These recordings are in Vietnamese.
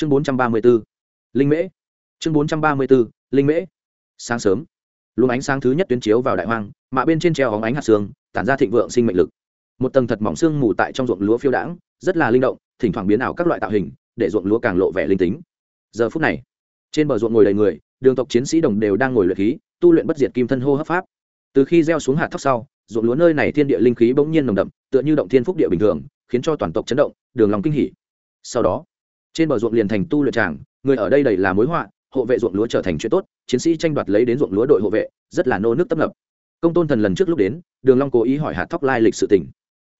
chương bốn trăm ba mươi b ố linh mễ. Chương bốn trăm ba mươi b ố linh mễ. Sáng sớm, luồng ánh sáng thứ nhất tuyến chiếu vào đại hoang mạ bên trên treo hóng ánh hạt xương tản ra thịnh vượng sinh mệnh lực. Một tầng thật mỏng xương mù tại trong ruộng lúa phiêu đãng, rất là linh động, thỉnh thoảng biến ảo các loại tạo hình, để ruộng lúa càng lộ vẻ linh tính. Giờ phút này, trên bờ ruộng ngồi đầy người, đường tộc chiến sĩ đồng đều đang ngồi luyện khí, tu luyện bất diệt kim thân hô hấp pháp. Từ khi gieo xuống hạt thóc sau, ruộng lúa nơi này thiên địa linh khí bỗng nhiên nồng đậm, tựa như động thiên phúc địa bình thường, khiến cho toàn tộc chấn động, đường lòng kinh hỉ. Sau đó trên bờ ruộng liền thành tu luyện tràng, người ở đây đầy là mối họa, hộ vệ ruộng lúa trở thành chuyện tốt, chiến sĩ tranh đoạt lấy đến ruộng lúa đội hộ vệ, rất là nô nước tấp nập. Công tôn thần lần trước lúc đến, đường long cố ý hỏi hạt thóc lai lịch sự tình.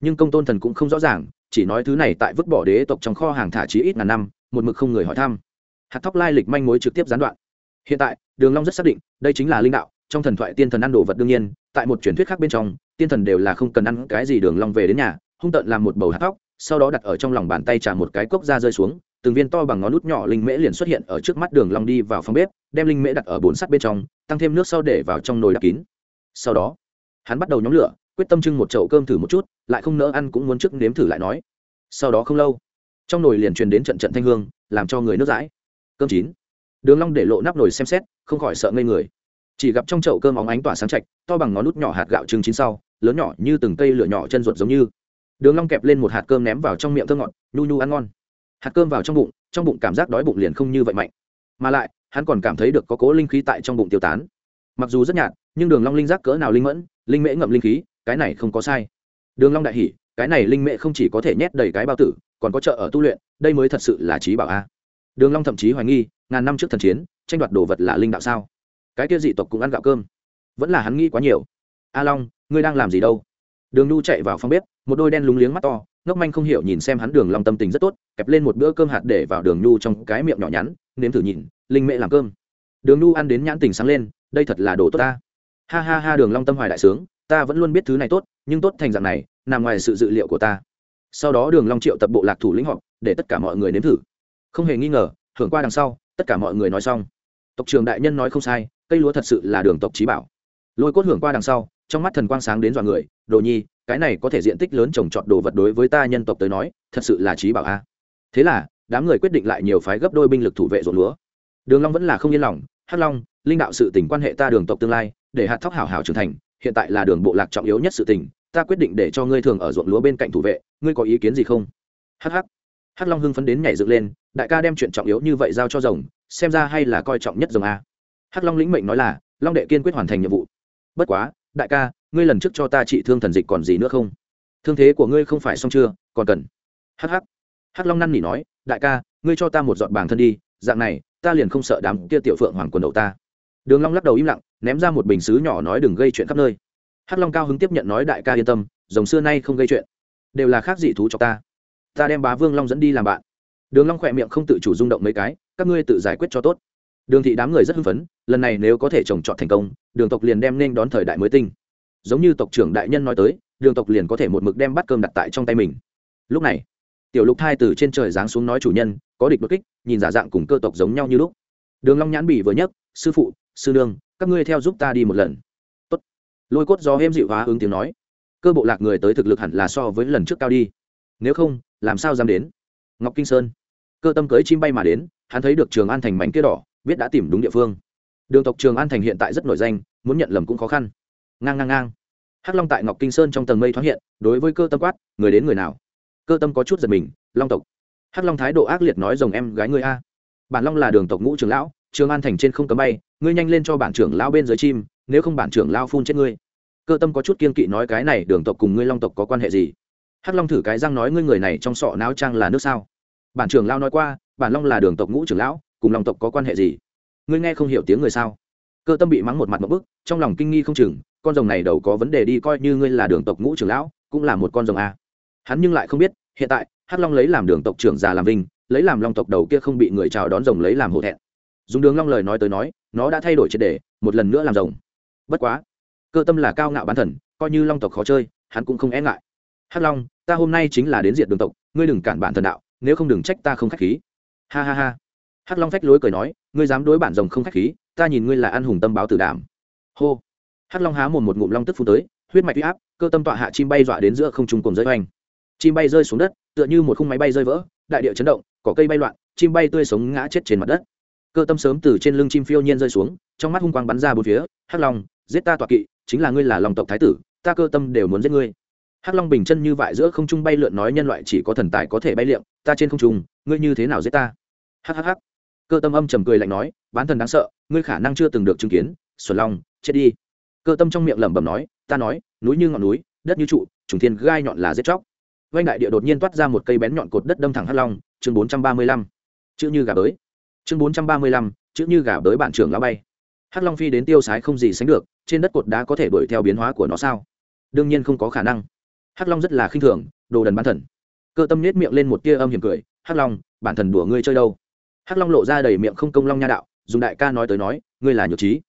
Nhưng công tôn thần cũng không rõ ràng, chỉ nói thứ này tại vứt bỏ đế tộc trong kho hàng thả chí ít ngàn năm, một mực không người hỏi thăm. Hạt thóc lai lịch manh mối trực tiếp gián đoạn. Hiện tại, đường long rất xác định, đây chính là linh đạo, trong thần thoại tiên thần ăn đồ vật đương nhiên, tại một truyền thuyết khác bên trong, tiên thần đều là không cần ăn cái gì đường long về đến nhà, hung tợn làm một bầu hạt thóc, sau đó đặt ở trong lòng bàn tay trả một cái cốc ra rơi xuống từng viên to bằng ngón nút nhỏ linh mễ liền xuất hiện ở trước mắt đường long đi vào phòng bếp, đem linh mễ đặt ở bồn sắt bên trong, tăng thêm nước sau để vào trong nồi đắp kín. Sau đó, hắn bắt đầu nhóm lửa, quyết tâm trưng một chậu cơm thử một chút, lại không nỡ ăn cũng muốn trước nếm thử lại nói. Sau đó không lâu, trong nồi liền truyền đến trận trận thanh hương, làm cho người nước dãi. Cơm chín. Đường long để lộ nắp nồi xem xét, không khỏi sợ ngây người. Chỉ gặp trong chậu cơm óng ánh tỏa sáng chạch to bằng ngón nút nhỏ hạt gạo trưng chín sau, lớn nhỏ như từng cây lửa nhỏ chân ruột giống như. Đường long kẹp lên một hạt cơm ném vào trong miệng thơm ngọt, nhu nhu ăn ngon hạt cơm vào trong bụng trong bụng cảm giác đói bụng liền không như vậy mạnh. Mà lại, hắn còn cảm thấy được có cố linh khí tại trong bụng tiêu tán. Mặc dù rất nhạt, nhưng đường long linh giác cỡ nào linh mẫn, linh mễ ngậm linh khí, cái này không có sai. Đường long đại hỉ, cái này linh mễ không chỉ có thể nhét đầy cái bao tử, còn có trợ ở tu luyện, đây mới thật sự là trí bảo a. Đường long thậm chí hoài nghi, ngàn năm trước thần chiến, tranh đoạt đồ vật là linh đạo sao? Cái kia dị tộc cũng ăn gạo cơm. Vẫn là hắn nghĩ quá nhiều. A long, ngươi đang làm gì đâu? Đường nu chạy vào phòng bếp, một đôi đen lúng liếng mắt to ngốc manh không hiểu nhìn xem hắn đường long tâm tình rất tốt, kẹp lên một bữa cơm hạt để vào đường nu trong cái miệng nhỏ nhắn, nếm thử nhìn, linh mẹ làm cơm. Đường nu ăn đến nhãn tình sáng lên, đây thật là đồ tốt ta. Ha ha ha, đường long tâm hoài đại sướng, ta vẫn luôn biết thứ này tốt, nhưng tốt thành dạng này, nằm ngoài sự dự liệu của ta. Sau đó đường long triệu tập bộ lạc thủ lĩnh họp, để tất cả mọi người nếm thử. Không hề nghi ngờ hưởng qua đằng sau, tất cả mọi người nói xong. Tộc trưởng đại nhân nói không sai, cây lúa thật sự là đường tộc trí bảo. Lôi cốt hưởng qua đằng sau, trong mắt thần quang sáng đến dọa người, đồ nhi cái này có thể diện tích lớn trồng trọt đồ vật đối với ta nhân tộc tới nói, thật sự là trí bảo a. Thế là, đám người quyết định lại nhiều phái gấp đôi binh lực thủ vệ ruộng lúa. Đường long vẫn là không yên lòng, hắc long, linh đạo sự tình quan hệ ta đường tộc tương lai, để hạt thóc hảo hảo trưởng thành, hiện tại là đường bộ lạc trọng yếu nhất sự tình, ta quyết định để cho ngươi thường ở ruộng lúa bên cạnh thủ vệ, ngươi có ý kiến gì không? Hắc hắc. Hắc long hưng phấn đến nhảy dựng lên, đại ca đem chuyện trọng yếu như vậy giao cho rồng, xem ra hay là coi trọng nhất rồng a. Hắc long lĩnh mệnh nói là, long đệ kiên quyết hoàn thành nhiệm vụ. Bất quá, đại ca ngươi lần trước cho ta trị thương thần dịch còn gì nữa không? Thương thế của ngươi không phải xong chưa, còn cần. Hắc hắc. Hắc long năn nỉ nói, đại ca, ngươi cho ta một giọt bảng thân đi, dạng này, ta liền không sợ đám kia tiểu phượng hoàng quần đầu ta. Đường long lắc đầu im lặng, ném ra một bình sứ nhỏ nói đừng gây chuyện khắp nơi. Hắc long cao hứng tiếp nhận nói, đại ca yên tâm, rồng xưa nay không gây chuyện. Đều là khác dị thú cho ta. Ta đem bá vương long dẫn đi làm bạn. Đường long khoẹt miệng không tự chủ rung động mấy cái, các ngươi tự giải quyết cho tốt. Đường thị đám người rất hưng phấn, lần này nếu có thể trồng trọt thành công, đường tộc liền đem nên đón thời đại mới tinh giống như tộc trưởng đại nhân nói tới, đường tộc liền có thể một mực đem bát cơm đặt tại trong tay mình. Lúc này, tiểu lục thai từ trên trời giáng xuống nói chủ nhân, có địch bất kích, nhìn giả dạng cùng cơ tộc giống nhau như lúc. Đường long nhãn bỉ vừa nhấc, sư phụ, sư nương, các ngươi theo giúp ta đi một lần. Tốt. Lôi cốt gió êm dịu hóa ứng tiếng nói. Cơ bộ lạc người tới thực lực hẳn là so với lần trước cao đi. Nếu không, làm sao dám đến? Ngọc kinh sơn. Cơ tâm cưới chim bay mà đến, hắn thấy được trường an thành mảnh kia đỏ, biết đã tìm đúng địa phương. Đường tộc trường an thành hiện tại rất nổi danh, muốn nhận lầm cũng khó khăn ngang ngang ngang. Hắc long tại ngọc kinh sơn trong tầng mây thoáng hiện, đối với cơ tâm quát, người đến người nào? Cơ tâm có chút giật mình, long tộc. Hắc long thái độ ác liệt nói, rồng em gái ngươi a. Bản long là đường tộc ngũ trưởng lão, trường an thành trên không cấm bay, ngươi nhanh lên cho bản trưởng lão bên dưới chim, nếu không bản trưởng lão phun chết ngươi. Cơ tâm có chút kiên kỵ nói, cái này đường tộc cùng ngươi long tộc có quan hệ gì? Hắc long thử cái răng nói, ngươi người này trong sọ não trang là nước sao? Bản trưởng lão nói qua, bản long là đường tộc ngũ trưởng lão, cùng long tộc có quan hệ gì? Ngươi nghe không hiểu tiếng người sao? Cơ tâm bị mắng một mặt một bức, trong lòng kinh nghi không chừng, con rồng này đầu có vấn đề đi coi như ngươi là đường tộc ngũ trưởng lão, cũng là một con rồng a hắn nhưng lại không biết, hiện tại, hắc long lấy làm đường tộc trưởng già làm vinh, lấy làm long tộc đầu kia không bị người chào đón rồng lấy làm hổ thẹn. Dùng đường long lời nói tới nói, nó đã thay đổi triệt đề một lần nữa làm rồng. Bất quá, cơ tâm là cao ngạo bán thần, coi như long tộc khó chơi, hắn cũng không e ngại. Hắc long, ta hôm nay chính là đến diện đường tộc, ngươi đừng cản bản thần đạo, nếu không đừng trách ta không khách khí. Ha ha ha. Hắc long phách lối cười nói, ngươi dám đối bản rồng không khách khí ta nhìn ngươi là ăn hùng tâm báo tử đảm. Hô. Hắc long há một một ngụm long tức phun tới, huyết mạch huy áp, cơ tâm tọa hạ chim bay dọa đến giữa không trung cùng rơi hoành. chim bay rơi xuống đất, tựa như một khung máy bay rơi vỡ, đại địa chấn động, cỏ cây bay loạn, chim bay tươi sống ngã chết trên mặt đất. Cơ tâm sớm từ trên lưng chim phiêu nhiên rơi xuống, trong mắt hung quang bắn ra bốn phía, hắc long, giết ta tọa kỵ, chính là ngươi là lòng tộc thái tử, ta cơ tâm đều muốn giết ngươi. Hắc long bình chân như vại giữa không trung bay lượn nói nhân loại chỉ có thần tài có thể bay liệm ta trên không trung, ngươi như thế nào giết ta? Hhh cơ tâm âm trầm cười lạnh nói, bán thần đáng sợ, ngươi khả năng chưa từng được chứng kiến, xuân long, chết đi. Cơ tâm trong miệng lẩm bẩm nói, ta nói, núi như ngọn núi, đất như trụ, trùng thiên gai nhọn là giết chóc. Vanh đại địa đột nhiên toát ra một cây bén nhọn cột đất đâm thẳng hắc long, chương bốn trăm ba mươi lăm. Chữ như gà bới. Chương bốn trăm ba mươi lăm, chữ như gà bới bản trưởng lá bay. Hắc long phi đến tiêu sái không gì sánh được, trên đất cột đá có thể đuổi theo biến hóa của nó sao? Đương nhiên không có khả năng. Hắc long rất là khinh thường, đồ đần bán thần. Cơ tâm nết miệng lên một tia âm hiểm cười, hắc long, bản thần đùa ngươi chơi đâu? Hắc long lộ ra đầy miệng không công long nha đạo, dùng đại ca nói tới nói, ngươi là nhược trí.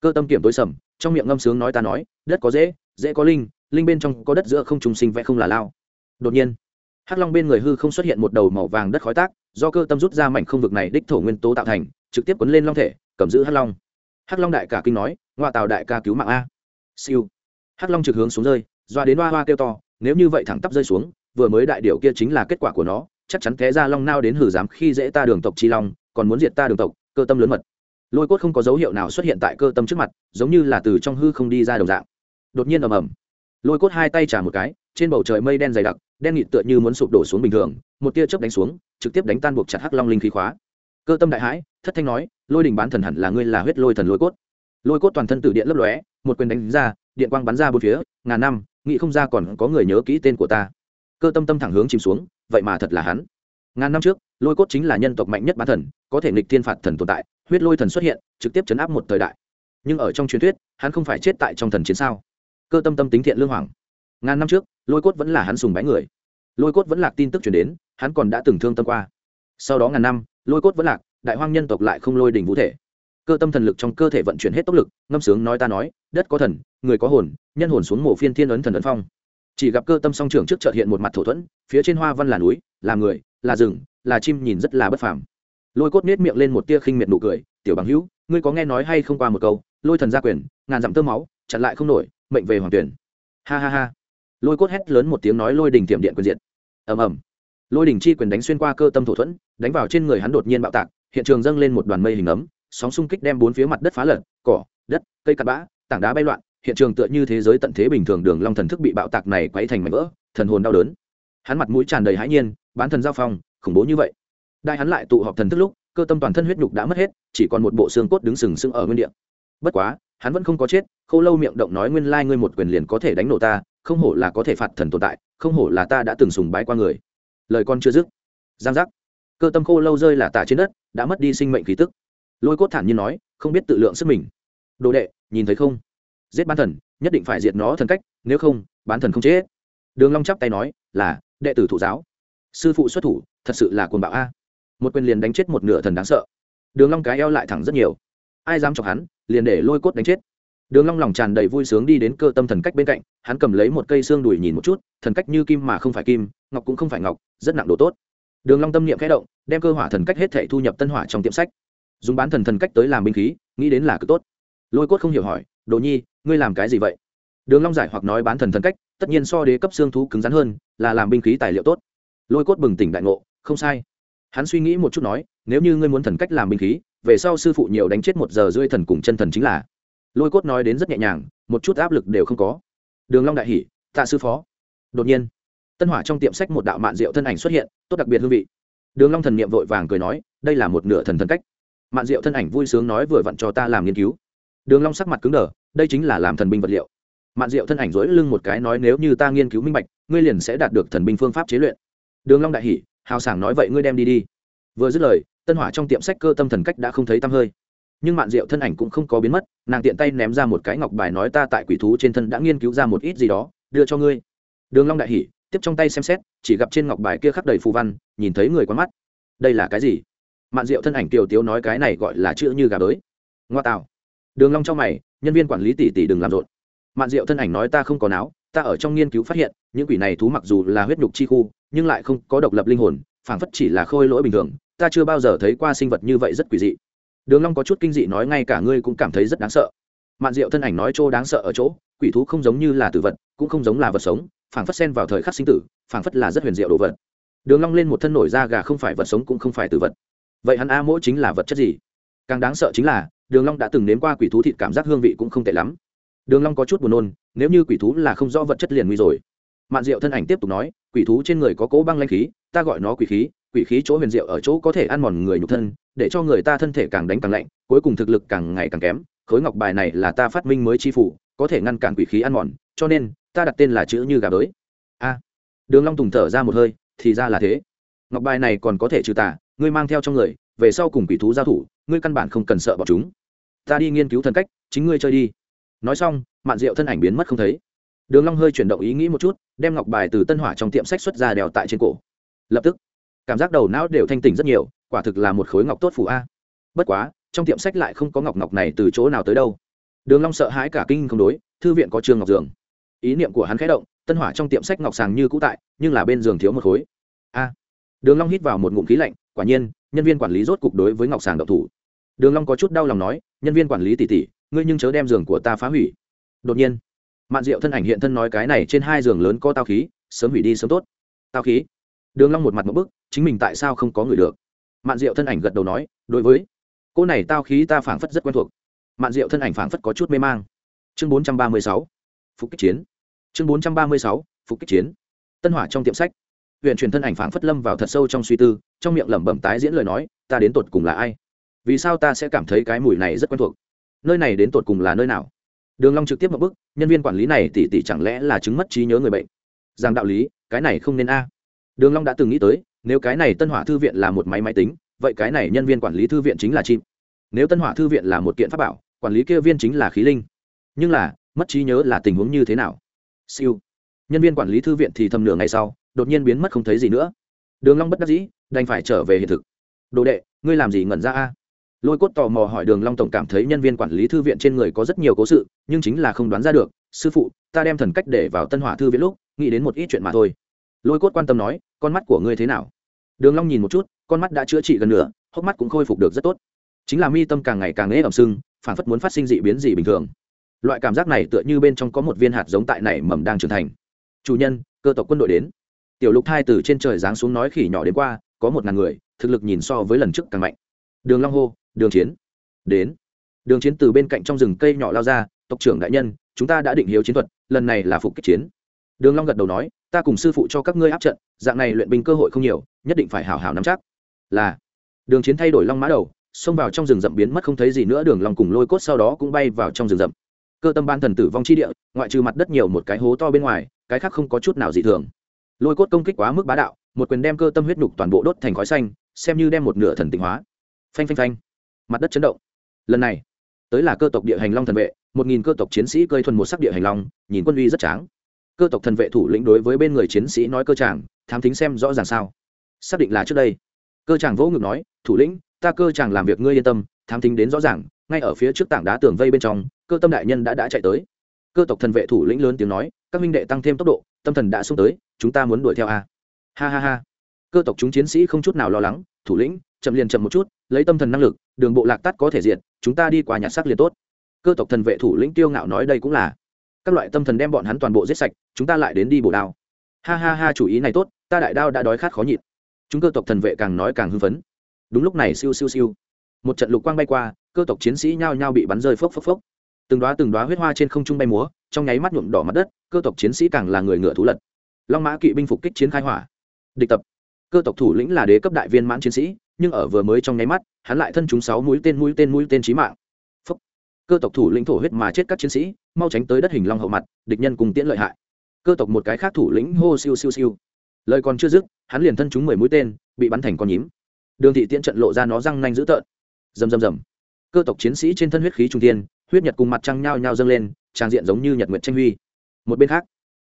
Cơ tâm kiểm tối sầm, trong miệng ngâm sướng nói ta nói, đất có dễ dễ có linh linh bên trong có đất giữa không trùng sinh vẽ không là lao. Đột nhiên, hắc long bên người hư không xuất hiện một đầu màu vàng đất khói tác, do cơ tâm rút ra mảnh không vực này đích thổ nguyên tố tạo thành, trực tiếp quấn lên long thể, cầm giữ hắc long. Hắc long đại ca kinh nói ngoại tào đại ca cứu mạng a. Siêu. Hắc long trực hướng xuống rơi, doa đến hoa hoa kêu to, nếu như vậy thẳng tắp rơi xuống, vừa mới đại điều kia chính là kết quả của nó chắc chắn té ra long nao đến hử dám khi dễ ta đường tộc chi long, còn muốn diệt ta đường tộc, cơ tâm lớn mật. Lôi cốt không có dấu hiệu nào xuất hiện tại cơ tâm trước mặt, giống như là từ trong hư không đi ra đồng dạng. Đột nhiên ầm ầm. Lôi cốt hai tay trả một cái, trên bầu trời mây đen dày đặc, đen nghịt tựa như muốn sụp đổ xuống bình thường, một tia chớp đánh xuống, trực tiếp đánh tan buộc chặt hắc long linh khí khóa. Cơ tâm đại hãi, thất thanh nói, lôi đình bán thần hẳn là ngươi là huyết lôi thần lôi cốt. Lôi cốt toàn thân từ điện lấp lóe, một quyền đánh ra, điện quang bắn ra bốn phía, ngàn năm, nghĩ không ra còn có người nhớ kỹ tên của ta cơ tâm tâm thẳng hướng chìm xuống, vậy mà thật là hắn. Ngàn năm trước, lôi cốt chính là nhân tộc mạnh nhất bán thần, có thể nghịch thiên phạt thần tồn tại, huyết lôi thần xuất hiện, trực tiếp chấn áp một thời đại. Nhưng ở trong truyền thuyết, hắn không phải chết tại trong thần chiến sao? Cơ tâm tâm tính thiện lương hoàng. Ngàn năm trước, lôi cốt vẫn là hắn sùng bái người. Lôi cốt vẫn lạc tin tức chuyển đến, hắn còn đã từng thương tâm qua. Sau đó ngàn năm, lôi cốt vẫn lạc, đại hoang nhân tộc lại không lôi đình vũ thể. Cơ tâm thần lực trong cơ thể vận chuyển hết tốc lực, ngâm sướng nói ta nói, đất có thần, người có hồn, nhân hồn xuống mộ phiên thiên ấn thần ấn phong chỉ gặp cơ tâm song trưởng trước chợt hiện một mặt thổ thuẫn, phía trên hoa văn là núi, là người, là rừng, là chim nhìn rất là bất phàm. Lôi cốt nết miệng lên một tia khinh miệt nụ cười, tiểu bằng hữu, ngươi có nghe nói hay không qua một câu, lôi thần gia quyền, ngàn dặm tơ máu, chặn lại không nổi, mệnh về hoàng tuyển. Ha ha ha. Lôi cốt hét lớn một tiếng nói lôi đình tiệm điện quyền diện ầm ầm. Lôi đình chi quyền đánh xuyên qua cơ tâm thổ thuẫn, đánh vào trên người hắn đột nhiên bạo tạc, hiện trường dâng lên một đoàn mây hình ấm, sóng xung kích đem bốn phía mặt đất phá lở cỏ, đất, cây cắt bã, tảng đá bay loạn hiện trường tựa như thế giới tận thế bình thường đường long thần thức bị bạo tạc này quấy thành mảnh vỡ, thần hồn đau đớn. Hắn mặt mũi tràn đầy hãi nhiên, bán thần giao phong, khủng bố như vậy. Đại hắn lại tụ họp thần thức lúc, cơ tâm toàn thân huyết nhục đã mất hết, chỉ còn một bộ xương cốt đứng sừng sững ở nguyên địa. Bất quá, hắn vẫn không có chết, khâu lâu miệng động nói nguyên lai ngươi một quyền liền có thể đánh nổ ta, không hổ là có thể phạt thần tồn tại, không hổ là ta đã từng sùng bái qua người. Lời con chưa dứt. Giang giác. Cơ tâm khô lâu rơi là tả trên đất, đã mất đi sinh mệnh khí tức. Lôi cốt thản nhiên nói, không biết tự lượng sức mình. Đồ đệ, nhìn thấy không? Giết bán thần, nhất định phải diệt nó thần cách, nếu không, bán thần không chết. Đường long chắp tay nói, là, đệ tử thủ giáo. Sư phụ xuất thủ, thật sự là cuồng bạo a. Một quyền liền đánh chết một nửa thần đáng sợ. Đường long cái eo lại thẳng rất nhiều. Ai dám chọc hắn, liền để lôi cốt đánh chết. Đường long lòng tràn đầy vui sướng đi đến cơ tâm thần cách bên cạnh, hắn cầm lấy một cây xương đùi nhìn một chút, thần cách như kim mà không phải kim, ngọc cũng không phải ngọc, rất nặng đồ tốt. Đường long tâm niệm khẽ động, đem cơ hỏa thần cách hết thảy thu nhập tân hỏa trong tiệm sách. Dùng bán thần thần cách tới làm binh khí, nghĩ đến là cực tốt. Lôi cốt không hiểu hỏi đồ nhi, ngươi làm cái gì vậy? Đường long giải hoặc nói bán thần thần cách, tất nhiên so đế cấp xương thú cứng rắn hơn, là làm binh khí tài liệu tốt. Lôi cốt bừng tỉnh đại ngộ, không sai. Hắn suy nghĩ một chút nói, nếu như ngươi muốn thần cách làm binh khí, về sau sư phụ nhiều đánh chết một giờ rưỡi thần cùng chân thần chính là. Lôi cốt nói đến rất nhẹ nhàng, một chút áp lực đều không có. Đường long đại hỉ, tạ sư phó. Đột nhiên, tân hỏa trong tiệm sách một đạo mạn diệu thân ảnh xuất hiện, tốt đặc biệt hương vị. Đường long thần niệm vội vàng cười nói, đây là một nửa thần thần cách. Mạn diệu thân ảnh vui sướng nói vừa vặn cho ta làm nghiên cứu đường long sắc mặt cứng đờ, đây chính là làm thần binh vật liệu. Mạn diệu thân ảnh dối lưng một cái nói nếu như ta nghiên cứu minh bạch, ngươi liền sẽ đạt được thần binh phương pháp chế luyện. Đường long đại hỉ, hào sảng nói vậy ngươi đem đi đi. Vừa dứt lời, tân hỏa trong tiệm sách cơ tâm thần cách đã không thấy tăm hơi. Nhưng mạn diệu thân ảnh cũng không có biến mất, nàng tiện tay ném ra một cái ngọc bài nói ta tại quỷ thú trên thân đã nghiên cứu ra một ít gì đó, đưa cho ngươi. Đường long đại hỉ, tiếp trong tay xem xét, chỉ gặp trên ngọc bài kia khắc đầy phù văn, nhìn thấy người quán mắt. Đây là cái gì? Mạn diệu thân ảnh tiểu tiếu nói cái này gọi là chữ như gà bới. Ngoa tạo đường long cho mày, nhân viên quản lý tỷ tỷ đừng làm rộn. Mạn diệu thân ảnh nói ta không có não, ta ở trong nghiên cứu phát hiện, những quỷ này thú mặc dù là huyết nhục chi khu, nhưng lại không có độc lập linh hồn, phảng phất chỉ là khôi lỗi bình thường, ta chưa bao giờ thấy qua sinh vật như vậy rất quỷ dị. Đường long có chút kinh dị nói ngay cả ngươi cũng cảm thấy rất đáng sợ. Mạn diệu thân ảnh nói chỗ đáng sợ ở chỗ, quỷ thú không giống như là tử vật, cũng không giống là vật sống, phảng phất xen vào thời khắc sinh tử, phảng phất là rất huyền diệu đồ vật. Đường long lên một thân nổi da gà không phải vật sống cũng không phải tử vật. Vậy hắn a mỗ chính là vật chất gì? Càng đáng sợ chính là đường long đã từng nếm qua quỷ thú thịt cảm giác hương vị cũng không tệ lắm. đường long có chút buồn nôn, nếu như quỷ thú là không rõ vật chất liền nguy rồi. mạn diệu thân ảnh tiếp tục nói, quỷ thú trên người có cỗ băng lanh khí, ta gọi nó quỷ khí quỷ khí chỗ huyền diệu ở chỗ có thể ăn mòn người nhục thân, để cho người ta thân thể càng đánh càng lạnh, cuối cùng thực lực càng ngày càng kém, khối ngọc bài này là ta phát minh mới chi phủ, có thể ngăn cản quỷ khí ăn mòn, cho nên, ta đặt tên là chữ như gà bới. A. Đường long tùng thở ra một hơi, thì ra là thế. Ngọc bài này còn có thể trừ tà, ngươi mang theo trong người, về sau cùng quỷ thú giao thủ ngươi căn bản không cần sợ bọn chúng. Ta đi nghiên cứu thần cách, chính ngươi chơi đi. Nói xong, mạn diệu thân ảnh biến mất không thấy. Đường long hơi chuyển động ý nghĩ một chút, đem ngọc bài từ tân hỏa trong tiệm sách xuất ra đèo tại trên cổ. Lập tức, cảm giác đầu não đều thanh tỉnh rất nhiều, quả thực là một khối ngọc tốt phủ a. Bất quá, trong tiệm sách lại không có ngọc ngọc này từ chỗ nào tới đâu. Đường long sợ hãi cả kinh không đối, thư viện có trường ngọc giường. Ý niệm của hắn khẽ động, tân hỏa trong tiệm sách ngọc sàng như cũ tại, nhưng là bên giường thiếu một khối. A. Đường long hít vào một ngụm khí lạnh quả nhiên, nhân viên quản lý rốt cục đối với ngọc sàng độc thủ. Đường long có chút đau lòng nói, nhân viên quản lý tỷ tỷ, ngươi nhưng chớ đem giường của ta phá hủy. Đột nhiên, mạn diệu thân ảnh hiện thân nói cái này trên hai giường lớn có tao khí, sớm hủy đi sớm tốt. Tao khí? Đường long một mặt một bức, chính mình tại sao không có người được? Mạn diệu thân ảnh gật đầu nói, đối với cô này tao khí ta phảng phất rất quen thuộc. Mạn diệu thân ảnh phảng phất có chút mê mang. Chương bốn trăm ba mươi sáu, phục kích chiến. Chương bốn trăm ba mươi sáu, phục kích chiến. Tân hỏa trong tiệm sách huyện truyền thân ảnh phảng phất lâm vào thật sâu trong suy tư, trong miệng lẩm bẩm tái diễn lời nói, ta đến tột cùng là ai? Vì sao ta sẽ cảm thấy cái mùi này rất quen thuộc? Nơi này đến tột cùng là nơi nào? Đường long trực tiếp một bước nhân viên quản lý này tỷ tỷ chẳng lẽ là chứng mất trí nhớ người bệnh? Rằng đạo lý, cái này không nên a. Đường long đã từng nghĩ tới, nếu cái này tân hỏa thư viện là một máy máy tính, vậy cái này nhân viên quản lý thư viện chính là chim. Nếu tân hỏa thư viện là một kiện pháp bảo, quản lý kia viên chính là khí linh. Nhưng là, mất trí nhớ là tình huống như thế nào? Siêu. Nhân viên quản lý thư viện thì thầm nửa ngày sau đột nhiên biến mất không thấy gì nữa. Đường long bất đắc dĩ, đành phải trở về hiện thực. Đồ đệ, ngươi làm gì ngẩn ra a? Lôi cốt tò mò hỏi đường long tổng cảm thấy nhân viên quản lý thư viện trên người có rất nhiều cố sự, nhưng chính là không đoán ra được, sư phụ, ta đem thần cách để vào tân hỏa thư viện lúc, nghĩ đến một ít chuyện mà thôi. Lôi cốt quan tâm nói, con mắt của ngươi thế nào? Đường long nhìn một chút, con mắt đã chữa trị gần nửa, hốc mắt cũng khôi phục được rất tốt. Chính là mi tâm càng ngày càng ế ẩm sưng phản phất muốn phát sinh dị biến gì bình thường. Loại cảm giác này tựa như bên trong có một viên hạt giống tại này mầm đang trưởng thành. Chủ nhân, cơ tộc quân đội đến tiểu lục thai từ trên trời giáng xuống nói khỉ nhỏ đến qua, có một ngàn người, thực lực nhìn so với lần trước càng mạnh. Đường long hô, đường chiến, đến. Đường chiến từ bên cạnh trong rừng cây nhỏ lao ra, tộc trưởng đại nhân, chúng ta đã định hiếu chiến thuật, lần này là phục kích chiến. Đường long gật đầu nói, ta cùng sư phụ cho các ngươi áp trận, dạng này luyện binh cơ hội không nhiều, nhất định phải hảo hảo nắm chắc. Là, đường chiến thay đổi long mã đầu, xông vào trong rừng rậm biến mất không thấy gì nữa, đường long cùng lôi cốt sau đó cũng bay vào trong rừng rậm. Cơ tâm ban thần tử vong chi địa, ngoại trừ mặt đất nhiều một cái hố to bên ngoài, cái khác không có chút nào dị thường lôi cốt công kích quá mức bá đạo một quyền đem cơ tâm huyết nhục toàn bộ đốt thành khói xanh xem như đem một nửa thần tịnh hóa. Phanh phanh phanh. Mặt đất chấn động. Lần này tới là cơ tộc địa hành long thần vệ một nghìn cơ tộc chiến sĩ cơi thuần một sắc địa hành long nhìn quân uy rất tráng. Cơ tộc thần vệ thủ lĩnh đối với bên người chiến sĩ nói cơ chàng, thám thính xem rõ ràng sao? Xác định là trước đây. Cơ chàng vỗ ngực nói thủ lĩnh ta cơ chàng làm việc ngươi yên tâm thám thính đến rõ ràng ngay ở phía trước tảng đá tường vây bên trong cơ tâm đại nhân đã đã chạy tới. Cơ tộc thần vệ thủ lĩnh lớn tiếng nói các minh đệ tăng thêm tốc độ tâm thần đã xuống tới chúng ta muốn đuổi theo a. Ha ha ha. Cơ tộc chúng chiến sĩ không chút nào lo lắng, thủ lĩnh, chậm liền chậm một chút, lấy tâm thần năng lực, đường bộ lạc tắt có thể diện chúng ta đi qua nhặt xác liền tốt. Cơ tộc thần vệ thủ lĩnh tiêu ngạo nói đây cũng là. Các loại tâm thần đem bọn hắn toàn bộ giết sạch, chúng ta lại đến đi bổ đao. Ha ha ha, chủ ý này tốt, ta đại đao đã đói khát khó nhịn. Chúng cơ tộc thần vệ càng nói càng hưng phấn. Đúng lúc này siêu siêu siêu. Một trận lục quang bay qua, cơ tộc chiến sĩ nhao nhao bị bắn rơi phốc phốc phốc. Từng đoá từng đoá huyết hoa trên không trung bay múa, trong nháy mắt nhuộm đỏ mặt đất, cơ tộc chiến sĩ càng là người ngựa thú lật long mã kỵ binh phục kích chiến khai hỏa. Địch tập. Cơ tộc thủ lĩnh là đế cấp đại viên mãn chiến sĩ, nhưng ở vừa mới trong nháy mắt, hắn lại thân chúng sáu mũi tên mũi tên mũi tên trí mạng. Phúc. cơ tộc thủ lĩnh thổ huyết mà chết các chiến sĩ, mau tránh tới đất hình long hậu mặt, địch nhân cùng tiễn lợi hại. Cơ tộc một cái khác thủ lĩnh hô siêu siêu siêu. Lời còn chưa dứt, hắn liền thân chúng mười mũi tên, bị bắn thành con nhím. Đường thị tiễn trận lộ ra nó răng nanh dữ tợn. Rầm rầm rầm. Cơ tộc chiến sĩ trên thân huyết khí trung tiên huyết nhật cùng mặt trăng nhao nhao dâng lên, trang diện giống như nhật nguyệt tranh huy. Một bên khác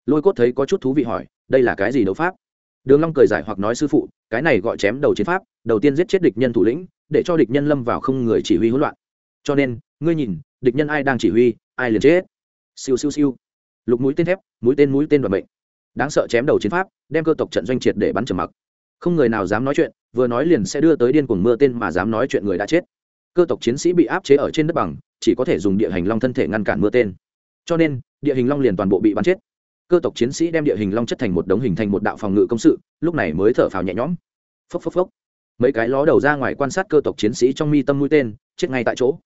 lôi cốt thấy có chút thú vị hỏi, đây là cái gì đấu pháp? Đường long cười giải hoặc nói, sư phụ, cái này gọi chém đầu chiến pháp, đầu tiên giết chết địch nhân thủ lĩnh, để cho địch nhân lâm vào không người chỉ huy hỗn loạn. Cho nên, ngươi nhìn, địch nhân ai đang chỉ huy, ai liền chết. Siêu siêu siêu. Lục mũi tên thép, mũi tên mũi tên đoạt mệnh. Đáng sợ chém đầu chiến pháp, đem cơ tộc trận doanh triệt để bắn trầm mặc. Không người nào dám nói chuyện, vừa nói liền sẽ đưa tới điên cuồng mưa tên mà dám nói chuyện người đã chết. Cơ tộc chiến sĩ bị áp chế ở trên đất bằng, chỉ có thể dùng địa hình long thân thể ngăn cản mưa tên. Cho nên, địa hình long liền toàn bộ bị bắn chết cơ tộc chiến sĩ đem địa hình long chất thành một đống hình thành một đạo phòng ngự công sự, lúc này mới thở phào nhẹ nhõm. Phốc phốc phốc. Mấy cái ló đầu ra ngoài quan sát cơ tộc chiến sĩ trong mi tâm mũi tên, chết ngay tại chỗ.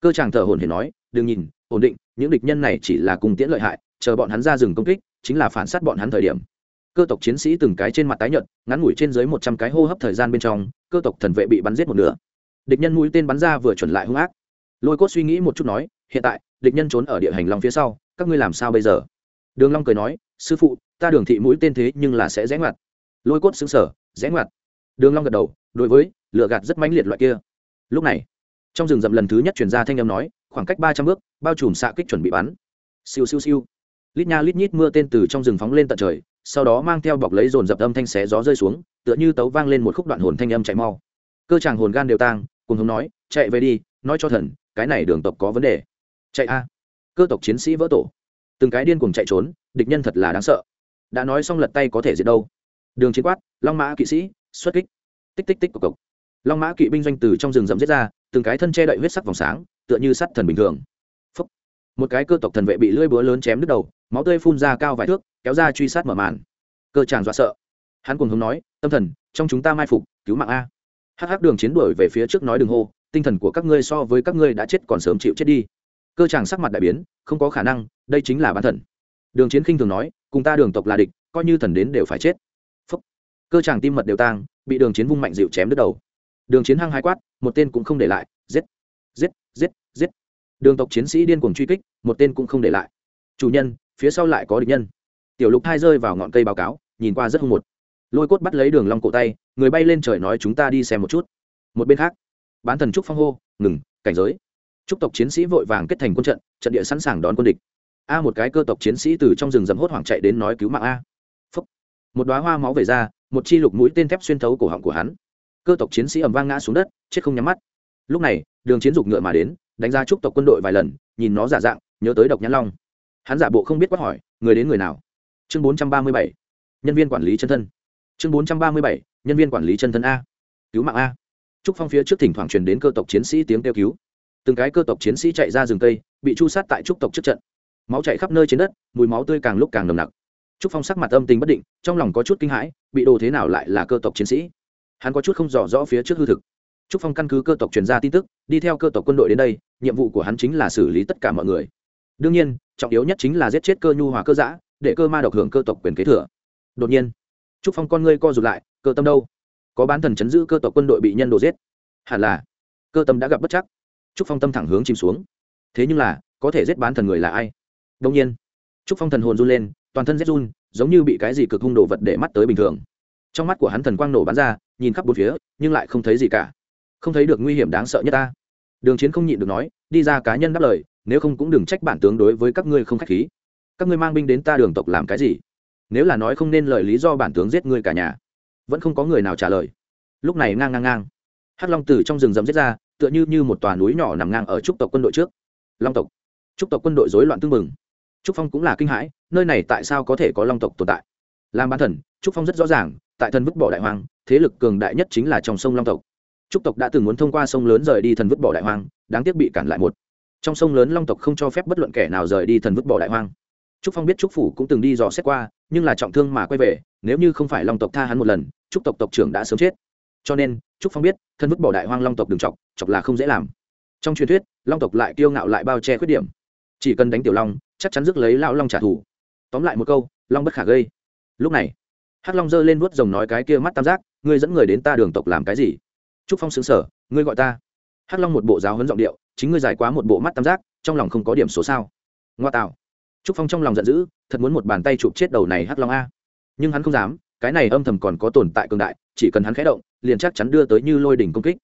Cơ chàng thở hồn hển nói, đừng nhìn, ổn định, những địch nhân này chỉ là cùng tiễn lợi hại, chờ bọn hắn ra rừng công kích, chính là phản sát bọn hắn thời điểm. Cơ tộc chiến sĩ từng cái trên mặt tái nhợt, ngắn ngủi trên dưới một trăm cái hô hấp thời gian bên trong, cơ tộc thần vệ bị bắn giết một nửa. Địch nhân mũi tên bắn ra vừa chuẩn lại hung ác. Lôi cốt suy nghĩ một chút nói, hiện tại, địch nhân trốn ở địa hành long phía sau, các ngươi làm sao bây giờ? Đường long cười nói, sư phụ, ta đường thị mũi tên thế nhưng là sẽ rẽ ngoặt. Lôi cốt xứng sở rẽ ngoặt? Đường long gật đầu, đối với, lựa gạt rất mãnh liệt loại kia. Lúc này, trong rừng rậm lần thứ nhất truyền ra thanh âm nói, khoảng cách ba trăm bước, bao trùm xạ kích chuẩn bị bắn. Siêu siêu siêu. Lít nha lít nhít mưa tên từ trong rừng phóng lên tận trời, sau đó mang theo bọc lấy dồn dập âm thanh xé gió rơi xuống, tựa như tấu vang lên một khúc đoạn hồn thanh âm chạy mau. Cơ chàng hồn gan đều tang, cùng hống nói, chạy về đi, nói cho thần, cái này đường tộc có vấn đề. Chạy a. Cơ tộc chiến sĩ vỡ tổ từng cái điên cuồng chạy trốn, địch nhân thật là đáng sợ. Đã nói xong lật tay có thể diệt đâu. Đường chiến quát, long mã kỵ sĩ, xuất kích. Tích tích tích cộc cộc long mã kỵ binh doanh từ trong rừng rậm giết ra, từng cái thân che đậy huyết sắc vòng sáng, tựa như sắt thần bình thường. Phúc. một cái cơ tộc thần vệ bị lưỡi búa lớn chém đứt đầu, máu tươi phun ra cao vài thước, kéo ra truy sát mở màn. Cơ tràng dọa sợ. Hắn cùng hướng nói, tâm thần, trong chúng ta mai phục, cứu mạng a. Hắc hắc đường chiến đuổi về phía trước nói đường hô, tinh thần của các ngươi so với các ngươi đã chết còn sớm chịu chết đi cơ chàng sắc mặt đại biến, không có khả năng, đây chính là bán thần. Đường chiến khinh thường nói, cùng ta đường tộc là địch, coi như thần đến đều phải chết. Phúc. cơ chàng tim mật đều tang, bị đường chiến vung mạnh dịu chém đứt đầu. Đường chiến hăng hai quát, một tên cũng không để lại, giết giết giết giết. Đường tộc chiến sĩ điên cuồng truy kích, một tên cũng không để lại. Chủ nhân, phía sau lại có địch nhân. Tiểu lục hai rơi vào ngọn cây báo cáo, nhìn qua rất hung một. Lôi cốt bắt lấy đường long cổ tay, người bay lên trời nói chúng ta đi xem một chút. Một bên khác, bán thần trúc phong hô, ngừng, cảnh giới chúc tộc chiến sĩ vội vàng kết thành quân trận trận địa sẵn sàng đón quân địch. A một cái cơ tộc chiến sĩ từ trong rừng rậm hốt hoảng chạy đến nói cứu mạng a. Phúc. một đóa hoa máu về ra, một chi lục mũi tên thép xuyên thấu cổ họng của hắn. Cơ tộc chiến sĩ ầm vang ngã xuống đất, chết không nhắm mắt. Lúc này, đường chiến dục ngựa mà đến, đánh ra chúc tộc quân đội vài lần, nhìn nó giả dạng, nhớ tới độc nhãn long. Hắn giả bộ không biết quát hỏi, người đến người nào? Chương bốn trăm ba mươi bảy. Nhân viên quản lý chân thân. Chương bốn trăm ba mươi bảy. Nhân viên quản lý chân thân a. Cứu mạng a. Trúc phong phía trước thỉnh thoảng truyền đến cơ tộc chiến sĩ tiếng kêu cứu từng cái cơ tộc chiến sĩ chạy ra rừng cây, bị chu sát tại trúc tộc trước trận. Máu chạy khắp nơi trên đất, mùi máu tươi càng lúc càng nồng nặc. Trúc phong sắc mặt âm tình bất định, trong lòng có chút kinh hãi, bị đồ thế nào lại là cơ tộc chiến sĩ? Hắn có chút không rõ rõ phía trước hư thực. Trúc phong căn cứ cơ tộc truyền ra tin tức, đi theo cơ tộc quân đội đến đây, nhiệm vụ của hắn chính là xử lý tất cả mọi người. Đương nhiên, trọng yếu nhất chính là giết chết cơ nhu hòa cơ giã, để cơ ma độc hưởng cơ tộc quyền kế thừa. Đột nhiên, trúc phong con ngươi co rụt lại, cơ tâm đâu? Có bán thần chấn giữ cơ tộc quân đội bị nhân đồ giết. Hẳn là, cơ tâm đã gặp bất chắc trúc phong tâm thẳng hướng chìm xuống. Thế nhưng là, có thể giết bán thần người là ai? Đông nhiên, trúc phong thần hồn run lên, toàn thân rét run, giống như bị cái gì cực hung đồ vật để mắt tới bình thường. Trong mắt của hắn thần quang nổ bắn ra, nhìn khắp bốn phía, nhưng lại không thấy gì cả. Không thấy được nguy hiểm đáng sợ nhất ta. Đường chiến không nhịn được nói, đi ra cá nhân đáp lời, nếu không cũng đừng trách bản tướng đối với các ngươi không k h á c h khí. Các ngươi mang binh đến ta đường tộc làm cái gì? Nếu là nói không nên lời lý do bản tướng giết ngươi cả nhà, vẫn không có người nào trả lời. Lúc này ngang ngang ngang. Hắc long từ trong rừng rậm giết ra tựa như như một tòa núi nhỏ nằm ngang ở trúc tộc quân đội trước. Long tộc. Trúc tộc quân đội rối loạn tưng mừng trúc phong cũng là kinh hãi, nơi này tại sao có thể có long tộc tồn tại? Làm bán thần, trúc phong rất rõ ràng, tại thần vứt bỏ đại hoang, thế lực cường đại nhất chính là trong sông long tộc. Trúc tộc đã từng muốn thông qua sông lớn rời đi thần vứt bỏ đại hoang, đáng tiếc bị cản lại một. Trong sông lớn long tộc không cho phép bất luận kẻ nào rời đi thần vứt bỏ đại hoang. Trúc phong biết trúc phủ cũng từng đi dò xét qua, nhưng là trọng thương mà quay về, nếu như không phải long tộc tha hắn một lần, trúc tộc tộc trưởng đã sớm chết cho nên, trúc phong biết, thân vứt bỏ đại hoang long tộc đừng chọc chọc là không dễ làm. Trong truyền thuyết, long tộc lại kiêu ngạo lại bao che khuyết điểm. Chỉ cần đánh tiểu long, chắc chắn rước lấy lão long trả thù. Tóm lại một câu, long bất khả gây. Lúc này, hắc long giơ lên vuốt rồng nói cái kia mắt tam giác, ngươi dẫn người đến ta đường tộc làm cái gì? Trúc phong xứng sở ngươi gọi ta. Hắc long một bộ giáo huấn giọng điệu, chính ngươi giải quá một bộ mắt tam giác, trong lòng không có điểm số sao. Ngoa tạo. Trúc phong trong lòng giận dữ, thật muốn một bàn tay chụp chết đầu này hắc long a. Nhưng hắn không dám cái này âm thầm còn có tồn tại cường đại, chỉ cần hắn khẽ động, liền chắc chắn đưa tới như lôi đỉnh công kích.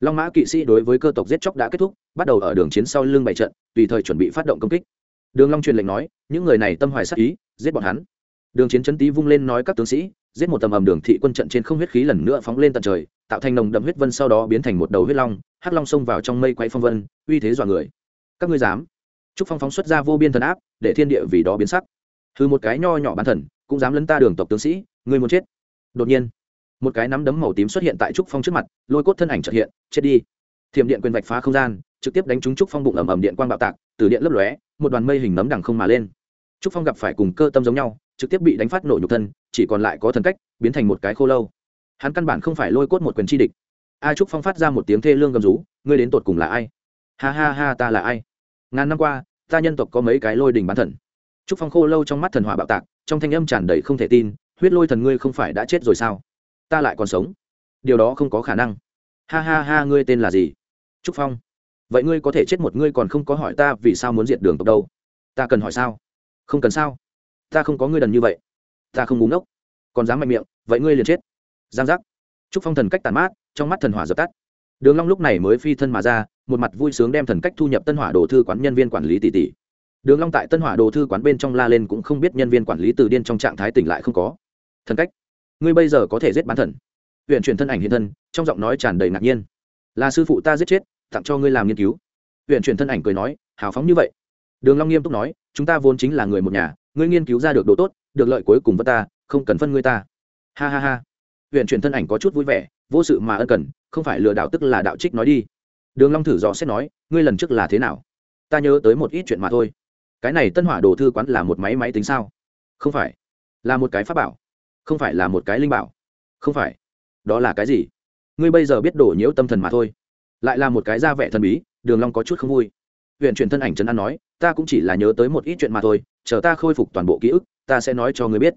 Long mã kỵ sĩ đối với cơ tộc giết chóc đã kết thúc, bắt đầu ở đường chiến sau lưng bày trận, tùy thời chuẩn bị phát động công kích. Đường long truyền lệnh nói, những người này tâm hoài sát ý, giết bọn hắn. Đường chiến chấn tý vung lên nói các tướng sĩ, giết một tầm ầm đường thị quân trận trên không huyết khí lần nữa phóng lên tận trời, tạo thành nồng đậm huyết vân sau đó biến thành một đầu huyết long, hắc long xông vào trong mây quay phong vân, uy thế dọa người. Các ngươi dám. Trúc phong phóng xuất ra vô biên thần áp, để thiên địa vì đó biến sắc. Hư một cái nho nhỏ bán thần cũng dám lấn ta đường tộc tướng sĩ, ngươi muốn chết. Đột nhiên, một cái nắm đấm màu tím xuất hiện tại trúc phong trước mặt, lôi cốt thân ảnh trợ hiện, chết đi. Thiểm điện quyền vạch phá không gian, trực tiếp đánh trúng trúc phong bụng ầm ầm điện quang bạo tạc, từ điện lấp lóe, một đoàn mây hình nấm đằng không mà lên. Trúc phong gặp phải cùng cơ tâm giống nhau, trực tiếp bị đánh phát nổ nhục thân, chỉ còn lại có thần cách, biến thành một cái khô lâu. Hắn căn bản không phải lôi cốt một quyền chi địch. A trúc phong phát ra một tiếng thê lương gầm rú, ngươi đến tột cùng là ai? Ha ha ha, ta là ai? Ngàn năm qua, ta nhân tộc có mấy cái lôi đình bán thần. Trúc phong khô lâu trong mắt thần hỏa bạo tạc trong thanh âm tràn đầy không thể tin, huyết lôi thần ngươi không phải đã chết rồi sao? Ta lại còn sống. Điều đó không có khả năng. Ha ha ha, ngươi tên là gì? Trúc phong. Vậy ngươi có thể chết một ngươi còn không có hỏi ta vì sao muốn diệt đường tộc đâu. Ta cần hỏi sao? Không cần sao? Ta không có ngươi đần như vậy. Ta không búng ốc còn dám mạnh miệng, vậy ngươi liền chết. Giang giác. Trúc phong thần cách tàn mát, trong mắt thần hỏa dập tắt. Đường long lúc này mới phi thân mà ra, một mặt vui sướng đem thần cách thu nhập tân hỏa đồ thư quán nhân viên quản lý tỷ tỷ đường long tại tân hỏa đồ thư quán bên trong la lên cũng không biết nhân viên quản lý từ điên trong trạng thái tỉnh lại không có. Thần cách. Ngươi bây giờ có thể giết bán thần. Huyện chuyển thân ảnh hiện thân, trong giọng nói tràn đầy ngạc nhiên. Là sư phụ ta giết chết, tặng cho ngươi làm nghiên cứu. Huyện chuyển thân ảnh cười nói, hào phóng như vậy. Đường long nghiêm túc nói, chúng ta vốn chính là người một nhà, ngươi nghiên cứu ra được đồ tốt, được lợi cuối cùng với ta, không cần phân ngươi ta. Ha ha ha. Huyện chuyển thân ảnh có chút vui vẻ, vô sự mà ân cần, không phải lừa đảo tức là đạo trích nói đi. Đường long thử dò xét nói, ngươi lần trước là thế nào? Ta nhớ tới một ít chuyện mà thôi cái này tân hỏa đồ thư quán là một máy máy tính sao? Không phải. Là một cái pháp bảo. Không phải là một cái linh bảo. Không phải. Đó là cái gì? Ngươi bây giờ biết đổ nhiễu tâm thần mà thôi. Lại là một cái ra vẻ thần bí, đường long có chút không vui. Huyện truyền thân ảnh trấn an nói, ta cũng chỉ là nhớ tới một ít chuyện mà thôi, chờ ta khôi phục toàn bộ ký ức, ta sẽ nói cho ngươi biết.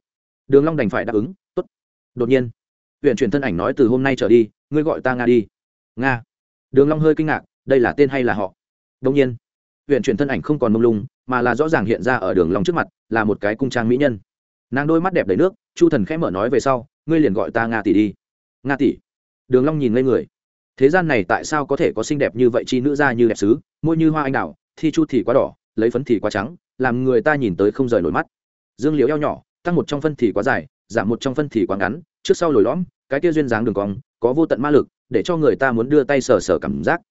Đường long đành phải đáp ứng, tốt. Đột nhiên huyện truyền thân ảnh nói, từ hôm nay trở đi, ngươi gọi ta nga đi. Nga. Đường long hơi kinh ngạc, đây là tên hay là họ? Đột nhiên huyện truyền thân ảnh không còn mông lung mà là rõ ràng hiện ra ở đường long trước mặt, là một cái cung trang mỹ nhân. Nàng đôi mắt đẹp đầy nước, chu thần khẽ mở nói về sau, ngươi liền gọi ta nga tỷ đi. Nga tỷ? Đường long nhìn ngây người. Thế gian này tại sao có thể có xinh đẹp như vậy chi nữ ra như đẹp sứ môi như hoa anh đào, thi chu thì quá đỏ, lấy phấn thì quá trắng, làm người ta nhìn tới không rời nổi mắt. Dương liễu eo nhỏ, tăng một trong phân thì quá dài, giảm một trong phân thì quá ngắn, trước sau lồi lõm, cái kia duyên dáng đường cong, có vô tận ma lực, để cho người ta muốn đưa tay sờ sờ cảm giác.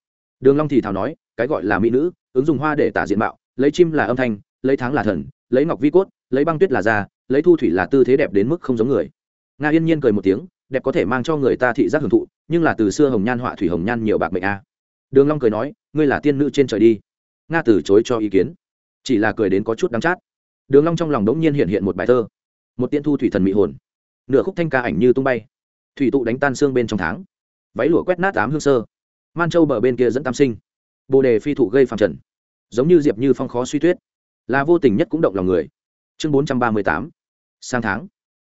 Đường long thì thào nói, cái gọi là mỹ nữ, ứng dụng hoa để tả diện mạo lấy chim là âm thanh, lấy tháng là thần, lấy ngọc vi cốt, lấy băng tuyết là da, lấy thu thủy là tư thế đẹp đến mức không giống người. Nga yên nhiên cười một tiếng, đẹp có thể mang cho người ta thị giác hưởng thụ, nhưng là từ xưa hồng nhan họa thủy hồng nhan nhiều bạc mệnh a. Đường long cười nói, ngươi là tiên nữ trên trời đi. Nga từ chối cho ý kiến. Chỉ là cười đến có chút đắng chát. Đường long trong lòng đống nhiên hiện hiện một bài thơ. Một tiên thu thủy thần mỹ hồn. Nửa khúc thanh ca ảnh như tung bay. Thủy tụ đánh tan xương bên trong tháng. Váy lụa quét nát ám hương sơ. Man châu bờ bên kia dẫn tam sinh. Bồ đề phi thụ gây phàm trần giống như diệp như phong khó suy tuyết là vô tình nhất cũng động lòng người chương bốn trăm ba mươi tám sang tháng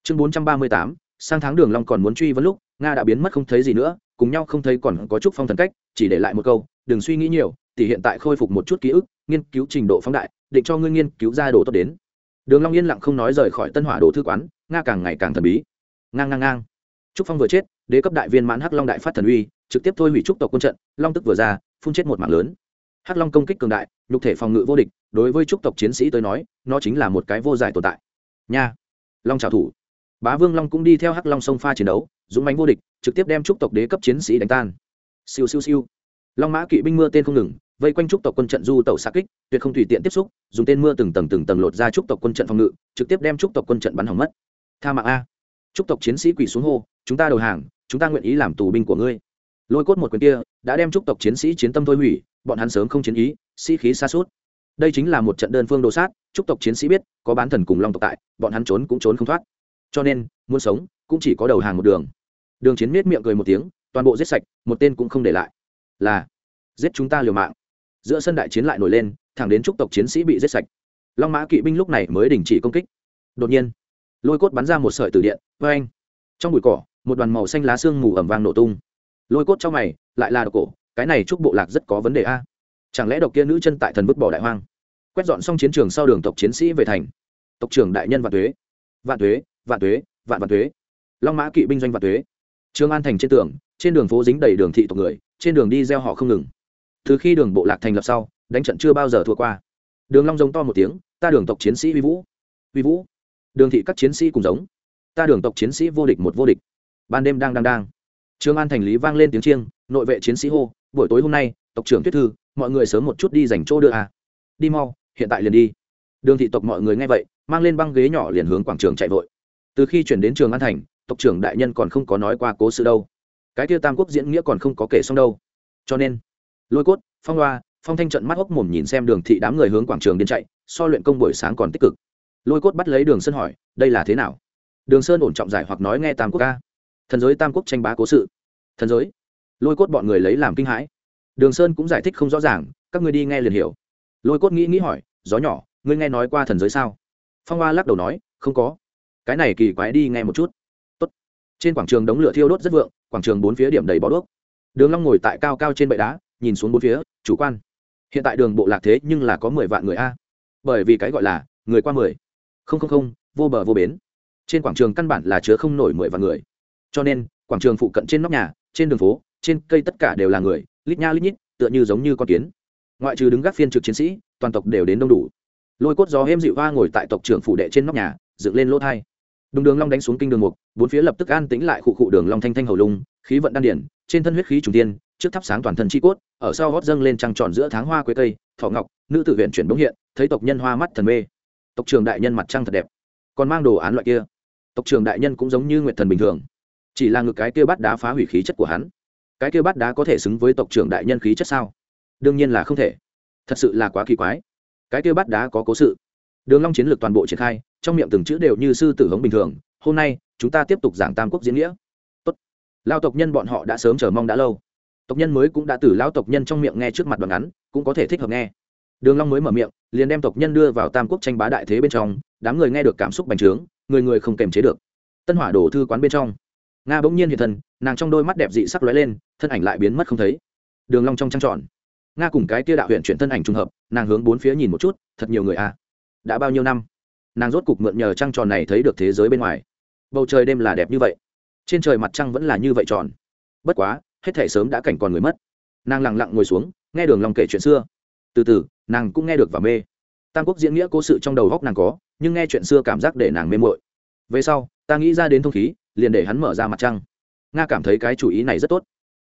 chương bốn trăm ba mươi tám sang tháng đường long còn muốn truy vấn lúc nga đã biến mất không thấy gì nữa cùng nhau không thấy còn có chút phong thần cách chỉ để lại một câu đừng suy nghĩ nhiều tỷ hiện tại khôi phục một chút ký ức nghiên cứu trình độ phóng đại định cho ngươi nghiên cứu ra đồ tốt đến đường long yên lặng không nói rời khỏi tân hỏa đồ thư quán nga càng ngày càng thần bí ngang ngang ngang trúc phong vừa chết đế cấp đại viên mãn hắc long đại phát thần uy trực tiếp thôi hủy trúc tộc quân trận long tức vừa ra phun chết một mạng lớn hắc long công kích cường đại, nhục thể phòng ngự vô địch, đối với chúc tộc chiến sĩ tới nói, nó chính là một cái vô giải tồn tại. Nha. Long trào thủ bá vương long cũng đi theo hắc long sông pha chiến đấu, dũng mánh vô địch, trực tiếp đem chúc tộc đế cấp chiến sĩ đánh tan. Siêu siêu siêu. Long mã kỵ binh mưa tên không ngừng, vây quanh trúc tộc quân trận du tẩu xa kích, tuyệt không tùy tiện tiếp xúc, dùng tên mưa từng tầng từng tầng lột ra trúc tộc quân trận phòng ngự, trực tiếp đem trúc tộc quân trận bắn hỏng mất. Tha mạng a. Trúc tộc chiến sĩ quỳ xuống hô, chúng ta đầu hàng, chúng ta nguyện ý làm tù binh của ngươi. Lôi cốt một quyền kia, đã đem trúc tộc chiến sĩ chiến tâm thôi hủy bọn hắn sớm không chiến ý, sĩ khí xa suốt. Đây chính là một trận đơn phương đồ sát trúc tộc chiến sĩ biết, có bán thần cùng long tộc tại, bọn hắn trốn cũng trốn không thoát. Cho nên, muốn sống, cũng chỉ có đầu hàng một đường. Đường chiến miết miệng cười một tiếng, toàn bộ giết sạch, một tên cũng không để lại. Là, giết chúng ta liều mạng. Giữa sân đại chiến lại nổi lên, thẳng đến trúc tộc chiến sĩ bị giết sạch. Long mã kỵ binh lúc này mới đình chỉ công kích. Đột nhiên, lôi cốt bắn ra một sợi từ điện vê anh trong bụi cỏ, một đoàn màu xanh lá xương mù ẩm vang nổ tung. Lôi cốt trong mày, lại là độc cổ cái này trúc bộ lạc rất có vấn đề a. Chẳng lẽ độc kia nữ chân tại thần vứt bỏ đại hoang? Quét dọn xong chiến trường sau đường tộc chiến sĩ về thành. Tộc trưởng đại nhân vạn thuế vạn thuế vạn thuế vạn vạn thuế long mã kỵ binh doanh vạn thuế trương an thành trên tường, trên đường phố dính đầy đường thị tộc người, trên đường đi gieo họ không ngừng. Từ khi đường bộ lạc thành lập sau, đánh trận chưa bao giờ thua qua. Đường long giống to một tiếng, ta đường tộc chiến sĩ vi vũ vi vũ. Đường thị các chiến sĩ cùng giống, ta đường tộc chiến sĩ vô địch một vô địch. Ban đêm đang đang đang. Trương an thành lý vang lên tiếng chiêng, nội vệ chiến sĩ hô buổi tối hôm nay, tộc trưởng tuyết thư, mọi người sớm một chút đi dành chỗ đưa à. đi mau, hiện tại liền đi. Đường thị tộc mọi người nghe vậy, mang lên băng ghế nhỏ liền hướng quảng trường chạy vội. Từ khi chuyển đến trường an thành, tộc trưởng đại nhân còn không có nói qua cố sự đâu. Cái tiêu tam quốc diễn nghĩa còn không có kể xong đâu. Cho nên, lôi cốt, phong loa phong thanh trận mắt hốc mồm nhìn xem đường thị đám người hướng quảng trường điên chạy, so luyện công buổi sáng còn tích cực. Lôi cốt bắt lấy đường sơn hỏi, đây là thế nào? Đường sơn ổn trọng giải hoặc nói nghe tam quốc ca. Thần giới tam quốc tranh bá cố sự. Thần giới? Lôi cốt bọn người lấy làm kinh hãi. Đường sơn cũng giải thích không rõ ràng, các ngươi đi nghe liền hiểu. Lôi cốt nghĩ nghĩ hỏi, gió nhỏ, ngươi nghe nói qua thần giới sao? Phong hoa lắc đầu nói, không có. Cái này kỳ quái đi nghe một chút. Tốt. trên quảng trường đống lửa thiêu đốt rất vượng, quảng trường bốn phía điểm đầy bó đuốc. Đường long ngồi tại cao cao trên bệ đá, nhìn xuống bốn phía, chủ quan. Hiện tại đường bộ lạc thế nhưng là có mười vạn người a. Bởi vì cái gọi là người qua mười. Không không không, vô bờ vô bến. Trên quảng trường căn bản là chứa không nổi mười vạn người. Cho nên, quảng trường phụ cận trên nóc nhà, trên đường phố trên cây tất cả đều là người, lít nha lít nhít, tựa như giống như con kiến. Ngoại trừ đứng gác phiên trực chiến sĩ, toàn tộc đều đến đông đủ. Lôi cốt gió êm dịu hoa ngồi tại tộc trưởng phụ đệ trên nóc nhà, dựng lên lỗ thai. Đùng đường long đánh xuống kinh đường mục, bốn phía lập tức an tĩnh lại khu cụ đường long thanh thanh hầu lung, khí vận đan điển, trên thân huyết khí trùng tiên, trước thắp sáng toàn thân chi cốt, ở sau gót dâng lên trăng tròn giữa tháng hoa quế cây, thọ ngọc, nữ tử huyện chuyển bỗng hiện, thấy tộc nhân hoa mắt thần mê. Tộc trưởng đại nhân mặt trăng thật đẹp, còn mang đồ án loại kia. Tộc trưởng đại nhân cũng giống như nguyệt thần bình thường, chỉ là ngực cái kia bát đá phá hủy khí chất của hắn cái kia bát đá có thể xứng với tộc trưởng đại nhân khí chất sao? Đương nhiên là không thể. Thật sự là quá kỳ quái. Cái kia bát đá có cố sự. Đường long chiến lược toàn bộ triển khai, trong miệng từng chữ đều như sư tử hống bình thường, hôm nay, chúng ta tiếp tục giảng tam quốc diễn nghĩa. Tốt. Lao tộc nhân bọn họ đã sớm chờ mong đã lâu. Tộc nhân mới cũng đã từ lao tộc nhân trong miệng nghe trước mặt đoạn ngắn, cũng có thể thích hợp nghe. Đường long mới mở miệng, liền đem tộc nhân đưa vào tam quốc tranh bá đại thế bên trong, đám người nghe được cảm xúc bành trướng, người người không kềm chế được. Tân hỏa đổ thư quán bên trong nga bỗng nhiên hiện thân, nàng trong đôi mắt đẹp dị sắc lóe lên, thân ảnh lại biến mất không thấy. Đường long trong trăng tròn. Nga cùng cái kia đạo huyện chuyển thân ảnh trùng hợp, nàng hướng bốn phía nhìn một chút, thật nhiều người a à. đã bao nhiêu năm? Nàng rốt cục mượn nhờ trăng tròn này thấy được thế giới bên ngoài. Bầu trời đêm là đẹp như vậy. Trên trời mặt trăng vẫn là như vậy tròn. Bất quá, hết thể sớm đã cảnh còn người mất. Nàng lặng lặng ngồi xuống, nghe đường long kể chuyện xưa. Từ từ, nàng cũng nghe được và mê. Tam quốc diễn nghĩa cố sự trong đầu góc nàng có, nhưng nghe chuyện xưa cảm giác để nàng mê muội. về sau, ta nghĩ ra đến thông khí liền để hắn mở ra mặt trăng. Nga cảm thấy cái chủ ý này rất tốt.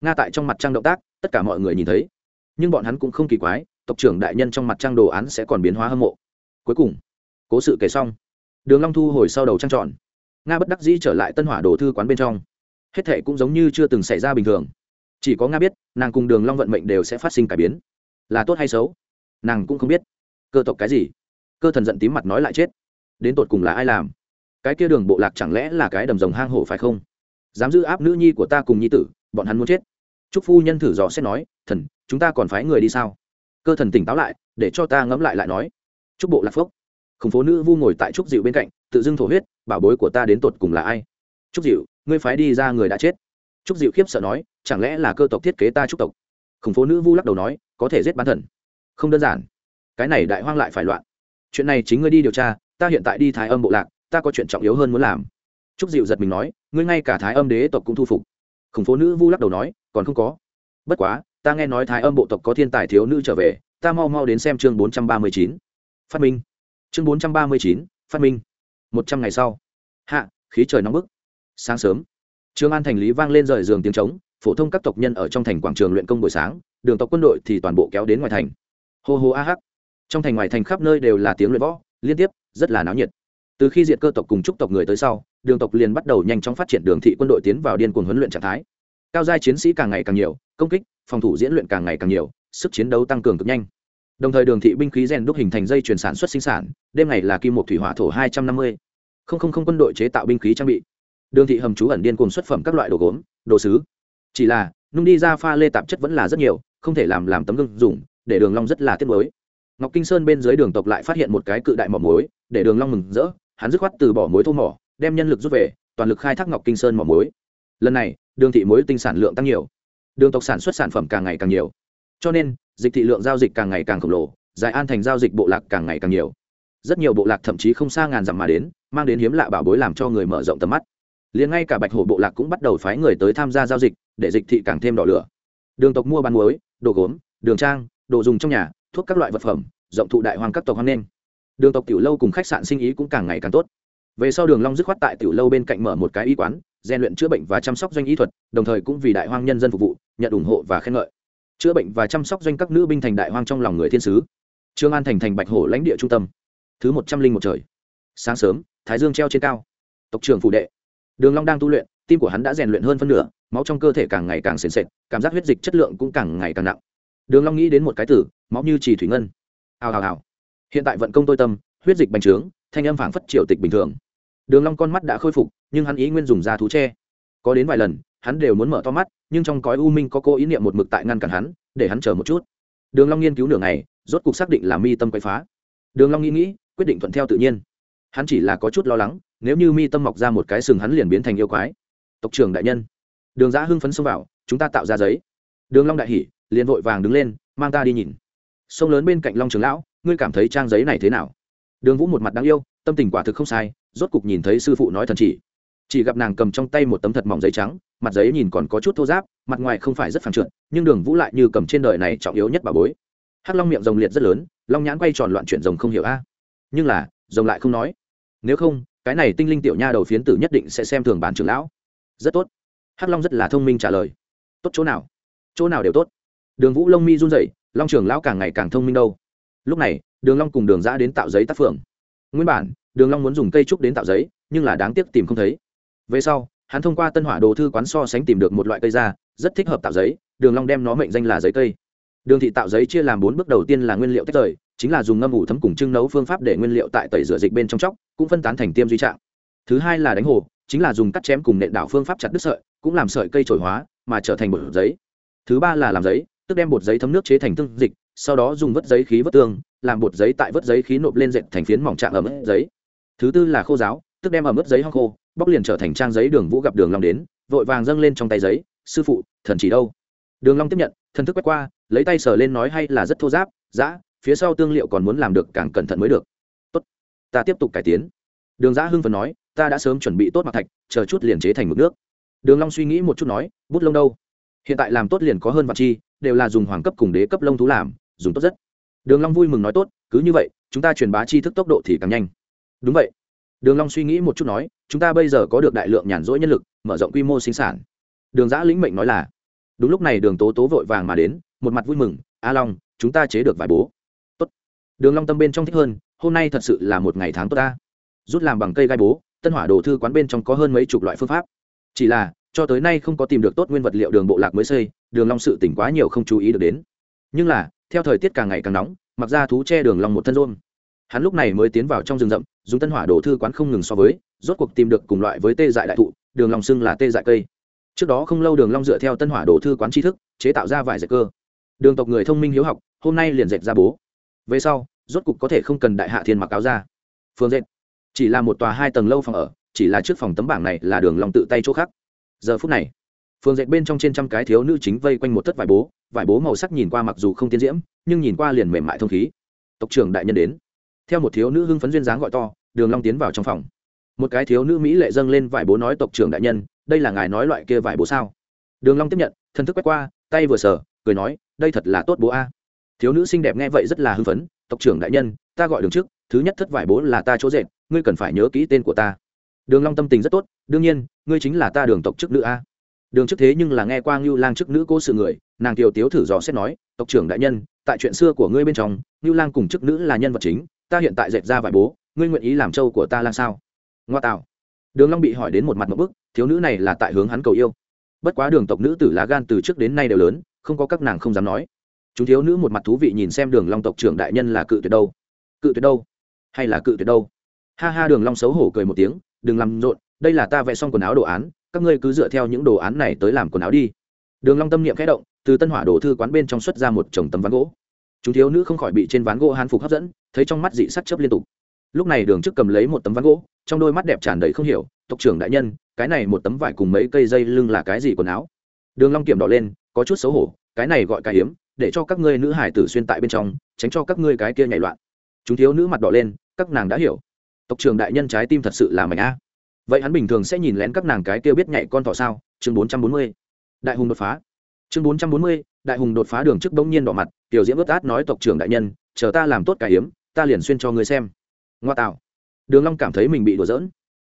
Nga tại trong mặt trăng động tác, tất cả mọi người nhìn thấy. Nhưng bọn hắn cũng không kỳ quái, tộc trưởng đại nhân trong mặt trăng đồ án sẽ còn biến hóa hâm mộ. Cuối cùng, cố sự kể xong. Đường long thu hồi sau đầu trăng tròn. Nga bất đắc dĩ trở lại tân hỏa đồ thư quán bên trong. Hết thệ cũng giống như chưa từng xảy ra bình thường. Chỉ có nga biết, nàng cùng đường long vận mệnh đều sẽ phát sinh cải biến. Là tốt hay xấu? Nàng cũng không biết. Cơ tộc cái gì? Cơ thần giận tím mặt nói lại chết. Đến tột cùng là ai làm? Cái kia đường bộ lạc chẳng lẽ là cái đầm rồng hang hổ phải không? Dám giữ áp nữ nhi của ta cùng nhi tử, bọn hắn muốn chết. Trúc phu nhân thử dò xét nói, thần, chúng ta còn phái người đi sao? Cơ thần tỉnh táo lại, để cho ta ngẫm lại lại nói. Trúc bộ lạc phốc. Khủng phố nữ vu ngồi tại trúc dịu bên cạnh, tự dưng thổ huyết, bảo bối của ta đến tột cùng là ai? Trúc dịu, ngươi phái đi ra người đã chết. Trúc dịu khiếp sợ nói, chẳng lẽ là cơ tộc thiết kế ta trúc tộc? Khủng phố nữ vu lắc đầu nói, có thể giết bán thần. Không đơn giản. Cái này đại hoang lại phải loạn. Chuyện này chính ngươi đi điều tra, ta hiện tại đi thái âm bộ lạc ta có chuyện trọng yếu hơn muốn làm. Trúc dịu giật mình nói, ngươi ngay cả thái âm đế tộc cũng thu phục. Khủng phố nữ vu lắc đầu nói, còn không có. Bất quá, ta nghe nói thái âm bộ tộc có thiên tài thiếu nữ trở về, ta mau mau đến xem chương bốn trăm ba mươi chín. Phát minh. Chương bốn trăm ba mươi chín, phát minh. Một trăm ngày sau. Hạ, khí trời nóng bức. Sáng sớm. Trương an thành lý vang lên rời giường tiếng trống, phổ thông các tộc nhân ở trong thành quảng trường luyện công buổi sáng, đường tộc quân đội thì toàn bộ kéo đến ngoài thành. Hô hô a hắc. Trong thành ngoài thành khắp nơi đều là tiếng luyện võ, liên tiếp, rất là náo nhiệt từ khi diệt cơ tộc cùng trúc tộc người tới sau, đường tộc liền bắt đầu nhanh chóng phát triển đường thị quân đội tiến vào điên cuồng huấn luyện trạng thái. Cao giai chiến sĩ càng ngày càng nhiều, công kích, phòng thủ diễn luyện càng ngày càng nhiều, sức chiến đấu tăng cường cực nhanh. Đồng thời đường thị binh khí rèn đúc hình thành dây chuyển sản xuất sinh sản, đêm ngày là kim một thủy hỏa thổ hai trăm năm mươi. Không không không quân đội chế tạo binh khí trang bị. Đường thị hầm trú ẩn điên cuồng xuất phẩm các loại đồ gốm, đồ sứ. Chỉ là, nung đi ra pha lê tạp chất vẫn là rất nhiều, không thể làm làm tấm gương dùng, để đường long rất là tiếc mới ngọc kinh sơn bên dưới đường tộc lại phát hiện một cái cự đại mỏ muối, để đường long mừng rỡ hắn dứt khoát từ bỏ muối thô mỏ, đem nhân lực rút về, toàn lực khai thác ngọc kinh sơn mỏ muối. Lần này, đường thị muối tinh sản lượng tăng nhiều. Đường tộc sản xuất sản phẩm càng ngày càng nhiều. Cho nên, dịch thị lượng giao dịch càng ngày càng khổng lồ, giải an thành giao dịch bộ lạc càng ngày càng nhiều. Rất nhiều bộ lạc thậm chí không xa ngàn dặm mà đến, mang đến hiếm lạ bảo bối làm cho người mở rộng tầm mắt. Liền ngay cả bạch hổ bộ lạc cũng bắt đầu phái người tới tham gia giao dịch, để dịch thị càng thêm đỏ lửa. Đường tộc mua bán muối, đồ gốm, đường trang, đồ dùng trong nhà, thuốc các loại vật phẩm, rộng thụ đại hoàng các tộc hoang nên đường tộc tiểu lâu cùng khách sạn sinh ý cũng càng ngày càng tốt. Về sau đường long dứt khoát tại tiểu lâu bên cạnh mở một cái y quán, rèn luyện chữa bệnh và chăm sóc doanh y thuật, đồng thời cũng vì đại hoang nhân dân phục vụ, nhận ủng hộ và khen ngợi. Chữa bệnh và chăm sóc doanh các nữ binh thành đại hoang trong lòng người thiên sứ. Trương an thành thành bạch hổ lãnh địa trung tâm. Thứ một trăm linh một trời. Sáng sớm, thái dương treo trên cao. Tộc trưởng phủ đệ. Đường long đang tu luyện, tim của hắn đã rèn luyện hơn phân nửa, máu trong cơ thể càng ngày càng sền sệt, cảm giác huyết dịch chất lượng cũng càng ngày càng nặng. Đường long nghĩ đến một cái tử máu như trì thủy ngân. Hào hào hào hiện tại vận công tôi tâm, huyết dịch bành trướng, thanh âm phảng phất triều tịch bình thường. Đường long con mắt đã khôi phục, nhưng hắn ý nguyên dùng da thú che có đến vài lần, hắn đều muốn mở to mắt, nhưng trong cõi u minh có cô ý niệm một mực tại ngăn cản hắn, để hắn chờ một chút. Đường long nghiên cứu nửa ngày, rốt cục xác định là mi tâm quấy phá. Đường long nghĩ nghĩ, quyết định thuận theo tự nhiên. Hắn chỉ là có chút lo lắng, nếu như mi tâm mọc ra một cái sừng hắn liền biến thành yêu quái. Tộc trưởng đại nhân. Đường giã hưng phấn xông vào, chúng ta tạo ra giấy. Đường long đại hỉ, liền vội vàng đứng lên, mang ta đi nhìn. Sông lớn bên cạnh long trường lão ngươi cảm thấy trang giấy này thế nào? Đường vũ một mặt đáng yêu, tâm tình quả thực không sai, rốt cục nhìn thấy sư phụ nói thần chỉ. Chỉ gặp nàng cầm trong tay một tấm thật mỏng giấy trắng, mặt giấy nhìn còn có chút thô giáp mặt ngoài không phải rất phẳng trượt, nhưng đường vũ lại như cầm trên đời này trọng yếu nhất bà bối. Hắc long miệng rồng liệt rất lớn, long nhãn quay tròn loạn chuyển rồng không hiểu a. Nhưng là, rồng lại không nói. Nếu không, cái này tinh linh tiểu nha đầu phiến tử nhất định sẽ xem thường bản trưởng lão. Rất tốt. Hắc long rất là thông minh trả lời. Tốt chỗ nào? Chỗ nào đều tốt. Đường vũ lông mi run rẩy, long trưởng lão càng ngày càng thông minh đâu lúc này, đường long cùng đường giã đến tạo giấy tác phượng nguyên bản, đường long muốn dùng cây trúc đến tạo giấy, nhưng là đáng tiếc tìm không thấy. Về sau, hắn thông qua tân hỏa đồ thư quán so sánh tìm được một loại cây da, rất thích hợp tạo giấy, đường long đem nó mệnh danh là giấy cây. Đường thị tạo giấy chia làm bốn bước đầu tiên là nguyên liệu tách rời, chính là dùng ngâm ủ thấm cùng trưng nấu phương pháp để nguyên liệu tại tẩy rửa dịch bên trong chóc, cũng phân tán thành tiêm duy trạng. Thứ hai là đánh hồ, chính là dùng cắt chém cùng nện đảo phương pháp chặt đứt sợi, cũng làm sợi cây trổi hóa, mà trở thành bột giấy. Thứ ba là làm giấy, tức đem bột giấy thấm nước chế thành tương dịch sau đó dùng vớt giấy khí vớt tương, làm bột giấy tại vớt giấy khí nộp lên dệt thành phiến mỏng trạng ở mức giấy. Thứ tư là khô giáo, tức đem ở mức giấy hong khô, bóc liền trở thành trang giấy đường vũ gặp đường long đến, vội vàng dâng lên trong tay giấy, sư phụ, thần chỉ đâu? Đường long tiếp nhận, thần thức quét qua, lấy tay sờ lên nói hay là rất thô giáp dã phía sau tương liệu còn muốn làm được càng cẩn thận mới được. Tốt, ta tiếp tục cải tiến. Đường giã hưng phần nói, ta đã sớm chuẩn bị tốt mặt thạch, chờ chút liền chế thành mực nước. Đường long suy nghĩ một chút nói, bút lông đâu? Hiện tại làm tốt liền có hơn vạn chi, đều là dùng hoàng cấp cùng đế cấp lông thú làm dùng tốt rất. Đường long vui mừng nói tốt, cứ như vậy, chúng ta truyền bá tri thức tốc độ thì càng nhanh. Đúng vậy. Đường long suy nghĩ một chút nói, chúng ta bây giờ có được đại lượng nhàn rỗi nhân lực, mở rộng quy mô sinh sản. Đường giã lĩnh mệnh nói là, đúng lúc này đường tố tố vội vàng mà đến, một mặt vui mừng, a long, chúng ta chế được vài bố. Tốt. Đường long tâm bên trong thích hơn, hôm nay thật sự là một ngày tháng tốt ta. Rút làm bằng cây gai bố, tân hỏa đồ thư quán bên trong có hơn mấy chục loại phương pháp. Chỉ là, cho tới nay không có tìm được tốt nguyên vật liệu đường bộ lạc mới xây, đường long sự tỉnh quá nhiều không chú ý được đến. Nhưng là theo thời tiết càng ngày càng nóng, mặc ra thú che đường long một thân rôm. Hắn lúc này mới tiến vào trong rừng rậm, dùng tân hỏa đổ thư quán không ngừng so với, rốt cuộc tìm được cùng loại với tê dại đại thụ, đường long xưng là tê dại cây. Trước đó không lâu đường long dựa theo tân hỏa đổ thư quán tri thức, chế tạo ra vài dệt cơ. Đường tộc người thông minh hiếu học, hôm nay liền dệt ra bố. Về sau, rốt cục có thể không cần đại hạ thiên mặc áo ra. Phương dệt. Chỉ là một tòa hai tầng lâu phòng ở, chỉ là trước phòng tấm bảng này là đường long tự tay chỗ khác. Giờ phút này phương dệt bên trong trên trăm cái thiếu nữ chính vây quanh một thất vải bố vải bố màu sắc nhìn qua mặc dù không tiến diễm, nhưng nhìn qua liền mềm mại thông khí. Tộc trưởng đại nhân đến. Theo một thiếu nữ hưng phấn duyên dáng gọi to, đường long tiến vào trong phòng. Một cái thiếu nữ mỹ lệ dâng lên vải bố nói, tộc trưởng đại nhân, đây là ngài nói loại kia vải bố sao? Đường long tiếp nhận thân thức quét qua, tay vừa sờ, cười nói, đây thật là tốt bố a. Thiếu nữ xinh đẹp nghe vậy rất là hưng phấn, tộc trưởng đại nhân, ta gọi đường trước, thứ nhất thất vải bố là ta chỗ dệt, ngươi cần phải nhớ kỹ tên của ta. Đường long tâm tình rất tốt, đương nhiên, ngươi chính là ta đường tộc trước nữ a đường trước thế nhưng là nghe qua ngưu lang chức nữ cố sự người, nàng kiều tiếu thử dò xét nói, tộc trưởng đại nhân, tại chuyện xưa của ngươi bên trong, ngưu lang cùng chức nữ là nhân vật chính, ta hiện tại dệt ra vải bố, ngươi nguyện ý làm trâu của ta làm sao? Ngoa tạo. Đường long bị hỏi đến một mặt một bức, thiếu nữ này là tại hướng hắn cầu yêu. Bất quá đường tộc nữ tử lá gan từ trước đến nay đều lớn, không có các nàng không dám nói. Chúng thiếu nữ một mặt thú vị nhìn xem đường long tộc trưởng đại nhân là cự tuyệt đâu. Cự tuyệt đâu? Hay là cự tuyệt đâu? Ha ha, đường long xấu hổ cười một tiếng, đừng làm rộn, đây là ta vẽ xong quần áo đồ án các ngươi cứ dựa theo những đồ án này tới làm quần áo đi. Đường long tâm niệm khẽ động, từ tân hỏa đồ thư quán bên trong xuất ra một chồng tấm ván gỗ. Chúng thiếu nữ không khỏi bị trên ván gỗ hán phục hấp dẫn, thấy trong mắt dị sắc chớp liên tục. Lúc này đường trước cầm lấy một tấm ván gỗ, trong đôi mắt đẹp tràn đầy không hiểu, tộc trưởng đại nhân, cái này một tấm vải cùng mấy cây dây lưng là cái gì quần áo? Đường long kiểm đỏ lên, có chút xấu hổ, cái này gọi cái hiếm, để cho các ngươi nữ hải tử xuyên tại bên trong, tránh cho các ngươi cái kia nhảy loạn. Chúng thiếu nữ mặt đỏ lên, các nàng đã hiểu. Tộc trưởng đại nhân trái tim thật sự là mạnh a vậy hắn bình thường sẽ nhìn lén các nàng cái kia biết nhảy con thỏ sao? Chương bốn trăm bốn mươi. Đại hùng đột phá. Chương bốn trăm bốn mươi, đại hùng đột phá đường trước bỗng nhiên đỏ mặt, tiểu diễm ướt át nói tộc trưởng đại nhân, chờ ta làm tốt cái hiếm ta liền xuyên cho ngươi xem. Ngoa tạo. Đường long cảm thấy mình bị đùa giỡn.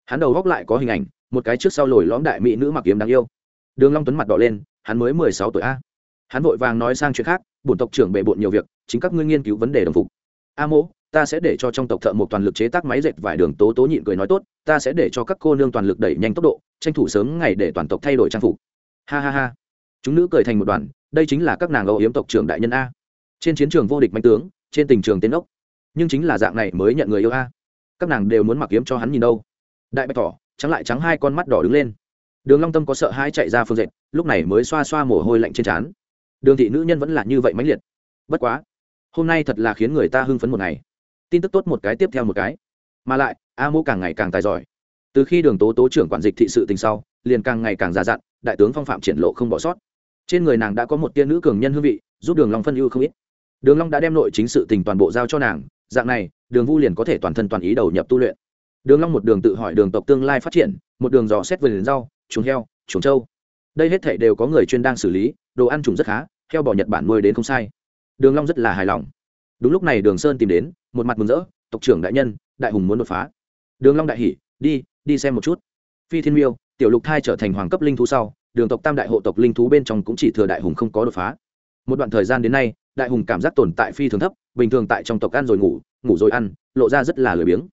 Hắn đầu góc lại có hình ảnh, một cái trước sau lồi lõm đại mỹ nữ mặc kiếm đáng yêu. Đường long tuấn mặt đỏ lên, hắn mới mười sáu tuổi a. Hắn vội vàng nói sang chuyện khác, bổn tộc trưởng bệ bộn nhiều việc, chính các ngươi nghiên cứu vấn đề đồng phục. A mỗ ta sẽ để cho trong tộc thợ một toàn lực chế tác máy dệt vải đường tố tố nhịn cười nói tốt, ta sẽ để cho các cô nương toàn lực đẩy nhanh tốc độ, tranh thủ sớm ngày để toàn tộc thay đổi trang phục. Ha ha ha. Chúng nữ cười thành một đoàn, đây chính là các nàng âu yếm tộc trưởng đại nhân a. Trên chiến trường vô địch mạnh tướng, trên tình trường tiến ốc. Nhưng chính là dạng này mới nhận người yêu a. Các nàng đều muốn mặc yếm cho hắn nhìn đâu. Đại bạch tỏ trắng lại trắng hai con mắt đỏ đứng lên. Đường long tâm có sợ hãi chạy ra phương dệt, lúc này mới xoa xoa mồ hôi lạnh trên trán. Đường thị nữ nhân vẫn là như vậy mãnh liệt. Bất quá, hôm nay thật là khiến người ta hưng phấn một ngày tin tức tốt một cái tiếp theo một cái. Mà lại, a mô càng ngày càng tài giỏi. Từ khi đường tố tố trưởng quản dịch thị sự tình sau, liền càng ngày càng già dặn, đại tướng phong phạm triển lộ không bỏ sót. Trên người nàng đã có một tiên nữ cường nhân hương vị, giúp đường long phân ưu không ít. Đường long đã đem nội chính sự tình toàn bộ giao cho nàng, dạng này, đường vu liền có thể toàn thân toàn ý đầu nhập tu luyện. Đường long một đường tự hỏi đường tộc tương lai phát triển, một đường dò xét về liền rau, chuồng heo, chuồng trâu. Đây hết thảy đều có người chuyên đang xử lý, đồ ăn trùng rất khá, heo bò nhật bản nuôi đến không sai. Đường long rất là hài lòng đúng lúc này đường sơn tìm đến, một mặt mừng rỡ, tộc trưởng đại nhân, đại hùng muốn đột phá. Đường long đại hỉ, đi đi xem một chút. Phi thiên miêu, tiểu lục thai trở thành hoàng cấp linh thú sau, đường tộc tam đại hộ tộc linh thú bên trong cũng chỉ thừa đại hùng không có đột phá. Một đoạn thời gian đến nay, đại hùng cảm giác tồn tại phi thường thấp, bình thường tại trong tộc ăn rồi ngủ ngủ rồi ăn, lộ ra rất là lười biếng.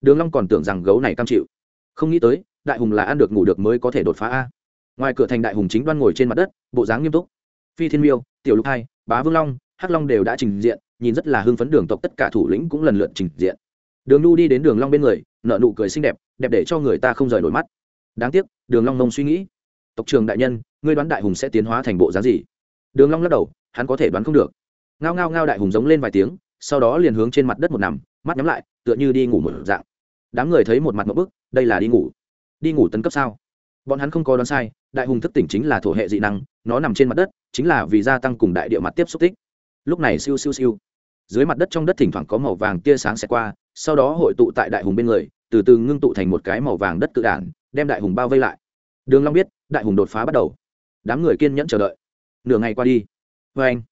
Đường long còn tưởng rằng gấu này cam chịu. Không nghĩ tới, đại hùng là ăn được ngủ được mới có thể đột phá a. Ngoài cửa thành đại hùng chính đoan ngồi trên mặt đất, bộ dáng nghiêm túc. Phi thiên miêu, tiểu lục hai bá vương long hắc long đều đã trình diện, nhìn rất là hưng phấn đường tộc tất cả thủ lĩnh cũng lần lượt trình diện. Đường nu đi đến đường long bên người, nở nụ cười xinh đẹp đẹp để cho người ta không rời nổi mắt. Đáng tiếc, đường long mông suy nghĩ. Tộc trưởng đại nhân, ngươi đoán đại hùng sẽ tiến hóa thành bộ dáng gì? Đường long lắc đầu, hắn có thể đoán không được. Ngao ngao ngao đại hùng giống lên vài tiếng, sau đó liền hướng trên mặt đất một nằm, mắt nhắm lại, tựa như đi ngủ một dạng. Đám người thấy một mặt một bức, đây là đi ngủ. Đi ngủ tấn cấp sao? Bọn hắn không có đoán sai, đại hùng thức tỉnh chính là thổ hệ dị năng, nó nằm trên mặt đất, chính là vì gia tăng cùng đại địa mặt tiếp xúc tích lúc này siêu siêu siêu. Dưới mặt đất trong đất thỉnh thoảng có màu vàng tia sáng xẹt qua, sau đó hội tụ tại đại hùng bên người, từ từ ngưng tụ thành một cái màu vàng đất cự đản, đem đại hùng bao vây lại. Đường long biết, đại hùng đột phá bắt đầu. Đám người kiên nhẫn chờ đợi. Nửa ngày qua đi. Với anh.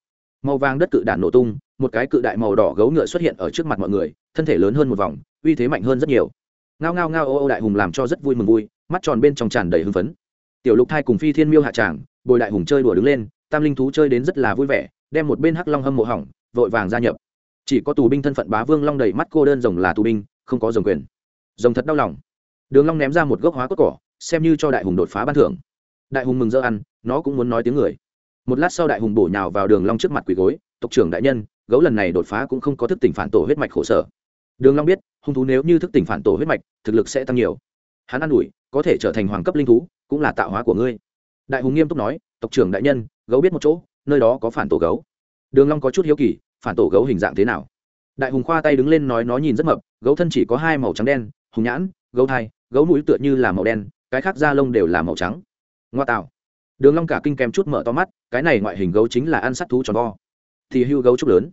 Màu vàng đất cự đản nổ tung, một cái cự đại màu đỏ gấu ngựa xuất hiện ở trước mặt mọi người, thân thể lớn hơn một vòng, uy thế mạnh hơn rất nhiều. Ngao ngao ngao ô ô đại hùng làm cho rất vui mừng vui, mắt tròn bên trong tràn đầy hưng phấn. Tiểu lục thai cùng phi thiên miêu hạ tràng, bồi đại hùng chơi đùa đứng lên, tam linh thú chơi đến rất là vui vẻ đem một bên hắc long hâm mộ hỏng, vội vàng gia nhập. Chỉ có tù binh thân phận bá vương long đầy mắt cô đơn rồng là tù binh, không có rồng quyền. Rồng thật đau lòng. Đường long ném ra một gốc hóa cốt cỏ, xem như cho đại hùng đột phá ban thưởng. Đại hùng mừng rỡ ăn, nó cũng muốn nói tiếng người. Một lát sau đại hùng bổ nhào vào đường long trước mặt quỳ gối, tộc trưởng đại nhân, gấu lần này đột phá cũng không có thức tỉnh phản tổ huyết mạch khổ sở. Đường long biết, hung thú nếu như thức tỉnh phản tổ huyết mạch, thực lực sẽ tăng nhiều. Hắn ăn ủi, có thể trở thành hoàng cấp linh thú, cũng là tạo hóa của ngươi. Đại hùng nghiêm túc nói, tộc trưởng đại nhân, gấu biết một chỗ nơi đó có phản tổ gấu. Đường long có chút hiếu kỳ, phản tổ gấu hình dạng thế nào? Đại hùng khoa tay đứng lên nói nó nhìn rất mập, gấu thân chỉ có hai màu trắng đen, hùng nhãn, gấu thai, gấu mũi tựa như là màu đen, cái khác da lông đều là màu trắng. Ngoa tạo. Đường long cả kinh kèm chút mở to mắt, cái này ngoại hình gấu chính là ăn sát thú tròn vo. Thì hưu gấu trúc lớn.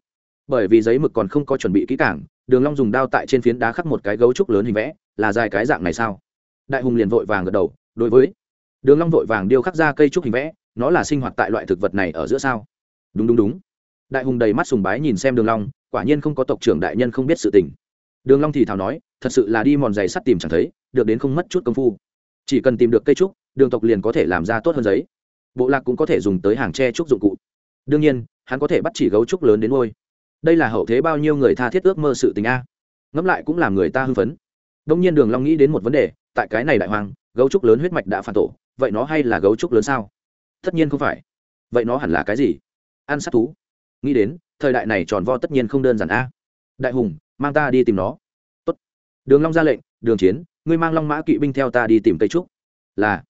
Bởi vì giấy mực còn không có chuẩn bị kỹ càng, đường long dùng đao tại trên phiến đá khắc một cái gấu trúc lớn hình vẽ, là dài cái dạng này sao? Đại hùng liền vội vàng gật đầu, đối với. Đường long vội vàng điêu khắc ra cây trúc hình vẽ nó là sinh hoạt tại loại thực vật này ở giữa sao? Đúng đúng đúng. Đại hùng đầy mắt sùng bái nhìn xem đường long, quả nhiên không có tộc trưởng đại nhân không biết sự tình. Đường long thì thào nói, thật sự là đi mòn giày sắt tìm chẳng thấy, được đến không mất chút công phu. Chỉ cần tìm được cây trúc, đường tộc liền có thể làm ra tốt hơn giấy. Bộ lạc cũng có thể dùng tới hàng tre trúc dụng cụ. Đương nhiên, hắn có thể bắt chỉ gấu trúc lớn đến ngôi đây là hậu thế bao nhiêu người tha thiết ước mơ sự tình a? Ngẫm lại cũng làm người ta hưng phấn. Đông nhiên đường long nghĩ đến một vấn đề, tại cái này đại hoàng, gấu trúc lớn huyết mạch đã phản tổ, vậy nó hay là gấu trúc lớn sao? Tất nhiên không phải. Vậy nó hẳn là cái gì? Ăn sát thú. Nghĩ đến, thời đại này tròn vo tất nhiên không đơn giản a. Đại hùng, mang ta đi tìm nó. Tốt. đường long ra lệnh, đường chiến, ngươi mang long mã kỵ binh theo ta đi tìm cây trúc. Là.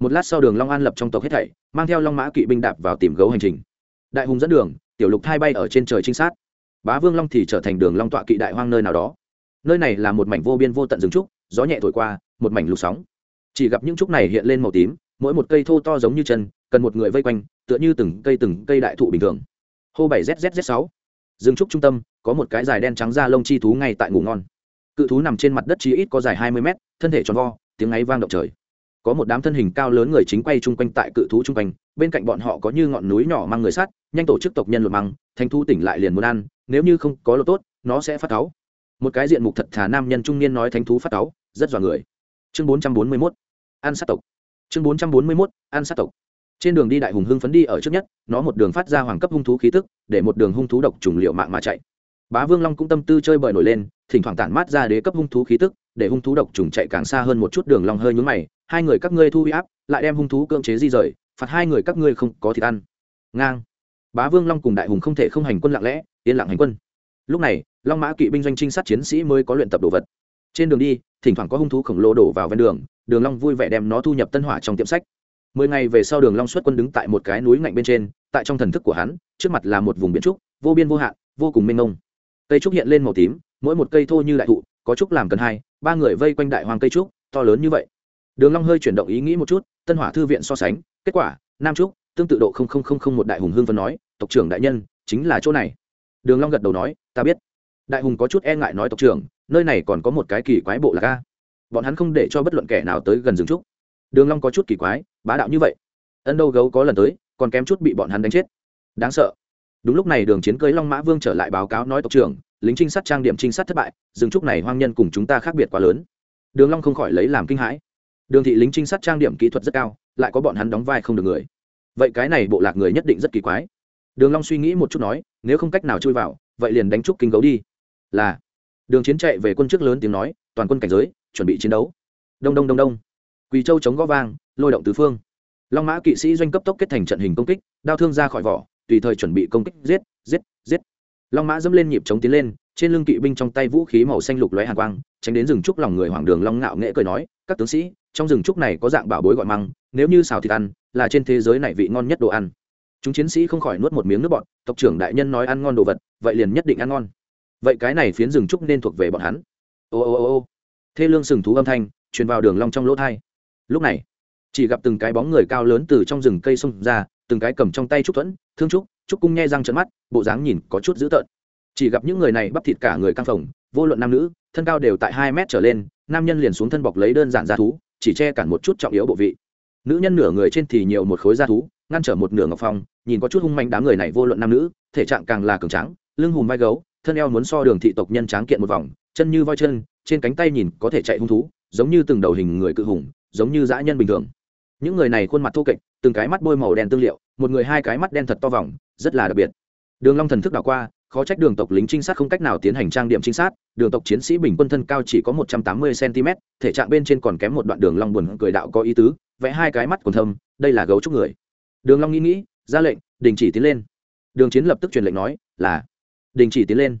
Một lát sau đường long an lập trong tộc hết thảy, mang theo long mã kỵ binh đạp vào tìm gấu hành trình. Đại hùng dẫn đường, tiểu lục thay bay ở trên trời trinh sát. Bá vương long thì trở thành đường long tọa kỵ đại hoang nơi nào đó. Nơi này là một mảnh vô biên vô tận rừng trúc, gió nhẹ thổi qua, một mảnh lục sóng. Chỉ gặp những trúc này hiện lên màu tím, mỗi một cây thô to giống như chân cần một người vây quanh, tựa như từng cây từng cây đại thụ bình thường. Hô bảy zzz sáu. Rừng trúc trung tâm, có một cái dài đen trắng da lông chi thú ngay tại ngủ ngon. Cự thú nằm trên mặt đất chí ít có dài hai mươi mét, thân thể tròn vo, tiếng ấy vang động trời. Có một đám thân hình cao lớn người chính quay chung quanh tại cự thú chung quanh, bên cạnh bọn họ có như ngọn núi nhỏ mang người sát, nhanh tổ chức tộc nhân lột măng, thanh thu tỉnh lại liền muốn ăn, nếu như không có lột tốt, nó sẽ phát cáu. Một cái diện mục thật thà nam nhân trung niên nói thánh thú phát cáu, rất dọa người. Chương bốn trăm bốn mươi mốt. Ăn sát tộc. Chương bốn trăm bốn mươi mốt. Ăn sát tộc trên đường đi đại hùng hưng phấn đi ở trước nhất, nó một đường phát ra hoàng cấp hung thú khí tức, để một đường hung thú độc trùng liệu mạng mà chạy. Bá vương long cũng tâm tư chơi bời nổi lên, thỉnh thoảng tản mát ra đế cấp hung thú khí tức, để hung thú độc trùng chạy càng xa hơn một chút, đường long hơi nhún mày, hai người các ngươi thu huy áp, lại đem hung thú cưỡng chế di rời, phạt hai người các ngươi không có thịt ăn. Ngang. Bá vương long cùng đại hùng không thể không hành quân lặng lẽ, yên lặng hành quân. Lúc này, long mã kỵ binh doanh trinh sát chiến sĩ mới có luyện tập đồ vật. Trên đường đi, thỉnh thoảng có hung thú khổng lồ đổ vào ven đường đường long vui vẻ đem nó thu nhập tân hỏa trong tiệm sách mười ngày về sau đường long xuất quân đứng tại một cái núi ngạnh bên trên, tại trong thần thức của hắn, trước mặt là một vùng biển trúc, vô biên vô hạn, vô cùng mênh mông. Cây trúc hiện lên màu tím, mỗi một cây thô như đại thụ, có trúc làm cần hai, ba người vây quanh đại hoàng cây trúc, to lớn như vậy. Đường long hơi chuyển động ý nghĩ một chút, tân hỏa thư viện so sánh, kết quả, nam trúc, tương tự độ không không không không một đại hùng hương phân nói, tộc trưởng đại nhân, chính là chỗ này. Đường long gật đầu nói, ta biết. Đại hùng có chút e ngại nói, tộc trưởng, nơi này còn có một cái kỳ quái bộ lạc a. Bọn hắn không để cho bất luận kẻ nào tới gần rừng trúc. Đường long có chút kỳ quái bá đạo như vậy. Ân đâu gấu có lần tới, còn kém chút bị bọn hắn đánh chết. Đáng sợ. Đúng lúc này đường chiến cưới long mã vương trở lại báo cáo nói tộc trưởng, lính trinh sát trang điểm trinh sát thất bại, rừng trúc này hoang nhân cùng chúng ta khác biệt quá lớn. Đường long không khỏi lấy làm kinh hãi. Đường thị lính trinh sát trang điểm kỹ thuật rất cao, lại có bọn hắn đóng vai không được người. Vậy cái này bộ lạc người nhất định rất kỳ quái. Đường long suy nghĩ một chút nói, nếu không cách nào chui vào, vậy liền đánh trúc kinh gấu đi. Là. Đường chiến chạy về quân trước lớn tiếng nói, toàn quân cảnh giới, chuẩn bị chiến đấu. Đông đông đông đông. Quỳ châu chống gõ vang lôi động tứ phương. Long mã kỵ sĩ doanh cấp tốc kết thành trận hình công kích, đao thương ra khỏi vỏ, tùy thời chuẩn bị công kích, giết giết giết. Long mã dẫm lên nhịp chống tiến lên, trên lưng kỵ binh trong tay vũ khí màu xanh lục lóe hàn quang, tránh đến rừng trúc lòng người hoàng đường long ngạo nghệ cười nói, các tướng sĩ, trong rừng trúc này có dạng bảo bối gọi măng, nếu như xào thịt ăn, là trên thế giới này vị ngon nhất đồ ăn. Chúng chiến sĩ không khỏi nuốt một miếng nước bọn tộc trưởng đại nhân nói ăn ngon đồ vật, vậy liền nhất định ăn ngon. Vậy cái này phiến rừng trúc nên thuộc về bọn hắn. Ô ô ô ô. Thê lương sừng thú âm thanh, truyền vào đường long trong lỗ thai. Lúc này chỉ gặp từng cái bóng người cao lớn từ trong rừng cây xông ra, từng cái cầm trong tay trúc thuẫn, thương trúc trúc cung nghe răng trận mắt, bộ dáng nhìn có chút dữ tợn. Chỉ gặp những người này bắp thịt cả người căng phồng, vô luận nam nữ, thân cao đều tại hai mét trở lên, nam nhân liền xuống thân bọc lấy đơn giản da thú, chỉ che cản một chút trọng yếu bộ vị. Nữ nhân nửa người trên thì nhiều một khối da thú, ngăn trở một nửa ngọc phong, nhìn có chút hung manh đám người này vô luận nam nữ, thể trạng càng là cường tráng, lưng hùm vai gấu, thân eo muốn so đường thị tộc nhân tráng kiện một vòng, chân như voi chân, trên cánh tay nhìn có thể chạy hung thú, giống như từng đầu hình người cự hùng, giống như dã nhân bình thường những người này khuôn mặt thô kệch, từng cái mắt bôi màu đen tương liệu, một người hai cái mắt đen thật to vòng, rất là đặc biệt. Đường long thần thức đảo qua, khó trách đường tộc lính trinh sát không cách nào tiến hành trang điểm trinh sát, đường tộc chiến sĩ bình quân thân cao chỉ có một trăm tám mươi cm thể trạng bên trên còn kém một đoạn đường long buồn cười đạo có ý tứ, vẽ hai cái mắt còn thâm, đây là gấu trúc người. Đường long nghĩ nghĩ, ra lệnh, đình chỉ tiến lên. Đường chiến lập tức truyền lệnh nói, là, đình chỉ tiến lên.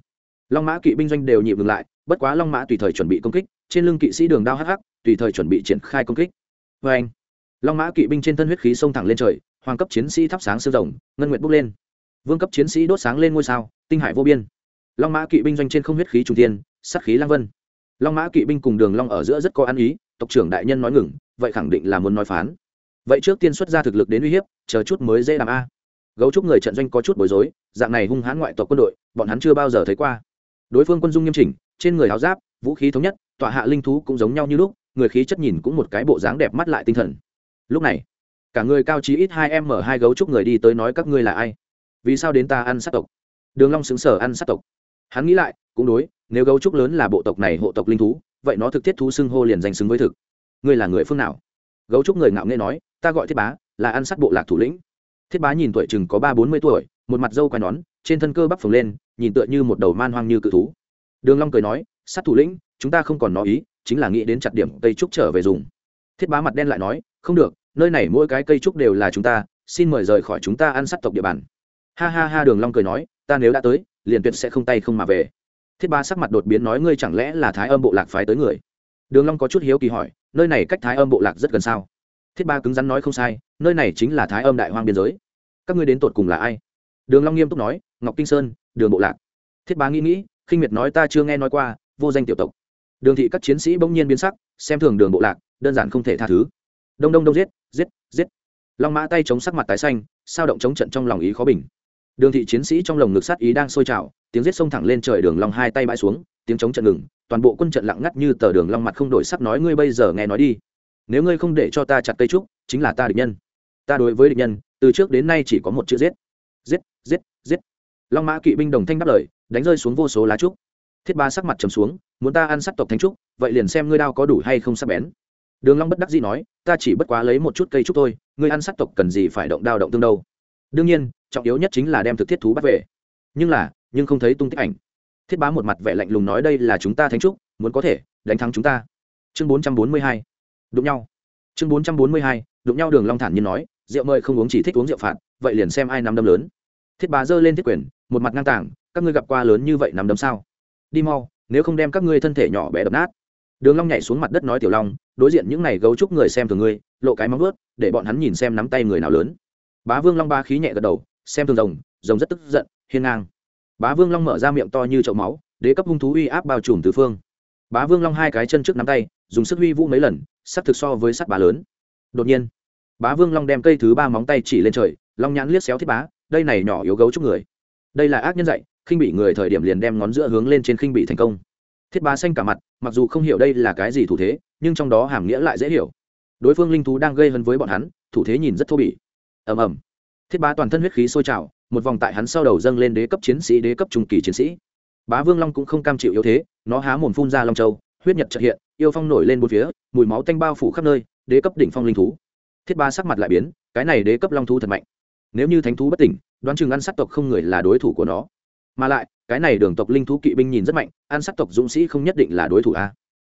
Long mã kỵ binh doanh đều nhịp ngừng lại, bất quá long mã tùy thời chuẩn bị công kích, trên lưng kỵ sĩ đường đao hắc hắc, tùy thời chuẩn bị triển khai công kích. Với anh long mã kỵ binh trên thân huyết khí xông thẳng lên trời, hoàng cấp chiến sĩ thắp sáng sương rồng, ngân nguyện bốc lên. Vương cấp chiến sĩ đốt sáng lên ngôi sao, tinh hải vô biên. Long mã kỵ binh doanh trên không huyết khí trung tiên sắt khí lang vân. Long mã kỵ binh cùng đường long ở giữa rất có ăn ý, tộc trưởng đại nhân nói ngừng, vậy khẳng định là muốn nói phán. Vậy trước tiên xuất ra thực lực đến uy hiếp, chờ chút mới dễ làm a. Gấu trúc người trận doanh có chút bối rối, dạng này hung hãn ngoại tộc quân đội, bọn hắn chưa bao giờ thấy qua. Đối phương quân dung nghiêm chỉnh, trên người áo giáp, vũ khí thống nhất, tọa hạ linh thú cũng giống nhau như lúc, người khí chất nhìn cũng một cái bộ dáng đẹp mắt lại tinh thần lúc này, cả người cao trí ít hai em mở hai gấu trúc người đi tới nói các ngươi là ai? Vì sao đến ta ăn sát tộc? Đường long xứng sở ăn sát tộc. Hắn nghĩ lại, cũng đối, nếu gấu trúc lớn là bộ tộc này hộ tộc linh thú, vậy nó thực thiết thú xưng hô liền danh xứng với thực. Ngươi là người phương nào? Gấu trúc người ngạo nghễ nói, ta gọi thiết bá, là ăn sát bộ lạc thủ lĩnh. Thiết bá nhìn tuổi chừng có ba bốn mươi tuổi, một mặt dâu quai nón, trên thân cơ bắp phồng lên, nhìn tựa như một đầu man hoang như cự thú. Đường long cười nói, sát thủ lĩnh, chúng ta không còn nói ý, chính là nghĩ đến chặt điểm cây trúc trở về dùng. Thiết bá mặt đen lại nói, không được nơi này mỗi cái cây trúc đều là chúng ta, xin mời rời khỏi chúng ta ăn sắt tộc địa bàn. Ha ha ha, đường long cười nói, ta nếu đã tới, liền tuyệt sẽ không tay không mà về. Thiết Ba sắc mặt đột biến nói, ngươi chẳng lẽ là thái âm bộ lạc phái tới người? Đường long có chút hiếu kỳ hỏi, nơi này cách thái âm bộ lạc rất gần sao? Thiết ba cứng rắn nói, không sai, nơi này chính là thái âm đại hoang biên giới. Các ngươi đến tột cùng là ai? Đường long nghiêm túc nói, ngọc kinh sơn, đường bộ lạc. Thiết Ba nghĩ nghĩ, khinh miệt nói, ta chưa nghe nói qua, vô danh tiểu tộc. Đường thị các chiến sĩ bỗng nhiên biến sắc, xem thường đường bộ lạc, đơn giản không thể tha thứ đông đông đông giết giết giết. Long mã tay chống sắc mặt tái xanh, sao động chống trận trong lòng ý khó bình. Đường thị chiến sĩ trong lồng ngực sát ý đang sôi trào, tiếng giết xông thẳng lên trời đường long hai tay bãi xuống, tiếng chống trận ngừng, toàn bộ quân trận lặng ngắt như tờ đường long mặt không đổi sắc nói ngươi bây giờ nghe nói đi. Nếu ngươi không để cho ta chặt cây trúc, chính là ta địch nhân. Ta đối với địch nhân, từ trước đến nay chỉ có một chữ giết. Giết giết giết. Long mã kỵ binh đồng thanh đáp lời, đánh rơi xuống vô số lá trúc. Thiết ba sắc mặt trầm xuống, muốn ta ăn sắt tộc thanh trúc, vậy liền xem ngươi đao có đủ hay không sắc bén đường long bất đắc dĩ nói, ta chỉ bất quá lấy một chút cây trúc thôi, ngươi ăn sắt tộc cần gì phải động đao động tương đâu? Đương nhiên, trọng yếu nhất chính là đem thực thiết thú bắt về. Nhưng là, nhưng không thấy tung tích ảnh. Thiết bá một mặt vẻ lạnh lùng nói, đây là chúng ta thánh trúc, muốn có thể đánh thắng chúng ta. Chương bốn trăm bốn mươi hai, đụng nhau. Chương bốn trăm bốn mươi hai, đụng nhau đường long thản nhiên nói, rượu mời không uống chỉ thích uống rượu phạt, vậy liền xem ai nắm đấm lớn. Thiết bá giơ lên thiết quyền, một mặt ngang tàng, các ngươi gặp qua lớn như vậy nắm đấm sao? Đi mau, nếu không đem các ngươi thân thể nhỏ bé đập nát đường long nhảy xuống mặt đất nói tiểu long, đối diện những này gấu trúc người xem thường ngươi, lộ cái móng vuốt, để bọn hắn nhìn xem nắm tay người nào lớn. Bá vương long ba khí nhẹ gật đầu, xem thường rồng rồng rất tức giận, hiên ngang. Bá vương long mở ra miệng to như chậu máu, đế cấp hung thú uy áp bao trùm tứ phương. Bá vương long hai cái chân trước nắm tay, dùng sức huy vũ mấy lần, sắc thực so với sắt bá lớn. Đột nhiên, bá vương long đem cây thứ ba móng tay chỉ lên trời, long nhãn liếc xéo thiết bá, đây này nhỏ yếu gấu chúc người. Đây là ác nhân dạy, khinh bị người thời điểm liền đem ngón giữa hướng lên trên khinh bị thành công thiết bá xanh cả mặt, mặc dù không hiểu đây là cái gì thủ thế, nhưng trong đó hàm nghĩa lại dễ hiểu. Đối phương linh thú đang gây hấn với bọn hắn, thủ thế nhìn rất thô bỉ. Ầm ầm. Thiết bá toàn thân huyết khí sôi trào, một vòng tại hắn sau đầu dâng lên đế cấp chiến sĩ, đế cấp trung kỳ chiến sĩ. Bá vương long cũng không cam chịu yếu thế, nó há mồm phun ra long châu, huyết nhật trợ hiện, yêu phong nổi lên bốn phía, mùi máu tanh bao phủ khắp nơi, đế cấp đỉnh phong linh thú. Thiết ba sắc mặt lại biến, cái này đế cấp long thú thật mạnh. Nếu như thánh thú bất tỉnh, đoán chừng ăn sát tộc không người là đối thủ của nó. Mà lại cái này đường tộc linh thú kỵ binh nhìn rất mạnh an sát tộc dũng sĩ không nhất định là đối thủ a.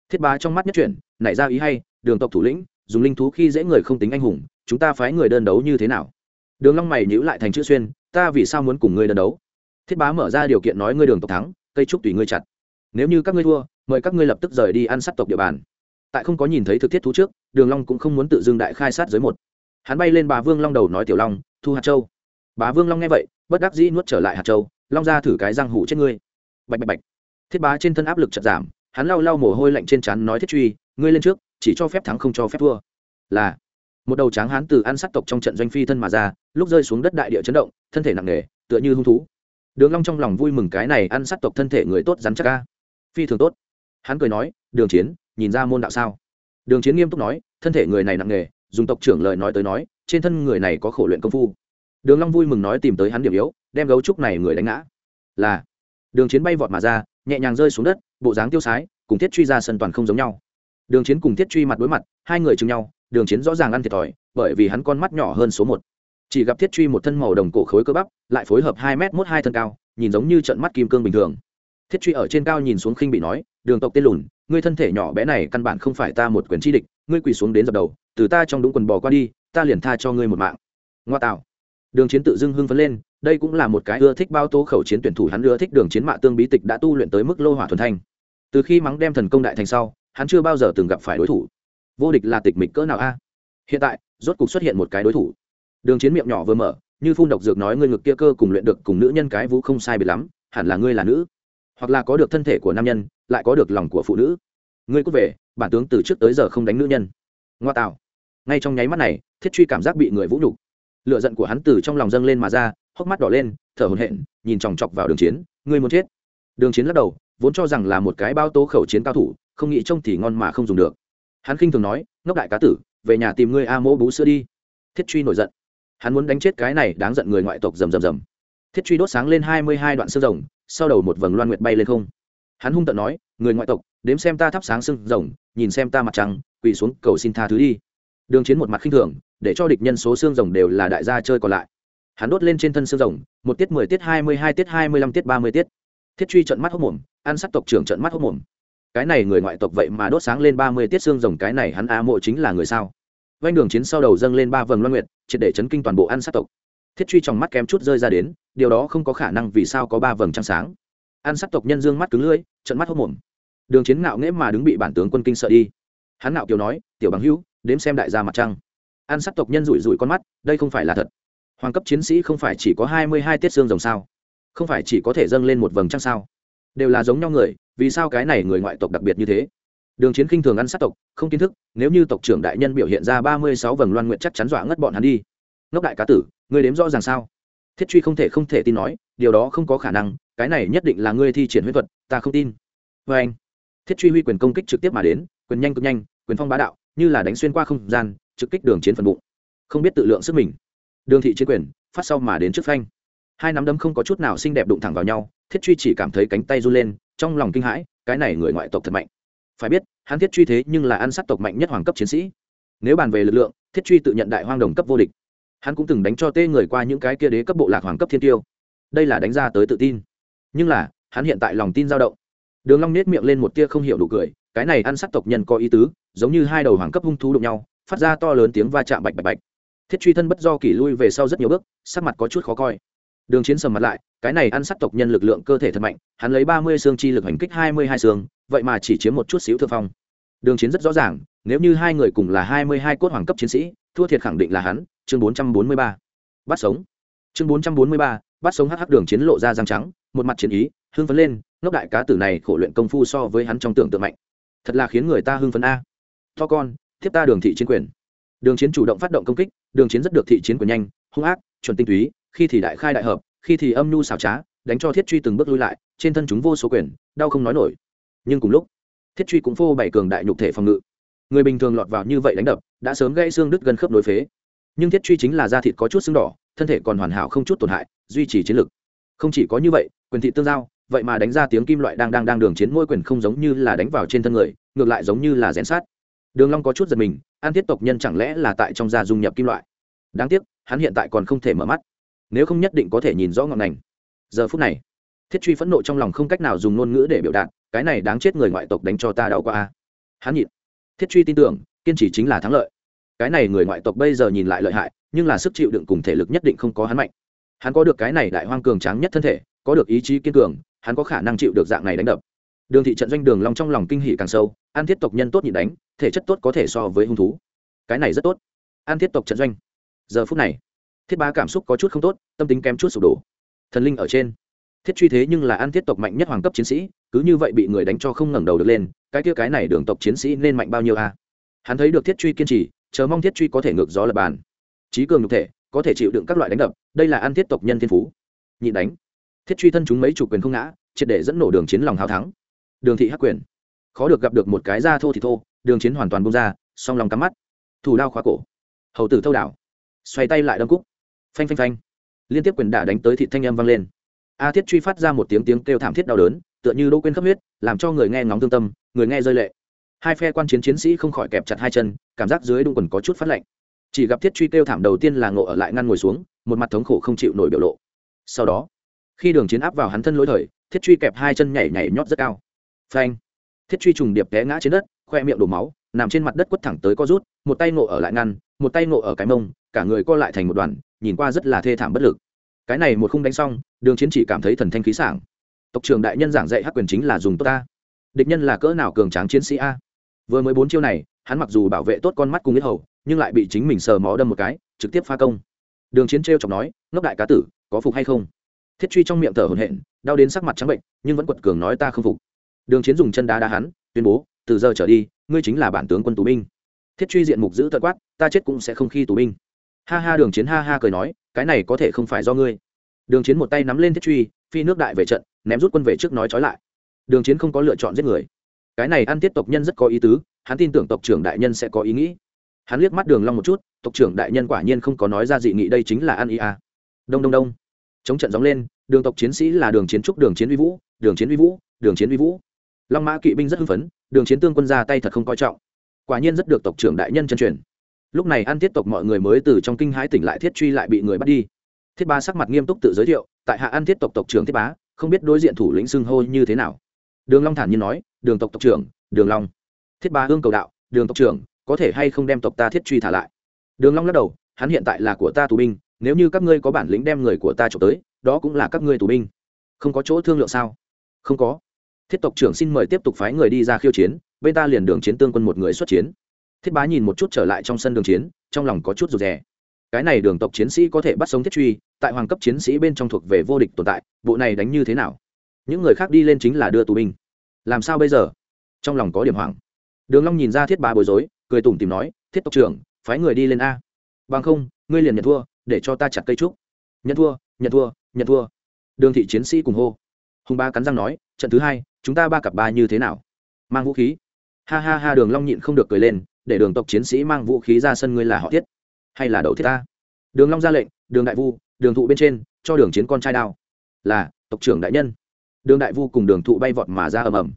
Thiết bá trong mắt nhất chuyển, nảy ra ý hay, đường tộc thủ lĩnh, dùng linh thú khi dễ người không tính anh hùng, chúng ta phái người đơn đấu như thế nào? Đường long mày nhíu lại thành chữ xuyên, ta vì sao muốn cùng ngươi đơn đấu? Thiết bá mở ra điều kiện nói ngươi đường tộc thắng, cây trúc tùy ngươi chặt. Nếu như các ngươi thua, mời các ngươi lập tức rời đi ăn sát tộc địa bàn. Tại không có nhìn thấy thực thiết thú trước, đường long cũng không muốn tự dưng đại khai sát giới một. Hắn bay lên bà vương long đầu nói tiểu long, thu hạt châu. Bà vương long nghe vậy, bất đắc dĩ nuốt trở lại hạt châu long ra thử cái răng hủ chết ngươi. Bạch bạch bạch. Thiết bá trên thân áp lực chợt giảm, hắn lau lau mồ hôi lạnh trên trán nói thiết truy, ngươi lên trước, chỉ cho phép thắng không cho phép thua. Là, một đầu tráng hán từ ăn sát tộc trong trận doanh phi thân mà ra, lúc rơi xuống đất đại địa chấn động, thân thể nặng nề, tựa như hung thú. Đường long trong lòng vui mừng cái này ăn sát tộc thân thể người tốt rắn chắc ca phi thường tốt. Hắn cười nói, đường chiến, nhìn ra môn đạo sao? Đường chiến nghiêm túc nói, thân thể người này nặng nề, dùng tộc trưởng lời nói tới nói, trên thân người này có khổ luyện công phu đường long vui mừng nói tìm tới hắn điểm yếu, đem gấu trúc này người đánh ngã. Là, đường chiến bay vọt mà ra, nhẹ nhàng rơi xuống đất, bộ dáng tiêu sái, cùng thiết truy ra sân toàn không giống nhau. Đường chiến cùng thiết truy mặt đối mặt, hai người chừng nhau, đường chiến rõ ràng ăn thiệt thòi, bởi vì hắn con mắt nhỏ hơn số một. Chỉ gặp thiết truy một thân màu đồng cổ khối cơ bắp, lại phối hợp hai m mốt hai thân cao, nhìn giống như trận mắt kim cương bình thường. Thiết truy ở trên cao nhìn xuống khinh bị nói, đường tộc tên lùn, ngươi thân thể nhỏ bé này căn bản không phải ta một quyền chi địch, ngươi quỳ xuống đến dập đầu, từ ta trong đúng quần bò qua đi, ta liền tha cho ngươi một mạng. Ngoa tạo đường chiến tự dưng hưng phấn lên, đây cũng là một cái ưa thích bao tố khẩu chiến tuyển thủ, hắn ưa thích đường chiến mạ tương bí tịch đã tu luyện tới mức lô hỏa thuần thanh. Từ khi mắng đem thần công đại thành sau, hắn chưa bao giờ từng gặp phải đối thủ. Vô địch là tịch mịch cỡ nào a? Hiện tại, rốt cục xuất hiện một cái đối thủ. Đường chiến miệng nhỏ vừa mở, như phun độc dược nói ngươi ngực kia cơ cùng luyện được cùng nữ nhân cái vũ không sai biệt lắm, hẳn là ngươi là nữ. Hoặc là có được thân thể của nam nhân, lại có được lòng của phụ nữ. Ngươi cút về bản tướng từ trước tới giờ không đánh nữ nhân. Ngoa tạo. Ngay trong nháy mắt này, thiết truy cảm giác bị người vũ nhục lựa giận của hắn từ trong lòng dâng lên mà ra, hốc mắt đỏ lên, thở hồn hện nhìn chòng chọc vào đường chiến, ngươi muốn chết? Đường chiến lắc đầu, vốn cho rằng là một cái bao tố khẩu chiến cao thủ, không nghĩ trông thì ngon mà không dùng được. Hắn khinh thường nói, ngốc đại cá tử, về nhà tìm ngươi a mỗ bú sữa đi. Thiết truy nổi giận. Hắn muốn đánh chết cái này đáng giận người ngoại tộc rầm rầm rầm. Thiết truy đốt sáng lên hai mươi hai đoạn xương rồng, sau đầu một vầng loan nguyệt bay lên không. Hắn hung tận nói, người ngoại tộc, đếm xem ta thắp sáng xương rồng, nhìn xem ta mặt trăng, quỳ xuống cầu xin tha thứ đi. Đường chiến một mặt khinh thường để cho địch nhân số xương rồng đều là đại gia chơi còn lại. Hắn đốt lên trên thân xương rồng, một tiết mười tiết hai mươi hai tiết hai mươi lăm tiết ba mươi tiết. Thiết truy trận mắt hốc mồm ăn sắc tộc trưởng trận mắt hốc mồm. Cái này người ngoại tộc vậy mà đốt sáng lên ba mươi tiết xương rồng, cái này hắn A mộ chính là người sao? Vanh đường chiến sau đầu dâng lên ba vầng loan nguyệt, triệt để chấn kinh toàn bộ ăn sát tộc. Thiết truy trong mắt kém chút rơi ra đến, điều đó không có khả năng vì sao có ba vầng trăng sáng. Ăn sát tộc nhân dương mắt cứng lưỡi trận mắt hốc mồm. Đường chiến ngạo nghễ mà đứng bị bản tướng quân kinh sợ đi. Hắn ngạo kiều nói, tiểu bằng hữu, đếm xem đại gia mặt trăng ăn sát tộc nhân rủi rủi con mắt, đây không phải là thật. Hoàng cấp chiến sĩ không phải chỉ có hai mươi hai tiết xương rồng sao? Không phải chỉ có thể dâng lên một vầng trăng sao? Đều là giống nhau người, vì sao cái này người ngoại tộc đặc biệt như thế? Đường chiến khinh thường ăn sát tộc, không kiến thức, nếu như tộc trưởng đại nhân biểu hiện ra ba mươi sáu vầng loan nguyện chắc chắn dọa ngất bọn hắn đi. Ngốc đại cá tử, ngươi đếm rõ ràng sao? Thiết truy không thể không thể tin nói, điều đó không có khả năng, cái này nhất định là ngươi thi triển huyết thuật, ta không tin. Vê anh thiết truy huy quyền công kích trực tiếp mà đến, quyền nhanh cực nhanh, quyền phong bá đạo, như là đánh xuyên qua không gian trực kích đường chiến phần bụng. Không biết tự lượng sức mình. Đường thị chiến quyền, phát sau mà đến trước phanh. Hai nắm đấm không có chút nào xinh đẹp đụng thẳng vào nhau, thiết truy chỉ cảm thấy cánh tay run lên, trong lòng kinh hãi, cái này người ngoại tộc thật mạnh. Phải biết, hắn thiết truy thế nhưng là ăn sát tộc mạnh nhất hoàng cấp chiến sĩ. Nếu bàn về lực lượng, thiết truy tự nhận đại hoang đồng cấp vô địch. Hắn cũng từng đánh cho tê người qua những cái kia đế cấp bộ lạc hoàng cấp thiên tiêu. Đây là đánh ra tới tự tin. Nhưng là, hắn hiện tại lòng tin dao động. Đường long nết miệng lên một tia không hiểu đủ cười, cái này ăn sát tộc nhân có ý tứ, giống như hai đầu hoàng cấp hung thú đụng nhau phát ra to lớn tiếng va chạm bạch bạch bạch. Thiết truy thân bất do kỷ lui về sau rất nhiều bước, sắc mặt có chút khó coi. Đường chiến sầm mặt lại, cái này ăn sát tộc nhân lực lượng cơ thể thật mạnh, hắn lấy ba mươi xương chi lực hành kích hai mươi hai xương, vậy mà chỉ chiếm một chút xíu thượng phong. Đường chiến rất rõ ràng, nếu như hai người cùng là hai mươi hai cốt hoàng cấp chiến sĩ, thua thiệt khẳng định là hắn, chương bốn trăm bốn mươi ba. Bắt sống. Chương bốn trăm bốn mươi ba, bắt sống hắc hắc đường chiến lộ ra răng trắng, một mặt chiến ý, hưng phấn lên, ngốc đại cá tử này khổ luyện công phu so với hắn trong tưởng tượng mạnh. Thật là khiến người ta hưng phấn a. To con thiếp ta đường thị chiến quyền. Đường chiến chủ động phát động công kích, đường chiến rất được thị chiến quyền nhanh, hung ác, chuẩn tinh túy, khi thì đại khai đại hợp, khi thì âm nhu xảo trá, đánh cho thiết truy từng bước lui lại, trên thân chúng vô số quyền, đau không nói nổi. Nhưng cùng lúc, thiết truy cũng phô bày cường đại nhục thể phòng ngự. Người bình thường lọt vào như vậy đánh đập, đã sớm gãy xương đứt gân khớp đối phế. Nhưng thiết truy chính là da thịt có chút sưng đỏ, thân thể còn hoàn hảo không chút tổn hại, duy trì chiến lực. Không chỉ có như vậy, quyền thị tương giao, vậy mà đánh ra tiếng kim loại đang đang đang đường chiến mỗi quyền không giống như là đánh vào trên thân người, ngược lại giống như là rén sát đường long có chút giật mình, an thiết tộc nhân chẳng lẽ là tại trong da dung nhập kim loại? Đáng tiếc, hắn hiện tại còn không thể mở mắt. Nếu không nhất định có thể nhìn rõ ngọn ngành. Giờ phút này, thiết truy phẫn nộ trong lòng không cách nào dùng ngôn ngữ để biểu đạt, cái này đáng chết người ngoại tộc đánh cho ta đau qua hắn nhịn. Thiết truy tin tưởng, kiên trì chính là thắng lợi. Cái này người ngoại tộc bây giờ nhìn lại lợi hại, nhưng là sức chịu đựng cùng thể lực nhất định không có hắn mạnh. Hắn có được cái này đại hoang cường tráng nhất thân thể, có được ý chí kiên cường, hắn có khả năng chịu được dạng này đánh đập đường thị trận doanh đường long trong lòng kinh hỉ càng sâu, an thiết tộc nhân tốt nhịn đánh, thể chất tốt có thể so với hung thú. Cái này rất tốt. An thiết tộc trận doanh. Giờ phút này, thiết ba cảm xúc có chút không tốt, tâm tính kém chút sụp đổ. Thần linh ở trên. Thiết truy thế nhưng là an thiết tộc mạnh nhất hoàng cấp chiến sĩ, cứ như vậy bị người đánh cho không ngẩng đầu được lên, cái kia cái này đường tộc chiến sĩ nên mạnh bao nhiêu a? Hắn thấy được thiết truy kiên trì, chờ mong thiết truy có thể ngược gió lập bàn. Trí cường nhục thể, có thể chịu đựng các loại đánh đập, đây là an thiết tộc nhân thiên phú. Nhị đánh. Thiết truy thân chúng mấy chủ quyền không ngã, triệt để dẫn nổ đường chiến lòng hào thắng đường thị hắc quyền. Khó được gặp được một cái da thô thì thô, đường chiến hoàn toàn bung ra, song lòng cắm mắt. Thủ đao khóa cổ. Hầu tử thâu đảo. Xoay tay lại đâm cúc. Phanh phanh phanh. Liên tiếp quyền đả đánh tới thị thanh âm vang lên. A thiết truy phát ra một tiếng tiếng kêu thảm thiết đau đớn, tựa như đỗ quên khắp huyết, làm cho người nghe ngóng thương tâm, người nghe rơi lệ. Hai phe quan chiến chiến sĩ không khỏi kẹp chặt hai chân, cảm giác dưới đung quần có chút phát lạnh. Chỉ gặp thiết truy kêu thảm đầu tiên là ngộ ở lại ngăn ngồi xuống, một mặt thống khổ không chịu nổi biểu lộ. Sau đó, khi đường chiến áp vào hắn thân lối thời, thiết truy kẹp hai chân nhảy nhảy nhót rất cao phanh. Thiết truy trùng điệp té ngã trên đất, khoe miệng đổ máu, nằm trên mặt đất quất thẳng tới co rút, một tay ngộ ở lại ngăn, một tay ngộ ở cái mông, cả người co lại thành một đoàn, nhìn qua rất là thê thảm bất lực. Cái này một khung đánh xong, đường chiến chỉ cảm thấy thần thanh khí sảng. Tộc trưởng đại nhân giảng dạy hắc quyền chính là dùng tốt ta. Địch nhân là cỡ nào cường tráng chiến sĩ a? Vừa mới bốn chiêu này, hắn mặc dù bảo vệ tốt con mắt cùng biết hầu, nhưng lại bị chính mình sờ mó đâm một cái, trực tiếp pha công. Đường chiến t r chọc nói, ngốc đại cá tử, có phục hay không? Thiết truy trong miệng thở hổn hển, đau đến sắc mặt trắng bệnh, nhưng vẫn quật cường nói, ta không phục đường chiến dùng chân đá đá hắn, tuyên bố, từ giờ trở đi, ngươi chính là bản tướng quân tù binh. Thiết truy diện mục giữ tận quát, ta chết cũng sẽ không khi tù binh. Ha ha, đường chiến ha ha cười nói, cái này có thể không phải do ngươi. Đường chiến một tay nắm lên thiết truy, phi nước đại về trận, ném rút quân về trước nói trói lại. Đường chiến không có lựa chọn giết người. Cái này ăn tiết tộc nhân rất có ý tứ, hắn tin tưởng tộc trưởng đại nhân sẽ có ý nghĩ. Hắn liếc mắt đường long một chút, tộc trưởng đại nhân quả nhiên không có nói ra dị nghị, đây chính là ăn ý à. đông đông đông. Chống trận gióng lên, đường tộc chiến sĩ là đường chiến trúc, đường chiến uy vũ, đường chiến uy vũ, đường chiến uy vũ long mã kỵ binh rất hưng phấn, đường chiến tương quân ra tay thật không coi trọng. Quả nhiên rất được tộc trưởng đại nhân chân truyền. Lúc này an tiết tộc mọi người mới từ trong kinh hãi tỉnh lại thiết truy lại bị người bắt đi. Thiết ba sắc mặt nghiêm túc tự giới thiệu, tại hạ an tiết tộc tộc trưởng thiết bá, không biết đối diện thủ lĩnh xưng hô như thế nào. Đường long thản nhiên nói, đường tộc tộc trưởng, đường long. Thiết ba hương cầu đạo, đường tộc trưởng, có thể hay không đem tộc ta thiết truy thả lại? Đường long lắc đầu, hắn hiện tại là của ta tù binh, nếu như các ngươi có bản lĩnh đem người của ta trộm tới, đó cũng là các ngươi tù binh. Không có chỗ thương lượng sao? Không có thiết tộc trưởng xin mời tiếp tục phái người đi ra khiêu chiến, bên ta liền đường chiến tương quân một người xuất chiến. Thiết bá nhìn một chút trở lại trong sân đường chiến, trong lòng có chút rụt rè. Cái này đường tộc chiến sĩ có thể bắt sống thiết truy, tại hoàng cấp chiến sĩ bên trong thuộc về vô địch tồn tại, bộ này đánh như thế nào? Những người khác đi lên chính là đưa tù binh. Làm sao bây giờ? Trong lòng có điểm hoảng. Đường long nhìn ra thiết bá bối rối, cười tủm tìm nói, thiết tộc trưởng, phái người đi lên a. Bằng không, ngươi liền nhận thua, để cho ta chặt cây trúc. Nhận thua nhận thua nhận thua. Đường thị chiến sĩ cùng hô. Hùng ba cắn răng nói, trận thứ hai chúng ta ba cặp ba như thế nào? Mang vũ khí. Ha ha ha, đường long nhịn không được cười lên, để đường tộc chiến sĩ mang vũ khí ra sân ngươi là họ thiết. Hay là đầu thiết ta? Đường long ra lệnh, đường đại vu, đường thụ bên trên, cho đường chiến con trai đao. Là, tộc trưởng đại nhân. Đường đại vu cùng đường thụ bay vọt mà ra ầm ầm.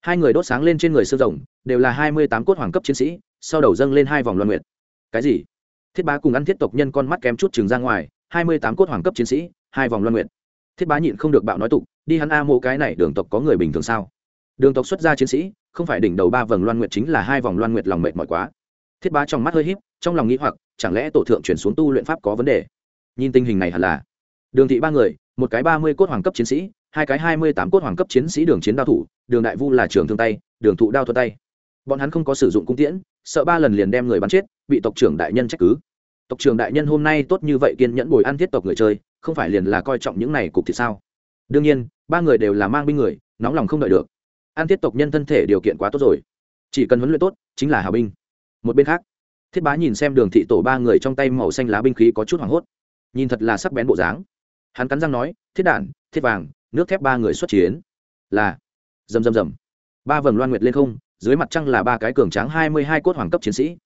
Hai người đốt sáng lên trên người xương rồng, đều là hai mươi tám cốt hoàng cấp chiến sĩ, sau đầu dâng lên hai vòng loan nguyệt. Cái gì? Thiết bá cùng ăn thiết tộc nhân con mắt kém chút chừng ra ngoài, hai mươi tám cốt hoàng cấp chiến sĩ, hai vòng loan nguyệt thiết bá nhịn không được bạo nói tục, đi hắn a mô cái này đường tộc có người bình thường sao? Đường tộc xuất gia chiến sĩ, không phải đỉnh đầu ba vầng loan nguyệt chính là hai vòng loan nguyệt lòng mệt mỏi quá. Thiết bá trong mắt hơi híp, trong lòng nghĩ hoặc, chẳng lẽ tổ thượng chuyển xuống tu luyện pháp có vấn đề? Nhìn tình hình này hẳn là. Đường thị ba người, một cái ba mươi cốt hoàng cấp chiến sĩ, hai cái hai mươi tám cốt hoàng cấp chiến sĩ đường chiến đao thủ, đường đại vu là trường thương tay, đường thụ đao thuật tay. Bọn hắn không có sử dụng cung tiễn, sợ ba lần liền đem người bắn chết, bị tộc trưởng đại nhân trách cứ. Tộc trưởng đại nhân hôm nay tốt như vậy kiên nhẫn bồi ăn thiết tộc người chơi không phải liền là coi trọng những này cục thì sao? Đương nhiên, ba người đều là mang binh người, nóng lòng không đợi được. An thiết tộc nhân thân thể điều kiện quá tốt rồi. Chỉ cần huấn luyện tốt, chính là hào binh. Một bên khác, thiết bá nhìn xem đường thị tổ ba người trong tay màu xanh lá binh khí có chút hoảng hốt. Nhìn thật là sắc bén bộ dáng. Hắn cắn răng nói, thiết đản, thiết vàng, nước thép ba người xuất chiến. Là, rầm rầm rầm. Ba vầng loan nguyệt lên không, dưới mặt trăng là ba cái cường tráng hai mươi hai cốt hoàng cấp chiến sĩ.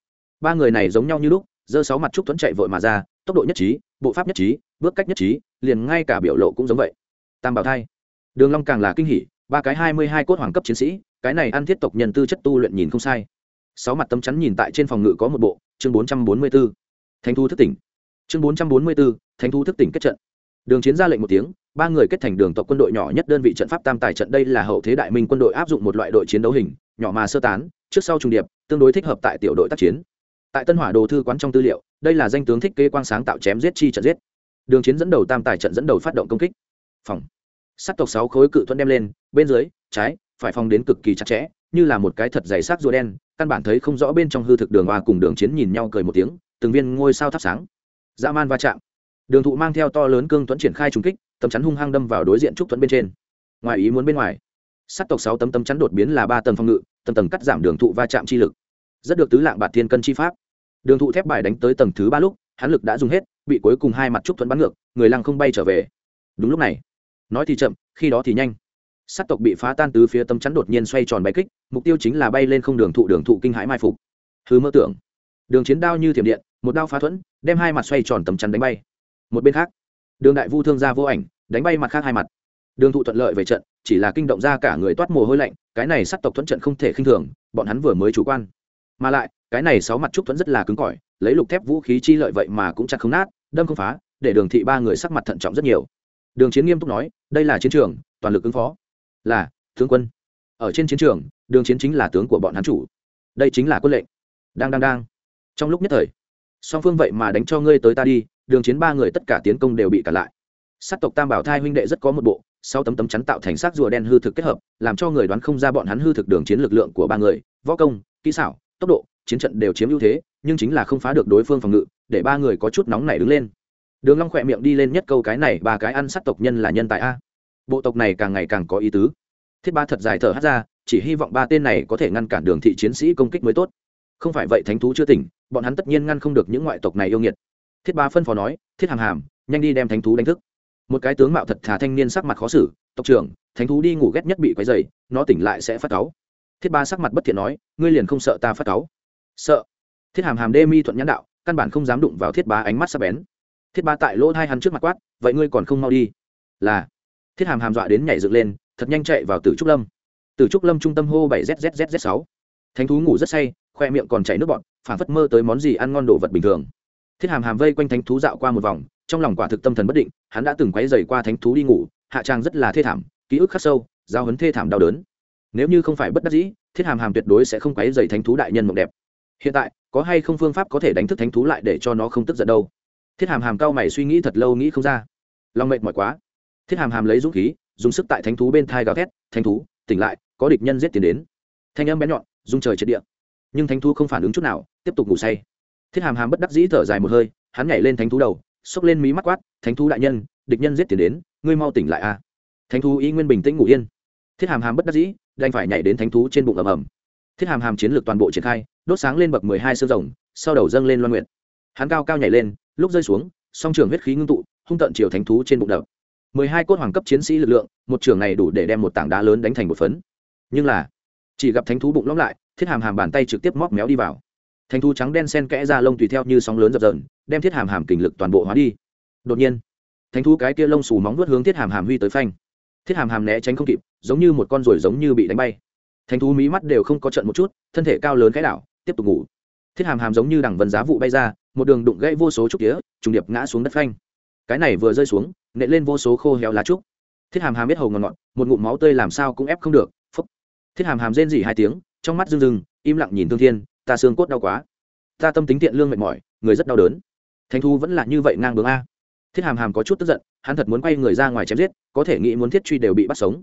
Ba người này giống nhau như lúc, giơ sáu mặt trúc tuấn chạy vội mà ra tốc độ nhất trí bộ pháp nhất trí bước cách nhất trí liền ngay cả biểu lộ cũng giống vậy. Tam bảo thai. Đường long càng là kinh hỉ ba cái hai mươi hai cốt hoàng cấp chiến sĩ cái này ăn thiết tộc nhân tư chất tu luyện nhìn không sai. Sáu mặt tấm chắn nhìn tại trên phòng ngự có một bộ chương bốn trăm bốn mươi 444. thánh thu thức tỉnh. Chương bốn trăm bốn mươi 444, thánh thu thức tỉnh kết trận. Đường chiến ra lệnh một tiếng ba người kết thành đường tộc quân đội nhỏ nhất đơn vị trận pháp tam tài trận. Đây là hậu thế đại minh quân đội áp dụng một loại đội chiến đấu hình nhỏ mà sơ tán trước sau trùng điệp tương đối thích hợp tại tiểu đội tác chiến tại tân hỏa đồ thư quán trong tư liệu, đây là danh tướng thích kế quang sáng tạo chém giết chi trận giết. Đường chiến dẫn đầu tam tài trận dẫn đầu phát động công kích. Phòng. Sắt tộc sáu khối cự thuẫn đem lên, bên dưới, trái, phải phòng đến cực kỳ chặt chẽ, như là một cái thật dày sắc rùa đen, căn bản thấy không rõ bên trong hư thực đường hoa cùng đường chiến nhìn nhau cười một tiếng, từng viên ngôi sao thắp sáng. Dã man va chạm. Đường thụ mang theo to lớn cương thuẫn triển khai trùng kích, tấm chắn hung hăng đâm vào đối diện trúc thuẫn bên trên. Ngoài ý muốn bên ngoài sắt tộc sáu tấm tấm chắn đột biến là ba tầng phòng ngự, tầng tầng cắt giảm đường thụ va chạm chi lực rất được tứ lạng bạt thiên cân chi pháp. Đường thụ thép bài đánh tới tầng thứ ba lúc, hắn lực đã dùng hết, bị cuối cùng hai mặt trúc thuẫn bắn ngược, người lăng không bay trở về. Đúng lúc này, nói thì chậm, khi đó thì nhanh. Sắt tộc bị phá tan từ phía tấm chắn đột nhiên xoay tròn bay kích, mục tiêu chính là bay lên không đường thụ đường thụ kinh hãi mai phục. Thứ mơ tưởng. Đường chiến đao như thiểm điện, một đao phá thuẫn, đem hai mặt xoay tròn tấm chắn đánh bay. Một bên khác, đường đại vu thương ra vô ảnh, đánh bay mặt khác hai mặt. Đường thụ thuận lợi về trận, chỉ là kinh động ra cả người toát mồ hôi lạnh, cái này sắt tộc thuẫn trận không thể khinh thường, bọn hắn vừa mới chủ quan mà lại, cái này sáu mặt trúc thuẫn rất là cứng cỏi, lấy lục thép vũ khí chi lợi vậy mà cũng chặt không nát, đâm không phá, để đường thị ba người sắc mặt thận trọng rất nhiều. Đường chiến nghiêm túc nói, đây là chiến trường, toàn lực ứng phó. Là, tướng quân. Ở trên chiến trường, đường chiến chính là tướng của bọn hắn chủ. Đây chính là quân lệnh. Đang đang đang. Trong lúc nhất thời, song phương vậy mà đánh cho ngươi tới ta đi, đường chiến ba người tất cả tiến công đều bị cản lại. Sát tộc tam bảo thai huynh đệ rất có một bộ sau tấm tấm chắn tạo thành sắc rùa đen hư thực kết hợp, làm cho người đoán không ra bọn hắn hư thực đường chiến lực lượng của ba người, võ công, kỹ xảo tốc độ, chiến trận đều chiếm ưu thế, nhưng chính là không phá được đối phương phòng ngự, để ba người có chút nóng nảy đứng lên. Đường long khỏe miệng đi lên nhất câu cái này, ba cái ăn sát tộc nhân là nhân tài a. Bộ tộc này càng ngày càng có ý tứ. Thiết ba thật dài thở hắt ra, chỉ hy vọng ba tên này có thể ngăn cản đường thị chiến sĩ công kích mới tốt. Không phải vậy thánh thú chưa tỉnh, bọn hắn tất nhiên ngăn không được những ngoại tộc này yêu nghiệt. Thiết ba phân phó nói, thiết hàm hàm, nhanh đi đem thánh thú đánh thức. Một cái tướng mạo thật thà thanh niên sắc mặt khó xử, tộc trưởng, thánh thú đi ngủ ghét nhất bị quấy dày nó tỉnh lại sẽ phát cáu thiết ba sắc mặt bất thiện nói, ngươi liền không sợ ta phát cáu? Sợ. Thiết hàm hàm đê mi thuận nhãn đạo, căn bản không dám đụng vào thiết ba ánh mắt sắp bén. Thiết ba tại lỗ hai hắn trước mặt quát, vậy ngươi còn không mau đi? Là. Thiết hàm hàm dọa đến nhảy dựng lên, thật nhanh chạy vào tử trúc lâm. Tử trúc lâm trung tâm hô bảy zzz sáu. Thánh thú ngủ rất say, khoe miệng còn chảy nước bọt phản phất mơ tới món gì ăn ngon đồ vật bình thường. Thiết hàm hàm vây quanh thánh thú dạo qua một vòng, trong lòng quả thực tâm thần bất định, hắn đã từng quấy dày qua thánh thú đi ngủ, hạ trang rất là thê thảm, ký ức khắc sâu, giao hấn thê thảm đau đớn nếu như không phải bất đắc dĩ, thiết hàm hàm tuyệt đối sẽ không quấy dày thánh thú đại nhân mộng đẹp. Hiện tại, có hay không phương pháp có thể đánh thức thánh thú lại để cho nó không tức giận đâu? Thiết hàm hàm cao mày suy nghĩ thật lâu nghĩ không ra. Lòng mệt mỏi quá. Thiết hàm hàm lấy dũng khí, dùng sức tại thánh thú bên thai gào thét, thánh thú, tỉnh lại, có địch nhân giết tiền đến. Thanh âm bé nhọn dung trời triệt địa. Nhưng thánh thú không phản ứng chút nào, tiếp tục ngủ say. Thiết hàm hàm bất đắc dĩ thở dài một hơi, hắn nhảy lên thánh thú đầu, xốc lên mí mắt quát, thánh thú đại nhân, địch nhân giết tiền đến, ngươi mau tỉnh lại a. Thánh thú y nguyên bình tĩnh ngủ yên. Thiết hàm hàm bất đắc dĩ đành phải nhảy đến thánh thú trên bụng ầm ầm. Thiết hàm hàm chiến lược toàn bộ triển khai, đốt sáng lên bậc mười hai sơ rồng, sau đầu dâng lên loan nguyện hắn cao cao nhảy lên, lúc rơi xuống, song trường huyết khí ngưng tụ, hung tận chiều thánh thú trên bụng đập. mười hai cốt hoàng cấp chiến sĩ lực lượng, một trường này đủ để đem một tảng đá lớn đánh thành một phấn. Nhưng là, chỉ gặp thánh thú bụng lõm lại, thiết hàm hàm bàn tay trực tiếp móc méo đi vào. Thánh thú trắng đen sen kẽ ra lông tùy theo như sóng lớn dập dờn, đem thiết hàm hàm kình lực toàn bộ hóa đi. Đột nhiên, thánh thú cái kia lông xù móng vuốt hướng thiết hàm hàm huy tới phanh thiết hàm hàm né tránh không kịp, giống như một con ruồi giống như bị đánh bay. Thánh thú mí mắt đều không có trận một chút, thân thể cao lớn cái đảo, tiếp tục ngủ. Thiết hàm hàm giống như đằng vân giá vụ bay ra, một đường đụng gãy vô số trúc tía, trùng điệp ngã xuống đất phanh. Cái này vừa rơi xuống, nện lên vô số khô héo lá trúc. Thiết hàm hàm biết hầu ngọt ngọt một ngụm máu tươi làm sao cũng ép không được phúc thiết hàm hàm rên dỉ hai tiếng, trong mắt rưng rưng, im lặng nhìn thương thiên, ta xương cốt đau quá. Ta tâm tính tiện lương mệt mỏi, người rất đau đớn. Thánh thu vẫn là như vậy ngang bướng a thiết hàm hàm có chút tức giận, hắn thật muốn quay người ra ngoài chém giết, có thể nghĩ muốn thiết truy đều bị bắt sống.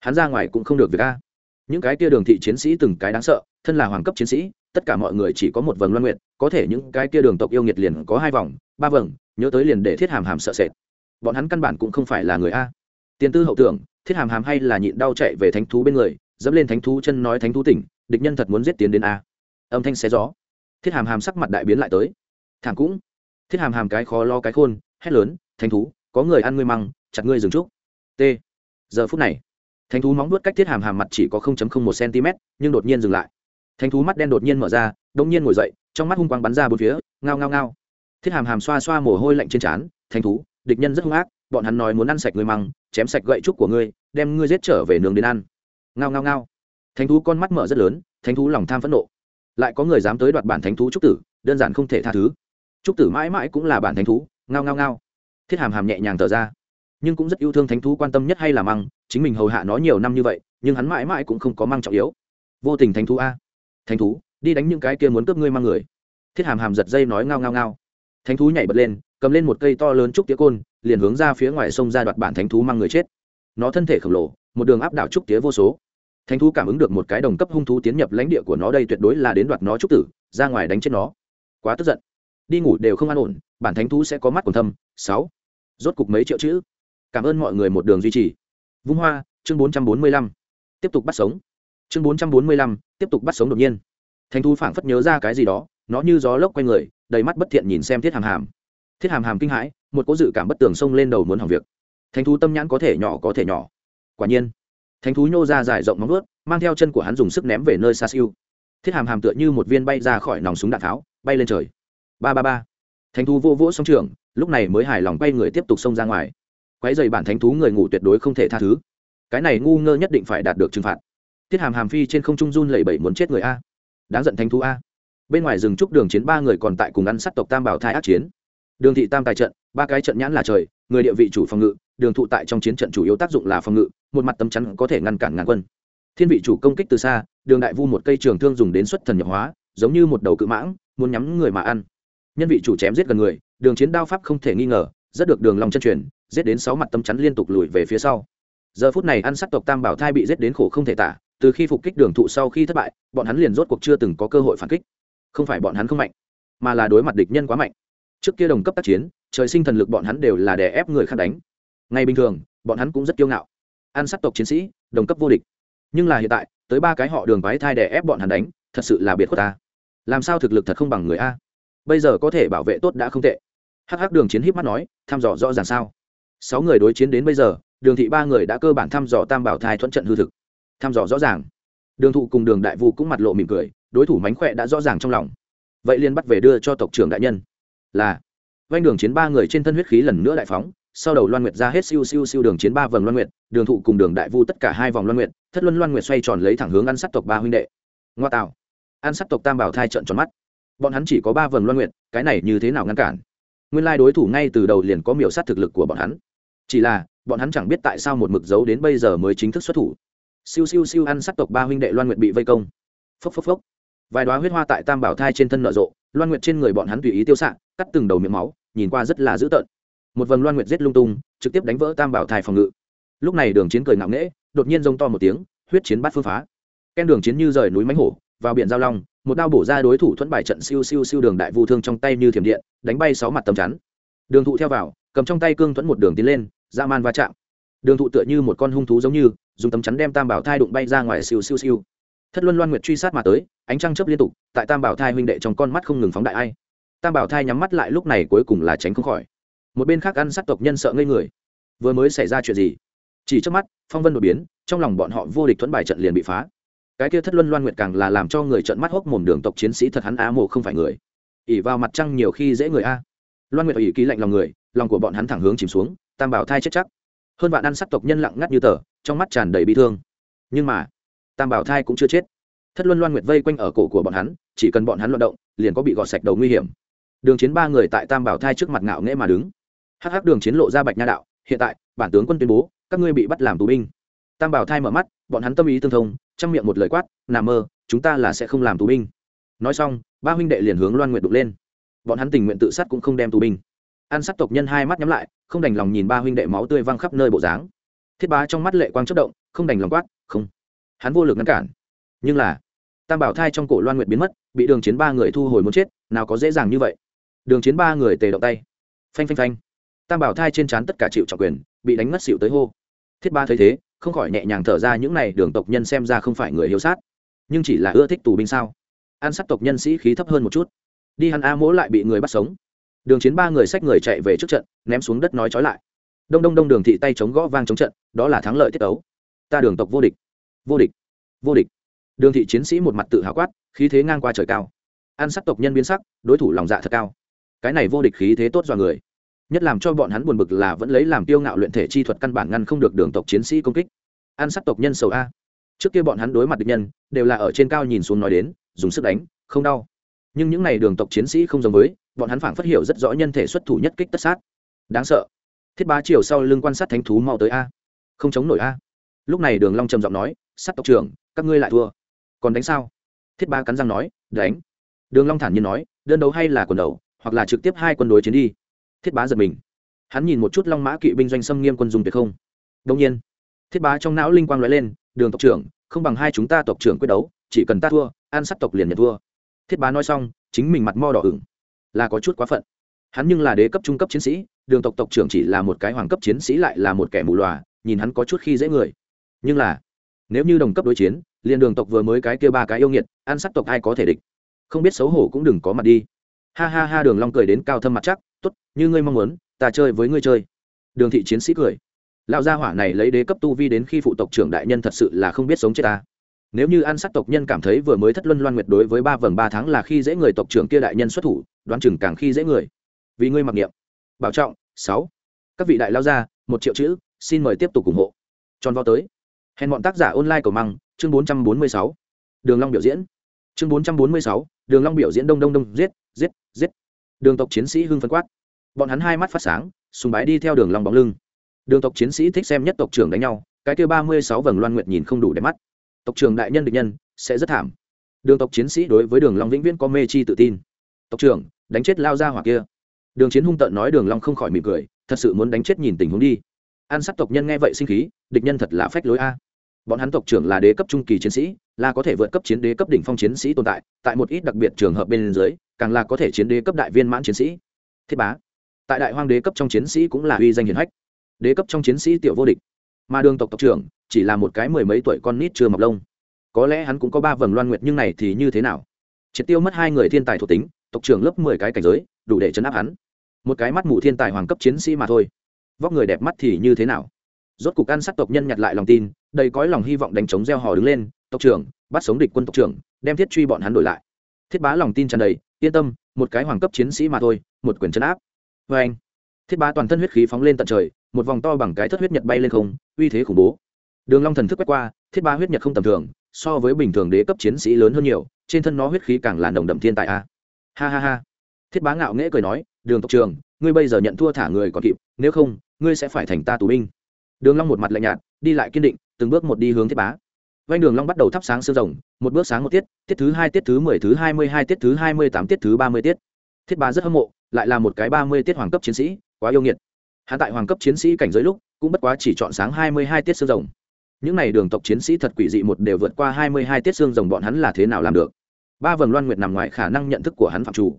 Hắn ra ngoài cũng không được việc a. Những cái kia đường thị chiến sĩ từng cái đáng sợ, thân là hoàng cấp chiến sĩ, tất cả mọi người chỉ có một vầng loan nguyện có thể những cái kia đường tộc yêu nghiệt liền có hai vòng, ba vầng, nhớ tới liền để thiết hàm hàm sợ sệt. Bọn hắn căn bản cũng không phải là người a. Tiền tư hậu tưởng, thiết hàm hàm hay là nhịn đau chạy về thánh thú bên người, dẫm lên thánh thú chân nói thánh thú tỉnh, địch nhân thật muốn giết tiến đến a. Âm thanh xé gió. Thiết hàm hàm sắc mặt đại biến lại tới. Thảm cũng. Thiết hàm hàm cái khó lo cái khôn hét lớn, thánh thú, có người ăn ngươi măng, chặt ngươi dừng trúc. T. Giờ phút này, thánh thú móng nuốt cách thiết hàm hàm mặt chỉ có một cm nhưng đột nhiên dừng lại. Thánh thú mắt đen đột nhiên mở ra đột nhiên ngồi dậy, trong mắt hung quang bắn ra bốn phía, ngao ngao ngao. Thiết hàm hàm xoa xoa mồ hôi lạnh trên trán, thánh thú, địch nhân rất hung ác, bọn hắn nói muốn ăn sạch ngươi măng, chém sạch gậy trúc của ngươi, đem ngươi giết trở về nướng đến ăn. Ngao ngao ngao. Thánh thú con mắt mở rất lớn, thánh thú lòng tham phẫn nộ. Lại có người dám tới đoạt bản thánh thú trúc tử, đơn giản không thể tha thứ. Trúc tử mãi mãi cũng là bản thánh thú ngao ngao ngao. Thiết hàm hàm nhẹ nhàng thở ra. Nhưng cũng rất yêu thương thánh thú quan tâm nhất hay là măng, chính mình hầu hạ nó nhiều năm như vậy, nhưng hắn mãi mãi cũng không có măng trọng yếu. Vô tình thánh thú a. Thánh thú, đi đánh những cái kia muốn cướp ngươi mang người. Thiết hàm hàm giật dây nói ngao ngao ngao. Thánh thú nhảy bật lên, cầm lên một cây to lớn trúc tía côn, liền hướng ra phía ngoài sông ra đoạt bản thánh thú mang người chết. Nó thân thể khổng lồ, một đường áp đảo trúc tía vô số. Thánh thú cảm ứng được một cái đồng cấp hung thú tiến nhập lãnh địa của nó, đây tuyệt đối là đến đoạt nó trúc tử, ra ngoài đánh chết nó. Quá tức giận đi ngủ đều không an ổn, bản thánh thú sẽ có mắt còn thâm. Sáu. Rốt cục mấy triệu chữ. Cảm ơn mọi người một đường duy trì. Vung hoa, chương bốn trăm bốn mươi lăm. Tiếp tục bắt sống. Chương bốn trăm bốn mươi lăm, tiếp tục bắt sống đột nhiên. Thánh thú phảng phất nhớ ra cái gì đó, nó như gió lốc quanh người, đầy mắt bất thiện nhìn xem thiết hàm hàm. Thiết hàm hàm kinh hãi, một cố dự cảm bất tường xông lên đầu muốn hỏng việc. Thánh thú tâm nhãn có thể nhỏ có thể nhỏ. Quả nhiên, thánh thú nhô ra dài rộng móng ướt mang theo chân của hắn dùng sức ném về nơi xa siêu. Thiết hàm hàm tựa như một viên bay ra khỏi nòng súng đạn tháo, bay lên trời ba ba ba. Thánh thú vô vỗ song trường lúc này mới hài lòng bay người tiếp tục xông ra ngoài. Quái dày bản thánh thú người ngủ tuyệt đối không thể tha thứ. Cái này ngu ngơ nhất định phải đạt được trừng phạt. Tiết hàm hàm phi trên không trung run lẩy bẩy muốn chết người a. Đáng giận thánh thú a. Bên ngoài rừng trúc đường chiến ba người còn tại cùng ăn sát tộc tam bảo thai ác chiến. Đường thị tam tài trận, ba cái trận nhãn là trời, người địa vị chủ phòng ngự, đường thụ tại trong chiến trận chủ yếu tác dụng là phòng ngự, một mặt tấm chắn có thể ngăn cản ngàn quân. Thiên vị chủ công kích từ xa, đường đại vu một cây trường thương dùng đến xuất thần nhập hóa, giống như một đầu cự mãng, muốn nhắm người mà ăn nhân vị chủ chém giết gần người, đường chiến đao pháp không thể nghi ngờ, rất được đường lòng chân truyền, giết đến sáu mặt tâm chắn liên tục lùi về phía sau. Giờ phút này ăn sắc tộc tam bảo thai bị giết đến khổ không thể tả, từ khi phục kích đường thụ sau khi thất bại, bọn hắn liền rốt cuộc chưa từng có cơ hội phản kích. Không phải bọn hắn không mạnh, mà là đối mặt địch nhân quá mạnh. Trước kia đồng cấp tác chiến, trời sinh thần lực bọn hắn đều là đè ép người khác đánh. Ngay bình thường, bọn hắn cũng rất kiêu ngạo. Ăn sắc tộc chiến sĩ, đồng cấp vô địch. Nhưng là hiện tại, tới ba cái họ đường vái thai đè ép bọn hắn đánh, thật sự là biệt khuất ta. Làm sao thực lực thật không bằng người a? Bây giờ có thể bảo vệ tốt đã không tệ. Hắc hắc đường chiến híp mắt nói, thăm dò rõ ràng sao? Sáu người đối chiến đến bây giờ, đường thị ba người đã cơ bản thăm dò tam bảo thai thuận trận hư thực. Thăm dò rõ ràng. Đường thụ cùng đường đại vu cũng mặt lộ mỉm cười, đối thủ mánh khỏe đã rõ ràng trong lòng. Vậy liên bắt về đưa cho tộc trưởng đại nhân. Là. Vanh đường chiến ba người trên thân huyết khí lần nữa đại phóng, sau đầu loan nguyệt ra hết siêu siêu siêu đường chiến ba vầng loan nguyệt, đường thụ cùng đường đại vu tất cả hai vòng loan nguyệt, thất luân loan nguyệt xoay tròn lấy thẳng hướng ăn sắt tộc ba huynh đệ. Ngoa tạo. Ăn sắt tộc tam bảo thai trận tròn mắt bọn hắn chỉ có ba vầng loan nguyện, cái này như thế nào ngăn cản? Nguyên lai đối thủ ngay từ đầu liền có miểu sát thực lực của bọn hắn. Chỉ là bọn hắn chẳng biết tại sao một mực dấu đến bây giờ mới chính thức xuất thủ. Siêu siêu siêu ăn sắc tộc ba huynh đệ loan nguyện bị vây công. Phốc phốc phốc. Vài đoá huyết hoa tại tam bảo thai trên thân nở rộ loan nguyện trên người bọn hắn tùy ý tiêu xạ cắt từng đầu miệng máu nhìn qua rất là dữ tợn. Một vầng loan nguyện giết lung tung trực tiếp đánh vỡ tam bảo thai phòng ngự. Lúc này đường chiến cười ngạo nghễ đột nhiên rông to một tiếng huyết chiến bắt phương phá. Ken đường chiến như rời núi mánh hổ vào biển giao long một đao bổ ra đối thủ thuẫn bài trận siêu siêu siêu đường đại vu thương trong tay như thiểm điện, đánh bay sáu mặt tầm chắn. Đường thụ theo vào, cầm trong tay cương thuẫn một đường tiến lên, dã man va chạm. Đường thụ tựa như một con hung thú giống như, dùng tấm chắn đem tam bảo thai đụng bay ra ngoài siêu siêu siêu. Thất luân loan nguyệt truy sát mà tới, ánh trăng chớp liên tục, tại tam bảo thai huynh đệ trong con mắt không ngừng phóng đại ai. Tam bảo thai nhắm mắt lại lúc này cuối cùng là tránh không khỏi. Một bên khác ăn sát tộc nhân sợ ngây người. Vừa mới xảy ra chuyện gì? Chỉ trước mắt, phong vân đột biến, trong lòng bọn họ vô địch thuẫn bài trận liền bị phá cái kia thất luân loan nguyệt càng là làm cho người trợn mắt hốc mồm đường tộc chiến sĩ thật hắn á mộ không phải người. ỉ vào mặt trăng nhiều khi dễ người a. loan nguyệt ỉ ký lạnh lòng người, lòng của bọn hắn thẳng hướng chìm xuống, tam bảo thai chết chắc. hơn vạn ăn sắc tộc nhân lặng ngắt như tờ, trong mắt tràn đầy bi thương. nhưng mà, tam bảo thai cũng chưa chết. thất luân loan nguyệt vây quanh ở cổ của bọn hắn, chỉ cần bọn hắn loạn động, liền có bị gọt sạch đầu nguy hiểm. đường chiến ba người tại tam bảo thai trước mặt ngạo nghễ mà đứng. hắc hắc đường chiến lộ ra bạch nha đạo, hiện tại, bản tướng quân tuyên bố, các ngươi bị bắt làm tù binh. tam bảo thai mở mắt, bọn hắn tâm ý tương thông trong miệng một lời quát, nà mơ, chúng ta là sẽ không làm tù binh. Nói xong, ba huynh đệ liền hướng loan nguyện đục lên. Bọn hắn tình nguyện tự sát cũng không đem tù binh. An sát tộc nhân hai mắt nhắm lại, không đành lòng nhìn ba huynh đệ máu tươi văng khắp nơi bộ dáng. Thiết bá trong mắt lệ quang chất động, không đành lòng quát, không. Hắn vô lực ngăn cản. Nhưng là, tam bảo thai trong cổ loan nguyệt biến mất, bị đường chiến ba người thu hồi muốn chết, nào có dễ dàng như vậy. Đường chiến ba người tề động tay. Phanh phanh phanh. Tam bảo thai trên trán tất cả chịu trọng quyền, bị đánh ngất xịu tới hô. Thiết ba thấy thế không khỏi nhẹ nhàng thở ra những này đường tộc nhân xem ra không phải người hiếu sát. Nhưng chỉ là ưa thích tù binh sao? An sát tộc nhân sĩ khí thấp hơn một chút. Đi hắn a mỗ lại bị người bắt sống. Đường chiến ba người xách người chạy về trước trận, ném xuống đất nói trói lại. Đông đông đông đường thị tay chống gõ vang chống trận, đó là thắng lợi tiết tấu. Ta đường tộc vô địch. Vô địch. Vô địch. Đường thị chiến sĩ một mặt tự hào quát, khí thế ngang qua trời cao. An sắc tộc nhân biến sắc, đối thủ lòng dạ thật cao. Cái này vô địch khí thế tốt do người nhất làm cho bọn hắn buồn bực là vẫn lấy làm tiêu ngạo luyện thể chi thuật căn bản ngăn không được đường tộc chiến sĩ công kích. An sắc tộc nhân sầu a. Trước kia bọn hắn đối mặt địch nhân, đều là ở trên cao nhìn xuống nói đến, dùng sức đánh, không đau. Nhưng những n à y đường tộc chiến sĩ không giống với, bọn hắn phảng phát hiểu rất rõ nhân thể xuất thủ nhất kích tất sát. Đáng sợ. Thiết bá chiều sau lưng quan sát thánh thú mau tới a. Không chống nổi a. Lúc này đường long trầm giọng nói, sát tộc trưởng, các ngươi lại thua. Còn đánh sao? Thiết bá cắn răng nói, đánh. Đường long thản nhiên nói, đơn đấu hay là quần đầu, hoặc là trực tiếp hai quân đối chiến đi thiết bá giật mình. Hắn nhìn một chút long mã kỵ binh doanh xâm nghiêm quân dùng tuyệt không. Đông nhiên, thiết bá trong não linh quang nói lên, đường tộc trưởng, không bằng hai chúng ta tộc trưởng quyết đấu, chỉ cần ta thua, an sắt tộc liền nhận thua. Thiết bá nói xong, chính mình mặt mo đỏ ửng, là có chút quá phận. Hắn nhưng là đế cấp trung cấp chiến sĩ, đường tộc tộc trưởng chỉ là một cái hoàng cấp chiến sĩ lại là một kẻ mù lòa nhìn hắn có chút khi dễ người. Nhưng là, nếu như đồng cấp đối chiến, liền đường tộc vừa mới cái kia ba cái yêu nghiệt, An sắc tộc ai có thể địch? Không biết xấu hổ cũng đừng có mặt đi. Ha ha ha, đường long cười đến cao thâm mặt chắc tốt, như ngươi mong muốn, ta chơi với ngươi chơi. Đường thị chiến sĩ cười. Lão gia hỏa này lấy đế cấp tu vi đến khi phụ tộc trưởng đại nhân thật sự là không biết sống chết ta. Nếu như an sắc tộc nhân cảm thấy vừa mới thất luân loan nguyệt đối với ba vầng ba tháng là khi dễ người tộc trưởng kia đại nhân xuất thủ, đoán chừng càng khi dễ người. Vì ngươi mặc niệm. Bảo trọng, sáu. Các vị đại lao gia, một triệu chữ, xin mời tiếp tục ủng hộ. Tròn vào tới. Hẹn bọn tác giả online cầu măng, chương bốn trăm bốn mươi sáu. Đường long biểu diễn. Chương bốn trăm bốn mươi sáu, đường long biểu diễn đông đông đông, giết giết giết đường tộc chiến sĩ hưng phân quát. Bọn hắn hai mắt phát sáng, sùng bái đi theo đường long bóng lưng. Đường tộc chiến sĩ thích xem nhất tộc trưởng đánh nhau, cái kia ba mươi sáu vầng loan nguyệt nhìn không đủ để mắt. Tộc trưởng đại nhân địch nhân, sẽ rất thảm. Đường tộc chiến sĩ đối với đường long vĩnh viễn có mê chi tự tin. Tộc trưởng, đánh chết lao ra hỏa kia. Đường chiến hung tợn nói đường long không khỏi mỉm cười, thật sự muốn đánh chết nhìn tình huống đi. An sát tộc nhân nghe vậy sinh khí, địch nhân thật là phách lối a bọn hắn tộc trưởng là đế cấp trung kỳ chiến sĩ, là có thể vượt cấp chiến đế cấp đỉnh phong chiến sĩ tồn tại tại một ít đặc biệt trường hợp bên dưới, càng là có thể chiến đế cấp đại viên mãn chiến sĩ. Thiết bá. Tại đại hoang đế cấp trong chiến sĩ cũng là uy danh hiển hách. Đế cấp trong chiến sĩ tiểu vô địch. Mà đường tộc tộc trưởng, chỉ là một cái mười mấy tuổi con nít chưa mọc lông. Có lẽ hắn cũng có ba vầng loan nguyệt nhưng này thì như thế nào? Triệt tiêu mất hai người thiên tài thuộc tính, tộc trưởng lớp mười cái cảnh giới, đủ để chấn áp hắn. Một cái mắt mù thiên tài hoàng cấp chiến sĩ mà thôi. Vóc người đẹp mắt thì như thế nào? Rốt cục ăn sát tộc nhân nhặt lại lòng tin, đầy cõi lòng hy vọng đánh chống gieo hò đứng lên, tộc trưởng, bắt sống địch quân tộc trưởng, đem thiết truy bọn hắn đổi lại. Thiết bá lòng tin tràn đầy, yên tâm, một cái hoàng cấp chiến sĩ mà thôi, một quyền chấn áp. Vê anh, thiết bá toàn thân huyết khí phóng lên tận trời, một vòng to bằng cái thất huyết nhật bay lên không, uy thế khủng bố. Đường long thần thức quét qua, thiết bá huyết nhật không tầm thường, so với bình thường đế cấp chiến sĩ lớn hơn nhiều, trên thân nó huyết khí càng là nồng đậm thiên tài a. Ha ha ha. Thiết bá ngạo nghễ cười nói, đường tộc trường ngươi bây giờ nhận thua thả người còn kịp, nếu không, ngươi sẽ phải thành ta tù binh đường long một mặt lạnh nhạt, đi lại kiên định, từng bước một đi hướng thiết bá. Vanh đường long bắt đầu thắp sáng sương rồng, một bước sáng một tiết tiết thứ hai, tiết thứ mười, thứ hai mươi hai, tiết thứ hai mươi tám, tiết thứ ba mươi tiết. Thiết bá rất hâm mộ, lại là một cái ba mươi tiết hoàng cấp chiến sĩ, quá yêu nghiệt. Hắn tại hoàng cấp chiến sĩ cảnh giới lúc, cũng bất quá chỉ chọn sáng hai mươi hai tiết sương rồng. Những này đường tộc chiến sĩ thật quỷ dị một đều vượt qua hai mươi hai tiết xương rồng bọn hắn là thế nào làm được? Ba vầng loan nguyệt nằm ngoài khả năng nhận thức của hắn phạm chủ.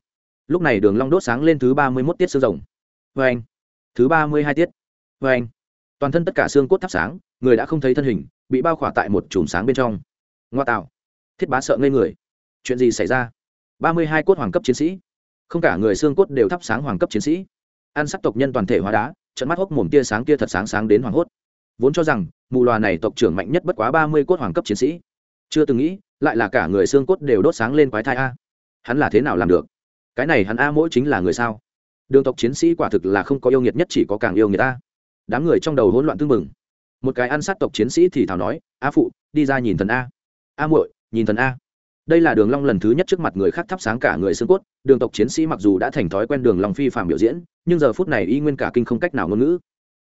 Lúc này đường long đốt sáng lên thứ ba mươi mốt tiết xương rồng. Vê thứ ba mươi hai tiết. Vê toàn thân tất cả xương cốt thắp sáng, người đã không thấy thân hình, bị bao khỏa tại một chùm sáng bên trong. Ngoa tạo. Thiết bá sợ ngây người. Chuyện gì xảy ra? Ba mươi hai cốt hoàng cấp chiến sĩ. Không cả người xương cốt đều thắp sáng hoàng cấp chiến sĩ. Ăn sắc tộc nhân toàn thể hóa đá trận mắt hốc mồm tia sáng kia thật sáng sáng đến hoàng hốt. Vốn cho rằng, mù loà này tộc trưởng mạnh nhất bất quá ba mươi cốt hoàng cấp chiến sĩ. Chưa từng nghĩ, lại là cả người xương cốt đều đốt sáng lên quái thai a. Hắn là thế nào làm được? Cái này hắn a mỗi chính là người sao? Đường tộc chiến sĩ quả thực là không có yêu nghiệt nhất chỉ có càng yêu người ta đám người trong đầu hỗn loạn tương mừng một cái ăn sát tộc chiến sĩ thì thảo nói, a phụ, đi ra nhìn thần a. A muội, nhìn thần a. Đây là đường long lần thứ nhất trước mặt người khác thắp sáng cả người xương cốt, đường tộc chiến sĩ mặc dù đã thành thói quen đường long phi phàm biểu diễn, nhưng giờ phút này y nguyên cả kinh không cách nào ngôn ngữ.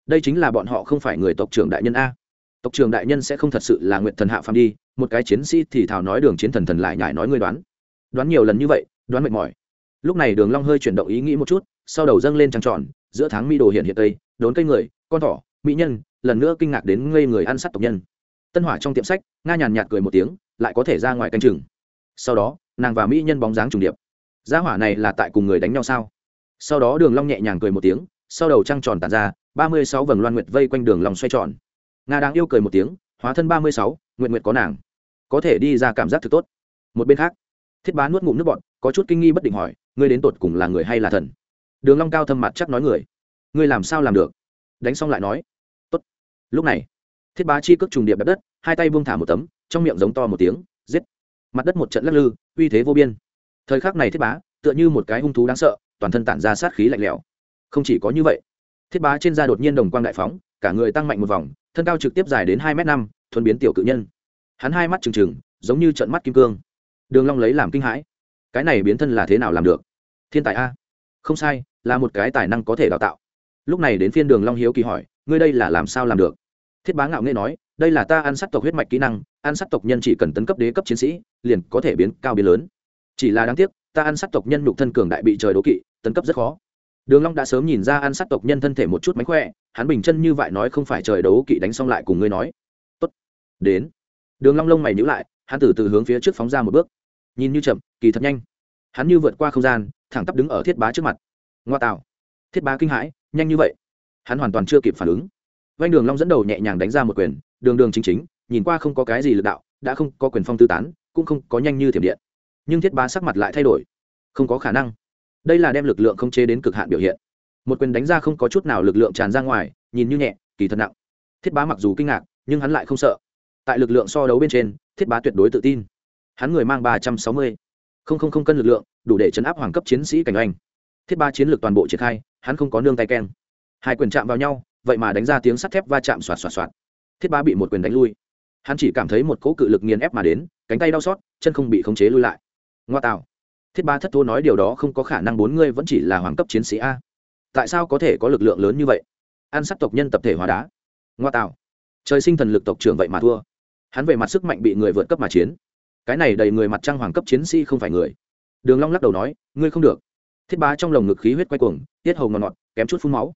Đây chính là bọn họ không phải người tộc trưởng đại nhân a. Tộc trưởng đại nhân sẽ không thật sự là nguyện thần hạ phàm đi, một cái chiến sĩ thì thảo nói đường chiến thần thần lại nhải nói ngươi đoán. Đoán nhiều lần như vậy, đoán mệt mỏi. Lúc này đường long hơi chuyển động ý nghĩ một chút, sau đầu dâng lên trăng tròn, giữa tháng mi đồ hiện hiện tây đốn cây người, con thỏ, mỹ nhân, lần nữa kinh ngạc đến ngây người ăn sát tộc nhân. Tân hỏa trong tiệm sách, nga nhàn nhạt cười một tiếng, lại có thể ra ngoài canh chừng. Sau đó, nàng và mỹ nhân bóng dáng trùng điệp. Gia hỏa này là tại cùng người đánh nhau sao? Sau đó đường long nhẹ nhàng cười một tiếng, sau đầu trăng tròn tàn ra, ba mươi sáu vầng loan nguyệt vây quanh đường long xoay tròn. Nga đang yêu cười một tiếng, hóa thân ba mươi sáu nguyện nguyện có nàng. Có thể đi ra cảm giác thực tốt. Một bên khác, thiết bá nuốt ngụm nước bọt, có chút kinh nghi bất định hỏi, ngươi đến tột cùng là người hay là thần? Đường long cao thâm mặt chắc nói người ngươi làm sao làm được? Đánh xong lại nói. Tốt. Lúc này, thiết bá chi cước trùng điệp đập đất, hai tay buông thả một tấm, trong miệng giống to một tiếng, giết. Mặt đất một trận lắc lư, uy thế vô biên. Thời khắc này thiết bá, tựa như một cái hung thú đáng sợ, toàn thân tản ra sát khí lạnh lẽo. Không chỉ có như vậy, thiết bá trên da đột nhiên đồng quang đại phóng, cả người tăng mạnh một vòng, thân cao trực tiếp dài đến hai m năm, thuần biến tiểu cự nhân. Hắn hai mắt trừng trừng, giống như trận mắt kim cương. Đường long lấy làm kinh hãi. Cái này biến thân là thế nào làm được? Thiên tài a. Không sai, là một cái tài năng có thể đào tạo lúc này đến phiên đường long hiếu kỳ hỏi, ngươi đây là làm sao làm được? Thiết bá ngạo nghễ nói, đây là ta ăn sát tộc huyết mạch kỹ năng, ăn sát tộc nhân chỉ cần tấn cấp đế cấp chiến sĩ, liền có thể biến cao biến lớn. Chỉ là đáng tiếc, ta ăn sát tộc nhân nhục thân cường đại bị trời đố kỵ, tấn cấp rất khó. Đường long đã sớm nhìn ra ăn sát tộc nhân thân thể một chút mánh khỏe, hắn bình chân như vậy nói không phải trời đấu kỵ đánh xong lại cùng ngươi nói. Tốt, đến. Đường long lông mày nhíu lại, hắn từ từ hướng phía trước phóng ra một bước. Nhìn như chậm, kỳ thật nhanh. Hắn như vượt qua không gian, thẳng tắp đứng ở thiết bá trước mặt. Ngoa tạo. Thiết bá kinh hãi nhanh như vậy? Hắn hoàn toàn chưa kịp phản ứng. Vanh đường long dẫn đầu nhẹ nhàng đánh ra một quyền, đường đường chính chính, nhìn qua không có cái gì lực đạo, đã không có quyền phong tư tán, cũng không có nhanh như thiểm điện. Nhưng thiết bá sắc mặt lại thay đổi. Không có khả năng. Đây là đem lực lượng không chế đến cực hạn biểu hiện. Một quyền đánh ra không có chút nào lực lượng tràn ra ngoài, nhìn như nhẹ, kỳ thật nặng. Thiết bá mặc dù kinh ngạc, nhưng hắn lại không sợ. Tại lực lượng so đấu bên trên, thiết bá tuyệt đối tự tin. Hắn người mang ba trăm sáu mươi. Không không không cân lực lượng, đủ để chấn áp hoàng cấp chiến sĩ cảnh oanh. Thiết ba chiến lược toàn bộ triển khai hắn không có nương tay keng. Hai quyền chạm vào nhau, vậy mà đánh ra tiếng sắt thép va chạm xoạt xoạt xoạt. Thiết ba bị một quyền đánh lui. Hắn chỉ cảm thấy một cỗ cự lực nghiền ép mà đến, cánh tay đau xót, chân không bị khống chế lui lại. Ngoa tạo. Thiết ba thất thố nói điều đó không có khả năng bốn ngươi vẫn chỉ là hoàng cấp chiến sĩ a. Tại sao có thể có lực lượng lớn như vậy? An sắc tộc nhân tập thể hóa đá. Ngoa tạo. Trời sinh thần lực tộc trưởng vậy mà thua. Hắn về mặt sức mạnh bị người vượt cấp mà chiến. Cái này đầy người mặt trăng hoàng cấp chiến sĩ không phải người. Đường long lắc đầu nói, ngươi không được thiết bá trong lồng ngực khí huyết quay cuồng, tiết hầu ngọt ngọt, kém chút phun máu.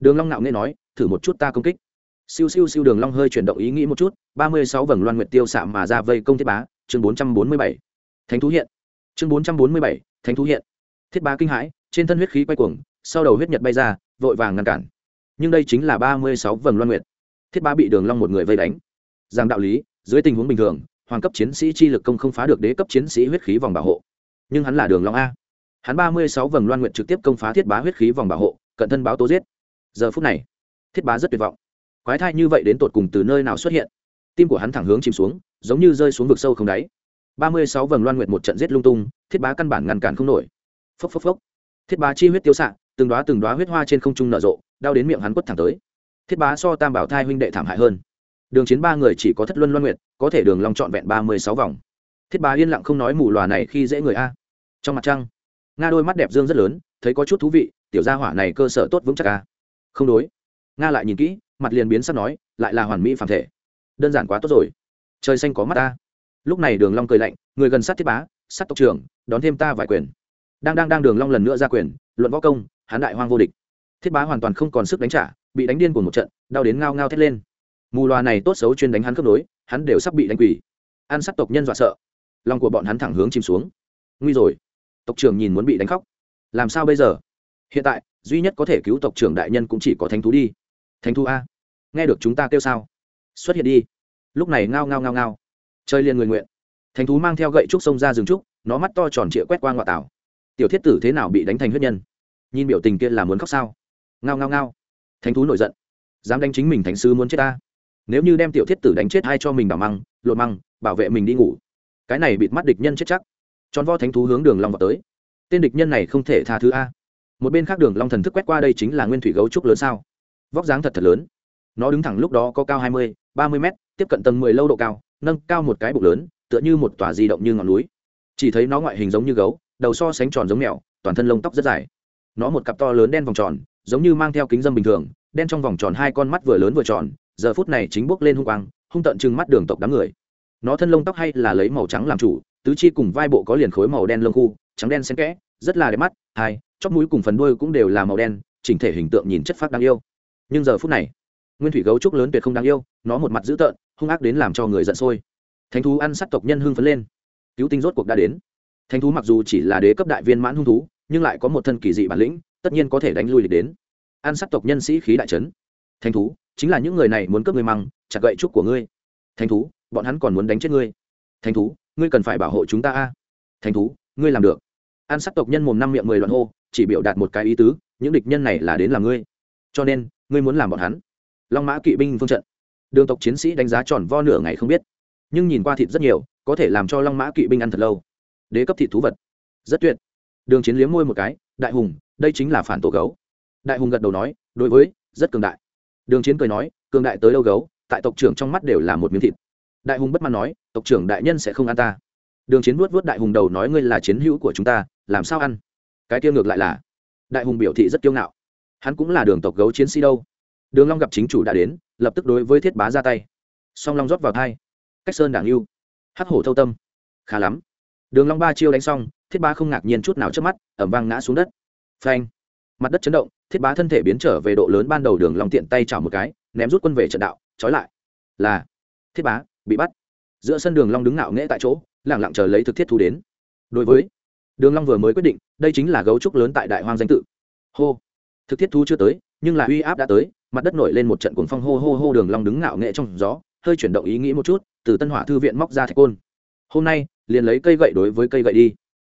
Đường long nạo nghe nói, thử một chút ta công kích. Siêu siêu siêu đường long hơi chuyển động ý nghĩ một chút, ba mươi sáu vầng loan nguyệt tiêu xạ mà ra vây công thiết bá, chương bốn trăm bốn mươi bảy. Thánh thú hiện. Chương bốn trăm bốn mươi bảy, thánh thú hiện. Thiết bá kinh hãi, trên thân huyết khí quay cuồng, sau đầu huyết nhật bay ra, vội vàng ngăn cản. Nhưng đây chính là ba mươi sáu vầng loan nguyệt. Thiết bá bị đường long một người vây đánh. Giang đạo lý, dưới tình huống bình thường, hoàng cấp chiến sĩ chi lực công không phá được đế cấp chiến sĩ huyết khí vòng bảo hộ. Nhưng hắn là đường long a hắn ba mươi sáu vầng loan nguyện trực tiếp công phá thiết bá huyết khí vòng bảo hộ, cận thân báo tố giết. Giờ phút này, thiết bá rất tuyệt vọng. Quái thai như vậy đến tột cùng từ nơi nào xuất hiện? Tim của hắn thẳng hướng chìm xuống, giống như rơi xuống vực sâu không đáy. Ba mươi sáu vầng loan nguyện một trận giết lung tung, thiết bá căn bản ngăn cản không nổi. Phốc phốc phốc. Thiết bá chi huyết tiêu xạ, từng đóa từng đóa huyết hoa trên không trung nở rộ, đau đến miệng hắn quất thẳng tới. Thiết bá so tam bảo thai huynh đệ thảm hại hơn. Đường chiến ba người chỉ có thất luân loan nguyệt, có thể đường long trọn vẹn ba mươi sáu vòng. Thiết bá yên lặng không nói mù lòa này khi dễ người a. Trong mặt trăng nga đôi mắt đẹp dương rất lớn thấy có chút thú vị tiểu gia hỏa này cơ sở tốt vững chắc ca không đối nga lại nhìn kỹ mặt liền biến sắc nói lại là hoàn mỹ phản thể đơn giản quá tốt rồi trời xanh có mắt ta lúc này đường long cười lạnh người gần sát thiết bá sát tộc trưởng đón thêm ta vài quyền đang đang đang đường long lần nữa ra quyền luận võ công hán đại hoang vô địch thiết bá hoàn toàn không còn sức đánh trả bị đánh điên của một trận đau đến ngao ngao thét lên mù loà này tốt xấu chuyên đánh hắn khớp nối hắn đều sắp bị đánh quỷ ăn sát tộc nhân dọa sợ lòng của bọn hắn thẳng hướng chìm xuống nguy rồi tộc trưởng nhìn muốn bị đánh khóc. Làm sao bây giờ? Hiện tại, duy nhất có thể cứu tộc trưởng đại nhân cũng chỉ có thánh thú đi. Thánh thú a. Nghe được chúng ta kêu sao? Xuất hiện đi. Lúc này ngao ngao ngao ngao. Chơi liền người nguyện. Thánh thú mang theo gậy trúc sông ra rừng trúc, nó mắt to tròn trịa quét qua ngoại tảo. Tiểu thiết tử thế nào bị đánh thành huyết nhân? Nhìn biểu tình kia là muốn khóc sao? Ngao ngao ngao. Thánh thú nổi giận. Dám đánh chính mình thánh sư muốn chết ta? Nếu như đem tiểu thiết tử đánh chết hay cho mình bảo măng, lột măng, bảo vệ mình đi ngủ. Cái này bịt mắt địch nhân chết chắc tròn vo thánh thú hướng đường long vào tới. Tên địch nhân này không thể tha thứ a. Một bên khác đường long thần thức quét qua đây chính là nguyên thủy gấu trúc lớn sao. Vóc dáng thật thật lớn. Nó đứng thẳng lúc đó có cao hai mươi, ba mươi mét, tiếp cận tầng mười lâu độ cao, nâng cao một cái bụng lớn, tựa như một tòa di động như ngọn núi. Chỉ thấy nó ngoại hình giống như gấu, đầu so sánh tròn giống mèo, toàn thân lông tóc rất dài. Nó một cặp to lớn đen vòng tròn, giống như mang theo kính dâm bình thường, đen trong vòng tròn hai con mắt vừa lớn vừa tròn, giờ phút này chính bước lên hung quang, hung tận chừng mắt đường tộc đám người. Nó thân lông tóc hay là lấy màu trắng làm chủ tứ chi cùng vai bộ có liền khối màu đen lông khu, trắng đen xen kẽ, rất là đẹp mắt, hai, chóp mũi cùng phần đuôi cũng đều là màu đen, chỉnh thể hình tượng nhìn chất phát đáng yêu. Nhưng giờ phút này, nguyên thủy gấu trúc lớn tuyệt không đáng yêu, nó một mặt dữ tợn, hung ác đến làm cho người giận sôi. Thánh thú ăn sát tộc nhân hưng phấn lên. Cứu tinh rốt cuộc đã đến. Thánh thú mặc dù chỉ là đế cấp đại viên mãn hung thú, nhưng lại có một thân kỳ dị bản lĩnh, tất nhiên có thể đánh lui địch đến. Ăn sát tộc nhân sĩ khí đại trấn thánh thú, chính là những người này muốn cướp người măng, chặt gậy trúc của ngươi. Thánh thú, bọn hắn còn muốn đánh chết ngươi. Thánh thú ngươi cần phải bảo hộ chúng ta a. Thánh thú, ngươi làm được. An sát tộc nhân mồm năm miệng mười loạn hô, chỉ biểu đạt một cái ý tứ, những địch nhân này là đến làm ngươi. Cho nên, ngươi muốn làm bọn hắn. Long mã kỵ binh phương trận. Đường tộc chiến sĩ đánh giá tròn vo nửa ngày không biết. Nhưng nhìn qua thịt rất nhiều, có thể làm cho long mã kỵ binh ăn thật lâu. Đế cấp thịt thú vật. Rất tuyệt. Đường chiến liếm môi một cái, đại hùng, đây chính là phản tổ gấu. Đại hùng gật đầu nói, đối với, rất cường đại. Đường chiến cười nói, cường đại tới đâu gấu, tại tộc trưởng trong mắt đều là một miếng thịt đại hùng bất mãn nói, tộc trưởng đại nhân sẽ không ăn ta. Đường chiến vuốt vuốt đại hùng đầu nói, ngươi là chiến hữu của chúng ta, làm sao ăn? Cái kia ngược lại là, đại hùng biểu thị rất kiêu ngạo. Hắn cũng là đường tộc gấu chiến sĩ đâu. Đường long gặp chính chủ đã đến, lập tức đối với thiết bá ra tay. Song long rót vào thai. Cách sơn đảng yêu. Hắc hổ thâu tâm. Khá lắm. Đường long ba chiêu đánh xong, thiết bá không ngạc nhiên chút nào trước mắt, ẩm vang ngã xuống đất. Phanh. Mặt đất chấn động, thiết bá thân thể biến trở về độ lớn ban đầu đường long tiện tay chảo một cái, ném rút quân về trận đạo, trói lại. Là. Thiết bá bị bắt. Giữa sân đường long đứng ngạo nghễ tại chỗ lặng lặng chờ lấy thực thiết thu đến. Đối với, đường long vừa mới quyết định, đây chính là gấu trúc lớn tại đại hoang danh tự. Hô, thực thiết thu chưa tới, nhưng là uy áp đã tới, mặt đất nổi lên một trận cuồng phong hô hô hô, đường long đứng ngạo nghệ trong gió, hơi chuyển động ý nghĩ một chút, từ tân hỏa thư viện móc ra thạch côn. Hôm nay, liền lấy cây gậy đối với cây gậy đi.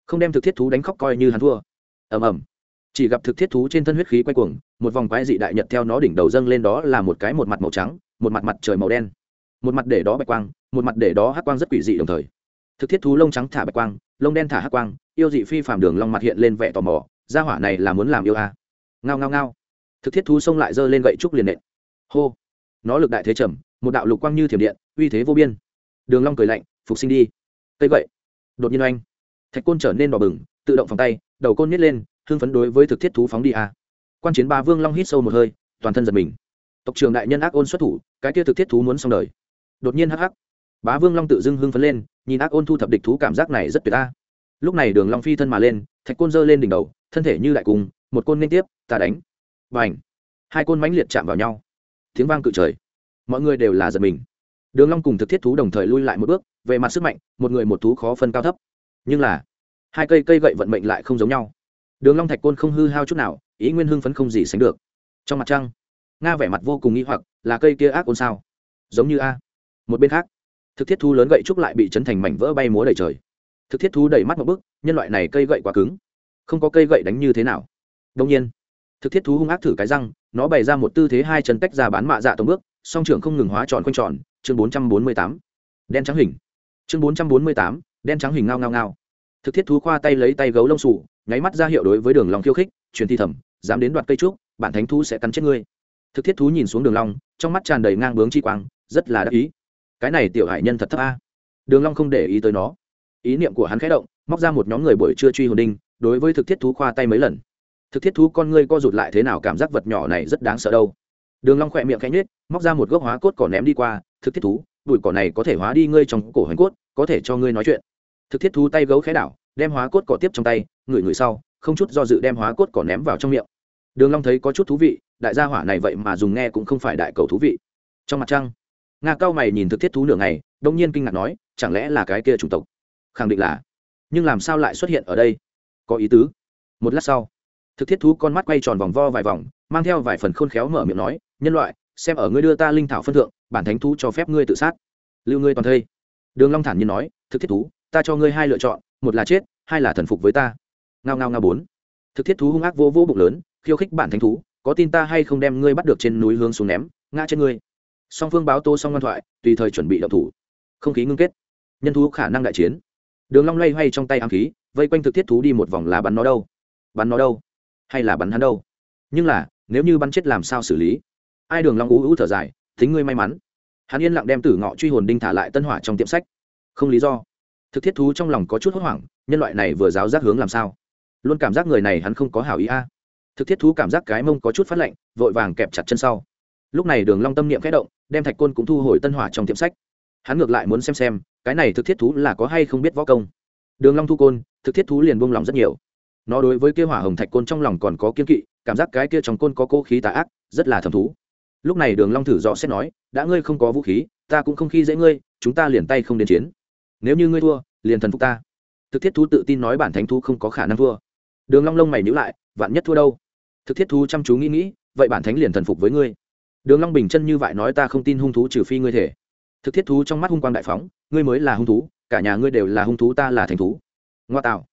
Không đem thực thiết thú đánh khóc coi như hắn thua. Ầm ầm. Chỉ gặp thực thiết thú trên thân huyết khí quay cuồng, một vòng quái dị đại nhật theo nó đỉnh đầu dâng lên đó là một cái một mặt màu trắng, một mặt mặt trời màu đen một mặt để đó bạch quang, một mặt để đó hắc quang rất quỷ dị đồng thời. Thực thiết thú lông trắng thả bạch quang, lông đen thả hắc quang, yêu dị phi phàm đường long mặt hiện lên vẻ tò mò, gia hỏa này là muốn làm yêu a à. ngao ngao ngao. Thực thiết thú xông lại giơ lên gậy trúc liền nện. Hô. Nó lực đại thế trầm, một đạo lục quang như thiểm điện, uy thế vô biên. Đường long cười lạnh, phục sinh đi. Cây gậy. Đột nhiên oanh. Thạch côn trở nên đỏ bừng, tự động phòng tay, đầu côn nhét lên, hưng phấn đối với thực thiết thú phóng đi a quan chiến ba vương long hít sâu một hơi, toàn thân giật mình. Tộc trưởng đại nhân ác ôn xuất thủ, cái kia thực thiết thú muốn xong đời đột nhiên hắc hắc. Bá vương long tự dưng hưng phấn lên, nhìn ác ôn thu thập địch thú cảm giác này rất tuyệt ta lúc này đường long phi thân mà lên, thạch côn giơ lên đỉnh đầu, thân thể như đại cung, một côn liên tiếp, ta đánh. Và ảnh hai côn mãnh liệt chạm vào nhau. Tiếng vang cự trời. Mọi người đều là giật mình. Đường long cùng thực thiết thú đồng thời lui lại một bước, về mặt sức mạnh, một người một thú khó phân cao thấp. Nhưng là, hai cây cây gậy vận mệnh lại không giống nhau. Đường long thạch côn không hư hao chút nào, ý nguyên hưng phấn không gì sánh được. Trong mặt trăng, nga vẻ mặt vô cùng nghi hoặc, là cây kia ác ôn sao? Giống như a một bên khác, thực thiết thú lớn gậy trúc lại bị chấn thành mảnh vỡ bay múa đầy trời. Thực thiết thú đẩy mắt một bước, nhân loại này cây gậy quá cứng. Không có cây gậy đánh như thế nào. Đông nhiên, thực thiết thú hung ác thử cái răng, nó bày ra một tư thế hai chân tách ra bán mạ dạ tổng bước, song trưởng không ngừng hóa tròn quanh tròn, chương bốn trăm bốn mươi tám. Đen trắng hình. Chương bốn trăm bốn mươi tám, đen trắng hình ngao ngao ngao. Thực thiết thú khoa tay lấy tay gấu lông sủ nháy mắt ra hiệu đối với đường long khiêu khích, truyền thi thầm dám đến đoạt cây trúc, bản thánh thú sẽ cắn chết ngươi. Thực thiết thú nhìn xuống đường long, trong mắt tràn đầy ngang bướng chi quang, rất là đắc ý cái này tiểu hải nhân thật thấp a. Đường long không để ý tới nó. Ý niệm của hắn khẽ động, móc ra một nhóm người buổi trưa truy hồn đinh, đối với thực thiết thú khoa tay mấy lần. Thực thiết thú con ngươi co rụt lại thế nào cảm giác vật nhỏ này rất đáng sợ đâu. Đường long khoẹt miệng khẽ nhếch, móc ra một gốc hóa cốt cỏ ném đi qua, thực thiết thú, bụi cỏ này có thể hóa đi ngươi trong cổ hoành cốt, có thể cho ngươi nói chuyện. Thực thiết thú tay gấu khẽ đảo, đem hóa cốt cỏ tiếp trong tay, ngửi ngửi sau, không chút do dự đem hóa cốt cỏ ném vào trong miệng. Đường long thấy có chút thú vị, đại gia hỏa này vậy mà dùng nghe cũng không phải đại cầu thú vị. Trong mặt trăng nga cao mày nhìn thực thiết thú nửa ngày, đông nhiên kinh ngạc nói, chẳng lẽ là cái kia chủng tộc? Khẳng định là. Nhưng làm sao lại xuất hiện ở đây? Có ý tứ. Một lát sau, thực thiết thú con mắt quay tròn vòng vo vài vòng, mang theo vài phần khôn khéo mở miệng nói, nhân loại, xem ở ngươi đưa ta linh thảo phân thượng, bản thánh thú cho phép ngươi tự sát. Lưu ngươi toàn thây. Đường long thản nhiên nói, thực thiết thú, ta cho ngươi hai lựa chọn, một là chết, hai là thần phục với ta. Ngao ngao ngao bốn. Thực thiết thú hung ác vô vô bụng lớn, khiêu khích bản thánh thú, có tin ta hay không đem ngươi bắt được trên núi hướng xuống ném, ngã trên ngươi? Song phương báo tô xong ngoan thoại, tùy thời chuẩn bị động thủ. Không khí ngưng kết. Nhân thú khả năng đại chiến. Đường long loay hoay trong tay ám khí, vây quanh thực thiết thú đi một vòng là bắn nó đâu? Bắn nó đâu? Hay là bắn hắn đâu? Nhưng là, nếu như bắn chết làm sao xử lý? Ai đường long ú ú thở dài, thính ngươi may mắn. Hắn yên lặng đem tử ngọ truy hồn đinh thả lại tân hỏa trong tiệm sách. Không lý do. Thực thiết thú trong lòng có chút hốt hoảng, nhân loại này vừa giáo giác hướng làm sao? Luôn cảm giác người này hắn không có hảo ý a. Thực thiết thú cảm giác cái mông có chút phát lạnh, vội vàng kẹp chặt chân sau lúc này đường long tâm niệm khẽ động, đem thạch côn cũng thu hồi tân hỏa trong tiệm sách. Hắn ngược lại muốn xem xem, cái này thực thiết thú là có hay không biết võ công. Đường long thu côn, thực thiết thú liền buông lòng rất nhiều. Nó đối với kia hỏa hồng thạch côn trong lòng còn có kiên kỵ, cảm giác cái kia trong côn có cố khí tà ác, rất là thầm thú. Lúc này đường long thử dò xét nói, đã ngươi không có vũ khí, ta cũng không khi dễ ngươi, chúng ta liền tay không đến chiến. Nếu như ngươi thua, liền thần phục ta. Thực thiết thú tự tin nói bản thánh thú không có khả năng thua. Đường long lông mày nhíu lại, vạn nhất thua đâu? Thực thiết thú chăm chú nghĩ nghĩ, vậy bản thánh liền thần phục với ngươi đường long bình chân như vậy nói ta không tin hung thú trừ phi ngươi thể. Thực thiết thú trong mắt hung quang đại phóng, ngươi mới là hung thú, cả nhà ngươi đều là hung thú ta là thành thú. Ngoa tạo.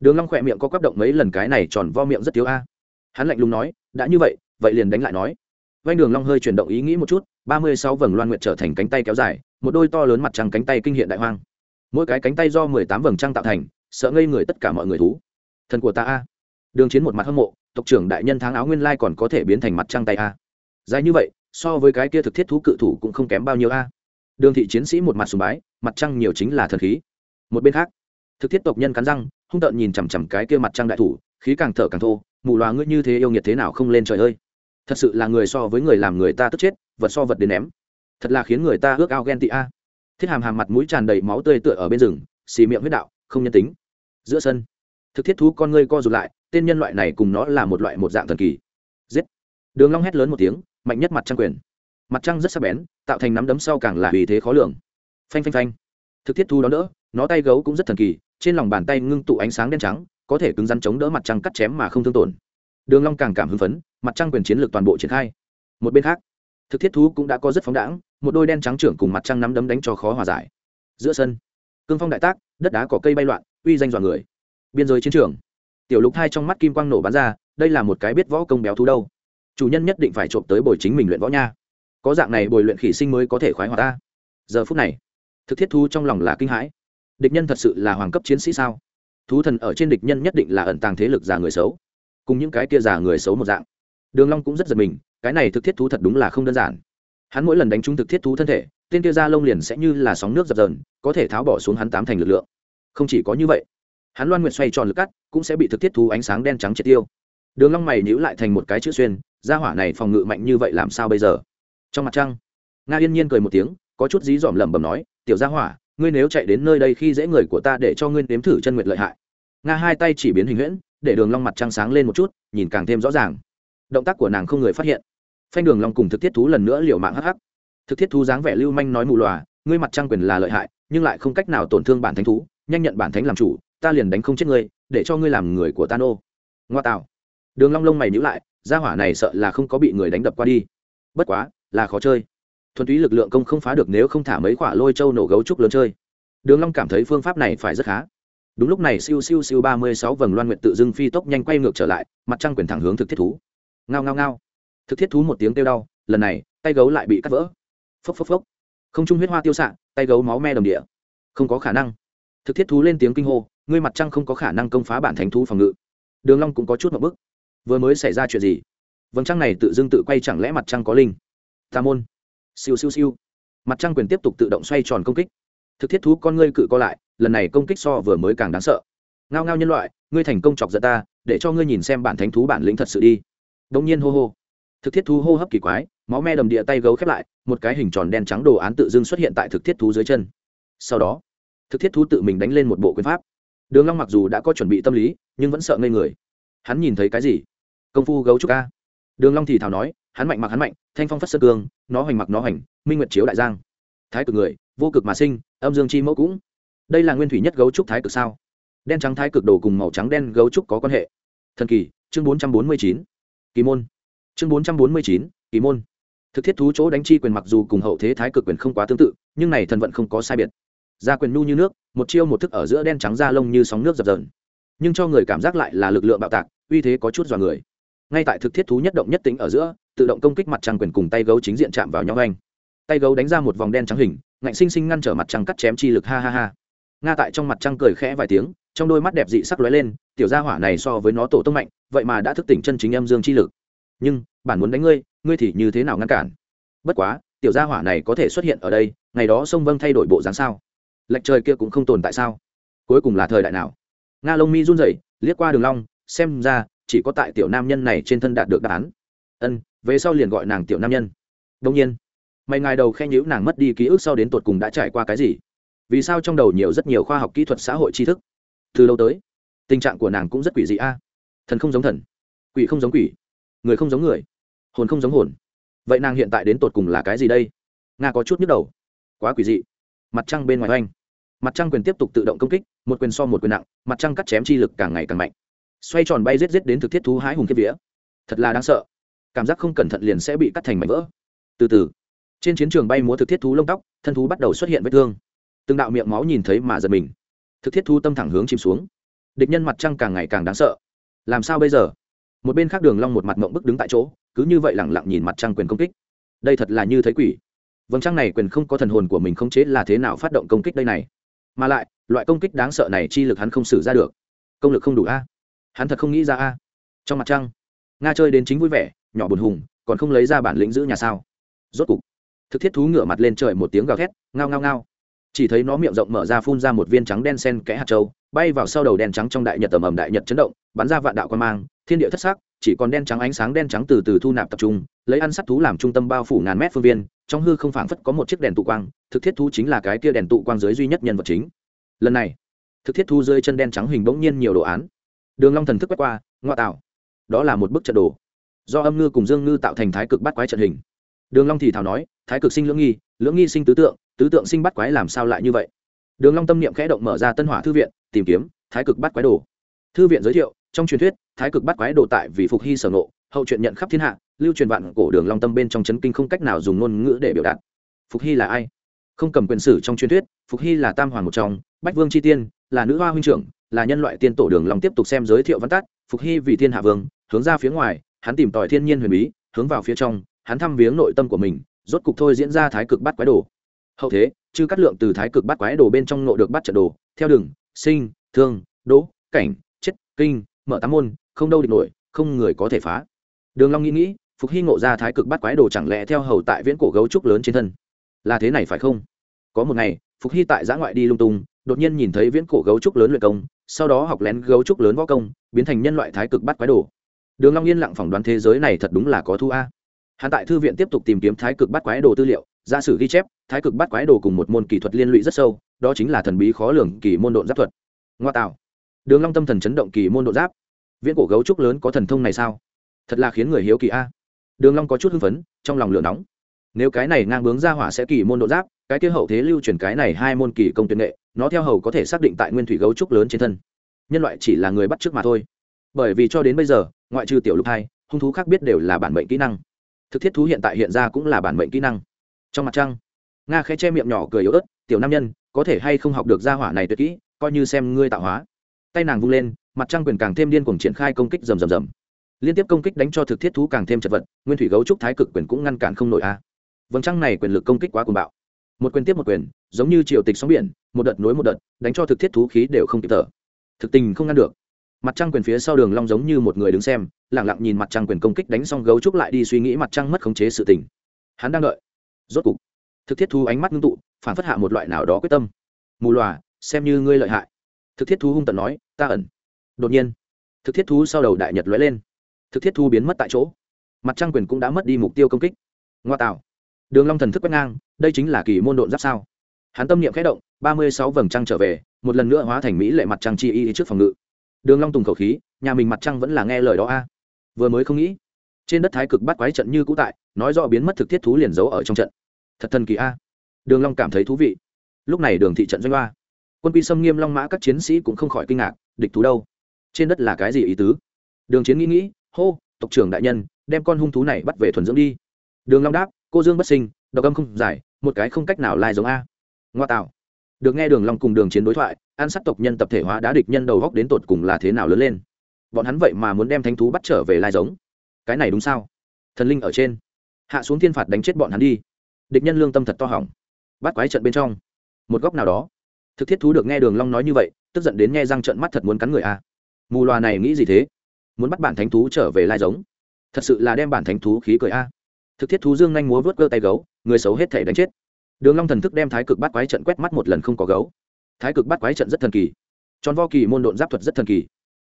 Đường long khoẹt miệng có quắp động mấy lần cái này tròn vo miệng rất thiếu a. Hắn lạnh lùng nói, đã như vậy vậy liền đánh lại nói. Vanh đường long hơi chuyển động ý nghĩ một chút, ba mươi sáu vầng loan nguyệt trở thành cánh tay kéo dài, một đôi to lớn mặt trăng cánh tay kinh hiện đại hoang. Mỗi cái cánh tay do mười tám vầng trăng tạo thành, sợ ngây người tất cả mọi người thú. Thần của ta a. Đường chiến một mặt hâm mộ, tộc trưởng đại nhân tháng áo nguyên lai còn có thể biến thành mặt trăng tay a. Dài như vậy so với cái kia thực thiết thú cự thủ cũng không kém bao nhiêu a. Đường thị chiến sĩ một mặt sùng bái, mặt trăng nhiều chính là thần khí. Một bên khác, thực thiết tộc nhân cắn răng, hung tợn nhìn chằm chằm cái kia mặt trăng đại thủ, khí càng thở càng thô, mù loà ngươi như thế yêu nghiệt thế nào không lên trời ơi? Thật sự là người so với người làm người ta tức chết, vật so vật đến ném. Thật là khiến người ta ước ao ghen tị a. Thiết hàm hàm mặt mũi tràn đầy máu tươi tựa ở bên rừng, xì miệng huyết đạo, không nhân tính. Giữa sân, thực thiết thú con ngươi co rụt lại, tên nhân loại này cùng nó là một loại một dạng thần kỳ. Giết! Đường long hét lớn một tiếng mạnh nhất mặt trăng quyền. Mặt trăng rất sắc bén, tạo thành nắm đấm sau càng là vì thế khó lường. Phanh phanh phanh. Thực thiết thú đó đỡ, nó tay gấu cũng rất thần kỳ, trên lòng bàn tay ngưng tụ ánh sáng đen trắng, có thể cứng rắn chống đỡ mặt trăng cắt chém mà không thương tổn. Đường long càng cảm hứng phấn, mặt trăng quyền chiến lược toàn bộ triển khai. Một bên khác, thực thiết thú cũng đã có rất phóng đãng, một đôi đen trắng trưởng cùng mặt trăng nắm đấm đánh cho khó hòa giải. Giữa sân, cương phong đại tác, đất đá cỏ cây bay loạn, uy danh dọa người. Biên giới chiến trường. Tiểu lục hai trong mắt kim quang nổ bắn ra, đây là một cái biết võ công béo thú đâu chủ nhân nhất định phải trộm tới bồi chính mình luyện võ nha. Có dạng này bồi luyện khỉ sinh mới có thể khoái hòa ta. Giờ phút này, thực thiết thu trong lòng là kinh hãi. Địch nhân thật sự là hoàng cấp chiến sĩ sao? Thú thần ở trên địch nhân nhất định là ẩn tàng thế lực già người xấu. Cùng những cái kia già người xấu một dạng. Đường long cũng rất giật mình, cái này thực thiết thú thật đúng là không đơn giản. Hắn mỗi lần đánh trúng thực thiết thú thân thể, tên kia ra lông liền sẽ như là sóng nước dập dờn, có thể tháo bỏ xuống hắn tám thành lực lượng. Không chỉ có như vậy, hắn loan nguyện xoay tròn lực cắt cũng sẽ bị thực thiết thú ánh sáng đen trắng triệt tiêu. Đường long mày nhíu lại thành một cái chữ xuyên gia hỏa này phòng ngự mạnh như vậy làm sao bây giờ? Trong mặt trăng, nga yên nhiên cười một tiếng, có chút dí dỏm lẩm bẩm nói, tiểu gia hỏa, ngươi nếu chạy đến nơi đây khi dễ người của ta để cho ngươi nếm thử chân nguyệt lợi hại. Nga hai tay chỉ biến hình huyễn, để đường long mặt trăng sáng lên một chút, nhìn càng thêm rõ ràng. Động tác của nàng không người phát hiện. Phanh đường long cùng thực thiết thú lần nữa liều mạng hắc hắc. Thực thiết thú dáng vẻ lưu manh nói mù lòa ngươi mặt trăng quyền là lợi hại, nhưng lại không cách nào tổn thương bản thánh thú, nhanh nhận bản thánh làm chủ, ta liền đánh không chết ngươi, để cho ngươi làm người của ta nô. Ngoa tạo. Đường long lông mày nhíu lại gia hỏa này sợ là không có bị người đánh đập qua đi. Bất quá, là khó chơi. Thuần túy lực lượng công không phá được nếu không thả mấy quả lôi châu nổ gấu trúc lớn chơi. Đường long cảm thấy phương pháp này phải rất khá. Đúng lúc này siêu siêu siêu ba mươi sáu vầng loan nguyện tự dưng phi tốc nhanh quay ngược trở lại, mặt trăng quyền thẳng hướng thực thiết thú. Ngao ngao ngao. Thực thiết thú một tiếng kêu đau, lần này, tay gấu lại bị cắt vỡ. Phốc phốc phốc. Không trung huyết hoa tiêu sạng tay gấu máu me đồng địa. Không có khả năng. Thực thiết thú lên tiếng kinh hô, ngươi mặt trăng không có khả năng công phá bản thánh thú phòng ngự. Đường long cũng có chút một bước vừa mới xảy ra chuyện gì? Vầng trăng này tự dưng tự quay chẳng lẽ mặt trăng có linh? Tà môn. Siêu siêu siêu. Mặt trăng quyền tiếp tục tự động xoay tròn công kích. Thực thiết thú con ngươi cự co lại, lần này công kích so vừa mới càng đáng sợ. Ngao ngao nhân loại, ngươi thành công chọc giận ta, để cho ngươi nhìn xem bản thánh thú bản lĩnh thật sự đi. Đông nhiên hô hô. Thực thiết thú hô hấp kỳ quái, máu me đầm địa tay gấu khép lại, một cái hình tròn đen trắng đồ án tự dưng xuất hiện tại thực thiết thú dưới chân. Sau đó, thực thiết thú tự mình đánh lên một bộ quyền pháp. Đường long mặc dù đã có chuẩn bị tâm lý, nhưng vẫn sợ ngây người hắn nhìn thấy cái gì? Công phu gấu trúc a. Đường long thì thào nói, hắn mạnh mặc hắn mạnh, thanh phong phất sơn cương, nó hoành mặc nó hoành, minh nguyệt chiếu đại giang. Thái cực người, vô cực mà sinh, âm dương chi mẫu cũng. Đây là nguyên thủy nhất gấu trúc thái cực sao? Đen trắng thái cực đồ cùng màu trắng đen gấu trúc có quan hệ. Thần kỳ, chương bốn trăm bốn mươi chín. Kỳ môn. Chương bốn trăm bốn mươi chín, kỳ môn. Thực thiết thú chỗ đánh chi quyền mặc dù cùng hậu thế thái cực quyền không quá tương tự, nhưng này thần vận không có sai biệt. Ra quyền nu như nước, một chiêu một thức ở giữa đen trắng da lông như sóng nước dập dờn nhưng cho người cảm giác lại là lực lượng bạo tạc, uy thế có chút dọa người. Ngay tại thực thiết thú nhất động nhất tính ở giữa, tự động công kích mặt trăng quyền cùng tay gấu chính diện chạm vào nhau anh tay gấu đánh ra một vòng đen trắng hình, ngạnh sinh sinh ngăn trở mặt trăng cắt chém chi lực, ha ha ha. Nga tại trong mặt trăng cười khẽ vài tiếng, trong đôi mắt đẹp dị sắc lóe lên, tiểu gia hỏa này so với nó tổ tông mạnh, vậy mà đã thức tỉnh chân chính âm dương chi lực. Nhưng, bản muốn đánh ngươi ngươi thì như thế nào ngăn cản? Bất quá, tiểu gia hỏa này có thể xuất hiện ở đây, ngày đó sông vâng thay đổi bộ dáng sao? Lệch trời kia cũng không tồn tại sao? Cuối cùng là thời đại nào? Nga lông mi run rẩy, liếc qua đường long, xem ra chỉ có tại tiểu nam nhân này trên thân đạt được đáp án. Ân, về sau liền gọi nàng tiểu nam nhân. Đông nhiên mày ngày đầu khen nhữ nàng mất đi ký ức sau đến tột cùng đã trải qua cái gì? Vì sao trong đầu nhiều rất nhiều khoa học kỹ thuật xã hội tri thức? Từ lâu tới, tình trạng của nàng cũng rất quỷ dị a. À? Thần không giống thần, quỷ không giống quỷ, người không giống người, hồn không giống hồn. Vậy nàng hiện tại đến tột cùng là cái gì đây? Nga có chút nhức đầu, quá quỷ dị. Mặt trăng bên ngoài oanh mặt trăng quyền tiếp tục tự động công kích, một quyền so một quyền nặng, mặt trăng cắt chém chi lực càng ngày càng mạnh. Xoay tròn bay rết rết đến thực thiết thú hái hùng kiếp vía. Thật là đáng sợ. Cảm giác không cẩn thận liền sẽ bị cắt thành mảnh vỡ. Từ từ, trên chiến trường bay múa thực thiết thú lông tóc, thân thú bắt đầu xuất hiện vết thương. Từng đạo miệng máu nhìn thấy mà giật mình. Thực thiết thú tâm thẳng hướng chìm xuống. Địch nhân mặt trăng càng ngày càng đáng sợ. Làm sao bây giờ? Một bên khác đường long một mặt mộng bức đứng tại chỗ, cứ như vậy lẳng lặng nhìn mặt trăng quyền công kích. Đây thật là như thấy quỷ. Vầng trăng này quyền không có thần hồn của mình không chế là thế nào phát động công kích đây này? Mà lại, loại công kích đáng sợ này chi lực hắn không xử ra được. Công lực không đủ a. Hắn thật không nghĩ ra a. Trong mặt trăng, nga chơi đến chính vui vẻ, nhỏ buồn hùng, còn không lấy ra bản lĩnh giữ nhà sao. Rốt cục, thực thiết thú ngửa mặt lên trời một tiếng gào thét, ngao ngao ngao chỉ thấy nó miệng rộng mở ra phun ra một viên trắng đen sen kẽ hạt trâu bay vào sau đầu đen trắng trong đại nhật tầm ầm đại nhật chấn động, bắn ra vạn đạo quan mang, thiên địa thất sắc, chỉ còn đen trắng ánh sáng đen trắng từ từ thu nạp tập trung, lấy ăn sắt thú làm trung tâm bao phủ ngàn mét phương viên, trong hư không phảng phất có một chiếc đèn tụ quang, thực thiết thú chính là cái kia đèn tụ quang dưới duy nhất nhân vật chính. Lần này, thực thiết thú rơi chân đen trắng hình bỗng nhiên nhiều đồ án. Đường long thần thức quét qua, ngoa tạo. Đó là một bức trận đồ. Do âm ngư cùng dương ngư tạo thành thái cực bát quái trận hình. Đường long thì thào nói, thái cực sinh lưỡng nghi lưỡng nghi sinh tứ tượng tứ tượng sinh bắt quái làm sao lại như vậy? Đường long tâm niệm khẽ động mở ra tân hỏa thư viện, tìm kiếm thái cực bắt quái đồ. Thư viện giới thiệu, trong truyền thuyết, thái cực bắt quái đồ tại vì phục hy sở ngộ, hậu truyện nhận khắp thiên hạ, lưu truyền vạn cổ đường long tâm bên trong chấn kinh không cách nào dùng ngôn ngữ để biểu đạt. Phục hy là ai? Không cầm quyền sử trong truyền thuyết, phục hy là tam hoàng một trong, bách vương chi tiên, là nữ hoa huynh trưởng, là nhân loại tiên tổ đường long tiếp tục xem giới thiệu văn tát phục hy vì thiên hạ vương, hướng ra phía ngoài, hắn tìm tòi thiên nhiên huyền bí, hướng vào phía trong, hắn thăm viếng nội tâm của mình, rốt cục thôi diễn ra thái cực bắt quái đồ hậu thế, chư cắt lượng từ thái cực bắt quái đồ bên trong nộ được bắt trận đồ, theo đường, sinh, thương, đỗ, cảnh, chết, kinh, mở tám môn, không đâu địch nổi, không người có thể phá. Đường long nghĩ nghĩ, phục hy ngộ ra thái cực bắt quái đồ chẳng lẽ theo hầu tại viễn cổ gấu trúc lớn trên thân? Là thế này phải không? Có một ngày, phục hy tại giã ngoại đi lung tung, đột nhiên nhìn thấy viễn cổ gấu trúc lớn luyện công, sau đó học lén gấu trúc lớn võ công, biến thành nhân loại thái cực bắt quái đồ. Đường long yên lặng phỏng đoán thế giới này thật đúng là có thu a hắn tại thư viện tiếp tục tìm kiếm thái cực bắt quái đồ tư liệu, giả sử ghi chép, thái cực bắt quái đồ cùng một môn kỹ thuật liên lụy rất sâu, đó chính là thần bí khó lường kỳ môn độn giáp thuật. Ngoa tạo. Đường long tâm thần chấn động kỳ môn độn giáp. Viễn cổ gấu trúc lớn có thần thông này sao? Thật là khiến người hiếu kỳ a. Đường long có chút hưng phấn, trong lòng lửa nóng. Nếu cái này ngang bướng ra hỏa sẽ kỳ môn độn giáp, cái kia hậu thế lưu truyền cái này hai môn kỳ công tuyệt nghệ, nó theo hầu có thể xác định tại nguyên thủy gấu trúc lớn trên thân. Nhân loại chỉ là người bắt trước mà thôi. Bởi vì cho đến bây giờ, ngoại trừ tiểu lục hai, hung thú khác biết đều là bản mệnh kỹ năng thực thiết thú hiện tại hiện ra cũng là bản mệnh kỹ năng. Trong mặt trăng, nga khẽ che miệng nhỏ cười yếu ớt, tiểu nam nhân, có thể hay không học được gia hỏa này tuyệt kỹ, coi như xem ngươi tạo hóa. Tay nàng vung lên, mặt trăng quyền càng thêm điên cuồng triển khai công kích rầm rầm rầm. Liên tiếp công kích đánh cho thực thiết thú càng thêm chật vật, nguyên thủy gấu trúc thái cực quyền cũng ngăn cản không nổi a. Vầng trăng này quyền lực công kích quá cuồng bạo. Một quyền tiếp một quyền, giống như triều tịch sóng biển, một đợt nối một đợt, đánh cho thực thiết thú khí đều không kịp thở. Thực tình không ngăn được mặt trăng quyền phía sau đường long giống như một người đứng xem, lặng lặng nhìn mặt trăng quyền công kích đánh xong gấu trúc lại đi suy nghĩ mặt trăng mất khống chế sự tình. Hắn đang đợi. Rốt cục, thực thiết thú ánh mắt ngưng tụ, phản phất hạ một loại nào đó quyết tâm. Mù lòa xem như ngươi lợi hại. Thực thiết thú hung tận nói, ta ẩn. Đột nhiên, thực thiết thú sau đầu đại nhật lóe lên. Thực thiết thú biến mất tại chỗ. Mặt trăng quyền cũng đã mất đi mục tiêu công kích. Ngoa tạo. Đường long thần thức quét ngang, đây chính là kỳ môn độn giáp sao? Hắn tâm niệm khẽ động, ba mươi sáu vầng trăng trở về, một lần nữa hóa thành mỹ lệ mặt trăng chi y trước phòng ngự đường long tùng khẩu khí, nhà mình mặt trăng vẫn là nghe lời đó a. Vừa mới không nghĩ, trên đất thái cực bắt quái trận như cũ tại, nói rõ biến mất thực thiết thú liền giấu ở trong trận. Thật thần kỳ a. Đường long cảm thấy thú vị. Lúc này đường thị trận doanh hoa. Quân quy xâm nghiêm long mã các chiến sĩ cũng không khỏi kinh ngạc, địch thú đâu? Trên đất là cái gì ý tứ? Đường chiến nghĩ nghĩ, hô, tộc trưởng đại nhân, đem con hung thú này bắt về thuần dưỡng đi. Đường long đáp, cô dương bất sinh, độc âm không giải, một cái không cách nào lai giống a. Ngoa tạo được nghe đường long cùng đường chiến đối thoại, an sát tộc nhân tập thể hóa đã địch nhân đầu góc đến tột cùng là thế nào lớn lên? Bọn hắn vậy mà muốn đem thánh thú bắt trở về lai giống. Cái này đúng sao? Thần linh ở trên. Hạ xuống thiên phạt đánh chết bọn hắn đi. Địch nhân lương tâm thật to hỏng. Bắt quái trận bên trong. Một góc nào đó. Thực thiết thú được nghe đường long nói như vậy, tức giận đến nghe răng trận mắt thật muốn cắn người a mù loà này nghĩ gì thế? Muốn bắt bản thánh thú trở về lai giống. Thật sự là đem bản thánh thú khí cười a thực thiết thú dương nhanh múa vớt cơ tay gấu, người xấu hết thể đánh chết đường long thần thức đem thái cực bắt quái trận quét mắt một lần không có gấu. Thái cực bắt quái trận rất thần kỳ. Tròn vo kỳ môn độn giáp thuật rất thần kỳ.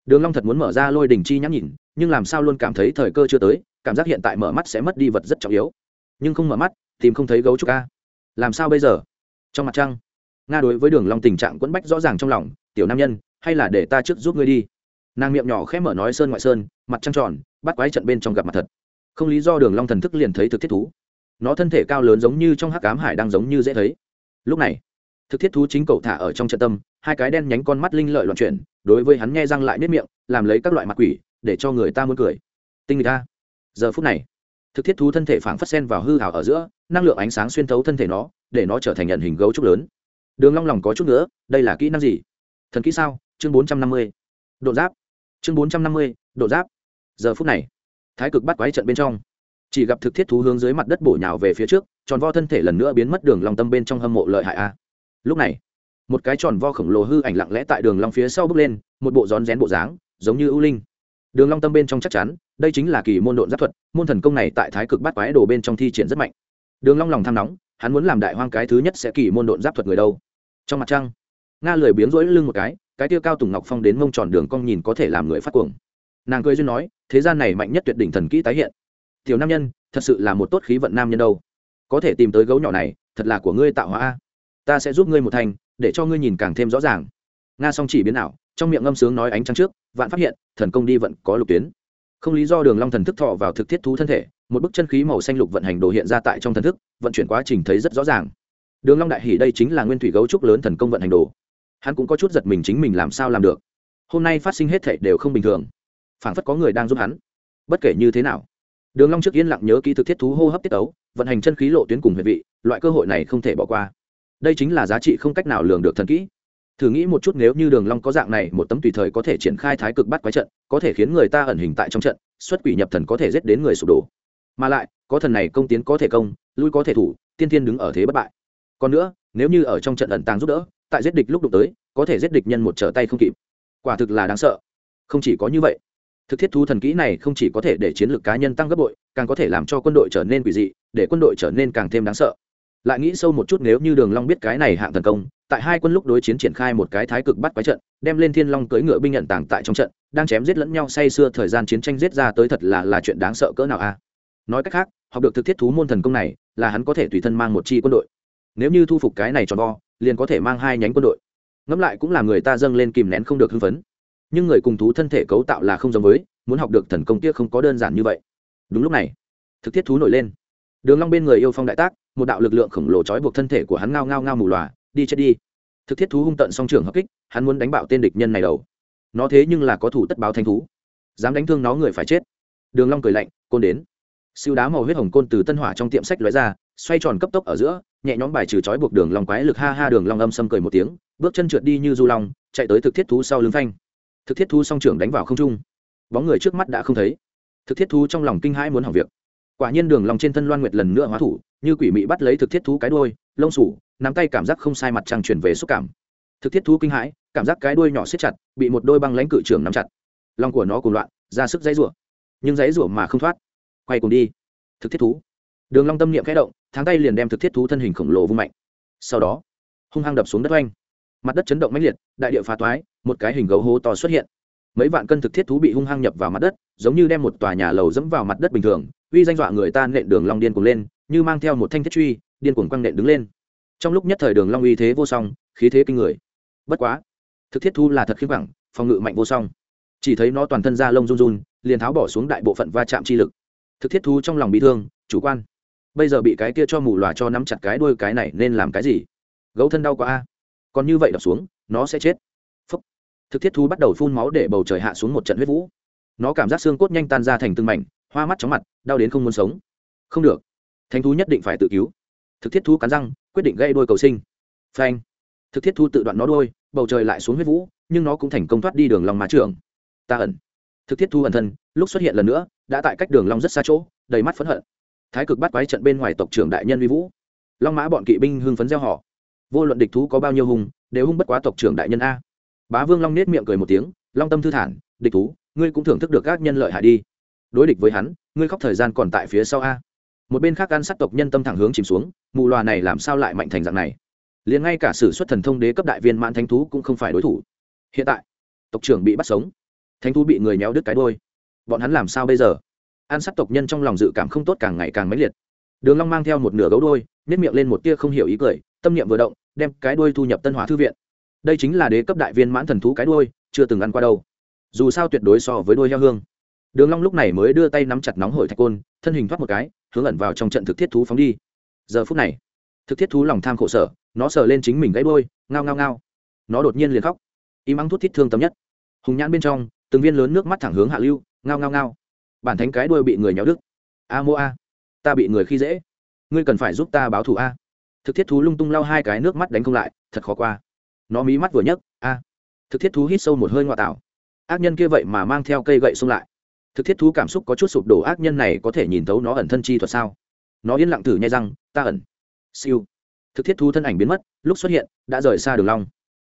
Đường long thật muốn mở ra lôi đỉnh chi nhãn nhìn, nhưng làm sao luôn cảm thấy thời cơ chưa tới, cảm giác hiện tại mở mắt sẽ mất đi vật rất trọng yếu. Nhưng không mở mắt, tìm không thấy gấu trúc a. Làm sao bây giờ? Trong mặt trăng, nga đối với đường long tình trạng quẫn bách rõ ràng trong lòng, tiểu nam nhân, hay là để ta trước giúp ngươi đi. Nàng miệng nhỏ khẽ mở nói sơn ngoại sơn, mặt trăng tròn bắt quái trận bên trong gặp mặt thật. Không lý do đường long thần thức liền thấy thực thiết thú nó thân thể cao lớn giống như trong hắc cám hải đang giống như dễ thấy. Lúc này, thực thiết thú chính cậu thả ở trong trận tâm, hai cái đen nhánh con mắt linh lợi loạn chuyển, đối với hắn nghe răng lại nếp miệng, làm lấy các loại mặt quỷ, để cho người ta muốn cười. Tinh người ta giờ phút này, thực thiết thú thân thể phảng phất sen vào hư hào ở giữa, năng lượng ánh sáng xuyên thấu thân thể nó, để nó trở thành nhận hình gấu trúc lớn. Đường long lòng có chút nữa đây là kỹ năng gì? Thần kỹ sao? Chương bốn trăm năm mươi. Độ giáp. Chương bốn trăm năm mươi, độ giáp. Giờ phút này, thái cực bắt quái trận bên trong chỉ gặp thực thiết thú hướng dưới mặt đất bổ nhào về phía trước, tròn vo thân thể lần nữa biến mất đường long tâm bên trong hâm mộ lợi hại a. Lúc này, một cái tròn vo khổng lồ hư ảnh lặng lẽ tại đường long phía sau bước lên, một bộ rón rén bộ dáng, giống như ưu linh. Đường long tâm bên trong chắc chắn, đây chính là kỳ môn độn giáp thuật, môn thần công này tại thái cực bát quái đồ bên trong thi triển rất mạnh. Đường long lòng tham nóng, hắn muốn làm đại hoang cái thứ nhất sẽ kỳ môn độn giáp thuật người đâu. Trong mặt trăng, nga lười biếng rỗi lưng một cái cái tiêu cao tùng ngọc phong đến mông tròn đường cong nhìn có thể làm người phát cuồng. Nàng cười duyên nói, thế gian này mạnh nhất tuyệt đỉnh thần kỹ tái hiện tiểu nam nhân, thật sự là một tốt khí vận nam nhân đâu. Có thể tìm tới gấu nhỏ này, thật là của ngươi tạo hóa ta sẽ giúp ngươi một thành, để cho ngươi nhìn càng thêm rõ ràng. Nga song chỉ biến ảo, trong miệng ngâm sướng nói ánh trăng trước, vạn phát hiện, thần công đi vận, có lục tuyến. Không lý do đường long thần thức thọ vào thực thiết thú thân thể, một bức chân khí màu xanh lục vận hành đồ hiện ra tại trong thần thức, vận chuyển quá trình thấy rất rõ ràng. Đường long đại hỉ đây chính là nguyên thủy gấu trúc lớn thần công vận hành đồ. Hắn cũng có chút giật mình chính mình làm sao làm được. Hôm nay phát sinh hết thảy đều không bình thường. Phảng phất có người đang giúp hắn. Bất kể như thế nào đường long trước yên lặng nhớ kỹ thực thiết thú hô hấp tiết tấu, vận hành chân khí lộ tuyến cùng huyệt vị loại cơ hội này không thể bỏ qua. Đây chính là giá trị không cách nào lường được thần kỹ. Thử nghĩ một chút nếu như đường long có dạng này một tấm tùy thời có thể triển khai thái cực bắt quái trận có thể khiến người ta ẩn hình tại trong trận xuất quỷ nhập thần có thể giết đến người sụp đổ. Mà lại có thần này công tiến có thể công lui có thể thủ tiên thiên đứng ở thế bất bại. Còn nữa nếu như ở trong trận ẩn tàng giúp đỡ tại giết địch lúc đụng tới có thể giết địch nhân một trở tay không kịp. Quả thực là đáng sợ. Không chỉ có như vậy thực thiết thú thần kỹ này không chỉ có thể để chiến lược cá nhân tăng gấp bội, càng có thể làm cho quân đội trở nên quỷ dị, để quân đội trở nên càng thêm đáng sợ. Lại nghĩ sâu một chút nếu như đường long biết cái này hạng thần công, tại hai quân lúc đối chiến triển khai một cái thái cực bắt quái trận, đem lên thiên long cưỡi ngựa binh nhận tàng tại trong trận, đang chém giết lẫn nhau say xưa thời gian chiến tranh giết ra tới thật là là chuyện đáng sợ cỡ nào a nói cách khác, học được thực thiết thú môn thần công này, là hắn có thể tùy thân mang một chi quân đội. Nếu như thu phục cái này tròn vo, liền có thể mang hai nhánh quân đội. Ngẫm lại cũng là người ta dâng lên kìm nén không được hưng phấn nhưng người cùng thú thân thể cấu tạo là không giống với, muốn học được thần công kia không có đơn giản như vậy. Đúng lúc này, thực thiết thú nổi lên. Đường long bên người yêu phong đại tác, một đạo lực lượng khổng lồ trói buộc thân thể của hắn ngao ngao ngao mù lòa, đi chết đi. Thực thiết thú hung tận song trưởng hợp kích, hắn muốn đánh bạo tên địch nhân này đầu. Nó thế nhưng là có thủ tất báo thanh thú. Dám đánh thương nó người phải chết. Đường long cười lạnh, côn đến. Siêu đá màu huyết hồng côn từ tân hỏa trong tiệm sách lóe ra, xoay tròn cấp tốc ở giữa, nhẹ nhõm bài trừ trói buộc đường long quái lực, ha ha, đường long âm sâm cười một tiếng, bước chân trượt đi như du long, chạy tới thực thiết thú sau lưng phanh thực thiết Thu song trưởng đánh vào không trung. Bóng người trước mắt đã không thấy. Thực thiết Thu trong lòng kinh hãi muốn hỏng việc. Quả nhiên đường long trên thân loan nguyệt lần nữa hóa thủ, như quỷ mị bắt lấy thực thiết thú cái đuôi, lông sủ, nắm tay cảm giác không sai mặt trăng chuyển về xúc cảm. Thực thiết thú kinh hãi, cảm giác cái đuôi nhỏ siết chặt, bị một đôi băng lãnh cự trưởng nắm chặt. Lòng của nó cùng loạn, ra sức dãy rủa. Nhưng dãy rủa mà không thoát. Quay cùng đi. Thực thiết thú đường long tâm niệm khẽ động, tháng tay liền đem thực thiết thú thân hình khổng lồ vung mạnh. Sau đó, hung hăng đập xuống đất oanh mặt đất chấn động mãnh liệt, đại địa phá toái, một cái hình gấu hố to xuất hiện. Mấy vạn cân thực thiết thú bị hung hăng nhập vào mặt đất, giống như đem một tòa nhà lầu dẫm vào mặt đất bình thường, uy danh dọa người ta nện đường long điên cuồng lên, như mang theo một thanh thiết truy, điên cuồng quăng nện đứng lên. Trong lúc nhất thời đường long uy thế vô song, khí thế kinh người. Bất quá, thực thiết thú là thật khiếp bằng phòng ngự mạnh vô song. Chỉ thấy nó toàn thân da lông run run, liền tháo bỏ xuống đại bộ phận va chạm chi lực. Thực thiết thú trong lòng bị thương, chủ quan. Bây giờ bị cái kia cho mù lòa cho nắm chặt cái đuôi cái này nên làm cái gì? Gấu thân đau quá a còn như vậy đập xuống, nó sẽ chết. Phúc. thực thiết thú bắt đầu phun máu để bầu trời hạ xuống một trận huyết vũ. Nó cảm giác xương cốt nhanh tan ra thành từng mảnh, hoa mắt chóng mặt, đau đến không muốn sống. Không được. Thánh thú nhất định phải tự cứu. Thực thiết thú cắn răng, quyết định gây đôi cầu sinh. Phanh. Thực thiết thú tự đoạn nó đôi, bầu trời lại xuống huyết vũ, nhưng nó cũng thành công thoát đi đường lòng má trường. Ta ẩn. Thực thiết thú ẩn thân, lúc xuất hiện lần nữa, đã tại cách đường long rất xa chỗ, đầy mắt phẫn hận. Thái cực bắt quái trận bên ngoài tộc trưởng đại nhân vi vũ. Long mã bọn kỵ binh hưng phấn gieo họ vô luận địch thú có bao nhiêu hung, đều hung bất quá tộc trưởng đại nhân a. Bá vương long nết miệng cười một tiếng long tâm thư thản địch thú ngươi cũng thưởng thức được các nhân lợi hại đi. Đối địch với hắn ngươi khóc thời gian còn tại phía sau a. Một bên khác ăn sát tộc nhân tâm thẳng hướng chìm xuống mù loà này làm sao lại mạnh thành dạng này? Liền ngay cả sử xuất thần thông đế cấp đại viên mãn thánh thú cũng không phải đối thủ. Hiện tại tộc trưởng bị bắt sống thánh thú bị người méo đứt cái đôi bọn hắn làm sao bây giờ? An sát tộc nhân trong lòng dự cảm không tốt càng ngày càng mãnh liệt. Đường long mang theo một nửa gấu đôi nếp miệng lên một tia không hiểu ý cười tâm niệm vừa động, đem cái đuôi thu nhập tân hỏa thư viện. Đây chính là đế cấp đại viên mãn thần thú cái đuôi, chưa từng ăn qua đâu. Dù sao tuyệt đối so với đuôi heo hương. Đường long lúc này mới đưa tay nắm chặt nóng hổi thạch côn, thân hình thoát một cái, hướng ẩn vào trong trận thực thiết thú phóng đi. Giờ phút này, thực thiết thú lòng tham khổ sở, nó sờ lên chính mình gãy đuôi, ngao ngao ngao. Nó đột nhiên liền khóc. Im ắng thút thít thương tâm nhất. Hùng nhãn bên trong, từng viên lớn nước mắt thẳng hướng hạ lưu, ngao ngao ngao. Bản thánh cái đuôi bị người nhéo đứt. A mô a, ta bị người khi dễ. Ngươi cần phải giúp ta báo thù a thực thiết thú lung tung lau hai cái nước mắt đánh không lại, thật khó qua. Nó mí mắt vừa nhấc, a, thực thiết thú hít sâu một hơi ngoại tạo. Ác nhân kia vậy mà mang theo cây gậy xông lại. Thực thiết thú cảm xúc có chút sụp đổ, ác nhân này có thể nhìn thấu nó ẩn thân chi thuật sao? Nó yên lặng thử nhai răng, ta ẩn. Siêu. Thực thiết thú thân ảnh biến mất, lúc xuất hiện, đã rời xa đường long.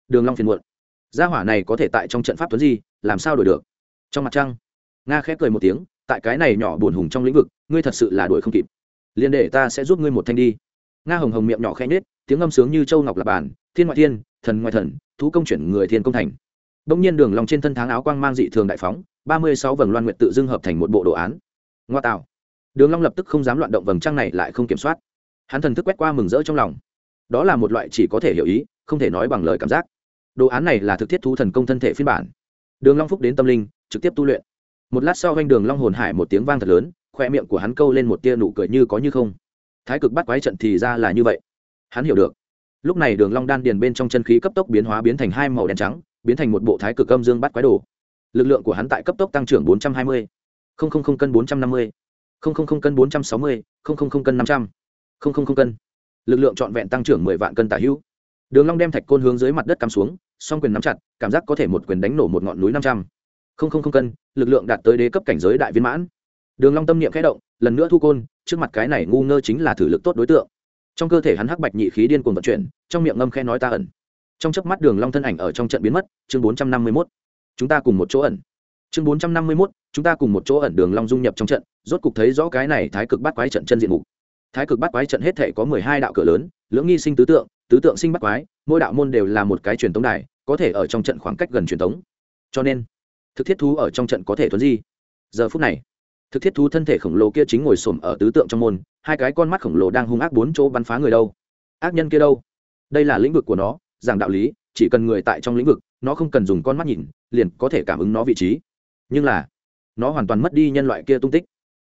Đường long phiền muộn. Gia hỏa này có thể tại trong trận pháp tuấn gì làm sao đổi được? Trong mặt trăng, nga khép cười một tiếng, tại cái này nhỏ buồn hùng trong lĩnh vực, ngươi thật sự là đuổi không kịp. Liền để ta sẽ giúp ngươi một thanh đi nga hồng hồng miệng nhỏ khẽ nết tiếng âm sướng như châu ngọc lập bản, thiên ngoại thiên, thần ngoại thần, thú công chuyển người thiên công thành. Đông nhiên đường lòng trên thân tháng áo quang mang dị thường đại phóng, ba mươi sáu vầng loan nguyện tự dưng hợp thành một bộ đồ án. Ngoa tạo. Đường long lập tức không dám loạn động vầng trăng này lại không kiểm soát. Hắn thần thức quét qua mừng rỡ trong lòng. Đó là một loại chỉ có thể hiểu ý, không thể nói bằng lời cảm giác. Đồ án này là thực thiết thú thần công thân thể phiên bản. Đường long phúc đến tâm linh, trực tiếp tu luyện. Một lát sau quanh đường long hồn hải một tiếng vang thật lớn, khoe miệng của hắn câu lên một tia nụ cười như có như không thái cực bắt quái trận thì ra là như vậy. Hắn hiểu được. Lúc này đường long đan điền bên trong chân khí cấp tốc biến hóa biến thành hai màu đen trắng biến thành một bộ thái cực âm dương bắt quái đồ. Lực lượng của hắn tại cấp tốc tăng trưởng 420, không không không cân 450, không không không cân 460, không không không cân 500, không không không cân. Lực lượng trọn vẹn tăng trưởng 10 vạn cân tả hữu. Đường long đem thạch côn hướng dưới mặt đất cắm xuống song quyền nắm chặt cảm giác có thể một quyền đánh nổ một ngọn núi 500, không không không cân lực lượng đạt tới đế cấp cảnh giới đại viên mãn đường long tâm niệm khẽ động, lần nữa thu côn, trước mặt cái này ngu ngơ chính là thử lực tốt đối tượng. Trong cơ thể hắn hắc bạch nhị khí điên cuồng vận chuyển, trong miệng ngâm khẽ nói ta ẩn. Trong chớp mắt đường long thân ảnh ở trong trận biến mất, chương 451 chúng ta cùng một chỗ ẩn. Chương 451 chúng ta cùng một chỗ ẩn đường long dung nhập trong trận, rốt cục thấy rõ cái này thái cực bát quái trận chân diện mục. Thái cực bát quái trận hết thể có mười hai đạo cửa lớn, lưỡng nghi sinh tứ tượng tứ tượng sinh bát quái, mỗi đạo môn đều là một cái truyền tống đài, có thể ở trong trận khoảng cách gần truyền tống. Cho nên, thực thiết thú ở trong trận có thể thuấn di. Giờ phút này thực thiết thú thân thể khổng lồ kia chính ngồi xổm ở tứ tượng trong môn, hai cái con mắt khổng lồ đang hung ác bốn chỗ bắn phá người đâu. Ác nhân kia đâu? Đây là lĩnh vực của nó, giảng đạo lý, chỉ cần người tại trong lĩnh vực, nó không cần dùng con mắt nhìn, liền có thể cảm ứng nó vị trí. Nhưng là, nó hoàn toàn mất đi nhân loại kia tung tích.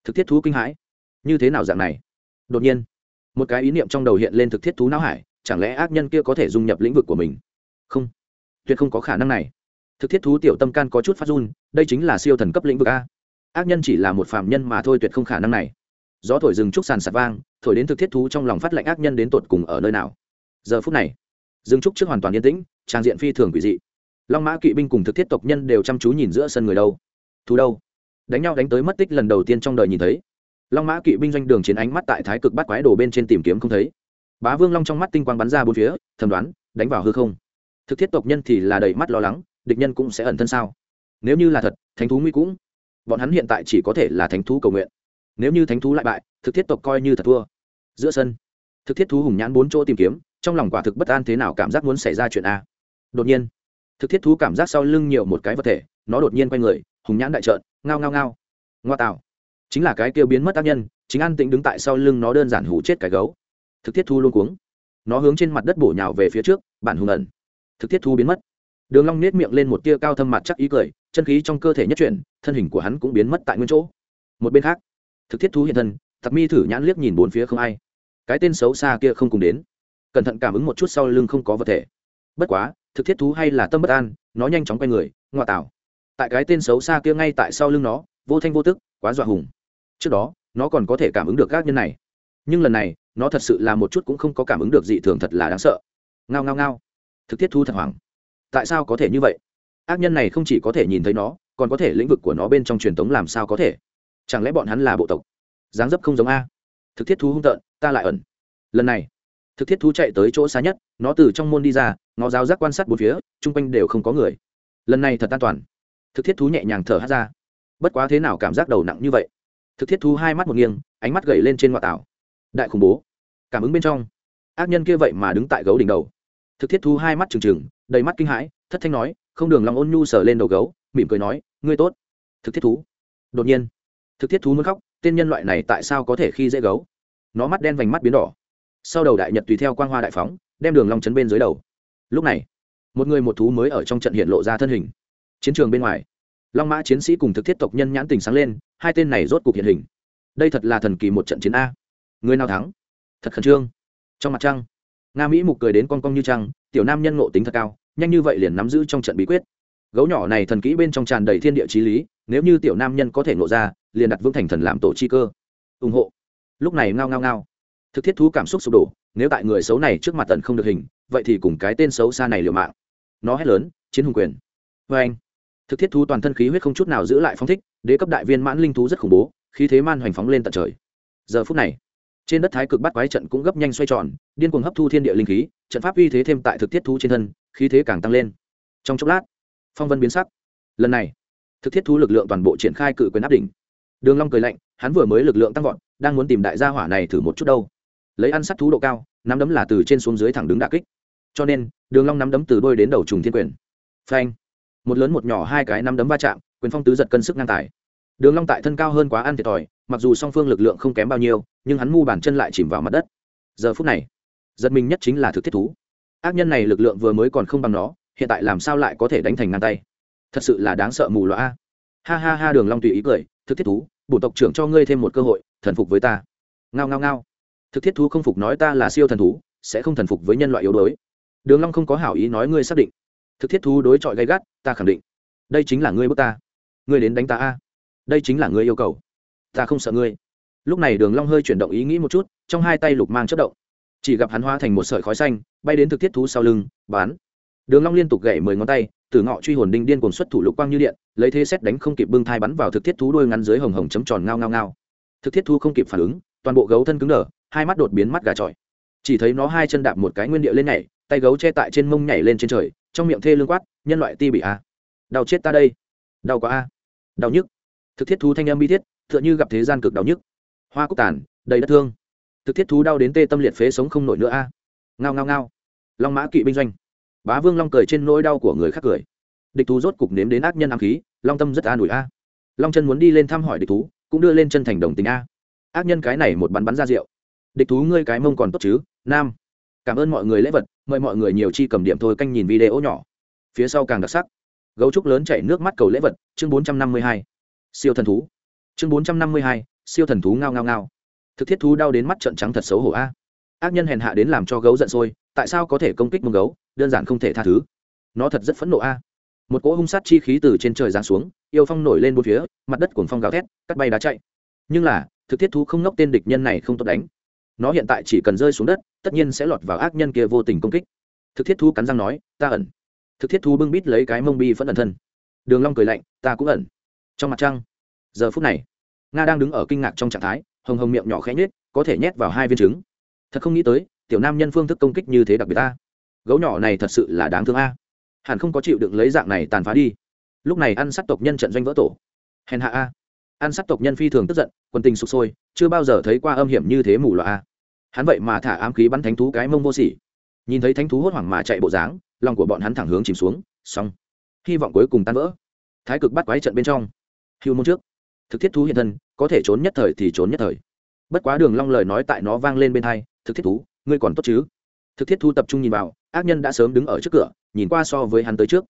Thực thiết thú kinh hãi. Như thế nào dạng này? Đột nhiên, một cái ý niệm trong đầu hiện lên thực thiết thú não hải, chẳng lẽ ác nhân kia có thể dung nhập lĩnh vực của mình? Không. Tuyệt không có khả năng này. Thực thiết thú tiểu tâm can có chút phát run, đây chính là siêu thần cấp lĩnh vực a ác nhân chỉ là một phạm nhân mà thôi tuyệt không khả năng này. Gió thổi rừng trúc sàn sạt vang, thổi đến thực thiết thú trong lòng phát lệnh ác nhân đến tột cùng ở nơi nào. Giờ phút này, rừng trúc trước hoàn toàn yên tĩnh, trang diện phi thường quỷ dị. Long mã kỵ binh cùng thực thiết tộc nhân đều chăm chú nhìn giữa sân người đâu. Thú đâu? Đánh nhau đánh tới mất tích lần đầu tiên trong đời nhìn thấy. Long mã kỵ binh doanh đường chiến ánh mắt tại thái cực bắt quái đồ bên trên tìm kiếm không thấy. Bá vương long trong mắt tinh quang bắn ra bốn phía thẩm đoán, đánh vào hư không. Thực thiết tộc nhân thì là đầy mắt lo lắng, địch nhân cũng sẽ ẩn thân sao? Nếu như là thật, thánh thú nguy cũng bọn hắn hiện tại chỉ có thể là thánh thú cầu nguyện. Nếu như thánh thú lại bại, thực thiết tộc coi như thật thua. Giữa sân, thực thiết thú hùng nhãn bốn chỗ tìm kiếm, trong lòng quả thực bất an thế nào cảm giác muốn xảy ra chuyện a. Đột nhiên, thực thiết thú cảm giác sau lưng nhiều một cái vật thể, nó đột nhiên quay người, hùng nhãn đại trợn, ngao ngao ngao. Ngoa tạo. Chính là cái kêu biến mất tác nhân, chính an tĩnh đứng tại sau lưng nó đơn giản hủ chết cái gấu. Thực thiết thu luôn cuống. Nó hướng trên mặt đất bổ nhào về phía trước, bản hùng ẩn. Thực thiết thu biến mất. Đường long nết miệng lên một tia cao thâm mặt chắc ý cười chân khí trong cơ thể nhất chuyển, thân hình của hắn cũng biến mất tại nguyên chỗ. Một bên khác, thực thiết thú hiện thân, tặc mi thử nhãn liếc nhìn bốn phía không ai. Cái tên xấu xa kia không cùng đến. Cẩn thận cảm ứng một chút sau lưng không có vật thể. Bất quá, thực thiết thú hay là tâm bất an, nó nhanh chóng quay người ngoa tạo. Tại cái tên xấu xa kia ngay tại sau lưng nó, vô thanh vô tức, quá dọa hùng. Trước đó, nó còn có thể cảm ứng được các nhân này. Nhưng lần này, nó thật sự là một chút cũng không có cảm ứng được dị thường thật là đáng sợ. Ngao ngao ngao. Thực thiết thú thật hoảng. Tại sao có thể như vậy? Ác nhân này không chỉ có thể nhìn thấy nó, còn có thể lĩnh vực của nó bên trong truyền thống làm sao có thể? Chẳng lẽ bọn hắn là bộ tộc? Dáng dấp không giống a. Thực thiết thú hung tợn, ta lại ẩn. Lần này, thực thiết thú chạy tới chỗ xa nhất, nó từ trong môn đi ra, nó giáo giác quan sát bốn phía, chung quanh đều không có người. Lần này thật an toàn. Thực thiết thú nhẹ nhàng thở hát ra. Bất quá thế nào cảm giác đầu nặng như vậy? Thực thiết thú hai mắt một nghiêng, ánh mắt gậy lên trên ngoại tảo. Đại khủng bố. Cảm ứng bên trong. Ác nhân kia vậy mà đứng tại gấu đỉnh đầu. Thực thiết thú hai mắt trừng trừng, đầy mắt kinh hãi, thất thanh nói không đường long ôn nhu sờ lên đầu gấu, mỉm cười nói, ngươi tốt. Thực thiết thú. Đột nhiên, thực thiết thú muốn khóc, tên nhân loại này tại sao có thể khi dễ gấu? Nó mắt đen vành mắt biến đỏ. Sau đầu đại nhật tùy theo quang hoa đại phóng, đem đường long chấn bên dưới đầu. Lúc này, một người một thú mới ở trong trận hiện lộ ra thân hình. Chiến trường bên ngoài, long mã chiến sĩ cùng thực thiết tộc nhân nhãn tình sáng lên, hai tên này rốt cục hiện hình. Đây thật là thần kỳ một trận chiến a. Người nào thắng? Thật khẩn trương. Trong mặt trăng, nga mỹ mục cười đến con cong như trăng, tiểu nam nhân ngộ tính thật cao nhanh như vậy liền nắm giữ trong trận bí quyết. Gấu nhỏ này thần kỹ bên trong tràn đầy thiên địa trí lý, nếu như tiểu nam nhân có thể ngộ ra, liền đặt vững thành thần làm tổ chi cơ. Ủng hộ. Lúc này ngao ngao ngao. Thực thiết thú cảm xúc sụp đổ, nếu tại người xấu này trước mặt tần không được hình, vậy thì cùng cái tên xấu xa này liều mạng. Nó hét lớn, chiến hùng quyền. Vê anh. Thực thiết thú toàn thân khí huyết không chút nào giữ lại phong thích, đế cấp đại viên mãn linh thú rất khủng bố, khí thế man hoành phóng lên tận trời. Giờ phút này trên đất thái cực bắt quái trận cũng gấp nhanh xoay tròn, điên cuồng hấp thu thiên địa linh khí, trận pháp uy thế thêm tại thực thiết thú trên thân, khí thế càng tăng lên. Trong chốc lát, phong vân biến sắc. Lần này, thực thiết thú lực lượng toàn bộ triển khai cự quyền áp đỉnh. Đường long cười lạnh, hắn vừa mới lực lượng tăng vọt, đang muốn tìm đại gia hỏa này thử một chút đâu. Lấy ăn sát thú độ cao, nắm đấm là từ trên xuống dưới thẳng đứng đả kích. Cho nên, đường long nắm đấm từ đôi đến đầu trùng thiên quyền. Phanh! Một lớn một nhỏ hai cái nắm đấm va chạm, quyền phong tứ giật cân sức ngang tài. Đường long tại thân cao hơn quá ăn thiệt thòi mặc dù song phương lực lượng không kém bao nhiêu, nhưng hắn mu bàn chân lại chìm vào mặt đất. Giờ phút này, giật mình nhất chính là thực thiết thú. Ác nhân này lực lượng vừa mới còn không bằng nó, hiện tại làm sao lại có thể đánh thành ngang tay? Thật sự là đáng sợ mù loa ha ha ha, đường long tùy ý cười, thực thiết thú, bổ tộc trưởng cho ngươi thêm một cơ hội, thần phục với ta. Ngao ngao ngao. Thực thiết thú không phục nói ta là siêu thần thú, sẽ không thần phục với nhân loại yếu đuối. Đường long không có hảo ý nói ngươi xác định. Thực thiết thú đối chọi gay gắt, ta khẳng định. Đây chính là ngươi bước ta. Ngươi đến đánh ta a. Đây chính là ngươi yêu cầu ta không sợ ngươi. Lúc này đường long hơi chuyển động ý nghĩ một chút, trong hai tay lục mang chất động. Chỉ gặp hắn hóa thành một sợi khói xanh, bay đến thực thiết thú sau lưng bán đường long liên tục gậy mười ngón tay từ ngọ truy hồn đinh điên cuồng xuất thủ lục quang như điện, lấy thế xét đánh không kịp bưng thai bắn vào thực thiết thú đuôi ngắn dưới hồng hồng chấm tròn ngao ngao ngao. Thực thiết thú không kịp phản ứng, toàn bộ gấu thân cứng đờ, hai mắt đột biến mắt gà trọi. Chỉ thấy nó hai chân đạp một cái nguyên địa lên nhảy, tay gấu che tại trên mông nhảy lên trên trời, trong miệng thê lương quát, nhân loại ti bị a. Đau chết ta đây. Đau quá a. Đau nhức. Thực thiết thú thanh âm bi thiết tựa như gặp thế gian cực đau nhức. Hoa cúc tàn, đầy đất thương. Thực thiết thú đau đến tê tâm liệt phế sống không nổi nữa a. Ngao ngao ngao. Long mã kỵ binh doanh. Bá vương long cười trên nỗi đau của người khác cười. Địch thú rốt cục nếm đến ác nhân ám khí, long tâm rất an ủi a. Long chân muốn đi lên thăm hỏi địch thú, cũng đưa lên chân thành đồng tình a. Ác nhân cái này một bắn bắn ra rượu. Địch thú ngươi cái mông còn tốt chứ, nam. Cảm ơn mọi người lễ vật, mời mọi người nhiều chi cầm điểm thôi canh nhìn video nhỏ. Phía sau càng đặc sắc. Gấu trúc lớn chảy nước mắt cầu lễ vật, chương bốn trăm năm mươi hai. Siêu thần thú chương bốn trăm năm mươi hai, siêu thần thú ngao ngao ngao. Thực thiết thú đau đến mắt trận trắng thật xấu hổ a. Ác nhân hèn hạ đến làm cho gấu giận sôi, tại sao có thể công kích mông gấu, đơn giản không thể tha thứ. Nó thật rất phẫn nộ a. Một cỗ hung sát chi khí từ trên trời giáng xuống, yêu phong nổi lên bốn phía, mặt đất cuồng phong gào thét, cắt bay đá chạy. Nhưng là, thực thiết thú không nốc tên địch nhân này không tốt đánh. Nó hiện tại chỉ cần rơi xuống đất, tất nhiên sẽ lọt vào ác nhân kia vô tình công kích. Thực thiết thú cắn răng nói, ta ẩn. Thực thiết thú bưng bít lấy cái mông bi phẫn ẩn thân. Đường long cười lạnh, ta cũng ẩn. Trong mặt trăng giờ phút này, nga đang đứng ở kinh ngạc trong trạng thái, hồng hồng miệng nhỏ khẽ nhết có thể nhét vào hai viên trứng. Thật không nghĩ tới, tiểu nam nhân phương thức công kích như thế đặc biệt ta gấu nhỏ này thật sự là đáng thương a. Hẳn không có chịu được lấy dạng này tàn phá đi. Lúc này ăn sát tộc nhân trận doanh vỡ tổ. Hèn hạ a. Ăn sát tộc nhân phi thường tức giận quân tình sụp sôi, chưa bao giờ thấy qua âm hiểm như thế mù loà a. Hắn vậy mà thả ám khí bắn thánh thú cái mông vô sỉ. Nhìn thấy thánh thú hốt hoảng mà chạy bộ dáng, lòng của bọn hắn thẳng hướng chìm xuống, xong. Hy vọng cuối cùng tan vỡ. Thái cực bắt quái trận bên trong. Hưu môn trước thực thiết thú hiện thân, có thể trốn nhất thời thì trốn nhất thời. Bất quá đường long lời nói tại nó vang lên bên hai, thực thiết thú, ngươi còn tốt chứ? Thực thiết thú tập trung nhìn vào, ác nhân đã sớm đứng ở trước cửa, nhìn qua so với hắn tới trước.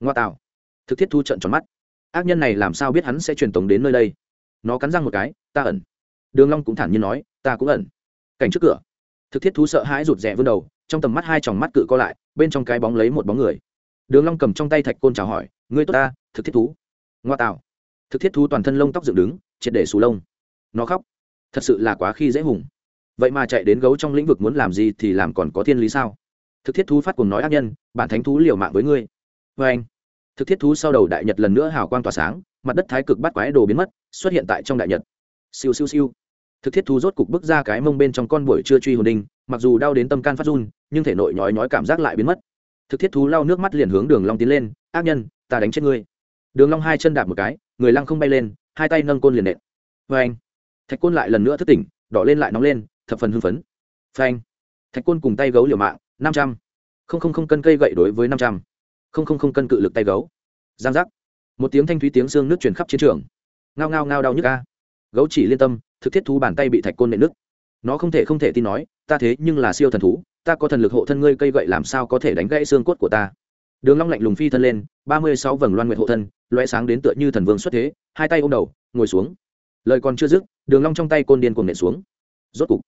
Ngoa tạo. Thực thiết thú trợn tròn mắt. Ác nhân này làm sao biết hắn sẽ truyền tống đến nơi đây? Nó cắn răng một cái, ta ẩn. Đường long cũng thản nhiên nói, ta cũng ẩn. Cảnh trước cửa. Thực thiết thú sợ hãi rụt rè vươn đầu, trong tầm mắt hai tròng mắt cự co lại, bên trong cái bóng lấy một bóng người. Đường long cầm trong tay thạch côn chào hỏi, ngươi tốt ta, thực thiết thú. Ngoa tạo thực thiết thú toàn thân lông tóc dựng đứng, triệt để xù lông. Nó khóc. Thật sự là quá khi dễ hùng. Vậy mà chạy đến gấu trong lĩnh vực muốn làm gì thì làm còn có thiên lý sao? Thực thiết thú phát cùng nói ác nhân, bản thánh thú liều mạng với ngươi. Vê anh. Thực thiết thú sau đầu đại nhật lần nữa hào quang tỏa sáng, mặt đất thái cực bắt quái đồ biến mất, xuất hiện tại trong đại nhật. Siêu siêu siêu. Thực thiết thú rốt cục bước ra cái mông bên trong con buổi chưa truy hồn đinh, mặc dù đau đến tâm can phát run, nhưng thể nội nhói nhói cảm giác lại biến mất. Thực thiết thú lau nước mắt liền hướng đường long tiến lên, ác nhân, ta đánh chết ngươi. Đường long hai chân đạp một cái người lăng không bay lên, hai tay nâng côn liền nện. Vê anh thạch côn lại lần nữa thất tỉnh, đỏ lên lại nóng lên, thập phần hưng phấn. Phanh. Thạch côn cùng tay gấu liều mạng, năm trăm. Không không không cân cây gậy đối với năm trăm. Không không không cân cự lực tay gấu. Giang giác. Một tiếng thanh thúy tiếng xương nước truyền khắp chiến trường. Ngao ngao ngao đau nhức ca gấu chỉ liên tâm, thực thiết thú bàn tay bị thạch côn nện nước nó không thể không thể tin nói, ta thế nhưng là siêu thần thú, ta có thần lực hộ thân ngươi cây gậy làm sao có thể đánh gãy xương cốt của ta? Đường long lạnh lùng phi thân lên, ba mươi sáu vầng loan nguyệt hộ thân, lóe sáng đến tựa như thần vương xuất thế, hai tay ôm đầu, ngồi xuống. Lời còn chưa dứt, đường long trong tay côn điên cuồng nện xuống. Rốt cục,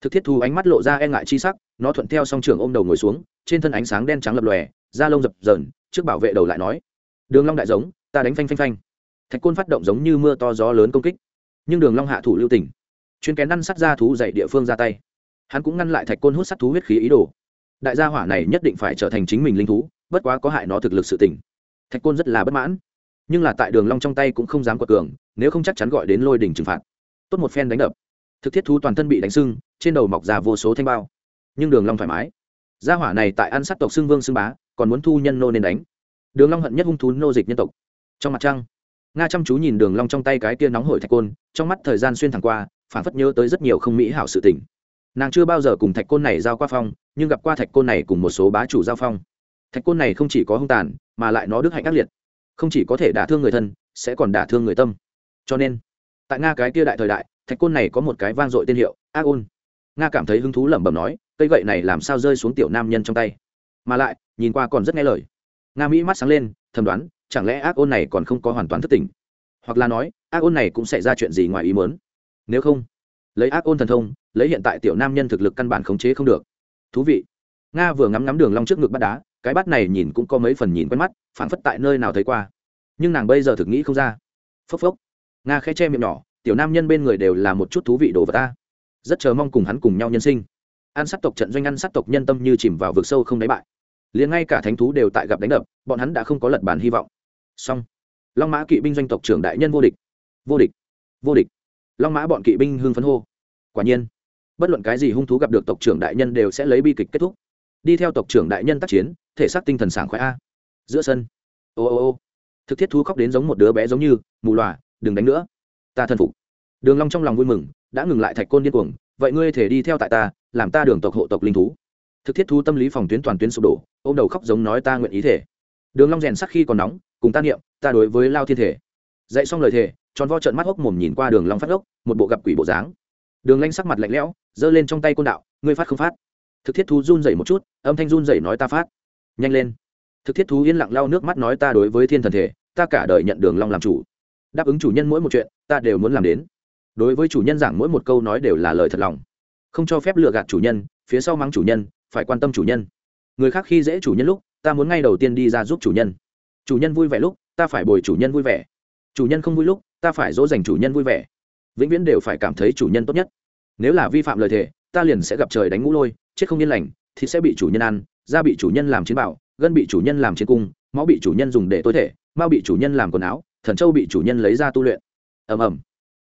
thực thiết thu ánh mắt lộ ra e ngại chi sắc, nó thuận theo song trường ôm đầu ngồi xuống, trên thân ánh sáng đen trắng lập lòe, da lông dập dờn, trước bảo vệ đầu lại nói, đường long đại giống, ta đánh phanh phanh phanh. Thạch côn phát động giống như mưa to gió lớn công kích, nhưng đường long hạ thủ lưu tình, chuyên kén năn sắt ra thú dạy địa phương ra tay. Hắn cũng ngăn lại thạch côn hút sắt thú huyết khí ý đồ. Đại gia hỏa này nhất định phải trở thành chính mình linh thú bất quá có hại nó thực lực sự tình. Thạch côn rất là bất mãn. Nhưng là tại đường long trong tay cũng không dám quật cường, nếu không chắc chắn gọi đến lôi đỉnh trừng phạt. Tốt một phen đánh đập. Thực thiết thú toàn thân bị đánh sưng, trên đầu mọc ra vô số thanh bao. Nhưng đường long thoải mái. Gia hỏa này tại ăn sát tộc xương vương xương bá, còn muốn thu nhân nô nên đánh. Đường long hận nhất hung thú nô dịch nhân tộc. Trong mặt trăng, nga chăm chú nhìn đường long trong tay cái kia nóng hổi thạch côn, trong mắt thời gian xuyên thẳng qua, phản phất nhớ tới rất nhiều không mỹ hảo sự tình. Nàng chưa bao giờ cùng thạch côn này giao qua phong, nhưng gặp qua thạch côn này cùng một số bá chủ giao phong thạch côn này không chỉ có hung tàn, mà lại nó đức hạnh ác liệt. Không chỉ có thể đả thương người thân, sẽ còn đả thương người tâm. Cho nên, tại nga cái kia đại thời đại, thạch côn này có một cái vang dội tên hiệu, ác ôn. Nga cảm thấy hứng thú lẩm bẩm nói, cây gậy này làm sao rơi xuống tiểu nam nhân trong tay? Mà lại, nhìn qua còn rất nghe lời. Nga mỹ mắt sáng lên, thầm đoán, chẳng lẽ ác ôn này còn không có hoàn toàn thất tình hoặc là nói, ác ôn này cũng sẽ ra chuyện gì ngoài ý muốn? Nếu không, lấy ác ôn thần thông, lấy hiện tại tiểu nam nhân thực lực căn bản khống chế không được. Thú vị. Nga vừa ngắm ngắm đường long trước ngực bắt đá cái bát này nhìn cũng có mấy phần nhìn quen mắt, phảng phất tại nơi nào thấy qua. Nhưng nàng bây giờ thực nghĩ không ra. Phốc phốc. Nga khẽ che miệng nhỏ, tiểu nam nhân bên người đều là một chút thú vị đồ vật ta. Rất chờ mong cùng hắn cùng nhau nhân sinh. Ăn sát tộc trận doanh ăn sát tộc nhân tâm như chìm vào vực sâu không đáy bại. Liền ngay cả thánh thú đều tại gặp đánh đập, bọn hắn đã không có lật bàn hy vọng. Song long mã kỵ binh doanh tộc trưởng đại nhân vô địch. Vô địch. Vô địch. Long mã bọn kỵ binh hương phấn hô. Quả nhiên, bất luận cái gì hung thú gặp được tộc trưởng đại nhân đều sẽ lấy bi kịch kết thúc đi theo tộc trưởng đại nhân tác chiến, thể xác tinh thần sảng khoái a. Giữa sân. Ô ô ô. Thực thiết thú khóc đến giống một đứa bé giống như, mù loà đừng đánh nữa. Ta thân phục. Đường long trong lòng vui mừng, đã ngừng lại thạch côn điên cuồng, vậy ngươi thể đi theo tại ta, làm ta đường tộc hộ tộc linh thú. Thực thiết thú tâm lý phòng tuyến toàn tuyến sụp đổ, ôm đầu khóc giống nói ta nguyện ý thể. Đường long rèn sắc khi còn nóng, cùng ta niệm, ta đối với lao thiên thể. Dạy xong lời thể, tròn vo trợn mắt hốc mồm nhìn qua đường long phát ốc, một bộ gặp quỷ bộ dáng. Đường lanh sắc mặt lạnh lẽo, giơ lên trong tay côn đạo, ngươi phát không phát? Thực thiết thú run rẩy một chút, âm thanh run rẩy nói ta phát. Nhanh lên. Thực thiết thú yên lặng lau nước mắt nói ta đối với thiên thần thể, ta cả đời nhận đường long làm chủ. Đáp ứng chủ nhân mỗi một chuyện, ta đều muốn làm đến. Đối với chủ nhân giảng mỗi một câu nói đều là lời thật lòng. Không cho phép lừa gạt chủ nhân, phía sau mắng chủ nhân, phải quan tâm chủ nhân. Người khác khi dễ chủ nhân lúc, ta muốn ngay đầu tiên đi ra giúp chủ nhân. Chủ nhân vui vẻ lúc, ta phải bồi chủ nhân vui vẻ. Chủ nhân không vui lúc, ta phải dỗ dành chủ nhân vui vẻ. Vĩnh viễn đều phải cảm thấy chủ nhân tốt nhất. Nếu là vi phạm lời thề ta liền sẽ gặp trời đánh ngũ lôi, chết không yên lành thì sẽ bị chủ nhân ăn, da bị chủ nhân làm chiến bảo, gân bị chủ nhân làm chiến cung, máu bị chủ nhân dùng để tối thể, mao bị chủ nhân làm quần áo, thần châu bị chủ nhân lấy ra tu luyện. Ầm ầm.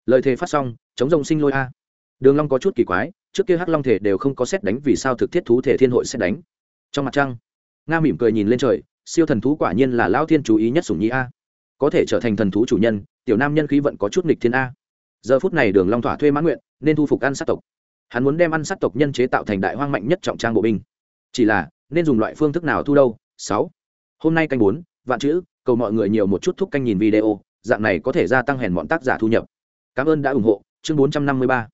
Lời thề phát xong, chống rồng sinh lôi a. Đường long có chút kỳ quái, trước kia hắc long thể đều không có xét đánh vì sao thực thiết thú thể thiên hội xét đánh. Trong mặt trăng, nga mỉm cười nhìn lên trời, siêu thần thú quả nhiên là lão thiên chú ý nhất sủng nhi a. Có thể trở thành thần thú chủ nhân, tiểu nam nhân khí vận có chút nghịch thiên a. Giờ phút này đường long thỏa thuê mãn nguyện, nên thu phục ăn sát tộc hắn muốn đem ăn sát tộc nhân chế tạo thành đại hoang mạnh nhất trọng trang bộ binh. Chỉ là, nên dùng loại phương thức nào thu đâu? Sáu. Hôm nay canh bốn, vạn chữ, cầu mọi người nhiều một chút thúc canh nhìn video, dạng này có thể gia tăng hèn bọn tác giả thu nhập. Cảm ơn đã ủng hộ. Chương bốn trăm năm mươi ba.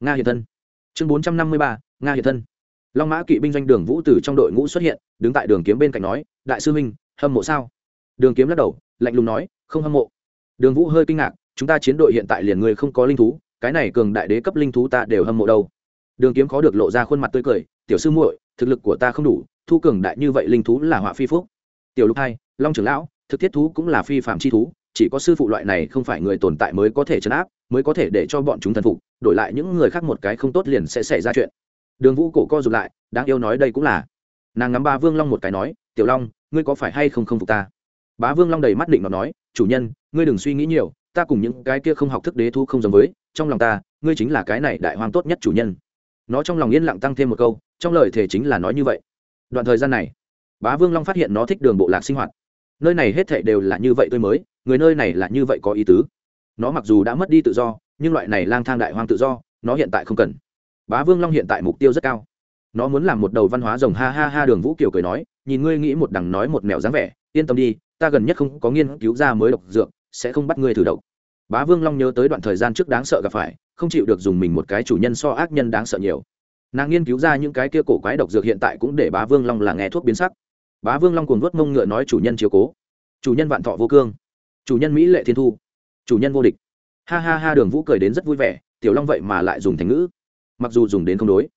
Nga hiện thân. Chương bốn trăm năm mươi ba, nga hiện thân. Long mã kỵ binh doanh đường vũ tử trong đội ngũ xuất hiện, đứng tại đường kiếm bên cạnh nói, đại sư minh hâm mộ sao? Đường kiếm lắc đầu, lạnh lùng nói, không hâm mộ. Đường vũ hơi kinh ngạc, chúng ta chiến đội hiện tại liền người không có linh thú, cái này cường đại đế cấp linh thú ta đều hâm mộ đâu đường kiếm khó được lộ ra khuôn mặt tươi cười, tiểu sư muội, thực lực của ta không đủ, thu cường đại như vậy linh thú là họa phi phúc. Tiểu lục hai, long trưởng lão, thực thiết thú cũng là phi phạm chi thú, chỉ có sư phụ loại này không phải người tồn tại mới có thể chấn áp, mới có thể để cho bọn chúng thần phục, đổi lại những người khác một cái không tốt liền sẽ xảy ra chuyện. Đường vũ cổ co rụt lại, đáng yêu nói đây cũng là. Nàng ngắm ba vương long một cái nói, tiểu long, ngươi có phải hay không không phục ta? Bá vương long đầy mắt định mà nói, chủ nhân, ngươi đừng suy nghĩ nhiều, ta cùng những cái kia không học thức đế thu không giống với, trong lòng ta, ngươi chính là cái này đại hoàng tốt nhất chủ nhân nó trong lòng yên lặng tăng thêm một câu, trong lời thề chính là nói như vậy. Đoạn thời gian này, bá vương long phát hiện nó thích đường bộ lạc sinh hoạt. Nơi này hết thệ đều là như vậy tôi mới, người nơi này là như vậy có ý tứ. Nó mặc dù đã mất đi tự do, nhưng loại này lang thang đại hoang tự do, nó hiện tại không cần. Bá vương long hiện tại mục tiêu rất cao. Nó muốn làm một đầu văn hóa rồng, ha ha ha, đường vũ kiều cười nói, nhìn ngươi nghĩ một đằng nói một mẹo dáng vẻ, yên tâm đi, ta gần nhất không có nghiên cứu ra mới độc dược, sẽ không bắt ngươi thử độc. Bá vương long nhớ tới đoạn thời gian trước đáng sợ gặp phải không chịu được dùng mình một cái chủ nhân so ác nhân đáng sợ nhiều. Nàng nghiên cứu ra những cái kia cổ quái độc dược hiện tại cũng để bá vương long là nghe thuốc biến sắc. Bá vương long cuồng vuốt mông ngựa nói chủ nhân chiếu cố. Chủ nhân vạn thọ vô cương. Chủ nhân mỹ lệ thiên thu. Chủ nhân vô địch. Ha ha ha, đường vũ cười đến rất vui vẻ, tiểu long vậy mà lại dùng thành ngữ. Mặc dù dùng đến không đối.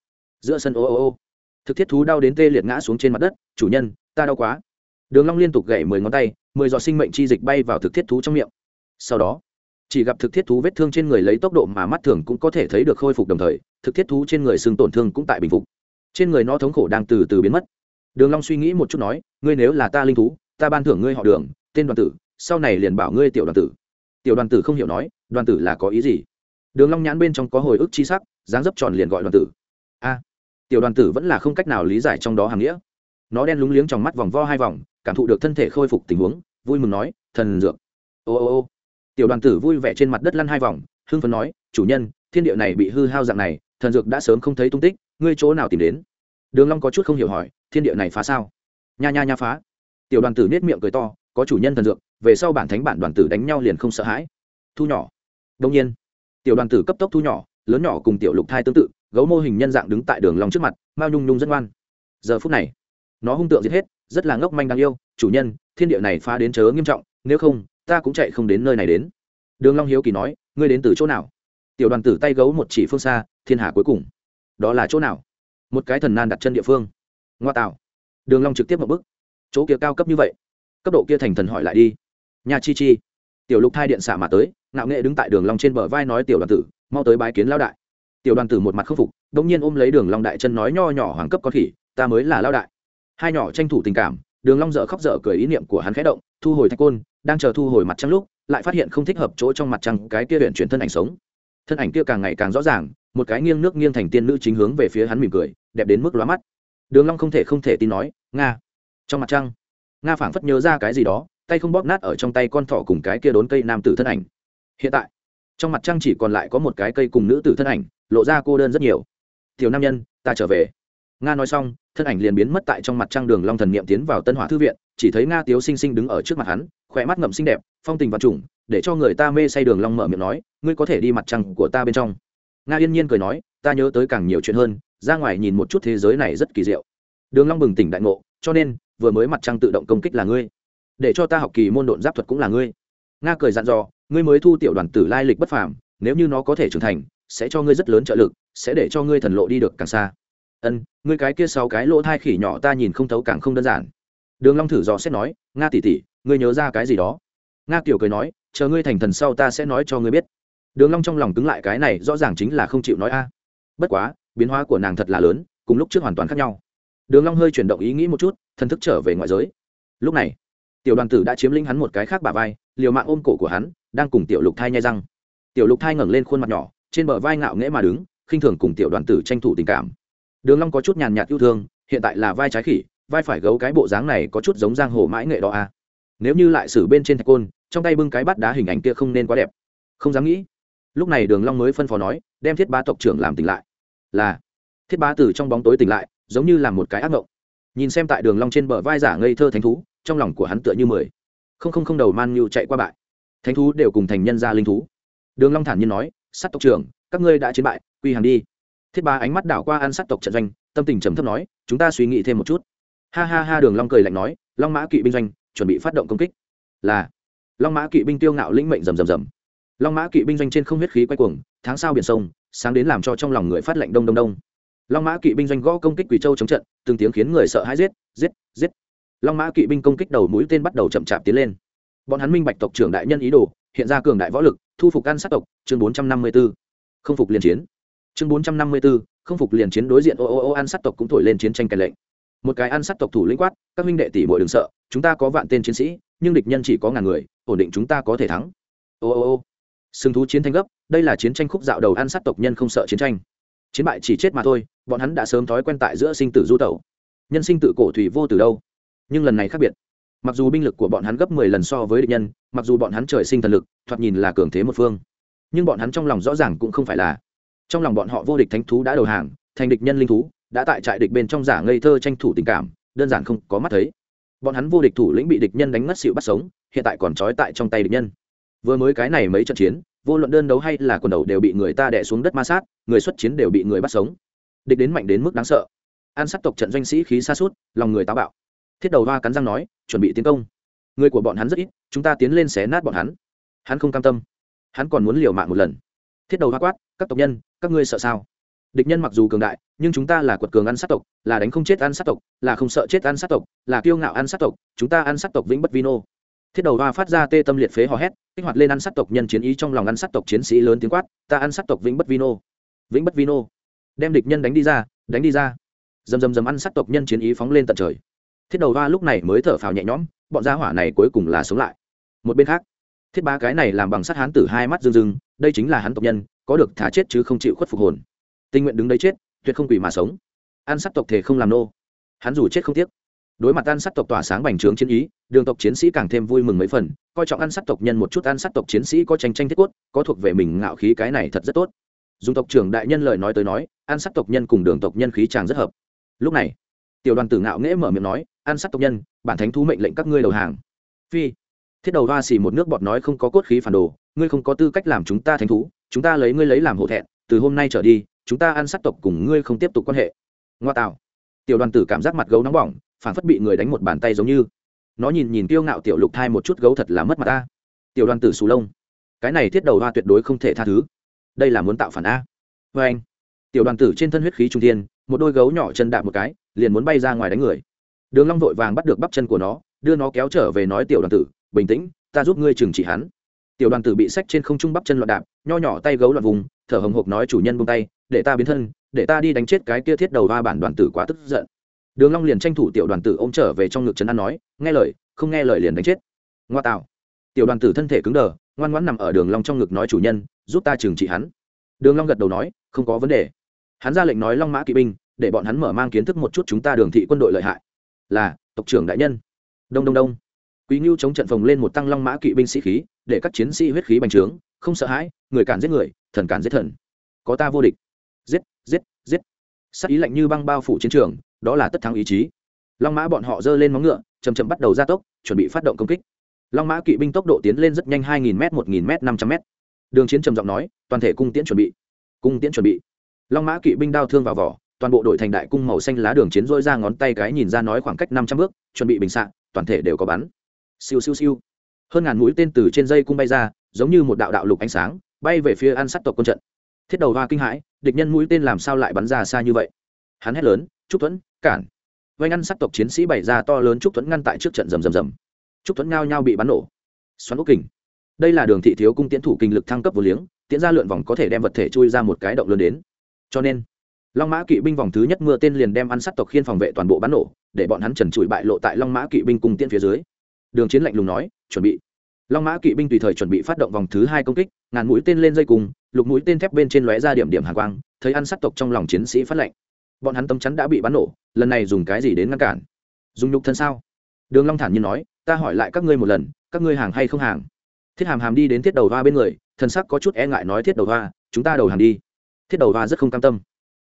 Giữa sân ô ô ô. Thực thiết thú đau đến tê liệt ngã xuống trên mặt đất, chủ nhân, ta đau quá. Đường long liên tục gảy mười ngón tay, mười giọt sinh mệnh chi dịch bay vào thực thiết thú trong miệng. Sau đó chỉ gặp thực thiết thú vết thương trên người lấy tốc độ mà mắt thường cũng có thể thấy được khôi phục đồng thời, thực thiết thú trên người xương tổn thương cũng tại bình phục. Trên người nó thống khổ đang từ từ biến mất. Đường long suy nghĩ một chút nói, ngươi nếu là ta linh thú, ta ban thưởng ngươi họ đường, tên đoàn tử, sau này liền bảo ngươi tiểu đoàn tử. Tiểu đoàn tử không hiểu nói, đoàn tử là có ý gì? Đường long nhãn bên trong có hồi ức chi sắc, dáng dấp tròn liền gọi đoàn tử. A, tiểu đoàn tử vẫn là không cách nào lý giải trong đó hàng nghĩa. Nó đen lúng liếng trong mắt vòng vo hai vòng, cảm thụ được thân thể khôi phục tình huống, vui mừng nói, thần dược. Ô ô ô tiểu đoàn tử vui vẻ trên mặt đất lăn hai vòng, hưng phấn nói, chủ nhân, thiên địa này bị hư hao dạng này, thần dược đã sớm không thấy tung tích, ngươi chỗ nào tìm đến? Đường long có chút không hiểu hỏi, thiên địa này phá sao? Nha nha nha, phá. Tiểu đoàn tử nết miệng cười to, có chủ nhân thần dược, về sau bản thánh bản đoàn tử đánh nhau liền không sợ hãi. Thu nhỏ. Đông nhiên. Tiểu đoàn tử cấp tốc thu nhỏ, lớn nhỏ cùng tiểu lục thai tương tự, gấu mô hình nhân dạng đứng tại đường long trước mặt, mao nhung nhung rất ngoan. Giờ phút này, nó hung tượng giết hết, rất là ngốc manh đáng yêu, chủ nhân, thiên địa này phá đến chớ nghiêm trọng, nếu không ta cũng chạy không đến nơi này đến. Đường long hiếu kỳ nói, ngươi đến từ chỗ nào? Tiểu đoàn tử tay gấu một chỉ phương xa, thiên hà cuối cùng. Đó là chỗ nào? Một cái thần nan đặt chân địa phương. Ngoa tạo. Đường long trực tiếp một bước. Chỗ kia cao cấp như vậy. Cấp độ kia thành thần hỏi lại đi. Nhà chi chi. Tiểu lục thai điện xả mà tới, ngạo nghệ đứng tại đường long trên bờ vai nói tiểu đoàn tử, mau tới bái kiến lão đại. Tiểu đoàn tử một mặt khắc phục, đống nhiên ôm lấy đường long đại chân nói nho nhỏ hoàng cấp con khỉ, ta mới là lão đại. Hai nhỏ tranh thủ tình cảm, đường long dở khóc dở cười ý niệm của hắn khẽ động, thu hồi thạch côn đang chờ thu hồi mặt trăng lúc, lại phát hiện không thích hợp chỗ trong mặt trăng cái kia luyện chuyển thân ảnh sống. Thân ảnh kia càng ngày càng rõ ràng, một cái nghiêng nước nghiêng thành tiên nữ chính hướng về phía hắn mỉm cười, đẹp đến mức lóa mắt. Đường long không thể không thể tin nói, nga, trong mặt trăng. Nga phảng phất nhớ ra cái gì đó, tay không bóp nát ở trong tay con thỏ cùng cái kia đốn cây nam tử thân ảnh. Hiện tại, trong mặt trăng chỉ còn lại có một cái cây cùng nữ tử thân ảnh, lộ ra cô đơn rất nhiều. Tiểu nam nhân, ta trở về nga nói xong, thân ảnh liền biến mất tại trong mặt trăng đường long thần niệm tiến vào tân hỏa thư viện, chỉ thấy nga tiếu sinh sinh đứng ở trước mặt hắn, khỏe mắt ngậm xinh đẹp, phong tình và trùng, để cho người ta mê say đường long mở miệng nói, ngươi có thể đi mặt trăng của ta bên trong. Nga yên nhiên cười nói, ta nhớ tới càng nhiều chuyện hơn, ra ngoài nhìn một chút thế giới này rất kỳ diệu. Đường long bừng tỉnh đại ngộ, cho nên, vừa mới mặt trăng tự động công kích là ngươi. Để cho ta học kỳ môn độn giáp thuật cũng là ngươi. Nga cười dặn dò, ngươi mới thu tiểu đoàn tử lai lịch bất phàm, nếu như nó có thể trưởng thành, sẽ cho ngươi rất lớn trợ lực, sẽ để cho ngươi thần lộ đi được càng xa ân, ngươi cái kia sáu cái lỗ thai khỉ nhỏ ta nhìn không thấu càng không đơn giản. Đường long thử dò xét nói, nga tỷ tỷ, ngươi nhớ ra cái gì đó? Nga tiểu cười nói, chờ ngươi thành thần sau ta sẽ nói cho ngươi biết. Đường long trong lòng cứng lại cái này rõ ràng chính là không chịu nói a. Bất quá, biến hóa của nàng thật là lớn, cùng lúc trước hoàn toàn khác nhau. Đường long hơi chuyển động ý nghĩ một chút, thần thức trở về ngoại giới. Lúc này, tiểu đoàn tử đã chiếm lĩnh hắn một cái khác bả vai, liều mạng ôm cổ của hắn, đang cùng tiểu lục thai nhai răng. Tiểu lục thai ngẩng lên khuôn mặt nhỏ, trên bờ vai ngạo nghễ mà đứng, khinh thường cùng tiểu đoàn tử tranh thủ tình cảm đường long có chút nhàn nhạt yêu thương, hiện tại là vai trái khỉ, vai phải gấu cái bộ dáng này có chút giống giang hồ mãi nghệ đó à. nếu như lại xử bên trên thạch côn, trong tay bưng cái bát đá hình ảnh kia không nên quá đẹp. Không dám nghĩ. Lúc này đường long mới phân phó nói, đem thiết bá tộc trưởng làm tỉnh lại. Là. Thiết bá từ trong bóng tối tỉnh lại, giống như là một cái ác ngộng. Nhìn xem tại đường long trên bờ vai giả ngây thơ thánh thú, trong lòng của hắn tựa như mười. Không không không đầu man nhu chạy qua bại. Thánh thú đều cùng thành nhân gia linh thú. Đường long thản nhiên nói, sát tộc trưởng, các ngươi đã chiến bại, quy hàng đi thiết ba ánh mắt đảo qua ăn sát tộc trận doanh, tâm tình trầm thấp nói, chúng ta suy nghĩ thêm một chút. Ha ha ha, đường long cười lạnh nói, long mã kỵ binh doanh, chuẩn bị phát động công kích. Là. Long mã kỵ binh tiêu ngạo lĩnh mệnh rầm rầm rầm. Long mã kỵ binh doanh trên không huyết khí quay cuồng, tháng sao biển sông, sáng đến làm cho trong lòng người phát lạnh đông đông đông. Long mã kỵ binh doanh gõ công kích quỷ châu chống trận, từng tiếng khiến người sợ hãi giết giết giết. Long mã kỵ binh công kích đầu mũi tên bắt đầu chậm chạp tiến lên. Bọn hắn minh bạch tộc trưởng đại nhân ý đồ, hiện ra cường đại võ lực, thu phục an sát tộc, chương bốn trăm năm mươi b không phục liên chiến chương bốn trăm năm mươi b ố không phục liền chiến đối diện ô ô ô an sát tộc cũng thổi lên chiến tranh kèn lệnh. Một cái an sát tộc thủ lĩnh quát, các huynh đệ tỷ bội đừng sợ, chúng ta có vạn tên chiến sĩ, nhưng địch nhân chỉ có ngàn người, ổn định chúng ta có thể thắng. Ô ô ô. Sừng thú chiến tranh gấp, đây là chiến tranh khúc dạo đầu an sát tộc nhân không sợ chiến tranh. Chiến bại chỉ chết mà thôi, bọn hắn đã sớm thói quen tại giữa sinh tử du tẩu. Nhân sinh tự cổ thủy vô từ đâu? Nhưng lần này khác biệt. Mặc dù binh lực của bọn hắn gấp mười lần so với địch nhân, mặc dù bọn hắn trời sinh thần lực, thoạt nhìn là cường thế một phương. Nhưng bọn hắn trong lòng rõ ràng cũng không phải là trong lòng bọn họ vô địch thánh thú đã đầu hàng, thành địch nhân linh thú, đã tại trại địch bên trong giả ngây thơ tranh thủ tình cảm, đơn giản không có mắt thấy. Bọn hắn vô địch thủ lĩnh bị địch nhân đánh ngất xịu bắt sống, hiện tại còn trói tại trong tay địch nhân. Vừa mới cái này mấy trận chiến, vô luận đơn đấu hay là quần đầu đều bị người ta đẻ xuống đất ma sát, người xuất chiến đều bị người bắt sống. Địch đến mạnh đến mức đáng sợ. An sát tộc trận doanh sĩ khí xa suốt lòng người táo bạo. Thiết đầu hoa cắn răng nói, chuẩn bị tiến công. Người của bọn hắn rất ít, chúng ta tiến lên xé nát bọn hắn. Hắn không cam tâm. Hắn còn muốn liều mạng một lần thiết đầu hoa quát, các tộc nhân, các ngươi sợ sao? Địch nhân mặc dù cường đại, nhưng chúng ta là quật cường ăn sát tộc, là đánh không chết ăn sát tộc, là không sợ chết ăn sát tộc, là kiêu ngạo ăn sát tộc, chúng ta ăn sát tộc vĩnh bất vino thiết đầu hoa phát ra tê tâm liệt phế hò hét, kích hoạt lên ăn sát tộc nhân chiến ý trong lòng ăn sát tộc chiến sĩ lớn tiếng quát, ta ăn sát tộc vĩnh bất vino vĩnh bất vino đem địch nhân đánh đi ra, đánh đi ra. Dầm dầm dầm ăn sát tộc nhân chiến ý phóng lên tận trời. Thiết đầu hoa lúc này mới thở phào nhẹ nhõm, bọn gia hỏa này cuối cùng là sống lại. Một bên khác, thiết ba cái này làm bằng sắt hán tử hai mắt rưng rưng đây chính là hắn tộc nhân, có được thả chết chứ không chịu khuất phục hồn. Tình nguyện đứng đấy chết, tuyệt không quỷ mà sống. Ăn sát tộc thể không làm nô. Hắn dù chết không tiếc. Đối mặt ăn sát tộc tỏa sáng bành trướng chiến ý, đường tộc chiến sĩ càng thêm vui mừng mấy phần, coi trọng ăn sát tộc nhân một chút ăn sát tộc chiến sĩ có tranh tranh thiết cốt, có thuộc về mình ngạo khí cái này thật rất tốt. Dùng tộc trưởng đại nhân lời nói tới nói ăn sát tộc nhân cùng đường tộc nhân khí chàng rất hợp. Lúc này, tiểu đoàn tử ngạo nghễ mở miệng nói ăn sát tộc nhân, bản thánh thú mệnh lệnh các ngươi đầu hàng. Phi thiết đầu hoa xì một nước bọt nói không có cốt khí phản đồ, ngươi không có tư cách làm chúng ta thánh thú, chúng ta lấy ngươi lấy làm hổ thẹn, từ hôm nay trở đi, chúng ta ăn sắc tộc cùng ngươi không tiếp tục quan hệ. Ngoa tạo. Tiểu đoàn tử cảm giác mặt gấu nóng bỏng phản phất bị người đánh một bàn tay giống như. Nó nhìn nhìn tiêu ngạo tiểu lục thai một chút gấu thật là mất mặt ta. Tiểu đoàn tử xù lông. Cái này thiết đầu hoa tuyệt đối không thể tha thứ. Đây là muốn tạo phản a. Vê anh. Tiểu đoàn tử trên thân huyết khí trung thiên, một đôi gấu nhỏ chân đạp một cái, liền muốn bay ra ngoài đánh người. Đường long vội vàng bắt được bắp chân của nó, đưa nó kéo trở về nói tiểu đoàn tử bình tĩnh, ta giúp ngươi trừng trị hắn. Tiểu đoàn tử bị sách trên không trung bắp chân loạn đạp, nho nhỏ tay gấu loạn vùng, thở hồng hộc nói chủ nhân buông tay, để ta biến thân, để ta đi đánh chết cái kia thiết đầu ba. bản đoàn tử quá tức giận. Đường long liền tranh thủ tiểu đoàn tử ôm trở về trong ngực trấn an nói, nghe lời, không nghe lời liền đánh chết. Ngoa tạo. Tiểu đoàn tử thân thể cứng đờ, ngoan ngoãn nằm ở đường long trong ngực nói chủ nhân, giúp ta trừng trị hắn. Đường long gật đầu nói, không có vấn đề. Hắn ra lệnh nói long mã kỵ binh, để bọn hắn mở mang kiến thức một chút chúng ta đường thị quân đội lợi hại. Là, tộc trưởng đại nhân. Đông đông đông quý ngưu chống trận phồng lên một tăng long mã kỵ binh sĩ khí, để các chiến sĩ huyết khí bành trướng, không sợ hãi, người cản giết người, thần cản giết thần. Có ta vô địch. Giết giết giết. Sắc ý lạnh như băng bao phủ chiến trường, đó là tất thắng ý chí. Long mã bọn họ giơ lên móng ngựa chầm chậm bắt đầu gia tốc, chuẩn bị phát động công kích. Long mã kỵ binh tốc độ tiến lên rất nhanh hai nghìn m một nghìn m năm trăm m đường chiến trầm giọng nói, toàn thể cung tiễn chuẩn bị. Cung tiễn chuẩn bị. Long mã kỵ binh đao thương vào vỏ, toàn bộ đội thành đại cung màu xanh lá đường chiến dỗi ra ngón tay cái nhìn ra nói khoảng cách năm trăm bước, chuẩn bị bình xạ, toàn thể đều có bắn siêu siêu siêu. Hơn ngàn mũi tên từ trên dây cung bay ra, giống như một đạo đạo lục ánh sáng, bay về phía an sát tộc quân trận. Thiết đầu hoa kinh hãi, địch nhân mũi tên làm sao lại bắn ra xa như vậy? Hắn hét lớn, trúc thuẫn, cản! Vây ngăn sát tộc chiến sĩ bày ra to lớn trúc thuẫn ngăn tại trước trận rầm rầm rầm. Trúc thuẫn ngao nhau bị bắn nổ. Xoắn ốc kình. Đây là đường thị thiếu cung tiến thủ kinh lực thăng cấp vô liếng tiến ra lượn vòng có thể đem vật thể chui ra một cái động lớn đến. Cho nên, long mã kỵ binh vòng thứ nhất mưa tên liền đem ăn sát tộc khiên phòng vệ toàn bộ bắn nổ, để bọn hắn trần trụi bại lộ tại long mã kỵ binh cung tiễn phía dưới đường chiến lạnh lùng nói, chuẩn bị. Long mã kỵ binh tùy thời chuẩn bị phát động vòng thứ hai công kích, ngàn mũi tên lên dây cùng, lục mũi tên thép bên trên lóe ra điểm điểm hàng quang, thấy ăn sát tộc trong lòng chiến sĩ phát lệnh. Bọn hắn tâm chắn đã bị bắn nổ, lần này dùng cái gì đến ngăn cản? Dùng nhục thân sao? Đường long thản nhiên nói, ta hỏi lại các ngươi một lần, các ngươi hàng hay không hàng? Thiết hàm hàm đi đến thiết đầu hoa bên người, thần sắc có chút e ngại nói, thiết đầu hoa, chúng ta đầu hàng đi. Thiết đầu hoa rất không cam tâm.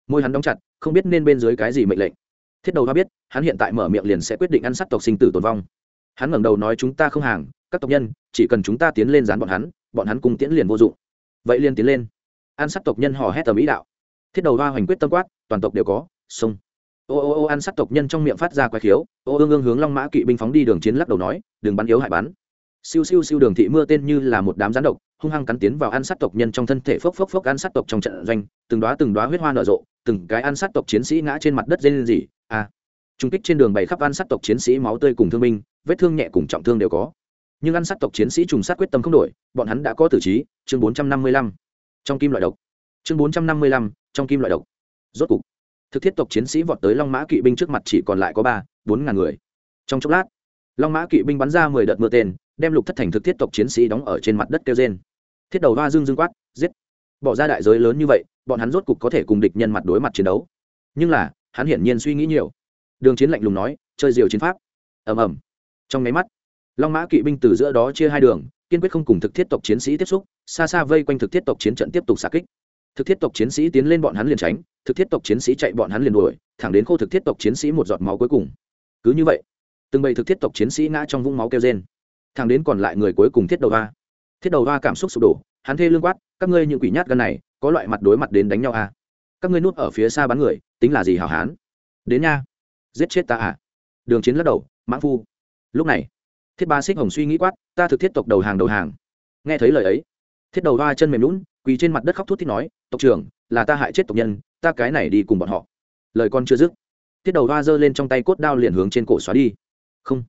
Môi hắn đóng chặt, không biết nên bên dưới cái gì mệnh lệnh. Thiết đầu hoa biết, hắn hiện tại mở miệng liền sẽ quyết định ăn sát tộc sinh tử tồn vong hắn ngẩng đầu nói chúng ta không hàng, các tộc nhân, chỉ cần chúng ta tiến lên dán bọn hắn bọn hắn cùng tiễn liền vô dụng. Vậy liền tiến lên. An sát tộc nhân hò hét tầm ý đạo. Thiết đầu hoa hoành quyết tâm quát, toàn tộc đều có sông ô ô ô an sát tộc nhân trong miệng phát ra quái khiếu, ô ương ương hướng long mã kỵ binh phóng đi đường chiến lắc đầu nói, đừng bắn yếu hại bắn. Siêu siêu siêu đường thị mưa tên như là một đám rắn độc, hung hăng cắn tiến vào an sát tộc nhân trong thân thể phốc phốc phốc an sát tộc trong trận doanh, từng đoá từng đoá huyết hoa nở rộ, từng cái an sát tộc chiến sĩ ngã trên mặt đất dây lên gì à trung kích trên đường bày khắp ăn sát tộc chiến sĩ máu tươi cùng thương binh, vết thương nhẹ cùng trọng thương đều có. Nhưng ăn sát tộc chiến sĩ trùng sát quyết tâm không đổi, bọn hắn đã có tử trí, chương bốn trăm năm mươi lăm. Trong kim loại độc. Chương bốn trăm năm mươi lăm, trong kim loại độc. Rốt cục, thực thiết tộc chiến sĩ vọt tới long mã kỵ binh trước mặt chỉ còn lại có ba, bốn ngàn người. Trong chốc lát, long mã kỵ binh bắn ra mười đợt mưa tên, đem lục thất thành thực thiết tộc chiến sĩ đóng ở trên mặt đất kêu trên thiết đầu hoa dương dương quát, giết. Bỏ ra đại giới lớn như vậy, bọn hắn rốt cục có thể cùng địch nhân mặt đối mặt chiến đấu. Nhưng là, hắn hiển nhiên suy nghĩ nhiều đường chiến lạnh lùng nói, chơi diều chiến pháp. Ầm ầm. Trong máy mắt, long mã kỵ binh từ giữa đó chia hai đường, kiên quyết không cùng thực thiết tộc chiến sĩ tiếp xúc, xa xa vây quanh thực thiết tộc chiến trận tiếp tục xạ kích. Thực thiết tộc chiến sĩ tiến lên bọn hắn liền tránh, thực thiết tộc chiến sĩ chạy bọn hắn liền đuổi, thẳng đến khô thực thiết tộc chiến sĩ một giọt máu cuối cùng. Cứ như vậy, từng bầy thực thiết tộc chiến sĩ ngã trong vũng máu kêu trên thẳng đến còn lại người cuối cùng thiết đầu va thiết đầu va cảm xúc sụp đổ, hắn thê lương quát, các ngươi những quỷ nhát gan này, có loại mặt đối mặt đến đánh nhau à? các ngươi núp ở phía xa bắn người, tính là gì hảo hán? Đến nha giết chết ta à? Đường chiến lắc đầu mãn phu. Lúc này, thiết ba xích hồng suy nghĩ quát, ta thực thiết tộc đầu hàng đầu hàng. Nghe thấy lời ấy, thiết đầu hoa chân mềm lún quỳ trên mặt đất khóc thút thít nói, tộc trưởng, là ta hại chết tộc nhân, ta cái này đi cùng bọn họ. Lời con chưa dứt, thiết đầu hoa giơ lên trong tay cốt đao liền hướng trên cổ xóa đi. Không.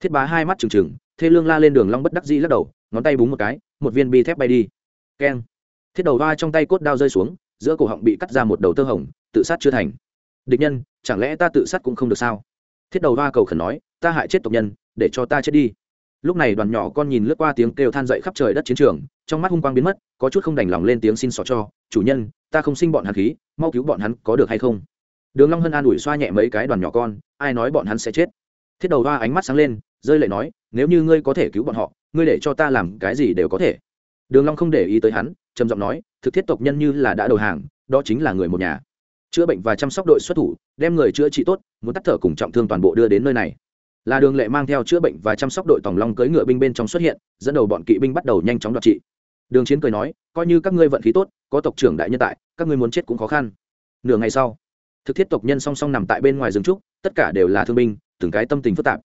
Thiết bá hai mắt trừng trừng, thê lương la lên đường long bất đắc dĩ lắc đầu, ngón tay búng một cái, một viên bi thép bay đi. Keng. Thiết đầu hoa trong tay cốt đao rơi xuống, giữa cổ họng bị cắt ra một đầu tơ hồng, tự sát chưa thành. Địch nhân chẳng lẽ ta tự sát cũng không được sao? Thiết đầu hoa cầu khẩn nói, ta hại chết tộc nhân, để cho ta chết đi. Lúc này đoàn nhỏ con nhìn lướt qua tiếng kêu than dậy khắp trời đất chiến trường, trong mắt hung quang biến mất, có chút không đành lòng lên tiếng xin xỏ cho, chủ nhân, ta không sinh bọn hắn khí, mau cứu bọn hắn có được hay không? Đường long hân an ủi xoa nhẹ mấy cái đoàn nhỏ con, ai nói bọn hắn sẽ chết? Thiết đầu hoa ánh mắt sáng lên, rơi lệ nói, nếu như ngươi có thể cứu bọn họ, ngươi để cho ta làm cái gì đều có thể. Đường long không để ý tới hắn, trầm giọng nói, thực thiết tộc nhân như là đã đầu hàng, đó chính là người một nhà. Chữa bệnh và chăm sóc đội xuất thủ đem người chữa trị tốt, muốn tắt thở cùng trọng thương toàn bộ đưa đến nơi này. Là đường lệ mang theo chữa bệnh và chăm sóc đội tòng long cưỡi ngựa binh bên trong xuất hiện, dẫn đầu bọn kỵ binh bắt đầu nhanh chóng đoạt trị. Đường chiến cười nói, coi như các ngươi vận khí tốt, có tộc trưởng đại nhân tại, các ngươi muốn chết cũng khó khăn. Nửa ngày sau, thực thiết tộc nhân song song nằm tại bên ngoài rừng trúc, tất cả đều là thương binh, từng cái tâm tình phức tạp.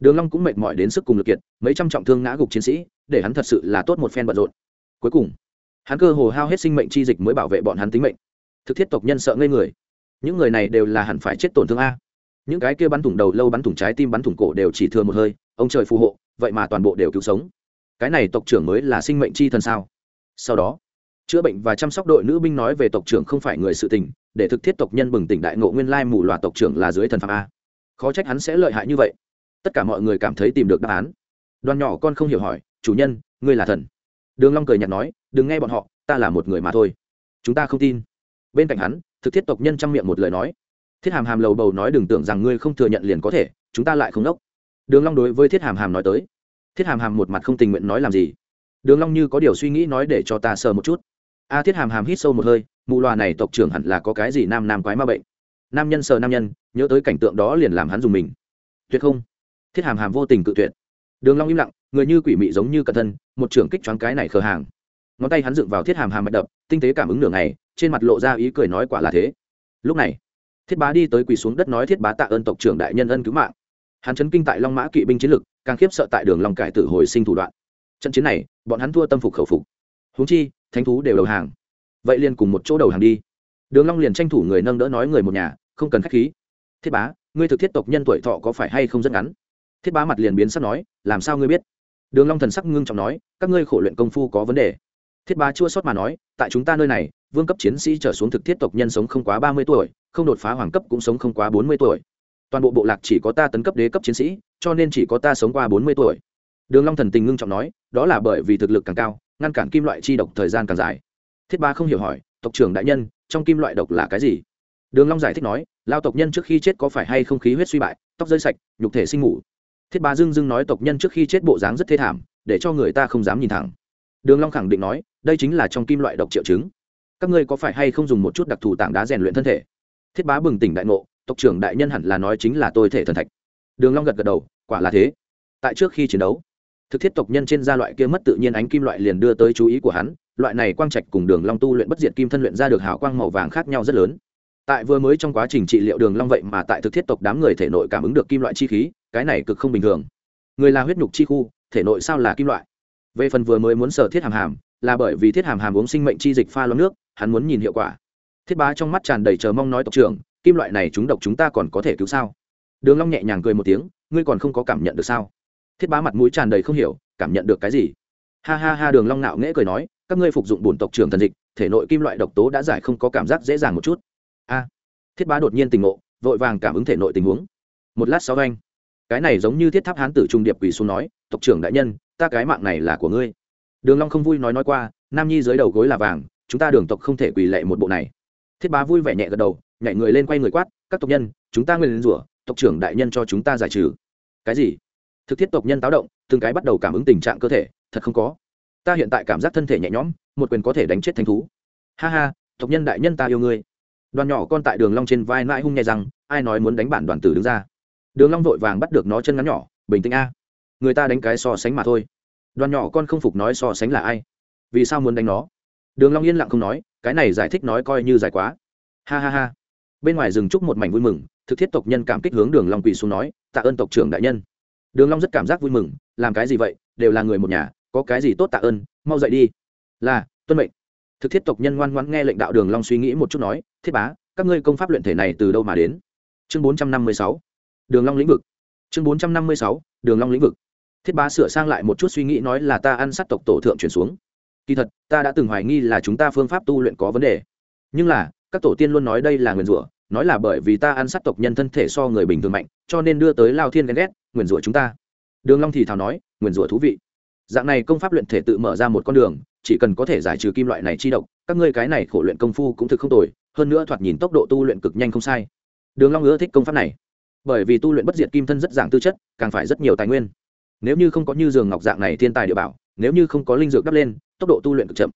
Đường long cũng mệt mỏi đến sức cùng lực kiệt, mấy trăm trọng thương ngã gục chiến sĩ, để hắn thật sự là tốt một phen bận rộn. Cuối cùng, hắn cơ hồ hao hết sinh mệnh chi dịch mới bảo vệ bọn hắn tính mệnh. Thực thiết tộc nhân sợ ngây người những người này đều là hẳn phải chết tổn thương a. Những cái kia bắn thủng đầu lâu bắn thủng trái tim bắn thủng cổ đều chỉ thừa một hơi, ông trời phù hộ, vậy mà toàn bộ đều cứu sống. Cái này tộc trưởng mới là sinh mệnh chi thần sao? Sau đó, chữa bệnh và chăm sóc đội nữ binh nói về tộc trưởng không phải người sự tình, để thực thiết tộc nhân bừng tỉnh đại ngộ nguyên lai mù loà tộc trưởng là dưới thần phạm a. Khó trách hắn sẽ lợi hại như vậy. Tất cả mọi người cảm thấy tìm được đáp án. Đoàn nhỏ con không hiểu hỏi, chủ nhân, ngươi là thần? Đường long cười nhạt nói, đừng nghe bọn họ, ta là một người mà thôi. Chúng ta không tin. Bên cạnh hắn thực thiết tộc nhân chăm miệng một lời nói. Thiết hàm hàm lầu bầu nói đừng tưởng rằng ngươi không thừa nhận liền có thể, chúng ta lại không đốc. Đường long đối với thiết hàm hàm nói tới. Thiết hàm hàm một mặt không tình nguyện nói làm gì. Đường long như có điều suy nghĩ nói để cho ta sờ một chút. A, thiết hàm hàm hít sâu một hơi, mụ loà này tộc trưởng hẳn là có cái gì nam nam quái ma bệnh. Nam nhân sờ nam nhân, nhớ tới cảnh tượng đó liền làm hắn dùng mình. Tuyệt không? Thiết hàm hàm vô tình cự tuyệt. Đường long im lặng, người như quỷ mị giống như cẩn thân, một trưởng kích choáng cái này khờ hàng. Ngón tay hắn dựng vào thiết hàm hàm mạch đập, tinh tế cảm ứng nửa ngày trên mặt lộ ra ý cười nói quả là thế. Lúc này, thiết bá đi tới quỳ xuống đất nói thiết bá tạ ơn tộc trưởng đại nhân ân cứu mạng. Hắn chấn kinh tại long mã kỵ binh chiến lực, càng khiếp sợ tại đường long cải tử hồi sinh thủ đoạn. Trận chiến này, bọn hắn thua tâm phục khẩu phục. Huống chi, thánh thú đều đầu hàng. Vậy liền cùng một chỗ đầu hàng đi. Đường long liền tranh thủ người nâng đỡ nói người một nhà, không cần khách khí. Thiết bá, ngươi thực thiết tộc nhân tuổi thọ có phải hay không rất ngắn? Thiết bá mặt liền biến sắc nói, làm sao ngươi biết? Đường long thần sắc ngưng trọng nói, các ngươi khổ luyện công phu có vấn đề. Thiết bá chua xót mà nói, tại chúng ta nơi này vương cấp chiến sĩ trở xuống thực thiết tộc nhân sống không quá ba mươi tuổi, không đột phá hoàng cấp cũng sống không quá bốn mươi tuổi. Toàn bộ bộ lạc chỉ có ta tấn cấp đế cấp chiến sĩ, cho nên chỉ có ta sống qua bốn mươi tuổi. Đường long thần tình ngưng trọng nói, đó là bởi vì thực lực càng cao, ngăn cản kim loại chi độc thời gian càng dài. Thiết ba không hiểu hỏi, tộc trưởng đại nhân, trong kim loại độc là cái gì? Đường long giải thích nói, lao tộc nhân trước khi chết có phải hay không khí huyết suy bại, tóc rơi sạch, nhục thể sinh ngủ. Thiết ba dưng dưng nói tộc nhân trước khi chết bộ dáng rất thê thảm, để cho người ta không dám nhìn thẳng. Đường long khẳng định nói, đây chính là trong kim loại độc triệu chứng các ngươi có phải hay không dùng một chút đặc thù tảng đá rèn luyện thân thể? Thiết bá bừng tỉnh đại ngộ, tộc trưởng đại nhân hẳn là nói chính là tôi thể thần thạch. Đường long gật gật đầu, quả là thế. Tại trước khi chiến đấu, thực thiết tộc nhân trên da loại kia mất tự nhiên ánh kim loại liền đưa tới chú ý của hắn, loại này quang trạch cùng đường long tu luyện bất diệt kim thân luyện ra được hào quang màu vàng khác nhau rất lớn. Tại vừa mới trong quá trình trị liệu đường long vậy mà tại thực thiết tộc đám người thể nội cảm ứng được kim loại chi khí, cái này cực không bình thường. Người là huyết nhục chi khu, thể nội sao là kim loại? Về phần vừa mới muốn sở thiết hàm hàm là bởi vì thiết hàm hàm uống sinh mệnh chi dịch pha loãng nước, hắn muốn nhìn hiệu quả. Thiết bá trong mắt tràn đầy chờ mong nói tộc trưởng, kim loại này chúng độc chúng ta còn có thể cứu sao? Đường long nhẹ nhàng cười một tiếng, ngươi còn không có cảm nhận được sao? Thiết bá mặt mũi tràn đầy không hiểu, cảm nhận được cái gì? Ha ha ha, đường long nạo nghễ cười nói, các ngươi phục dụng bổn tộc trưởng thần dịch, thể nội kim loại độc tố đã giải không có cảm giác dễ dàng một chút. A. Thiết bá đột nhiên tình ngộ, vội vàng cảm ứng thể nội tình huống. Một lát sau anh, cái này giống như thiết tháp hán tử trung điệp quỳ xuống nói, tộc trưởng đại nhân, ta cái mạng này là của ngươi đường long không vui nói nói qua, nam nhi dưới đầu gối là vàng, chúng ta đường tộc không thể quỳ lệ một bộ này. Thiết bá vui vẻ nhẹ gật đầu, nhảy người lên quay người quát, các tộc nhân, chúng ta nguyên lên rủa, tộc trưởng đại nhân cho chúng ta giải trừ. Cái gì? Thực thiết tộc nhân táo động, từng cái bắt đầu cảm ứng tình trạng cơ thể, thật không có. Ta hiện tại cảm giác thân thể nhẹ nhõm, một quyền có thể đánh chết thanh thú. Ha ha, tộc nhân đại nhân ta yêu ngươi. Đoàn nhỏ con tại đường long trên vai mãi hung nhẹ rằng, ai nói muốn đánh bản đoàn tử đứng ra? Đường long vội vàng bắt được nó chân ngắn nhỏ, bình tĩnh a, người ta đánh cái so sánh mà thôi đoàn nhỏ con không phục nói so sánh là ai? Vì sao muốn đánh nó? Đường long yên lặng không nói, cái này giải thích nói coi như dài quá. Ha ha ha. Bên ngoài rừng trúc một mảnh vui mừng, thực thiết tộc nhân cảm kích hướng đường long quỳ xuống nói, tạ ơn tộc trưởng đại nhân. Đường long rất cảm giác vui mừng, làm cái gì vậy? Đều là người một nhà, có cái gì tốt tạ ơn? Mau dậy đi. Là, tuân mệnh. Thực thiết tộc nhân ngoan ngoãn nghe lệnh đạo đường long suy nghĩ một chút nói, thiết bá, các ngươi công pháp luyện thể này từ đâu mà đến? Chương bốn trăm năm mươi sáu. Đường long lĩnh vực. Chương bốn trăm năm mươi sáu, đường long lĩnh vực thiết bá sửa sang lại một chút suy nghĩ nói là ta ăn sát tộc tổ thượng chuyển xuống. Kỳ thật, ta đã từng hoài nghi là chúng ta phương pháp tu luyện có vấn đề. Nhưng là, các tổ tiên luôn nói đây là nguyền rủa, nói là bởi vì ta ăn sát tộc nhân thân thể so người bình thường mạnh, cho nên đưa tới lao thiên ghen ghét, nguyền rủa chúng ta. Đường long thì thào nói, nguyền rủa thú vị. Dạng này công pháp luyện thể tự mở ra một con đường, chỉ cần có thể giải trừ kim loại này chi độc, các ngươi cái này khổ luyện công phu cũng thực không tồi, hơn nữa thoạt nhìn tốc độ tu luyện cực nhanh không sai. Đường long ưa thích công pháp này. Bởi vì tu luyện bất diệt kim thân rất dạng tư chất, càng phải rất nhiều tài nguyên nếu như không có như giường ngọc dạng này thiên tài địa bảo, nếu như không có linh dược đắp lên, tốc độ tu luyện cực chậm.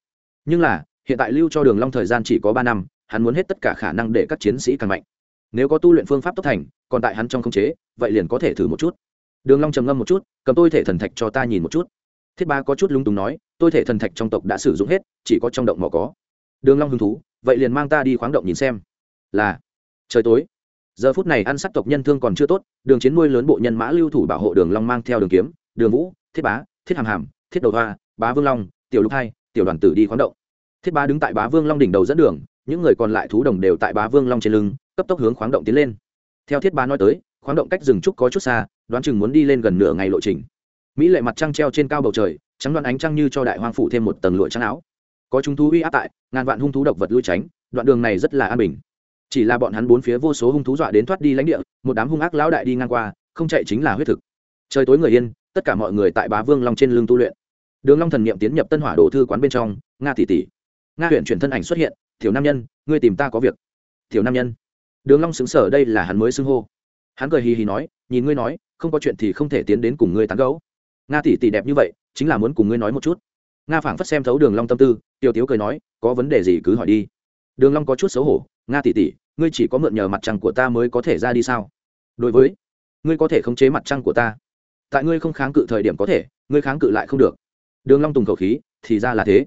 Nhưng là, hiện tại lưu cho đường long thời gian chỉ có ba năm, hắn muốn hết tất cả khả năng để các chiến sĩ càng mạnh. Nếu có tu luyện phương pháp tốc thành, còn tại hắn trong không chế, vậy liền có thể thử một chút. Đường long trầm ngâm một chút, cầm tôi thể thần thạch cho ta nhìn một chút. Thiết ba có chút lung tung nói, tôi thể thần thạch trong tộc đã sử dụng hết, chỉ có trong động mỏ có. Đường long hứng thú, vậy liền mang ta đi khoáng động nhìn xem. Là, trời tối. Giờ phút này ăn sắc tộc nhân thương còn chưa tốt, đường chiến nuôi lớn bộ nhân mã lưu thủ bảo hộ đường long mang theo đường kiếm đường vũ, thiết bá, thiết hàm hàm, thiết đầu hoa, bá vương long, tiểu lục hai, tiểu đoàn tử đi khoáng động. Thiết bá đứng tại bá vương long đỉnh đầu dẫn đường, những người còn lại thú đồng đều tại bá vương long trên lưng, cấp tốc hướng khoáng động tiến lên. Theo thiết bá nói tới, khoáng động cách rừng trúc có chút xa, đoán chừng muốn đi lên gần nửa ngày lộ trình. Mỹ lệ mặt trăng treo trên cao bầu trời, trắng đoạn ánh trăng như cho đại hoang phủ thêm một tầng lụa trắng áo. Có chúng thú uy áp tại, ngàn vạn hung thú độc vật lui tránh, đoạn đường này rất là an bình. Chỉ là bọn hắn bốn phía vô số hung thú dọa đến thoát đi lãnh địa, một đám hung ác lão đại đi ngang qua, không chạy chính là huyết thực. Trời tối người yên tất cả mọi người tại bá vương long trên lưng tu luyện đường long thần niệm tiến nhập tân hỏa đồ thư quán bên trong nga tỷ tỷ nga huyện chuyển thân ảnh xuất hiện tiểu nam nhân ngươi tìm ta có việc tiểu nam nhân đường long sững sờ đây là hắn mới xưng hô hắn cười hì hì nói nhìn ngươi nói không có chuyện thì không thể tiến đến cùng ngươi tán gẫu nga tỷ tỷ đẹp như vậy chính là muốn cùng ngươi nói một chút nga phảng phất xem thấu đường long tâm tư tiểu tiếu cười nói có vấn đề gì cứ hỏi đi đường long có chút xấu hổ nga tỷ tỷ ngươi chỉ có mượn nhờ mặt trăng của ta mới có thể ra đi sao đối với ngươi có thể khống chế mặt trăng của ta tại ngươi không kháng cự thời điểm có thể, ngươi kháng cự lại không được. Đường long tùng khẩu khí, thì ra là thế.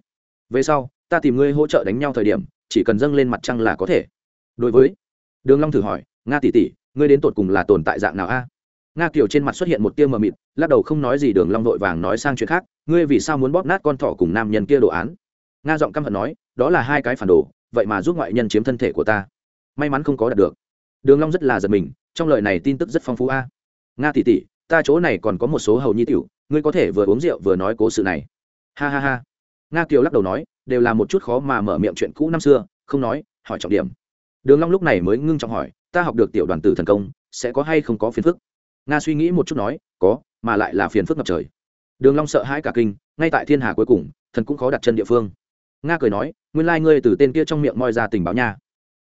Về sau, ta tìm ngươi hỗ trợ đánh nhau thời điểm, chỉ cần dâng lên mặt trăng là có thể. Đối với, đường long thử hỏi, nga tỷ tỷ, ngươi đến tột cùng là tồn tại dạng nào a? Nga kiều trên mặt xuất hiện một tia mờ mịt, lắc đầu không nói gì đường long vội vàng nói sang chuyện khác, ngươi vì sao muốn bóp nát con thỏ cùng nam nhân kia đồ án? Nga giọng căm hận nói, đó là hai cái phản đồ, vậy mà giúp ngoại nhân chiếm thân thể của ta. May mắn không có đạt được. Đường long rất là giật mình, trong lời này tin tức rất phong phú a. Nga tỷ tỷ ta chỗ này còn có một số hầu nhi tiểu, ngươi có thể vừa uống rượu vừa nói cố sự này. Ha ha ha. Nga kiều lắc đầu nói, đều là một chút khó mà mở miệng chuyện cũ năm xưa, không nói, hỏi trọng điểm. Đường long lúc này mới ngưng trọng hỏi, ta học được tiểu đoàn tử thần công, sẽ có hay không có phiền phức? Nga suy nghĩ một chút nói, có, mà lại là phiền phức ngập trời. Đường long sợ hãi cả kinh, ngay tại thiên hà cuối cùng, thần cũng khó đặt chân địa phương. Nga cười nói, nguyên lai ngươi từ tên kia trong miệng moi ra tình báo nha.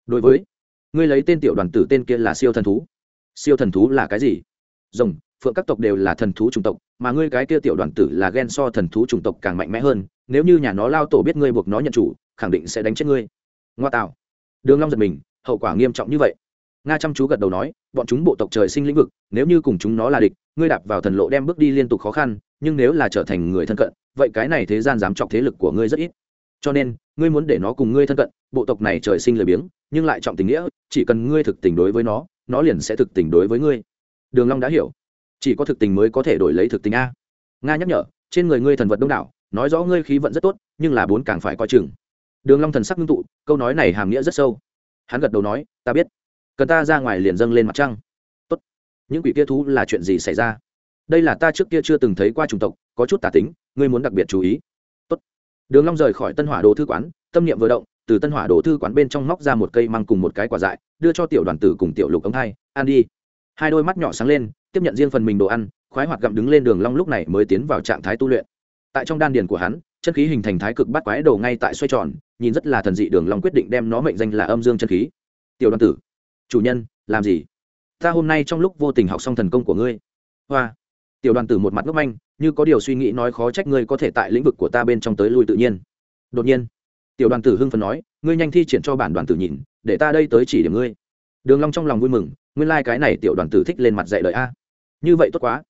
Đối với, ngươi lấy tên tiểu đoàn tử tên kia là siêu thần thú. Siêu thần thú là cái gì? Rồng phượng các tộc đều là thần thú chủng tộc, mà ngươi cái kia tiểu đoàn tử là ghen so thần thú chủng tộc càng mạnh mẽ hơn, nếu như nhà nó lao tổ biết ngươi buộc nó nhận chủ, khẳng định sẽ đánh chết ngươi. Ngoa tạo. Đường long giật mình, hậu quả nghiêm trọng như vậy. Nga chăm chú gật đầu nói, bọn chúng bộ tộc trời sinh lĩnh vực, nếu như cùng chúng nó là địch, ngươi đạp vào thần lộ đem bước đi liên tục khó khăn, nhưng nếu là trở thành người thân cận, vậy cái này thế gian dám chọc thế lực của ngươi rất ít. Cho nên, ngươi muốn để nó cùng ngươi thân cận, bộ tộc này trời sinh lười biếng, nhưng lại trọng tình nghĩa, chỉ cần ngươi thực tình đối với nó nó liền sẽ thực tình đối với ngươi. Đường long đã hiểu chỉ có thực tình mới có thể đổi lấy thực tình a. Nga nhắc nhở, trên người ngươi thần vật đông đảo, nói rõ ngươi khí vận rất tốt, nhưng là bốn càng phải coi chừng. Đường long thần sắc ngưng tụ, câu nói này hàm nghĩa rất sâu. Hắn gật đầu nói, ta biết. Cần ta ra ngoài liền dâng lên mặt trăng. Tốt. Những quỷ kia thú là chuyện gì xảy ra? Đây là ta trước kia chưa từng thấy qua chủng tộc, có chút tà tính, ngươi muốn đặc biệt chú ý. Tốt. Đường long rời khỏi tân hỏa đồ thư quán, tâm niệm vừa động, từ tân hỏa đồ thư quán bên trong móc ra một cây măng cùng một cái quả dại, đưa cho tiểu đoàn tử cùng tiểu lục ống hai, ăn đi. Hai đôi mắt nhỏ sáng lên tiếp nhận riêng phần mình đồ ăn, khoái hoạt gặm đứng lên đường long lúc này mới tiến vào trạng thái tu luyện. Tại trong đan điền của hắn, chân khí hình thành thái cực bắt quái đầu ngay tại xoay tròn, nhìn rất là thần dị đường long quyết định đem nó mệnh danh là âm dương chân khí. Tiểu đoàn tử, chủ nhân, làm gì? Ta hôm nay trong lúc vô tình học xong thần công của ngươi. Hoa. Tiểu đoàn tử một mặt ngốc manh, như có điều suy nghĩ nói khó trách ngươi có thể tại lĩnh vực của ta bên trong tới lui tự nhiên. Đột nhiên, tiểu đoàn tử hưng phấn nói, ngươi nhanh thi triển cho bản đoàn tử nhìn, để ta đây tới chỉ điểm ngươi. Đường long trong lòng vui mừng, nguyên lai like cái này tiểu đoàn tử thích lên mặt dạy lời a như vậy tốt quá.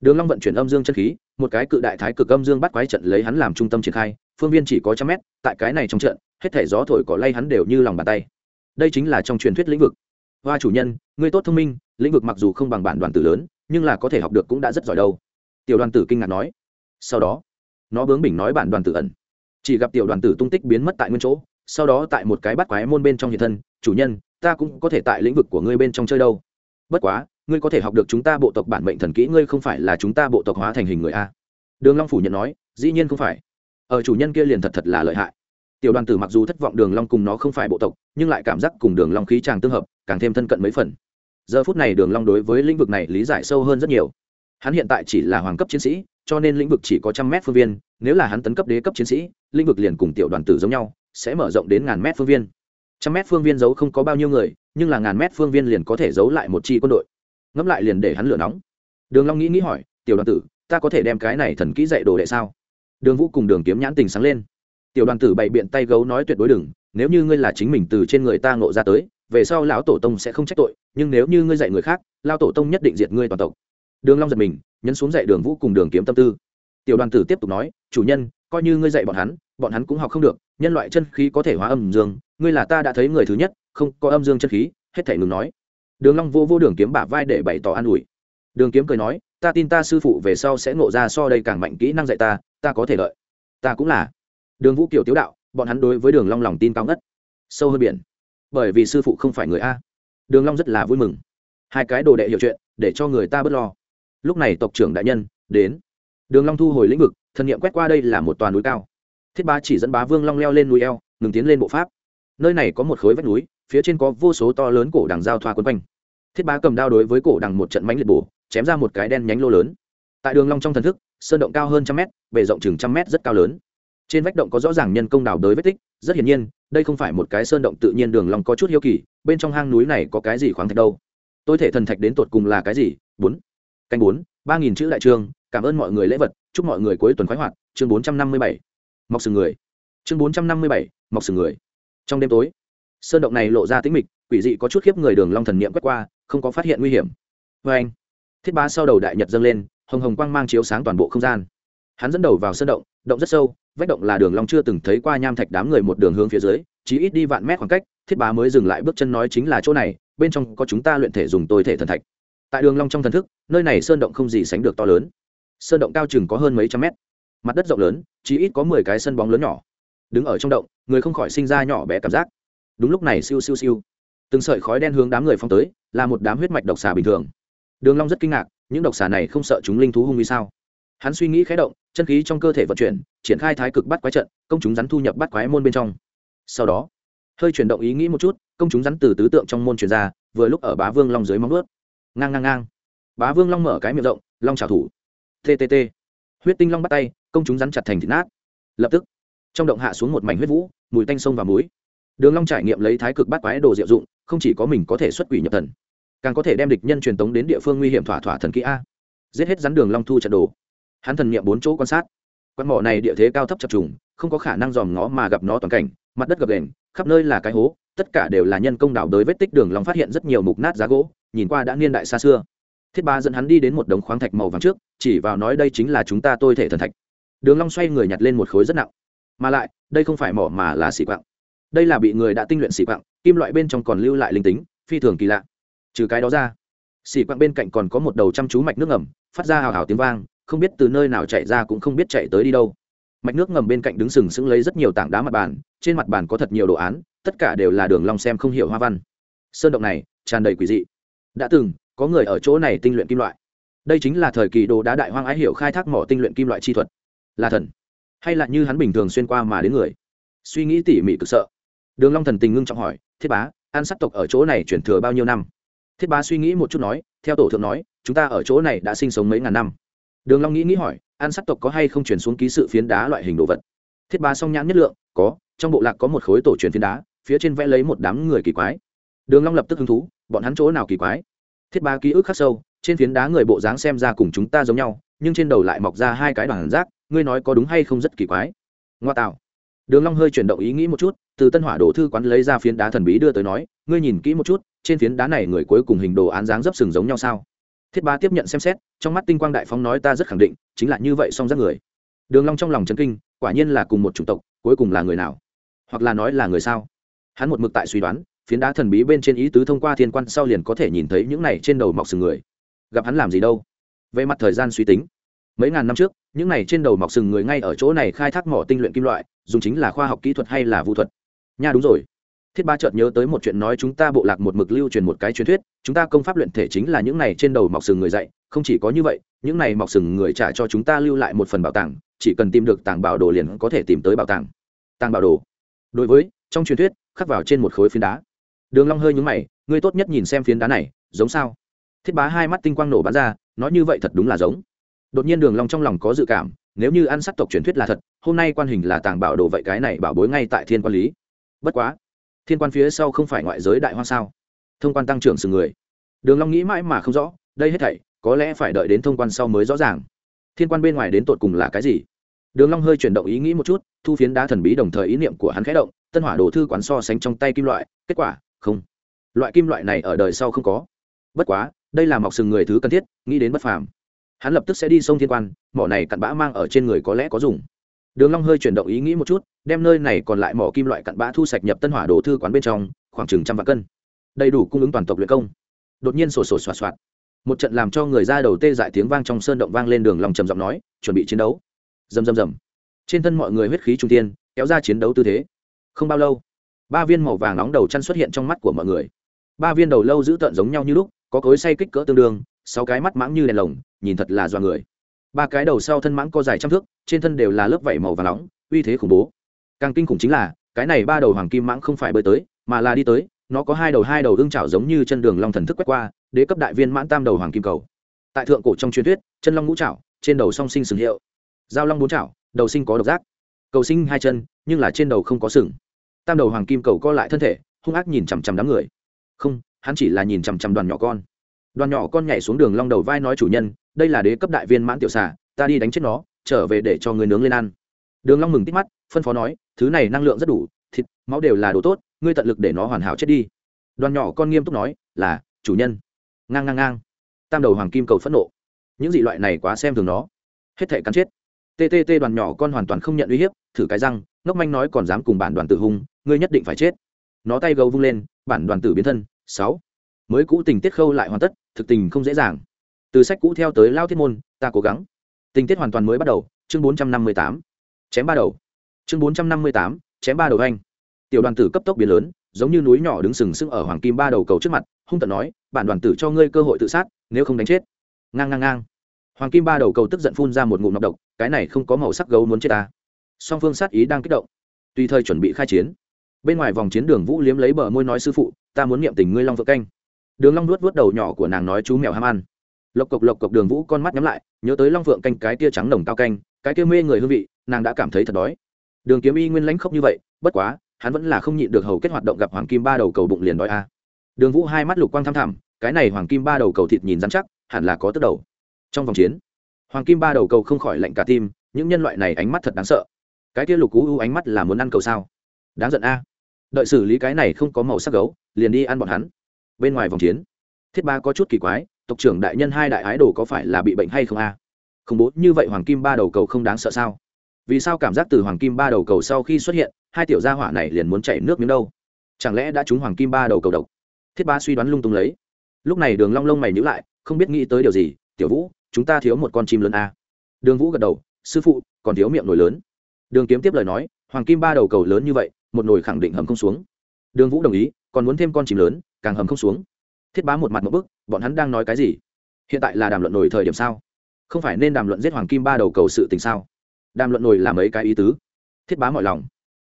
Đường long vận chuyển âm dương chân khí, một cái cự đại thái cực âm dương bắt quái trận lấy hắn làm trung tâm triển khai, phương viên chỉ có trăm mét, tại cái này trong trận, hết thể gió thổi cỏ lay hắn đều như lòng bàn tay. Đây chính là trong truyền thuyết lĩnh vực. Hoa chủ nhân, ngươi tốt thông minh, lĩnh vực mặc dù không bằng bản đoàn tử lớn, nhưng là có thể học được cũng đã rất giỏi đâu. Tiểu đoàn tử kinh ngạc nói. Sau đó, nó bướng bỉnh nói bản đoàn tử ẩn. Chỉ gặp tiểu đoàn tử tung tích biến mất tại nguyên chỗ, sau đó tại một cái bắt quái môn bên trong hiện thân, chủ nhân, ta cũng có thể tại lĩnh vực của ngươi bên trong chơi đâu. Bất quá ngươi có thể học được chúng ta bộ tộc bản mệnh thần kỹ, ngươi không phải là chúng ta bộ tộc hóa thành hình người a? Đường long phủ nhận nói, dĩ nhiên không phải. Ở chủ nhân kia liền thật thật là lợi hại. Tiểu đoàn tử mặc dù thất vọng đường long cùng nó không phải bộ tộc, nhưng lại cảm giác cùng đường long khí chàng tương hợp, càng thêm thân cận mấy phần. Giờ phút này đường long đối với lĩnh vực này lý giải sâu hơn rất nhiều. Hắn hiện tại chỉ là hoàng cấp chiến sĩ, cho nên lĩnh vực chỉ có trăm mét phương viên, nếu là hắn tấn cấp đế cấp chiến sĩ, lĩnh vực liền cùng tiểu đoàn tử giống nhau, sẽ mở rộng đến ngàn mét phương viên. Trăm mét phương viên giấu không có bao nhiêu người, nhưng là ngàn mét phương viên liền có thể giấu lại một chi quân đội ngẫm lại liền để hắn lửa nóng. Đường long nghĩ nghĩ hỏi, tiểu đoàn tử, ta có thể đem cái này thần kỹ dạy đồ đệ sao? Đường vũ cùng đường kiếm nhãn tình sáng lên. Tiểu đoàn tử bày biện tay gấu nói tuyệt đối đừng, nếu như ngươi là chính mình từ trên người ta ngộ ra tới, về sau lão tổ tông sẽ không trách tội, nhưng nếu như ngươi dạy người khác lao tổ tông nhất định diệt ngươi toàn tộc. Đường long giật mình, nhấn xuống dạy đường vũ cùng đường kiếm tâm tư. Tiểu đoàn tử tiếp tục nói, chủ nhân, coi như ngươi dạy bọn hắn bọn hắn cũng học không được, nhân loại chân khí có thể hóa âm dương, ngươi là ta đã thấy người thứ nhất, không có âm dương chân khí, hết thảy ngừng nói đường long vô vô đường kiếm bả vai để bày tỏ an ủi. Đường kiếm cười nói, ta tin ta sư phụ về sau sẽ ngộ ra so đây càng mạnh kỹ năng dạy ta ta có thể lợi ta cũng là. Đường vũ kiều tiếu đạo, bọn hắn đối với đường long lòng tin cao ngất. Sâu hơn biển. Bởi vì sư phụ không phải người a. Đường long rất là vui mừng. Hai cái đồ đệ hiểu chuyện, để cho người ta bớt lo. Lúc này tộc trưởng đại nhân, đến. Đường long thu hồi lĩnh vực thần niệm quét qua đây là một toàn núi cao. Thiết bá chỉ dẫn bá vương long leo lên núi eo, ngừng tiến lên bộ pháp. Nơi này có một khối vách núi phía trên có vô số to lớn cổ đằng giao thoa quấn quanh. Thiết bá cầm đao đối với cổ đằng một trận mánh liệt bổ, chém ra một cái đen nhánh lô lớn. Tại đường long trong thần thức, sơn động cao hơn trăm mét, bề rộng chừng trăm mét rất cao lớn. Trên vách động có rõ ràng nhân công đào đới vết tích, rất hiển nhiên, đây không phải một cái sơn động tự nhiên đường long có chút hiếu kỳ, bên trong hang núi này có cái gì khoáng thạch đâu. Tôi thể thần thạch đến tột cùng là cái gì? Bốn. Canh bốn, ba nghìn chữ đại trương, cảm ơn mọi người lễ vật, chúc mọi người cuối tuần khoái hoạt. Chương bốn trăm năm mươi bảy. Mọc sừng người. Chương bốn trăm năm mươi bảy, mọc sừng người. Trong đêm tối sơn động này lộ ra tính mịch, quỷ dị có chút khiếp người đường long thần niệm quét qua, không có phát hiện nguy hiểm. Với anh, thiết bá sau đầu đại nhật dâng lên, hồng hồng quang mang chiếu sáng toàn bộ không gian. Hắn dẫn đầu vào sơn động động rất sâu, vách động là đường long chưa từng thấy qua nham thạch đám người một đường hướng phía dưới, chỉ ít đi vạn mét khoảng cách, thiết bá mới dừng lại bước chân nói chính là chỗ này, bên trong có chúng ta luyện thể dùng tôi thể thần thạch. Tại đường long trong thần thức, nơi này sơn động không gì sánh được to lớn. Sơn động cao chừng có hơn mấy trăm mét. Mặt đất rộng lớn, chỉ ít có mười cái sân bóng lớn nhỏ. Đứng ở trong động, người không khỏi sinh ra nhỏ bé cảm giác đúng lúc này siêu siêu siêu. Từng sợi khói đen hướng đám người phong tới, là một đám huyết mạch độc xà bình thường. Đường long rất kinh ngạc, những độc xà này không sợ chúng linh thú hung như sao? Hắn suy nghĩ khẽ động, chân khí trong cơ thể vận chuyển, triển khai thái cực bắt quái trận, công chúng rắn thu nhập bắt quái môn bên trong. Sau đó, hơi chuyển động ý nghĩ một chút, công chúng rắn từ tứ tượng trong môn truyền ra, vừa lúc ở bá vương long dưới móng ướt ngang ngang ngang. Bá vương long mở cái miệng rộng, long trào thủ. Ttt huyết tinh long bắt tay, công chúng rắn chặt thành thịt nát. Lập tức, trong động hạ xuống một mảnh huyết vũ, mùi tanh sông và muối đường long trải nghiệm lấy thái cực bát quái đồ diệu dụng, không chỉ có mình có thể xuất quỷ nhập thần, càng có thể đem địch nhân truyền tống đến địa phương nguy hiểm thỏa thỏa thần kỹ a. Giết hết rắn đường long thu trận đồ. Hắn thần niệm bốn chỗ quan sát. Quan mỏ này địa thế cao thấp chập trùng, không có khả năng dòm ngó mà gặp nó toàn cảnh, mặt đất gập ghềnh, khắp nơi là cái hố, tất cả đều là nhân công đào đới vết tích, đường long phát hiện rất nhiều mục nát giá gỗ, nhìn qua đã niên đại xa xưa. Thiết ba dẫn hắn đi đến một đống khoáng thạch màu vàng trước, chỉ vào nói đây chính là chúng ta tôi thể thần thạch. Đường long xoay người nhặt lên một khối rất nặng. Mà lại, đây không phải mỏ mà là xỉ quặng đây là bị người đã tinh luyện xỉ quặng kim loại bên trong còn lưu lại linh tính, phi thường kỳ lạ. Trừ cái đó ra, xỉ quặng bên cạnh còn có một đầu chăm chú mạch nước ngầm, phát ra hào hào tiếng vang, không biết từ nơi nào chạy ra cũng không biết chạy tới đi đâu. Mạch nước ngầm bên cạnh đứng sừng sững lấy rất nhiều tảng đá mặt bàn, trên mặt bàn có thật nhiều đồ án, tất cả đều là đường long xem không hiểu hoa văn. Sơn động này, tràn đầy quỷ dị. Đã từng, có người ở chỗ này tinh luyện kim loại. Đây chính là thời kỳ đồ đá đại hoang ái hiểu khai thác mỏ tinh luyện kim loại chi thuật. Là thần. Hay là như hắn bình thường xuyên qua mà đến người. Suy nghĩ tỉ mỉ cực sợ đường long thần tình ngưng trọng hỏi, thiết bá, an sắc tộc ở chỗ này chuyển thừa bao nhiêu năm? Thiết bá suy nghĩ một chút nói, theo tổ thượng nói, chúng ta ở chỗ này đã sinh sống mấy ngàn năm. Đường long nghĩ nghĩ hỏi, an sắc tộc có hay không chuyển xuống ký sự phiến đá loại hình đồ vật? Thiết bá song nhãn nhất lượng, có, trong bộ lạc có một khối tổ truyền phiến đá, phía trên vẽ lấy một đám người kỳ quái. Đường long lập tức hứng thú, bọn hắn chỗ nào kỳ quái? Thiết bá ký ức khắc sâu, trên phiến đá người bộ dáng xem ra cùng chúng ta giống nhau, nhưng trên đầu lại mọc ra hai cái đoàn rác, ngươi nói có đúng hay không rất kỳ quái? Ngoa tạo đường long hơi chuyển động ý nghĩ một chút, từ tân hỏa đồ thư quán lấy ra phiến đá thần bí đưa tới nói, ngươi nhìn kỹ một chút, trên phiến đá này người cuối cùng hình đồ án dáng dấp sừng giống nhau sao? Thiết bá tiếp nhận xem xét, trong mắt tinh quang đại phóng nói ta rất khẳng định, chính là như vậy song giác người. Đường long trong lòng chấn kinh, quả nhiên là cùng một chủng tộc, cuối cùng là người nào? Hoặc là nói là người sao? Hắn một mực tại suy đoán, phiến đá thần bí bên trên ý tứ thông qua thiên quan sau liền có thể nhìn thấy những này trên đầu mọc sừng người. Gặp hắn làm gì đâu? Về mặt thời gian suy tính, mấy ngàn năm trước, những này trên đầu mọc sừng người ngay ở chỗ này khai thác mỏ tinh luyện kim loại dùng chính là khoa học kỹ thuật hay là vũ thuật? Nha đúng rồi. Thiết ba chợt nhớ tới một chuyện nói chúng ta bộ lạc một mực lưu truyền một cái truyền thuyết, chúng ta công pháp luyện thể chính là những này trên đầu mọc sừng người dạy, không chỉ có như vậy, những này mọc sừng người trả cho chúng ta lưu lại một phần bảo tàng, chỉ cần tìm được tàng bảo đồ liền có thể tìm tới bảo tàng. Tàng bảo đồ. Đối với, trong truyền thuyết, khắc vào trên một khối phiến đá. Đường long hơi nhướng mày, ngươi tốt nhất nhìn xem phiến đá này, giống sao? Thiết bá hai mắt tinh quang nổ bắn ra, nói như vậy thật đúng là giống. Đột nhiên đường long trong lòng có dự cảm nếu như ăn sắc tộc truyền thuyết là thật, hôm nay quan hình là tàng bảo đồ vậy cái này bảo bối ngay tại thiên quan lý. Bất quá, thiên quan phía sau không phải ngoại giới đại hoang sao? Thông quan tăng trưởng sừng người. Đường long nghĩ mãi mà không rõ, đây hết thảy, có lẽ phải đợi đến thông quan sau mới rõ ràng. Thiên quan bên ngoài đến tột cùng là cái gì? Đường long hơi chuyển động ý nghĩ một chút, thu phiến đá thần bí đồng thời ý niệm của hắn khẽ động, tân hỏa đồ thư quán so sánh trong tay kim loại, kết quả, không. Loại kim loại này ở đời sau không có. Bất quá, đây là mọc sừng người thứ cần thiết, nghĩ đến bất phàm hắn lập tức sẽ đi sông thiên quan mỏ này cặn bã mang ở trên người có lẽ có dùng. Đường long hơi chuyển động ý nghĩ một chút đem nơi này còn lại mỏ kim loại cặn bã thu sạch nhập tân hỏa đồ thư quán bên trong khoảng chừng trăm vạn cân. Đầy đủ cung ứng toàn tộc luyện công. Đột nhiên sổ sổ xòa xòa, một trận làm cho người ra đầu tê dại tiếng vang trong sơn động vang lên đường long trầm giọng nói chuẩn bị chiến đấu. Rầm rầm rầm. Trên thân mọi người huyết khí trung tiên kéo ra chiến đấu tư thế. Không bao lâu ba viên màu vàng nóng đầu chăn xuất hiện trong mắt của mọi người. Ba viên đầu lâu giữ tợn giống nhau như lúc có cối say kích cỡ tương đương sáu cái mắt mãng như đèn lồng, nhìn thật là do người. Ba cái đầu sau thân mãng có dài trăm thước, trên thân đều là lớp vảy màu vàng nóng, uy thế khủng bố. Càng kinh khủng chính là, cái này ba đầu hoàng kim mãng không phải bơi tới, mà là đi tới, nó có hai đầu hai đầu đương chảo giống như chân đường long thần thức quét qua, đế cấp đại viên mãn tam đầu hoàng kim cầu. Tại thượng cổ trong truyền thuyết, chân long ngũ chảo, trên đầu song sinh sừng hiệu. Giao long bốn chảo, đầu sinh có độc giác. Cầu sinh hai chân, nhưng là trên đầu không có sừng. Tam đầu hoàng kim cầu co lại thân thể, hung ác nhìn chằm chằm đám người. Không, hắn chỉ là nhìn chằm chằm đoàn nhỏ con đoàn nhỏ con nhảy xuống đường long đầu vai nói chủ nhân, đây là đế cấp đại viên mãn tiểu xà, ta đi đánh chết nó, trở về để cho người nướng lên ăn. Đường long mừng tít mắt, phân phó nói, thứ này năng lượng rất đủ, thịt, máu đều là đồ tốt, ngươi tận lực để nó hoàn hảo chết đi. Đoàn nhỏ con nghiêm túc nói, là, chủ nhân. Ngang ngang ngang. Tam đầu hoàng kim cầu phẫn nộ. Những dị loại này quá xem thường nó. Hết thể cắn chết. Ttt đoàn nhỏ con hoàn toàn không nhận uy hiếp, thử cái răng, ngốc manh nói còn dám cùng bản đoàn tử hung, ngươi nhất định phải chết. Nó tay gấu vung lên, bản đoàn tử biến thân. Sáu. Mới cũ tình tiết khâu lại hoàn tất thực tình không dễ dàng. Từ sách cũ theo tới lao thiết môn, ta cố gắng. Tình tiết hoàn toàn mới bắt đầu, chương bốn trăm năm mươi tám. Chém ba đầu. Chương bốn trăm năm mươi tám, chém ba đầu anh. Tiểu đoàn tử cấp tốc biến lớn, giống như núi nhỏ đứng sừng sững ở hoàng kim ba đầu cầu trước mặt, hung tận nói, bản đoàn tử cho ngươi cơ hội tự sát, nếu không đánh chết. Ngang ngang ngang. Hoàng kim ba đầu cầu tức giận phun ra một ngụm nọc độc, cái này không có màu sắc gấu muốn chết ta. Song phương sát ý đang kích động. Tùy thời chuẩn bị khai chiến. Bên ngoài vòng chiến đường vũ liếm lấy bờ môi nói, sư phụ, ta muốn niệm tình ngươi long vợ canh đường long nuốt vuốt đầu nhỏ của nàng nói chú mèo ham ăn. Lộc cộc lộc cộc đường vũ con mắt nhắm lại, nhớ tới long phượng canh cái tia trắng nồng cao canh, cái tia mê người hương vị, nàng đã cảm thấy thật đói. Đường kiếm y nguyên lãnh khốc như vậy, bất quá, hắn vẫn là không nhịn được hầu kết hoạt động gặp hoàng kim ba đầu cầu bụng liền đói a. Đường vũ hai mắt lục quang thăm thẳm, cái này hoàng kim ba đầu cầu thịt nhìn rắn chắc, hẳn là có tức đầu. Trong vòng chiến, hoàng kim ba đầu cầu không khỏi lạnh cả tim, những nhân loại này ánh mắt thật đáng sợ. Cái kia lục cú u ánh mắt là muốn ăn cầu sao? Đáng giận a. Đợi xử lý cái này không có màu sắc gấu, liền đi ăn bọn hắn bên ngoài vòng chiến. Thiết ba có chút kỳ quái, tộc trưởng đại nhân hai đại ái đồ có phải là bị bệnh hay không a? Khủng bố, như vậy hoàng kim ba đầu cầu không đáng sợ sao? Vì sao cảm giác từ hoàng kim ba đầu cầu sau khi xuất hiện, hai tiểu gia hỏa này liền muốn chảy nước miếng đâu? Chẳng lẽ đã trúng hoàng kim ba đầu cầu độc? Thiết ba suy đoán lung tung lấy. Lúc này đường long lông mày nhíu lại, không biết nghĩ tới điều gì, tiểu vũ, chúng ta thiếu một con chim lớn a. Đường vũ gật đầu, sư phụ, còn thiếu miệng nổi lớn. Đường kiếm tiếp lời nói, hoàng kim ba đầu cầu lớn như vậy, một nồi khẳng định hầm không xuống. Đường vũ đồng ý, còn muốn thêm con chim lớn càng hầm không xuống. Thiết bá một mặt một bức, bọn hắn đang nói cái gì? Hiện tại là đàm luận nổi thời điểm sao? Không phải nên đàm luận giết hoàng kim ba đầu cầu sự tình sao? Đàm luận nổi làm ấy cái ý tứ? Thiết bá mọi lòng.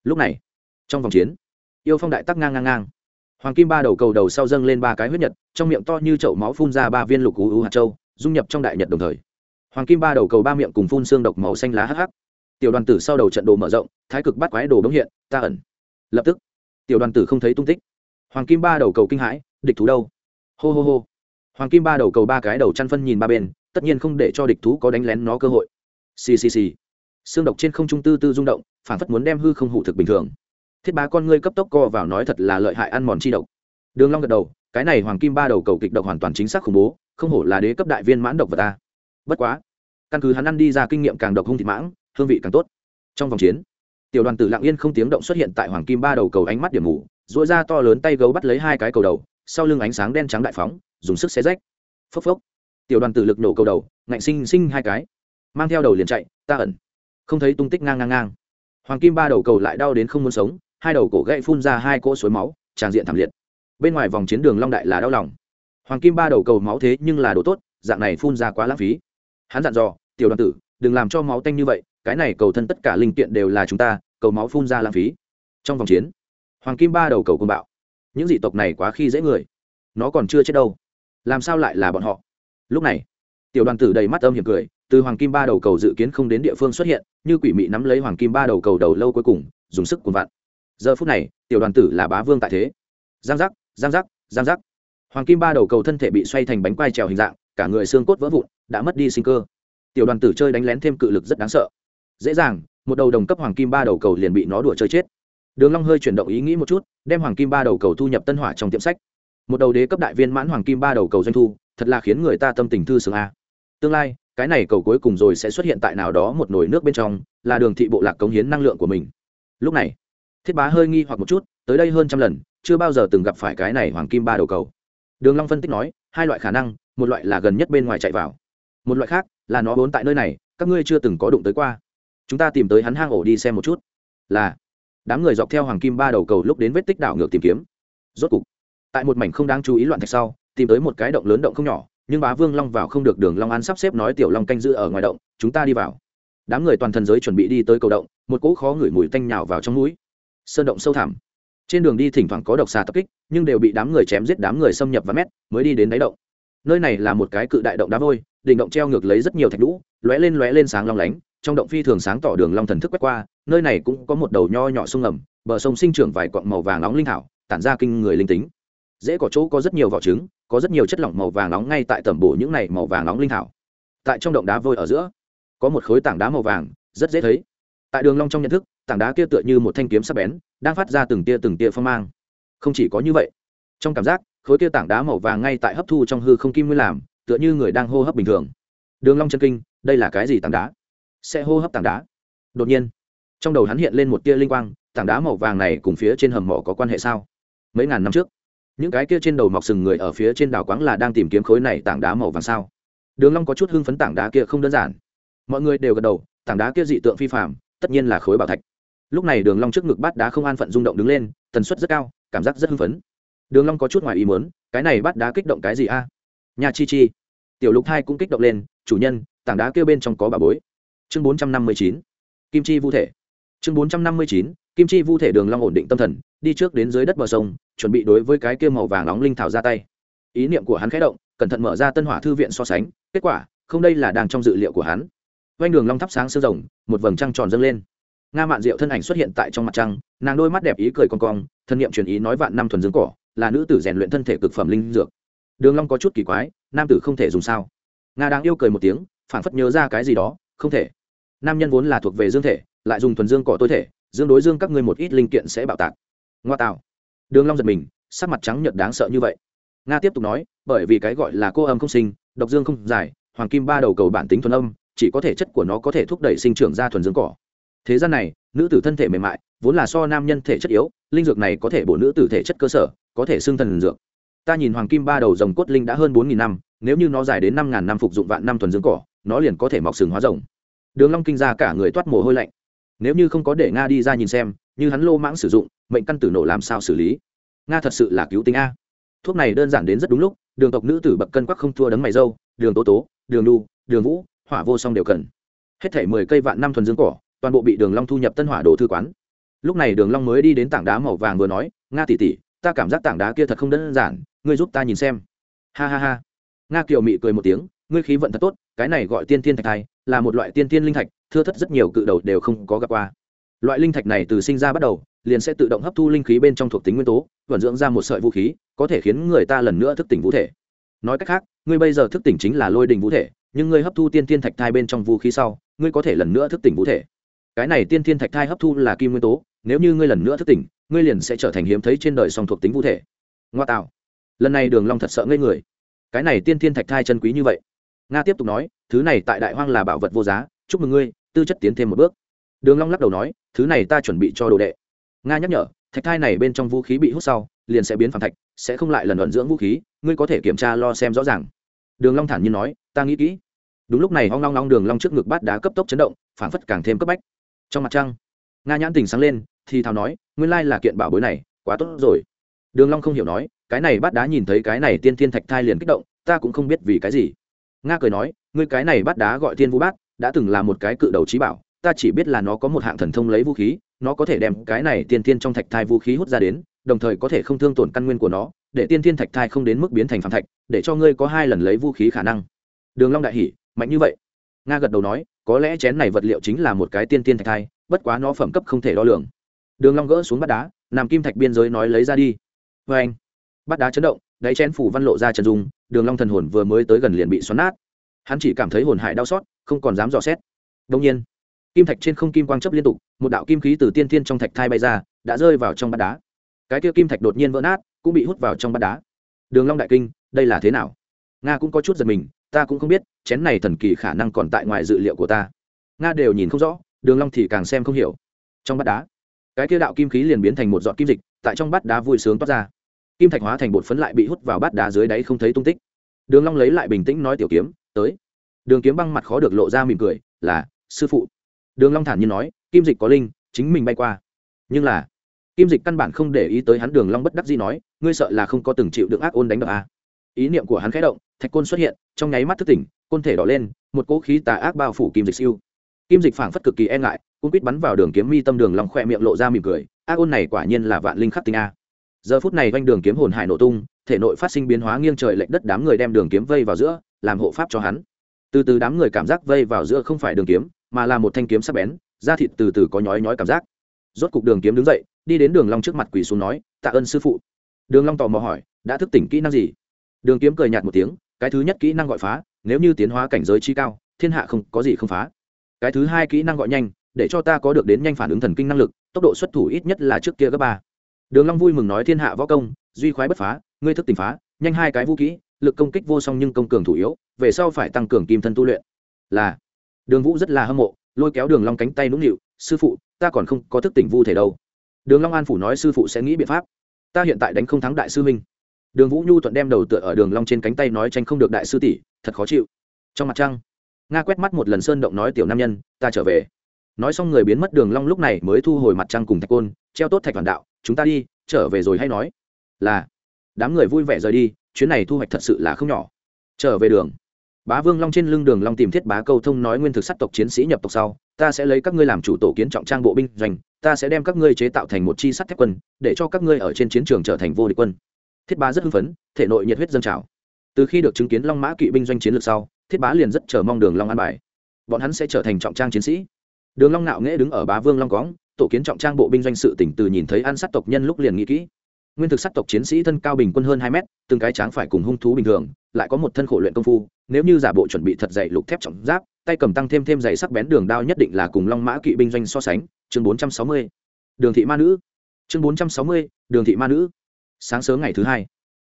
Lúc này, trong vòng chiến, yêu phong đại tắc ngang ngang ngang. Hoàng kim ba đầu cầu đầu sau dâng lên ba cái huyết nhật, trong miệng to như chậu máu phun ra ba viên lục cú u hạt châu, dung nhập trong đại nhật đồng thời. Hoàng kim ba đầu cầu ba miệng cùng phun xương độc màu xanh lá hắc hắc. Tiểu đoàn tử sau đầu trận đồ mở rộng, thái cực bắt quái đồ bỗng hiện, ta ẩn. Lập tức, tiểu đoàn tử không thấy tung tích hoàng kim ba đầu cầu kinh hãi, địch thú đâu? Hô hô hô. Hoàng kim ba đầu cầu ba cái đầu chăn phân nhìn ba bên, tất nhiên không để cho địch thú có đánh lén nó cơ hội. Xì xì xì. Xương độc trên không trung tư tư rung động, phản phất muốn đem hư không hủ thực bình thường. Thiết bá con ngươi cấp tốc co vào nói thật là lợi hại ăn mòn chi độc. Đường long gật đầu, cái này hoàng kim ba đầu cầu kịch độc hoàn toàn chính xác khủng bố, không hổ là đế cấp đại viên mãn độc vật ta. Bất quá, căn cứ hắn ăn đi ra kinh nghiệm càng độc hung thịt mãng, hương vị càng tốt. Trong vòng chiến, tiểu đoàn tử lặng yên không tiếng động xuất hiện tại hoàng kim ba đầu cầu ánh mắt điểm ngủ dội ra to lớn tay gấu bắt lấy hai cái cầu đầu, sau lưng ánh sáng đen trắng đại phóng, dùng sức xé rách. Phốc phốc. Tiểu đoàn tử lực nổ cầu đầu, ngạnh sinh sinh hai cái. Mang theo đầu liền chạy, ta ẩn. Không thấy tung tích ngang ngang ngang. Hoàng kim ba đầu cầu lại đau đến không muốn sống, hai đầu cổ gậy phun ra hai cỗ suối máu, tràn diện thảm liệt. Bên ngoài vòng chiến đường long đại là đau lòng. Hoàng kim ba đầu cầu máu thế nhưng là đồ tốt, dạng này phun ra quá lãng phí. Hắn dặn dò, tiểu đoàn tử, đừng làm cho máu tanh như vậy, cái này cầu thân tất cả linh kiện đều là chúng ta, cầu máu phun ra lãng phí. Trong vòng chiến hoàng kim ba đầu cầu công bạo. Những dị tộc này quá khi dễ người. Nó còn chưa chết đâu. Làm sao lại là bọn họ? Lúc này, tiểu đoàn tử đầy mắt âm hiểm cười, từ hoàng kim ba đầu cầu dự kiến không đến địa phương xuất hiện, như quỷ mị nắm lấy hoàng kim ba đầu cầu đầu lâu cuối cùng, dùng sức cuồn vặn giờ phút này, tiểu đoàn tử là bá vương tại thế. Giang giác giang giác giang giác. Hoàng kim ba đầu cầu thân thể bị xoay thành bánh quai trèo hình dạng, cả người xương cốt vỡ vụn, đã mất đi sinh cơ. Tiểu đoàn tử chơi đánh lén thêm cự lực rất đáng sợ. Dễ dàng, một đầu đồng cấp hoàng kim ba đầu cầu liền bị nó đùa chơi chết đường long hơi chuyển động ý nghĩ một chút, đem hoàng kim ba đầu cầu thu nhập tân hỏa trong tiệm sách. Một đầu đế cấp đại viên mãn hoàng kim ba đầu cầu doanh thu, thật là khiến người ta tâm tình thư sướng a. Tương lai, cái này cầu cuối cùng rồi sẽ xuất hiện tại nào đó một nồi nước bên trong, là đường thị bộ lạc cống hiến năng lượng của mình. Lúc này, thiết bá hơi nghi hoặc một chút, tới đây hơn trăm lần, chưa bao giờ từng gặp phải cái này hoàng kim ba đầu cầu. Đường long phân tích nói, hai loại khả năng, một loại là gần nhất bên ngoài chạy vào. Một loại khác, là nó vốn tại nơi này, các ngươi chưa từng có đụng tới qua. Chúng ta tìm tới hắn hang ổ đi xem một chút. Là đám người dọc theo hoàng kim ba đầu cầu lúc đến vết tích đảo ngược tìm kiếm. Rốt cục, tại một mảnh không đáng chú ý loạn thạch sau, tìm tới một cái động lớn động không nhỏ, nhưng bá vương long vào không được đường long an sắp xếp nói tiểu long canh giữ ở ngoài động, chúng ta đi vào. Đám người toàn thần giới chuẩn bị đi tới cầu động, một cỗ khó ngửi mùi tanh nhào vào trong mũi sơn động sâu thẳm. Trên đường đi thỉnh thoảng có độc xà tập kích, nhưng đều bị đám người chém giết đám người xâm nhập và mét, mới đi đến đáy động. Nơi này là một cái cự đại động đá vôi, đỉnh động treo ngược lấy rất nhiều thạch lũ lóe lên lóe lên sáng long lánh trong động phi thường sáng tỏ đường long thần thức quét qua, nơi này cũng có một đầu nho nhỏ sông ngầm, bờ sông sinh trưởng vài quặng màu vàng nóng linh thảo, tản ra kinh người linh tính. Dễ có chỗ có rất nhiều vỏ trứng, có rất nhiều chất lỏng màu vàng nóng ngay tại tẩm bổ những này màu vàng nóng linh thảo. Tại trong động đá vôi ở giữa, có một khối tảng đá màu vàng, rất dễ thấy. Tại đường long trong nhận thức, tảng đá kia tựa như một thanh kiếm sắc bén, đang phát ra từng tia từng tia phong mang. Không chỉ có như vậy, trong cảm giác, khối kia tảng đá màu vàng ngay tại hấp thu trong hư không kim nguyên làm, tựa như người đang hô hấp bình thường. Đường long chân kinh, đây là cái gì tảng đá? Sẽ hô hấp tảng đá. Đột nhiên, trong đầu hắn hiện lên một tia linh quang, tảng đá màu vàng này cùng phía trên hầm mỏ có quan hệ sao? Mấy ngàn năm trước, những cái kia trên đầu mọc sừng người ở phía trên đảo quáng là đang tìm kiếm khối này tảng đá màu vàng sao? Đường long có chút hưng phấn tảng đá kia không đơn giản. Mọi người đều gật đầu, tảng đá kia dị tượng phi phàm, tất nhiên là khối bảo thạch. Lúc này đường long trước ngực bát đá không an phận rung động đứng lên, tần suất rất cao, cảm giác rất hưng phấn. Đường long có chút ngoài ý muốn, cái này bát đá kích động cái gì a? Nhà chi chi. Tiểu lục thai cũng kích động lên, chủ nhân, tảng đá kia bên trong có bà bối chương bốn trăm năm mươi chín, kim chi vu thể. Chương bốn trăm năm mươi chín, kim chi vu thể đường long ổn định tâm thần, đi trước đến dưới đất bờ sông, chuẩn bị đối với cái kia màu vàng nóng linh thảo ra tay. Ý niệm của hắn khẽ động, cẩn thận mở ra tân hỏa thư viện so sánh, kết quả, không đây là đang trong dự liệu của hắn. Quanh đường long thắp sáng sương rồng, một vầng trăng tròn dâng lên. Nga mạn diệu thân ảnh xuất hiện tại trong mặt trăng, nàng đôi mắt đẹp ý cười con cong, thân niệm truyền ý nói vạn năm thuần dương cỏ, là nữ tử rèn luyện thân thể cực phẩm linh dược. Đường long có chút kỳ quái, nam tử không thể dùng sao. Nga đang yêu cười một tiếng phản phất nhớ ra cái gì đó, không thể nam nhân vốn là thuộc về dương thể, lại dùng thuần dương cỏ tối thể, dương đối dương các ngươi một ít linh kiện sẽ bạo tạc. Ngoa tạo. Đường long giật mình, sắc mặt trắng nhợt đáng sợ như vậy. Nga tiếp tục nói, bởi vì cái gọi là cô âm không sinh, độc dương không giải, hoàng kim ba đầu cầu bản tính thuần âm, chỉ có thể chất của nó có thể thúc đẩy sinh trưởng ra thuần dương cỏ. Thế gian này, nữ tử thân thể mềm mại, vốn là so nam nhân thể chất yếu, linh dược này có thể bổ nữ tử thể chất cơ sở, có thể xưng thần dược. Ta nhìn hoàng kim ba đầu rồng cốt linh đã hơn bốn nghìn năm, nếu như nó dài đến năm ngàn năm phục dụng vạn năm thuần dương cỏ, nó liền có thể mọc sừng hóa rồng đường long kinh ra cả người toát mồ hôi lạnh. Nếu như không có để nga đi ra nhìn xem, như hắn lô mãng sử dụng, mệnh căn tử nổ làm sao xử lý? Nga thật sự là cứu tính a. Thuốc này đơn giản đến rất đúng lúc, đường tộc nữ tử bậc cân quắc không thua đấng mày dâu, đường tố tố, đường đu đường vũ, hỏa vô song đều cần. Hết thảy mười cây vạn năm thuần dương cỏ, toàn bộ bị đường long thu nhập tân hỏa đồ thư quán. Lúc này đường long mới đi đến tảng đá màu vàng vừa nói, nga tỷ tỷ, ta cảm giác tảng đá kia thật không đơn giản, ngươi giúp ta nhìn xem. Ha ha ha. Nga kiều mị cười một tiếng, ngươi khí vận thật tốt, cái này gọi tiên tiên thạch thai là một loại tiên tiên linh thạch, thưa thất rất nhiều cự đầu đều không có gặp qua. Loại linh thạch này từ sinh ra bắt đầu, liền sẽ tự động hấp thu linh khí bên trong thuộc tính nguyên tố, vận dưỡng ra một sợi vũ khí, có thể khiến người ta lần nữa thức tỉnh vũ thể. Nói cách khác, ngươi bây giờ thức tỉnh chính là lôi đình vũ thể, nhưng ngươi hấp thu tiên tiên thạch thai bên trong vũ khí sau, ngươi có thể lần nữa thức tỉnh vũ thể. Cái này tiên tiên thạch thai hấp thu là kim nguyên tố, nếu như ngươi lần nữa thức tỉnh, ngươi liền sẽ trở thành hiếm thấy trên đời song thuộc tính vũ thể. Ngoa tạo. Lần này đường long thật sợ ngây người. Cái này tiên tiên thạch thai chân quý như vậy. Nga tiếp tục nói thứ này tại đại hoang là bảo vật vô giá, chúc mừng ngươi, tư chất tiến thêm một bước. Đường long lắc đầu nói, thứ này ta chuẩn bị cho đồ đệ. Nga nhắc nhở, thạch thai này bên trong vũ khí bị hút sau, liền sẽ biến phản thạch, sẽ không lại lần luận dưỡng vũ khí, ngươi có thể kiểm tra lo xem rõ ràng. Đường long thản nhiên nói, ta nghĩ kỹ. Đúng lúc này, hoang long long đường long trước ngực bát đá cấp tốc chấn động, phảng phất càng thêm cấp bách. Trong mặt trăng, nga nhãn tình sáng lên, thì thào nói, nguyên lai là kiện bảo bối này, quá tốt rồi. Đường long không hiểu nói, cái này bát đá nhìn thấy cái này tiên thiên thạch thai liền kích động, ta cũng không biết vì cái gì nga cười nói, ngươi cái này bắt đá gọi Thiên vũ bát, đã từng là một cái cự đầu trí bảo, ta chỉ biết là nó có một hạng thần thông lấy vũ khí, nó có thể đem cái này tiên thiên trong thạch thai vũ khí hút ra đến, đồng thời có thể không thương tổn căn nguyên của nó, để tiên thiên thạch thai không đến mức biến thành phản thạch, để cho ngươi có hai lần lấy vũ khí khả năng. Đường long đại hỉ, mạnh như vậy? Nga gật đầu nói, có lẽ chén này vật liệu chính là một cái tiên tiên thạch thai, bất quá nó phẩm cấp không thể đo lường. Đường long gỡ xuống bát đá, nằm kim thạch biên giới nói lấy ra đi. Với anh bát đá chấn động đáy chén phủ văn lộ ra chân dung, đường long thần hồn vừa mới tới gần liền bị xoắn nát. Hắn chỉ cảm thấy hồn hại đau xót, không còn dám dò xét. Đương nhiên, kim thạch trên không kim quang chấp liên tục, một đạo kim khí từ tiên thiên trong thạch thai bay ra, đã rơi vào trong bát đá. Cái kia kim thạch đột nhiên vỡ nát, cũng bị hút vào trong bát đá. Đường long đại kinh, đây là thế nào? Nga cũng có chút giật mình, ta cũng không biết, chén này thần kỳ khả năng còn tại ngoài dự liệu của ta. Nga đều nhìn không rõ, đường long thì càng xem không hiểu. Trong bát đá, cái kia đạo kim khí liền biến thành một giọt kim dịch, tại trong bát đá vui sướng toát ra kim thạch hóa thành bột phấn lại bị hút vào bát đá dưới đáy không thấy tung tích. Đường long lấy lại bình tĩnh nói tiểu kiếm, tới. Đường kiếm băng mặt khó được lộ ra mỉm cười, là, sư phụ. Đường long thản nhiên nói, kim dịch có linh, chính mình bay qua. Nhưng là, kim dịch căn bản không để ý tới hắn, đường long bất đắc dĩ nói, ngươi sợ là không có từng chịu được ác ôn đánh đập à. ý niệm của hắn khẽ động, thạch côn xuất hiện, trong nháy mắt thức tỉnh, côn thể đỏ lên, một cỗ khí tà ác bao phủ kim dịch siêu. Kim dịch phảng phất cực kỳ e ngại cung quýt bắn vào đường kiếm mi tâm, đường long khoe miệng lộ ra mỉm cười, ác ôn này quả nhiên là vạn linh khắc tinh a giờ phút này quanh đường kiếm hồn hải nổ tung, thể nội phát sinh biến hóa nghiêng trời lệch đất, đám người đem đường kiếm vây vào giữa, làm hộ pháp cho hắn. Từ từ đám người cảm giác vây vào giữa không phải đường kiếm, mà là một thanh kiếm sắc bén, da thịt từ từ có nhói nhói cảm giác. Rốt cục đường kiếm đứng dậy, đi đến đường long trước mặt quỳ xuống nói, tạ ơn sư phụ. Đường long tò mò hỏi, đã thức tỉnh kỹ năng gì? Đường kiếm cười nhạt một tiếng, cái thứ nhất kỹ năng gọi phá, nếu như tiến hóa cảnh giới chi cao, thiên hạ không, có gì không phá. Cái thứ hai kỹ năng gọi nhanh, để cho ta có được đến nhanh phản ứng thần kinh năng lực, tốc độ xuất thủ ít nhất là trước kia gấp ba đường long vui mừng nói, thiên hạ võ công, duy khoái bất phá, ngươi thức tỉnh phá, nhanh hai cái vũ kỹ, lực công kích vô song nhưng công cường thủ yếu, về sau phải tăng cường kim thân tu luyện. Là. Đường vũ rất là hâm mộ, lôi kéo đường long cánh tay nũng nịu, sư phụ, ta còn không có thức tỉnh vu thể đâu. Đường long an phủ nói, sư phụ sẽ nghĩ biện pháp. Ta hiện tại đánh không thắng đại sư minh đường vũ nhu thuận đem đầu tựa ở đường long trên cánh tay nói, tranh không được đại sư tỷ, thật khó chịu. Trong mặt trăng, nga quét mắt một lần sơn động nói, tiểu nam nhân, ta trở về. Nói xong người biến mất, đường long lúc này mới thu hồi mặt trăng cùng thạch côn, treo tốt thạch toàn đạo chúng ta đi, trở về rồi hay nói? Là, đám người vui vẻ rời đi, chuyến này thu hoạch thật sự là không nhỏ. Trở về đường. Bá vương long trên lưng đường long tìm thiết bá câu thông nói nguyên thực sát tộc chiến sĩ nhập tộc sau, ta sẽ lấy các ngươi làm chủ tổ kiến trọng trang bộ binh doanh, ta sẽ đem các ngươi chế tạo thành một chi sắt thép quân, để cho các ngươi ở trên chiến trường trở thành vô địch quân. Thiết bá rất hưng phấn, thể nội nhiệt huyết dâng trào. Từ khi được chứng kiến long mã kỵ binh doanh chiến lược sau, thiết bá liền rất chờ mong đường long an bài. Bọn hắn sẽ trở thành trọng trang chiến sĩ. Đường long nạo nghễ đứng ở bá vương long cõng tổ kiến trọng trang bộ binh doanh sự tỉnh từ nhìn thấy an sát tộc nhân lúc liền nghĩ kỹ. Nguyên thực sát tộc chiến sĩ thân cao bình quân hơn hai mét, từng cái tráng phải cùng hung thú bình thường, lại có một thân khổ luyện công phu, nếu như giả bộ chuẩn bị thật dày lục thép trọng giáp, tay cầm tăng thêm thêm dày sắc bén đường đao nhất định là cùng long mã kỵ binh doanh so sánh. Chương bốn trăm sáu mươi, đường thị ma nữ. Chương bốn trăm sáu mươi, đường thị ma nữ. Sáng sớm ngày thứ hai,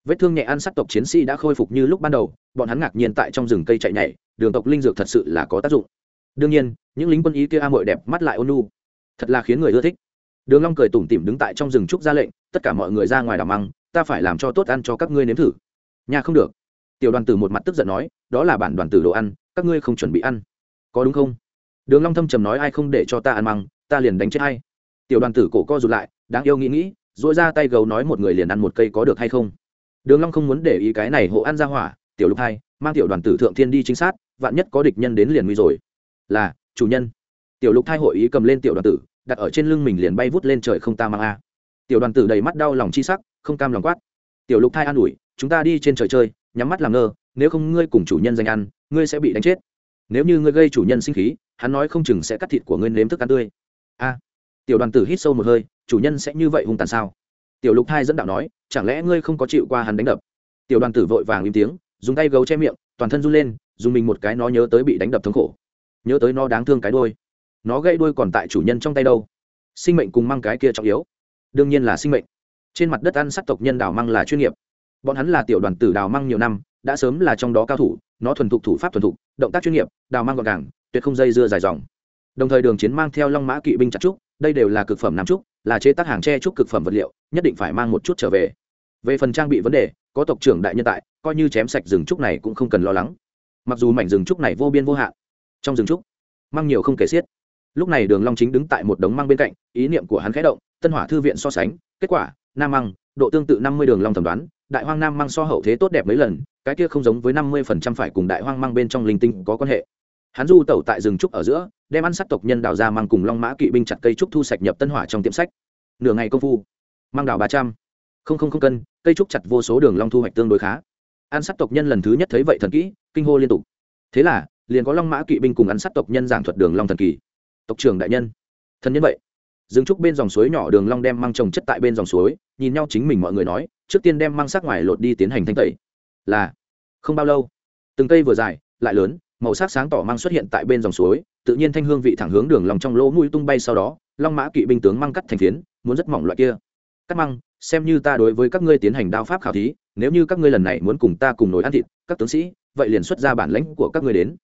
vết thương nhẹ ăn sát tộc chiến sĩ đã khôi phục như lúc ban đầu, bọn hắn ngạc nhiên tại trong rừng cây chạy nhảy, đường tộc linh dược thật sự là có tác dụng. Đương nhiên, những lính quân ý kia a mội đẹp mắt lại ôn nu thật là khiến người ưa thích. Đường long cười tủm tỉm đứng tại trong rừng trúc ra lệnh, tất cả mọi người ra ngoài đảo măng, ta phải làm cho tốt ăn cho các ngươi nếm thử. Nhà không được. Tiểu đoàn tử một mặt tức giận nói, đó là bản đoàn tử đồ ăn, các ngươi không chuẩn bị ăn. Có đúng không? Đường long thâm trầm nói, ai không để cho ta ăn măng, ta liền đánh chết hay tiểu đoàn tử cổ co rụt lại, đáng yêu nghĩ nghĩ dỗi ra tay gấu nói một người liền ăn một cây có được hay không. Đường long không muốn để ý cái này hộ ăn ra hỏa, tiểu lục hai, mang tiểu đoàn tử thượng thiên đi chính xác, vạn nhất có địch nhân đến liền nguy rồi. Là, chủ nhân tiểu lục thai hội ý cầm lên tiểu đoàn tử, đặt ở trên lưng mình liền bay vút lên trời không ta mang a. Tiểu đoàn tử đầy mắt đau lòng chi sắc, không cam lòng quát. Tiểu lục thai an ủi, chúng ta đi trên trời chơi, nhắm mắt làm ngơ, nếu không ngươi cùng chủ nhân danh ăn, ngươi sẽ bị đánh chết. Nếu như ngươi gây chủ nhân sinh khí, hắn nói không chừng sẽ cắt thịt của ngươi nếm thức ăn tươi. A. Tiểu đoàn tử hít sâu một hơi, chủ nhân sẽ như vậy hung tàn sao? Tiểu lục thai dẫn đạo nói, chẳng lẽ ngươi không có chịu qua hắn đánh đập? Tiểu đoàn tử vội vàng im tiếng, dùng tay gấu che miệng, toàn thân run lên, dùng mình một cái nó nhớ tới bị đánh đập thống khổ. Nhớ tới nó đáng thương cái đôi nó gây đuôi còn tại chủ nhân trong tay đâu. Sinh mệnh cùng mang cái kia trọng yếu. Đương nhiên là sinh mệnh. Trên mặt đất ăn sắc tộc nhân đào măng là chuyên nghiệp. Bọn hắn là tiểu đoàn tử đào măng nhiều năm, đã sớm là trong đó cao thủ, nó thuần thục thủ pháp thuần thục, động tác chuyên nghiệp, đào măng gọn gàng, tuyệt không dây dưa dài dòng. Đồng thời đường chiến mang theo long mã kỵ binh chặt trúc, đây đều là cực phẩm nam trúc, là chế tác hàng tre trúc cực phẩm vật liệu, nhất định phải mang một chút trở về. Về phần trang bị vấn đề, có tộc trưởng đại nhân tại, coi như chém sạch rừng trúc này cũng không cần lo lắng. Mặc dù mảnh rừng trúc này vô biên vô hạn, trong rừng trúc mang nhiều không kể xiết lúc này đường long chính đứng tại một đống mang bên cạnh, ý niệm của hắn khẽ động, tân hỏa thư viện so sánh, kết quả, nam măng, độ tương tự năm mươi đường long thẩm đoán, đại hoang nam măng so hậu thế tốt đẹp mấy lần, cái kia không giống với năm mươi phần trăm phải cùng đại hoang măng bên trong linh tinh có quan hệ. Hắn du tẩu tại rừng trúc ở giữa, đem ăn sát tộc nhân đào ra măng cùng long mã kỵ binh chặt cây trúc thu sạch nhập tân hỏa trong tiệm sách. Nửa ngày công phu, măng đào ba trăm, không không không cân, cây trúc chặt vô số đường long thu hoạch tương đối khá. Ăn sát tộc nhân lần thứ nhất thấy vậy thần kỹ, kinh hô liên tục. Thế là, liền có long mã kỵ binh cùng ăn sát tộc nhân giảng thuật đường long thần kỳ tộc trưởng đại nhân. Thân nhân vậy. Dừng trúc bên dòng suối nhỏ đường long đem mang trồng chất tại bên dòng suối, nhìn nhau chính mình mọi người nói, trước tiên đem mang sắc ngoài lột đi tiến hành thanh tẩy. Là, không bao lâu. Từng cây vừa dài, lại lớn, màu sắc sáng tỏ mang xuất hiện tại bên dòng suối, tự nhiên thanh hương vị thẳng hướng đường long trong lỗ mũi tung bay sau đó, long mã kỵ binh tướng mang cắt thành phiến, muốn rất mỏng loại kia. Cắt măng, xem như ta đối với các ngươi tiến hành đao pháp khảo thí, nếu như các ngươi lần này muốn cùng ta cùng nổi ăn thịt, các tướng sĩ, vậy liền xuất ra bản lãnh của các ngươi đến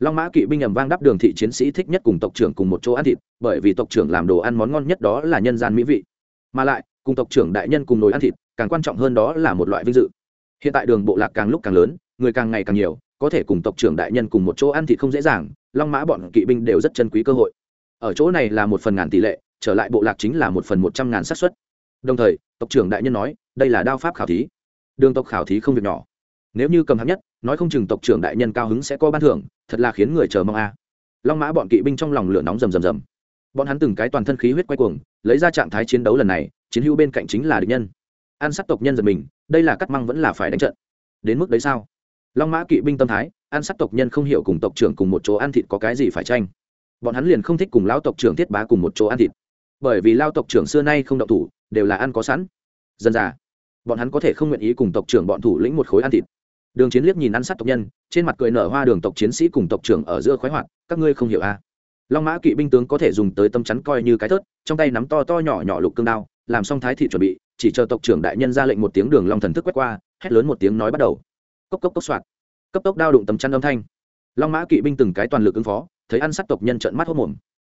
long mã kỵ binh ầm vang đắp đường thị chiến sĩ thích nhất cùng tộc trưởng cùng một chỗ ăn thịt, bởi vì tộc trưởng làm đồ ăn món ngon nhất đó là nhân gian mỹ vị. Mà lại, cùng tộc trưởng đại nhân cùng nồi ăn thịt, càng quan trọng hơn đó là một loại vinh dự. Hiện tại đường bộ lạc càng lúc càng lớn, người càng ngày càng nhiều, có thể cùng tộc trưởng đại nhân cùng một chỗ ăn thịt không dễ dàng, long mã bọn kỵ binh đều rất chân quý cơ hội. Ở chỗ này là một phần ngàn tỷ lệ, trở lại bộ lạc chính là một phần một trăm ngàn xác suất. Đồng thời, tộc trưởng đại nhân nói, đây là đao pháp khảo thí. Đường tộc khảo thí không việc nhỏ nếu như cầm hạng nhất, nói không chừng tộc trưởng đại nhân cao hứng sẽ có ban thưởng, thật là khiến người chờ mong a. Long mã bọn kỵ binh trong lòng lửa nóng rầm rầm rầm. Bọn hắn từng cái toàn thân khí huyết quay cuồng, lấy ra trạng thái chiến đấu lần này, chiến hữu bên cạnh chính là địch nhân. An sát tộc nhân giật mình, đây là cắt măng vẫn là phải đánh trận. Đến mức đấy sao? Long mã kỵ binh tâm thái, an sát tộc nhân không hiểu cùng tộc trưởng cùng một chỗ ăn thịt có cái gì phải tranh. Bọn hắn liền không thích cùng lão tộc trưởng thiết bá cùng một chỗ ăn thịt. Bởi vì lao tộc trưởng xưa nay không động thủ, đều là ăn có sẵn. Dần già, bọn hắn có thể không nguyện ý cùng tộc trưởng bọn thủ lĩnh một khối ăn thịt đường chiến liếc nhìn ăn sát tộc nhân, trên mặt cười nở hoa đường tộc chiến sĩ cùng tộc trưởng ở giữa khoái hoạt, các ngươi không hiểu à. long mã kỵ binh tướng có thể dùng tới tâm chắn coi như cái thớt, trong tay nắm to to nhỏ nhỏ lục cương đao, làm xong thái thị chuẩn bị, chỉ chờ tộc trưởng đại nhân ra lệnh một tiếng đường long thần thức quét qua, hét lớn một tiếng nói bắt đầu. Cốc cốc cốc soạt. Cấp tốc đao đụng tấm chắn âm thanh. Long mã kỵ binh từng cái toàn lực ứng phó, thấy ăn sát tộc nhân trợn mắt hốt mồm.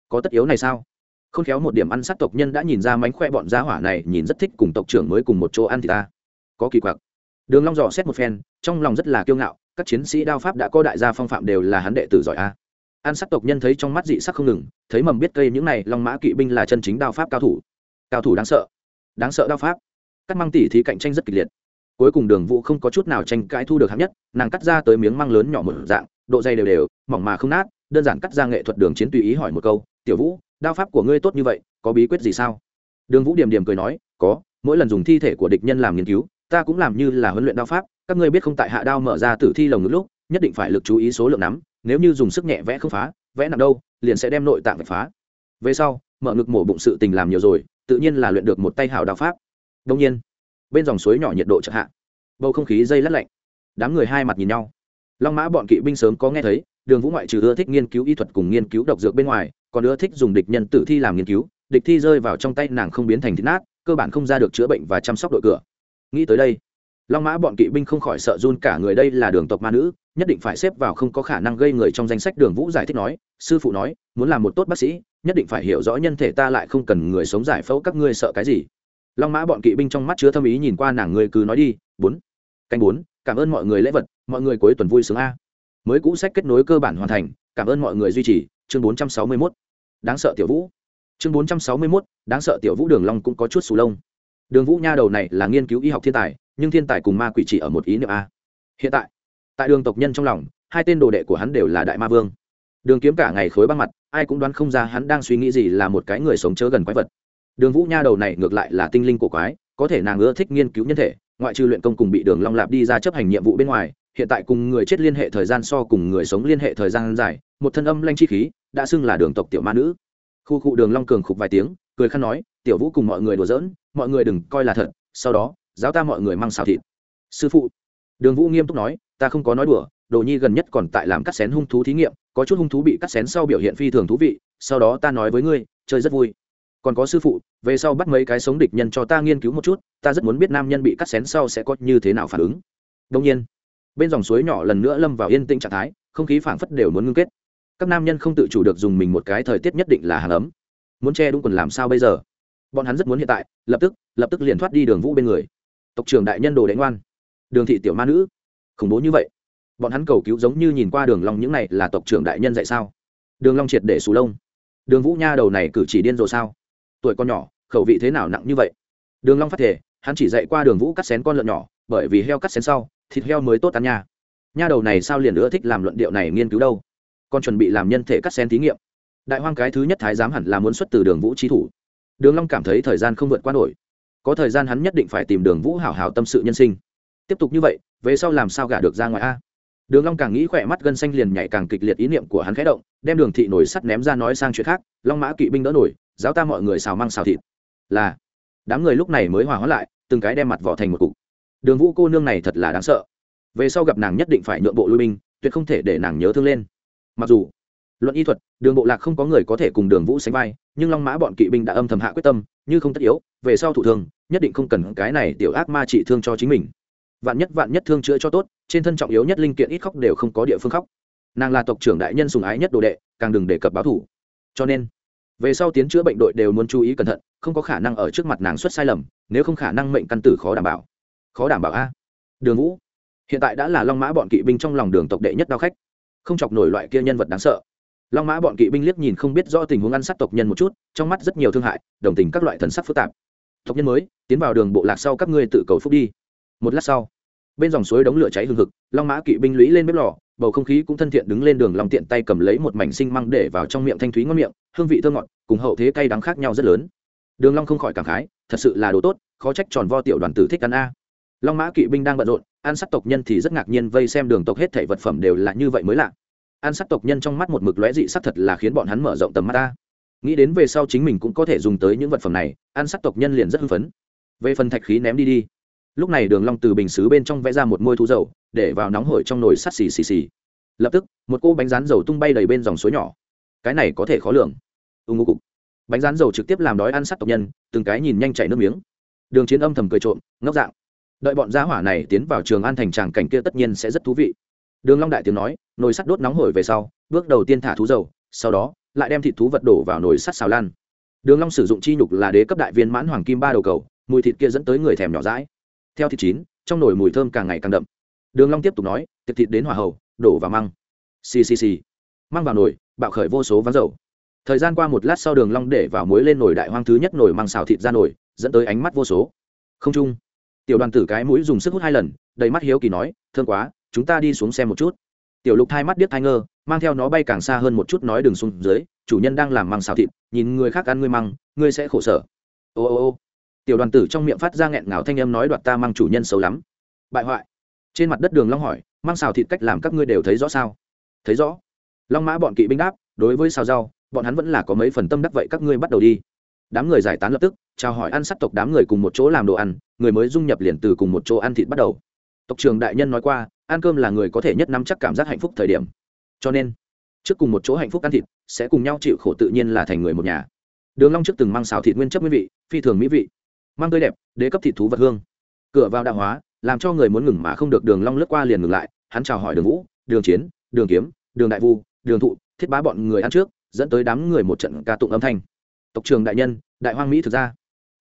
Có tất yếu này sao? Không khéo một điểm ăn sát tộc nhân đã nhìn ra mánh khoe bọn gia hỏa này, nhìn rất thích cùng tộc trưởng mới cùng một chỗ ăn thì ta. Có kỳ quặc. Đường long dò xét một phen trong lòng rất là kiêu ngạo, các chiến sĩ đao pháp đã có đại gia phong phạm đều là hắn đệ tử giỏi a. An sắc tộc nhân thấy trong mắt dị sắc không ngừng, thấy mầm biết cây những này, long mã kỵ binh là chân chính đao pháp cao thủ. Cao thủ đáng sợ đáng sợ đao pháp. Cắt măng tỉ thí cạnh tranh rất kịch liệt. Cuối cùng đường vũ không có chút nào tranh cãi thu được hạng nhất, nàng cắt ra tới miếng măng lớn nhỏ một dạng, độ dày đều đều, mỏng mà không nát, đơn giản cắt ra nghệ thuật đường chiến tùy ý hỏi một câu, tiểu vũ, đao pháp của ngươi tốt như vậy, có bí quyết gì sao? Đường vũ điểm điểm cười nói, có, mỗi lần dùng thi thể của địch nhân làm nghiên cứu, ta cũng làm như là huấn luyện đao pháp các ngươi biết không tại hạ đao mở ra tử thi lồng ngực lúc, nhất định phải lực chú ý số lượng nắm, nếu như dùng sức nhẹ vẽ không phá, vẽ nặng đâu, liền sẽ đem nội tạng phải phá. Về sau, mở ngực mổ bụng sự tình làm nhiều rồi, tự nhiên là luyện được một tay hào đào pháp. Đông nhiên, bên dòng suối nhỏ nhiệt độ chợt hạ. Bầu không khí dây lắt lạnh. Đám người hai mặt nhìn nhau. Long mã bọn kỵ binh sớm có nghe thấy, đường vũ ngoại trừ ưa thích nghiên cứu y thuật cùng nghiên cứu độc dược bên ngoài, còn ưa thích dùng địch nhân tử thi làm nghiên cứu, địch thi rơi vào trong tay nàng không biến thành thịt nát, cơ bản không ra được chữa bệnh và chăm sóc đội cửa. Nghĩ tới đây long mã bọn kỵ binh không khỏi sợ run cả người, đây là đường tộc ma nữ, nhất định phải xếp vào không có khả năng gây người trong danh sách đường vũ giải thích nói, sư phụ nói, muốn làm một tốt bác sĩ, nhất định phải hiểu rõ nhân thể ta lại không cần người sống giải phẫu, các ngươi sợ cái gì? Long mã bọn kỵ binh trong mắt chứa thâm ý nhìn qua nàng, ngươi cứ nói đi, bốn, canh bốn, cảm ơn mọi người lễ vật, mọi người cuối tuần vui sướng a. Mới cũ sách kết nối cơ bản hoàn thành, cảm ơn mọi người duy trì, chương bốn trăm sáu mươi mốt. Đáng sợ tiểu vũ. Chương bốn trăm sáu mươi mốt, đáng sợ tiểu vũ đường long cũng có chút sù lông. Đường vũ nha đầu này là nghiên cứu y học thiên tài nhưng thiên tài cùng ma quỷ chỉ ở một ý niệm a. Hiện tại tại đường tộc nhân trong lòng, hai tên đồ đệ của hắn đều là đại ma vương. Đường kiếm cả ngày khối băng mặt, ai cũng đoán không ra hắn đang suy nghĩ gì là một cái người sống chớ gần quái vật. Đường vũ nha đầu này ngược lại là tinh linh của quái, có thể nàng ưa thích nghiên cứu nhân thể, ngoại trừ luyện công cùng bị đường long lạp đi ra chấp hành nhiệm vụ bên ngoài, hiện tại cùng người chết liên hệ thời gian so cùng người sống liên hệ thời gian dài, một thân âm lanh chi khí, đã xưng là đường tộc tiểu ma nữ. Khu cụ đường long cường khục vài tiếng, cười khăn nói, tiểu vũ cùng mọi người đùa giỡn, mọi người đừng coi là thật, sau đó giáo ta mọi người mang xào thịt. Sư phụ. Đường vũ nghiêm túc nói, ta không có nói đùa, đồ nhi gần nhất còn tại làm cắt xén hung thú thí nghiệm, có chút hung thú bị cắt xén sau biểu hiện phi thường thú vị, sau đó ta nói với ngươi, chơi rất vui. Còn có sư phụ, về sau bắt mấy cái sống địch nhân cho ta nghiên cứu một chút, ta rất muốn biết nam nhân bị cắt xén sau sẽ có như thế nào phản ứng. Đông nhiên, bên dòng suối nhỏ lần nữa lâm vào yên tĩnh trạng thái, không khí phảng phất đều muốn ngưng kết. Các nam nhân không tự chủ được dùng mình một cái thời tiết nhất định là hàng ấm. Muốn che đúng quần làm sao bây giờ? Bọn hắn rất muốn hiện tại, lập tức lập tức liền thoát đi đường vũ bên người tộc trưởng đại nhân đồ đánh ngoan. Đường thị tiểu ma nữ. Khủng bố như vậy. Bọn hắn cầu cứu giống như nhìn qua đường long những này là tộc trưởng đại nhân dạy sao? Đường long triệt để sù lông. Đường vũ nha đầu này cử chỉ điên rồ sao? Tuổi con nhỏ, khẩu vị thế nào nặng như vậy? Đường long phát thể hắn chỉ dạy qua đường vũ cắt xén con lợn nhỏ, bởi vì heo cắt xén sau, thịt heo mới tốt ăn nha. Nha đầu này sao liền nữa thích làm luận điệu này nghiên cứu đâu? Còn chuẩn bị làm nhân thể cắt xén thí nghiệm. Đại hoang cái thứ nhất thái giám hẳn là muốn xuất từ đường vũ trí thủ. Đường long cảm thấy thời gian không vượt qua nổi có thời gian hắn nhất định phải tìm đường vũ hảo hảo tâm sự nhân sinh. Tiếp tục như vậy, về sau làm sao gả được ra ngoài a? Đường long càng nghĩ khỏe mắt gân xanh liền nhảy càng kịch liệt ý niệm của hắn khẽ động, đem đường thị nổi sắt ném ra nói sang chuyện khác, long mã kỵ binh đỡ nổi, giáo ta mọi người xào măng xào thịt. Là, đám người lúc này mới hòa hóa lại, từng cái đem mặt vỏ thành một cục. Đường vũ cô nương này thật là đáng sợ. Về sau gặp nàng nhất định phải nhượng bộ lui binh, tuyệt không thể để nàng nhớ thương lên. Mặc dù, luận y thuật, đường bộ lạc không có người có thể cùng đường vũ sánh vai, nhưng long mã bọn kỵ binh đã âm thầm hạ quyết tâm như không tất yếu, về sau thủ thương nhất định không cần cái này tiểu ác ma trị thương cho chính mình. Vạn nhất vạn nhất thương chữa cho tốt, trên thân trọng yếu nhất linh kiện ít khóc đều không có địa phương khóc. Nàng là tộc trưởng đại nhân sùng ái nhất đồ đệ, càng đừng đề cập báo thủ. Cho nên, về sau tiến chữa bệnh đội đều muốn chú ý cẩn thận, không có khả năng ở trước mặt nàng xuất sai lầm, nếu không khả năng mệnh căn tử khó đảm bảo. Khó đảm bảo a. Đường vũ, hiện tại đã là long mã bọn kỵ binh trong lòng đường tộc đệ nhất đao khách. Không chọc nổi loại kia nhân vật đáng sợ long mã bọn kỵ binh liếc nhìn không biết rõ tình huống ăn sát tộc nhân một chút, trong mắt rất nhiều thương hại, đồng tình các loại thần sắc phức tạp. Tộc nhân mới, tiến vào đường bộ lạc sau các ngươi tự cầu phúc đi. Một lát sau, bên dòng suối đống lửa cháy hừng hực, long mã kỵ binh lũy lên bếp lò, bầu không khí cũng thân thiện đứng lên đường lòng tiện tay cầm lấy một mảnh sinh măng để vào trong miệng thanh thúy ngon miệng, hương vị thơ ngọt, cùng hậu thế cay đắng khác nhau rất lớn. Đường long không khỏi cảm khái, thật sự là đồ tốt, khó trách tròn vo tiểu đoàn tử thích ăn a. Long mã kỵ binh đang bận rộn, ăn sắc tộc nhân thì rất ngạc nhiên vây xem đường tộc hết thảy vật phẩm đều là như vậy mới lạ ăn sắc tộc nhân trong mắt một mực lóe dị sắc thật là khiến bọn hắn mở rộng tầm mắt ta nghĩ đến về sau chính mình cũng có thể dùng tới những vật phẩm này ăn sắc tộc nhân liền rất hưng phấn. Về phần thạch khí ném đi đi. Lúc này đường long từ bình xứ bên trong vẽ ra một môi thú dầu, để vào nóng hổi trong nồi sắt xì xì xì. Lập tức, một cô bánh rán dầu tung bay đầy bên dòng suối nhỏ. Cái này có thể khó lường. Ưng ngô cục. Bánh rán dầu trực tiếp làm đói ăn sắt tộc nhân, từng cái nhìn nhanh chảy nước miếng. Đường chiến âm thầm cười trộm, ngốc dạng. Đợi bọn gia hỏa này tiến vào trường an thành tràng cảnh kia tất nhiên sẽ rất thú vị đường long đại tiếng nói, nồi sắt đốt nóng hổi về sau, bước đầu tiên thả thú dầu, sau đó, lại đem thịt thú vật đổ vào nồi sắt xào lan. Đường long sử dụng chi nhục là đế cấp đại viên mãn hoàng kim ba đầu cầu, mùi thịt kia dẫn tới người thèm nhỏ dãi. Theo thịt chín, trong nồi mùi thơm càng ngày càng đậm. Đường long tiếp tục nói, tiệc thịt đến hỏa hầu đổ vào măng. Xì xì xì. Măng vào nồi, bạo khởi vô số ván dầu. Thời gian qua một lát sau đường long để vào muối lên nồi đại hoang thứ nhất nồi măng xào thịt ra nồi, dẫn tới ánh mắt vô số. Không chung. Tiểu đoàn tử cái mũi dùng sức hút hai lần, đầy mắt hiếu kỳ nói thương quá chúng ta đi xuống xem một chút. Tiểu lục thai mắt điếc thai ngơ, mang theo nó bay càng xa hơn một chút nói đường xuống dưới, chủ nhân đang làm măng xào thịt, nhìn người khác ăn ngươi măng, ngươi sẽ khổ sở. Ô ô ô. Tiểu đoàn tử trong miệng phát ra nghẹn ngào thanh âm nói đoạt ta mang chủ nhân xấu lắm. Bại hoại. Trên mặt đất đường long hỏi mang xào thịt cách làm các ngươi đều thấy rõ sao? Thấy rõ. Long mã bọn kỵ binh đáp, đối với xào rau, bọn hắn vẫn là có mấy phần tâm đắc vậy các ngươi bắt đầu đi. Đám người giải tán lập tức, chào hỏi ăn sát tộc đám người cùng một chỗ làm đồ ăn, người mới dung nhập liền từ cùng một chỗ ăn thịt bắt đầu. Tộc trường đại nhân nói qua ăn cơm là người có thể nhất nắm chắc cảm giác hạnh phúc thời điểm. Cho nên, trước cùng một chỗ hạnh phúc ăn thịt sẽ cùng nhau chịu khổ tự nhiên là thành người một nhà. Đường long trước từng mang xào thịt nguyên chất nguyên vị, phi thường mỹ vị. Mang tươi đẹp, đế cấp thịt thú vật hương. Cửa vào đạo hóa, làm cho người muốn ngừng mà không được đường long lướt qua liền ngừng lại, hắn chào hỏi đường vũ, đường chiến, đường kiếm, đường đại vu, đường thụ, thiết bá bọn người ăn trước, dẫn tới đám người một trận ca tụng âm thanh. Tộc trường đại nhân, đại hoang mỹ thực ra.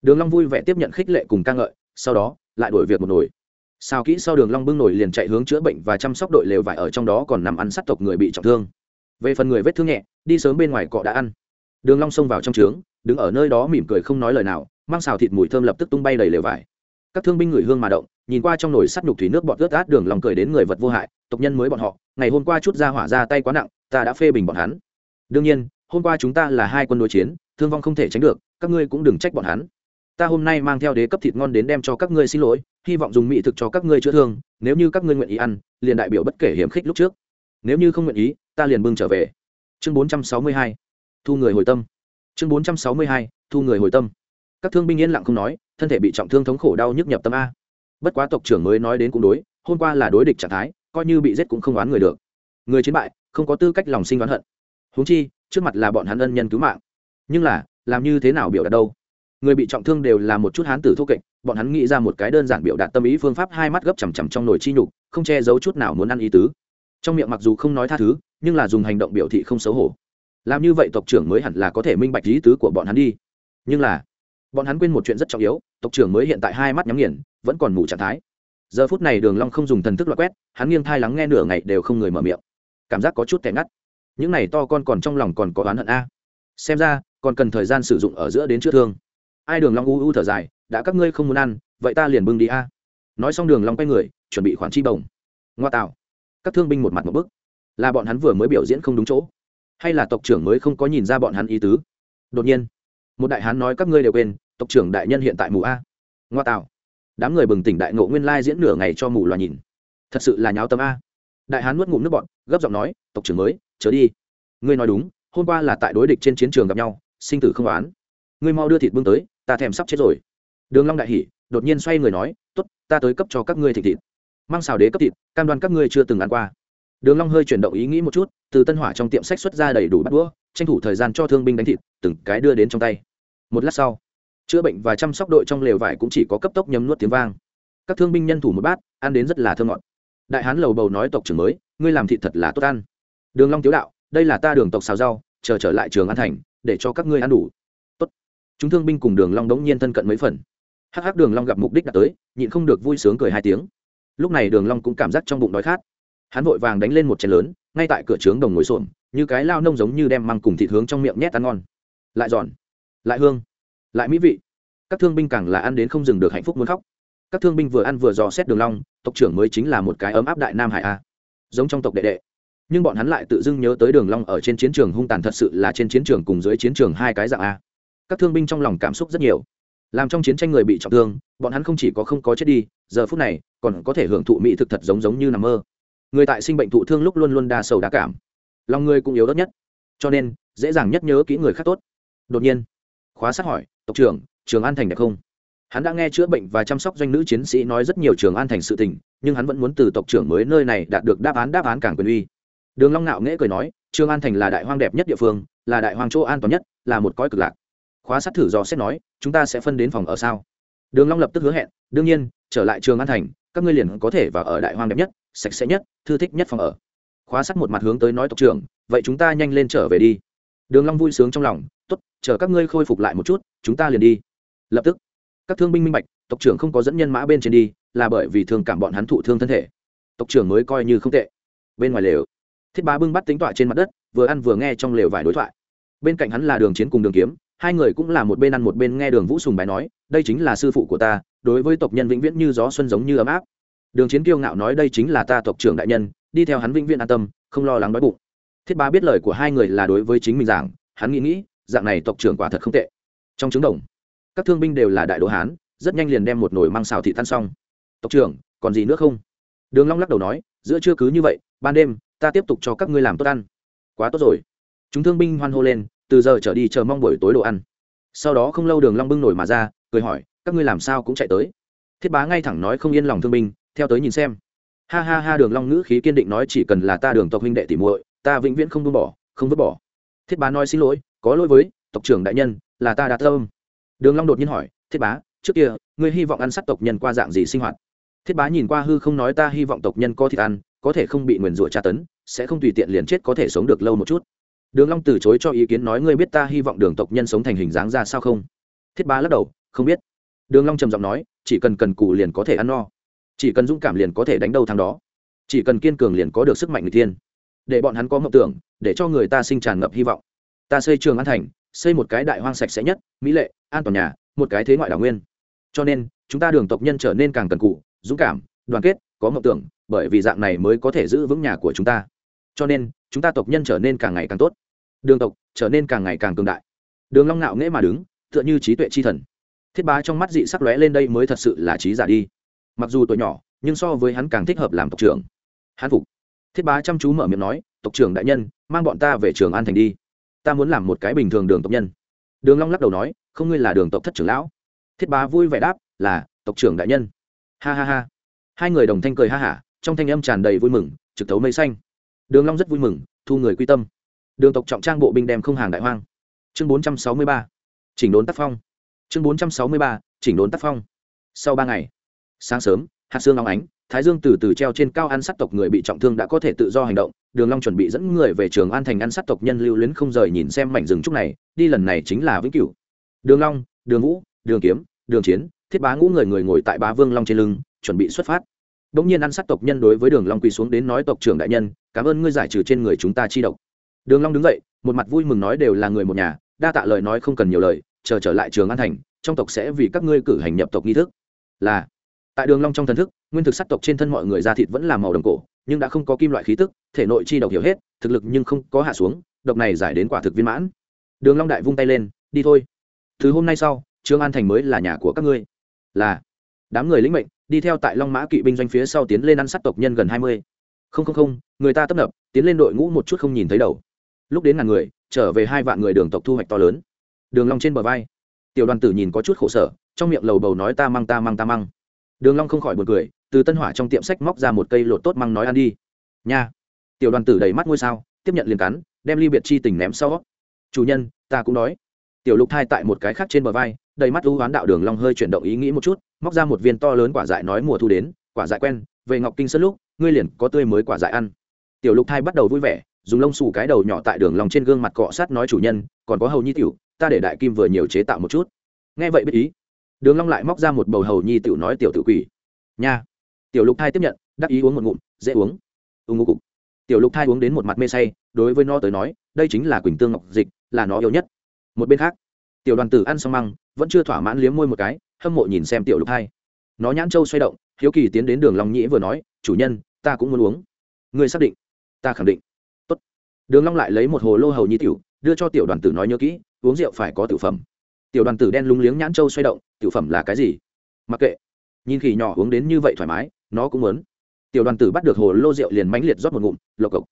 Đường long vui vẻ tiếp nhận khích lệ cùng ca ngợi, sau đó lại đổi việc một nồi sao kỹ sau đường long bưng nổi liền chạy hướng chữa bệnh và chăm sóc đội lều vải ở trong đó còn nằm ăn sát tộc người bị trọng thương. Về phần người vết thương nhẹ, đi sớm bên ngoài cọ đã ăn. Đường long xông vào trong trướng, đứng ở nơi đó mỉm cười không nói lời nào, mang xào thịt mùi thơm lập tức tung bay đầy lều vải. Các thương binh người hương mà động, nhìn qua trong nồi sắt nhục thủy nước bọt ướt át đường lòng cười đến người vật vô hại, tộc nhân mới bọn họ, ngày hôm qua chút ra hỏa ra tay quá nặng, ta đã phê bình bọn hắn. Đương nhiên, hôm qua chúng ta là hai quân đối chiến, thương vong không thể tránh được, các ngươi cũng đừng trách bọn hắn ta hôm nay mang theo đế cấp thịt ngon đến đem cho các ngươi xin lỗi, hy vọng dùng mỹ thực cho các ngươi chữa thương, nếu như các ngươi nguyện ý ăn, liền đại biểu bất kể hiểm khích lúc trước. Nếu như không nguyện ý, ta liền bưng trở về. Chương 462 thu người hồi tâm. Chương 462 thu người hồi tâm. Các thương binh yên lặng không nói, thân thể bị trọng thương thống khổ đau nhức nhập tâm a. Bất quá tộc trưởng mới nói đến cũng đối, hôm qua là đối địch trạng thái, coi như bị giết cũng không oán người được. Người chiến bại, không có tư cách lòng sinh oán hận. Huống chi, trước mặt là bọn hắn ân nhân cứu mạng. Nhưng là, làm như thế nào biểu đạt đâu? Người bị trọng thương đều là một chút hán tử thô kệch, bọn hắn nghĩ ra một cái đơn giản biểu đạt tâm ý phương pháp hai mắt gấp chằm chằm trong nồi chi nhục, không che giấu chút nào muốn ăn ý tứ. Trong miệng mặc dù không nói tha thứ, nhưng là dùng hành động biểu thị không xấu hổ. Làm như vậy tộc trưởng mới hẳn là có thể minh bạch ý tứ của bọn hắn đi. Nhưng là, bọn hắn quên một chuyện rất trọng yếu, tộc trưởng mới hiện tại hai mắt nhắm nghiền, vẫn còn ngủ trạng thái. Giờ phút này đường long không dùng thần thức loại quét, hắn nghiêng thai lắng nghe nửa ngày đều không người mở miệng. Cảm giác có chút kẻ ngắt. Những này to con còn trong lòng còn có oán hận a. Xem ra, còn cần thời gian sử dụng ở giữa đến chữa thương ai đường long u u thở dài, đã các ngươi không muốn ăn, vậy ta liền bưng đi a. Nói xong đường long quay người, chuẩn bị khoản chi bồng ngoa tạo. Các thương binh một mặt một bức. Là bọn hắn vừa mới biểu diễn không đúng chỗ. Hay là tộc trưởng mới không có nhìn ra bọn hắn ý tứ? Đột nhiên, một đại hán nói các ngươi đều quên, tộc trưởng đại nhân hiện tại mù a. Ngoa tạo. Đám người bừng tỉnh đại ngộ nguyên lai diễn nửa ngày cho mù loà nhìn. Thật sự là nháo tâm a. Đại hán nuốt ngụm nước bọn gấp giọng nói, tộc trưởng mới, chớ đi. Ngươi nói đúng, hôm qua là tại đối địch trên chiến trường gặp nhau, sinh tử không oán ngươi mau đưa thịt bưng tới, ta thèm sắp chết rồi. Đường long đại hỉ, đột nhiên xoay người nói, tốt, ta tới cấp cho các ngươi thịt thịt. Mang xào đế cấp thịt, cam đoan các ngươi chưa từng ăn qua. Đường long hơi chuyển động ý nghĩ một chút, từ tân hỏa trong tiệm sách xuất ra đầy đủ bát đũa, tranh thủ thời gian cho thương binh đánh thịt, từng cái đưa đến trong tay. Một lát sau, chữa bệnh và chăm sóc đội trong lều vải cũng chỉ có cấp tốc nhấm nuốt tiếng vang. Các thương binh nhân thủ một bát, ăn đến rất là thơm ngọt. Đại hán lầu bầu nói tộc trưởng mới, ngươi làm thịt thật là tốt ăn. Đường long tiếu đạo, đây là ta đường tộc xào rau, chờ trở lại trường an thành, để cho các ngươi ăn đủ chúng thương binh cùng đường long đống nhiên thân cận mấy phần. Hắc hắc đường long gặp mục đích đã tới, nhịn không được vui sướng cười hai tiếng. Lúc này đường long cũng cảm giác trong bụng đói khát. Hắn vội vàng đánh lên một chén lớn, ngay tại cửa trướng đồng ngồi xổm, như cái lao nông giống như đem măng cùng thịt hướng trong miệng nhét ăn ngon. Lại giòn, lại hương, lại mỹ vị. Các thương binh càng là ăn đến không dừng được hạnh phúc muốn khóc. Các thương binh vừa ăn vừa dò xét đường long, tộc trưởng mới chính là một cái ấm áp đại nam hải a. Giống trong tộc đệ đệ. Nhưng bọn hắn lại tự dưng nhớ tới đường long ở trên chiến trường hung tàn thật sự là trên chiến trường cùng dưới chiến trường hai cái dạng a các thương binh trong lòng cảm xúc rất nhiều. Làm trong chiến tranh người bị trọng thương, bọn hắn không chỉ có không có chết đi, giờ phút này, còn có thể hưởng thụ mỹ thực thật giống giống như nằm mơ. Người tại sinh bệnh thụ thương lúc luôn luôn đa sầu đa cảm. Lòng người cũng yếu đất nhất. Cho nên, dễ dàng nhất nhớ kỹ người khác tốt. Đột nhiên, khóa sát hỏi, tộc trưởng, trường an thành đẹp không? Hắn đã nghe chữa bệnh và chăm sóc doanh nữ chiến sĩ nói rất nhiều trường an thành sự tình, nhưng hắn vẫn muốn từ tộc trưởng mới nơi này đạt được đáp án đáp án càng quyền uy. Đường long nạo nghễ cười nói, trường an thành là đại hoang đẹp nhất địa phương, là đại hoang chỗ an toàn nhất, là một cõi cực lạc khóa sát thử dò xét nói, chúng ta sẽ phân đến phòng ở sao? Đường long lập tức hứa hẹn, đương nhiên, trở lại trường an thành, các ngươi liền có thể vào ở đại hoang đẹp nhất, sạch sẽ nhất, thư thích nhất phòng ở. Khóa sắt một mặt hướng tới nói tộc trưởng, vậy chúng ta nhanh lên trở về đi. Đường long vui sướng trong lòng, tốt, chờ các ngươi khôi phục lại một chút, chúng ta liền đi. Lập tức, các thương binh minh bạch, tộc trưởng không có dẫn nhân mã bên trên đi, là bởi vì thương cảm bọn hắn thụ thương thân thể. Tộc trưởng mới coi như không tệ. Bên ngoài lều, thiết bá bưng bắt tính tọa trên mặt đất, vừa ăn vừa nghe trong lều vài đối thoại. Bên cạnh hắn là đường chiến cùng đường kiếm hai người cũng là một bên ăn một bên nghe đường vũ sùng bài nói, đây chính là sư phụ của ta, đối với tộc nhân vĩnh viễn như gió xuân giống như ấm áp. Đường chiến kiêu ngạo nói đây chính là ta tộc trưởng đại nhân, đi theo hắn vĩnh viễn an tâm, không lo lắng đói bụng. Thiết ba biết lời của hai người là đối với chính mình giảng, hắn nghĩ nghĩ, dạng này tộc trưởng quả thật không tệ. Trong trứng đồng, các thương binh đều là đại đồ hán, rất nhanh liền đem một nồi măng xào thị tan xong. Tộc trưởng, còn gì nữa không? Đường long lắc đầu nói, giữa trưa cứ như vậy, ban đêm, ta tiếp tục cho các ngươi làm tốt ăn. Quá tốt rồi. Chúng thương binh hoan hô lên từ giờ trở đi chờ mong buổi tối đồ ăn. Sau đó không lâu đường long bưng nổi mà ra, cười hỏi, các ngươi làm sao cũng chạy tới? Thiết bá ngay thẳng nói không yên lòng thương binh, theo tới nhìn xem. Ha ha ha, đường long ngữ khí kiên định nói chỉ cần là ta đường tộc huynh đệ tỷ muội, ta vĩnh viễn không buông bỏ, không vứt bỏ. Thiết bá nói xin lỗi, có lỗi với tộc trưởng đại nhân, là ta đã thơm đường long đột nhiên hỏi, thiết bá, trước kia, ngươi hy vọng ăn sát tộc nhân qua dạng gì sinh hoạt? Thiết bá nhìn qua hư không nói, ta hy vọng tộc nhân có thịt ăn, có thể không bị nguyền rủa tra tấn, sẽ không tùy tiện liền chết có thể sống được lâu một chút đường long từ chối cho ý kiến nói ngươi biết ta hy vọng đường tộc nhân sống thành hình dáng ra sao không? Thiết bá lắc đầu không biết. Đường long trầm giọng nói chỉ cần cần cù liền có thể ăn no. Chỉ cần dũng cảm liền có thể đánh đầu thằng đó. Chỉ cần kiên cường liền có được sức mạnh người thiên. Để bọn hắn có mộng tưởng để cho người ta sinh tràn ngập hy vọng. Ta xây trường an thành xây một cái đại hoang sạch sẽ nhất mỹ lệ an toàn nhà một cái thế ngoại đảo nguyên. Cho nên chúng ta đường tộc nhân trở nên càng cần cù, dũng cảm đoàn kết có mộng tưởng bởi vì dạng này mới có thể giữ vững nhà của chúng ta cho nên, chúng ta tộc nhân trở nên càng ngày càng tốt. Đường tộc trở nên càng ngày càng cường đại. Đường long ngạo nghễ mà đứng, tựa như trí tuệ chi thần. Thiết bá trong mắt dị sắc lóe lên đây mới thật sự là trí giả đi. Mặc dù tuổi nhỏ, nhưng so với hắn càng thích hợp làm tộc trưởng. Hắn phục. Thiết bá chăm chú mở miệng nói, tộc trưởng đại nhân, mang bọn ta về trường an thành đi. Ta muốn làm một cái bình thường đường tộc nhân. Đường long lắc đầu nói, không ngươi là đường tộc thất trưởng lão. Thiết bá vui vẻ đáp, là, tộc trưởng đại nhân. Ha ha ha. Hai người đồng thanh cười ha hả, trong thanh âm tràn đầy vui mừng, trực thấu mây xanh đường long rất vui mừng, thu người quy tâm. Đường tộc trọng trang bộ binh đem không hàng đại hoang. Chương bốn trăm sáu mươi ba. Chỉnh đốn tác phong. Chương bốn trăm sáu mươi ba, chỉnh đốn tác phong. Sau ba ngày, sáng sớm, hạt xương óng ánh, thái dương từ từ treo trên cao ăn sát tộc người bị trọng thương đã có thể tự do hành động. Đường long chuẩn bị dẫn người về trường an thành ăn sát tộc nhân lưu luyến không rời nhìn xem mảnh rừng trúc này, đi lần này chính là vĩnh cửu. Đường long, đường vũ, đường kiếm, đường chiến, thiết bá ngũ người người ngồi tại bá vương long trên lưng, chuẩn bị xuất phát. Đống nhiên ăn sát tộc nhân đối với đường long quỳ xuống đến nói tộc trưởng đại nhân cảm ơn ngươi giải trừ trên người chúng ta chi độc. Đường long đứng dậy, một mặt vui mừng nói đều là người một nhà, đa tạ lời nói không cần nhiều lời, chờ trở lại trường an thành, trong tộc sẽ vì các ngươi cử hành nhập tộc nghi thức. Là. Tại đường long trong thần thức, nguyên thực sát tộc trên thân mọi người da thịt vẫn là màu đồng cổ, nhưng đã không có kim loại khí tức, thể nội chi độc hiểu hết, thực lực nhưng không có hạ xuống, độc này giải đến quả thực viên mãn. Đường long đại vung tay lên, đi thôi. Thứ hôm nay sau trương an thành mới là nhà của các ngươi. Là. Đám người lĩnh mệnh, đi theo tại long mã kỵ binh doanh phía sau tiến lên ăn sát tộc nhân gần hai mươi không không không, người ta tấp nập, tiến lên đội ngũ một chút không nhìn thấy đầu. Lúc đến ngàn người, trở về hai vạn người đường tộc thu hoạch to lớn. Đường long trên bờ vai. Tiểu đoàn tử nhìn có chút khổ sở, trong miệng lầu bầu nói ta mang ta mang ta mang đường long không khỏi buồn cười, từ tân hỏa trong tiệm sách móc ra một cây lột tốt mang nói ăn đi. Nha. Tiểu đoàn tử đầy mắt ngôi sao, tiếp nhận liền cắn, đem ly biệt chi tình ném sau. Chủ nhân, ta cũng đói. Tiểu lục thai tại một cái khác trên bờ vai, đầy mắt u hoán đạo đường long hơi chuyển động ý nghĩ một chút, móc ra một viên to lớn quả dại nói mùa thu đến, quả dại quen về ngọc kinh sơn lúc, ngươi liền có tươi mới quả dại ăn. Tiểu lục thai bắt đầu vui vẻ, dùng lông xù cái đầu nhỏ tại đường long trên gương mặt cọ sát nói chủ nhân, còn có hầu nhi tiểu, ta để đại kim vừa nhiều chế tạo một chút. Nghe vậy biết ý. Đường long lại móc ra một bầu hầu nhi tiểu nói tiểu tử quỷ. Nha. Tiểu lục thai tiếp nhận, đắc ý uống một ngụm, dễ uống. Ung ngô cục. Tiểu lục thai uống đến một mặt mê say, đối với nó tới nói, đây chính là quỳnh tương ngọc dịch, là nó yêu nhất. Một bên khác, tiểu đoàn tử ăn xong măng, vẫn chưa thỏa mãn liếm môi một cái, hâm mộ nhìn xem tiểu lục thai nó nhãn châu xoay động, hiếu kỳ tiến đến đường long nhĩ vừa nói, chủ nhân, ta cũng muốn uống. Ngươi xác định? Ta khẳng định. Tốt. Đường long lại lấy một hồ lô hầu nhi tiểu, đưa cho tiểu đoàn tử nói nhớ kỹ, uống rượu phải có tiểu phẩm. Tiểu đoàn tử đen lúng liếng nhãn châu xoay động, tiểu phẩm là cái gì? Mặc kệ. Nhìn khỉ nhỏ uống đến như vậy thoải mái, nó cũng muốn. Tiểu đoàn tử bắt được hồ lô rượu liền mãnh liệt rót một ngụm, lộc cộc.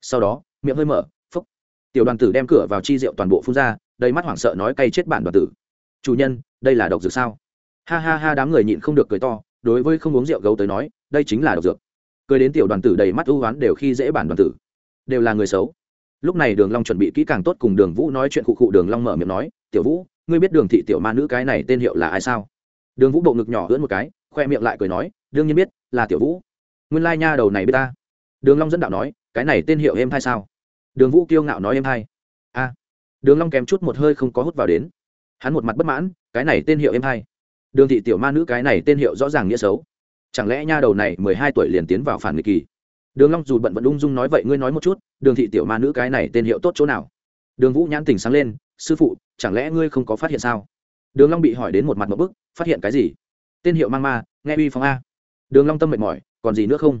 Sau đó, miệng hơi mở phúc tiểu đoàn tử đem cửa vào chi rượu toàn bộ phun ra, đầy mắt hoảng sợ nói cay chết bản đoàn tử. Chủ nhân, đây là độc dược sao? Ha ha ha, đám người nhịn không được cười to, đối với không uống rượu gấu tới nói, đây chính là độc dược. Cười đến tiểu đoàn tử đầy mắt ưu oán đều khi dễ bản đoàn tử. Đều là người xấu. Lúc này đường long chuẩn bị kỹ càng tốt cùng đường vũ nói chuyện cụ cụ, đường long mở miệng nói, tiểu vũ, ngươi biết đường thị tiểu ma nữ cái này tên hiệu là ai sao? Đường vũ bộ ngực nhỏ ưỡn một cái, khoe miệng lại cười nói, đương nhiên biết, là tiểu vũ. Nguyên lai nha đầu này biết ta. Đường long dẫn đạo nói, cái này tên hiệu em hay sao? Đường vũ kiêu ngạo nói em hay a. Đường long kèm chút một hơi không có hút vào đến. Hắn một mặt bất mãn, cái này tên hiệu em hay đường thị tiểu ma nữ cái này tên hiệu rõ ràng nghĩa xấu. Chẳng lẽ nha đầu này mười hai tuổi liền tiến vào phản nghịch kỳ? Đường long dù bận vẫn ung dung nói vậy, ngươi nói một chút, đường thị tiểu ma nữ cái này tên hiệu tốt chỗ nào? Đường vũ nhãn tỉnh sáng lên, sư phụ, chẳng lẽ ngươi không có phát hiện sao? Đường long bị hỏi đến một mặt một bức, phát hiện cái gì? Tên hiệu mang ma, nghe uy phong a. Đường long tâm mệt mỏi, còn gì nữa không?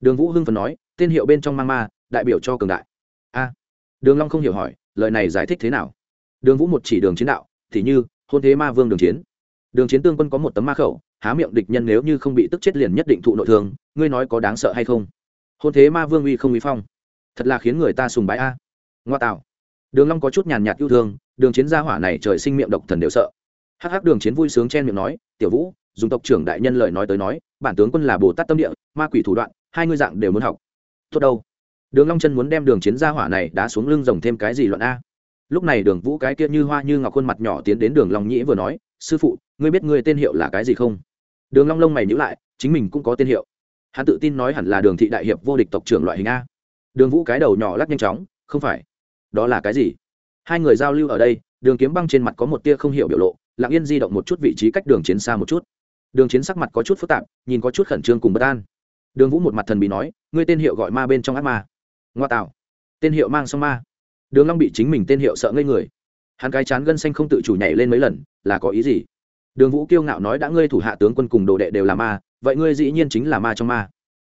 Đường vũ hưng phần nói, tên hiệu bên trong mang ma, đại biểu cho cường đại. A. Đường long không hiểu hỏi, lời này giải thích thế nào? Đường vũ một chỉ đường chiến đạo, thì như, hôn thế ma vương đường chiến đường chiến tương quân có một tấm ma khẩu, há miệng địch nhân nếu như không bị tức chết liền nhất định thụ nội thương, ngươi nói có đáng sợ hay không? Hôn thế ma vương uy không uy phong. Thật là khiến người ta sùng bái a. Ngoa tạo. Đường long có chút nhàn nhạt yêu thương, đường chiến gia hỏa này trời sinh miệng độc thần đều sợ. Hắc hắc đường chiến vui sướng chen miệng nói, tiểu vũ, dùng tộc trưởng đại nhân lời nói tới nói, bản tướng quân là bồ tát tâm địa, ma quỷ thủ đoạn, hai ngươi dạng đều muốn học. Tốt đâu. Đường long chân muốn đem đường chiến gia hỏa này đá xuống lưng rồng thêm cái gì luận a. Lúc này đường vũ cái kia như hoa như ngọc khuôn mặt nhỏ tiến đến đường long nhĩ vừa nói sư phụ, ngươi biết ngươi tên hiệu là cái gì không? Đường long lông mày nhữ lại, chính mình cũng có tên hiệu. Hắn tự tin nói hẳn là đường thị đại hiệp vô địch tộc trưởng loại hình a. Đường vũ cái đầu nhỏ lắc nhanh chóng, không phải. Đó là cái gì? Hai người giao lưu ở đây, đường kiếm băng trên mặt có một tia không hiểu biểu lộ, lặng yên di động một chút vị trí cách đường chiến xa một chút. Đường chiến sắc mặt có chút phức tạp, nhìn có chút khẩn trương cùng bất an. Đường vũ một mặt thần bí nói, ngươi tên hiệu gọi ma bên trong ác ma. Ngoa tạo. Tên hiệu mang song ma. Đường long bị chính mình tên hiệu sợ ngây người hắn cái chán gân xanh không tự chủ nhảy lên mấy lần, là có ý gì? Đường vũ kiêu ngạo nói đã ngươi thủ hạ tướng quân cùng đồ đệ đều là ma, vậy ngươi dĩ nhiên chính là ma trong ma.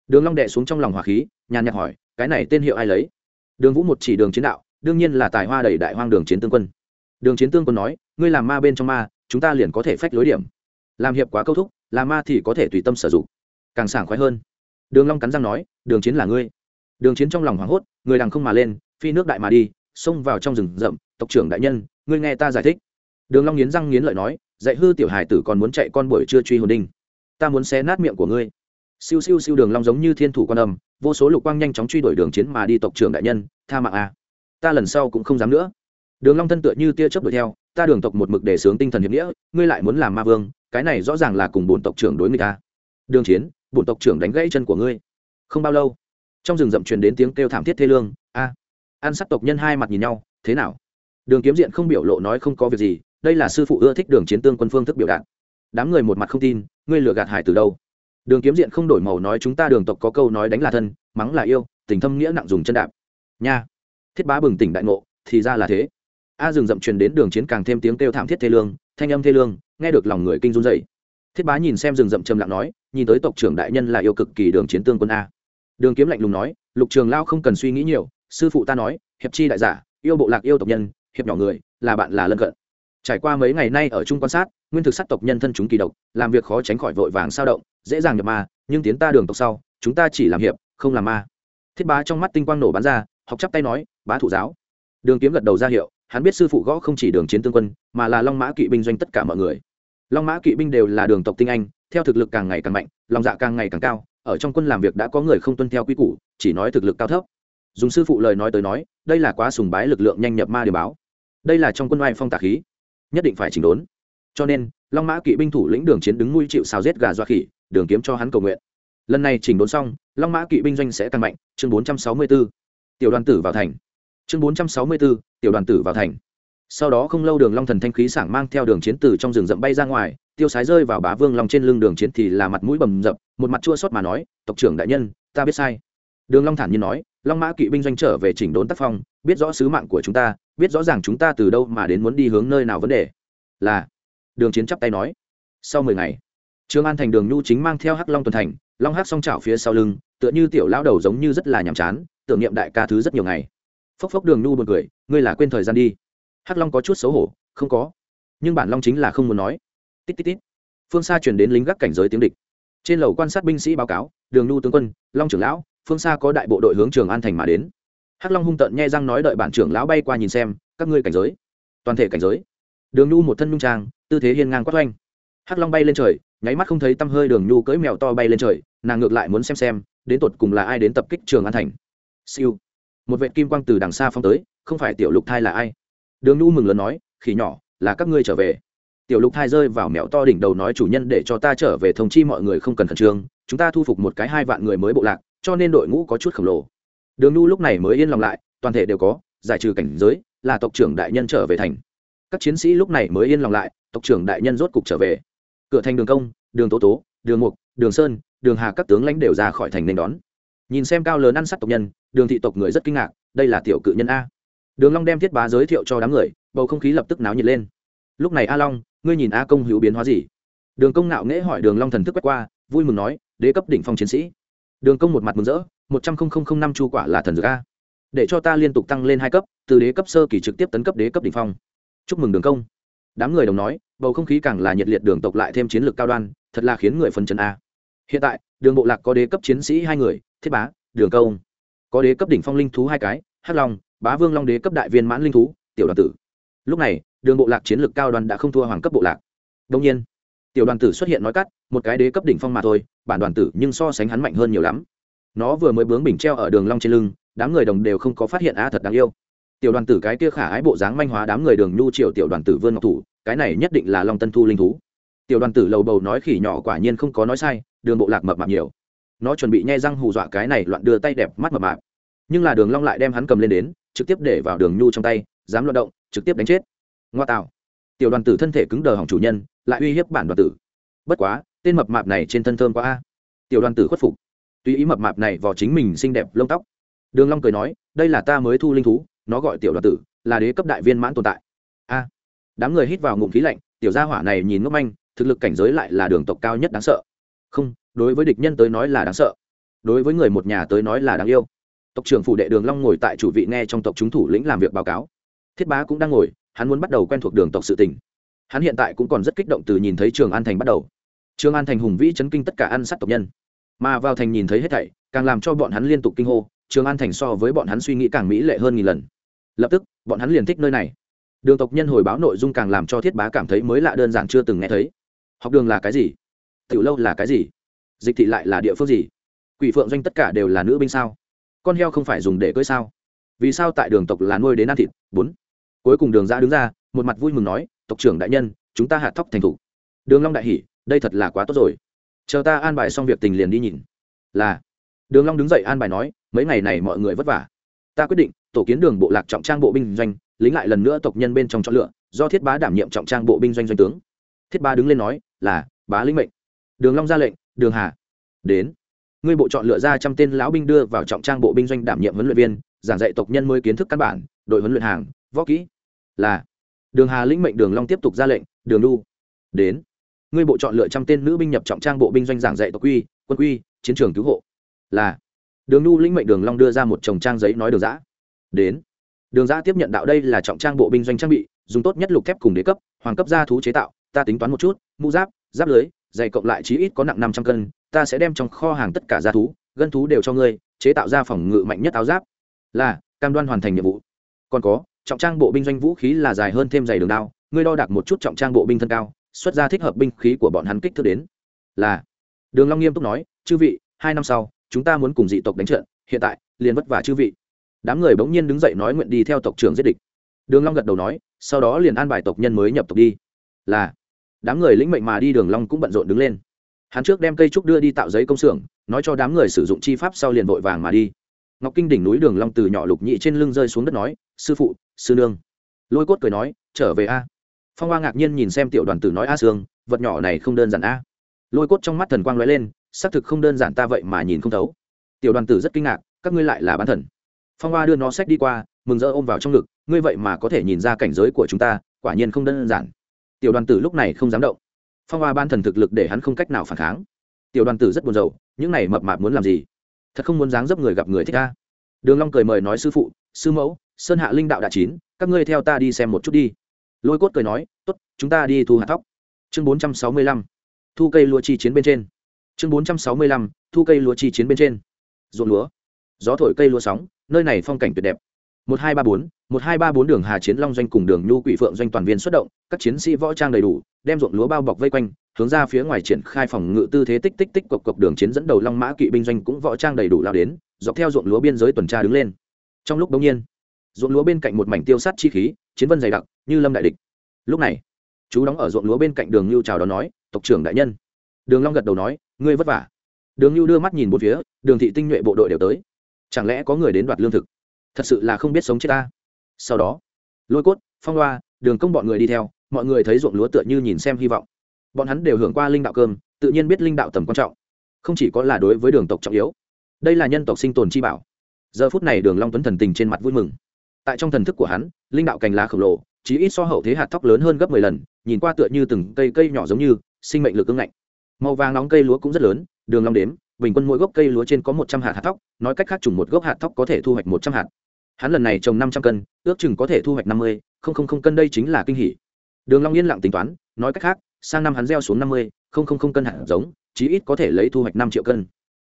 Đường long đệ xuống trong lòng hỏa khí, nhàn nhạt hỏi, cái này tên hiệu ai lấy? Đường vũ một chỉ đường chiến đạo, đương nhiên là tài hoa đầy đại hoang đường chiến tương quân. Đường chiến tương quân nói, ngươi làm ma bên trong ma, chúng ta liền có thể phách lối điểm. Làm hiệp quá câu thúc, làm ma thì có thể tùy tâm sử dụng. Càng sảng khoái hơn. Đường long cắn răng nói, đường chiến là ngươi. Đường chiến trong lòng hoảng hốt, người đằng không mà lên, phi nước đại mà đi, xông vào trong rừng rậm, tộc trưởng đại nhân ngươi nghe ta giải thích. Đường long nghiến răng nghiến lợi nói, dạy hư tiểu hải tử còn muốn chạy con buổi chưa truy hồn đinh. Ta muốn xé nát miệng của ngươi. Siêu siêu siêu đường long giống như thiên thủ quan âm, vô số lục quang nhanh chóng truy đuổi đường chiến mà đi tộc trưởng đại nhân, tha mạng a. Ta lần sau cũng không dám nữa. Đường long thân tựa như tia chớp đuổi theo, ta đường tộc một mực để sướng tinh thần hiệp nghĩa, ngươi lại muốn làm ma vương, cái này rõ ràng là cùng bổn tộc trưởng đối người ta đường chiến, bổn tộc trưởng đánh gãy chân của ngươi. Không bao lâu, trong rừng rậm truyền đến tiếng kêu thảm thiết thê lương, a. An sát tộc nhân hai mặt nhìn nhau, thế nào? Đường kiếm diện không biểu lộ nói không có việc gì, đây là sư phụ ưa thích đường chiến tương quân phương thức biểu đạt. Đám người một mặt không tin, ngươi lừa gạt hải từ đâu? Đường kiếm diện không đổi màu nói chúng ta đường tộc có câu nói đánh là thân, mắng là yêu, tình thâm nghĩa nặng dùng chân đạp. Nha. Thiết bá bừng tỉnh đại ngộ, thì ra là thế. A rừng rậm truyền đến đường chiến càng thêm tiếng kêu thảm thiết thê lương, thanh âm thê lương, nghe được lòng người kinh run dậy thiết bá nhìn xem rừng rậm trầm lặng nói, nhìn tới tộc trưởng đại nhân là yêu cực kỳ đường chiến tương quân a. Đường kiếm lạnh lùng nói, lục trường lao không cần suy nghĩ nhiều, sư phụ ta nói, hiệp chi đại giả, yêu bộ lạc yêu tộc nhân hiệp nhỏ người, là bạn là lân cận. Trải qua mấy ngày nay ở chung quan sát, nguyên thực sát tộc nhân thân chúng kỳ độc, làm việc khó tránh khỏi vội vàng sao động, dễ dàng nhập ma, nhưng tiến ta đường tộc sau, chúng ta chỉ làm hiệp, không làm ma. Thiết bá trong mắt tinh quang nổ bắn ra, học chắp tay nói, bá thủ giáo. Đường kiếm gật đầu ra hiệu, hắn biết sư phụ gõ không chỉ đường chiến tương quân, mà là long mã kỵ binh doanh tất cả mọi người. Long mã kỵ binh đều là đường tộc tinh anh, theo thực lực càng ngày càng mạnh, lòng dạ càng ngày càng cao, ở trong quân làm việc đã có người không tuân theo quy củ, chỉ nói thực lực cao thấp. Dùng sư phụ lời nói tới nói, đây là quá sùng bái lực lượng nhanh nhập ma điều báo đây là trong quân oai phong tà khí nhất định phải chỉnh đốn. Cho nên long mã kỵ binh thủ lĩnh đường chiến đứng nuôi chịu xào giết gà doa khỉ đường kiếm cho hắn cầu nguyện. Lần này chỉnh đốn xong long mã kỵ binh doanh sẽ tăng mạnh. Chương bốn trăm sáu mươi 464. tiểu đoàn tử vào thành. Chương bốn trăm sáu mươi 464, tiểu đoàn tử vào thành. Sau đó không lâu đường long thần thanh khí sảng mang theo đường chiến từ trong rừng rậm bay ra ngoài tiêu sái rơi vào bá vương long trên lưng đường chiến thì là mặt mũi bầm dập một mặt chua xót mà nói tộc trưởng đại nhân ta biết sai. Đường long thản nhiên nói long mã kỵ binh doanh trở về chỉnh đốn tác phong biết rõ sứ mạng của chúng ta, biết rõ ràng chúng ta từ đâu mà đến muốn đi hướng nơi nào vấn đề. Là, đường chiến chắp tay nói. Sau mười ngày, trương an thành đường nhu chính mang theo hắc long tuần thành, long hắc song trào phía sau lưng, tựa như tiểu lão đầu giống như rất là nhàm chán, tưởng niệm đại ca thứ rất nhiều ngày. Phốc phốc đường nhu buồn cười, ngươi là quên thời gian đi. Hắc long có chút xấu hổ, không có. Nhưng bản long chính là không muốn nói. Tít tít tít. Phương xa chuyển đến lính gác cảnh giới tiếng địch. Trên lầu quan sát binh sĩ báo cáo, đường nhu tướng quân, long trưởng lão, phương xa có đại bộ đội hướng trường an thành mà đến hắc long hung tợn nhe răng nói đợi bản trưởng lão bay qua nhìn xem, các ngươi cảnh giới. Toàn thể cảnh giới. Đường nhu một thân nhung trang, tư thế hiên ngang quát oanh. Hắc long bay lên trời, nháy mắt không thấy tăm hơi đường nhu cưỡi mèo to bay lên trời, nàng ngược lại muốn xem xem, đến tột cùng là ai đến tập kích trường an thành. Siêu. Một vệ kim quang từ đằng xa phong tới, không phải tiểu lục thai là ai? Đường nhu mừng lớn nói, khỉ nhỏ, là các ngươi trở về. Tiểu lục thai rơi vào mèo to đỉnh đầu nói chủ nhân để cho ta trở về thông chi mọi người không cần khẩn trương, chúng ta thu phục một cái hai vạn người mới bộ lạc, cho nên đội ngũ có chút khổng lồ đường nhu lúc này mới yên lòng lại, toàn thể đều có, giải trừ cảnh giới, là tộc trưởng đại nhân trở về thành. Các chiến sĩ lúc này mới yên lòng lại, tộc trưởng đại nhân rốt cục trở về. Cửa thành đường công, đường tố tố, đường mục, đường sơn, đường hà các tướng lãnh đều ra khỏi thành nên đón. Nhìn xem cao lớn ăn sắt tộc nhân, đường thị tộc người rất kinh ngạc, đây là tiểu cự nhân a. Đường long đem thiết bá giới thiệu cho đám người, bầu không khí lập tức náo nhiệt lên. Lúc này a long, ngươi nhìn a công hữu biến hóa gì? Đường công ngạo nghễ hỏi đường long thần thức quét qua, vui mừng nói, đế cấp đỉnh phong chiến sĩ đường công một mặt mừng rỡ, một trăm linh năm chu quả là thần dược a. Để cho ta liên tục tăng lên hai cấp, từ đế cấp sơ kỳ trực tiếp tấn cấp đế cấp đỉnh phong. Chúc mừng đường công. Đám người đồng nói, bầu không khí càng là nhiệt liệt đường tộc lại thêm chiến lược cao đoan, thật là khiến người phân chân a. Hiện tại, đường bộ lạc có đế cấp chiến sĩ hai người, thiết bá, đường công. Có đế cấp đỉnh phong linh thú hai cái, hắc long, bá vương long đế cấp đại viên mãn linh thú, tiểu đoàn tử. Lúc này, đường bộ lạc chiến lược cao đoàn đã không thua hoàng cấp bộ lạc. Đông nhiên tiểu đoàn tử xuất hiện nói cắt, một cái đế cấp đỉnh phong mà thôi, bản đoàn tử nhưng so sánh hắn mạnh hơn nhiều lắm. Nó vừa mới bướng bình treo ở đường long trên lưng, đám người đồng đều không có phát hiện a thật đáng yêu. Tiểu đoàn tử cái kia khả ái bộ dáng manh hóa đám người đường nhu triệu tiểu đoàn tử vươn ngọc thủ, cái này nhất định là long tân thu linh thú. Tiểu đoàn tử lầu bầu nói khỉ nhỏ quả nhiên không có nói sai, đường bộ lạc mập mạp nhiều. Nó chuẩn bị nhai răng hù dọa cái này loạn đưa tay đẹp mắt mập mạp. Nhưng là đường long lại đem hắn cầm lên đến, trực tiếp để vào đường nhu trong tay, dám loạn động, trực tiếp đánh chết. Ngoa tạo. Tiểu đoàn tử thân thể cứng đờ hỏng chủ nhân lại uy hiếp bản đoàn tử. Bất quá, tên mập mạp này trên thân thơm quá a. Tiểu đoàn tử khuất phục. Tuy ý mập mạp này vào chính mình xinh đẹp lông tóc. Đường long cười nói, đây là ta mới thu linh thú, nó gọi tiểu đoàn tử, là đế cấp đại viên mãn tồn tại. A. Đám người hít vào ngụm khí lạnh, tiểu gia hỏa này nhìn ngốc manh, thực lực cảnh giới lại là đường tộc cao nhất đáng sợ. Không, đối với địch nhân tới nói là đáng sợ. Đối với người một nhà tới nói là đáng yêu. Tộc trưởng phủ đệ đường long ngồi tại chủ vị nghe trong tộc chúng thủ lĩnh làm việc báo cáo. Thiết bá cũng đang ngồi, hắn muốn bắt đầu quen thuộc đường tộc sự tình hắn hiện tại cũng còn rất kích động từ nhìn thấy trường an thành bắt đầu. Trường an thành hùng vĩ chấn kinh tất cả ăn sát tộc nhân. Mà vào thành nhìn thấy hết thảy, càng làm cho bọn hắn liên tục kinh hô, trường an thành so với bọn hắn suy nghĩ càng mỹ lệ hơn nghìn lần. Lập tức, bọn hắn liền thích nơi này. Đường tộc nhân hồi báo nội dung càng làm cho thiết bá cảm thấy mới lạ đơn giản chưa từng nghe thấy. Học đường là cái gì? Tiểu lâu là cái gì? Dịch thị lại là địa phương gì? Quỷ phượng doanh tất cả đều là nữ binh sao? Con heo không phải dùng để cưới sao? Vì sao tại đường tộc là nuôi đến ăn thịt? Bốn. Cuối cùng đường ra đứng ra, một mặt vui mừng nói tộc trưởng đại nhân, chúng ta hạ thóc thành thủ. Đường long đại hỉ, đây thật là quá tốt rồi. Chờ ta an bài xong việc tình liền đi nhìn. Là. Đường long đứng dậy an bài nói, mấy ngày này mọi người vất vả. Ta quyết định, tổ kiến đường bộ lạc trọng trang bộ binh doanh, lính lại lần nữa tộc nhân bên trong chọn lựa, do thiết bá đảm nhiệm trọng trang bộ binh doanh doanh tướng. Thiết bá đứng lên nói, là, bá lĩnh mệnh. Đường long ra lệnh, đường hà, đến. Ngươi bộ chọn lựa ra trăm tên lão binh đưa vào trọng trang bộ binh doanh đảm nhiệm huấn luyện viên, giảng dạy tộc nhân mới kiến thức căn bản, đội huấn luyện hàng, võ kỹ. Là đường hà lĩnh mệnh đường long tiếp tục ra lệnh, đường Du đến. Ngươi bộ chọn lựa trăm tên nữ binh nhập trọng trang bộ binh doanh giảng dạy tộc quy, quân quy, chiến trường cứu hộ. Là. Đường Du lĩnh mệnh đường long đưa ra một chồng trang giấy nói đường giã đến. Đường giã tiếp nhận đạo đây là trọng trang bộ binh doanh trang bị, dùng tốt nhất lục thép cùng đế cấp, hoàng cấp gia thú chế tạo, ta tính toán một chút, mũ giáp giáp lưới, dày cộng lại chí ít có nặng năm trăm cân, ta sẽ đem trong kho hàng tất cả gia thú, gân thú đều cho ngươi, chế tạo ra phòng ngự mạnh nhất áo giáp. Là, cam đoan hoàn thành nhiệm vụ. Còn có trọng trang bộ binh doanh vũ khí là dài hơn thêm dày đường đao ngươi đo đạc một chút trọng trang bộ binh thân cao, xuất ra thích hợp binh khí của bọn hắn kích thước đến. Là, đường long nghiêm túc nói, chư vị, hai năm sau, chúng ta muốn cùng dị tộc đánh trận, hiện tại, liền vất vả chư vị. Đám người bỗng nhiên đứng dậy nói nguyện đi theo tộc trưởng giết địch. Đường long gật đầu nói, sau đó liền an bài tộc nhân mới nhập tộc đi. Là, đám người lĩnh mệnh mà đi, đường long cũng bận rộn đứng lên. Hắn trước đem cây trúc đưa đi tạo giấy công xưởng, nói cho đám người sử dụng chi pháp sau liền vội vàng mà đi ngọc kinh đỉnh núi đường long từ nhỏ lục nhị trên lưng rơi xuống đất nói, sư phụ, sư nương. Lôi cốt cười nói, trở về a. Phong hoa ngạc nhiên nhìn xem tiểu đoàn tử nói, a sương, vật nhỏ này không đơn giản a. Lôi cốt trong mắt thần quang lóe lên, xác thực không đơn giản ta vậy mà nhìn không thấu. Tiểu đoàn tử rất kinh ngạc, các ngươi lại là bán thần. Phong hoa đưa nó sách đi qua, mừng rỡ ôm vào trong ngực, ngươi vậy mà có thể nhìn ra cảnh giới của chúng ta, quả nhiên không đơn giản. Tiểu đoàn tử lúc này không dám động. Phong hoa ban thần thực lực để hắn không cách nào phản kháng. Tiểu đoàn tử rất buồn rầu, những này mập mạp muốn làm gì? Thật không muốn dáng dấp người gặp người thích ta. Đường long cười mời nói, sư phụ, sư mẫu, sơn hạ linh đạo đã chín, các ngươi theo ta đi xem một chút đi. Lôi cốt cười nói, tốt, chúng ta đi thu hạt thóc. Chương bốn trăm sáu mươi lăm, thu cây lúa chi chiến bên trên. Chương bốn trăm sáu mươi lăm, thu cây lúa chi chiến bên trên. Ruộng lúa. Gió thổi cây lúa sóng, nơi này phong cảnh tuyệt đẹp một hai ba bốn, một hai ba bốn đường hà chiến long doanh cùng đường nhu quỷ phượng doanh toàn viên xuất động, các chiến sĩ võ trang đầy đủ, đem ruộng lúa bao bọc vây quanh, hướng ra phía ngoài triển khai phòng ngự tư thế tích tích tích cộc cộc đường chiến dẫn đầu long mã kỵ binh doanh cũng võ trang đầy đủ lao đến, dọc theo ruộng lúa biên giới tuần tra đứng lên. Trong lúc bỗng nhiên, ruộng lúa bên cạnh một mảnh tiêu sát chi khí, chiến vân dày đặc, như lâm đại địch. Lúc này, chú đóng ở ruộng lúa bên cạnh đường lưu chào đó nói, tộc trưởng đại nhân. Đường long gật đầu nói, ngươi vất vả. Đường lưu đưa mắt nhìn một phía, đường thị tinh nhuệ bộ đội đều tới. Chẳng lẽ có người đến đoạt lương thực? Thật sự là không biết sống chết ta. Sau đó, lôi cốt, phong loa đường công bọn người đi theo, mọi người thấy ruộng lúa tựa như nhìn xem hy vọng. Bọn hắn đều hưởng qua linh đạo cơm, tự nhiên biết linh đạo tầm quan trọng. Không chỉ có là đối với đường tộc trọng yếu, đây là nhân tộc sinh tồn chi bảo. Giờ phút này đường long tuấn thần tình trên mặt vui mừng. Tại trong thần thức của hắn, linh đạo cành lá khổng lồ chỉ ít so hậu thế hạt thóc lớn hơn gấp mười lần, nhìn qua tựa như từng cây cây nhỏ giống như sinh mệnh lực cứng ngạnh. Màu vàng nóng cây lúa cũng rất lớn, đường long đếm, bình quân mỗi gốc cây lúa trên có một trăm hạt hạt thóc, nói cách khác trùng một gốc hạt thóc có thể thu hoạch một trăm hạt hắn lần này trồng năm trăm cân, ước chừng có thể thu hoạch năm mươi, không không không cân đây chính là kinh hỉ. Đường long yên lặng tính toán, nói cách khác, sang năm hắn gieo xuống năm mươi, không không không cân hạt giống, chí ít có thể lấy thu hoạch năm triệu cân.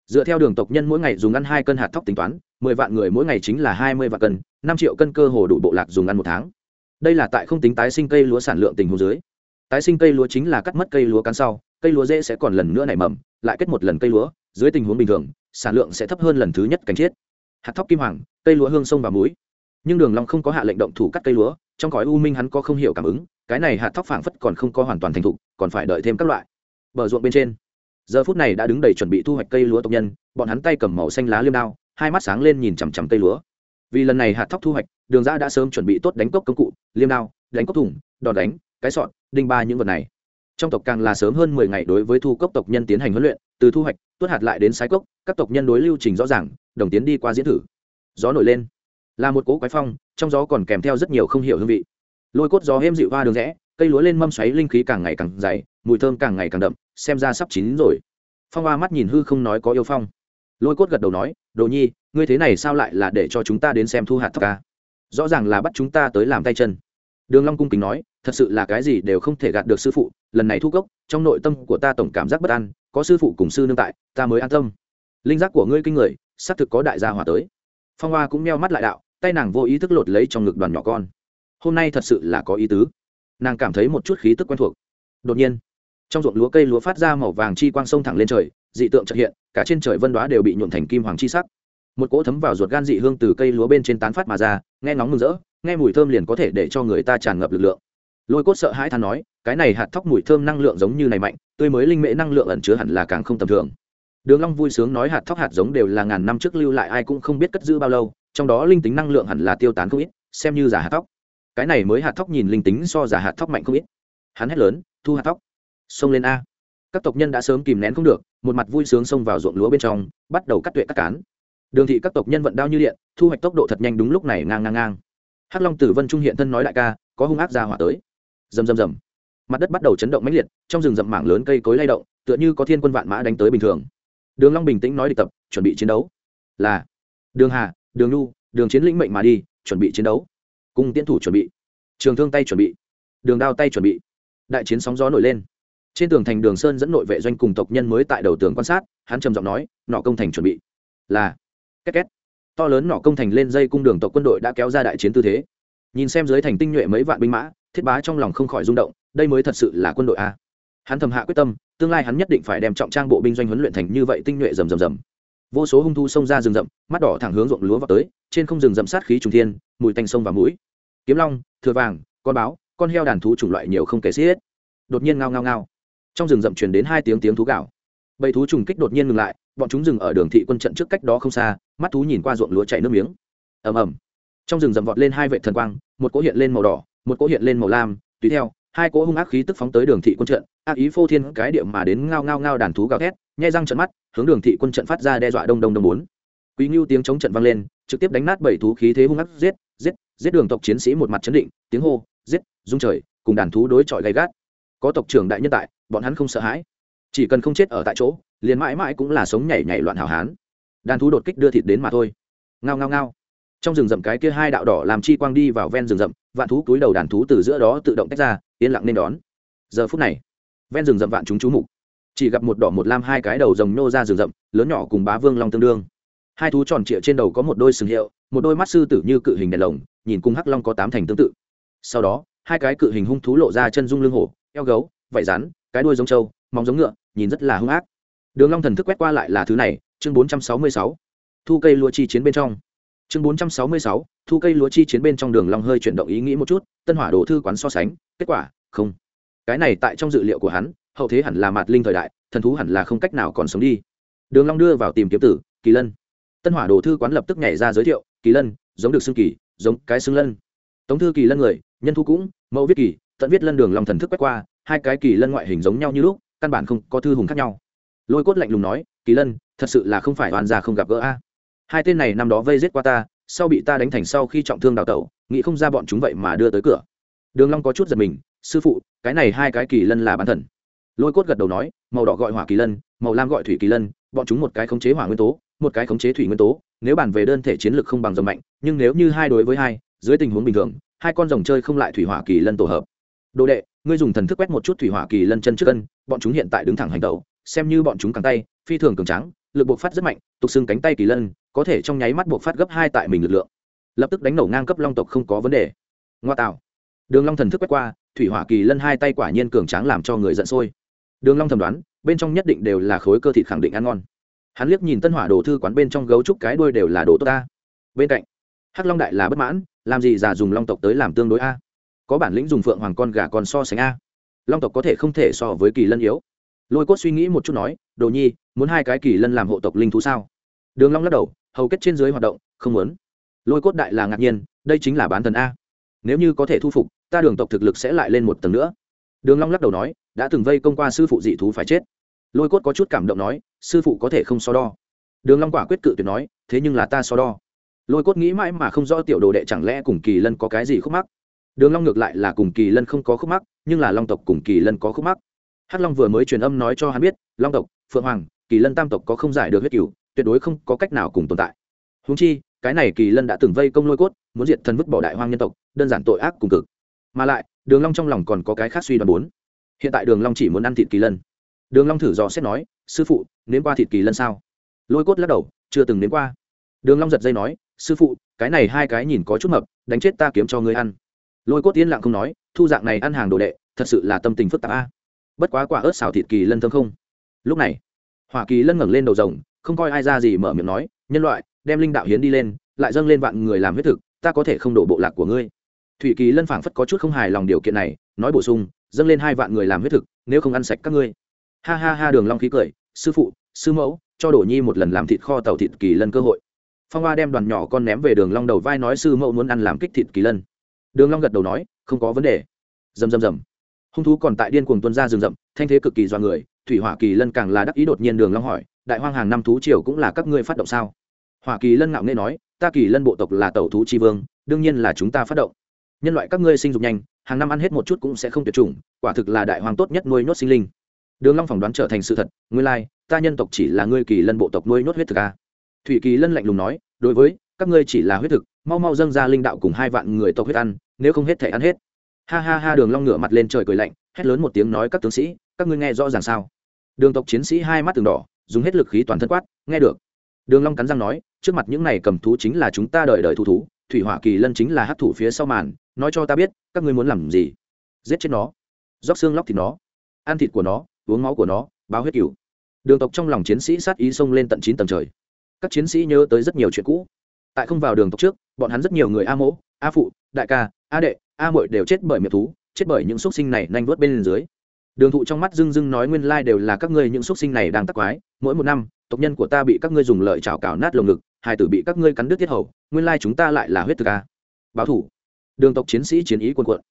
Dựa theo đường tộc nhân mỗi ngày dùng ăn hai cân hạt thóc tính toán, mười vạn người mỗi ngày chính là hai mươi vạn cân, năm triệu cân cơ hồ đủ bộ lạc dùng ăn một tháng. Đây là tại không tính tái sinh cây lúa sản lượng tình huống dưới. Tái sinh cây lúa chính là cắt mất cây lúa cắn sau, cây lúa dễ sẽ còn lần nữa nảy mầm, lại kết một lần cây lúa, dưới tình huống bình thường, sản lượng sẽ thấp hơn lần thứ nhất cánh chết hạt thóc kim hoàng, cây lúa hương sông và muối. Nhưng đường long không có hạ lệnh động thủ cắt cây lúa, trong cõi u minh hắn có không hiểu cảm ứng, cái này hạt thóc phảng phất còn không có hoàn toàn thành thục, còn phải đợi thêm các loại. Bờ ruộng bên trên, giờ phút này đã đứng đầy chuẩn bị thu hoạch cây lúa tộc nhân, bọn hắn tay cầm màu xanh lá liêm đao, hai mắt sáng lên nhìn chằm chằm cây lúa. Vì lần này hạt thóc thu hoạch, đường ra đã sớm chuẩn bị tốt đánh cốc công cụ, liêm đao, đánh cốc thủng, đòn đánh, cái sọn đinh ba những vật này. Trong tộc càng là sớm hơn mười ngày đối với thu cốc tộc nhân tiến hành huấn luyện, từ thu hoạch, tuốt hạt lại đến sái cốc, các tộc nhân đối lưu trình rõ ràng đồng tiến đi qua diễn thử. Gió nổi lên. Là một cỗ quái phong, trong gió còn kèm theo rất nhiều không hiểu hương vị. Lôi cốt gió êm dịu hoa đường rẽ, cây lúa lên mâm xoáy, linh khí càng ngày càng dày, mùi thơm càng ngày càng đậm, xem ra sắp chín rồi. Phong hoa mắt nhìn hư không nói có yêu phong. Lôi cốt gật đầu nói, đồ nhi, ngươi thế này sao lại là để cho chúng ta đến xem thu hạt thóc ca rõ ràng là bắt chúng ta tới làm tay chân. Đường long cung kính nói, thật sự là cái gì đều không thể gạt được sư phụ, lần này thu gốc, trong nội tâm của ta tổng cảm giác bất an, có sư phụ cùng sư nương tại, ta mới an tâm. Linh giác của ngươi kinh người xác thực có đại gia hỏa tới. Phong hoa cũng meo mắt lại đạo, tay nàng vô ý thức lột lấy trong ngực đoàn nhỏ con. Hôm nay thật sự là có ý tứ. Nàng cảm thấy một chút khí tức quen thuộc. Đột nhiên, trong ruộng lúa cây lúa phát ra màu vàng chi quang sông thẳng lên trời, dị tượng trật hiện, cả trên trời vân đoá đều bị nhuộn thành kim hoàng chi sắc. Một cỗ thấm vào ruột gan dị hương từ cây lúa bên trên tán phát mà ra, nghe nóng mừng rỡ, nghe mùi thơm liền có thể để cho người ta tràn ngập lực lượng. Lôi cốt sợ hãi than nói, cái này hạt thóc mùi thơm năng lượng giống như này mạnh, tươi mới linh mễ năng lượng ẩn chứa hẳn là càng không tầm thường đường long vui sướng nói hạt thóc hạt giống đều là ngàn năm trước lưu lại, ai cũng không biết cất giữ bao lâu, trong đó linh tính năng lượng hẳn là tiêu tán không ít, xem như giả hạt thóc. Cái này mới hạt thóc nhìn linh tính so giả hạt thóc mạnh không ít. Hắn hét lớn, thu hạt thóc, xông lên a. Các tộc nhân đã sớm kìm nén không được, một mặt vui sướng xông vào ruộng lúa bên trong, bắt đầu cắt tuệ cắt cán. Đường thị các tộc nhân vận đao như điện, thu hoạch tốc độ thật nhanh đúng lúc này ngang ngang ngang. Hắc long tử vân trung hiện thân nói đại ca, có hung ác ra hỏa tới. Rầm rầm rầm. Mặt đất bắt đầu chấn động mãnh liệt, trong rừng rậm mảng lớn cây cối lay động, tựa như có thiên quân vạn mã đánh tới bình thường đường long bình tĩnh nói địch tập chuẩn bị chiến đấu. Là. Đường hà đường Nu, đường chiến lĩnh mệnh mà đi chuẩn bị chiến đấu. Cung tiễn thủ chuẩn bị. Trường thương tay chuẩn bị. Đường đao tay chuẩn bị. Đại chiến sóng gió nổi lên. Trên tường thành đường sơn dẫn nội vệ doanh cùng tộc nhân mới tại đầu tường quan sát hắn trầm giọng nói nọ công thành chuẩn bị. Là. Két két. To lớn nọ công thành lên dây cung đường tộc quân đội đã kéo ra đại chiến tư thế. Nhìn xem dưới thành tinh nhuệ mấy vạn binh mã thiết bá trong lòng không khỏi rung động đây mới thật sự là quân đội a hắn thầm hạ quyết tâm, tương lai hắn nhất định phải đem trọng trang bộ binh doanh huấn luyện thành như vậy tinh nhuệ rầm rầm rầm. Vô số hung thu xông ra rừng rậm, mắt đỏ thẳng hướng ruộng lúa vào tới, trên không rừng rậm sát khí trùng thiên, mùi tanh sông và mũi. Kiếm long, thừa vàng, con báo, con heo đàn thú chủng loại nhiều không kể xiết. Đột nhiên ngao ngao ngao. Trong rừng rậm truyền đến hai tiếng tiếng thú gạo bầy thú trùng kích đột nhiên ngừng lại, bọn chúng dừng ở đường thị quân trận trước cách đó không xa, mắt thú nhìn qua ruộng lúa chảy nước miếng. Ầm ầm. Trong rừng rậm vọt lên hai vệ thần quang, một cỗ hiện lên màu đỏ, một cỗ hiện lên màu lam, tùy theo, hai cỗ hung ác khí tức phóng tới đường thị quân trận ác ý phô thiên cái điệu mà đến ngao ngao ngao đàn thú gào thét, nhai răng trận mắt, hướng đường thị quân trận phát ra đe dọa đông đông đông bốn. Quý ngưu tiếng chống trận vang lên, trực tiếp đánh nát bảy thú khí thế hung ác, giết giết giết đường tộc chiến sĩ một mặt chấn định, tiếng hô, giết dung trời, cùng đàn thú đối chọi gay gắt. Có tộc trưởng đại nhân tại, bọn hắn không sợ hãi. Chỉ cần không chết ở tại chỗ, liền mãi mãi cũng là sống nhảy nhảy loạn hào hán. Đàn thú đột kích đưa thịt đến mà thôi. Ngao ngao ngao. Trong rừng rậm cái kia hai đạo đỏ làm chi quang đi vào ven rừng rậm, vạn thú túi đầu đàn thú từ giữa đó tự động tách ra, yên lặng nên đón. Giờ phút này ven rừng rậm vạn chúng chú mục. Chỉ gặp một đỏ một lam hai cái đầu rồng nô ra rừng rậm, lớn nhỏ cùng bá vương long tương đương. Hai thú tròn trịa trên đầu có một đôi sừng hiệu, một đôi mắt sư tử như cự hình đèn lồng, nhìn cung hắc long có tám thành tương tự. Sau đó, hai cái cự hình hung thú lộ ra chân dung lưng hổ, eo gấu, vảy rắn, cái đuôi giống trâu, móng giống ngựa, nhìn rất là hung ác. Đường long thần thức quét qua lại là thứ này, chương bốn trăm sáu mươi sáu. Thu cây lúa chi chiến bên trong. Chương bốn trăm sáu mươi sáu, thu cây lúa chi chiến bên trong đường long hơi chuyển động ý nghĩ một chút, tân hỏa đồ thư quán so sánh, kết quả, không cái này tại trong dự liệu của hắn, hậu thế hẳn là mạt linh thời đại, thần thú hẳn là không cách nào còn sống đi. Đường long đưa vào tìm kiếm tử, kỳ lân. Tân hỏa đồ thư quán lập tức nhảy ra giới thiệu, kỳ lân, giống được xương kỳ, giống cái xương lân. Tống thư kỳ lân người, nhân thu cũng, mẫu viết kỳ, tận viết lân đường long thần thức quét qua, hai cái kỳ lân ngoại hình giống nhau như lúc, căn bản không có thư hùng khác nhau. Lôi cốt lạnh lùng nói, kỳ lân, thật sự là không phải oan gia không gặp gỡ a. Hai tên này năm đó vây giết qua ta, sau bị ta đánh thành sau khi trọng thương đào tẩu, nghĩ không ra bọn chúng vậy mà đưa tới cửa. Đường long có chút giật mình sư phụ, cái này hai cái kỳ lân là bán thần. Lôi cốt gật đầu nói, màu đỏ gọi hỏa kỳ lân, màu lam gọi thủy kỳ lân, bọn chúng một cái khống chế hỏa nguyên tố, một cái khống chế thủy nguyên tố, nếu bàn về đơn thể chiến lược không bằng rồng mạnh, nhưng nếu như hai đối với hai, dưới tình huống bình thường, hai con rồng chơi không lại thủy hỏa kỳ lân tổ hợp. Đồ đệ, ngươi dùng thần thức quét một chút thủy hỏa kỳ lân chân trước cân, bọn chúng hiện tại đứng thẳng hành tẩu, xem như bọn chúng cẳng tay, phi thường cường tráng, lực buộc phát rất mạnh, tục xưng cánh tay kỳ lân, có thể trong nháy mắt buộc phát gấp hai tại mình lực lượng. Lập tức đánh nổ ngang cấp long tộc không có vấn đề. Ngoa tạo. Đường long thần thức quét qua thủy hỏa kỳ lân hai tay quả nhiên cường tráng làm cho người giận sôi. Đường long thầm đoán, bên trong nhất định đều là khối cơ thịt khẳng định ăn ngon. Hắn liếc nhìn tân hỏa đồ thư quán bên trong gấu trúc cái đuôi đều là đồ tốt ta. Bên cạnh, hắc long đại là bất mãn, làm gì già dùng long tộc tới làm tương đối a? Có bản lĩnh dùng phượng hoàng con gà con so sánh a. Long tộc có thể không thể so với kỳ lân yếu. Lôi cốt suy nghĩ một chút nói, đồ nhi, muốn hai cái kỳ lân làm hộ tộc linh thú sao? Đường long lắc đầu, hầu kết trên dưới hoạt động, không muốn. Lôi cốt đại là ngạc nhiên, đây chính là bán thần a nếu như có thể thu phục, ta đường tộc thực lực sẽ lại lên một tầng nữa. Đường long lắc đầu nói, đã từng vây công qua sư phụ dị thú phải chết. Lôi cốt có chút cảm động nói, sư phụ có thể không so đo. Đường long quả quyết cự tuyệt nói, thế nhưng là ta so đo. Lôi cốt nghĩ mãi mà không rõ tiểu đồ đệ chẳng lẽ cùng kỳ lân có cái gì khúc mắc. Đường long ngược lại là cùng kỳ lân không có khúc mắc, nhưng là long tộc cùng kỳ lân có khúc mắc. Hắc long vừa mới truyền âm nói cho hắn biết, long tộc, phượng hoàng, kỳ lân tam tộc có không giải được huyết cửu, tuyệt đối không có cách nào cùng tồn tại. Huống chi cái này kỳ lân đã từng vây công lôi cốt, muốn diệt thần vứt bỏ đại hoang nhân tộc, đơn giản tội ác cùng cực. Mà lại, đường long trong lòng còn có cái khác suy đoán bốn. Hiện tại đường long chỉ muốn ăn thịt kỳ lân. Đường long thử dò xét nói, sư phụ, nếm qua thịt kỳ lân sao? Lôi cốt lắc đầu, chưa từng nếm qua. Đường long giật dây nói, sư phụ, cái này hai cái nhìn có chút mập, đánh chết ta kiếm cho ngươi ăn. Lôi cốt yên lặng không nói, thu dạng này ăn hàng đồ đệ, thật sự là tâm tình phức tạp a. Bất quá quả ớt xào thịt kỳ lân thơm không. Lúc này, hỏa kỳ lân ngẩng lên đầu rồng, không coi ai ra gì mở miệng nói, nhân loại đem linh đạo hiến đi lên, lại dâng lên vạn người làm huyết thực, ta có thể không đổ bộ lạc của ngươi. Thủy kỳ lân phảng phất có chút không hài lòng điều kiện này, nói bổ sung, dâng lên hai vạn người làm huyết thực, nếu không ăn sạch các ngươi. Ha ha ha, đường long khí cười, sư phụ, sư mẫu, cho đổ nhi một lần làm thịt kho tàu thịt kỳ lân cơ hội. Phong hoa đem đoàn nhỏ con ném về đường long đầu vai nói sư mẫu muốn ăn làm kích thịt kỳ lân. Đường long gật đầu nói, không có vấn đề. Rầm rầm rầm. Hung thú còn tại điên cuồng tuôn ra rừng rậm, thanh thế cực kỳ doan người, thủy hỏa kỳ lân càng là đắc ý đột nhiên đường long hỏi, đại hoang hàng năm thú triều cũng là các ngươi phát động sao? Hoa kỳ lân ngạo nghễ nói, ta kỳ lân bộ tộc là tẩu thú tri vương, đương nhiên là chúng ta phát động. Nhân loại các ngươi sinh dục nhanh, hàng năm ăn hết một chút cũng sẽ không tuyệt chủng, quả thực là đại hoàng tốt nhất nuôi nhốt sinh linh. Đường long phỏng đoán trở thành sự thật, nguyên lai, ta nhân tộc chỉ là ngươi kỳ lân bộ tộc nuôi nhốt huyết thực a thủy kỳ lân lạnh lùng nói, đối với, các ngươi chỉ là huyết thực, mau mau dâng ra linh đạo cùng hai vạn người tộc huyết ăn, nếu không hết thể ăn hết. Ha ha ha, đường long ngửa mặt lên trời cười lạnh, hét lớn một tiếng nói, các tướng sĩ, các ngươi nghe rõ ràng sao? Đường tộc chiến sĩ hai mắt từng đỏ, dùng hết lực khí toàn thân quát, nghe được. Đường long cắn răng nói trước mặt những này cầm thú chính là chúng ta đợi đợi thủ thú, thủy hỏa kỳ lân chính là hắc thủ phía sau màn, nói cho ta biết, các ngươi muốn làm gì? Giết chết nó. Róc xương lóc thịt nó. Ăn thịt của nó, uống máu của nó, báo huyết cửu. Đường tộc trong lòng chiến sĩ sát ý xông lên tận chín tầng trời. Các chiến sĩ nhớ tới rất nhiều chuyện cũ. Tại không vào đường tộc trước, bọn hắn rất nhiều người a mỗ, a phụ, đại ca, a đệ, a mội đều chết bởi miệng thú, chết bởi những xúc sinh này nhanh vớt bên dưới đường thụ trong mắt dưng dưng nói nguyên lai đều là các ngươi những xúc sinh này đang tắc quái, mỗi một năm, tộc nhân của ta bị các ngươi dùng lợi chảo cào nát lồng ngực, hai tử bị các ngươi cắn đứt tiết hầu, nguyên lai chúng ta lại là huyết thực a. Báo thủ. Đường tộc chiến sĩ chiến ý quân quận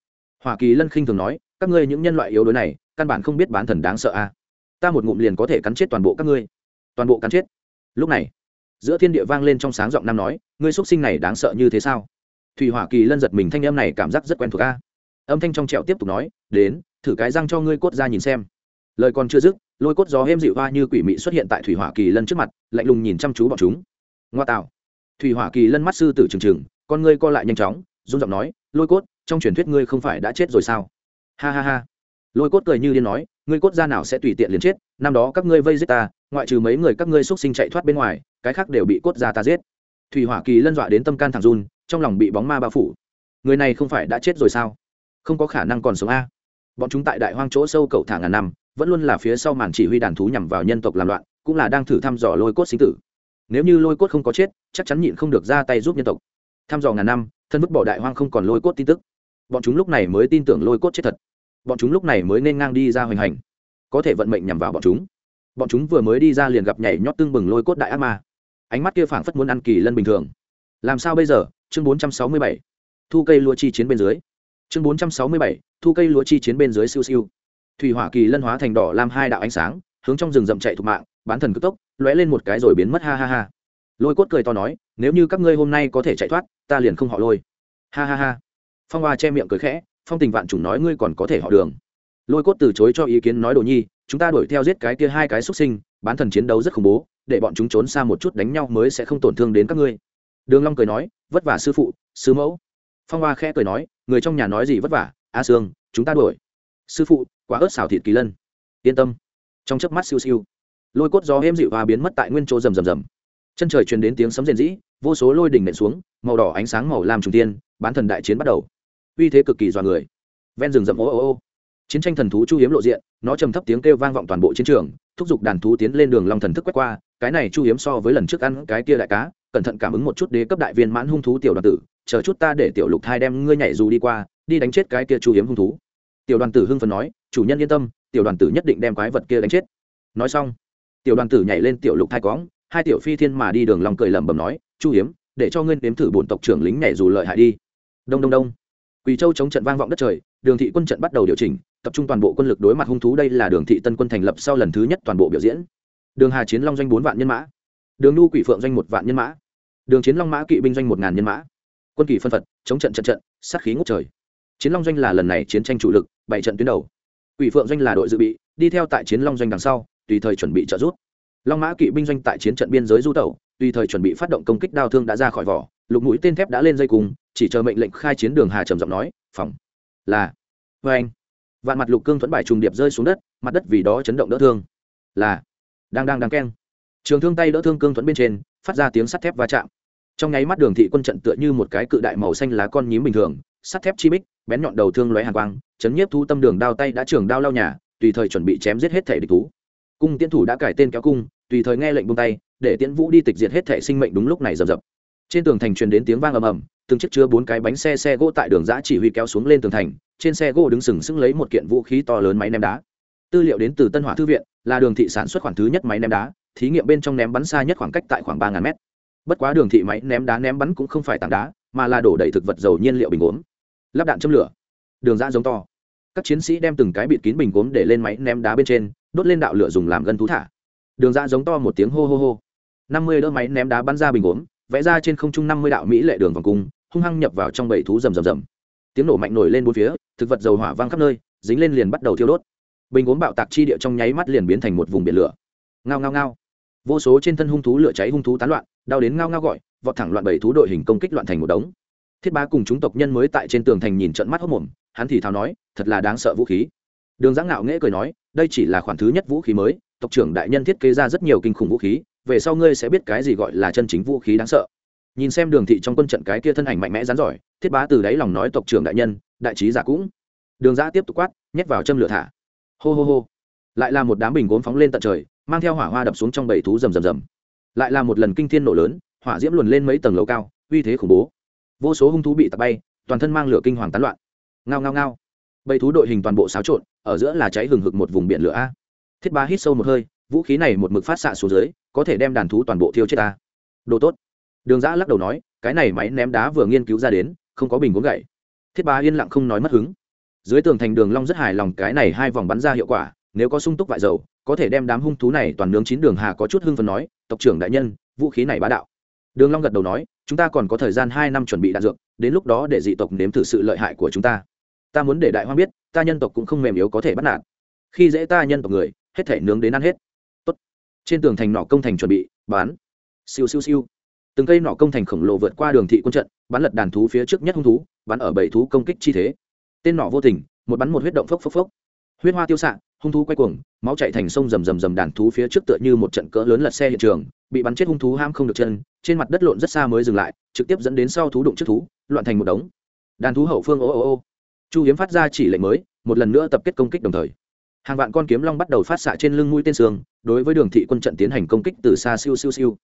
hoa kỳ lân khinh thường nói, các ngươi những nhân loại yếu đuối này, căn bản không biết bán thần đáng sợ a. Ta một ngụm liền có thể cắn chết toàn bộ các ngươi. Toàn bộ cắn chết. Lúc này, giữa thiên địa vang lên trong sáng giọng nam nói, ngươi xuất sinh này đáng sợ như thế sao? Thủy hỏa kỳ lân giật mình, thanh âm này cảm giác rất quen thuộc a. Âm thanh trong trẹo tiếp tục nói, đến thử cái răng cho ngươi cốt ra nhìn xem. Lời còn chưa dứt, lôi cốt gió êm dịu hoa như quỷ mị xuất hiện tại thủy hỏa kỳ lân trước mặt, lạnh lùng nhìn chăm chú bọn chúng. Ngoa tạo. Thủy hỏa kỳ lân mắt sư tử trừng trừng, con ngươi co lại nhanh chóng, run giọng nói, lôi cốt, trong truyền thuyết ngươi không phải đã chết rồi sao? Ha ha ha. Lôi cốt cười như điên nói, ngươi cốt ra nào sẽ tùy tiện liền chết, năm đó các ngươi vây giết ta, ngoại trừ mấy người các ngươi x sinh chạy thoát bên ngoài, cái khác đều bị cốt ra ta giết. Thủy hỏa kỳ lân dọa đến tâm can thẳng run, trong lòng bị bóng ma bao phủ. Người này không phải đã chết rồi sao? Không có khả năng còn sống a bọn chúng tại đại hoang chỗ sâu cầu thả ngàn năm, vẫn luôn là phía sau màn chỉ huy đàn thú nhằm vào nhân tộc làm loạn, cũng là đang thử thăm dò lôi cốt sinh tử. Nếu như lôi cốt không có chết, chắc chắn nhịn không được ra tay giúp nhân tộc. Thăm dò ngàn năm, thân mức bỏ đại hoang không còn lôi cốt tin tức. Bọn chúng lúc này mới tin tưởng lôi cốt chết thật. Bọn chúng lúc này mới nên ngang đi ra hoành hành. Có thể vận mệnh nhằm vào bọn chúng. Bọn chúng vừa mới đi ra liền gặp nhảy nhót tương bừng lôi cốt đại ác ma. Ánh mắt kia phảng phất muốn ăn kỳ lân bình thường. Làm sao bây giờ? Chương 467 thu cây lúa chi chiến bên dưới. Chương 467 thu cây lúa chi chiến bên dưới siêu siêu. Thủy hỏa kỳ lân hóa thành đỏ làm hai đạo ánh sáng, hướng trong rừng rậm chạy thục mạng, bán thần cực tốc, lóe lên một cái rồi biến mất, ha ha ha. Lôi cốt cười to nói, nếu như các ngươi hôm nay có thể chạy thoát, ta liền không họ lôi. Ha ha ha. Phong hoa che miệng cười khẽ, phong tình vạn chủng nói ngươi còn có thể họ đường. Lôi cốt từ chối cho ý kiến nói đồ nhi, chúng ta đuổi theo giết cái kia hai cái xuất sinh, bán thần chiến đấu rất khủng bố, để bọn chúng trốn xa một chút đánh nhau mới sẽ không tổn thương đến các ngươi. Đường long cười nói, vất vả sư phụ, sư mẫu. Phong hoa khẽ cười nói, người trong nhà nói gì vất vả a sương chúng ta đuổi. Sư phụ quá ớt xào thịt kỳ lân. Yên tâm. Trong chớp mắt siêu siêu, lôi cốt gió êm dịu và biến mất tại nguyên chỗ rầm rầm rầm. Chân trời truyền đến tiếng sấm rền rĩ, vô số lôi đỉnh nện xuống, màu đỏ ánh sáng màu lam trùng tiên, bán thần đại chiến bắt đầu. Uy thế cực kỳ dọa người. Ven rừng rậm ô ô ô. Chiến tranh thần thú chu hiếm lộ diện, nó trầm thấp tiếng kêu vang vọng toàn bộ chiến trường, thúc giục đàn thú tiến lên đường long thần thức quét qua, cái này chu hiếm so với lần trước ăn cái kia đại cá, cẩn thận cảm ứng một chút đế cấp đại viên mãn hung thú tiểu đoàn tử, chờ chút ta để tiểu lục thai đem ngươi nhảy dù đi qua đi đánh chết cái kia chu hiếm hung thú. Tiểu đoàn tử hưng phấn nói, chủ nhân yên tâm, tiểu đoàn tử nhất định đem quái vật kia đánh chết. Nói xong, tiểu đoàn tử nhảy lên tiểu lục thai cóng hai tiểu phi thiên mà đi đường lòng cười lẩm bẩm nói, chu hiếm, để cho ngươi nếm thử bổn tộc trưởng lính nhảy dù lợi hại đi. Đông đông đông. Quỳ châu chống trận vang vọng đất trời, đường thị quân trận bắt đầu điều chỉnh, tập trung toàn bộ quân lực đối mặt hung thú đây là đường thị tân quân thành lập sau lần thứ nhất toàn bộ biểu diễn. Đường hà chiến long doanh bốn vạn nhân mã. Đường nu quỷ phượng doanh một vạn nhân mã. Đường chiến long mã kỵ binh doanh một ngàn nhân mã. Quân kỳ phân phật, chống trận trận trận, sát khí ngút trời chiến long doanh là lần này chiến tranh chủ lực, bảy trận tuyến đầu. Quỷ phượng doanh là đội dự bị, đi theo tại chiến long doanh đằng sau, tùy thời chuẩn bị trợ giúp. Long mã kỵ binh doanh tại chiến trận biên giới du tẩu, tùy thời chuẩn bị phát động công kích đao thương đã ra khỏi vỏ, lục mũi tên thép đã lên dây cùng chỉ chờ mệnh lệnh khai chiến đường hà trầm giọng nói phòng là vê anh. Vạn mặt lục cương thuẫn bài trùng điệp rơi xuống đất, mặt đất vì đó chấn động đỡ thương. Là đang đang đang keng. Trường thương tay đỡ thương cương thuẫn bên trên, phát ra tiếng sắt thép va chạm. Trong nháy mắt đường thị quân trận tựa như một cái cự đại màu xanh lá con nhím bình thường sắt thép chi bích, bén nhọn đầu thương lóe hàn quang, chấn nhiếp thu tâm đường đao tay đã trường đao lao nhà, tùy thời chuẩn bị chém giết hết thể địch thú. Cung tiễn thủ đã cải tên kéo cung, tùy thời nghe lệnh buông tay, để tiễn vũ đi tịch diệt hết thể sinh mệnh đúng lúc này rầm rập. Trên tường thành truyền đến tiếng vang ầm ầm, từng chiếc chứa bốn cái bánh xe xe gỗ tại đường giã chỉ huy kéo xuống lên tường thành, trên xe gỗ đứng sừng sững lấy một kiện vũ khí to lớn máy ném đá. Tư liệu đến từ tân hỏa thư viện, là đường thị sản xuất khoản thứ nhất máy ném đá, thí nghiệm bên trong ném bắn xa nhất khoảng cách tại khoảng ba ngàn mét. Bất quá đường thị máy ném đá ném bắn cũng không phải tảng đá, mà là đổ đầy thực vật dầu nhiên liệu bình uống lắp đạn châm lửa, đường ra giống to. Các chiến sĩ đem từng cái bịt kín bình gốm để lên máy ném đá bên trên, đốt lên đạo lửa dùng làm gân thú thả. Đường ra giống to một tiếng hô hô hô. Năm mươi đỡ máy ném đá bắn ra bình gốm, vẽ ra trên không trung năm mươi đạo mỹ lệ đường vòng cung, hung hăng nhập vào trong bầy thú rầm rầm rầm. Tiếng nổ mạnh nổi lên bốn phía, thực vật dầu hỏa văng khắp nơi, dính lên liền bắt đầu thiêu đốt. Bình gốm bạo tạc chi địa trong nháy mắt liền biến thành một vùng biển lửa. Ngao ngao ngao. Vô số trên thân hung thú lửa cháy hung thú tán loạn, đau đến ngao ngao gọi, vọt thẳng loạn bầy thú đội hình công kích loạn thành một đống thiết ba cùng chúng tộc nhân mới tại trên tường thành nhìn trận mắt hốc mồm, hắn thì thào nói, thật là đáng sợ vũ khí. Đường giã ngạo nghễ cười nói, đây chỉ là khoản thứ nhất vũ khí mới, tộc trưởng đại nhân thiết kế ra rất nhiều kinh khủng vũ khí, về sau ngươi sẽ biết cái gì gọi là chân chính vũ khí đáng sợ. Nhìn xem đường thị trong quân trận cái kia thân ảnh mạnh mẽ rắn giỏi, thiết bá từ đáy lòng nói, tộc trưởng đại nhân, đại trí giả cũng. Đường giã tiếp tục quát, nhét vào châm lửa thả. Hô hô hô. Lại là một đám bình gốm phóng lên tận trời, mang theo hỏa hoa đập xuống trong bầy thú rầm rầm rầm. Lại là một lần kinh thiên nổ lớn, hỏa diễm luồn lên mấy tầng lầu cao, uy thế khủng bố vô số hung thú bị tạt bay, toàn thân mang lửa kinh hoàng tán loạn. Ngao ngao ngao. Bầy thú đội hình toàn bộ xáo trộn, ở giữa là cháy hừng hực một vùng biển lửa a. Thiết ba hít sâu một hơi, vũ khí này một mực phát xạ xuống dưới, có thể đem đàn thú toàn bộ thiêu chết ta đồ tốt. Đường giã lắc đầu nói, cái này máy ném đá vừa nghiên cứu ra đến, không có bình gốm gậy. Thiết ba yên lặng không nói mất hứng. Dưới tường thành đường long rất hài lòng cái này hai vòng bắn ra hiệu quả, nếu có sung túc vại dầu, có thể đem đám hung thú này toàn nướng chín đường hà có chút hưng phấn nói, tộc trưởng đại nhân, vũ khí này bá đạo đường long gật đầu nói, chúng ta còn có thời gian hai năm chuẩn bị đạn dược, đến lúc đó để dị tộc nếm thử sự lợi hại của chúng ta. Ta muốn để đại hoang biết, ta nhân tộc cũng không mềm yếu có thể bắt nạt. Khi dễ ta nhân tộc người, hết thể nướng đến ăn hết. Tốt. trên tường thành nỏ công thành chuẩn bị, bán. Siêu siêu siêu. Từng cây nỏ công thành khổng lồ vượt qua đường thị quân trận, bắn lật đàn thú phía trước nhất hung thú, bắn ở bảy thú công kích chi thế. Tên nỏ vô tình, một bắn một huyết động phốc phốc phốc huyết hoa tiêu xạ, hung thú quay cuồng, máu chạy thành sông rầm rầm rầm đàn thú phía trước tựa như một trận cỡ lớn lật xe hiện trường, bị bắn chết hung thú ham không được chân, trên mặt đất lộn rất xa mới dừng lại, trực tiếp dẫn đến sau thú đụng trước thú, loạn thành một đống. Đàn thú hậu phương ô ô ô. Chu hiếm phát ra chỉ lệnh mới, một lần nữa tập kết công kích đồng thời. Hàng vạn con kiếm long bắt đầu phát xạ trên lưng mũi tên sương đối với đường thị quân trận tiến hành công kích từ xa siêu siêu siêu.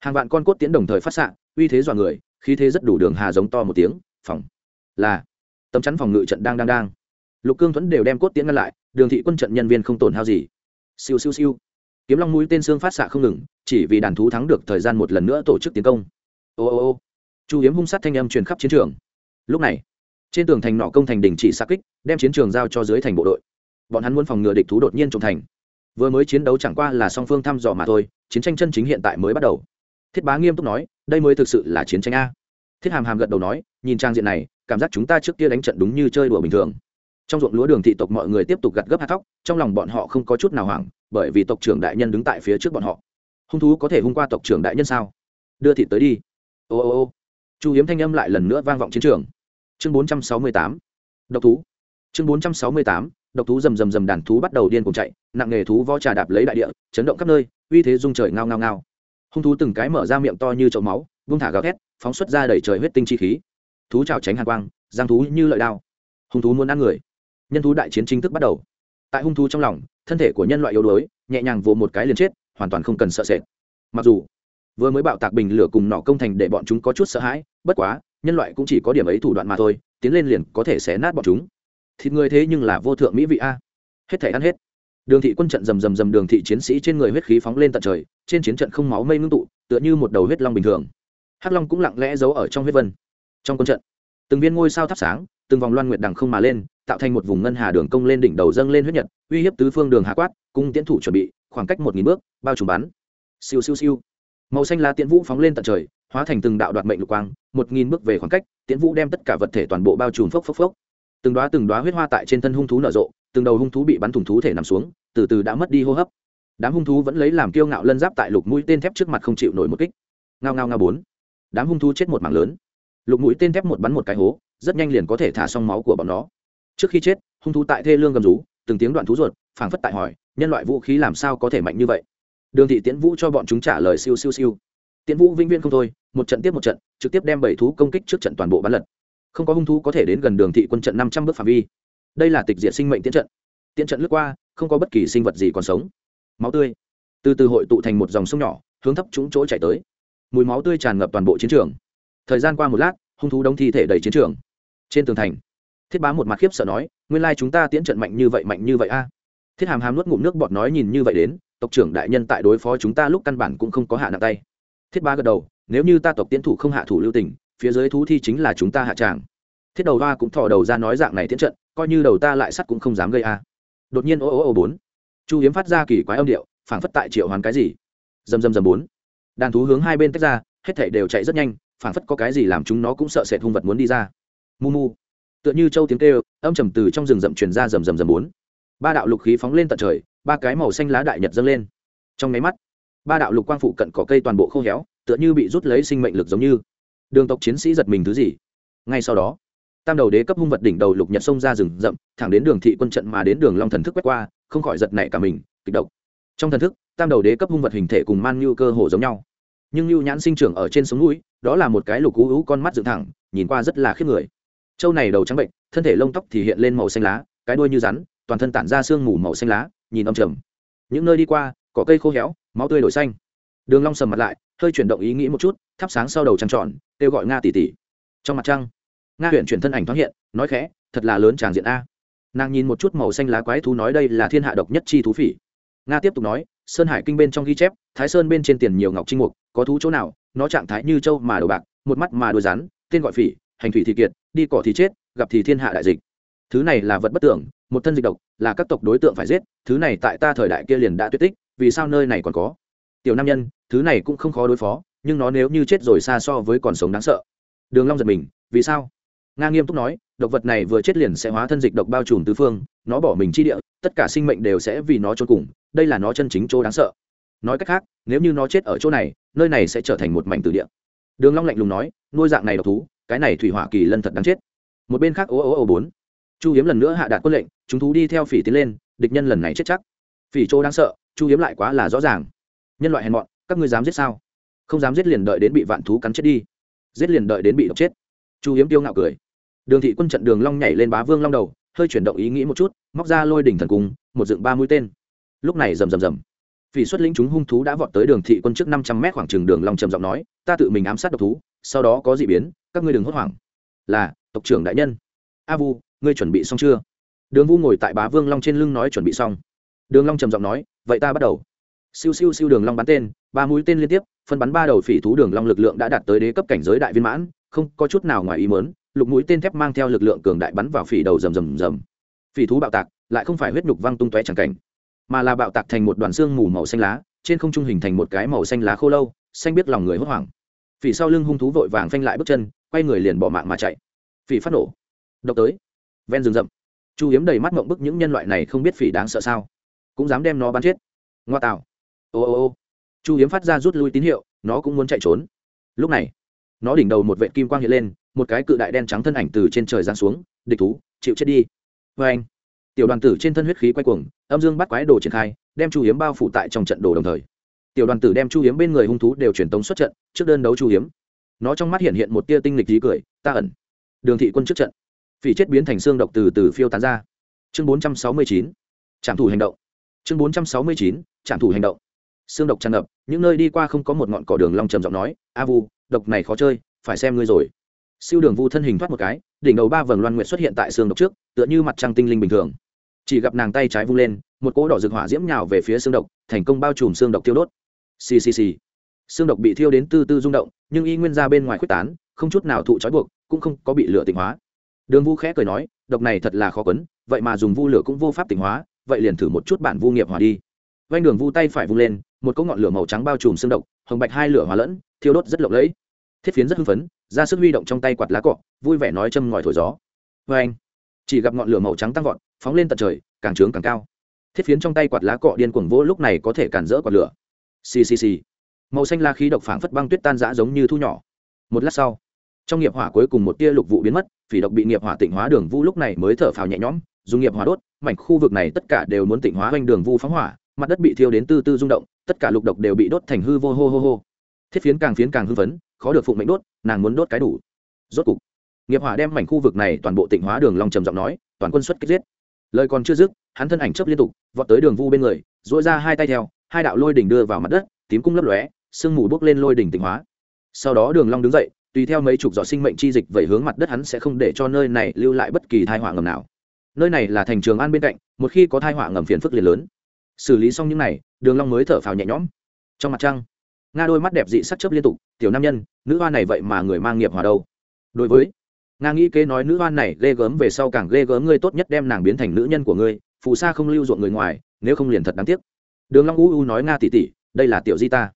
Hàng vạn con cốt tiến đồng thời phát xạ, uy thế dọa người, khí thế rất đủ đường hà giống to một tiếng phòng là, tấm chắn phòng ngự trận đang đang đang lục cương thuẫn đều đem cốt tiễn ngăn lại, đường thị quân trận nhân viên không tổn hao gì. Siêu siêu siêu. Kiếm long mũi tên xương phát xạ không ngừng, chỉ vì đàn thú thắng được thời gian một lần nữa tổ chức tiến công. Ô ô ô. Chu hiếm hung sát thanh âm truyền khắp chiến trường. Lúc này, trên tường thành nọ công thành đình chỉ xa kích, đem chiến trường giao cho dưới thành bộ đội. Bọn hắn muốn phòng ngừa địch thú đột nhiên trộm thành. Vừa mới chiến đấu chẳng qua là song phương thăm dò mà thôi, chiến tranh chân chính hiện tại mới bắt đầu. Thiết bá nghiêm túc nói, đây mới thực sự là chiến tranh a. Thiết hàm hàm gật đầu nói, nhìn trang diện này, cảm giác chúng ta trước kia đánh trận đúng như chơi đùa bình thường trong ruộng lúa đường thị tộc mọi người tiếp tục gặt gấp hạt thóc, trong lòng bọn họ không có chút nào hoảng, bởi vì tộc trưởng đại nhân đứng tại phía trước bọn họ. Hung thú có thể hung qua tộc trưởng đại nhân sao? Đưa thị tới đi. Ô ô ô. Chu hiếm thanh âm lại lần nữa vang vọng chiến trường. Chương bốn trăm sáu mươi tám. Độc thú. Chương bốn trăm sáu mươi tám. Độc thú rầm rầm rầm đàn thú bắt đầu điên cùng chạy, nặng nghề thú vo trà đạp lấy đại địa, chấn động khắp nơi, uy thế rung trời ngao ngao ngao. Hung thú từng cái mở ra miệng to như chậu máu vung thả gào thét, phóng xuất ra đẩy trời huyết tinh chi khí. Thú trào tránh hàn quang, giang thú như lợi đao. Hung thú muốn ăn người nhân thú đại chiến chính thức bắt đầu. Tại hung thú trong lòng, thân thể của nhân loại yếu đuối, nhẹ nhàng vồ một cái liền chết, hoàn toàn không cần sợ sệt. Mặc dù, vừa mới bạo tạc bình lửa cùng nọ công thành để bọn chúng có chút sợ hãi, bất quá, nhân loại cũng chỉ có điểm ấy thủ đoạn mà thôi, tiến lên liền có thể xé nát bọn chúng. Thịt người thế nhưng là vô thượng mỹ vị a. Hết thể ăn hết. Đường thị quân trận rầm rầm rầm đường thị chiến sĩ trên người huyết khí phóng lên tận trời, trên chiến trận không máu mây ngưng tụ, tựa như một đầu huyết long bình thường. Hắc long cũng lặng lẽ giấu ở trong huyết vân. Trong quân trận, từng viên ngôi sao thắp sáng từng vòng loan nguyệt đằng không mà lên, tạo thành một vùng ngân hà đường công lên đỉnh đầu dâng lên huyết nhật, uy hiếp tứ phương đường hà quát, cung tiến thủ chuẩn bị, khoảng cách một nghìn bước, bao trùm bắn. Siêu siêu siêu. Màu xanh lá tiễn vũ phóng lên tận trời, hóa thành từng đạo đoạt mệnh lục quang, một nghìn bước về khoảng cách, tiễn vũ đem tất cả vật thể toàn bộ bao trùm phốc phốc phốc. Từng đoá từng đoá huyết hoa tại trên thân hung thú nở rộ, từng đầu hung thú bị bắn thủng thú thể nằm xuống, từ từ đã mất đi hô hấp. Đám hung thú vẫn lấy làm kiêu ngạo lân giáp tại lục mũi tên thép trước mặt không chịu nổi một kích. Ngao ngao ngao bốn. Đám hung thú chết một mảng lớn. Lục mũi tên thép một bắn một cái hố rất nhanh liền có thể thả xong máu của bọn nó. Trước khi chết, hung thú tại thê lương gầm rú, từng tiếng đoạn thú ruột, phảng phất tại hỏi, nhân loại vũ khí làm sao có thể mạnh như vậy? Đường thị tiễn vũ cho bọn chúng trả lời siêu siêu siêu. Tiễn vũ vĩnh viễn không thôi, một trận tiếp một trận, trực tiếp đem bảy thú công kích trước trận toàn bộ bắn lật. Không có hung thú có thể đến gần đường thị quân trận năm trăm bước phạm vi. Đây là tịch diệt sinh mệnh tiễn trận. Tiễn trận lướt qua, không có bất kỳ sinh vật gì còn sống. Máu tươi. Từ từ hội tụ thành một dòng sông nhỏ, hướng thấp trúng chỗ chảy tới. Mùi máu tươi tràn ngập toàn bộ chiến trường. Thời gian qua một lát, hung thú đông thi thể đầy chiến trường trên tường thành. Thiết bá một mặt khiếp sợ nói, nguyên lai chúng ta tiễn trận mạnh như vậy, mạnh như vậy a. Thiết hàm hàm nuốt ngụm nước bọt nói nhìn như vậy đến, tộc trưởng đại nhân tại đối phó chúng ta lúc căn bản cũng không có hạ nặng tay. Thiết bá gật đầu, nếu như ta tộc tiễn thủ không hạ thủ lưu tình, phía dưới thú thi chính là chúng ta hạ tràng. Thiết đầu hoa cũng thò đầu ra nói dạng này tiễn trận, coi như đầu ta lại sắt cũng không dám gây a. Đột nhiên ô ô ô bốn. Chu hiếm phát ra kỳ quái âm điệu, phảng phất tại triệu hoàn cái gì. Dầm dầm dầm bốn. Đàn thú hướng hai bên tách ra, hết thảy đều chạy rất nhanh, phảng phất có cái gì làm chúng nó cũng sợ sệt hung vật muốn đi ra mu mu. Tựa như châu tiếng kêu, âm trầm từ trong rừng rậm truyền ra rầm rầm rầm bốn. Ba đạo lục khí phóng lên tận trời, ba cái màu xanh lá đại nhật dâng lên. Trong máy mắt, ba đạo lục quang phụ cận cỏ cây toàn bộ khô héo, tựa như bị rút lấy sinh mệnh lực giống như. Đường tộc chiến sĩ giật mình thứ gì? Ngay sau đó, tam đầu đế cấp hung vật đỉnh đầu lục nhật xông ra rừng rậm, thẳng đến đường thị quân trận mà đến đường long thần thức quét qua, không khỏi giật nảy cả mình, kịch động trong thần thức, tam đầu đế cấp hung vật hình thể cùng man như cơ hồ giống nhau. Nhưng lưu nhãn sinh trưởng ở trên sống mũi đó là một cái lục cú hữu con mắt dựng thẳng, nhìn qua rất là khiếp người châu này đầu trắng bệnh, thân thể lông tóc thì hiện lên màu xanh lá, cái đuôi như rắn, toàn thân tản ra sương mù màu xanh lá, nhìn âm trầm. Những nơi đi qua, cỏ cây khô héo, máu tươi đổi xanh. Đường long sầm mặt lại, hơi chuyển động ý nghĩ một chút, thắp sáng sau đầu trăng tròn, kêu gọi nga tỷ tỷ. Trong mặt trăng, nga huyện chuyển thân ảnh thoáng hiện, nói khẽ, thật là lớn tràng diện a. Nàng nhìn một chút màu xanh lá quái thú nói đây là thiên hạ độc nhất chi thú phỉ. Nga tiếp tục nói, sơn hải kinh bên trong ghi chép, thái sơn bên trên tiền nhiều ngọc trinh mục, có thú chỗ nào, nó trạng thái như châu mà đầu bạc, một mắt mà đuôi rắn, tên gọi phỉ hành thủy thì kiệt, đi cỏ thì chết, gặp thì thiên hạ đại dịch. Thứ này là vật bất tưởng, một thân dịch độc, là các tộc đối tượng phải giết, thứ này tại ta thời đại kia liền đã tuyệt tích, vì sao nơi này còn có? Tiểu nam nhân, thứ này cũng không khó đối phó, nhưng nó nếu như chết rồi xa so với còn sống đáng sợ. Đường long giật mình, vì sao? Nga nghiêm túc nói, độc vật này vừa chết liền sẽ hóa thân dịch độc bao trùm tứ phương, nó bỏ mình chi địa, tất cả sinh mệnh đều sẽ vì nó trốn cùng, đây là nó chân chính chỗ đáng sợ. Nói cách khác, nếu như nó chết ở chỗ này, nơi này sẽ trở thành một mảnh tử địa. Đường long lạnh lùng nói, nuôi dạng này độc thú cái này thủy hỏa kỳ lân thật đáng chết. Một bên khác ố ố ố bốn. Chu hiếm lần nữa hạ đạt quân lệnh, chúng thú đi theo phỉ tiến lên, địch nhân lần này chết chắc. Phỉ chỗ đáng sợ, chu hiếm lại quá là rõ ràng. Nhân loại hèn mọn, các ngươi dám giết sao? Không dám giết liền đợi đến bị vạn thú cắn chết đi. Giết liền đợi đến bị độc chết. Chu hiếm tiêu ngạo cười. Đường thị quân trận đường long nhảy lên bá vương long đầu, hơi chuyển động ý nghĩ một chút, móc ra lôi đỉnh thần cung, một dựng ba mũi tên. Lúc này rầm rầm rầm vì xuất lĩnh chúng hung thú đã vọt tới đường thị quân trước năm trăm mét khoảng trường đường long trầm giọng nói, ta tự mình ám sát độc thú, sau đó có dị biến, các ngươi đừng hốt hoảng. Là, tộc trưởng đại nhân. A vu, ngươi chuẩn bị xong chưa? Đường vu ngồi tại bá vương long trên lưng nói chuẩn bị xong. Đường long trầm giọng nói, vậy ta bắt đầu. Siêu siêu siêu đường long bắn tên, ba mũi tên liên tiếp, phân bắn ba đầu phỉ thú đường long lực lượng đã đạt tới đế cấp cảnh giới đại viên mãn, không có chút nào ngoài ý muốn, lục mũi tên thép mang theo lực lượng cường đại bắn vào phỉ đầu rầm rầm rầm. Phỉ thú bạo tạc, lại không phải huyết nhục văng tung tóe chẳng cảnh mà là bạo tạc thành một đoàn xương mù màu xanh lá, trên không trung hình thành một cái màu xanh lá khô lâu, xanh biết lòng người hốt hoảng. Phỉ sau lưng hung thú vội vàng phanh lại bước chân, quay người liền bỏ mạng mà chạy. Phỉ phát nổ. Độc tới. Ven rừng rậm. Chu hiếm đầy mắt mộng bức những nhân loại này không biết phỉ đáng sợ sao. Cũng dám đem nó bắn chết. Ngoa tạo. Ô ô ô. Chu hiếm phát ra rút lui tín hiệu, nó cũng muốn chạy trốn. Lúc này, nó đỉnh đầu một vệ kim quang hiện lên, một cái cự đại đen trắng thân ảnh từ trên trời giáng xuống, địch thú, chịu chết đi. Vê anh tiểu đoàn tử trên thân huyết khí quay cuồng âm dương bắt quái đồ triển khai, đem chu hiếm bao phủ tại trong trận đồ đồng thời. Tiểu đoàn tử đem chu hiếm bên người hung thú đều truyền tống xuất trận, trước đơn đấu chu hiếm. Nó trong mắt hiện hiện một tia tinh lịch dí cười, ta ẩn. Đường thị quân trước trận. Phỉ chết biến thành xương độc từ từ phiêu tán ra. Chương bốn trăm sáu mươi chín trạm thủ hành động. Chương bốn trăm sáu mươi chín trạm thủ hành động. Xương độc tràn ngập, những nơi đi qua không có một ngọn cỏ đường long trầm giọng nói, a vu, độc này khó chơi, phải xem ngươi rồi. Siêu đường vu thân hình thoát một cái, đỉnh đầu ba vầng loan nguyện xuất hiện tại xương độc trước, tựa như mặt trăng tinh linh bình thường chỉ gặp nàng tay trái vung lên, một cỗ đỏ rực hỏa diễm nhào về phía xương độc, thành công bao trùm xương độc tiêu đốt. Xì xì xì. Xương độc bị thiêu đến tư tư rung động, nhưng y nguyên ra bên ngoài quyết tán, không chút nào thụ trói buộc, cũng không có bị lửa tịnh hóa. Đường vu khẽ cười nói, độc này thật là khó quấn, vậy mà dùng vu lửa cũng vô pháp tịnh hóa, vậy liền thử một chút bản vu nghiệp hỏa đi. Vanh đường vu tay phải vung lên, một cỗ ngọn lửa màu trắng bao trùm xương độc, hồng bạch hai lửa hòa lẫn, thiêu đốt rất lộng lẫy. Thiết phiến rất hưng phấn, ra sức huy động trong tay quạt lá cọ, vui vẻ nói châm ngòi thổi gió. Vê anh chỉ gặp ngọn lửa màu trắng tăng vọt phóng lên tận trời, càng trướng càng cao. Thiết phiến trong tay quạt lá cọ điên cuồng vỗ lúc này có thể cản rỡ quạt lửa. Xì xì xì. Màu xanh la khí độc phảng phất băng tuyết tan rã giống như thu nhỏ. Một lát sau, trong nghiệp hỏa cuối cùng một tia lục vụ biến mất, phỉ độc bị nghiệp hỏa tịnh hóa đường vu lúc này mới thở phào nhẹ nhõm, dùng nghiệp hỏa đốt, mảnh khu vực này tất cả đều muốn tịnh hóa quanh đường vu phóng hỏa, mặt đất bị thiêu đến tư tư rung động, tất cả lục độc đều bị đốt thành hư vô hô hô hô. Thiết phiến càng phiến càng hư vấn khó được phụng mệnh đốt, nàng muốn đốt cái đủ. Rốt cục, nghiệp hỏa đem mảnh khu vực này toàn bộ tịnh hóa đường long trầm giọng nói, toàn quân xuất kích giết lời còn chưa dứt, hắn thân ảnh chớp liên tục, vọt tới đường vu bên người dỗi ra hai tay theo, hai đạo lôi đỉnh đưa vào mặt đất, tím cung lấp lóe, sương mù bốc lên lôi đỉnh tịnh hóa. Sau đó đường long đứng dậy, tùy theo mấy chục giọt sinh mệnh chi dịch vẩy hướng mặt đất hắn sẽ không để cho nơi này lưu lại bất kỳ tai họa ngầm nào. Nơi này là thành trường an bên cạnh, một khi có tai họa ngầm phiền phức liền lớn. Xử lý xong những này, đường long mới thở phào nhẹ nhõm. Trong mặt trăng, nga đôi mắt đẹp dị sắc chớp liên tục, tiểu nam nhân, nữ hoa này vậy mà người mang nghiệp hòa đâu? Đối với nga nghĩ kế nói nữ hoan này ghê gớm về sau càng ghê gớm ngươi tốt nhất đem nàng biến thành nữ nhân của ngươi, phù sa không lưu ruộng người ngoài, nếu không liền thật đáng tiếc. Đường long u u nói nga tỷ tỷ đây là tiểu di ta.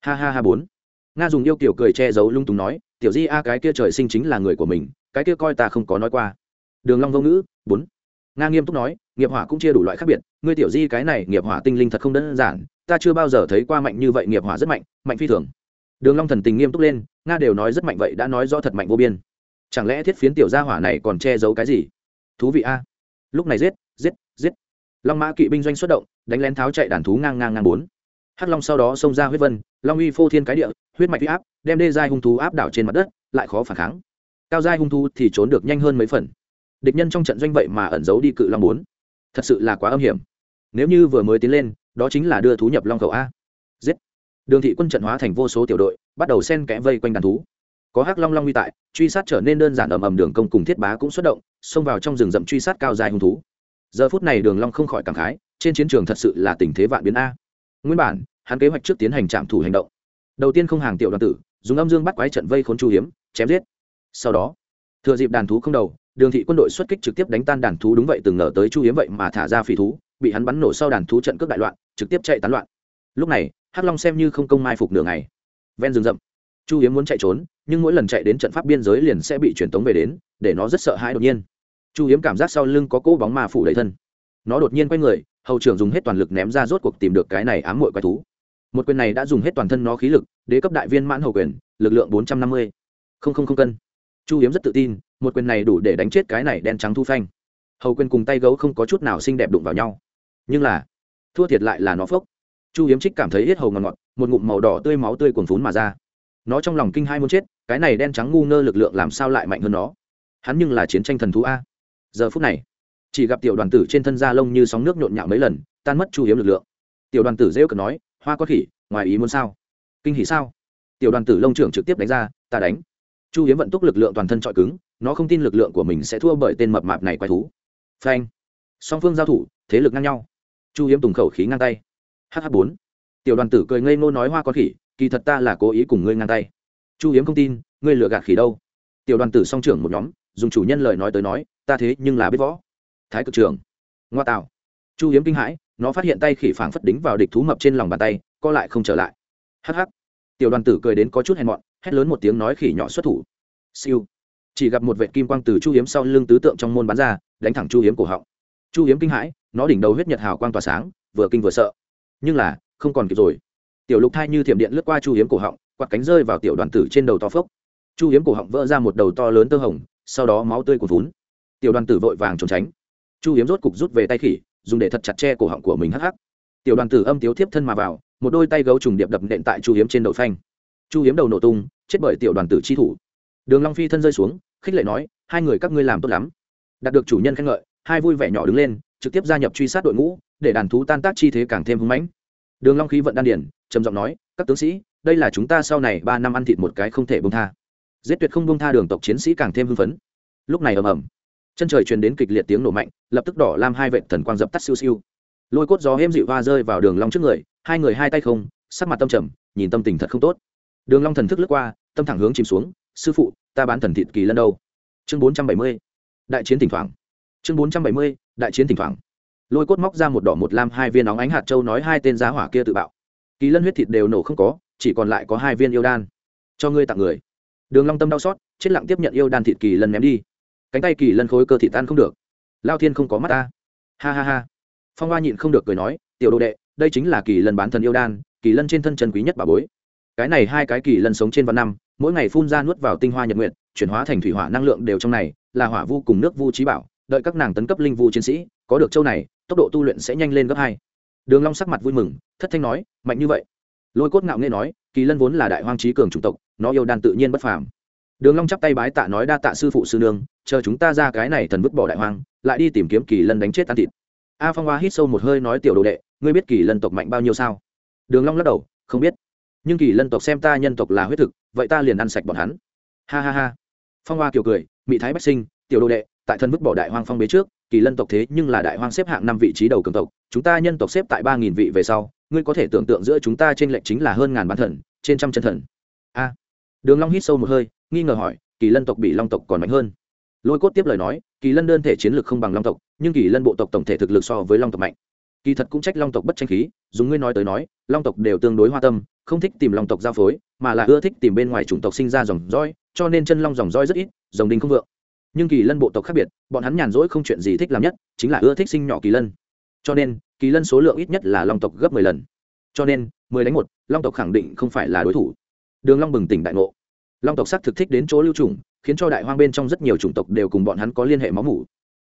Ha ha ha bốn. Nga dùng yêu kiểu cười che giấu lung tung nói, tiểu di a cái kia trời sinh chính là người của mình, cái kia coi ta không có nói qua. Đường long vô ngữ, bốn. Nga nghiêm túc nói, nghiệp hỏa cũng chia đủ loại khác biệt, ngươi tiểu di cái này nghiệp hỏa tinh linh thật không đơn giản, ta chưa bao giờ thấy qua mạnh như vậy nghiệp hỏa rất mạnh mạnh phi thường. Đường long thần tình nghiêm túc lên, nga đều nói rất mạnh vậy đã nói rõ thật mạnh vô biên chẳng lẽ thiết phiến tiểu gia hỏa này còn che giấu cái gì? Thú vị a. Lúc này giết giết giết. Long mã kỵ binh doanh xuất động, đánh lén tháo chạy đàn thú ngang ngang ngang bốn. Hắc long sau đó xông ra huyết vân, long uy phô thiên cái địa, huyết mạch huy áp, đem đê giai hung thú áp đảo trên mặt đất, lại khó phản kháng. Cao giai hung thú thì trốn được nhanh hơn mấy phần. Địch nhân trong trận doanh vậy mà ẩn giấu đi cự long bốn. Thật sự là quá âm hiểm. Nếu như vừa mới tiến lên, đó chính là đưa thú nhập long khẩu a. Giết. Đường thị quân trận hóa thành vô số tiểu đội, bắt đầu sen kẽ vây quanh đàn thú có hắc long long uy tại, truy sát trở nên đơn giản ầm ầm đường công cùng thiết bá cũng xuất động, xông vào trong rừng rậm truy sát cao dài hung thú. Giờ phút này đường long không khỏi cảm khái, trên chiến trường thật sự là tình thế vạn biến a. Nguyên bản, hắn kế hoạch trước tiến hành trạm thủ hành động. Đầu tiên không hàng tiểu đoàn tử, dùng âm dương bắt quái trận vây khốn chu hiếm, chém giết. Sau đó, thừa dịp đàn thú không đầu, đường thị quân đội xuất kích trực tiếp đánh tan đàn thú đúng vậy từng ngờ tới chu hiếm vậy mà thả ra phỉ thú, bị hắn bắn nổ sau đàn thú trận cướp đại loạn, trực tiếp chạy tán loạn. Lúc này, hắc long xem như không công mai phục nửa ngày. Ven rừng rậm chu hiếm muốn chạy trốn, nhưng mỗi lần chạy đến trận pháp biên giới liền sẽ bị truyền tống về đến, để nó rất sợ hãi đột nhiên. Chu hiếm cảm giác sau lưng có cỗ bóng ma phủ đầy thân. Nó đột nhiên quay người, hầu trưởng dùng hết toàn lực ném ra rốt cuộc tìm được cái này ám muội quái thú. Một quyền này đã dùng hết toàn thân nó khí lực, đế cấp đại viên mãn hầu quyền, lực lượng bốn trăm năm mươi. Không không không cân. Chu hiếm rất tự tin, một quyền này đủ để đánh chết cái này đen trắng thu phanh. Hầu quyền cùng tay gấu không có chút nào xinh đẹp đụng vào nhau. Nhưng là, thua thiệt lại là nó phốc. Chu hiếm trích cảm thấy hết hầu ngọt ngọt, một ngụm màu đỏ tươi máu tươi cuồn phún mà ra nó trong lòng kinh hai muốn chết, cái này đen trắng ngu ngơ lực lượng làm sao lại mạnh hơn nó? Hắn nhưng là chiến tranh thần thú a. Giờ phút này, chỉ gặp tiểu đoàn tử trên thân da lông như sóng nước nhộn nhạo mấy lần, tan mất chu hiếm lực lượng. Tiểu đoàn tử rêu cực nói, hoa có khỉ, ngoài ý muốn sao? Kinh hỉ sao? Tiểu đoàn tử lông trưởng trực tiếp đánh ra, ta đánh. Chu hiếm vận túc lực lượng toàn thân trọi cứng, nó không tin lực lượng của mình sẽ thua bởi tên mập mạp này quái thú. Phanh. Song phương giao thủ, thế lực ngang nhau. Chu hiếm tùng khẩu khí ngang tay. Hh bốn. Tiểu đoàn tử cười ngây ngô nói, hoa con khỉ kỳ thật ta là cố ý cùng ngươi ngang tay. Chu hiếm không tin, ngươi lừa gạt khỉ đâu. Tiểu đoàn tử song trưởng một nhóm, dùng chủ nhân lời nói tới nói, ta thế nhưng là biết võ. Thái cực trưởng. Ngoa tạo. Chu hiếm kinh hãi, nó phát hiện tay khỉ phảng phất đính vào địch thú mập trên lòng bàn tay, co lại không trở lại. Hh tiểu đoàn tử cười đến có chút hèn mọn, hét lớn một tiếng nói khỉ nhỏ xuất thủ. Siêu. Chỉ gặp một vệ kim quang từ chu hiếm sau lưng tứ tượng trong môn bắn ra, đánh thẳng chu hiếm cổ họng. Chu hiếm kinh hãi, nó đỉnh đầu huyết nhật hào quang tỏa sáng, vừa kinh vừa sợ. Nhưng là, không còn kịp rồi tiểu lục thai như thiểm điện lướt qua chu hiếm cổ họng, quạt cánh rơi vào tiểu đoàn tử trên đầu to phốc. Chu hiếm cổ họng vỡ ra một đầu to lớn tơ hồng, sau đó máu tươi cuồn vún tiểu đoàn tử vội vàng trốn tránh. Chu hiếm rốt cục rút về tay khỉ, dùng để thật chặt che cổ họng của mình hắc hắc. Tiểu đoàn tử âm tiếu thiếp thân mà vào, một đôi tay gấu trùng điệp đập nện tại chu hiếm trên đầu phanh. Chu hiếm đầu nổ tung, chết bởi tiểu đoàn tử chi thủ. Đường long phi thân rơi xuống, khích lệ nói, hai người các ngươi làm tốt lắm. Đạt được chủ nhân khen ngợi, hai vui vẻ nhỏ đứng lên, trực tiếp gia nhập truy sát đội ngũ, để đàn thú tan tác chi thế càng thêm hung mãnh đường long khí vận đan điển trầm giọng nói, các tướng sĩ, đây là chúng ta sau này ba năm ăn thịt một cái không thể buông tha. Giết tuyệt không buông tha đường tộc chiến sĩ càng thêm hưng phấn. Lúc này ầm ầm, chân trời truyền đến kịch liệt tiếng nổ mạnh, lập tức đỏ lam hai vệ thần quang dập tắt siêu siêu. Lôi cốt gió êm dịu hoa rơi vào đường long trước người, hai người hai tay không, sắc mặt tâm trầm, nhìn tâm tình thật không tốt. Đường long thần thức lướt qua, tâm thẳng hướng chìm xuống, sư phụ, ta bán thần thịt kỳ lân đâu? Chương bốn trăm bảy mươi, đại chiến thỉnh thoảng. Chương bốn trăm bảy mươi, đại chiến thỉnh thoảng lôi cốt móc ra một đỏ một lam hai viên óng ánh hạt châu nói hai tên giá hỏa kia tự bạo. Kỳ lân huyết thịt đều nổ không có, chỉ còn lại có hai viên yêu đan. Cho ngươi tặng người. Đường long tâm đau xót, chết lặng tiếp nhận yêu đan thịt kỳ lân ném đi. Cánh tay kỳ lân khối cơ thịt tan không được. Lao thiên không có mắt ta. Ha ha ha. Phong hoa nhịn không được cười nói, tiểu đồ đệ, đây chính là kỳ lân bán thần yêu đan, kỳ lân trên thân chân quý nhất bà bối. Cái này hai cái kỳ lân sống trên vạn năm, mỗi ngày phun ra nuốt vào tinh hoa nhật nguyện chuyển hóa thành thủy hỏa năng lượng đều trong này, là hỏa vu cùng nước vu trí bảo, đợi các nàng tấn cấp linh vu chiến sĩ có được châu này, tốc độ tu luyện sẽ nhanh lên gấp hai. Đường long sắc mặt vui mừng, thất thanh nói, mạnh như vậy. Lôi cốt ngạo nghe nói, kỳ lân vốn là đại hoang trí cường chủng tộc, nó yêu đan tự nhiên bất phàm. Đường long chắp tay bái tạ nói, đa tạ sư phụ sư nương, chờ chúng ta ra cái này thần vứt bỏ đại hoang, lại đi tìm kiếm kỳ lân đánh chết tan thịt. A phong hoa hít sâu một hơi nói, tiểu đồ đệ, ngươi biết kỳ lân tộc mạnh bao nhiêu sao? Đường long lắc đầu, không biết. Nhưng kỳ lân tộc xem ta nhân tộc là huyết thực, vậy ta liền ăn sạch bọn hắn. Ha ha ha. Phong hoa kiều cười mỹ thái bách sinh, tiểu đồ đệ, tại thần vứt bỏ đại hoang phong bế trước kỳ lân tộc thế nhưng là đại hoang xếp hạng năm vị trí đầu cường tộc, chúng ta nhân tộc xếp tại ba nghìn vị về sau, ngươi có thể tưởng tượng giữa chúng ta trên lệnh chính là hơn ngàn bán thần, trên trăm chân thần. A. Đường long hít sâu một hơi, nghi ngờ hỏi, kỳ lân tộc bị long tộc còn mạnh hơn? Lôi cốt tiếp lời nói, kỳ lân đơn thể chiến lược không bằng long tộc, nhưng kỳ lân bộ tộc tổng thể thực lực so với long tộc mạnh. Kỳ thật cũng trách long tộc bất tranh khí, dùng ngươi nói tới nói, long tộc đều tương đối hoa tâm, không thích tìm long tộc giao phối, mà là ưa thích tìm bên ngoài chủng tộc sinh ra dòng roi cho nên chân long dòng roi rất ít, dòng đinh không vượng nhưng kỳ lân bộ tộc khác biệt, bọn hắn nhàn rỗi không chuyện gì thích làm nhất, chính là ưa thích sinh nhỏ kỳ lân. Cho nên, kỳ lân số lượng ít nhất là long tộc gấp mười lần. Cho nên, mười đánh một, long tộc khẳng định không phải là đối thủ. Đường long bừng tỉnh đại ngộ. Long tộc sắc thực thích đến chỗ lưu trùng, khiến cho đại hoang bên trong rất nhiều chủng tộc đều cùng bọn hắn có liên hệ máu mủ.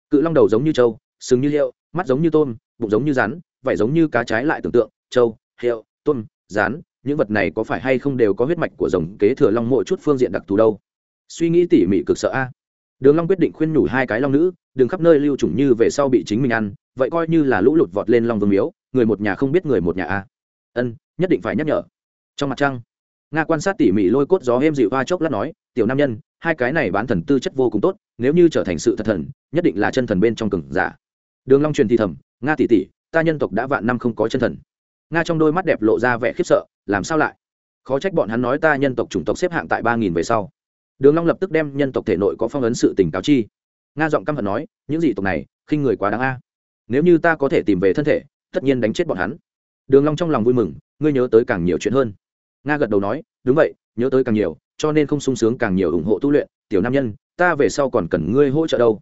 Cự long đầu giống như trâu, sừng như hiệu mắt giống như tôm, bụng giống như rắn, vảy giống như cá trái lại tưởng tượng, trâu hiệu tôm rắn những vật này có phải hay không đều có huyết mạch của rồng kế thừa long mỗi chút phương diện đặc thù đâu? Suy nghĩ tỉ mỉ cực sợ a đường long quyết định khuyên nhủ hai cái long nữ, đừng khắp nơi lưu trùng như về sau bị chính mình ăn, vậy coi như là lũ lụt vọt lên long vương miếu, người một nhà không biết người một nhà a ân, nhất định phải nhắc nhở. Trong mặt trăng, nga quan sát tỉ mỉ lôi cốt gió êm dịu hoa chốc lát nói, tiểu nam nhân, hai cái này bán thần tư chất vô cùng tốt, nếu như trở thành sự thật thần, nhất định là chân thần bên trong cừng giả. Đường long truyền thì thầm, nga tỷ tỷ, ta nhân tộc đã vạn năm không có chân thần. Nga trong đôi mắt đẹp lộ ra vẻ khiếp sợ, làm sao lại? Khó trách bọn hắn nói ta nhân tộc chủng tộc xếp hạng tại ba nghìn về sau đường long lập tức đem nhân tộc thể nội có phong ấn sự tình cáo chi. Nga giọng căm hận nói những dị tộc này khinh người quá đáng a. Nếu như ta có thể tìm về thân thể tất nhiên đánh chết bọn hắn. Đường long trong lòng vui mừng ngươi nhớ tới càng nhiều chuyện hơn. Nga gật đầu nói đúng vậy nhớ tới càng nhiều cho nên không sung sướng càng nhiều ủng hộ tu luyện. Tiểu nam nhân ta về sau còn cần ngươi hỗ trợ đâu.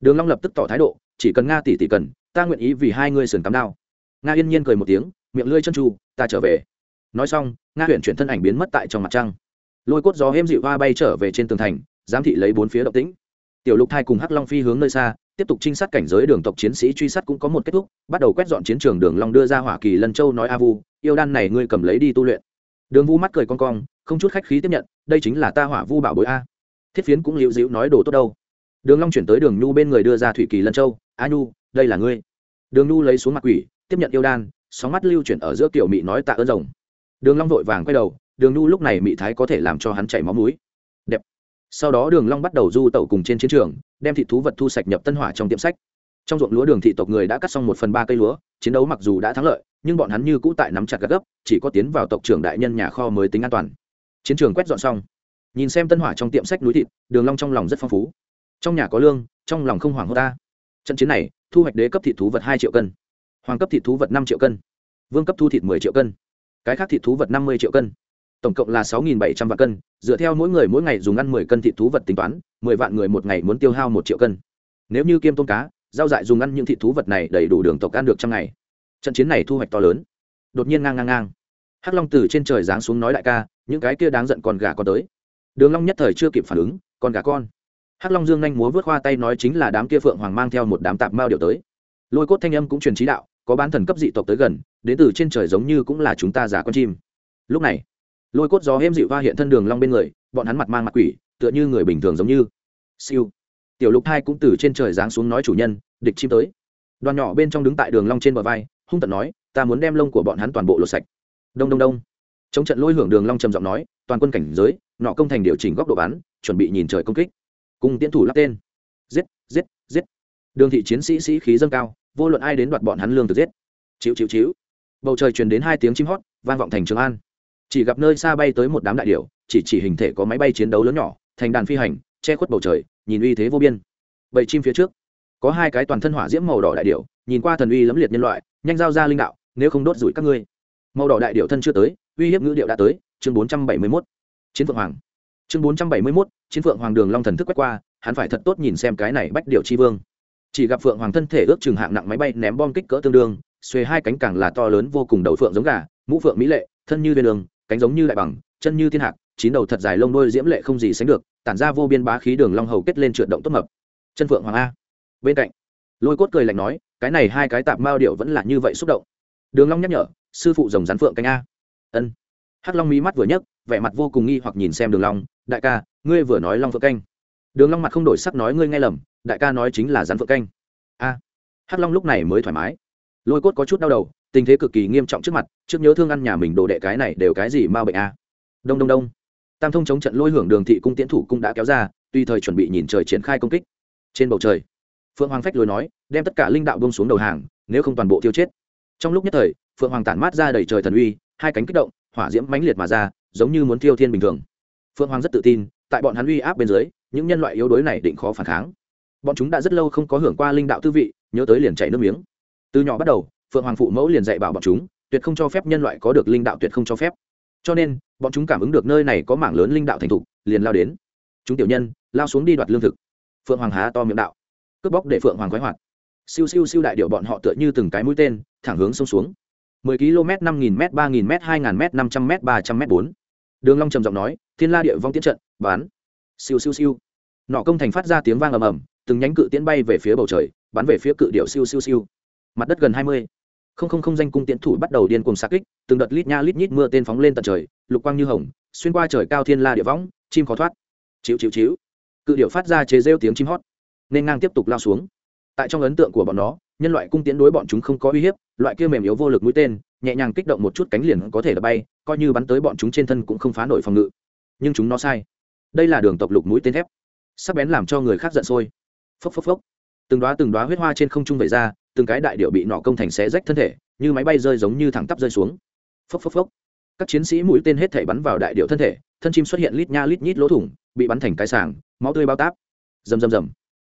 Đường long lập tức tỏ thái độ chỉ cần nga tỷ tỷ cần ta nguyện ý vì hai ngươi sườn tắm đao. Nga yên nhiên cười một tiếng miệng lưỡi chân chu, ta trở về. Nói xong nga huyện chuyển thân ảnh biến mất tại trong mặt trăng lôi cốt gió hêm dịu hoa bay trở về trên tường thành, giám thị lấy bốn phía động tĩnh. Tiểu lục thai cùng hắc long phi hướng nơi xa, tiếp tục trinh sát cảnh giới đường tộc chiến sĩ truy sát cũng có một kết thúc, bắt đầu quét dọn chiến trường đường long đưa ra hỏa kỳ lân châu nói a vu, yêu đan này ngươi cầm lấy đi tu luyện. Đường vu mắt cười con cong, không chút khách khí tiếp nhận, đây chính là ta hỏa vu bảo bối a. Thiết phiến cũng liễu dĩu nói đồ tốt đâu. Đường long chuyển tới đường nhu bên người đưa ra thủy kỳ lân châu, a nhu, đây là ngươi. Đường nhu lấy xuống mặt quỷ, tiếp nhận yêu đan, sóng mắt lưu chuyển ở giữa tiểu mị nói tạ ơn rồng. Đường long vội vàng quay đầu đường nhu lúc này mị thái có thể làm cho hắn chảy máu mũi. Đẹp. Sau đó đường long bắt đầu du tẩu cùng trên chiến trường, đem thịt thú vật thu sạch nhập tân hỏa trong tiệm sách. Trong ruộng lúa đường thị tộc người đã cắt xong một phần ba cây lúa, chiến đấu mặc dù đã thắng lợi, nhưng bọn hắn như cũ tại nắm chặt gắt gấp, chỉ có tiến vào tộc trưởng đại nhân nhà kho mới tính an toàn. Chiến trường quét dọn xong. Nhìn xem tân hỏa trong tiệm sách núi thịt, đường long trong lòng rất phong phú. Trong nhà có lương, trong lòng không hoảng hốt ta. Trận chiến này, thu hoạch đế cấp thịt thú vật hai triệu cân. Hoàng cấp thịt thú vật năm triệu cân. Vương cấp thu thịt mười triệu cân. Cái khác thịt thú vật năm mươi triệu cân tổng cộng là sáu bảy trăm vạn cân, dựa theo mỗi người mỗi ngày dùng ăn mười cân thịt thú vật tính toán, mười vạn người một ngày muốn tiêu hao một triệu cân. Nếu như kiêm tôm cá, rau dại dùng ăn những thịt thú vật này đầy đủ đường tộc ăn được trong ngày. Trận chiến này thu hoạch to lớn. Đột nhiên ngang ngang ngang. Hắc long từ trên trời giáng xuống nói đại ca, những cái kia đáng giận con gà con tới. Đường long nhất thời chưa kịp phản ứng, con gà con. Hắc long dương nhanh múa vớt khoa tay nói chính là đám kia phượng hoàng mang theo một đám tạp mao điều tới. Lôi cốt thanh âm cũng truyền trí đạo, có bán thần cấp dị tộc tới gần, đến từ trên trời giống như cũng là chúng ta giả con chim. Lúc này lôi cốt gió êm dịu va hiện thân đường long bên người, bọn hắn mặt mang mặt quỷ, tựa như người bình thường giống như. Siêu. Tiểu lục hai cũng từ trên trời giáng xuống nói chủ nhân, địch chim tới. Đoàn nhỏ bên trong đứng tại đường long trên bờ vai, hung tận nói, ta muốn đem lông của bọn hắn toàn bộ lột sạch. Đông đông đông. Chống trận lôi hưởng đường long trầm giọng nói, toàn quân cảnh giới, nọ công thành điều chỉnh góc độ bắn, chuẩn bị nhìn trời công kích. Cùng tiến thủ lắp tên. Giết giết giết. Đường thị chiến sĩ sĩ khí dâng cao, vô luận ai đến đoạt bọn hắn lương từ giết. Chịu chịu chịu. Bầu trời truyền đến hai tiếng chim hót, vang vọng thành trường an chỉ gặp nơi xa bay tới một đám đại điểu, chỉ chỉ hình thể có máy bay chiến đấu lớn nhỏ, thành đàn phi hành, che khuất bầu trời, nhìn uy thế vô biên. Bầy chim phía trước, có hai cái toàn thân hỏa diễm màu đỏ đại điểu, nhìn qua thần uy lẫm liệt nhân loại, nhanh giao ra linh đạo, nếu không đốt rủi các ngươi. Màu đỏ đại điểu thân chưa tới, uy hiếp ngữ điệu đã tới, chương bốn trăm bảy mươi mốt. Chiến phượng hoàng. Chương bốn trăm bảy mươi mốt, chiến phượng hoàng đường long thần thức quét qua, hắn phải thật tốt nhìn xem cái này bách điệu chi vương. Chỉ gặp phượng hoàng thân thể ước chừng hạng nặng máy bay ném bom kích cỡ tương đương, xuề hai cánh càng là to lớn vô cùng đầu phượng giống gà, mũ phượng mỹ lệ, thân như viên đường cánh giống như đại bằng, chân như thiên hạc, chín đầu thật dài lông đôi diễm lệ không gì sánh được, tản ra vô biên bá khí đường long hầu kết lên trượt động tốt mập. Chân phượng hoàng a. Bên cạnh, lôi cốt cười lạnh nói, cái này hai cái tạp mao điệu vẫn là như vậy xúc động. Đường long nhắc nhở, sư phụ rồng rắn phượng cánh a. Ân. Hắc long mí mắt vừa nhấc, vẻ mặt vô cùng nghi hoặc nhìn xem đường long, đại ca, ngươi vừa nói long phượng canh. Đường long mặt không đổi sắc nói, ngươi nghe lầm, đại ca nói chính là rắn phượng canh. A. Hắc long lúc này mới thoải mái. Lôi cốt có chút đau đầu tình thế cực kỳ nghiêm trọng trước mặt, trước nhớ thương ăn nhà mình đồ đệ cái này đều cái gì ma bệnh a. Đông đông đông. Tam thông chống trận lôi hưởng đường thị cung tiễn thủ cũng đã kéo ra tùy thời chuẩn bị nhìn trời triển khai công kích. Trên bầu trời, phượng hoàng phách lối nói, đem tất cả linh đạo bông xuống đầu hàng, nếu không toàn bộ tiêu chết. Trong lúc nhất thời, phượng hoàng tản mát ra đầy trời thần uy, hai cánh kích động, hỏa diễm mãnh liệt mà ra, giống như muốn tiêu thiên bình thường. Phượng hoàng rất tự tin, tại bọn hắn uy áp bên dưới, những nhân loại yếu đuối này định khó phản kháng. Bọn chúng đã rất lâu không có hưởng qua linh đạo tư vị, nhớ tới liền chảy nước miếng. Từ nhỏ bắt đầu phượng hoàng phụ mẫu liền dạy bảo bọn chúng, tuyệt không cho phép nhân loại có được linh đạo tuyệt không cho phép. Cho nên, bọn chúng cảm ứng được nơi này có mảng lớn linh đạo thành thục, liền lao đến. Chúng tiểu nhân, lao xuống đi đoạt lương thực. Phượng hoàng há to miệng đạo. Cướp bóc để phượng hoàng khoái hoạt. Siêu siêu siêu đại điệu bọn họ tựa như từng cái mũi tên, thẳng hướng sông xuống. Mười km, năm nghìn m, ba nghìn m, hai nghìn m, năm trăm m, ba trăm m bốn. Đường long trầm giọng nói, thiên la địa vong tiến trận, bán. Siêu siêu siêu. Nọ công thành phát ra tiếng vang ầm ầm, từng nhánh cự tiễn bay về phía bầu trời, bắn về phía cự điệu siêu siêu siêu. Mặt đất gần hai mươi không không không danh cung tiễn thủ bắt đầu điên cuồng xạ kích, từng đợt lít nha lít nhít mưa tên phóng lên tận trời, lục quang như hồng, xuyên qua trời cao thiên la địa võng, chim khó thoát. Chịu chịu chịu cự điệu phát ra chế rêu tiếng chim hót, nên ngang tiếp tục lao xuống. Tại trong ấn tượng của bọn nó, nhân loại cung tiễn đối bọn chúng không có uy hiếp, loại kia mềm yếu vô lực mũi tên, nhẹ nhàng kích động một chút cánh liền có thể là bay, coi như bắn tới bọn chúng trên thân cũng không phá nổi phòng ngự. Nhưng chúng nó sai. Đây là đường tộc lục mũi tên thép. Sắc bén làm cho người khác giận sôi. Phốc phốc phốc. Từng đoá từng đoá huyết hoa trên không trung vẩy ra từng cái đại điệu bị nọ công thành xé rách thân thể, như máy bay rơi giống như thẳng tắp rơi xuống. Phốc phốc phốc. Các chiến sĩ mũi tên hết thể bắn vào đại điệu thân thể, thân chim xuất hiện lít nha lít nhít lỗ thủng, bị bắn thành cái sàng, máu tươi bao táp. Rầm rầm rầm.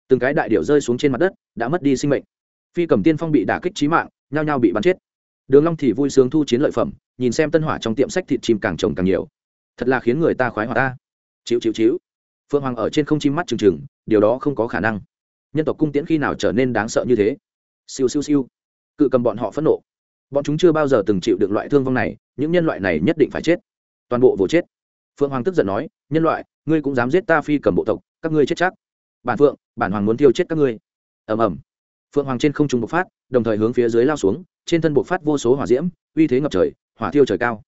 Từng cái đại điệu rơi xuống trên mặt đất, đã mất đi sinh mệnh. Phi cầm tiên phong bị đả kích trí mạng, nhao nhao bị bắn chết. Đường long thì vui sướng thu chiến lợi phẩm, nhìn xem tân hỏa trong tiệm sách thịt chim càng trồng càng nhiều. Thật là khiến người ta khoái hỏa ta. Chịu chịu chịu phương hoàng ở trên không chim mắt trừng trừng, điều đó không có khả năng. Nhân tộc cung tiễn khi nào trở nên đáng sợ như thế? Siêu siêu siêu. Cự cầm bọn họ phẫn nộ. Bọn chúng chưa bao giờ từng chịu được loại thương vong này, những nhân loại này nhất định phải chết. Toàn bộ vồ chết. Phượng hoàng tức giận nói, nhân loại, ngươi cũng dám giết ta phi cầm bộ tộc, các ngươi chết chắc. Bản phượng, bản hoàng muốn thiêu chết các ngươi. Ầm ầm. Phượng hoàng trên không trung bộc phát, đồng thời hướng phía dưới lao xuống, trên thân bộc phát vô số hỏa diễm, uy thế ngập trời, hỏa thiêu trời cao.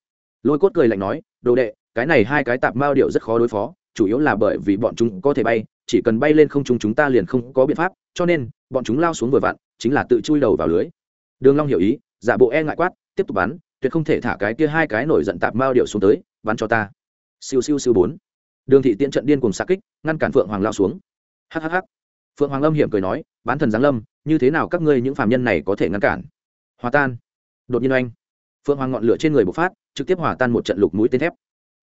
Lôi cốt cười lạnh nói, đồ đệ, cái này hai cái tạp mao điệu rất khó đối phó, chủ yếu là bởi vì bọn chúng có thể bay, chỉ cần bay lên không trung chúng ta liền không có biện pháp, cho nên, bọn chúng lao xuống vừa vặn chính là tự chui đầu vào lưới. Đường long hiểu ý, giả bộ e ngại quát, tiếp tục bắn, tuyệt không thể thả cái kia hai cái nổi giận tạp mao điệu xuống tới, bắn cho ta. Siêu siêu siêu bốn. Đường thị tiễn trận điên cùng xạ kích, ngăn cản phượng hoàng lao xuống. Hhh phượng hoàng lâm hiểm cười nói, bán thần giáng lâm, như thế nào các ngươi những phàm nhân này có thể ngăn cản? Hòa tan. Đột nhiên oanh. Phượng hoàng ngọn lửa trên người bộc phát, trực tiếp hòa tan một trận lục mũi tên thép.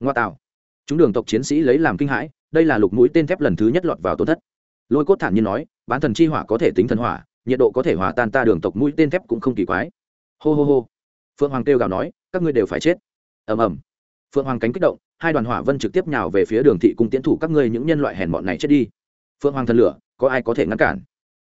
Ngoa tạo. Chúng đường tộc chiến sĩ lấy làm kinh hãi, đây là lục mũi tên thép lần thứ nhất lọt vào tổn thất. Lôi cốt thản nhiên nói, bán thần chi hỏa có thể tính thần hỏa nhiệt độ có thể hòa tan ta đường tộc mũi tên thép cũng không kỳ quái. Hô hô hô. Phượng hoàng kêu gào nói, các ngươi đều phải chết. Ầm ầm. Phượng hoàng cánh kích động, hai đoàn hỏa vân trực tiếp nhào về phía đường thị cung tiến thủ các ngươi những nhân loại hèn bọn này chết đi. Phượng hoàng thần lửa, có ai có thể ngăn cản?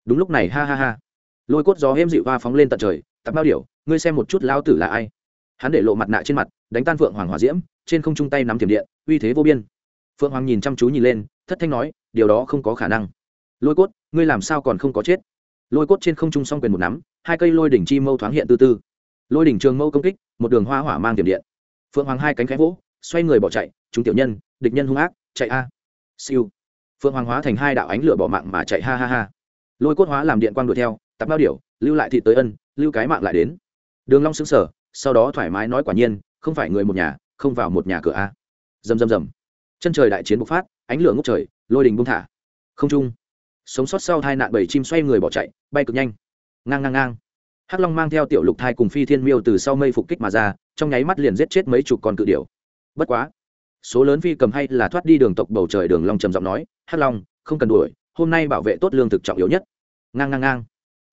Đúng lúc này, ha ha ha. Lôi cốt gió êm dịu va phóng lên tận trời, tập bao điểu, ngươi xem một chút lao tử là ai? Hắn để lộ mặt nạ trên mặt, đánh tan phượng hoàng hỏa diễm, trên không trung tay nắm tiềm điện, uy thế vô biên. Phượng hoàng nhìn chăm chú nhìn lên, thất thanh nói, điều đó không có khả năng. Lôi cốt, ngươi làm sao còn không có chết? Lôi cốt trên không trung s o n g quyền một nắm, hai cây lôi đỉnh chi mâu thoáng hiện tư tư. Lôi đỉnh trường mâu công kích, một đường hoa hỏa mang tiềm điện. Phượng hoàng hai cánh khẽ vỗ, xoay người bỏ chạy, chúng tiểu nhân, địch nhân hung ác, chạy a. Siêu. Phượng hoàng hóa thành hai đạo ánh lửa bỏ mạng mà chạy, ha ha ha. Lôi cốt hóa làm điện quang đuổi theo, tập bao điểu, lưu lại thị tới ân, lưu cái mạng lại đến. Đường long sững sở sau đó thoải mái nói quả nhiên, không phải người một nhà, không vào một nhà cửa a. Rầm rầm rầm. Chân trời đại chiến bộc phát, ánh lửa ngút trời, lôi đình bung thả. Không trung sống sót sau hai nạn bảy chim xoay người bỏ chạy, bay cực nhanh. Ngang ngang ngang. Hắc long mang theo tiểu lục thai cùng phi thiên miêu từ sau mây phục kích mà ra, trong nháy mắt liền giết chết mấy chục con cự điểu. Bất quá, số lớn phi cầm hay là thoát đi đường tộc bầu trời đường long trầm giọng nói, hắc long, không cần đuổi, hôm nay bảo vệ tốt lương thực trọng yếu nhất. Ngang ngang ngang.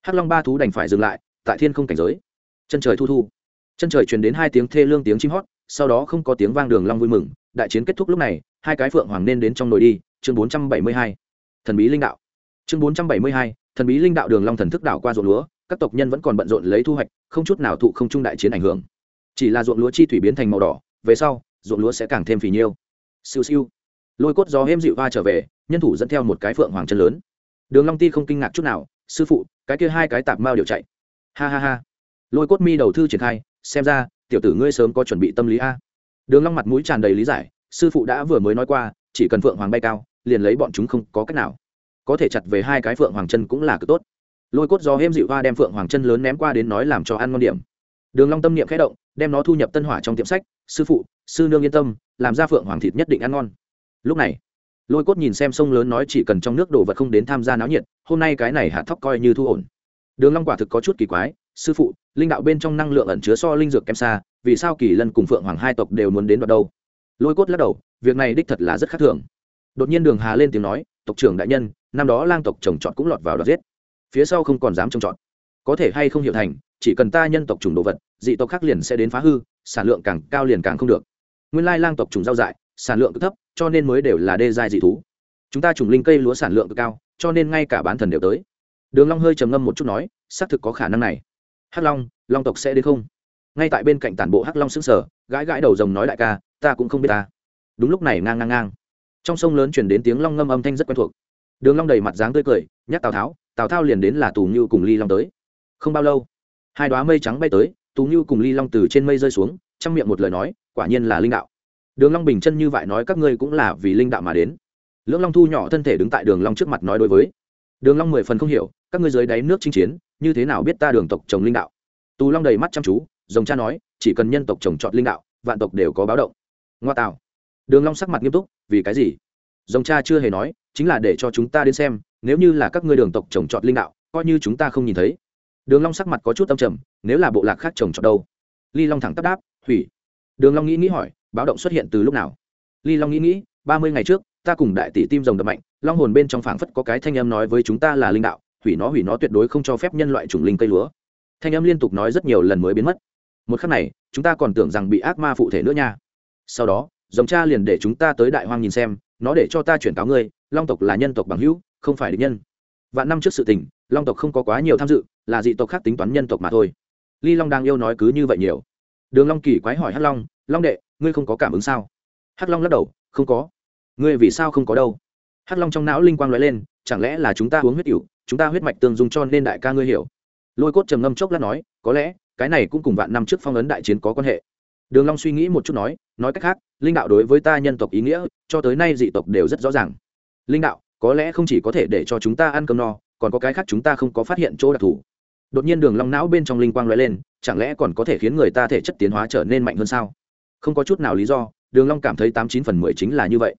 Hắc long ba thú đành phải dừng lại, tại thiên không cảnh giới. Chân trời thu thu. Chân trời truyền đến hai tiếng thê lương tiếng chim hót, sau đó không có tiếng vang đường long vui mừng. Đại chiến kết thúc lúc này, hai cái phượng hoàng nên đến trong nồi đi, chương bốn trăm bảy mươi hai. Thần bí linh đạo chương bốn trăm bảy mươi hai, thần bí linh đạo đường long thần thức đảo qua ruộng lúa, các tộc nhân vẫn còn bận rộn lấy thu hoạch, không chút nào thụ không trung đại chiến ảnh hưởng. Chỉ là ruộng lúa chi thủy biến thành màu đỏ, về sau, ruộng lúa sẽ càng thêm phì nhiêu. Siêu siêu. Lôi cốt gió êm dịu va trở về, nhân thủ dẫn theo một cái phượng hoàng chân lớn. Đường long ti không kinh ngạc chút nào, sư phụ, cái kia hai cái tạp mao đều chạy. Ha ha ha. Lôi cốt mi đầu thư triển khai, xem ra, tiểu tử ngươi sớm có chuẩn bị tâm lý a. Đường long mặt mũi tràn đầy lý giải, sư phụ đã vừa mới nói qua, chỉ cần phượng hoàng bay cao, liền lấy bọn chúng không có cách nào có thể chặt về hai cái phượng hoàng chân cũng là cực tốt. Lôi cốt gió hêm dịu hoa đem phượng hoàng chân lớn ném qua đến nói làm cho ăn ngon điểm. Đường long tâm niệm khẽ động, đem nó thu nhập tân hỏa trong tiệm sách, sư phụ, sư nương yên tâm, làm ra phượng hoàng thịt nhất định ăn ngon. Lúc này, lôi cốt nhìn xem sông lớn nói chỉ cần trong nước đồ vật không đến tham gia náo nhiệt, hôm nay cái này hạ thóc coi như thu ổn. Đường long quả thực có chút kỳ quái, sư phụ, linh đạo bên trong năng lượng ẩn chứa so linh dược kém xa, vì sao kỳ lân cùng phượng hoàng hai tộc đều muốn đến đoạt đâu? Lôi cốt lắc đầu, việc này đích thật là rất khác thường. Đột nhiên đường hà lên tiếng nói, tộc trưởng đại nhân năm đó lang tộc trồng trọt cũng lọt vào đoạt giết. Phía sau không còn dám trồng trọt. Có thể hay không hiểu thành, chỉ cần ta nhân tộc trùng đồ vật, dị tộc khác liền sẽ đến phá hư, sản lượng càng cao liền càng không được. Nguyên lai lang tộc trùng rau dại, sản lượng cực thấp, cho nên mới đều là đê giai dị thú. Chúng ta trùng linh cây lúa sản lượng cực cao, cho nên ngay cả bán thần đều tới. Đường long hơi trầm ngâm một chút nói, xác thực có khả năng này. Hắc long long tộc sẽ đến không? Ngay tại bên cạnh tản bộ hắc long sững sờ, gãi gãi đầu rồng nói đại ca, ta cũng không biết ta. Đúng lúc này ngang ngang ngang. Trong sông lớn truyền đến tiếng long ngâm âm thanh rất quen thuộc đường long đầy mặt dáng tươi cười, nhắc tào tháo, tào thao liền đến là tù như cùng ly long tới. Không bao lâu, hai đóa mây trắng bay tới, tù như cùng ly long từ trên mây rơi xuống, trong miệng một lời nói, quả nhiên là linh đạo. Đường long bình chân như vậy nói các ngươi cũng là vì linh đạo mà đến. Lưỡng long thu nhỏ thân thể đứng tại đường long trước mặt nói đối với. Đường long mười phần không hiểu, các ngươi dưới đáy nước chinh chiến, như thế nào biết ta đường tộc trồng linh đạo? Tù long đầy mắt chăm chú, rồng cha nói, chỉ cần nhân tộc trồng trọt linh đạo, vạn tộc đều có báo động. Ngoa tào đường long sắc mặt nghiêm túc, vì cái gì? Rồng cha chưa hề nói chính là để cho chúng ta đến xem, nếu như là các ngươi đường tộc trồng trọt linh đạo, coi như chúng ta không nhìn thấy. Đường long sắc mặt có chút âm trầm, nếu là bộ lạc khác trồng trọt đâu? Ly long thẳng tắp đáp, hủy. Đường long nghĩ nghĩ hỏi, báo động xuất hiện từ lúc nào? Ly long nghĩ nghĩ, ba mươi ngày trước, ta cùng đại tỷ tim rồng đập mạnh, long hồn bên trong phảng phất có cái thanh âm nói với chúng ta là linh đạo, hủy nó hủy nó tuyệt đối không cho phép nhân loại trùng linh cây lúa. Thanh âm liên tục nói rất nhiều lần mới biến mất. Một khắc này, chúng ta còn tưởng rằng bị ác ma phụ thể nữa nha. Sau đó dòng cha liền để chúng ta tới đại hoang nhìn xem, nó để cho ta chuyển cáo ngươi long tộc là nhân tộc bằng hữu, không phải địch nhân. Vạn năm trước sự tình, long tộc không có quá nhiều tham dự, là dị tộc khác tính toán nhân tộc mà thôi. Ly long đang yêu nói cứ như vậy nhiều. Đường long kỳ quái hỏi hắc long long đệ, ngươi không có cảm ứng sao? Hắc long lắc đầu, không có. Ngươi vì sao không có đâu? Hắc long trong não linh quang lóe lên, chẳng lẽ là chúng ta uống huyết cửu chúng ta huyết mạch tương dung cho nên đại ca ngươi hiểu? Lôi cốt trầm ngâm chốc lát nói, có lẽ, cái này cũng cùng vạn năm trước phong ấn đại chiến có quan hệ. Đường long suy nghĩ một chút nói nói cách khác, linh đạo đối với ta nhân tộc ý nghĩa, cho tới nay dị tộc đều rất rõ ràng linh đạo, có lẽ không chỉ có thể để cho chúng ta ăn cơm no, còn có cái khác chúng ta không có phát hiện chỗ đặc thù. Đột nhiên đường long não bên trong linh quang lóe lên, chẳng lẽ còn có thể khiến người ta thể chất tiến hóa trở nên mạnh hơn sao? Không có chút nào lý do, đường long cảm thấy tám chín phần mười chính là như vậy.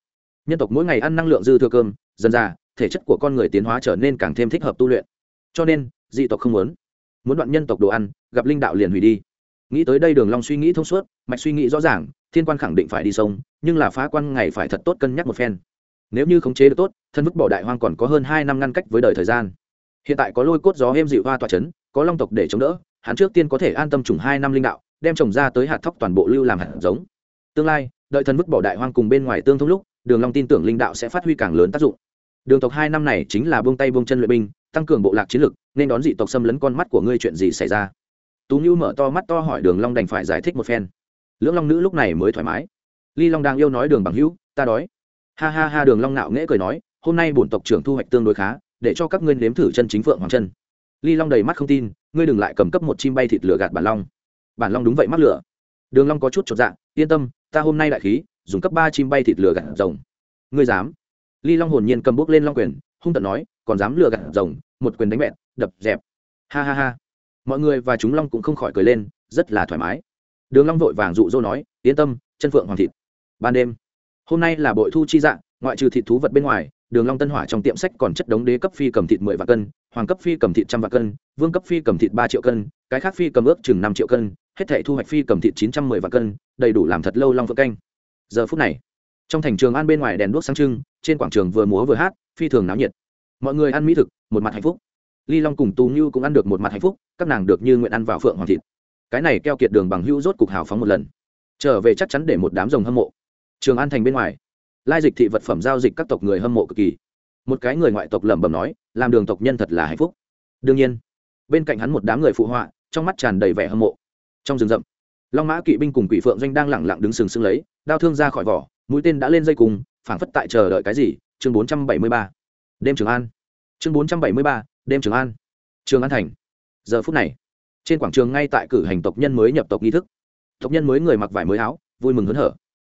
Nhân tộc mỗi ngày ăn năng lượng dư thừa cơm, dần ra thể chất của con người tiến hóa trở nên càng thêm thích hợp tu luyện. Cho nên, dị tộc không muốn. Muốn đoạn nhân tộc đồ ăn, gặp linh đạo liền hủy đi. Nghĩ tới đây đường long suy nghĩ thông suốt, mạch suy nghĩ rõ ràng, thiên quan khẳng định phải đi sông, nhưng là phá quan ngày phải thật tốt cân nhắc một phen nếu như khống chế được tốt, thân vứt bỏ đại hoang còn có hơn hai năm ngăn cách với đời thời gian. Hiện tại có lôi cốt gió êm dịu hoa tỏa chấn, có long tộc để chống đỡ, hắn trước tiên có thể an tâm trùng hai năm linh đạo, đem trồng ra tới hạt thóc toàn bộ lưu làm hạt giống. Tương lai, đợi thân vứt bỏ đại hoang cùng bên ngoài tương thông lúc, đường long tin tưởng linh đạo sẽ phát huy càng lớn tác dụng. Đường tộc hai năm này chính là buông tay buông chân luyện binh, tăng cường bộ lạc chiến lực, nên đón dị tộc xâm lấn con mắt của ngươi chuyện gì xảy ra? Tú nhu mở to mắt to hỏi đường long đành phải giải thích một phen. Lưỡng long nữ lúc này mới thoải mái. Ly long đang yêu nói đường bằng hữu, ta đói ha ha ha, đường long nạo nghễ cười nói, hôm nay bổn tộc trưởng thu hoạch tương đối khá, để cho các ngươi nếm thử chân chính phượng hoàng chân. Ly long đầy mắt không tin, ngươi đừng lại cầm cấp một chim bay thịt lửa gạt bản long. Bản long đúng vậy mắc lửa. Đường long có chút chột dạ yên tâm, ta hôm nay đại khí, dùng cấp ba chim bay thịt lửa gạt rồng. Ngươi dám? Ly long hồn nhiên cầm bước lên long quyền, hung tợn nói, còn dám lừa gạt rồng, một quyền đánh bẹn đập, dẹp. Ha ha ha. Mọi người và chúng long cũng không khỏi cười lên, rất là thoải mái. Đường long vội vàng dụ dỗ nói, yên tâm, chân phượng hoàng thịt. Ban đêm hôm nay là bội thu chi dạng ngoại trừ thịt thú vật bên ngoài, đường long tân hỏa trong tiệm sách còn chất đống đế cấp phi cầm thịt mười vạn cân, hoàng cấp phi cầm thịt trăm vạn cân, vương cấp phi cầm thịt ba triệu cân, cái khác phi cầm ước chừng năm triệu cân, hết thảy thu hoạch phi cầm thịt chín trăm mười vạn cân, đầy đủ làm thật lâu long vượng canh. Giờ phút này, trong thành trường an bên ngoài đèn đuốc sáng trưng, trên quảng trường vừa múa vừa hát, phi thường náo nhiệt. Mọi người ăn mỹ thực, một mặt hạnh phúc. Ly long cùng tú như cũng ăn được một mặt hạnh phúc, các nàng được như nguyện ăn vào phượng hoàng thịt. Cái này keo kiệt đường bằng hữu rốt cục hào phóng một lần. Trở về chắc chắn để một đám rồng hâm mộ trường an thành bên ngoài. Lai dịch thị vật phẩm giao dịch các tộc người hâm mộ cực kỳ. Một cái người ngoại tộc lẩm bẩm nói, làm đường tộc nhân thật là hạnh phúc. Đương nhiên, bên cạnh hắn một đám người phụ họa, trong mắt tràn đầy vẻ hâm mộ. Trong rừng rậm, long mã kỵ binh cùng quỷ phượng doanh đang lẳng lặng đứng sừng sững lấy, đao thương ra khỏi vỏ, mũi tên đã lên dây cùng, phảng phất tại chờ đợi cái gì. Chương bốn trăm bảy mươi ba, đêm trường an. Chương bốn trăm bảy mươi ba, đêm trường an. Trường an thành. Giờ phút này, trên quảng trường ngay tại cử hành tộc nhân mới nhập tộc nghi thức. Tộc nhân mới người mặc vải mới áo, vui mừng hớn hở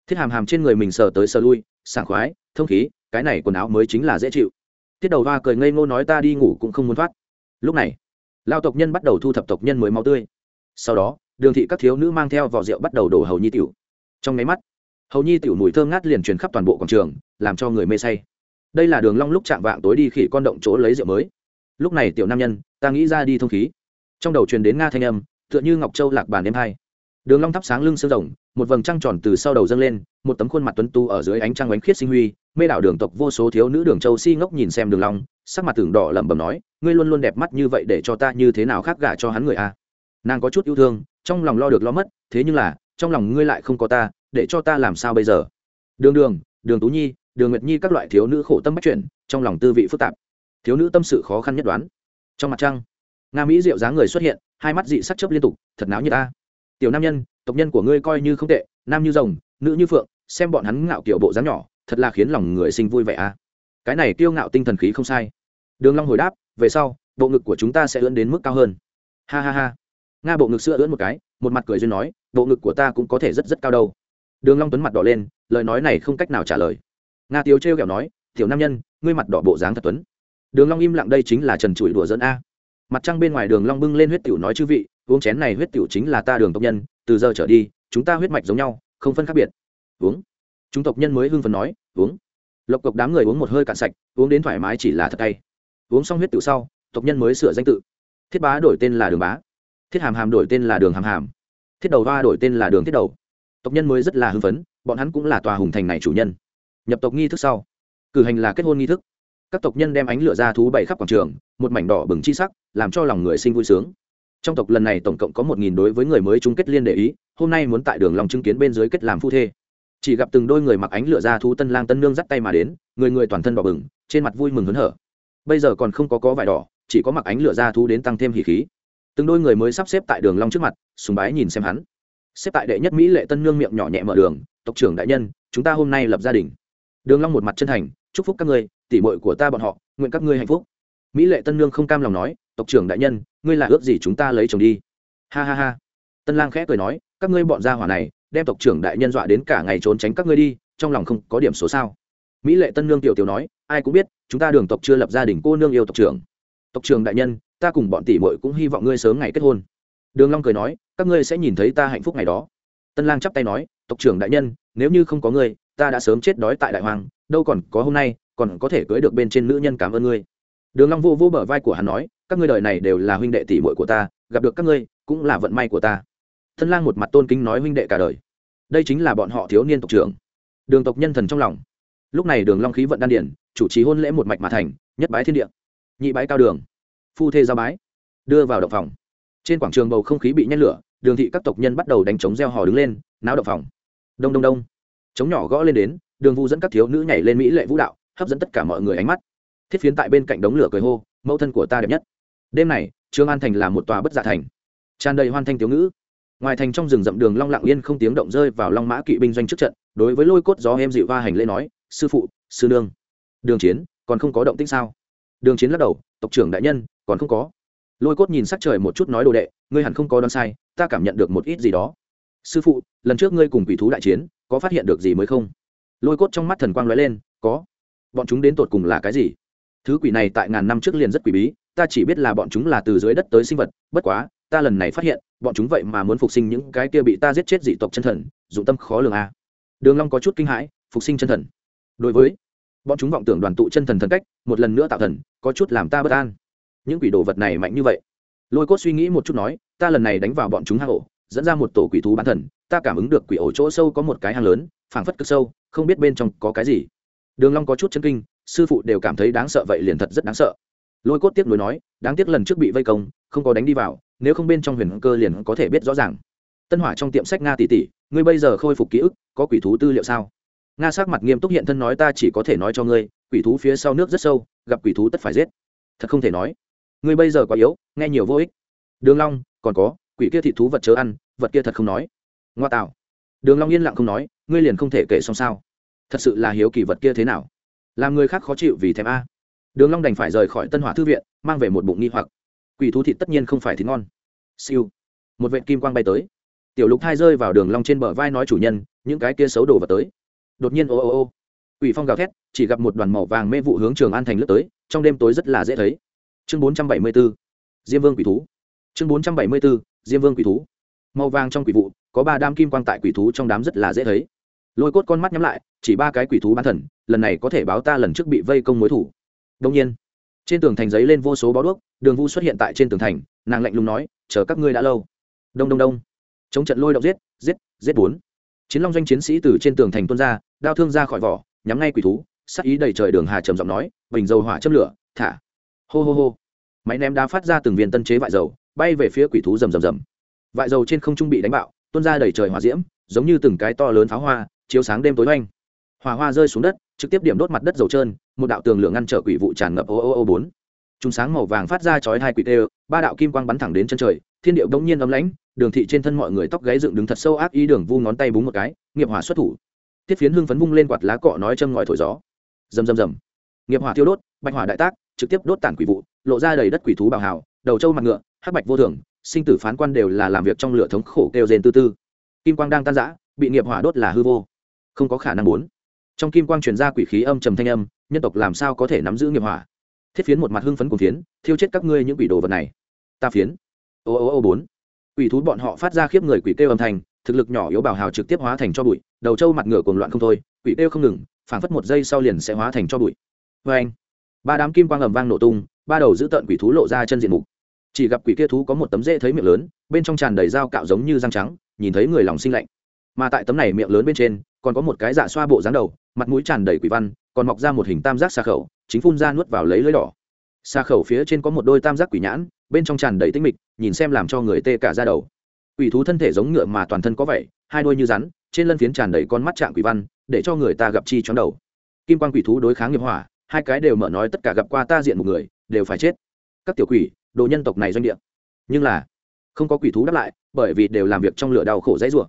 thiết hàm hàm trên người mình sờ tới sờ lui, sảng khoái, thông khí, cái này quần áo mới chính là dễ chịu. Tiết đầu hoa cười ngây ngô nói, ta đi ngủ cũng không muốn thoát. Lúc này, lao tộc nhân bắt đầu thu thập tộc nhân mới máu tươi. Sau đó, đường thị các thiếu nữ mang theo vỏ rượu bắt đầu đổ hầu nhi tiểu. Trong máy mắt, hầu nhi tiểu mùi thơm ngát liền truyền khắp toàn bộ quảng trường, làm cho người mê say. Đây là đường long lúc chạm vạng tối đi khỉ con động chỗ lấy rượu mới. Lúc này tiểu nam nhân, ta nghĩ ra đi thông khí. Trong đầu truyền đến nga thanh âm, tựa như ngọc châu lạc bàn đêm hai đường long thắp sáng lưng sương rồng, một vầng trăng tròn từ sau đầu dâng lên, một tấm khuôn mặt tuấn tu ở dưới ánh trăng ánh khiết sinh huy, mê đảo đường tộc vô số thiếu nữ đường châu si ngốc nhìn xem đường long, sắc mặt tưởng đỏ lẩm bẩm nói, ngươi luôn luôn đẹp mắt như vậy để cho ta như thế nào khác gả cho hắn người a? Nàng có chút yêu thương, trong lòng lo được lo mất, thế nhưng là, trong lòng ngươi lại không có ta, để cho ta làm sao bây giờ? Đường đường đường tú nhi, đường nguyệt nhi các loại thiếu nữ khổ tâm bắt chuyển trong lòng tư vị phức tạp. Thiếu nữ tâm sự khó khăn nhất đoán. Trong mặt trăng, nga mỹ diệu dáng người xuất hiện, hai mắt dị sắc chớp liên tục, thật náo như ta tiểu nam nhân, tộc nhân của ngươi coi như không tệ, nam như rồng, nữ như phượng, xem bọn hắn ngạo kiểu bộ dáng nhỏ, thật là khiến lòng người sinh vui vẻ a cái này kiêu ngạo tinh thần khí không sai. Đường long hồi đáp, về sau, bộ ngực của chúng ta sẽ ưỡn đến mức cao hơn. Ha ha ha. Nga bộ ngực sữa ưỡn một cái, một mặt cười duyên nói, bộ ngực của ta cũng có thể rất rất cao đâu. Đường long tuấn mặt đỏ lên, lời nói này không cách nào trả lời. Nga tiếu treo kẹo nói, tiểu nam nhân, ngươi mặt đỏ bộ dáng thật tuấn. Đường long im lặng đây chính là trần trụi đùa dẫn a. Mặt trăng bên ngoài đường long bưng lên huyết tiểu nói chư vị uống chén này huyết tiểu chính là ta đường tộc nhân, từ giờ trở đi, chúng ta huyết mạch giống nhau, không phân khác biệt. Uống. Chúng tộc nhân mới hưng phấn nói, uống. Lộc cộc đám người uống một hơi cạn sạch, uống đến thoải mái chỉ là thật tay uống xong huyết tiểu sau, tộc nhân mới sửa danh tự. Thiết bá đổi tên là đường bá. Thiết hàm hàm đổi tên là đường hàm hàm. Thiết đầu hoa đổi tên là đường thiết đầu. Tộc nhân mới rất là hưng phấn, bọn hắn cũng là tòa hùng thành này chủ nhân. Nhập tộc nghi thức sau. Cử hành là kết hôn nghi thức. Các tộc nhân đem ánh lửa ra thú bày khắp quảng trường, một mảnh đỏ bừng chi sắc, làm cho lòng người sinh vui sướng trong tộc lần này tổng cộng có một nghìn đối với người mới chung kết liên để ý, hôm nay muốn tại đường lòng chứng kiến bên dưới kết làm phu thê. Chỉ gặp từng đôi người mặc ánh lửa ra thú tân lang tân nương dắt tay mà đến, người người toàn thân đỏ bừng, trên mặt vui mừng hớn hở. Bây giờ còn không có có vải đỏ, chỉ có mặc ánh lửa ra thú đến tăng thêm hỉ khí. Từng đôi người mới sắp xếp tại đường long trước mặt, sùng bái nhìn xem hắn. Xếp tại đệ nhất mỹ lệ tân nương miệng nhỏ nhẹ mở đường, tộc trưởng đại nhân, chúng ta hôm nay lập gia đình. Đường long một mặt chân thành, chúc phúc các ngươi, tỷ muội của ta bọn họ, nguyện các ngươi hạnh phúc. Mỹ lệ tân nương không cam lòng nói tộc trưởng đại nhân, ngươi là ước gì chúng ta lấy chồng đi? Ha ha ha. Tân lang khẽ cười nói, các ngươi bọn gia hỏa này, đem tộc trưởng đại nhân dọa đến cả ngày trốn tránh các ngươi đi, trong lòng không có điểm số sao? Mỹ lệ tân nương tiểu tiểu nói, ai cũng biết, chúng ta đường tộc chưa lập gia đình cô nương yêu tộc trưởng. Tộc trưởng đại nhân, ta cùng bọn tỷ muội cũng hy vọng ngươi sớm ngày kết hôn. Đường long cười nói, các ngươi sẽ nhìn thấy ta hạnh phúc ngày đó. Tân lang chắp tay nói, tộc trưởng đại nhân, nếu như không có ngươi, ta đã sớm chết đói tại đại hoàng, đâu còn có hôm nay, còn có thể cưới được bên trên nữ nhân cảm ơn ngươi. Đường long vô vô bờ vai của hắn nói các ngươi đời này đều là huynh đệ tỷ muội của ta, gặp được các ngươi, cũng là vận may của ta. Thân lang một mặt tôn kính nói huynh đệ cả đời. Đây chính là bọn họ thiếu niên tộc trưởng. Đường tộc nhân thần trong lòng. Lúc này đường long khí vận đan điển, chủ trì hôn lễ một mạch mà thành, nhất bái thiên địa. Nhị bái cao đường. Phu thê giao bái. Đưa vào động phòng. Trên quảng trường bầu không khí bị nhen lửa, đường thị các tộc nhân bắt đầu đánh trống gieo hò đứng lên, náo động phòng. Đông đông đông. Trống nhỏ gõ lên đến, đường vu dẫn các thiếu nữ nhảy lên mỹ lệ vũ đạo, hấp dẫn tất cả mọi người ánh mắt. Thiết phiến tại bên cạnh đống lửa cười hô, mẫu thân của ta đẹp nhất đêm này, trương an thành là một tòa bất dạ thành. Tràn đầy hoan thanh thiếu ngữ. Ngoài thành trong rừng rậm đường long lặng yên không tiếng động rơi vào long mã kỵ binh doanh trước trận, đối với lôi cốt gió em dịu va hành lễ nói, sư phụ, sư nương, đường chiến, còn không có động tĩnh sao? Đường chiến lắc đầu, tộc trưởng đại nhân, còn không có. Lôi cốt nhìn sắc trời một chút nói đồ đệ, ngươi hẳn không có đoán sai, ta cảm nhận được một ít gì đó. Sư phụ, lần trước ngươi cùng quỷ thú đại chiến, có phát hiện được gì mới không? Lôi cốt trong mắt thần quang lóe lên, có. Bọn chúng đến tột cùng là cái gì? Thứ quỷ này tại ngàn năm trước liền rất quỷ bí ta chỉ biết là bọn chúng là từ dưới đất tới sinh vật, bất quá, ta lần này phát hiện, bọn chúng vậy mà muốn phục sinh những cái kia bị ta giết chết dị tộc chân thần, dụng tâm khó lường a. Đường long có chút kinh hãi, phục sinh chân thần. Đối với bọn chúng vọng tưởng đoàn tụ chân thần thần cách, một lần nữa tạo thần, có chút làm ta bất an. Những quỷ đồ vật này mạnh như vậy. Lôi cốt suy nghĩ một chút nói, ta lần này đánh vào bọn chúng hang ổ, dẫn ra một tổ quỷ thú bán thần, ta cảm ứng được quỷ ổ chỗ sâu có một cái hang lớn, phảng phất cực sâu, không biết bên trong có cái gì. Đường long có chút chân kinh, sư phụ đều cảm thấy đáng sợ vậy liền thật rất đáng sợ lôi cốt tiếc nuối nói, đáng tiếc lần trước bị vây công, không có đánh đi vào, nếu không bên trong huyền cơ liền có thể biết rõ ràng. Tân hỏa trong tiệm sách nga tỷ tỷ, ngươi bây giờ khôi phục ký ức, có quỷ thú tư liệu sao? Nga sắc mặt nghiêm túc hiện thân nói, ta chỉ có thể nói cho ngươi, quỷ thú phía sau nước rất sâu, gặp quỷ thú tất phải giết. Thật không thể nói. Ngươi bây giờ quá yếu, nghe nhiều vô ích. Đường long, còn có, quỷ kia thị thú vật chớ ăn, vật kia thật không nói. Ngoa tạo. Đường long yên lặng không nói, ngươi liền không thể kể xong sao? Thật sự là hiếu kỳ vật kia thế nào? Làm người khác khó chịu vì thèm a đường long đành phải rời khỏi tân hỏa thư viện, mang về một bụng nghi hoặc. Quỷ thú thịt tất nhiên không phải thịt ngon. Siêu. Một vệt kim quang bay tới. Tiểu lục thai rơi vào đường long trên bờ vai nói chủ nhân, những cái kia xấu đồ vào tới. Đột nhiên ô ô ô. Quỷ phong gào thét, chỉ gặp một đoàn màu vàng mê vụ hướng trường an thành lướt tới, trong đêm tối rất là dễ thấy. Chương 474 diêm vương quỷ thú. Chương 474 diêm vương quỷ thú. Màu vàng trong quỷ vụ, có ba đám kim quang tại quỷ thú trong đám rất là dễ thấy. Lôi cốt con mắt nhắm lại, chỉ ba cái quỷ thú bán thần, lần này có thể báo ta lần trước bị vây công mối thủ đông nhiên, trên tường thành giấy lên vô số bó đuốc, đường vu xuất hiện tại trên tường thành, nàng lạnh lùng nói, chờ các ngươi đã lâu. Đông đông đông. Chống trận lôi động giết giết giết bốn. Chiến long doanh chiến sĩ từ trên tường thành tuôn ra, đao thương ra khỏi vỏ, nhắm ngay quỷ thú sắc ý đầy trời đường hà trầm giọng nói, bình dầu hỏa châm lửa, thả. Hô hô hô. Máy ném đá phát ra từng viên tân chế vại dầu, bay về phía quỷ thú rầm rầm rầm. Vại dầu trên không trung bị đánh bạo, tuôn ra đầy trời hỏa diễm, giống như từng cái to lớn pháo hoa, chiếu sáng đêm tối oanh hỏa hoa rơi xuống đất, trực tiếp điểm đốt mặt đất dầu trơn, một đạo tường lửa ngăn trở quỷ vụ tràn ngập ô ô ô bốn. Chúng sáng màu vàng phát ra chói hai quỷ tê, ba đạo kim quang bắn thẳng đến chân trời, thiên điệu bỗng nhiên ấm lãnh, đường thị trên thân mọi người tóc gáy dựng đứng thật sâu ác ý đường vu ngón tay búng một cái, nghiệp hỏa xuất thủ. Thiết phiến hưng phấn vung lên quạt lá cọ nói châm ngòi thổi gió. Rầm rầm rầm. Nghiệp hỏa tiêu đốt, bạch hỏa đại tác, trực tiếp đốt tản quỷ vụ, lộ ra đầy đất quỷ thú bảo hào, đầu trâu mặt ngựa, hắc bạch vô thường, sinh tử phán quan đều là làm việc trong lửa thống khổ kêu rên tư tư. Kim quang đang tan rã, bị nghiệp hỏa đốt là hư vô. Không có khả năng muốn trong kim quang truyền ra quỷ khí âm trầm thanh âm, nhân tộc làm sao có thể nắm giữ nghiệp hỏa? Thiết phiến một mặt hưng phấn cùng phiến, thiêu chết các ngươi những quỷ đồ vật này. Ta phiến. Ô ô ô bốn. Quỷ thú bọn họ phát ra khiếp người quỷ kêu âm thanh, thực lực nhỏ yếu bảo hào trực tiếp hóa thành cho bụi, đầu trâu mặt ngựa cuồng loạn không thôi, quỷ kêu không ngừng, phảng phất một giây sau liền sẽ hóa thành cho bụi. Vê anh, ba đám kim quang ầm vang nổ tung, ba đầu giữ tận quỷ thú lộ ra chân diện mục. Chỉ gặp quỷ kia thú có một tấm rễ thấy miệng lớn, bên trong tràn đầy dao cạo giống như răng trắng, nhìn thấy người lòng sinh lạnh. Mà tại tấm này miệng lớn bên trên còn có một cái dạ xoa bộ dáng đầu, mặt mũi tràn đầy quỷ văn, còn mọc ra một hình tam giác xà khẩu, chính phun ra nuốt vào lấy lưới đỏ. Xà khẩu phía trên có một đôi tam giác quỷ nhãn, bên trong tràn đầy tinh mịch, nhìn xem làm cho người tê cả ra đầu. Quỷ thú thân thể giống ngựa mà toàn thân có vẻ, hai đôi như rắn, trên lân phiến tràn đầy con mắt trạng quỷ văn, để cho người ta gặp chi chóng đầu. Kim quan quỷ thú đối kháng nghiệp hỏa, hai cái đều mở nói tất cả gặp qua ta diện một người, đều phải chết. Các tiểu quỷ, đồ nhân tộc này doanh địa. Nhưng là, không có quỷ thú đáp lại, bởi vì đều làm việc trong lửa đau khổ dãy rủa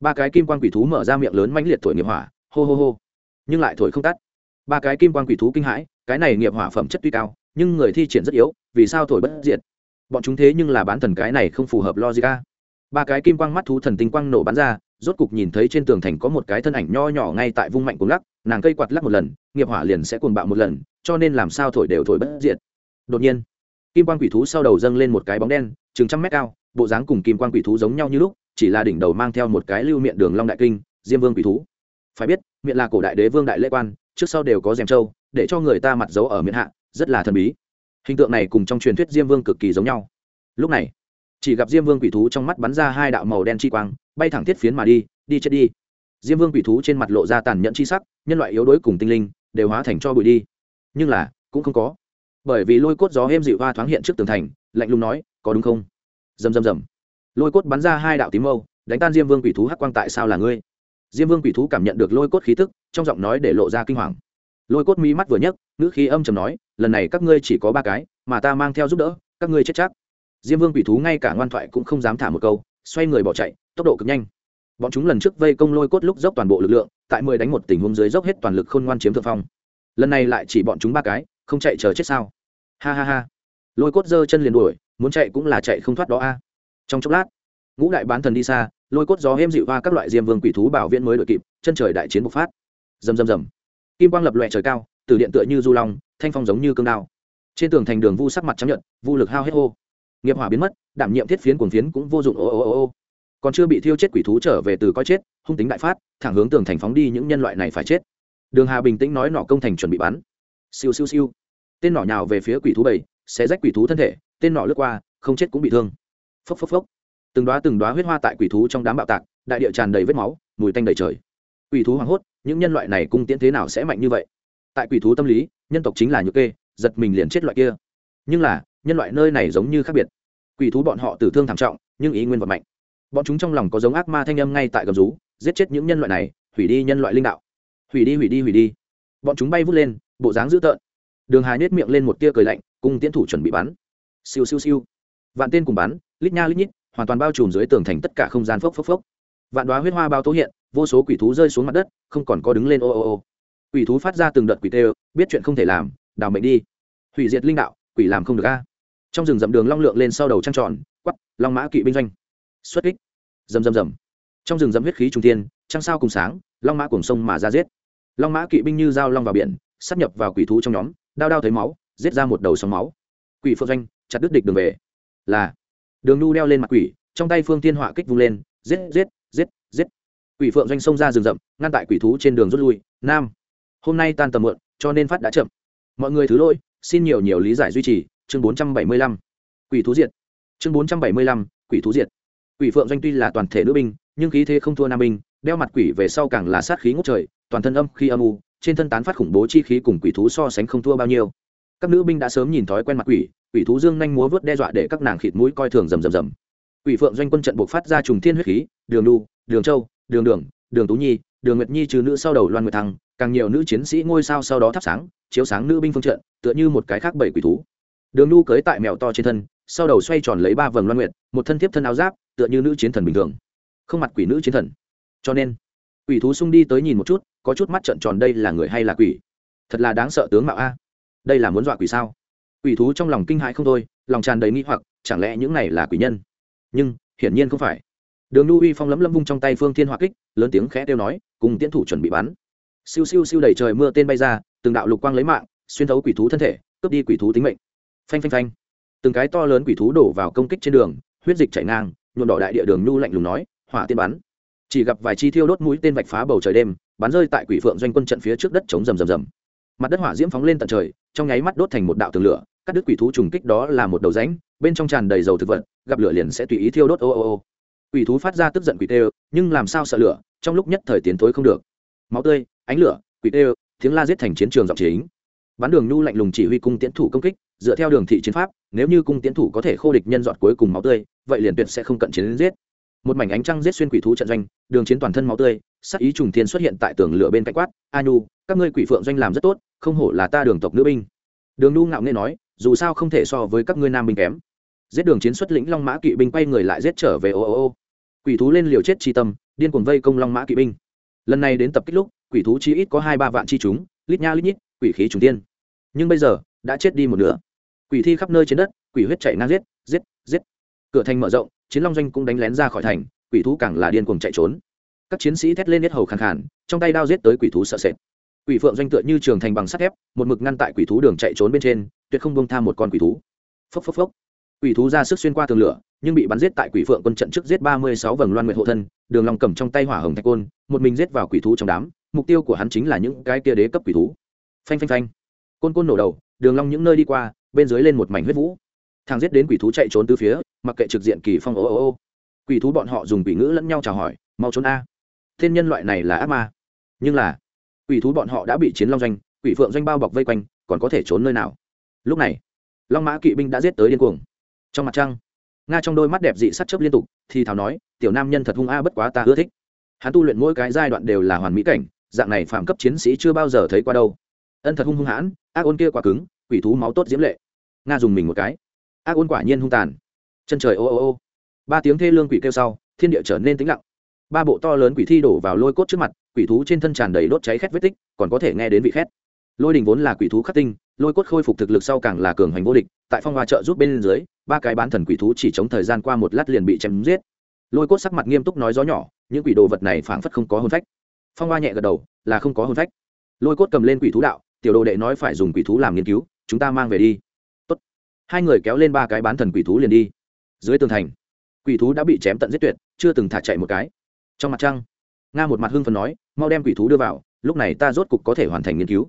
ba cái kim quan quỷ thú mở ra miệng lớn mãnh liệt thổi nghiệp hỏa, hô hô hô. Nhưng lại thổi không tắt. Ba cái kim quan quỷ thú kinh hãi, cái này nghiệp hỏa phẩm chất tuy cao, nhưng người thi triển rất yếu, vì sao thổi bất diệt? Bọn chúng thế nhưng là bán thần cái này không phù hợp logic ba cái kim quang mắt thú thần tinh quang nổ bắn ra, rốt cục nhìn thấy trên tường thành có một cái thân ảnh nho nhỏ ngay tại vung mạnh cuồng lắc, nàng cây quạt lắc một lần, nghiệp hỏa liền sẽ cuồng bạo một lần, cho nên làm sao thổi đều thổi bất diệt. Đột nhiên, kim quang quỷ thú sau đầu dâng lên một cái bóng đen, chừng trăm mét cao, bộ dáng cùng kim quang quỷ thú giống nhau như lúc chỉ là đỉnh đầu mang theo một cái lưu miệng đường long đại kinh, diêm vương quỷ thú. Phải biết, miệng là cổ đại đế vương đại lễ quan, trước sau đều có rèm trâu, để cho người ta mặt giấu ở miệng hạ, rất là thần bí. Hình tượng này cùng trong truyền thuyết diêm vương cực kỳ giống nhau. Lúc này, chỉ gặp diêm vương quỷ thú trong mắt bắn ra hai đạo màu đen chi quang, bay thẳng thiết phiến mà đi đi chết đi. Diêm vương quỷ thú trên mặt lộ ra tàn nhẫn chi sắc, nhân loại yếu đuối cùng tinh linh, đều hóa thành cho bụi đi. Nhưng là, cũng không có. Bởi vì lôi cốt gió êm dịu hoa thoáng hiện trước tường thành, lạnh lùng nói, có đúng không? Rầm rầm rầm lôi cốt bắn ra hai đạo tím mâu, đánh tan diêm vương quỷ thú hắc quang tại sao là ngươi? Diêm vương quỷ thú cảm nhận được lôi cốt khí tức, trong giọng nói để lộ ra kinh hoàng. Lôi cốt mi mắt vừa nhấc, ngữ khí âm trầm nói, lần này các ngươi chỉ có ba cái, mà ta mang theo giúp đỡ, các ngươi chết chắc. Diêm vương quỷ thú ngay cả ngoan thoại cũng không dám thả một câu, xoay người bỏ chạy, tốc độ cực nhanh. Bọn chúng lần trước vây công lôi cốt lúc dốc toàn bộ lực lượng, tại mười đánh một tình huống dưới dốc hết toàn lực khôn ngoan chiếm thượng phong. Lần này lại chỉ bọn chúng ba cái, không chạy chờ chết sao? Ha ha ha. Lôi cốt giơ chân liền đuổi, muốn chạy cũng là chạy không thoát đó a trong chốc lát, ngũ đại bán thần đi xa, lôi cốt gió êm dịu hoa các loại diêm vương quỷ thú bảo viễn mới đội kịp, chân trời đại chiến bộc phát. Rầm rầm rầm. Kim quang lập loẹ trời cao, từ điện tựa như du long, thanh phong giống như cương đao. Trên tường thành đường vu sắc mặt chấp nhận vu lực hao hết hô. Nghiệp hỏa biến mất, đảm nhiệm thiết phiến cuồng phiến cũng vô dụng, ô ô ô ô. Còn chưa bị thiêu chết quỷ thú trở về từ coi chết, hung tính đại phát, thẳng hướng tường thành phóng đi những nhân loại này phải chết. Đường hà bình tĩnh nói nọ công thành chuẩn bị bắn. Siêu siêu siêu. Tên nọ nhào về phía quỷ thú bảy sẽ rách quỷ thú thân thể, tên nọ lướt qua, không chết cũng bị thương phốc phốc phốc. Từng đoá từng đoá huyết hoa tại quỷ thú trong đám bạo tạc, đại địa tràn đầy vết máu, mùi tanh đầy trời. Quỷ thú hoảng hốt, những nhân loại này cung tiễn thế nào sẽ mạnh như vậy? Tại quỷ thú tâm lý, nhân tộc chính là nhược kê, giật mình liền chết loại kia. Nhưng là, nhân loại nơi này giống như khác biệt. Quỷ thú bọn họ tử thương thảm trọng, nhưng ý nguyên vật mạnh. Bọn chúng trong lòng có giống ác ma thanh âm ngay tại gầm rú, giết chết những nhân loại này, hủy đi nhân loại linh đạo. Hủy đi hủy đi hủy đi. Bọn chúng bay vút lên, bộ dáng dữ tợn. Đường hà nhét miệng lên một tia cười lạnh, cung tiến thủ chuẩn bị bắn. Siêu siêu siêu. Vạn tên cùng bắn lít nha lít nhít, hoàn toàn bao trùm dưới tường thành tất cả không gian phốc phốc phốc. Vạn đoá huyết hoa bao tố hiện, vô số quỷ thú rơi xuống mặt đất, không còn có đứng lên ô ô ô. Quỷ thú phát ra từng đợt quỷ tê, biết chuyện không thể làm, đào mệnh đi. Hủy diệt linh đạo, quỷ làm không được a. Trong rừng dậm đường long lượng lên sau đầu trăng tròn quắp long mã kỵ binh doanh. Xuất kích. Rầm rầm rầm. Trong rừng rậm huyết khí trung tiên trăng sao cùng sáng, long mã cùng sông mà ra giết. Long mã kỵ binh như dao long vào biển, sắp nhập vào quỷ thú trong nhóm, đao đao thấy máu, giết ra một đầu sóng máu. Quỷ phượng doanh, chặt đứt địch đường về. Là đường nu đeo lên mặt quỷ, trong tay phương tiên họa kích vung lên, giết giết giết giết. Quỷ phượng doanh xông ra rừng rậm, ngăn tại quỷ thú trên đường rút lui, nam, hôm nay tan tầm muộn, cho nên phát đã chậm. Mọi người thứ lỗi, xin nhiều nhiều lý giải duy trì. Chương bốn trăm bảy mươi lăm. Quỷ thú diệt. Chương bốn trăm bảy mươi lăm, quỷ thú diệt. Quỷ phượng doanh tuy là toàn thể nữ binh, nhưng khí thế không thua nam binh, đeo mặt quỷ về sau càng là sát khí ngút trời, toàn thân âm khi âm u, trên thân tán phát khủng bố chi khí cùng quỷ thú so sánh không thua bao nhiêu các nữ binh đã sớm nhìn thói quen mặt quỷ quỷ thú dương nhanh múa vớt đe dọa để các nàng khịt mũi coi thường rầm rầm rầm. Quỷ phượng doanh quân trận buộc phát ra trùng thiên huyết khí, đường đu đường châu, đường đường đường tú nhi, đường nguyệt nhi trừ nữ sau đầu loan nguyệt thăng, càng nhiều nữ chiến sĩ ngôi sao sau đó thắp sáng, chiếu sáng nữ binh phương trận, tựa như một cái khác bảy quỷ thú. Đường nu cưới tại mèo to trên thân, sau đầu xoay tròn lấy ba vầng loan nguyệt, một thân thiếp thân áo giáp, tựa như nữ chiến thần bình thường. Không mặt quỷ nữ chiến thần. Cho nên, quỷ thú sung đi tới nhìn một chút, có chút mắt trận tròn đây là người hay là quỷ? Thật là đáng sợ tướng mạo a đây là muốn dọa quỷ sao? Quỷ thú trong lòng kinh hãi không thôi, lòng tràn đầy nghi hoặc, chẳng lẽ những này là quỷ nhân? Nhưng, hiển nhiên không phải. Đường nu uy phong lấm lâm vung trong tay phương thiên hỏa kích, lớn tiếng khẽ kêu nói, cùng tiến thủ chuẩn bị bắn. Siêu siêu siêu đẩy trời mưa tên bay ra, từng đạo lục quang lấy mạng, xuyên thấu quỷ thú thân thể, cướp đi quỷ thú tính mệnh. Phanh phanh phanh. Từng cái to lớn quỷ thú đổ vào công kích trên đường, huyết dịch chảy ngang, nhuộm đỏ đại địa đường nhu lạnh lùng nói, hỏa tiên bắn. Chỉ gặp vài chi thiêu đốt mũi tên vạch phá bầu trời đêm, bắn rơi tại quỷ phượng doanh quân trận phía trước đất chống rầm rầm rầm. Mặt đất hỏa diễm phóng lên tận trời trong nháy mắt đốt thành một đạo tường lửa các đứt quỷ thú trùng kích đó là một đầu rãnh, bên trong tràn đầy dầu thực vật, gặp lửa liền sẽ tùy ý thiêu đốt ô ô ô. Quỷ thú phát ra tức giận quỷ tê, nhưng làm sao sợ lửa, trong lúc nhất thời tiến thối không được. Máu tươi, ánh lửa, quỷ tê, tiếng la giết thành chiến trường dọc chính. Bắn đường nhu lạnh lùng chỉ huy cung tiến thủ công kích, dựa theo đường thị chiến pháp, nếu như cung tiến thủ có thể khô địch nhân dọn cuối cùng máu tươi, vậy liền tuyệt sẽ không cận chiến giết. Một mảnh ánh trăng giết xuyên quỷ thú trận doanh, đường chiến toàn thân máu tươi sắc ý trùng thiên xuất hiện tại tường lửa bên cạnh quát a nhu các ngươi quỷ phượng doanh làm rất tốt không hổ là ta đường tộc nữ binh. Đường nu ngạo nghe nói, dù sao không thể so với các ngươi nam binh kém. Giết đường chiến xuất lĩnh long mã kỵ binh quay người lại giết trở về ô ô ô. Quỷ thú lên liều chết chi tâm, điên cuồng vây công long mã kỵ binh. Lần này đến tập kích lúc, quỷ thú chi ít có hai ba vạn chi chúng, lít nha lít nhít, quỷ khí trùng tiên nhưng bây giờ, đã chết đi một nửa. Quỷ thi khắp nơi trên đất, quỷ huyết chảy ngang giết giết giết. Cửa thành mở rộng, chiến long doanh cũng đánh lén ra khỏi thành, quỷ thú càng là điên cuồng chạy trốn. Các chiến sĩ thét lên hết hầu khàn khàn, trong tay đao giết tới quỷ thú sợ sệt quỷ phượng doanh tựa như trường thành bằng sắt thép, một mực ngăn tại quỷ thú đường chạy trốn bên trên, tuyệt không bông tha một con quỷ thú. Phốc phốc phốc. Quỷ thú ra sức xuyên qua tường lửa, nhưng bị bắn giết tại quỷ phượng quân trận trước giết ba mươi sáu vầng loan nguyệt hộ thân, đường long cầm trong tay hỏa hồng thạch côn, một mình giết vào quỷ thú trong đám, mục tiêu của hắn chính là những cái tia đế cấp quỷ thú. Phanh phanh phanh. Côn côn nổ đầu, đường long những nơi đi qua, bên dưới lên một mảnh huyết vũ. Thằng giết đến quỷ thú chạy trốn từ phía, mặc kệ trực diện kỳ phong ô ô ô. Quỷ thú bọn họ dùng quỷ ngữ lẫn nhau chào hỏi, mau trốn a. Thiên nhân loại này là ác ma. Nhưng là quỷ thú bọn họ đã bị chiến long doanh, quỷ phượng doanh bao bọc vây quanh, còn có thể trốn nơi nào? Lúc này, long mã kỵ binh đã giết tới điên cuồng. Trong mặt trăng, nga trong đôi mắt đẹp dị sắc chấp liên tục, thì thảo nói, tiểu nam nhân thật hung a, bất quá ta ưa thích. Hắn tu luyện mỗi cái giai đoạn đều là hoàn mỹ cảnh, dạng này phạm cấp chiến sĩ chưa bao giờ thấy qua đâu. Ân thật hung hung hãn, ác ôn kia quả cứng, quỷ thú máu tốt diễm lệ. Nga dùng mình một cái. Ác ôn quả nhiên hung tàn. Chân trời ô ô ô. Ba tiếng thê lương quỷ kêu sau, thiên địa trở nên tĩnh lặng. Ba bộ to lớn quỷ thi đổ vào lôi cốt trước mặt quỷ thú trên thân tràn đầy đốt cháy khét vết tích, còn có thể nghe đến vị khét. Lôi đình vốn là quỷ thú khắc tinh, lôi cốt khôi phục thực lực sau càng là cường hành vô địch, tại phong hoa trợ giúp bên dưới, ba cái bán thần quỷ thú chỉ chống thời gian qua một lát liền bị chém giết. Lôi cốt sắc mặt nghiêm túc nói gió nhỏ, những quỷ đồ vật này phảng phất không có hôn phách. Phong hoa nhẹ gật đầu, là không có hôn phách. Lôi cốt cầm lên quỷ thú đạo, tiểu đồ đệ nói phải dùng quỷ thú làm nghiên cứu, chúng ta mang về đi. Tốt. hai người kéo lên ba cái bán thần quỷ thú liền đi. Dưới tường thành, quỷ thú đã bị chém tận giết tuyệt, chưa từng thả chạy một cái. Trong mặt trăng nga một mặt hưng phần nói, mau đem quỷ thú đưa vào, lúc này ta rốt cục có thể hoàn thành nghiên cứu.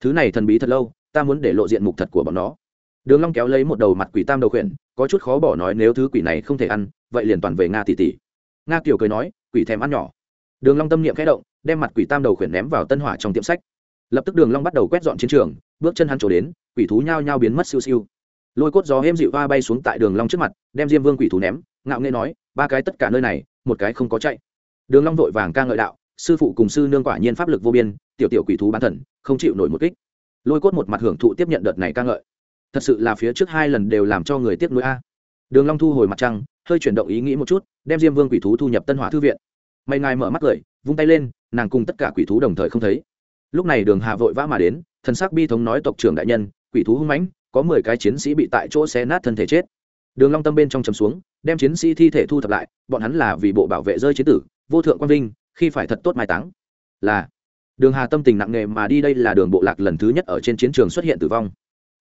Thứ này thần bí thật lâu, ta muốn để lộ diện mục thật của bọn nó. Đường long kéo lấy một đầu mặt quỷ tam đầu khuyển, có chút khó bỏ nói, nếu thứ quỷ này không thể ăn, vậy liền toàn về nga tỷ tỷ nga tiểu cười nói, quỷ thèm ăn nhỏ. Đường long tâm niệm khẽ động, đem mặt quỷ tam đầu khuyển ném vào tân hỏa trong tiệm sách. Lập tức đường long bắt đầu quét dọn chiến trường, bước chân hắn trổ đến, quỷ thú nhao nhao biến mất siêu siêu. Lôi cốt gió hêm dịu va bay xuống tại đường long trước mặt, đem diêm vương quỷ thú ném, ngạo nghễ nói, ba cái tất cả nơi này, một cái không có chạy đường long vội vàng ca ngợi đạo, sư phụ cùng sư nương quả nhiên pháp lực vô biên, tiểu tiểu quỷ thú bán thần, không chịu nổi một kích. Lôi cốt một mặt hưởng thụ tiếp nhận đợt này ca ngợi. Thật sự là phía trước hai lần đều làm cho người tiếc nuối a. Đường long thu hồi mặt trăng, hơi chuyển động ý nghĩ một chút, đem diêm vương quỷ thú thu nhập tân hỏa thư viện. Mày ngài mở mắt cười, vung tay lên, nàng cùng tất cả quỷ thú đồng thời không thấy. Lúc này đường hà vội vã mà đến, thần sắc bi thống nói tộc trưởng đại nhân, quỷ thú hung mãnh, có mười cái chiến sĩ bị tại chỗ xé nát thân thể chết. Đường long tâm bên trong trầm xuống, đem chiến sĩ thi thể thu thập lại, bọn hắn là vì bộ bảo vệ rơi chiến tử vô thượng quang vinh, khi phải thật tốt mai táng. Là, đường hà tâm tình nặng nề mà đi đây là đường bộ lạc lần thứ nhất ở trên chiến trường xuất hiện tử vong.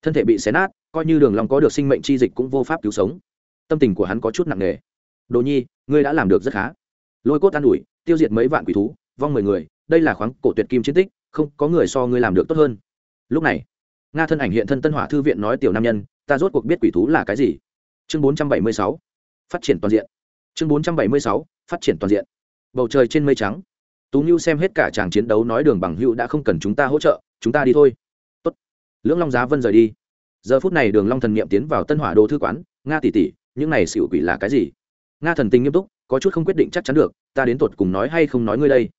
Thân thể bị xé nát, coi như đường long có được sinh mệnh chi dịch cũng vô pháp cứu sống. Tâm tình của hắn có chút nặng nề. Đồ nhi, ngươi đã làm được rất khá. Lôi cốt an ủi, tiêu diệt mấy vạn quỷ thú, vong mười người, đây là khoáng cổ tuyệt kim chiến tích, không có người so ngươi làm được tốt hơn. Lúc này, nga thân ảnh hiện thân tân hỏa thư viện nói tiểu nam nhân, ta rốt cuộc biết quỷ thú là cái gì? Chương bốn trăm bảy mươi sáu, phát triển toàn diện. Chương bốn trăm bảy mươi sáu, phát triển toàn diện bầu trời trên mây trắng. Tú ngưu xem hết cả tràng chiến đấu nói đường bằng hữu đã không cần chúng ta hỗ trợ, chúng ta đi thôi. Tốt. lưỡng long giá vân rời đi. Giờ phút này đường long thần niệm tiến vào tân hỏa đô thư quán, nga tỷ tỷ, những này xỉu quỷ là cái gì? Nga thần tình nghiêm túc, có chút không quyết định chắc chắn được, ta đến tột cùng nói hay không nói ngươi đây.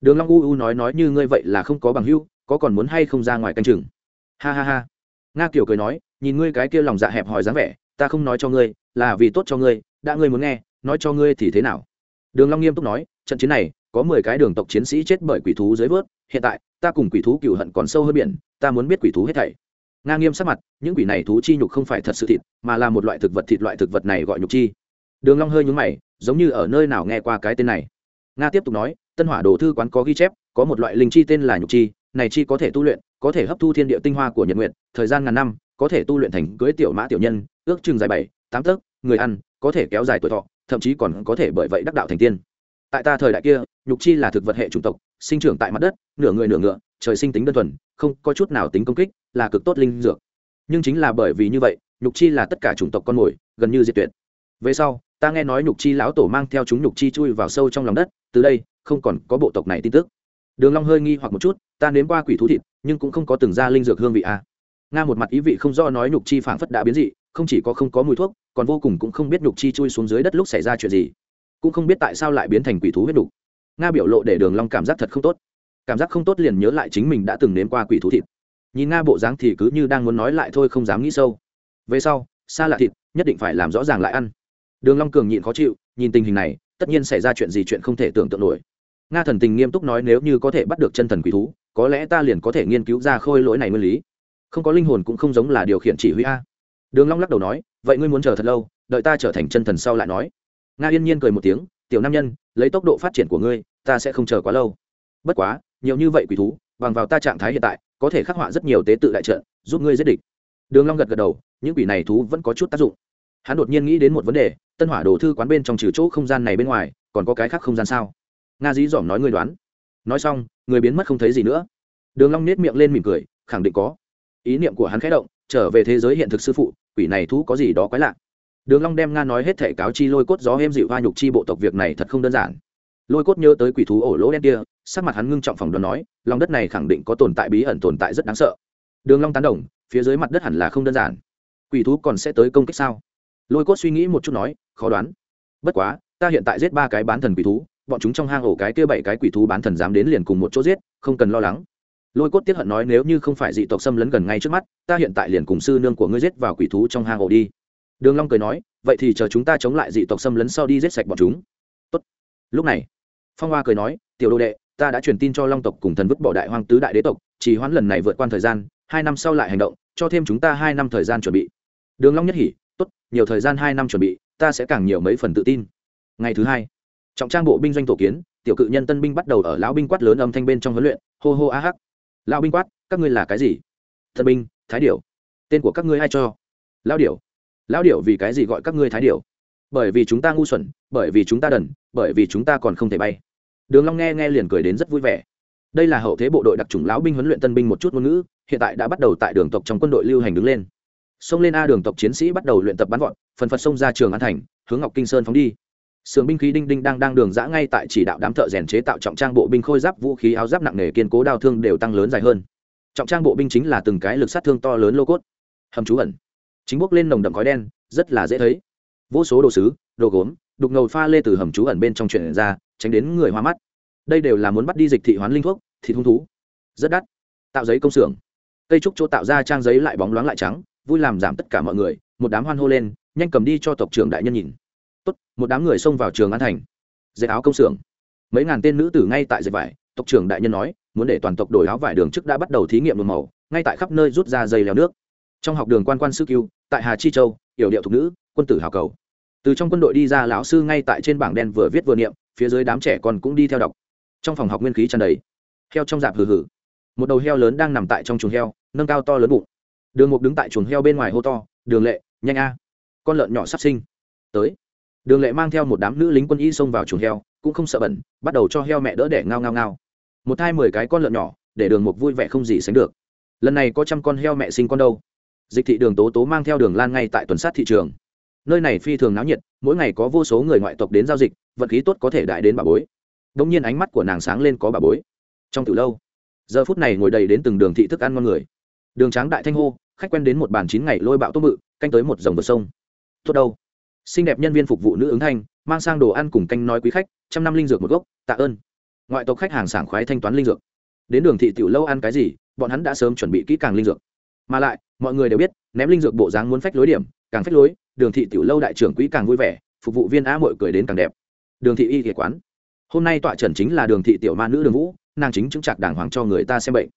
Đường long u u nói nói như ngươi vậy là không có bằng hữu, có còn muốn hay không ra ngoài canh chừng. Ha ha ha. Nga kiều cười nói, nhìn ngươi cái kia lòng dạ hẹp hòi dáng vẻ, ta không nói cho ngươi, là vì tốt cho ngươi, đã ngươi muốn nghe, nói cho ngươi thì thế nào? Đường long nghiêm túc nói trận chiến này, có mười cái đường tộc chiến sĩ chết bởi quỷ thú dưới vớt, hiện tại, ta cùng quỷ thú cựu hận còn sâu hơn biển, ta muốn biết quỷ thú hết thảy. Nga nghiêm sắc mặt, những quỷ này thú chi nhục không phải thật sự thịt, mà là một loại thực vật thịt loại thực vật này gọi nhục chi. Đường long hơi nhướng mày, giống như ở nơi nào nghe qua cái tên này. Nga tiếp tục nói, tân hỏa đồ thư quán có ghi chép, có một loại linh chi tên là nhục chi, này chi có thể tu luyện, có thể hấp thu thiên địa tinh hoa của nhật nguyện thời gian ngàn năm, có thể tu luyện thành cưới tiểu mã tiểu nhân, ước chừng dài bảy, tám tấc, người ăn, có thể kéo dài tuổi thọ, thậm chí còn có thể bởi vậy đắc đạo thành tiên tại ta thời đại kia, nhục chi là thực vật hệ chủng tộc, sinh trưởng tại mặt đất, nửa người nửa ngựa, trời sinh tính đơn thuần, không có chút nào tính công kích, là cực tốt linh dược. Nhưng chính là bởi vì như vậy, nhục chi là tất cả chủng tộc con mồi, gần như diệt tuyệt. Về sau, ta nghe nói nhục chi lão tổ mang theo chúng nhục chi chui vào sâu trong lòng đất, từ đây, không còn có bộ tộc này tin tức. Đường long hơi nghi hoặc một chút, ta nếm qua quỷ thú thịt, nhưng cũng không có từng ra linh dược hương vị a à. nga một mặt ý vị không do nói nhục chi phảng phất đã biến dị, không chỉ có không có mùi thuốc, còn vô cùng cũng không biết nhục chi chui xuống dưới đất lúc xảy ra chuyện gì cũng không biết tại sao lại biến thành quỷ thú huyết đục. Nga biểu lộ để đường long cảm giác thật không tốt. Cảm giác không tốt liền nhớ lại chính mình đã từng nếm qua quỷ thú thịt. Nhìn nga bộ dáng thì cứ như đang muốn nói lại thôi không dám nghĩ sâu. Về sau, xa lạ thịt, nhất định phải làm rõ ràng lại ăn. Đường long cường nhịn khó chịu, nhìn tình hình này, tất nhiên xảy ra chuyện gì chuyện không thể tưởng tượng nổi. Nga thần tình nghiêm túc nói nếu như có thể bắt được chân thần quỷ thú, có lẽ ta liền có thể nghiên cứu ra khôi lỗi này nguyên lý. Không có linh hồn cũng không giống là điều khiển chỉ huy a. Đường long lắc đầu nói, vậy ngươi muốn chờ thật lâu, đợi ta trở thành chân thần sau lại nói nga yên nhiên cười một tiếng, tiểu nam nhân, lấy tốc độ phát triển của ngươi, ta sẽ không chờ quá lâu. Bất quá, nhiều như vậy quỷ thú, bằng vào ta trạng thái hiện tại, có thể khắc họa rất nhiều tế tự đại trận, giúp ngươi giết địch. Đường long gật gật đầu, những quỷ này thú vẫn có chút tác dụng. Hắn đột nhiên nghĩ đến một vấn đề, tân hỏa đồ thư quán bên trong trừ chỗ không gian này bên ngoài, còn có cái khác không gian sao? Nga dí dỏm nói ngươi đoán. Nói xong, người biến mất không thấy gì nữa. Đường long nét miệng lên mỉm cười, khẳng định có. Ý niệm của hắn khẽ động, trở về thế giới hiện thực sư phụ, quỷ này thú có gì đó quái lạ đường long đem nga nói hết thể cáo chi lôi cốt gió êm dịu hoa nhục chi bộ tộc việc này thật không đơn giản. Lôi cốt nhớ tới quỷ thú ổ lỗ đen kia, sắc mặt hắn ngưng trọng phòng đoán nói, lòng đất này khẳng định có tồn tại bí ẩn tồn tại rất đáng sợ. Đường long tán đồng, phía dưới mặt đất hẳn là không đơn giản. Quỷ thú còn sẽ tới công kích sao? Lôi cốt suy nghĩ một chút nói, khó đoán. Bất quá, ta hiện tại giết ba cái bán thần quỷ thú, bọn chúng trong hang ổ cái kia bảy cái quỷ thú bán thần dám đến liền cùng một chỗ giết, không cần lo lắng. Lôi cốt tiết hận nói, nếu như không phải dị tộc xâm lấn gần ngay trước mắt, ta hiện tại liền cùng sư nương của ngươi giết vào quỷ thú trong hang ổ đi đường long cười nói, vậy thì chờ chúng ta chống lại dị tộc xâm lấn sau đi giết sạch bọn chúng. Tốt. Lúc này, phong hoa cười nói, tiểu đô đệ, ta đã truyền tin cho long tộc cùng thần vứt bỏ đại hoang tứ đại đế tộc chỉ hoãn lần này vượt qua thời gian, hai năm sau lại hành động, cho thêm chúng ta hai năm thời gian chuẩn bị. Đường long nhất hỉ, tốt, nhiều thời gian hai năm chuẩn bị, ta sẽ càng nhiều mấy phần tự tin. Ngày thứ hai, trọng trang bộ binh doanh tổ kiến, tiểu cự nhân tân binh bắt đầu ở lão binh quát lớn âm thanh bên trong huấn luyện, hô hô a hắc. Lão binh quát, các ngươi là cái gì? Thần binh, thái điểu. Tên của các ngươi ai cho? Lão điểu lão điểu vì cái gì gọi các ngươi thái điểu? Bởi vì chúng ta ngu xuẩn, bởi vì chúng ta đần, bởi vì chúng ta còn không thể bay. Đường long nghe nghe liền cười đến rất vui vẻ. Đây là hậu thế bộ đội đặc trùng lão binh huấn luyện tân binh một chút ngôn ngữ, hiện tại đã bắt đầu tại đường tộc trong quân đội lưu hành đứng lên. Xông lên a đường tộc chiến sĩ bắt đầu luyện tập bắn vọt, phần phật xông ra trường an thành, hướng ngọc kinh sơn phóng đi. Sườn binh khí đinh đinh đang đang đường dã ngay tại chỉ đạo đám thợ rèn chế tạo trọng trang bộ binh khôi giáp vũ khí áo giáp nặng nề kiên cố đao thương đều tăng lớn dài hơn. Trọng trang bộ binh chính là từng cái lực sát thương to lớn lô cốt. Hầm trú ẩn chính bốc lên nồng đậm khói đen, rất là dễ thấy. Vô số đồ sứ, đồ gốm, đục ngầu pha lê từ hầm trú ẩn bên trong chuyện ra, tránh đến người hoa mắt. Đây đều là muốn bắt đi dịch thị hoán linh thuốc thịt hung thú. Rất đắt. Tạo giấy công xưởng. Cây trúc chỗ tạo ra trang giấy lại bóng loáng lại trắng, vui làm giảm tất cả mọi người. Một đám hoan hô lên, nhanh cầm đi cho tộc trưởng đại nhân nhìn. Tốt, một đám người xông vào trường an thành. Dệt áo công xưởng. Mấy ngàn tên nữ tử ngay tại dệt vải. Tộc trưởng đại nhân nói, muốn để toàn tộc đổi áo vải đường trước đã bắt đầu thí nghiệm một màu, ngay tại khắp nơi rút ra dây leo nước trong học đường quan quan sư cưu tại hà chi châu, yểu điệu thục nữ, quân tử hào cầu. Từ trong quân đội đi ra lão sư ngay tại trên bảng đen vừa viết vừa niệm, phía dưới đám trẻ còn cũng đi theo đọc. Trong phòng học nguyên khí tràn đầy. Heo trong dạp hừ hừ. Một đầu heo lớn đang nằm tại trong chuồng heo, nâng cao to lớn bụng. Đường mục đứng tại chuồng heo bên ngoài hô to, đường lệ, nhanh a. Con lợn nhỏ sắp sinh. Tới. Đường lệ mang theo một đám nữ lính quân y xông vào chuồng heo, cũng không sợ bẩn, bắt đầu cho heo mẹ đỡ đẻ ngao ngao ngao. Một thai mười cái con lợn nhỏ, để đường mục vui vẻ không gì sánh được. Lần này có trăm con heo mẹ sinh con đâu? Dịch thị đường tố tố mang theo đường lan ngay tại tuần sát thị trường. Nơi này phi thường náo nhiệt, mỗi ngày có vô số người ngoại tộc đến giao dịch, vận khí tốt có thể đại đến bà bối. Đông nhiên ánh mắt của nàng sáng lên có bà bối. Trong từ lâu, giờ phút này ngồi đầy đến từng đường thị thức ăn ngon người. Đường tráng đại thanh hô, khách quen đến một bàn chín ngày lôi bạo tôm mự, canh tới một dòng vượt sông. Tốt đâu. Xinh đẹp nhân viên phục vụ nữ ứng thanh, mang sang đồ ăn cùng canh nói quý khách, trăm năm linh dược một gốc, tạ ơn. Ngoại tộc khách hàng sảng khoái thanh toán linh dược. Đến đường thị tiểu lâu ăn cái gì, bọn hắn đã sớm chuẩn bị kỹ càng linh dược mà lại, mọi người đều biết, ném linh dược bộ dáng muốn phách lối điểm, càng phách lối, đường thị tiểu lâu đại trưởng quỹ càng vui vẻ, phục vụ viên á mội cười đến càng đẹp. Đường thị y kể quán. Hôm nay tọa trần chính là đường thị tiểu ma nữ đường vũ, nàng chính chứng chặt đàng hoàng cho người ta xem bệnh.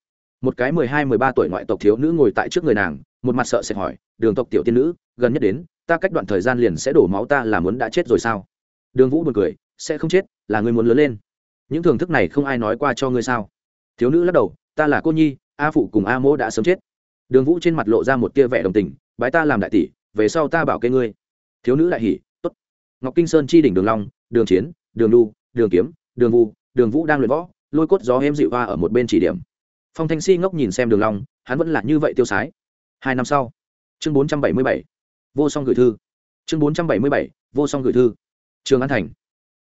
Một cái mười hai, mười ba tuổi ngoại tộc thiếu nữ ngồi tại trước người nàng, một mặt sợ sẽ hỏi, đường tộc tiểu tiên nữ, gần nhất đến, ta cách đoạn thời gian liền sẽ đổ máu ta là muốn đã chết rồi sao? Đường vũ b u ồ n cười, sẽ không chết, là ngươi muốn lớn lên. Những thưởng thức này không ai nói qua cho ngươi sao? Thiếu nữ lắc đầu, ta là cô nhi, a phụ cùng a mỗ đã sớm chết đường vũ trên mặt lộ ra một tia vẻ đồng tình bái ta làm đại tỷ về sau ta bảo kê ngươi. Thiếu nữ đại hỉ t ố t ngọc kinh sơn chi đỉnh đường long đường chiến đường Lu, đường kiếm đường vu đường vũ đang luyện võ lôi cốt gió em dịu hoa ở một bên chỉ điểm. Phong thanh si ngốc nhìn xem đường long hắn vẫn là như vậy tiêu sái. Hai năm sau chương bốn trăm bảy mươi bảy vô song gửi thư. Chương bốn trăm bảy mươi bảy vô song gửi thư. Trường an thành.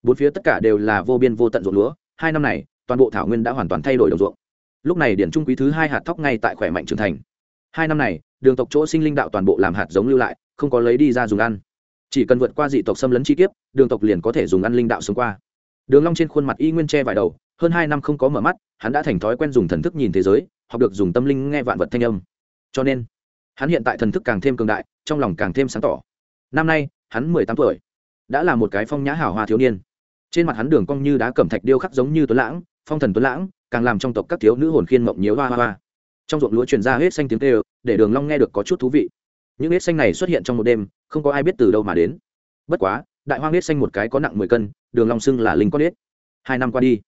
Bốn phía tất cả đều là vô biên vô tận ruộng lúa hai năm này toàn bộ thảo nguyên đã hoàn toàn thay đổi đồng ruộng. Lúc này điển trung quý thứ hai hạt thóc ngay tại khỏe mạnh trưởng thành hai năm này, đường tộc chỗ sinh linh đạo toàn bộ làm hạt giống lưu lại, không có lấy đi ra dùng ăn. Chỉ cần vượt qua dị tộc xâm lấn chi kiếp, đường tộc liền có thể dùng ăn linh đạo sống qua. Đường long trên khuôn mặt y nguyên che vải đầu, hơn hai năm không có mở mắt, hắn đã thành thói quen dùng thần thức nhìn thế giới, học được dùng tâm linh nghe vạn vật thanh âm. Cho nên, hắn hiện tại thần thức càng thêm cường đại, trong lòng càng thêm sáng tỏ. Năm nay, hắn mười tám tuổi, đã là một cái phong nhã hảo hoa thiếu niên. Trên mặt hắn đường cong như đá cẩm thạch điêu khắc giống như tuấn lãng, phong thần tuấn lãng, càng làm trong tộc các thiếu nữ hồn khiên mộng nhiễu hoa hoa hoa trong ruộng lúa truyền ra hết xanh tiếng kêu, để đường long nghe được có chút thú vị. Những hết xanh này xuất hiện trong một đêm, không có ai biết từ đâu mà đến. Bất quá, đại hoang hết xanh một cái có nặng mười cân, đường long xưng là linh con hết. Hai năm qua đi,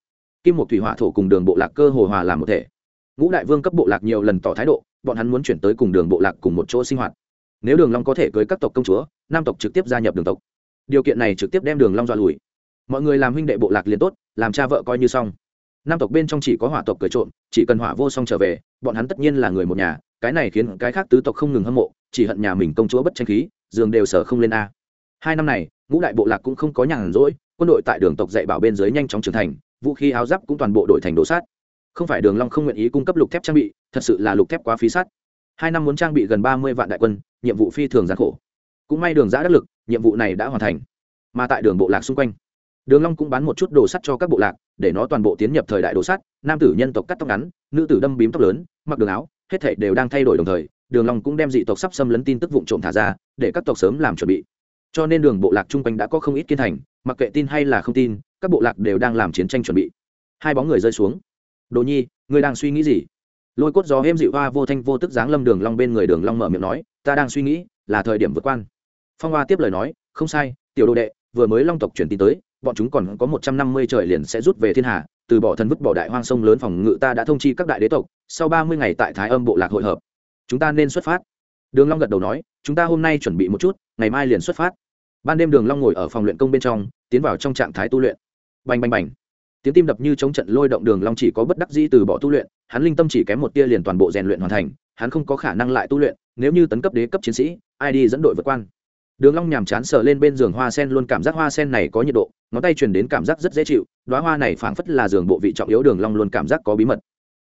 kim một thủy hỏa thổ cùng đường bộ lạc cơ hồ hòa làm một thể. Ngũ đại vương cấp bộ lạc nhiều lần tỏ thái độ, bọn hắn muốn chuyển tới cùng đường bộ lạc cùng một chỗ sinh hoạt. Nếu đường long có thể cưới các tộc công chúa, nam tộc trực tiếp gia nhập đường tộc. Điều kiện này trực tiếp đem đường long dọa lùi. Mọi người làm huynh đệ bộ lạc liền tốt, làm cha vợ coi như xong nam tộc bên trong chỉ có hỏa tộc cười trộn chỉ cần hỏa vô song trở về, bọn hắn tất nhiên là người một nhà, cái này khiến cái khác tứ tộc không ngừng hâm mộ, chỉ hận nhà mình công chúa bất tranh khí, giường đều sở không lên a. Hai năm này, ngũ đại bộ lạc cũng không có nhàn rỗi, quân đội tại đường tộc dạy bảo bên dưới nhanh chóng trưởng thành, vũ khí áo giáp cũng toàn bộ đội thành đồ sát không phải đường long không nguyện ý cung cấp lục thép trang bị, thật sự là lục thép quá phí sát hai năm muốn trang bị gần ba mươi vạn đại quân, nhiệm vụ phi thường gian khổ. Cũng may đường giã đắc lực, nhiệm vụ này đã hoàn thành. Mà tại đường bộ lạc xung quanh đường long cũng bán một chút đồ sắt cho các bộ lạc, để nó toàn bộ tiến nhập thời đại đồ sắt. Nam tử nhân tộc cắt tóc ngắn, nữ tử đâm bím tóc lớn, mặc đường áo, hết thảy đều đang thay đổi đồng thời, đường long cũng đem dị tộc sắp xâm lấn tin tức vụn trộm thả ra, để các tộc sớm làm chuẩn bị. Cho nên đường bộ lạc chung quanh đã có không ít kiên thành, mặc kệ tin hay là không tin, các bộ lạc đều đang làm chiến tranh chuẩn bị. Hai bóng người rơi xuống. Đồ nhi, ngươi đang suy nghĩ gì? Lôi cốt gió êm dịu hoa vô thanh vô tức dáng lâm đường long bên người đường long mở miệng nói, ta đang suy nghĩ, là thời điểm vượt quan. Phong hoa tiếp lời nói, không sai, tiểu đồ đệ, vừa mới long tộc truyền tin tới bọn chúng còn có một trăm năm mươi trời liền sẽ rút về thiên hà, từ bỏ thân vứt bỏ đại hoang sông lớn phòng ngự ta đã thông chi các đại đế tộc, sau ba mươi ngày tại thái âm bộ lạc hội hợp. Chúng ta nên xuất phát. Đường long gật đầu nói, chúng ta hôm nay chuẩn bị một chút, ngày mai liền xuất phát. Ban đêm đường long ngồi ở phòng luyện công bên trong, tiến vào trong trạng thái tu luyện. Bành bành bành. Tiếng tim đập như chống trận lôi động đường long chỉ có bất đắc dĩ từ bỏ tu luyện, hắn linh tâm chỉ kém một tia liền toàn bộ rèn luyện hoàn thành, hắn không có khả năng lại tu luyện, nếu như tấn cấp đế cấp chiến sĩ, ai đi dẫn đội vượt quan? Đường long nhàm chán sờ lên bên giường hoa sen luôn cảm giác hoa sen này có nhiệt độ, ngón tay truyền đến cảm giác rất dễ chịu, đóa hoa này phảng phất là giường bộ vị trọng yếu đường long luôn cảm giác có bí mật.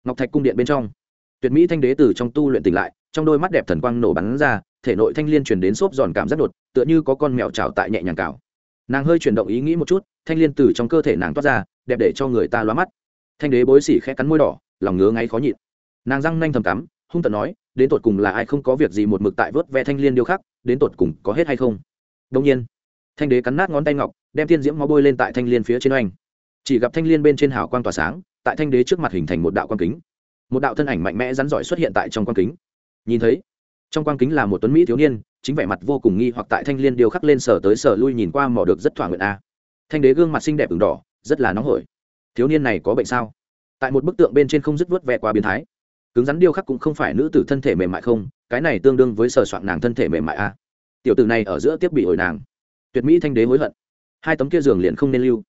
Ngọc thạch cung điện bên trong, tuyệt mỹ thanh đế từ trong tu luyện tỉnh lại, trong đôi mắt đẹp thần quang nổ bắn ra, thể nội thanh liên truyền đến xốp giòn cảm giác đột, tựa như có con mèo trào tại nhẹ nhàng cào. Nàng hơi chuyển động ý nghĩ một chút, thanh liên từ trong cơ thể nàng toát ra, đẹp để cho người ta lóa mắt. Thanh đế bối xỉ khẽ cắn môi đỏ, lòng ngứa ngáy khó nhịn. Nàng răng nanh thầm cắm, hung tợn nói, đến tột cùng là ai không có việc gì một mực tại vớt ve thanh liên điêu khắc đến tột cùng có hết hay không? Đông nhiên, thanh đế cắn nát ngón tay ngọc, đem thiên diễm máu bôi lên tại thanh liên phía trên oanh. Chỉ gặp thanh liên bên trên hào quang tỏa sáng, tại thanh đế trước mặt hình thành một đạo quang kính. Một đạo thân ảnh mạnh mẽ rắn giỏi xuất hiện tại trong quang kính. Nhìn thấy, trong quang kính là một tuấn mỹ thiếu niên, chính vẻ mặt vô cùng nghi hoặc tại thanh liên điêu khắc lên sở tới sở lui nhìn qua mỏ được rất thỏa nguyện a. Thanh đế gương mặt xinh đẹp ửng đỏ, rất là nóng hổi. Thiếu niên này có bệnh sao? Tại một bức tượng bên trên không dứt vớt vẹ quá biến thái. Cứng rắn điêu khắc cũng không phải nữ tử thân thể mềm mại không cái này tương đương với sờ soạn nàng thân thể mềm mại a. Tiểu tử này ở giữa tiếp bị hồi nàng. Tuyệt mỹ thanh đế hối hận. Hai tấm kia giường liền không nên lưu.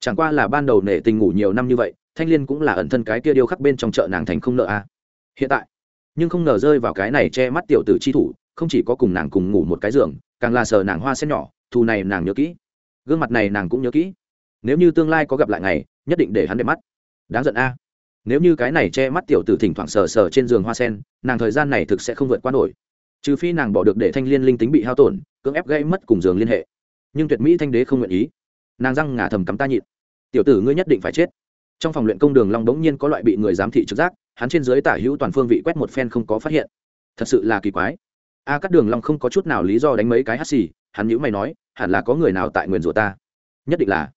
Chẳng qua là ban đầu nể tình ngủ nhiều năm như vậy, thanh liên cũng là ẩn thân cái kia điêu khắc bên trong chợ nàng thành không nợ a. Hiện tại, nhưng không ngờ rơi vào cái này che mắt tiểu tử chi thủ, không chỉ có cùng nàng cùng ngủ một cái giường, càng là sờ nàng hoa sen nhỏ, thù này nàng nhớ kỹ. Gương mặt này nàng cũng nhớ kỹ. Nếu như tương lai có gặp lại ngày, nhất định để hắn đẹp mắt. Đáng giận a nếu như cái này che mắt tiểu tử thỉnh thoảng sờ sờ trên giường hoa sen nàng thời gian này thực sẽ không vượt qua nổi. Trừ phi nàng bỏ được để thanh liên linh tính bị hao tổn cưỡng ép gây mất cùng giường liên hệ. Nhưng tuyệt mỹ thanh đế không nguyện ý. Nàng răng ngả thầm cắm ta nhịn. Tiểu tử ngươi nhất định phải chết. Trong phòng luyện công đường long đống nhiên có loại bị người giám thị trực giác hắn trên dưới tả hữu toàn phương vị quét một phen không có phát hiện. Thật sự là kỳ quái. A à, đường long không có chút nào lý do đánh mấy cái hắt xì hắn nhíu mày nói hẳn là có người nào tại nguyền rủa ta? Nhất định là.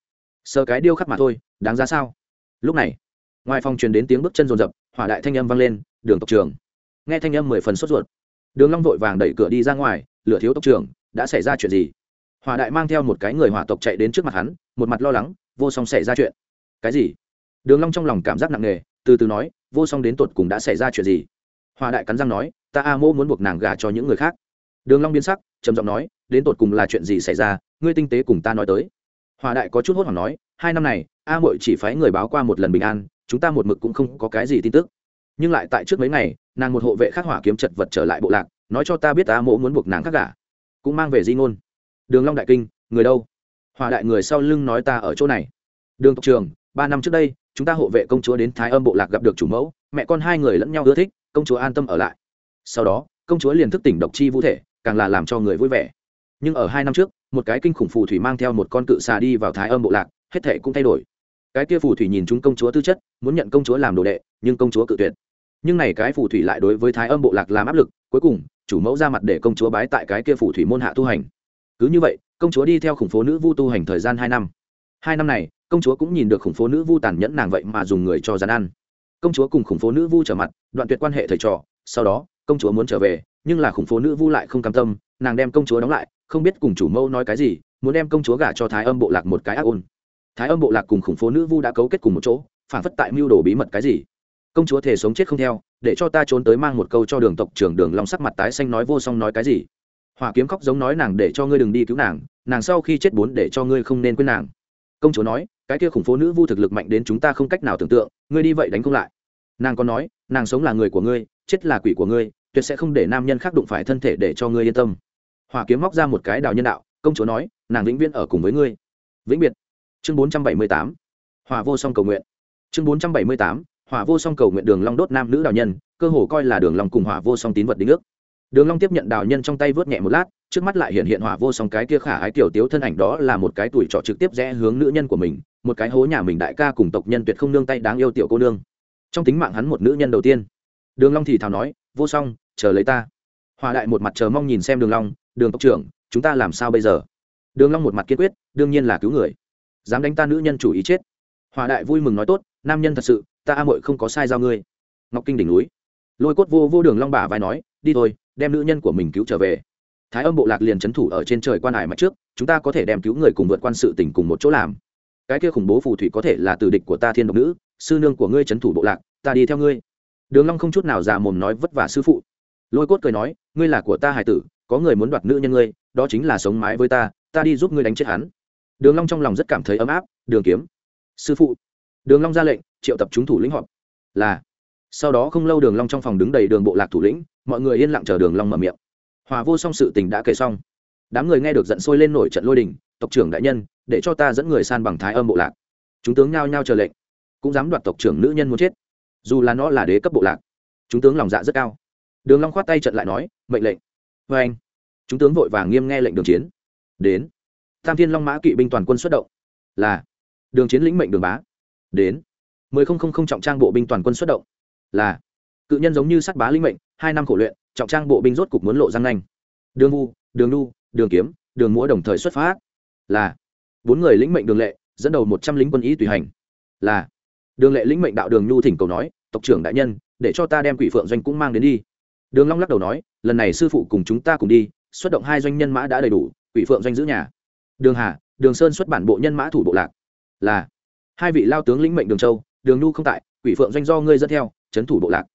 Sơ cái điêu khắc mà thôi đáng giá sao? Lúc này ngoài phòng truyền đến tiếng bước chân rồn rập hỏa đại thanh âm vang lên, đường tộc trường nghe thanh âm mười phần sốt ruột. Đường long vội vàng đẩy cửa đi ra ngoài, lửa thiếu tộc trưởng, đã xảy ra chuyện gì? Hỏa đại mang theo một cái người hỏa tộc chạy đến trước mặt hắn, một mặt lo lắng, vô song xảy ra chuyện. Cái gì? Đường long trong lòng cảm giác nặng nề, từ từ nói, vô song đến tột cùng đã xảy ra chuyện gì? Hỏa đại cắn răng nói, ta a mô muốn buộc nàng gả cho những người khác. Đường long biến sắc, trầm giọng nói, đến tột cùng là chuyện gì xảy ra? Ngươi tinh tế cùng ta nói tới. Hỏa đại có chút hốt hoảng nói, hai năm này, a muội chỉ phái người báo qua một lần bình an chúng ta một mực cũng không có cái gì tin tức. Nhưng lại tại trước mấy ngày nàng một hộ vệ khắc hỏa kiếm chật vật trở lại bộ lạc nói cho ta biết ta mỗ muốn buộc nàng khắc cả, cũng mang về di ngôn. Đường long đại kinh người đâu? Hỏa đại người sau lưng nói ta ở chỗ này. Đường tộc trường ba năm trước đây chúng ta hộ vệ công chúa đến thái âm bộ lạc gặp được chủ mẫu mẹ con hai người lẫn nhau ưa thích công chúa an tâm ở lại. Sau đó công chúa liền thức tỉnh độc chi vũ thể càng là làm cho người vui vẻ. Nhưng ở hai năm trước một cái kinh khủng phù thủy mang theo một con cự xà đi vào thái âm bộ lạc hết thể cũng thay đổi cái kia phù thủy nhìn chúng công chúa tư chất, muốn nhận công chúa làm đồ đệ, nhưng công chúa cự tuyệt. Nhưng này cái phù thủy lại đối với thái âm bộ lạc làm áp lực, cuối cùng, chủ mẫu ra mặt để công chúa bái tại cái kia phù thủy môn hạ tu hành. Cứ như vậy, công chúa đi theo khủng phố nữ vu tu hành thời gian hai năm. Hai năm này, công chúa cũng nhìn được khủng phố nữ vu tàn nhẫn nàng vậy mà dùng người cho gian ăn. Công chúa cùng khủng phố nữ vu trở mặt, đoạn tuyệt quan hệ thầy trò, sau đó, công chúa muốn trở về, nhưng là khủng phố nữ vu lại không cam tâm, nàng đem công chúa đóng lại, không biết cùng chủ mẫu nói cái gì, muốn đem công chúa gả cho thái âm bộ lạc một cái ác ôn thái âm bộ lạc cùng khủng phố nữ vu đã cấu kết cùng một chỗ, phản phất tại mưu đồ bí mật cái gì. Công chúa thể sống chết không theo, để cho ta trốn tới mang một câu cho đường tộc trưởng đường long sắc mặt tái xanh nói vô song nói cái gì. Hỏa kiếm khóc giống nói nàng để cho ngươi đừng đi cứu nàng nàng sau khi chết bốn để cho ngươi không nên quên nàng. Công chúa nói, cái kia khủng phố nữ vu thực lực mạnh đến chúng ta không cách nào tưởng tượng, ngươi đi vậy đánh không lại. Nàng còn nói, nàng sống là người của ngươi, chết là quỷ của ngươi, tuyệt sẽ không để nam nhân khác đụng phải thân thể để cho ngươi yên tâm. Hỏa kiếm móc ra một cái đào nhân đạo, công chúa nói, nàng vĩnh viễn ở cùng với ngươi. Vĩnh biệt chương bốn trăm bảy mươi tám, hỏa vô song cầu nguyện. Chương bốn trăm bảy mươi tám, hỏa vô song cầu nguyện đường long đốt nam nữ đào nhân, cơ hồ coi là đường long cùng hỏa vô song tín vật đính nước. đường long tiếp nhận đào nhân trong tay vớt nhẹ một lát, trước mắt lại hiện hiện hỏa vô song cái kia khả ái tiểu tiếu thân ảnh đó là một cái tuổi trọ trực tiếp rẽ hướng nữ nhân của mình, một cái hố nhà mình đại ca cùng tộc nhân tuyệt không nương tay đáng yêu tiểu cô nương. Trong tính mạng hắn một nữ nhân đầu tiên. Đường long thì thào nói, vô song, chờ lấy ta. Hỏa đại một mặt chờ mong nhìn xem đường long, đường tộc trưởng, chúng ta làm sao bây giờ? Đường long một mặt kiên quyết, đương nhiên là cứu người dám đánh ta nữ nhân chủ ý chết. Hòa đại vui mừng nói tốt, nam nhân thật sự, ta a mội không có sai giao ngươi. Ngọc kinh đỉnh núi. Lôi cốt vô vô đường long bả vai nói, đi thôi, đem nữ nhân của mình cứu trở về. Thái âm bộ lạc liền chấn thủ ở trên trời quan hải mạch trước, chúng ta có thể đem cứu người cùng vượt quan sự tình cùng một chỗ làm. Cái kia khủng bố phù thủy có thể là từ địch của ta thiên độc nữ, sư nương của ngươi chấn thủ bộ lạc, ta đi theo ngươi. Đường long không chút nào già mồm nói vất vả sư phụ. Lôi cốt cười nói, ngươi là của ta hải tử, có người muốn đoạt nữ nhân ngươi, đó chính là sống mái với ta ta đi giúp ngươi đánh chết hắn đường long trong lòng rất cảm thấy ấm áp, đường kiếm, sư phụ. Đường long ra lệnh, triệu tập chúng thủ lĩnh họp. Là, sau đó không lâu đường long trong phòng đứng đầy đường bộ lạc thủ lĩnh, mọi người yên lặng chờ đường long mở miệng. Hòa vô song sự tình đã kể xong. Đám người nghe được giận sôi lên nổi trận lôi đình, tộc trưởng đại nhân, để cho ta dẫn người san bằng thái âm bộ lạc. Chúng tướng nhao nhao chờ lệnh, cũng dám đoạt tộc trưởng nữ nhân muốn chết. Dù là nó là đế cấp bộ lạc, chúng tướng lòng dạ rất cao. Đường long khoát tay trận lại nói, mệnh lệnh. Với anh chúng tướng vội vàng nghiêm nghe lệnh đường chiến. Đến tam thiên long mã kỵ binh toàn quân xuất động. Là, đường chiến lĩnh mệnh đường bá. Đến. Mười không không không trọng trang bộ binh toàn quân xuất động. Là, cự nhân giống như sắt bá linh mệnh, hai năm khổ luyện, trọng trang bộ binh rốt cục muốn lộ răng nanh. Đường vu, đường nu, đường kiếm, đường múa đồng thời xuất phát. Là, bốn người lĩnh mệnh đường lệ, dẫn đầu một trăm lính quân ý tùy hành. Là, đường lệ lĩnh mệnh đạo đường nhu thỉnh cầu nói, tộc trưởng đại nhân, để cho ta đem quỷ phượng doanh cũng mang đến đi. Đường long lắc đầu nói, lần này sư phụ cùng chúng ta cùng đi, xuất động hai doanh nhân mã đã đầy đủ, quỷ phượng doanh giữ nhà đường hà, đường sơn xuất bản bộ nhân mã thủ bộ lạc. Là, hai vị lao tướng lĩnh mệnh đường châu, đường nhu không tại, quỷ phượng doanh do ngươi dẫn theo, trấn thủ bộ lạc.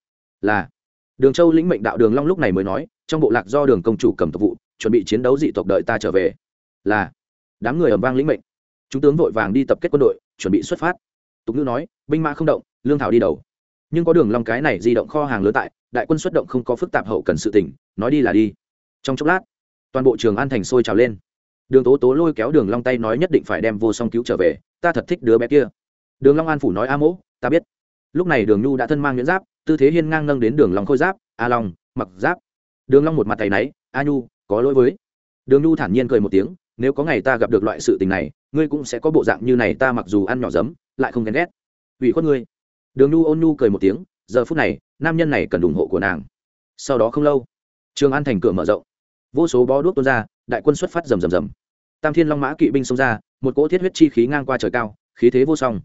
Là, đường châu lĩnh mệnh đạo đường long lúc này mới nói, trong bộ lạc do đường công chủ cầm tộc vụ, chuẩn bị chiến đấu dị tộc đợi ta trở về. Là, đám người ầm vang lĩnh mệnh. Chúng tướng vội vàng đi tập kết quân đội, chuẩn bị xuất phát. Tục ngữ nói, binh mã không động, lương thảo đi đầu. Nhưng có đường long cái này di động kho hàng lớn tại, đại quân xuất động không có phức tạp hậu cần sự tỉnh nói đi là đi. Trong chốc lát, toàn bộ trường an thành sôi trào lên đường tố tố lôi kéo đường long tay nói nhất định phải đem vô song cứu trở về, ta thật thích đứa bé kia. Đường long an phủ nói, a mỗ, ta biết. Lúc này đường nhu đã thân mang nhuyễn giáp, tư thế hiên ngang nâng đến đường long khôi giáp, a long, mặc giáp. Đường long một mặt tay náy, a nhu, có lỗi với. Đường nhu thản nhiên cười một tiếng, nếu có ngày ta gặp được loại sự tình này, ngươi cũng sẽ có bộ dạng như này, ta mặc dù ăn nhỏ giấm, lại không ghen ghét. Ủy khuất ngươi. Đường nhu ôn nhu cười một tiếng, giờ phút này, nam nhân này cần ủng hộ của nàng. Sau đó không lâu, trường an thành cửa mở rộng. Vô số bó đuốc tuôn ra, đại quân xuất phát rầm rầm rầm tam thiên long mã kỵ binh xông ra, một cỗ thiết huyết chi khí ngang qua trời cao, khí thế vô song.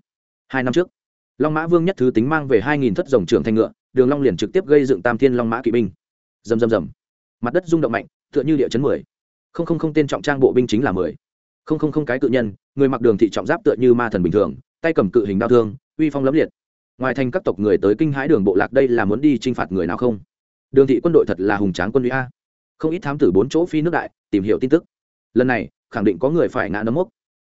Hai năm trước, long mã vương nhất thứ tính mang về hai nghìn thất rồng trưởng thành ngựa, đường long liền trực tiếp gây dựng tam thiên long mã kỵ binh. Rầm rầm rầm. Mặt đất rung động mạnh, tựa như địa chấn mười. Không không không tên trọng trang bộ binh chính là mười. Không không không cái cự nhân, người mặc đường thị trọng giáp tựa như ma thần bình thường, tay cầm cự hình đao thương, uy phong lẫm liệt. Ngoài thành các tộc người tới kinh hãi đường bộ lạc đây là muốn đi chinh phạt người nào không? Đường thị quân đội thật là hùng tráng quân uy a. Không ít thám tử bốn chỗ phi nước đại, tìm hiểu tin tức. Lần này khẳng định có người phải ngã nấm mốc.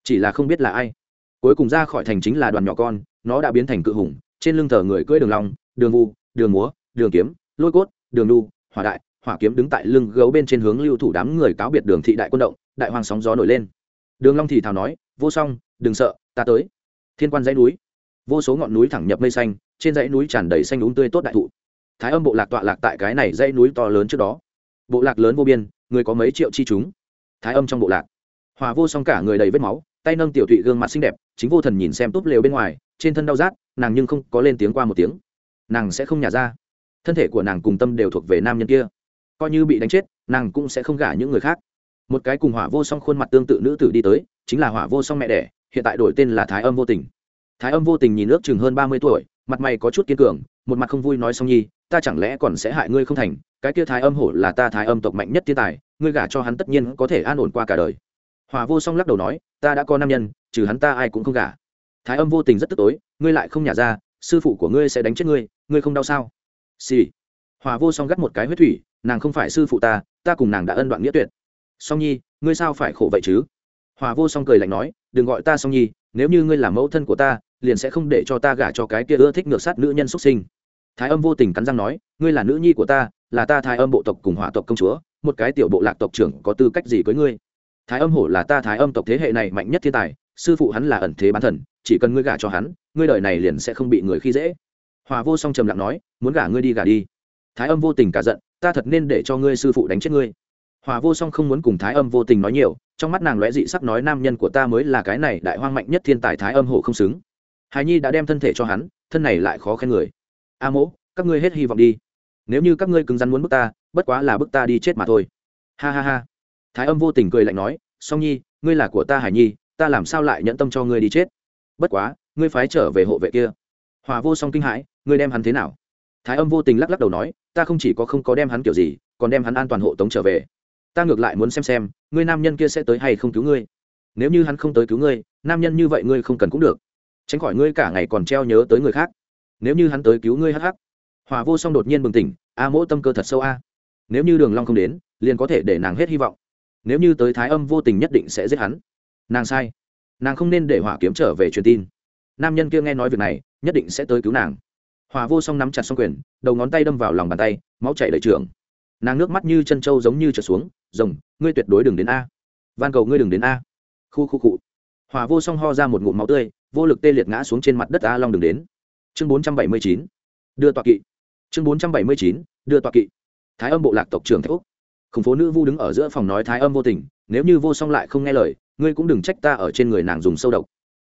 Chỉ là không biết là ai. Cuối cùng ra khỏi thành chính là đoàn nhỏ con, nó đã biến thành cự hùng, trên lưng thờ người cưỡi đường long, đường vu, đường múa, đường kiếm, lôi cốt, đường đu, hỏa đại, hỏa kiếm đứng tại lưng gấu bên trên hướng lưu thủ đám người cáo biệt đường thị đại quân động, đại hoàng sóng gió nổi lên. Đường long thì thào nói, vô song, đừng sợ, ta tới. Thiên quan dãy núi. Vô số ngọn núi thẳng nhập mây xanh, trên dãy núi tràn đầy xanh úng tươi tốt đại thụ. Thái âm bộ lạc tọa lạc tại cái này dãy núi to lớn trước đó. Bộ lạc lớn vô biên, người có mấy triệu chi chúng. Thái âm trong bộ lạc hòa vô song cả người đầy vết máu, tay nâng tiểu thụy gương mặt xinh đẹp, chính vô thần nhìn xem túp lều bên ngoài, trên thân đau rát, nàng nhưng không có lên tiếng qua một tiếng. Nàng sẽ không nhả ra. Thân thể của nàng cùng tâm đều thuộc về nam nhân kia. Coi như bị đánh chết, nàng cũng sẽ không gả những người khác. Một cái cùng hỏa vô song khuôn mặt tương tự nữ tử đi tới, chính là hỏa vô song mẹ đẻ, hiện tại đổi tên là thái âm vô tình. Thái âm vô tình nhìn ước chừng hơn ba mươi tuổi, mặt mày có chút kiên cường, một mặt không vui nói song nhi, ta chẳng lẽ còn sẽ hại ngươi không thành? Cái kia thái âm hổ là ta thái âm tộc mạnh nhất thiên tài, ngươi gả cho hắn tất nhiên có thể an ổn qua cả đời hòa vô song lắc đầu nói, ta đã có nam nhân, trừ hắn ta ai cũng không gả. Thái âm vô tình rất tức tối, ngươi lại không nhả ra, sư phụ của ngươi sẽ đánh chết ngươi ngươi không đau sao? Xì、sì. hòa vô song gắt một cái huyết thủy, nàng không phải sư phụ ta ta cùng nàng đã ân đoạn nghĩa tuyệt. Song nhi, ngươi sao phải khổ vậy chứ? Hòa vô song cười lạnh nói, đừng gọi ta song nhi, nếu như ngươi là mẫu thân của ta, liền sẽ không để cho ta gả cho cái kia ưa thích ngược sát nữ nhân xuất sinh. Thái âm vô tình cắn răng nói, ngươi là nữ nhi của ta, là ta thái âm bộ tộc cùng hỏa tộc công chúa, một cái tiểu bộ lạc tộc trưởng có tư cách gì với ngươi? Thái âm hổ là ta thái âm tộc thế hệ này mạnh nhất thiên tài, sư phụ hắn là ẩn thế bán thần, chỉ cần ngươi gả cho hắn, ngươi đời này liền sẽ không bị người khi dễ. Hòa vô song trầm lặng nói, muốn gả ngươi đi gả đi. Thái âm vô tình cả giận, ta thật nên để cho ngươi sư phụ đánh chết ngươi. Hòa vô song không muốn cùng thái âm vô tình nói nhiều, trong mắt nàng lóe dị sắc nói nam nhân của ta mới là cái này đại hoang mạnh nhất thiên tài thái âm hổ không xứng. Hài nhi đã đem thân thể cho hắn, thân này lại khó khen người. A mỗ, các ngươi hết hy vọng đi. Nếu như các ngươi cứng rắn muốn bức ta, bất quá là bức ta đi chết mà thôi. Ha ha ha thái âm vô tình cười lạnh nói, song nhi, ngươi là của ta hải nhi, ta làm sao lại nhẫn tâm cho ngươi đi chết? Bất quá, ngươi phái trở về hộ vệ kia. Hòa vô song kinh hãi, ngươi đem hắn thế nào? Thái âm vô tình lắc lắc đầu nói, ta không chỉ có không có đem hắn kiểu gì, còn đem hắn an toàn hộ tống trở về. Ta ngược lại muốn xem xem, ngươi nam nhân kia sẽ tới hay không cứu ngươi. Nếu như hắn không tới cứu ngươi, nam nhân như vậy ngươi không cần cũng được. Tránh khỏi ngươi cả ngày còn treo nhớ tới người khác. Nếu như hắn tới cứu ngươi hắc hắc. Hòa vô song đột nhiên bừng tỉnh, a mỗ tâm cơ thật sâu a. Nếu như đường long không đến, liền có thể để nàng hết hy vọng nếu như tới thái âm vô tình nhất định sẽ giết hắn. Nàng sai. Nàng không nên để hỏa kiếm trở về truyền tin. Nam nhân kia nghe nói việc này, nhất định sẽ tới cứu nàng. Hòa vô song nắm chặt xong quyền, đầu ngón tay đâm vào lòng bàn tay, máu chảy đầy trường. Nàng nước mắt như chân trâu giống như trở xuống, rồng, ngươi tuyệt đối đừng đến a. Van cầu ngươi đừng đến a. Khu khu cụ hòa vô song ho ra một ngụm máu tươi, vô lực tê liệt ngã xuống trên mặt đất a long đừng đến. Chương bốn trăm bảy mươi chín, đưa tọa kỵ. Chương bốn trăm bảy mươi chín, đưa tọa kỵ. Thái âm bộ lạc tộc trưởng thạch úc khủng phố nữ vu đứng ở giữa phòng nói thái âm vô tình, nếu như vô song lại không nghe lời, ngươi cũng đừng trách ta ở trên người nàng dùng sâu độc.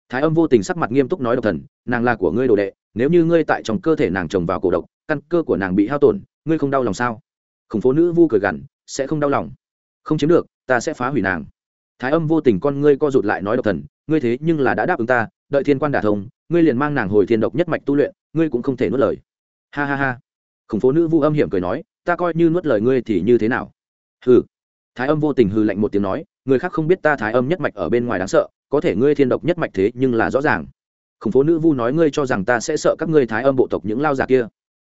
Thái âm vô tình sắc mặt nghiêm túc nói độc thần, nàng là của ngươi đồ đệ, nếu như ngươi tại trong cơ thể nàng trồng vào cổ độc, căn cơ của nàng bị hao tổn, ngươi không đau lòng sao? Khủng phố nữ vu cười gằn, sẽ không đau lòng. Không chiếm được, ta sẽ phá hủy nàng. Thái âm vô tình con ngươi co rụt lại nói độc thần, ngươi thế nhưng là đã đáp ứng ta, đợi thiên quan đả thông, ngươi liền mang nàng hồi thiên độc nhất mạch tu luyện, ngươi cũng không thể nuốt lời. Ha ha ha. Khủng phố nữ vu âm hiểm cười nói, ta coi như nuốt lời ngươi thì như thế nào? Hừ. Thái âm vô tình hư lạnh một tiếng nói, người khác không biết ta thái âm nhất mạch ở bên ngoài đáng sợ, có thể ngươi thiên độc nhất mạch thế nhưng là rõ ràng. Khủng phố nữ vu nói ngươi cho rằng ta sẽ sợ các ngươi thái âm bộ tộc những lao già kia.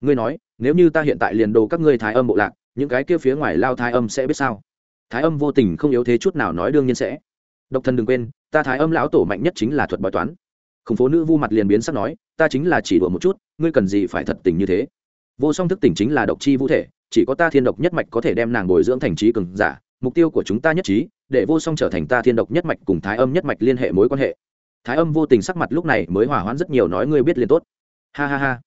Ngươi nói, nếu như ta hiện tại liền đồ các ngươi thái âm bộ lạc, những cái kia phía ngoài lao thái âm sẽ biết sao? Thái âm vô tình không yếu thế chút nào nói đương nhiên sẽ. Độc thân đừng quên, ta thái âm lão tổ mạnh nhất chính là thuật bói toán. Khủng phố nữ vu mặt liền biến sắc nói, ta chính là chỉ đùa một chút, ngươi cần gì phải thật tình như thế? Vô song thức tỉnh chính là độc chi vũ thể chỉ có ta thiên độc nhất mạch có thể đem nàng bồi dưỡng thành trí cường giả, mục tiêu của chúng ta nhất trí, để vô song trở thành ta thiên độc nhất mạch cùng thái âm nhất mạch liên hệ mối quan hệ. Thái âm vô tình sắc mặt lúc này mới hỏa hoãn rất nhiều nói ngươi biết liền tốt. Ha ha ha.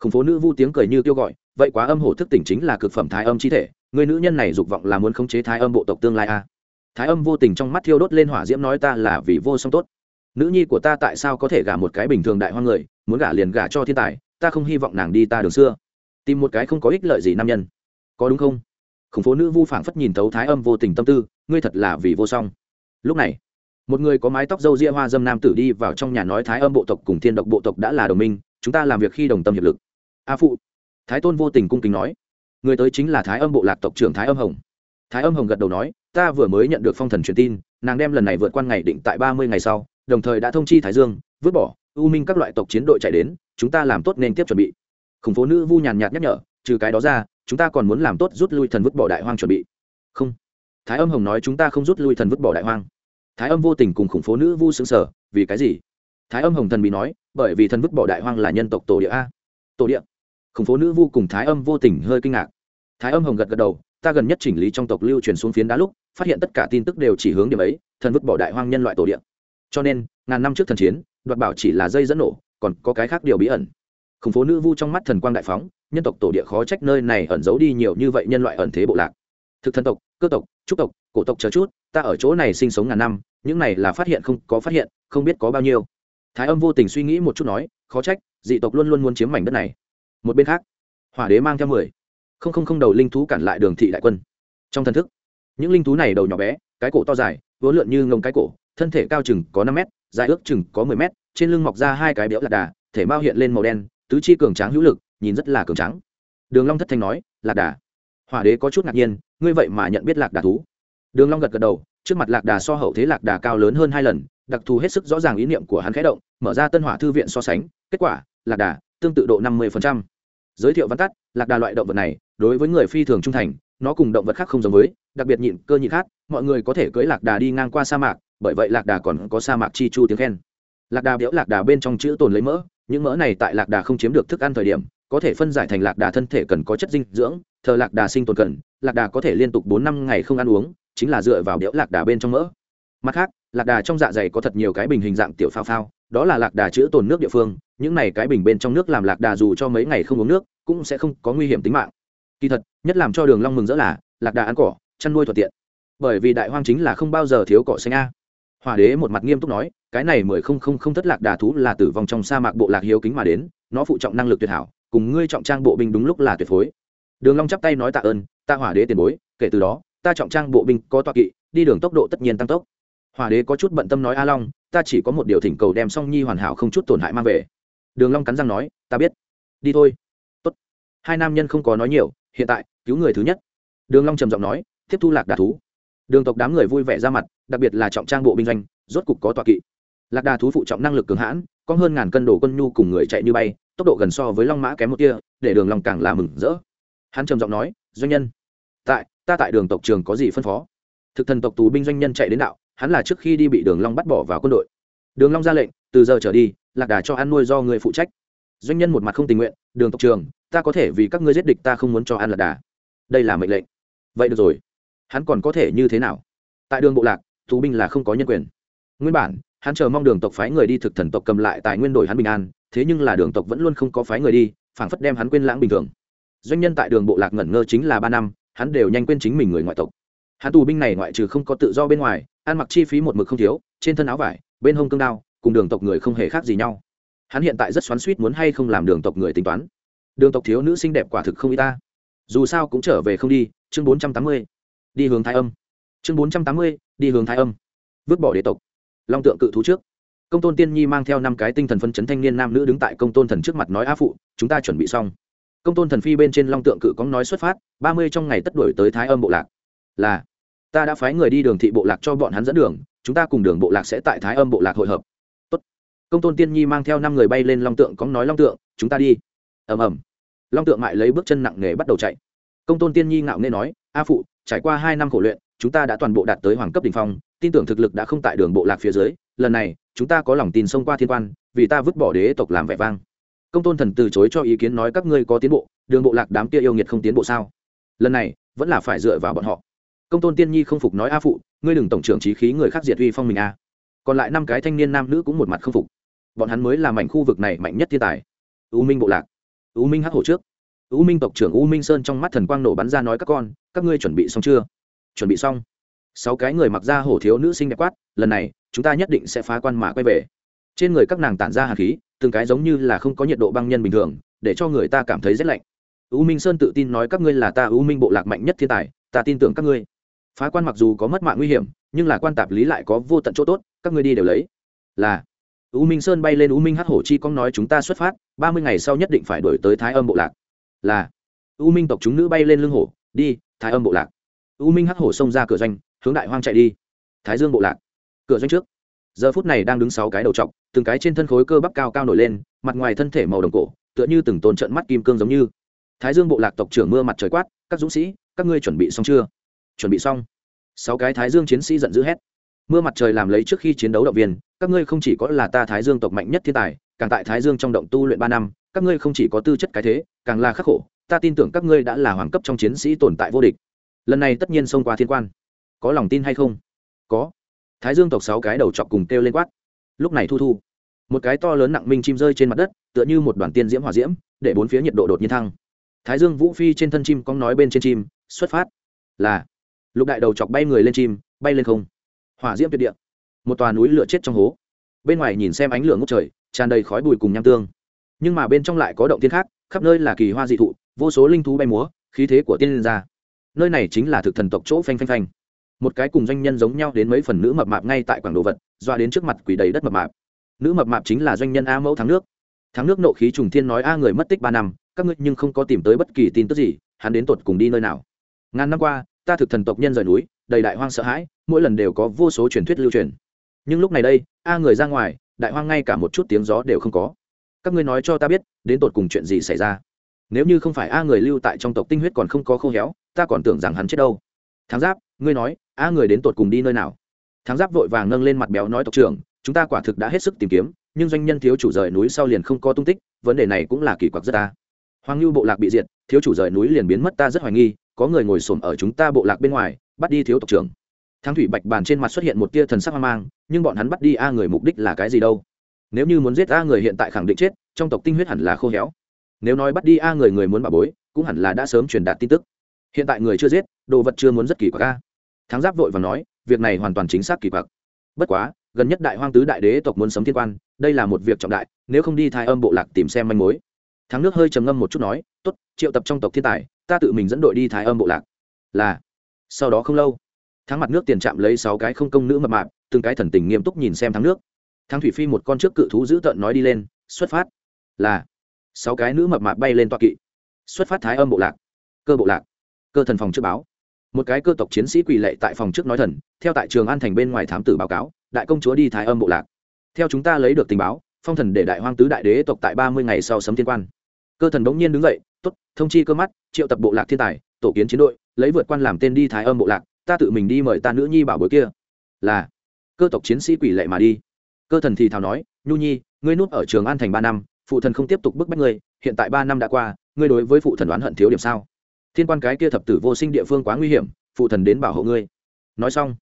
Khủng phố nữ vu tiếng cười như kêu gọi, vậy quá âm hổ thức tỉnh chính là cực phẩm thái âm chi thể người nữ nhân này dục vọng là muốn khống chế thái âm bộ tộc tương lai a. À. thái âm vô tình trong mắt thiêu đốt lên hỏa diễm nói ta là vì vô song tốt. Nữ nhi của ta tại sao có thể gả một cái bình thường đại hoa người, muốn gả liền gả cho thiên tài, ta không hy vọng nàng đi ta đường xưa. Tìm một cái không có ích lợi gì nam nhân có đúng không? Khủng phố nữ vu phảng phất nhìn thấu thái âm vô tình tâm tư, ngươi thật là vì vô song. Lúc này, một người có mái tóc râu ria hoa dâm nam tử đi vào trong nhà nói thái âm bộ tộc cùng thiên độc bộ tộc đã là đồng minh, chúng ta làm việc khi đồng tâm hiệp lực. A phụ, thái tôn vô tình cung kính nói, người tới chính là thái âm bộ lạc tộc trưởng thái âm hồng. Thái âm hồng gật đầu nói, ta vừa mới nhận được phong thần truyền tin, nàng đem lần này vượt qua ngày định tại ba mươi ngày sau, đồng thời đã thông chi thái dương, vứt bỏ, u minh các loại tộc chiến đội chạy đến, chúng ta làm tốt nên tiếp chuẩn bị. Khủng phố nữ vu nhàn nhạt nhắc nhở, trừ cái đó ra chúng ta còn muốn làm tốt rút lui thần vứt bỏ đại hoang chuẩn bị. Không. Thái âm hồng nói chúng ta không rút lui thần vứt bỏ đại hoang. Thái âm vô tình cùng khủng phố nữ vu xứng sở vì cái gì? Thái âm hồng thần bị nói, bởi vì thần vứt bỏ đại hoang là nhân tộc tổ địa a. Tổ địa. Khủng phố nữ vu cùng thái âm vô tình hơi kinh ngạc. Thái âm hồng gật gật đầu, ta gần nhất chỉnh lý trong tộc lưu truyền xuống phiến đá lúc, phát hiện tất cả tin tức đều chỉ hướng điểm ấy, thần vứt bỏ đại hoang nhân loại tổ địa. Cho nên, ngàn năm trước thần chiến, đoạt bảo chỉ là dây dẫn nổ, còn có cái khác điều bí ẩn khủng phố nữ vu trong mắt thần quang đại phóng, nhân tộc tổ địa khó trách nơi này ẩn giấu đi nhiều như vậy nhân loại ẩn thế bộ lạc. Thực thần tộc, cơ tộc, trúc tộc, cổ tộc chờ chút, ta ở chỗ này sinh sống ngàn năm, những này là phát hiện không có phát hiện, không biết có bao nhiêu. Thái âm vô tình suy nghĩ một chút nói, khó trách, dị tộc luôn luôn muốn chiếm mảnh đất này. Một bên khác, hỏa đế mang theo mười, không không không đầu linh thú cản lại đường thị đại quân. Trong thần thức, những linh thú này đầu nhỏ bé, cái cổ to dài, vốn lượn như ngông cái cổ, thân thể cao chừng có năm mét, dài ước chừng có mười mét, trên lưng mọc ra hai cái béo lạc đà, thể mao hiện lên màu đen tứ chi cường tráng hữu lực, nhìn rất là cường tráng. Đường long thất thanh nói, lạc đà. Hỏa đế có chút ngạc nhiên, ngươi vậy mà nhận biết lạc đà thú? Đường long gật gật đầu, trước mặt lạc đà so hậu thế lạc đà cao lớn hơn hai lần, đặc thù hết sức rõ ràng ý niệm của hắn khẽ động, mở ra tân hỏa thư viện so sánh, kết quả, lạc đà, tương tự độ năm mươi giới thiệu văn tắt, lạc đà loại động vật này, đối với người phi thường trung thành, nó cùng động vật khác không giống với, đặc biệt nhịn cơ nhịn khác mọi người có thể cưỡi lạc đà đi ngang qua sa mạc, bởi vậy lạc đà còn có sa mạc chi chu tiếng khen. Lạc đà biểu lạc đà bên trong chữ tồn lấy mỡ những mỡ này tại lạc đà không chiếm được thức ăn thời điểm, có thể phân giải thành lạc đà thân thể cần có chất dinh dưỡng, thờ lạc đà sinh tồn cần, lạc đà có thể liên tục bốn năm ngày không ăn uống, chính là dựa vào biểu lạc đà bên trong mỡ. Mặt khác, lạc đà trong dạ dày có thật nhiều cái bình hình dạng tiểu phao phao, đó là lạc đà chữ tồn nước địa phương, những này cái bình bên trong nước làm lạc đà dù cho mấy ngày không uống nước, cũng sẽ không có nguy hiểm tính mạng. Kỳ thật, nhất làm cho đường long mừng rỡ là, lạc đà ăn cỏ, chăn nuôi thuận tiện. Bởi vì đại hoang chính là không bao giờ thiếu cỏ xanh a. Hỏa đế một mặt nghiêm túc nói cái này mười không không không thất lạc đà thú là tử vong trong sa mạc bộ lạc hiếu kính mà đến, nó phụ trọng năng lực tuyệt hảo, cùng ngươi trọng trang bộ binh đúng lúc là tuyệt phối. Đường long chắp tay nói tạ ơn, ta hỏa đế tiền bối, kể từ đó, ta trọng trang bộ binh có toa kỵ, đi đường tốc độ tất nhiên tăng tốc. Hỏa đế có chút bận tâm nói a long, ta chỉ có một điều thỉnh cầu đem song nhi hoàn hảo không chút tổn hại mang về. Đường long cắn răng nói, ta biết. Đi thôi. Tốt. Hai nam nhân không có nói nhiều, hiện tại, cứu người thứ nhất. Đường long trầm giọng nói, tiếp thu lạc đà thú. Đường tộc đám người vui vẻ ra mặt, đặc biệt là trọng trang bộ binh doanh, rốt cục có tọa kỵ lạc đà thú phụ trọng năng lực cường hãn, có hơn ngàn cân đồ quân nhu cùng người chạy như bay, tốc độ gần so với long mã kém một kia để đường long càng là mừng rỡ. Hắn trầm giọng nói, doanh nhân, tại, ta tại đường tộc trường có gì phân phó? Thực thần tộc tù binh doanh nhân chạy đến đạo, hắn là trước khi đi bị đường long bắt bỏ vào quân đội. Đường long ra lệnh, từ giờ trở đi, lạc đà cho ăn nuôi do người phụ trách. Doanh nhân một mặt không tình nguyện, đường tộc trường, ta có thể vì các ngươi giết địch ta không muốn cho ăn lạc đà. Đây là mệnh lệnh. Vậy được rồi. Hắn còn có thể như thế nào? Tại đường bộ lạc, tù binh là không có nhân quyền. Nguyên bản hắn chờ mong đường tộc phái người đi thực thần tộc cầm lại tài nguyên đổi hắn bình an, thế nhưng là đường tộc vẫn luôn không có phái người đi, phảng phất đem hắn quên lãng bình thường. Doanh nhân tại đường bộ lạc ngẩn ngơ chính là ba năm, hắn đều nhanh quên chính mình người ngoại tộc. Hắn tù binh này ngoại trừ không có tự do bên ngoài, ăn mặc chi phí một mực không thiếu, trên thân áo vải, bên hông cương đao, cùng đường tộc người không hề khác gì nhau. Hắn hiện tại rất xoắn suýt muốn hay không làm đường tộc người tính toán. Đường tộc thiếu nữ xinh đẹp quả thực không y ta. Dù sao cũng trở về không đi, chương bốn trăm tám mươi, đi hướng thái âm. Chương bốn trăm tám mươi, đi hướng thái âm. Vứt bỏ đế tộc long tượng cự thú trước. Công tôn tiên nhi mang theo năm cái tinh thần phân chấn thanh niên nam nữ đứng tại công tôn thần trước mặt nói a phụ, chúng ta chuẩn bị xong. Công tôn thần phi bên trên long tượng cự có nói xuất phát, ba mươi trong ngày tất đuổi tới thái âm bộ lạc. Là, ta đã phái người đi đường thị bộ lạc cho bọn hắn dẫn đường, chúng ta cùng đường bộ lạc sẽ tại thái âm bộ lạc hội hợp. Tốt. công tôn tiên nhi mang theo năm người bay lên long tượng có nói long tượng, chúng ta đi. Ầm ầm. Long tượng mại lấy bước chân nặng nề bắt đầu chạy. Công tôn tiên nhi ngạo nghê nói a phụ, trải qua hai năm khổ luyện chúng ta đã toàn bộ đạt tới hoàng cấp đ ỉ n h phong, tin tưởng thực lực đã không tại đường bộ lạc phía dưới, lần này, chúng ta có lòng tin xông qua thiên quan, vì ta vứt bỏ đế tộc làm vẻ vang. Công tôn thần từ chối cho ý kiến nói các ngươi có tiến bộ, đường bộ lạc đám kia yêu nghiệt không tiến bộ sao? Lần này, vẫn là phải dựa vào bọn họ. Công tôn tiên nhi không phục nói a phụ, ngươi đừng tổng trưởng trí khí người khác diệt uy phong mình a. Còn lại năm cái thanh niên nam nữ cũng một mặt không phục. Bọn hắn mới là mảnh khu vực này mạnh nhất thiên tài. U minh bộ lạc. U minh hắc hổ trước. U minh tộc trưởng u minh sơn trong mắt thần quang nổ bắn ra nói các con, các ngươi chuẩn bị xong chưa? Chuẩn bị xong. Sáu cái người mặc ra hổ thiếu nữ sinh đẹp quát, lần này, chúng ta nhất định sẽ phá quan mà quay về. Trên người các nàng tản ra hạt khí, từng cái giống như là không có nhiệt độ băng nhân bình thường, để cho người ta cảm thấy rét lạnh. U minh sơn tự tin nói các ngươi là ta u minh bộ lạc mạnh nhất thiên tài, ta tin tưởng các ngươi. Phá quan mặc dù có mất mạng nguy hiểm, nhưng là quan tạp lý lại có vô tận chỗ tốt, các ngươi đi đều lấy. Là, u minh sơn bay lên u minh hát hổ chi con nói chúng ta xuất phát, ba mươi ngày sau nhất định phải đổi tới thái âm bộ lạc. Là, u minh tộc chúng nữ bay lên lưng hổ, đi, thái âm bộ lạc u minh hắc hổ xông ra cửa doanh, hướng đại hoang chạy đi. Thái dương bộ lạc. Cửa doanh trước. Giờ phút này đang đứng sáu cái đầu t từng cái trên thân khối cơ bắp cao cao nổi lên, mặt ngoài thân thể màu đồng cổ, tựa như từng tôn trận mắt kim cương giống như. Thái dương bộ lạc tộc trưởng mưa mặt trời quát, các dũng sĩ, các ngươi chuẩn bị xong chưa? Chuẩn bị xong. Sáu cái thái dương chiến sĩ giận dữ hét. Mưa mặt trời làm lấy trước khi chiến đấu động viên, các ngươi không chỉ có là ta thái dương tộc mạnh nhất thiên tài, càng tại thái dương trong động tu luyện ba năm, các ngươi không chỉ có tư chất cái thế, càng là khắc khổ. Ta tin tưởng các ngươi đã là hoàng cấp trong chiến sĩ tồn tại vô địch lần này tất nhiên xông qua thiên quan. Có lòng tin hay không? Có. Thái dương tộc sáu cái đầu chọc cùng kêu lên quát. Lúc này thu thu, một cái to lớn nặng minh chim rơi trên mặt đất, tựa như một đoàn tiên diễm hỏa diễm, để bốn phía nhiệt độ đột nhiên thăng. Thái dương vũ phi trên thân chim cong nói bên trên chim, xuất phát. Là, lục đại đầu chọc bay người lên chim, bay lên không. Hỏa diễm tuyệt địa. Một tòa núi lửa chết trong hố. Bên ngoài nhìn xem ánh lửa ngốc trời, tràn đầy khói bụi cùng nham tương. Nhưng mà bên trong lại có động tiên khác, khắp nơi là kỳ hoa dị thụ, vô số linh thú bay múa, khí thế của tiên liên gia nơi này chính là thực thần tộc chỗ phanh phanh phanh. Một cái cùng doanh nhân giống nhau đến mấy phần nữ mập mạp ngay tại quảng đồ vật, doa đến trước mặt quỷ đầy đất mập mạp. Nữ mập mạp chính là doanh nhân a mẫu thắng nước. Thắng nước nộ khí trùng thiên nói a người mất tích ba năm, các ngươi nhưng không có tìm tới bất kỳ tin tức gì, hắn đến tột cùng đi nơi nào? Ngàn năm qua, ta thực thần tộc nhân rời núi, đầy đại hoang sợ hãi, mỗi lần đều có vô số truyền thuyết lưu truyền. Nhưng lúc này đây, a người ra ngoài, đại hoang ngay cả một chút tiếng gió đều không có. Các ngươi nói cho ta biết, đến tột cùng chuyện gì xảy ra? Nếu như không phải a người lưu tại trong tộc tinh huyết còn không có khô héo ta còn tưởng rằng hắn chết đâu. Thắng giáp, ngươi nói, a người đến tột cùng đi nơi nào? Thắng giáp vội vàng nâng lên mặt béo nói, tộc trưởng, chúng ta quả thực đã hết sức tìm kiếm, nhưng doanh nhân thiếu chủ rời núi sau liền không có tung tích, vấn đề này cũng là kỳ quặc rất ta. Hoàng lưu bộ lạc bị diệt, thiếu chủ rời núi liền biến mất, ta rất hoài nghi, có người ngồi xổm ở chúng ta bộ lạc bên ngoài, bắt đi thiếu tộc trưởng. Thắng thủy bạch bàn trên mặt xuất hiện một tia thần sắc hoang mang, nhưng bọn hắn bắt đi a người mục đích là cái gì đâu? Nếu như muốn giết a người hiện tại khẳng định chết, trong tộc tinh huyết hẳn là khô héo. Nếu nói bắt đi a người người muốn bà bối, cũng hẳn là đã sớm truyền đạt tin tức hiện tại người chưa giết, đồ vật chưa muốn rất kỳ quặc ca thắng giáp vội và nói, việc này hoàn toàn chính xác kỳ quặc. Bất quá, gần nhất đại hoang tứ đại đế tộc muốn sấm thiên quan, đây là một việc trọng đại, nếu không đi thai âm bộ lạc tìm xem manh mối. Thắng nước hơi trầm ngâm một chút nói t ố t triệu tập trong tộc thiên tài, ta tự mình dẫn đội đi thái âm bộ lạc. Là. Sau đó không lâu, thắng mặt nước tiền chạm lấy sáu cái không công nữ mập mạp, từng cái thần tình nghiêm túc nhìn xem thắng nước. Thắng thủy phi một con trước cự thú giữ tợn nói đi lên, xuất phát. Là. Sáu cái nữ mập mạp bay lên toa kỵ. Xuất phát thái âm bộ lạc. Cơ bộ lạc cơ thần phòng trước báo. Một cái cơ tộc chiến sĩ quỳ lệ tại phòng trước nói thần, theo tại trường an thành bên ngoài thám tử báo cáo, đại công chúa đi thái âm bộ lạc. Theo chúng ta lấy được tình báo, phong thần để đại hoang tứ đại đế tộc tại ba mươi ngày sau sấm thiên quan. Cơ thần bỗng nhiên đứng dậy t ố t thông chi cơ mắt, triệu tập bộ lạc thiên tài, tổ kiến chiến đội, lấy vượt quan làm tên đi thái âm bộ lạc, ta tự mình đi mời ta nữ nhi bảo bối kia. Là, cơ tộc chiến sĩ quỷ lệ mà đi. Cơ thần thì thào nói, nhu nhi, ngươi núp ở trường an thành ba năm, phụ thần không tiếp tục bức bách ngươi, hiện tại ba năm đã qua, ngươi đối với phụ thần oán hận thiếu điểm sao? Thiên quan cái kia thập tử vô sinh địa phương quá nguy hiểm, phụ thần đến bảo hộ ngươi. Nói xong,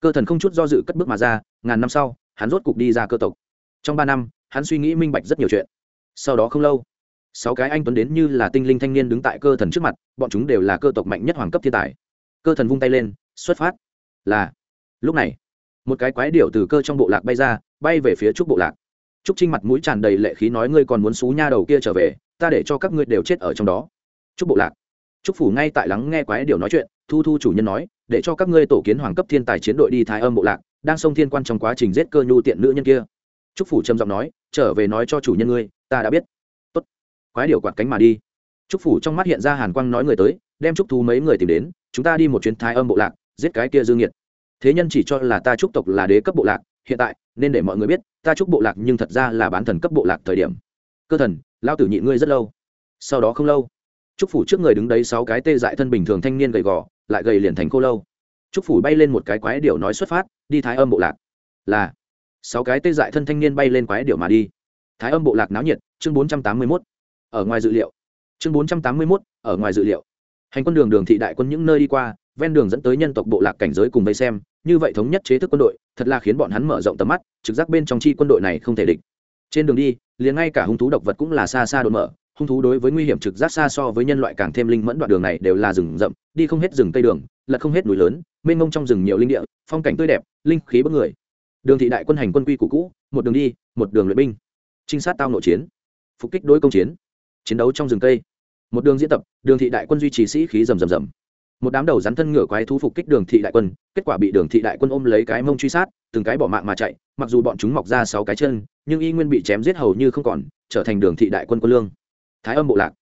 cơ thần không chút do dự cất bước mà ra, ngàn năm sau, hắn rốt cục đi ra cơ tộc. Trong ba năm, hắn suy nghĩ minh bạch rất nhiều chuyện. Sau đó không lâu, sáu cái anh tuấn đến như là tinh linh thanh niên đứng tại cơ thần trước mặt, bọn chúng đều là cơ tộc mạnh nhất hoàng cấp thiên tài. Cơ thần vung tay lên, xuất phát. Là, lúc này, một cái quái điệu từ cơ trong bộ lạc bay ra, bay về phía trúc bộ lạc. Trúc trinh mặt mũi tràn đầy lệ khí nói, ngươi còn muốn xú nha đầu kia trở về, ta để cho các ngươi đều chết ở trong đó. Trúc bộ lạc trúc phủ ngay tại lắng nghe quái điều nói chuyện, thu thu chủ nhân nói, để cho các ngươi tổ kiến hoàng cấp thiên tài chiến đội đi thái âm bộ lạc, đang sông thiên quan trong quá trình giết cơ nhu tiện nữ nhân kia. Trúc phủ trầm giọng nói, trở về nói cho chủ nhân ngươi, ta đã biết. Tốt. quái điều quạt cánh mà đi. Trúc phủ trong mắt hiện ra hàn quang nói người tới, đem trúc thú mấy người tìm đến, chúng ta đi một chuyến thái âm bộ lạc, giết cái kia dương nghiệt. thế nhân chỉ cho là ta trúc tộc là đế cấp bộ lạc, hiện tại, nên để mọi người biết, ta trúc bộ lạc nhưng thật ra là bán thần cấp bộ lạc thời điểm. Cơ thần lao tử nhịn ngươi rất lâu. Sau đó không lâu trúc phủ trước người đứng đấy sáu cái tê dại thân bình thường thanh niên gầy gò, lại gầy liền thành cô lâu. Trúc phủ bay lên một cái quái điệu nói xuất phát, đi thái âm bộ lạc. Là, sáu cái tê dại thân thanh niên bay lên quái điệu mà đi. Thái âm bộ lạc náo nhiệt, chương bốn trăm tám mươi mốt. Ở ngoài dự liệu. Chương bốn trăm tám mươi mốt, ở ngoài dự liệu. Hành quân đường đường thị đại quân những nơi đi qua, ven đường dẫn tới nhân tộc bộ lạc cảnh giới cùng vây xem, như vậy thống nhất chế thức quân đội, thật là khiến bọn hắn mở rộng tầm mắt, trực giác bên trong chi quân đội này không thể địch. Trên đường đi, liền ngay cả hung thú độc vật cũng là xa xa đột mở hung thú đối với nguy hiểm trực giác xa so với nhân loại càng thêm linh mẫn đoạn đường này đều là rừng rậm, đi không hết rừng tây đường, lật không hết núi lớn, mênh mông trong rừng nhiều linh địa, phong cảnh tươi đẹp, linh khí bất người. Đường thị đại quân hành quân quy cũ cũ, một đường đi, một đường luyện binh. Trinh sát tao nội chiến. Phục kích đối công chiến. Chiến đấu trong rừng tây một đường diễn tập, đường thị đại quân duy trì sĩ khí rầm rầm rầm. Một đám đầu rắn thân ngựa quái thú phục kích đường thị đại quân, kết quả bị đường thị đại quân ôm lấy cái mông truy sát, từng cái bỏ mạng mà chạy, mặc dù bọn chúng mọc ra sáu cái chân, nhưng y nguyên bị chém giết hầu như không còn, trở thành đường thị đại quân quân lương thái âm bộ lạc.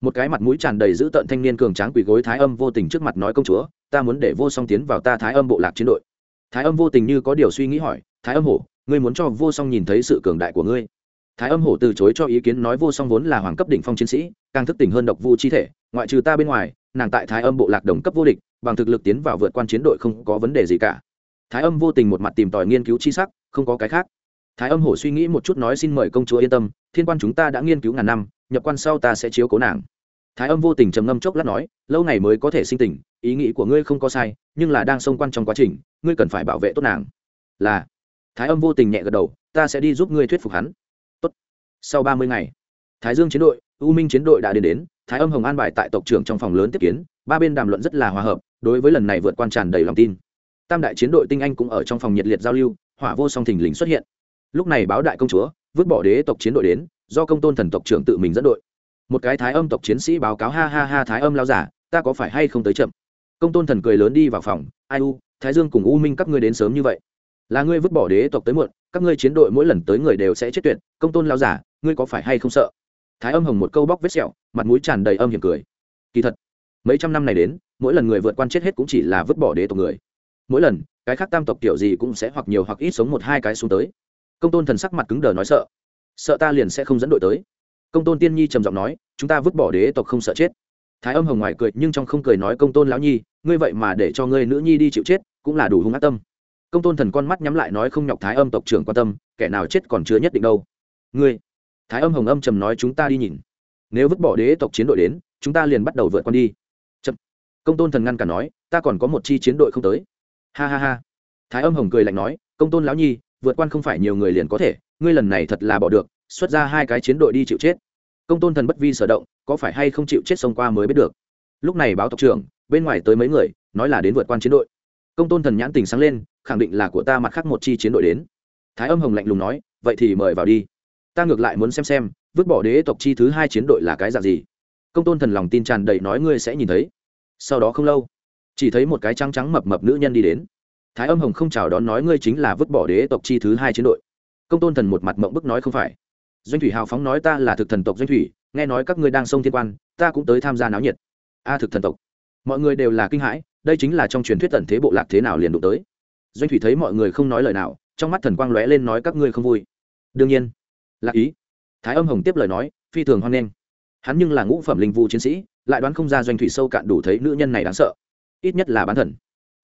Một cái mặt mũi tràn đầy dữ tợn thanh niên cường tráng quỳ gối thái âm vô tình trước mặt nói, công chúa, ta muốn để vô song tiến vào ta thái âm bộ lạc chiến đội. Thái âm vô tình như có điều suy nghĩ hỏi, thái âm hổ, ngươi muốn cho vô song nhìn thấy sự cường đại của ngươi? Thái âm hổ từ chối cho ý kiến nói, vô song vốn là hoàng cấp đỉnh phong chiến sĩ, càng thức tỉnh hơn độc vu chi thể, ngoại trừ ta bên ngoài, nàng tại thái âm bộ lạc đồng cấp vô địch, bằng thực lực tiến vào vượt quan chiến đội không có vấn đề gì cả. Thái âm vô tình một mặt tìm tòi nghiên cứu chi sắc, không có cái khác. Thái âm hổ suy nghĩ một chút nói, xin mời công chúa yên tâm, thiên quan chúng ta đã nghiên cứu ngàn năm nhập quan sau ta sẽ chiếu cố nàng. Thái âm vô tình trầm ngâm chốc lát nói, lâu ngày mới có thể sinh tình, ý nghĩ của ngươi không có sai, nhưng là đang xông quan trong quá trình, ngươi cần phải bảo vệ tốt nàng. Là. Thái âm vô tình nhẹ gật đầu, ta sẽ đi giúp ngươi thuyết phục hắn. Tốt. Sau ba mươi ngày, thái dương chiến đội, u minh chiến đội đã đến đến, thái âm hồng an bài tại tộc trưởng trong phòng lớn tiếp kiến, ba bên đàm luận rất là hòa hợp, đối với lần này vượt quan tràn đầy lòng tin. Tam đại chiến đội tinh anh cũng ở trong phòng nhiệt liệt giao lưu, hỏa vô song thình lình xuất hiện. Lúc này báo đại công chúa vứt bỏ đế tộc chiến đội đến, do công tôn thần tộc trưởng tự mình dẫn đội. Một cái thái âm tộc chiến sĩ báo cáo, ha ha ha, thái âm lao giả, ta có phải hay không tới chậm? Công tôn thần cười lớn đi vào phòng, ai u, thái dương cùng u minh các ngươi đến sớm như vậy. Là ngươi vứt bỏ đế tộc tới muộn, các ngươi chiến đội mỗi lần tới người đều sẽ chết tuyệt, công tôn lao giả, ngươi có phải hay không sợ? Thái âm hồng một câu bóc vết sẹo, mặt mũi tràn đầy âm hiểm cười. Kỳ thật, mấy trăm năm này đến, mỗi lần người vượt quan chết hết cũng chỉ là vứt bỏ đế tộc người. Mỗi lần, cái khác tam tộc kiểu gì cũng sẽ hoặc nhiều hoặc ít sống một hai cái xuống tới công tôn thần sắc mặt cứng đờ nói sợ. Sợ ta liền sẽ không dẫn đội tới. Công tôn tiên nhi trầm giọng nói, chúng ta vứt bỏ đế tộc không sợ chết. Thái âm hồng ngoài cười, nhưng trong không cười nói, công tôn lão nhi, ngươi vậy mà để cho ngươi nữ nhi đi chịu chết, cũng là đủ hung ác tâm. Công tôn thần con mắt nhắm lại nói, không nhọc thái âm tộc trưởng quan tâm, kẻ nào chết còn chưa nhất định đâu. Ngươi? Thái âm hồng âm trầm nói, chúng ta đi nhìn. Nếu vứt bỏ đế tộc chiến đội đến, chúng ta liền bắt đầu vượt con đi. Chậm. công tôn thần ngăn cả nói, ta còn có một chi chiến đội không tới. Ha ha ha. Thái âm hồng cười lạnh nói, công tôn lão nhi vượt quan không phải nhiều người liền có thể, ngươi lần này thật là bỏ được, xuất ra hai cái chiến đội đi chịu chết. Công tôn thần bất vi sở động, có phải hay không chịu chết xông qua mới biết được. Lúc này báo tộc trưởng, bên ngoài tới mấy người, nói là đến vượt quan chiến đội. Công tôn thần nhãn tình sáng lên, khẳng định là của ta mặt khác một chi chiến đội đến. Thái âm hồng lạnh lùng nói, vậy thì mời vào đi. Ta ngược lại muốn xem xem, vứt bỏ đế tộc chi thứ hai chiến đội là cái dạng gì. Công tôn thần lòng tin tràn đầy nói ngươi sẽ nhìn thấy. Sau đó không lâu, chỉ thấy một cái trắng trắng mập mập nữ nhân đi đến thái âm hồng không chào đón nói ngươi chính là vứt bỏ đế tộc chi thứ hai chiến đội. Công tôn thần một mặt mộng bức nói không phải. Doanh thủy hào phóng nói ta là thực thần tộc doanh thủy, nghe nói các ngươi đang sông thiên quan, ta cũng tới tham gia náo nhiệt. A thực thần tộc. Mọi người đều là kinh hãi, đây chính là trong truyền thuyết tận thế bộ lạc thế nào liền đụng tới. Doanh thủy thấy mọi người không nói lời nào, trong mắt thần quang lóe lên nói các ngươi không vui. Đương nhiên lạc ý. Thái âm hồng tiếp lời nói, phi thường hoan nghênh. Hắn nhưng là ngũ phẩm linh vu chiến sĩ, lại đoán không ra doanh thủy sâu cạn đủ thấy nữ nhân này đáng sợ. Ít nhất là bán thần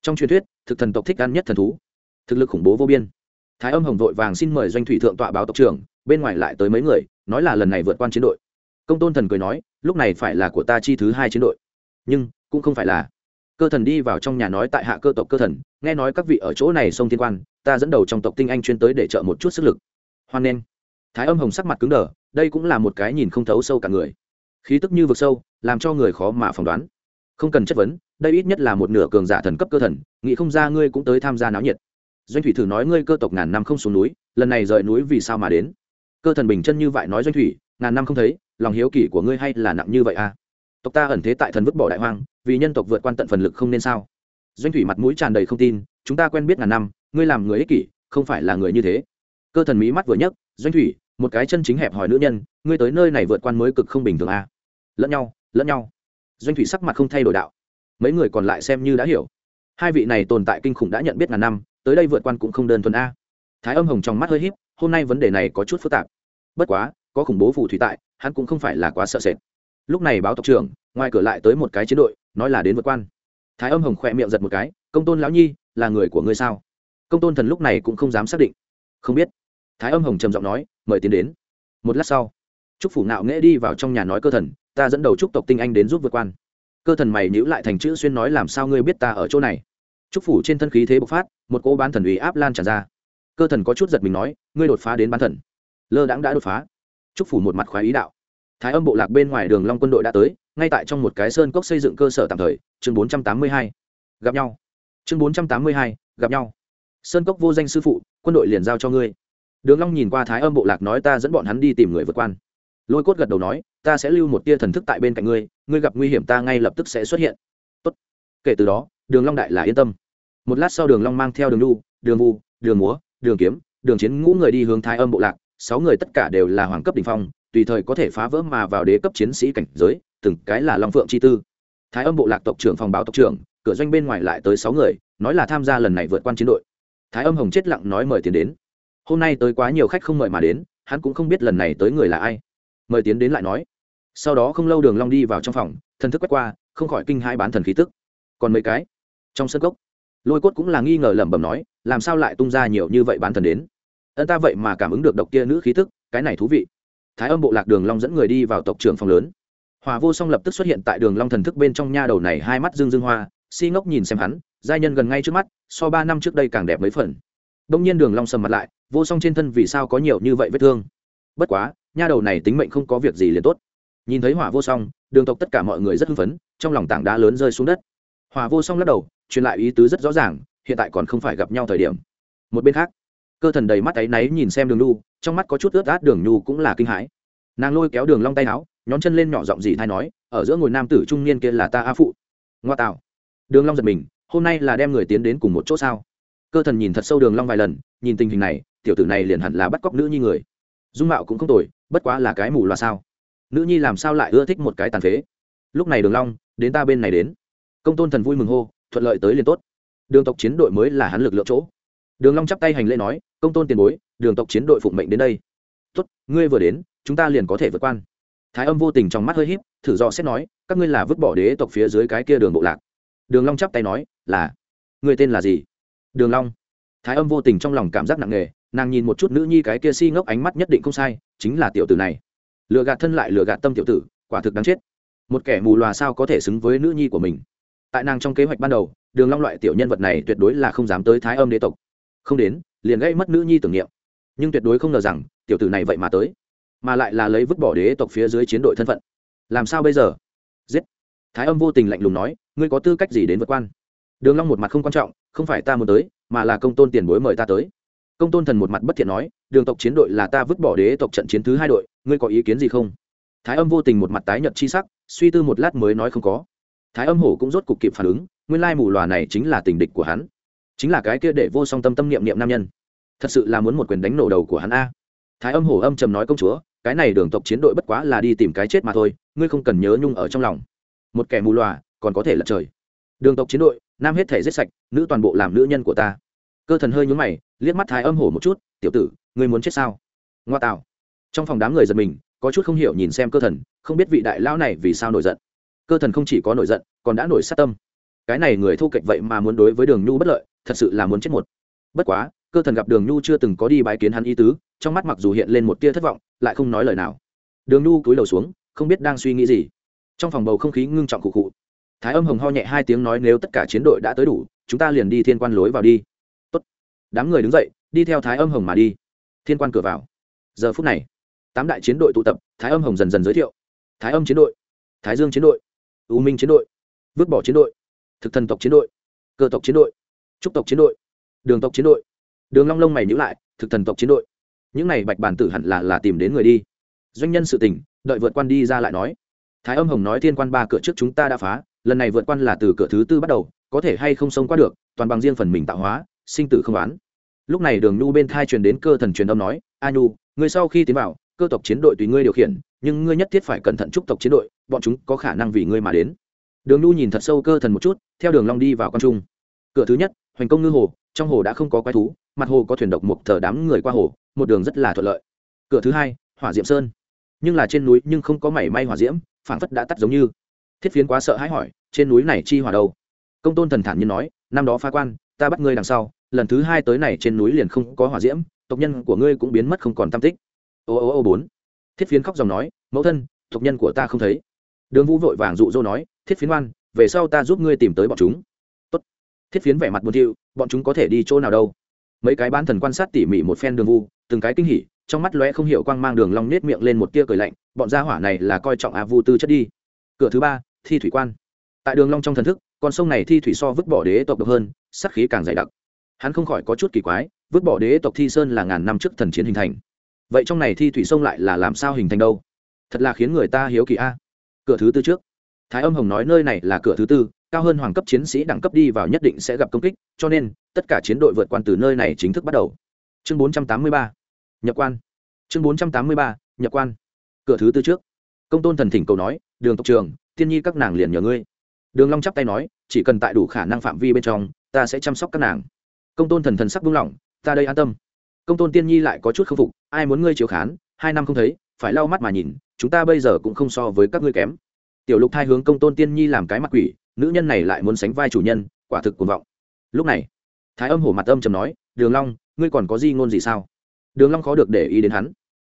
trong truyền thuyết, thực thần tộc thích ăn nhất thần thú. Thực lực khủng bố vô biên. Thái âm hồng vội vàng xin mời doanh thủy thượng tọa báo tộc trưởng, bên ngoài lại tới mấy người, nói là lần này vượt quan chiến đội. Công tôn thần cười nói, lúc này phải là của ta chi thứ hai chiến đội. Nhưng, cũng không phải là. Cơ thần đi vào trong nhà nói tại hạ cơ tộc cơ thần, nghe nói các vị ở chỗ này sông thiên quan, ta dẫn đầu trong tộc tinh anh chuyên tới để trợ một chút sức lực. Hoan nghênh. Thái âm hồng sắc mặt cứng đờ, đây cũng là một cái nhìn không thấu sâu cả người. Khí tức như vực sâu, làm cho người khó mà phỏng đoán. Không cần chất vấn đây ít nhất là một nửa cường giả thần cấp cơ thần, nghĩ không ra ngươi cũng tới tham gia náo nhiệt. Doanh thủy thử nói ngươi cơ tộc ngàn năm không xuống núi, lần này rời núi vì sao mà đến? Cơ thần bình chân như vậy nói doanh thủy, ngàn năm không thấy, lòng hiếu kỳ của ngươi hay là nặng như vậy à? Tộc ta ẩn thế tại thần vứt bỏ đại hoang, vì nhân tộc vượt quan tận phần lực không nên sao? Doanh thủy mặt mũi tràn đầy không tin, chúng ta quen biết ngàn năm, ngươi làm người ích kỷ, không phải là người như thế. Cơ thần mỹ mắt vừa nhấc, doanh thủy, một cái chân chính hẹp hỏi nữ nhân, ngươi tới nơi này vượt quan mới cực không bình thường à? Lẫn nhau lẫn nhau. Doanh thủy sắc mặt không thay đổi đạo mấy người còn lại xem như đã hiểu. Hai vị này tồn tại kinh khủng đã nhận biết ngàn năm, tới đây vượt quan cũng không đơn thuần a. Thái âm hồng trong mắt hơi h í p hôm nay vấn đề này có chút phức tạp. Bất quá, có khủng bố phù thủy tại, hắn cũng không phải là quá sợ sệt. Lúc này báo tộc trưởng, ngoài cửa lại tới một cái chiến đội, nói là đến vượt quan. Thái âm hồng khỏe miệng giật một cái, công tôn lão nhi, là người của ngươi sao? Công tôn thần lúc này cũng không dám xác định. Không biết. Thái âm hồng trầm giọng nói, mời tiến đến. Một lát sau, trúc phủ nạo nghễ đi vào trong nhà nói cơ thần, ta dẫn đầu trúc tộc tinh anh đến giúp vượt quan cơ thần mày nhữ lại thành chữ xuyên nói làm sao ngươi biết ta ở chỗ này? Trúc phủ trên thân khí thế bộc phát một cỗ bán thần ủy áp lan tràn ra. Cơ thần có chút giật mình nói ngươi đột phá đến bán thần. Lơ đãng đã đột phá. Trúc phủ một mặt khoái ý đạo. Thái âm bộ lạc bên ngoài đường long quân đội đã tới ngay tại trong một cái sơn cốc xây dựng cơ sở tạm thời chương 482. gặp nhau. Chương 482, gặp nhau. Sơn cốc vô danh sư phụ quân đội liền giao cho ngươi. Đường long nhìn qua thái âm bộ lạc nói ta dẫn bọn hắn đi tìm người vượt quan. Lôi cốt gật đầu nói ta sẽ lưu một tia thần thức tại bên cạnh ngươi ngươi gặp nguy hiểm ta ngay lập tức sẽ xuất hiện. Tốt. Kể từ đó, đường long đại là yên tâm. Một lát sau đường long mang theo đường lu đường vu, đường múa, đường kiếm, đường chiến ngũ người đi hướng thái âm bộ lạc. Sáu người tất cả đều là hoàng cấp đỉnh phong, tùy thời có thể phá vỡ mà vào đế cấp chiến sĩ cảnh giới, từng cái là long phượng chi tư. Thái âm bộ lạc tộc trưởng phòng báo tộc trưởng, cửa doanh bên ngoài lại tới sáu người, nói là tham gia lần này vượt quan chiến đội. Thái âm hồng chết lặng nói mời tiền đến. Hôm nay tới quá nhiều khách không mời mà đến, hắn cũng không biết lần này tới người là ai. Mời tiến đến lại nói sau đó không lâu đường long đi vào trong phòng, thần thức quét qua, không khỏi kinh hai bán thần khí tức. Còn mấy cái? Trong sân cốc, lôi cốt cũng là nghi ngờ lẩm bẩm nói, làm sao lại tung ra nhiều như vậy bán thần đến? Ân ta vậy mà cảm ứng được độc kia nữ khí tức, cái này thú vị. Thái âm bộ lạc đường long dẫn người đi vào tộc trưởng phòng lớn. Hòa vô song lập tức xuất hiện tại đường long thần thức bên trong nha đầu này, hai mắt dương dương hoa, si ngốc nhìn xem hắn, giai nhân gần ngay trước mắt, so ba năm trước đây càng đẹp mấy phần. Đông nhiên đường long sầm mặt lại, vô song trên thân vì sao có nhiều như vậy vết thương? Bất quá, nha đầu này tính mệnh không có việc gì liền tốt nhìn thấy hỏa vô song, đường tộc tất cả mọi người rất hưng phấn, trong lòng tảng đá lớn rơi xuống đất. Hỏa vô song lắc đầu, truyền lại ý tứ rất rõ ràng, hiện tại còn không phải gặp nhau thời điểm. Một bên khác, cơ thần đầy mắt áy náy nhìn xem đường nhu, trong mắt có chút ướt át, đường nhu cũng là kinh hãi. Nàng lôi kéo đường long tay áo, nhón chân lên nhỏ giọng gì thay nói, ở giữa ngồi nam tử trung niên kia là ta a phụ. Ngoa tạo. Đường long giật mình, hôm nay là đem người tiến đến cùng một chỗ sao? Cơ thần nhìn thật sâu đường long vài lần, nhìn tình hình này, tiểu tử này liền hẳn là bắt cóc nữ nhi người. Dung mạo cũng không tồi, bất quá là cái mù loà sao nữ nhi làm sao lại ưa thích một cái tàn phế? Lúc này đường long, đến ta bên này đến. Công tôn thần vui mừng hô, thuận lợi tới liền tốt. Đường tộc chiến đội mới là hắn lực lượng chỗ. Đường long chắp tay hành lễ nói, công tôn tiền bối, đường tộc chiến đội phụng mệnh đến đây. Tốt, ngươi vừa đến, chúng ta liền có thể vượt quan. Thái âm vô tình trong mắt hơi híp, thử do xét nói, các ngươi là vứt bỏ đế tộc phía dưới cái kia đường bộ lạc. Đường long chắp tay nói, là. Người tên là gì? Đường long. Thái âm vô tình trong lòng cảm giác nặng nề, nàng nhìn một chút nữ nhi cái kia si ngốc ánh mắt nhất định không sai, chính là tiểu tử này lừa gạt thân lại lừa gạt tâm tiểu tử, quả thực đáng chết. Một kẻ mù lòa sao có thể xứng với nữ nhi của mình? Tại nàng trong kế hoạch ban đầu, đường long loại tiểu nhân vật này tuyệt đối là không dám tới thái âm đế tộc. Không đến, liền gây mất nữ nhi tưởng niệm. Nhưng tuyệt đối không ngờ rằng, tiểu tử này vậy mà tới. Mà lại là lấy vứt bỏ đế tộc phía dưới chiến đội thân phận. Làm sao bây giờ? Giết! Thái âm vô tình lạnh lùng nói, ngươi có tư cách gì đến vượt quan? Đường long một mặt không quan trọng, không phải ta muốn tới, mà là công tôn tiền bối mời ta tới. Công tôn thần một mặt bất thiện nói, đường tộc chiến đội là ta vứt bỏ đế tộc trận chiến thứ hai đội ngươi có ý kiến gì không? Thái âm vô tình một mặt tái nhợt chi sắc, suy tư một lát mới nói không có. Thái âm hổ cũng rốt cục kịp phản ứng, nguyên lai mù lòa này chính là tình địch của hắn. Chính là cái kia để vô song tâm tâm niệm niệm nam nhân. Thật sự là muốn một quyền đánh nổ đầu của hắn a. Thái âm hổ âm trầm nói công chúa, cái này đường tộc chiến đội bất quá là đi tìm cái chết mà thôi, ngươi không cần nhớ nhung ở trong lòng. Một kẻ mù lòa còn có thể lật trời. Đường tộc chiến đội, nam hết thể giết sạch, nữ toàn bộ làm nữ nhân của ta. Cơ thần hơi nhúng mày, liếc mắt thái âm hổ một chút, tiểu tử, ngươi muốn chết sao? Ngoa tạo trong phòng đám người giật mình, có chút không hiểu nhìn xem cơ thần, không biết vị đại lão này vì sao nổi giận. Cơ thần không chỉ có nổi giận, còn đã nổi sát tâm. Cái này người thu kệch vậy mà muốn đối với đường nhu bất lợi, thật sự là muốn chết một. Bất quá, cơ thần gặp đường nhu chưa từng có đi bái kiến hắn ý tứ, trong mắt mặc dù hiện lên một tia thất vọng, lại không nói lời nào. Đường nhu cúi đầu xuống, không biết đang suy nghĩ gì. Trong phòng bầu không khí ngưng trọng cụ cụ thái âm hồng ho nhẹ hai tiếng nói nếu tất cả chiến đội đã tới đủ, chúng ta liền đi thiên quan lối vào đi. Tốt. đám người đứng dậy, đi theo thái âm hồng mà đi. Thiên quan cửa vào. Giờ phút này tám đại chiến đội tụ tập, thái âm hồng dần dần giới thiệu. Thái âm chiến đội, thái dương chiến đội, u minh chiến đội, vứt bỏ chiến đội, thực thần tộc chiến đội, cơ tộc chiến đội, trúc tộc chiến đội, đường tộc chiến đội, đường long lông mày nhữ lại, thực thần tộc chiến đội. Những này bạch bản tử hẳn là là tìm đến người đi. Doanh nhân sự tình, đợi vượt quan đi ra lại nói. Thái âm hồng nói thiên quan ba cửa trước chúng ta đã phá, lần này vượt quan là từ cửa thứ tư bắt đầu, có thể hay không xông qua được, toàn bằng riêng phần mình tạo hóa, sinh tử không oán. Lúc này đường nhu bên thai truyền đến cơ thần truyền âm nói, a nhu, người sau khi tiến vào cơ tộc chiến đội tùy ngươi điều khiển, nhưng ngươi nhất thiết phải cẩn thận chúc tộc chiến đội, bọn chúng có khả năng vì ngươi mà đến. Đường nhu nhìn thật sâu cơ thần một chút, theo đường long đi vào con trung. Cửa thứ nhất, hoành công ngư hồ, trong hồ đã không có quái thú, mặt hồ có thuyền độc mục thờ đám người qua hồ, một đường rất là thuận lợi. Cửa thứ hai, hỏa diệm sơn. Nhưng là trên núi nhưng không có mảy may hỏa diễm, phảng phất đã tắt giống như. Thiết phiến quá sợ hãi hỏi, trên núi này chi hỏa đâu? Công tôn thần thản nhiên nói, năm đó phá quan, ta bắt ngươi đằng sau, lần thứ hai tới này trên núi liền không có hỏa diễm, tộc nhân của ngươi cũng biến mất không còn tam tích ô ô ô bốn. Thiết phiến khóc dòng nói, mẫu thân, tộc nhân của ta không thấy. Đường vũ vội vàng dụ dỗ nói, thiết phiến oan về sau ta giúp ngươi tìm tới bọn chúng. Tốt. thiết phiến vẻ mặt buồn thiu, bọn chúng có thể đi chỗ nào đâu? Mấy cái bán thần quan sát tỉ mỉ một phen đường vu từng cái kinh hỉ, trong mắt lóe không hiểu quang mang đường long nết miệng lên một tia cười lạnh, bọn gia hỏa này là coi trọng a vu tư chất đi. Cửa thứ ba, thi thủy quan. Tại đường long trong thần thức, con sông này thi thủy so vứt bỏ đế tộc độc hơn sắc khí càng dày đặc. Hắn không khỏi có chút kỳ quái, vứt bỏ đế tộc thi sơn là ngàn năm trước thần chiến hình thành vậy trong này thi thủy sông lại là làm sao hình thành đâu? Thật là khiến người ta hiếu kỳ a. Cửa thứ tư trước. Thái âm hồng nói nơi này là cửa thứ tư, cao hơn hoàng cấp chiến sĩ đẳng cấp đi vào nhất định sẽ gặp công kích, cho nên, tất cả chiến đội vượt quan từ nơi này chính thức bắt đầu. Chương 483 nhập quan. Chương 483 nhập quan. Cửa thứ tư trước. Công tôn thần thỉnh cầu nói, đường tộc trường tiên nhi các nàng liền nhờ ngươi. Đường long chắp tay nói, chỉ cần tại đủ khả năng phạm vi bên trong, ta sẽ chăm sóc các nàng. Công tôn thần thần sắc buông lỏng, ta đây an tâm công tôn tiên nhi lại có chút k phục, ai muốn ngươi chiếu khán, hai năm không thấy, phải lau mắt mà nhìn, chúng ta bây giờ cũng không so với các ngươi kém. Tiểu lục thai hướng công tôn tiên nhi làm cái mặt quỷ, nữ nhân này lại muốn sánh vai chủ nhân, quả thực cuồng vọng. Lúc này, thái âm hổ mặt âm trầm nói, đường long, ngươi còn có gì ngôn gì sao? Đường long khó được để ý đến hắn.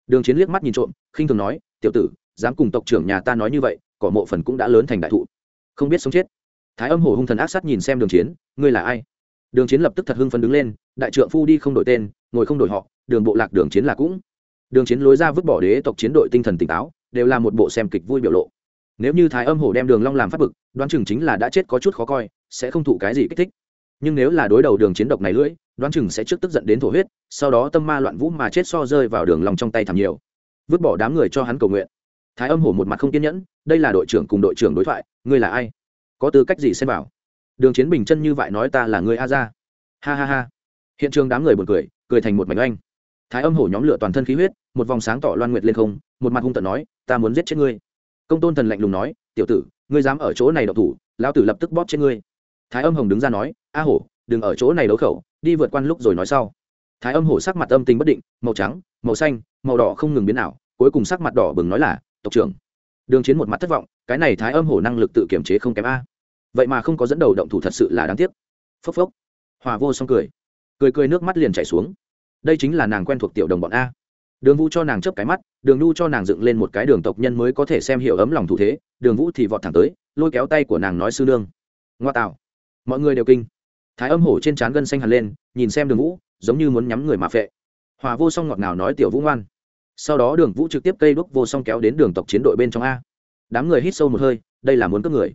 Đường chiến liếc mắt nhìn trộm, khinh thường nói, tiểu tử, dám cùng tộc trưởng nhà ta nói như vậy, cỏ mộ phần cũng đã lớn thành đại thụ. Không biết sống chết. Thái âm hổ hung thần ác sát nhìn xem đường chiến, ngươi là ai? Đường chiến lập tức thật hưng phấn đứng lên, đại trượng phu đi không đổi tên ngồi không đổi họ, đường bộ lạc đường chiến là cũng. Đường chiến lối ra vứt bỏ đế tộc chiến đội tinh thần tỉnh táo, đều là một bộ xem kịch vui biểu lộ. Nếu như thái âm hổ đem đường long làm phát bực, đoán chừng chính là đã chết có chút khó coi, sẽ không thụ cái gì kích thích. Nhưng nếu là đối đầu đường chiến độc này lưỡi, đoán chừng sẽ trước tức giận đến thổ huyết, sau đó tâm ma loạn vũ mà chết so rơi vào đường long trong tay thảm nhiều. Vứt bỏ đám người cho hắn cầu nguyện. Thái âm hổ một mặt không kiên nhẫn, đây là đội trưởng cùng đội trưởng đối thoại, ngươi là ai? Có tư cách gì xem bảo đường chiến bình chân như vậy nói ta là người a ra ha ha ha. Hiện trường đám người buồn cười cười thành một mảnh oanh. Thái âm hổ nhóm lửa toàn thân khí huyết, một vòng sáng tỏ loan nguyệt lên không, một mặt hung tận nói, ta muốn giết chết ngươi. Công tôn thần lạnh lùng nói, tiểu tử, ngươi dám ở chỗ này đậu thủ, lão tử lập tức bóp chết ngươi. Thái âm hồng đứng ra nói, a hổ, đừng ở chỗ này đấu khẩu, đi vượt qua lúc rồi nói sau. Thái âm hổ sắc mặt âm tình bất định, màu trắng, màu xanh, màu đỏ không ngừng biến ảo, cuối cùng sắc mặt đỏ bừng nói là, tộc trưởng. Đường chiến một mặt thất vọng, cái này thái âm hổ năng lực tự kiểm chế không kém a. Vậy mà không có dẫn đầu động thủ thật sự là đáng tiếc. Phốc phốc. Hòa vô xong cười cười cười nước mắt liền chảy xuống. Đây chính là nàng quen thuộc tiểu đồng bọn a. Đường vũ cho nàng chớp cái mắt, đường nhu cho nàng dựng lên một cái đường tộc nhân mới có thể xem hiểu ấm lòng thủ thế, đường vũ thì vọt thẳng tới, lôi kéo tay của nàng nói sư nương. Ngoa tạo. Mọi người đều kinh. Thái âm hổ trên trán gân xanh hẳn lên, nhìn xem đường vũ, giống như muốn nhắm người mà phệ. Hòa vô song ngọt ngào nói tiểu vũ ngoan. Sau đó đường vũ trực tiếp cây đúc vô song kéo đến đường tộc chiến đội bên trong a. Đám người hít sâu một hơi, đây là muốn cướp người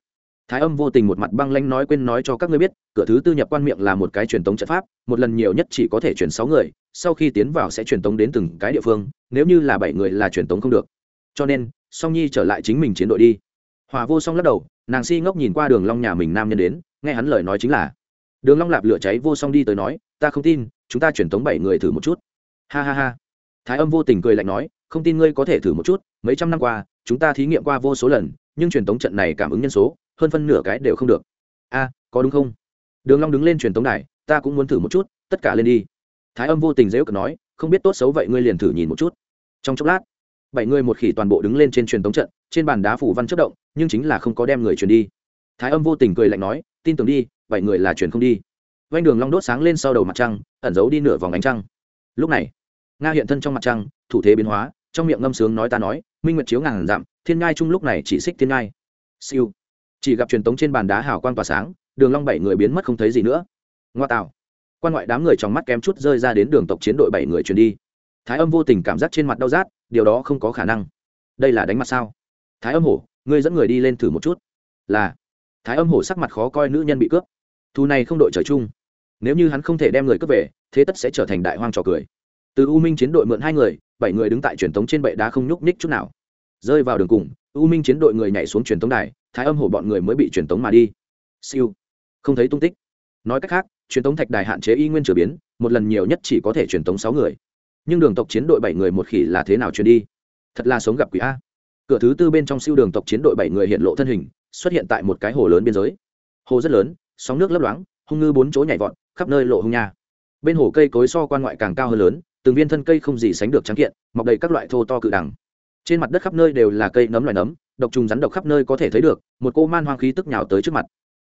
thái âm vô tình một mặt băng lanh nói quên nói cho các ngươi biết, cửa thứ tư nhập quan miệng là một cái truyền tống trận pháp, một lần nhiều nhất chỉ có thể chuyển sáu người, sau khi tiến vào sẽ truyền tống đến từng cái địa phương, nếu như là bảy người là truyền tống không được. Cho nên, song nhi trở lại chính mình chiến đội đi. Hòa vô song lắc đầu, nàng si ngốc nhìn qua đường long nhà mình nam nhân đến, nghe hắn lời nói chính là, đường long lạp lửa cháy vô song đi tới nói, ta không tin, chúng ta truyền tống bảy người thử một chút. Ha ha ha. Thái âm vô tình cười lạnh nói, không tin ngươi có thể thử một chút, mấy trăm năm qua, chúng ta thí nghiệm qua vô số lần, nhưng truyền tống trận này cảm ứng nhân số hơn phân nửa cái đều không được. A, có đúng không? Đường long đứng lên truyền tống đài, ta cũng muốn thử một chút, tất cả lên đi. Thái âm vô tình dễ cợt nói, không biết tốt xấu vậy ngươi liền thử nhìn một chút. Trong chốc lát, bảy người một khỉ toàn bộ đứng lên trên truyền tống trận, trên bàn đá phủ văn chất động, nhưng chính là không có đem người truyền đi. Thái âm vô tình cười lạnh nói, tin tưởng đi, bảy người là truyền không đi. Vanh đường long đốt sáng lên sau đầu mặt trăng, ẩn giấu đi nửa vòng ánh trăng. Lúc này, nga hiện thân trong mặt trăng, thủ thế biến hóa, trong miệng ngâm sướng nói ta nói, minh nguyệt chiếu ngàn dặm, thiên ngai chung lúc này chỉ xích thiên ngai. Siêu chỉ gặp truyền tống trên bàn đá hào quang tỏa sáng, đường long bảy người biến mất không thấy gì nữa. Ngoa tạo. Quan ngoại đám người trong mắt kém chút rơi ra đến đường tộc chiến đội bảy người truyền đi. Thái âm vô tình cảm giác trên mặt đau rát, điều đó không có khả năng. Đây là đánh mặt sao? Thái âm hổ, ngươi dẫn người đi lên thử một chút. Là. Thái âm hổ sắc mặt khó coi nữ nhân bị cướp. Thu này không đội trời chung. Nếu như hắn không thể đem người cướp về, thế tất sẽ trở thành đại hoang trò cười. Từ u minh chiến đội mượn hai người, bảy người đứng tại truyền thống trên bệ đá không nhúc nhích chút nào rơi vào đường cùng, u minh chiến đội người nhảy xuống truyền tống đài, thái âm hổ bọn người mới bị truyền tống mà đi. Siêu. Không thấy tung tích. Nói cách khác, truyền tống thạch đài hạn chế y nguyên trở biến, một lần nhiều nhất chỉ có thể truyền tống sáu người. Nhưng đường tộc chiến đội bảy người một khỉ là thế nào truyền đi? Thật là sống gặp quỷ a. Cửa thứ tư bên trong siêu đường tộc chiến đội bảy người hiện lộ thân hình, xuất hiện tại một cái hồ lớn biên giới. Hồ rất lớn, sóng nước lấp loáng, hung ngư bốn chỗ nhảy vọt, khắp nơi lộ hung nha. Bên hồ cây cối so quan ngoại càng cao hơn lớn, từng viên thân cây không gì sánh được trắng kiện, mọc đầy các loại thô to cự đằng trên mặt đất khắp nơi đều là cây nấm loài nấm, độc trùng rắn độc khắp nơi có thể thấy được, một cô man hoang khí tức nhào tới trước mặt.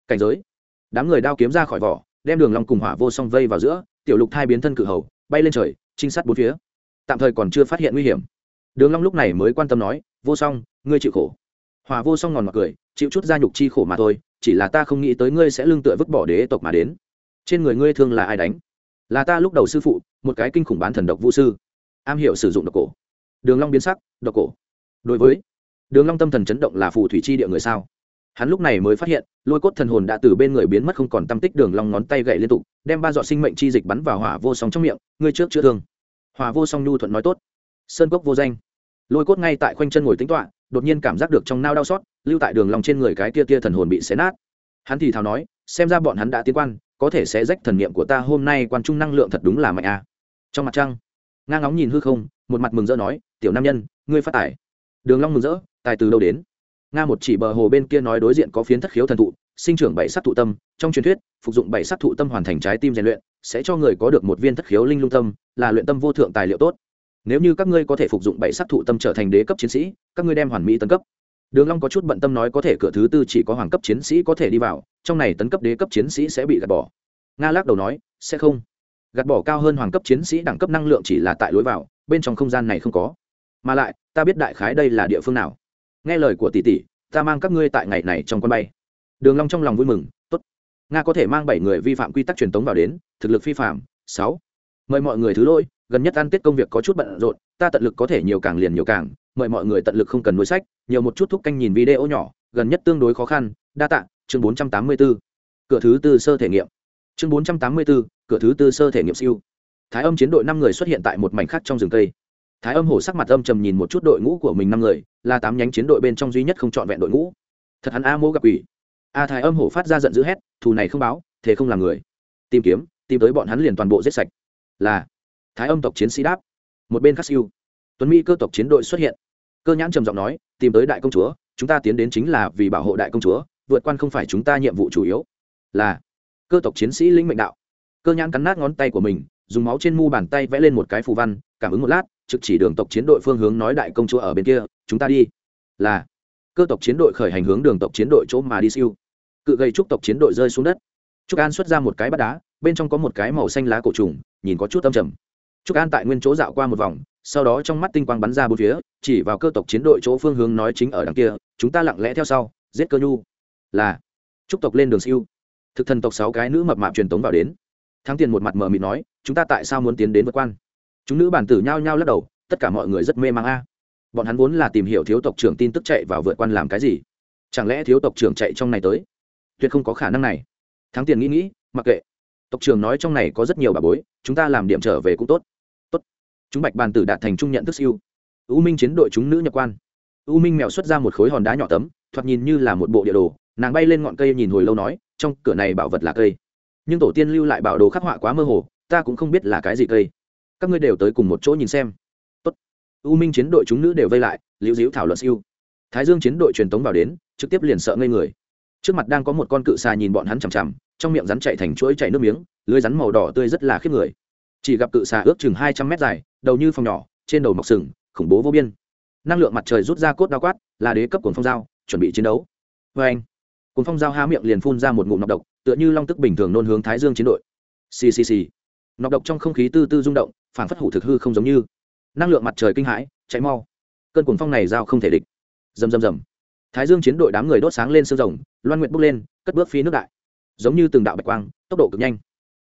Cảnh giới. Đám người đao kiếm ra khỏi vỏ, đem đường long cùng hỏa vô song vây vào giữa, tiểu lục thai biến thân cự hầu, bay lên trời, trinh sát bốn phía. Tạm thời còn chưa phát hiện nguy hiểm. Đường long lúc này mới quan tâm nói, vô song, ngươi chịu khổ. Hỏa vô song ngòn mặt cười, chịu chút gia nhục chi khổ mà thôi, chỉ là ta không nghĩ tới ngươi sẽ lương tựa vứt bỏ đế tộc mà đến. Trên người ngươi thương là ai đánh? Là ta lúc đầu sư phụ, một cái kinh khủng bán thần độc vũ sư. Am hiểu sử dụng độc cổ đường long biến sắc, độc cổ. Đối với đường long tâm thần chấn động là phù thủy chi địa người sao? Hắn lúc này mới phát hiện, lôi cốt thần hồn đã từ bên người biến mất không còn tâm tích đường long ngón tay gậy liên tục, đem ba dọa sinh mệnh chi dịch bắn vào hỏa vô song trong miệng, ngươi trước chữa thương. Hỏa vô song nhu thuận nói tốt. Sơn cốc vô danh. Lôi cốt ngay tại khoanh chân ngồi tính toạ đột nhiên cảm giác được trong nao đau xót, lưu tại đường lòng trên người cái tia tia thần hồn bị xé nát. Hắn thì thào nói, xem ra bọn hắn đã tiến quan, có thể sẽ rách thần niệm của ta hôm nay quan trung năng lượng thật đúng là mạnh à. trong mặt trăng ngang ngóng nhìn hư không, một mặt mừng rỡ nói, tiểu nam nhân, ngươi phát tài. Đường long mừng rỡ, tài từ đâu đến? Nga một chỉ bờ hồ bên kia nói đối diện có phiến thất khiếu thần thụ, sinh trưởng bảy sắc thụ tâm, trong truyền thuyết, phục dụng bảy sắc thụ tâm hoàn thành trái tim rèn luyện, sẽ cho người có được một viên thất khiếu linh lung tâm, là luyện tâm vô thượng tài liệu tốt. Nếu như các ngươi có thể phục dụng bảy sắc thụ tâm trở thành đế cấp chiến sĩ, các ngươi đem hoàn mỹ tấn cấp. Đường long có chút bận tâm nói có thể cửa thứ tư chỉ có hoàng cấp chiến sĩ có thể đi vào, trong này tấn cấp đế cấp chiến sĩ sẽ bị gạt bỏ. Nga lắc đầu nói, sẽ không gạt bỏ cao hơn hoàng cấp chiến sĩ đẳng cấp năng lượng chỉ là tại lối vào, bên trong không gian này không có. Mà lại, ta biết đại khái đây là địa phương nào. Nghe lời của tỷ tỷ, ta mang các ngươi tại ngày này trong con bay. Đường long trong lòng vui mừng, tốt. Nga có thể mang bảy người vi phạm quy tắc truyền tống vào đến, thực lực phi phạm, sáu. Mời mọi người thứ lỗi, gần nhất ăn tết công việc có chút bận rộn, ta tận lực có thể nhiều càng liền nhiều càng, mời mọi người tận lực không cần nuôi sách, nhiều một chút thúc canh nhìn video nhỏ, gần nhất tương đối khó khăn, đa tạ, chương 484. cửa thứ tư sơ thể nghiệm chương 484, cửa thứ tư sơ thể nghiệm siêu. Thái âm chiến đội năm người xuất hiện tại một mảnh khác trong rừng cây. Thái âm hổ sắc mặt âm trầm nhìn một chút đội ngũ của mình năm người là tám nhánh chiến đội bên trong duy nhất không chọn vẹn đội ngũ. Thật hắn a mô gặp ủy a thái âm hổ phát ra giận dữ hét thù này không báo thế không làm người. Tìm kiếm tìm tới bọn hắn liền toàn bộ giết sạch. Là thái âm tộc chiến sĩ đáp. Một bên khác siêu tuấn mỹ cơ tộc chiến đội xuất hiện. Cơ nhãn trầm giọng nói tìm tới đại công chúa chúng ta tiến đến chính là vì bảo hộ đại công chúa vượt quan không phải chúng ta nhiệm vụ chủ yếu. Là cơ tộc chiến sĩ lĩnh mệnh đạo. Cơ nhãn cắn nát ngón tay của mình, dùng máu trên mu bàn tay vẽ lên một cái phù văn, cảm ứng một lát, trực chỉ đường tộc chiến đội phương hướng nói đại công chúa ở bên kia, chúng ta đi. Là, cơ tộc chiến đội khởi hành hướng đường tộc chiến đội chỗ mà đi siêu. Cự gây trúc tộc chiến đội rơi xuống đất. Trúc an xuất ra một cái bát đá, bên trong có một cái màu xanh lá cổ trùng, nhìn có chút âm trầm. Trúc an tại nguyên chỗ dạo qua một vòng, sau đó trong mắt tinh quang bắn ra bốn phía, chỉ vào cơ tộc chiến đội chỗ phương hướng nói chính ở đằng kia, chúng ta lặng lẽ theo sau, giết cơ nhu. Là, trúc tộc lên đường siêu thực thần tộc sáu cái nữ mập mạp truyền tống vào đến. Thắng tiền một mặt mờ mịt nói, chúng ta tại sao muốn tiến đến vượt quan? Chúng nữ bản tử nhao nhao lắc đầu, tất cả mọi người rất mê mang a. Bọn hắn vốn là tìm hiểu thiếu tộc trưởng tin tức chạy vào vượt quan làm cái gì? Chẳng lẽ thiếu tộc trưởng chạy trong này tới? Tuyệt không có khả năng này. Thắng tiền nghĩ nghĩ, mặc kệ. Tộc trưởng nói trong này có rất nhiều bà bối, chúng ta làm điểm trở về cũng tốt. Tốt. Chúng bạch bàn tử đạt thành trung nhận thức siêu. U minh chiến đội chúng nữ nhập quan. U minh mèo xuất ra một khối hòn đá nhỏ tấm, thoạt nhìn như là một bộ địa đồ, nàng bay lên ngọn cây nhìn hồi lâu nói trong cửa này bảo vật là cây. Nhưng tổ tiên lưu lại bảo đồ khắc họa quá mơ hồ, ta cũng không biết là cái gì cây. Các ngươi đều tới cùng một chỗ nhìn xem. Tốt. u minh chiến đội chúng nữ đều vây lại, liễu diễu thảo luận siêu. Thái dương chiến đội truyền tống vào đến, trực tiếp liền sợ ngây người. Trước mặt đang có một con cự xà nhìn bọn hắn chằm chằm, trong miệng rắn chạy thành chuỗi chạy nước miếng, lưới rắn màu đỏ tươi rất là khiếp người. Chỉ gặp cự xà ước chừng hai trăm mét dài, đầu như phòng nhỏ, trên đầu mọc sừng, khủng bố vô biên. Năng lượng mặt trời rút ra cốt đao quát, là đế cấp cồn phong dao, chuẩn bị chiến đấu. Vê anh cồn phong giao há miệng liền phun ra một ngụm nọc độc, tựa như long tức bình thường nôn hướng thái dương chiến đội. Ccc nọc độc trong không khí tư tư rung động phản phất hủ thực hư không giống như. Năng lượng mặt trời kinh hãi, cháy mau. Cơn cuồng phong này giao không thể địch. Rầm rầm rầm. Thái dương chiến đội đám người đốt sáng lên sương rồng, loan nguyện bốc lên, cất bước phi nước đại. Giống như từng đạo bạch quang, tốc độ cực nhanh.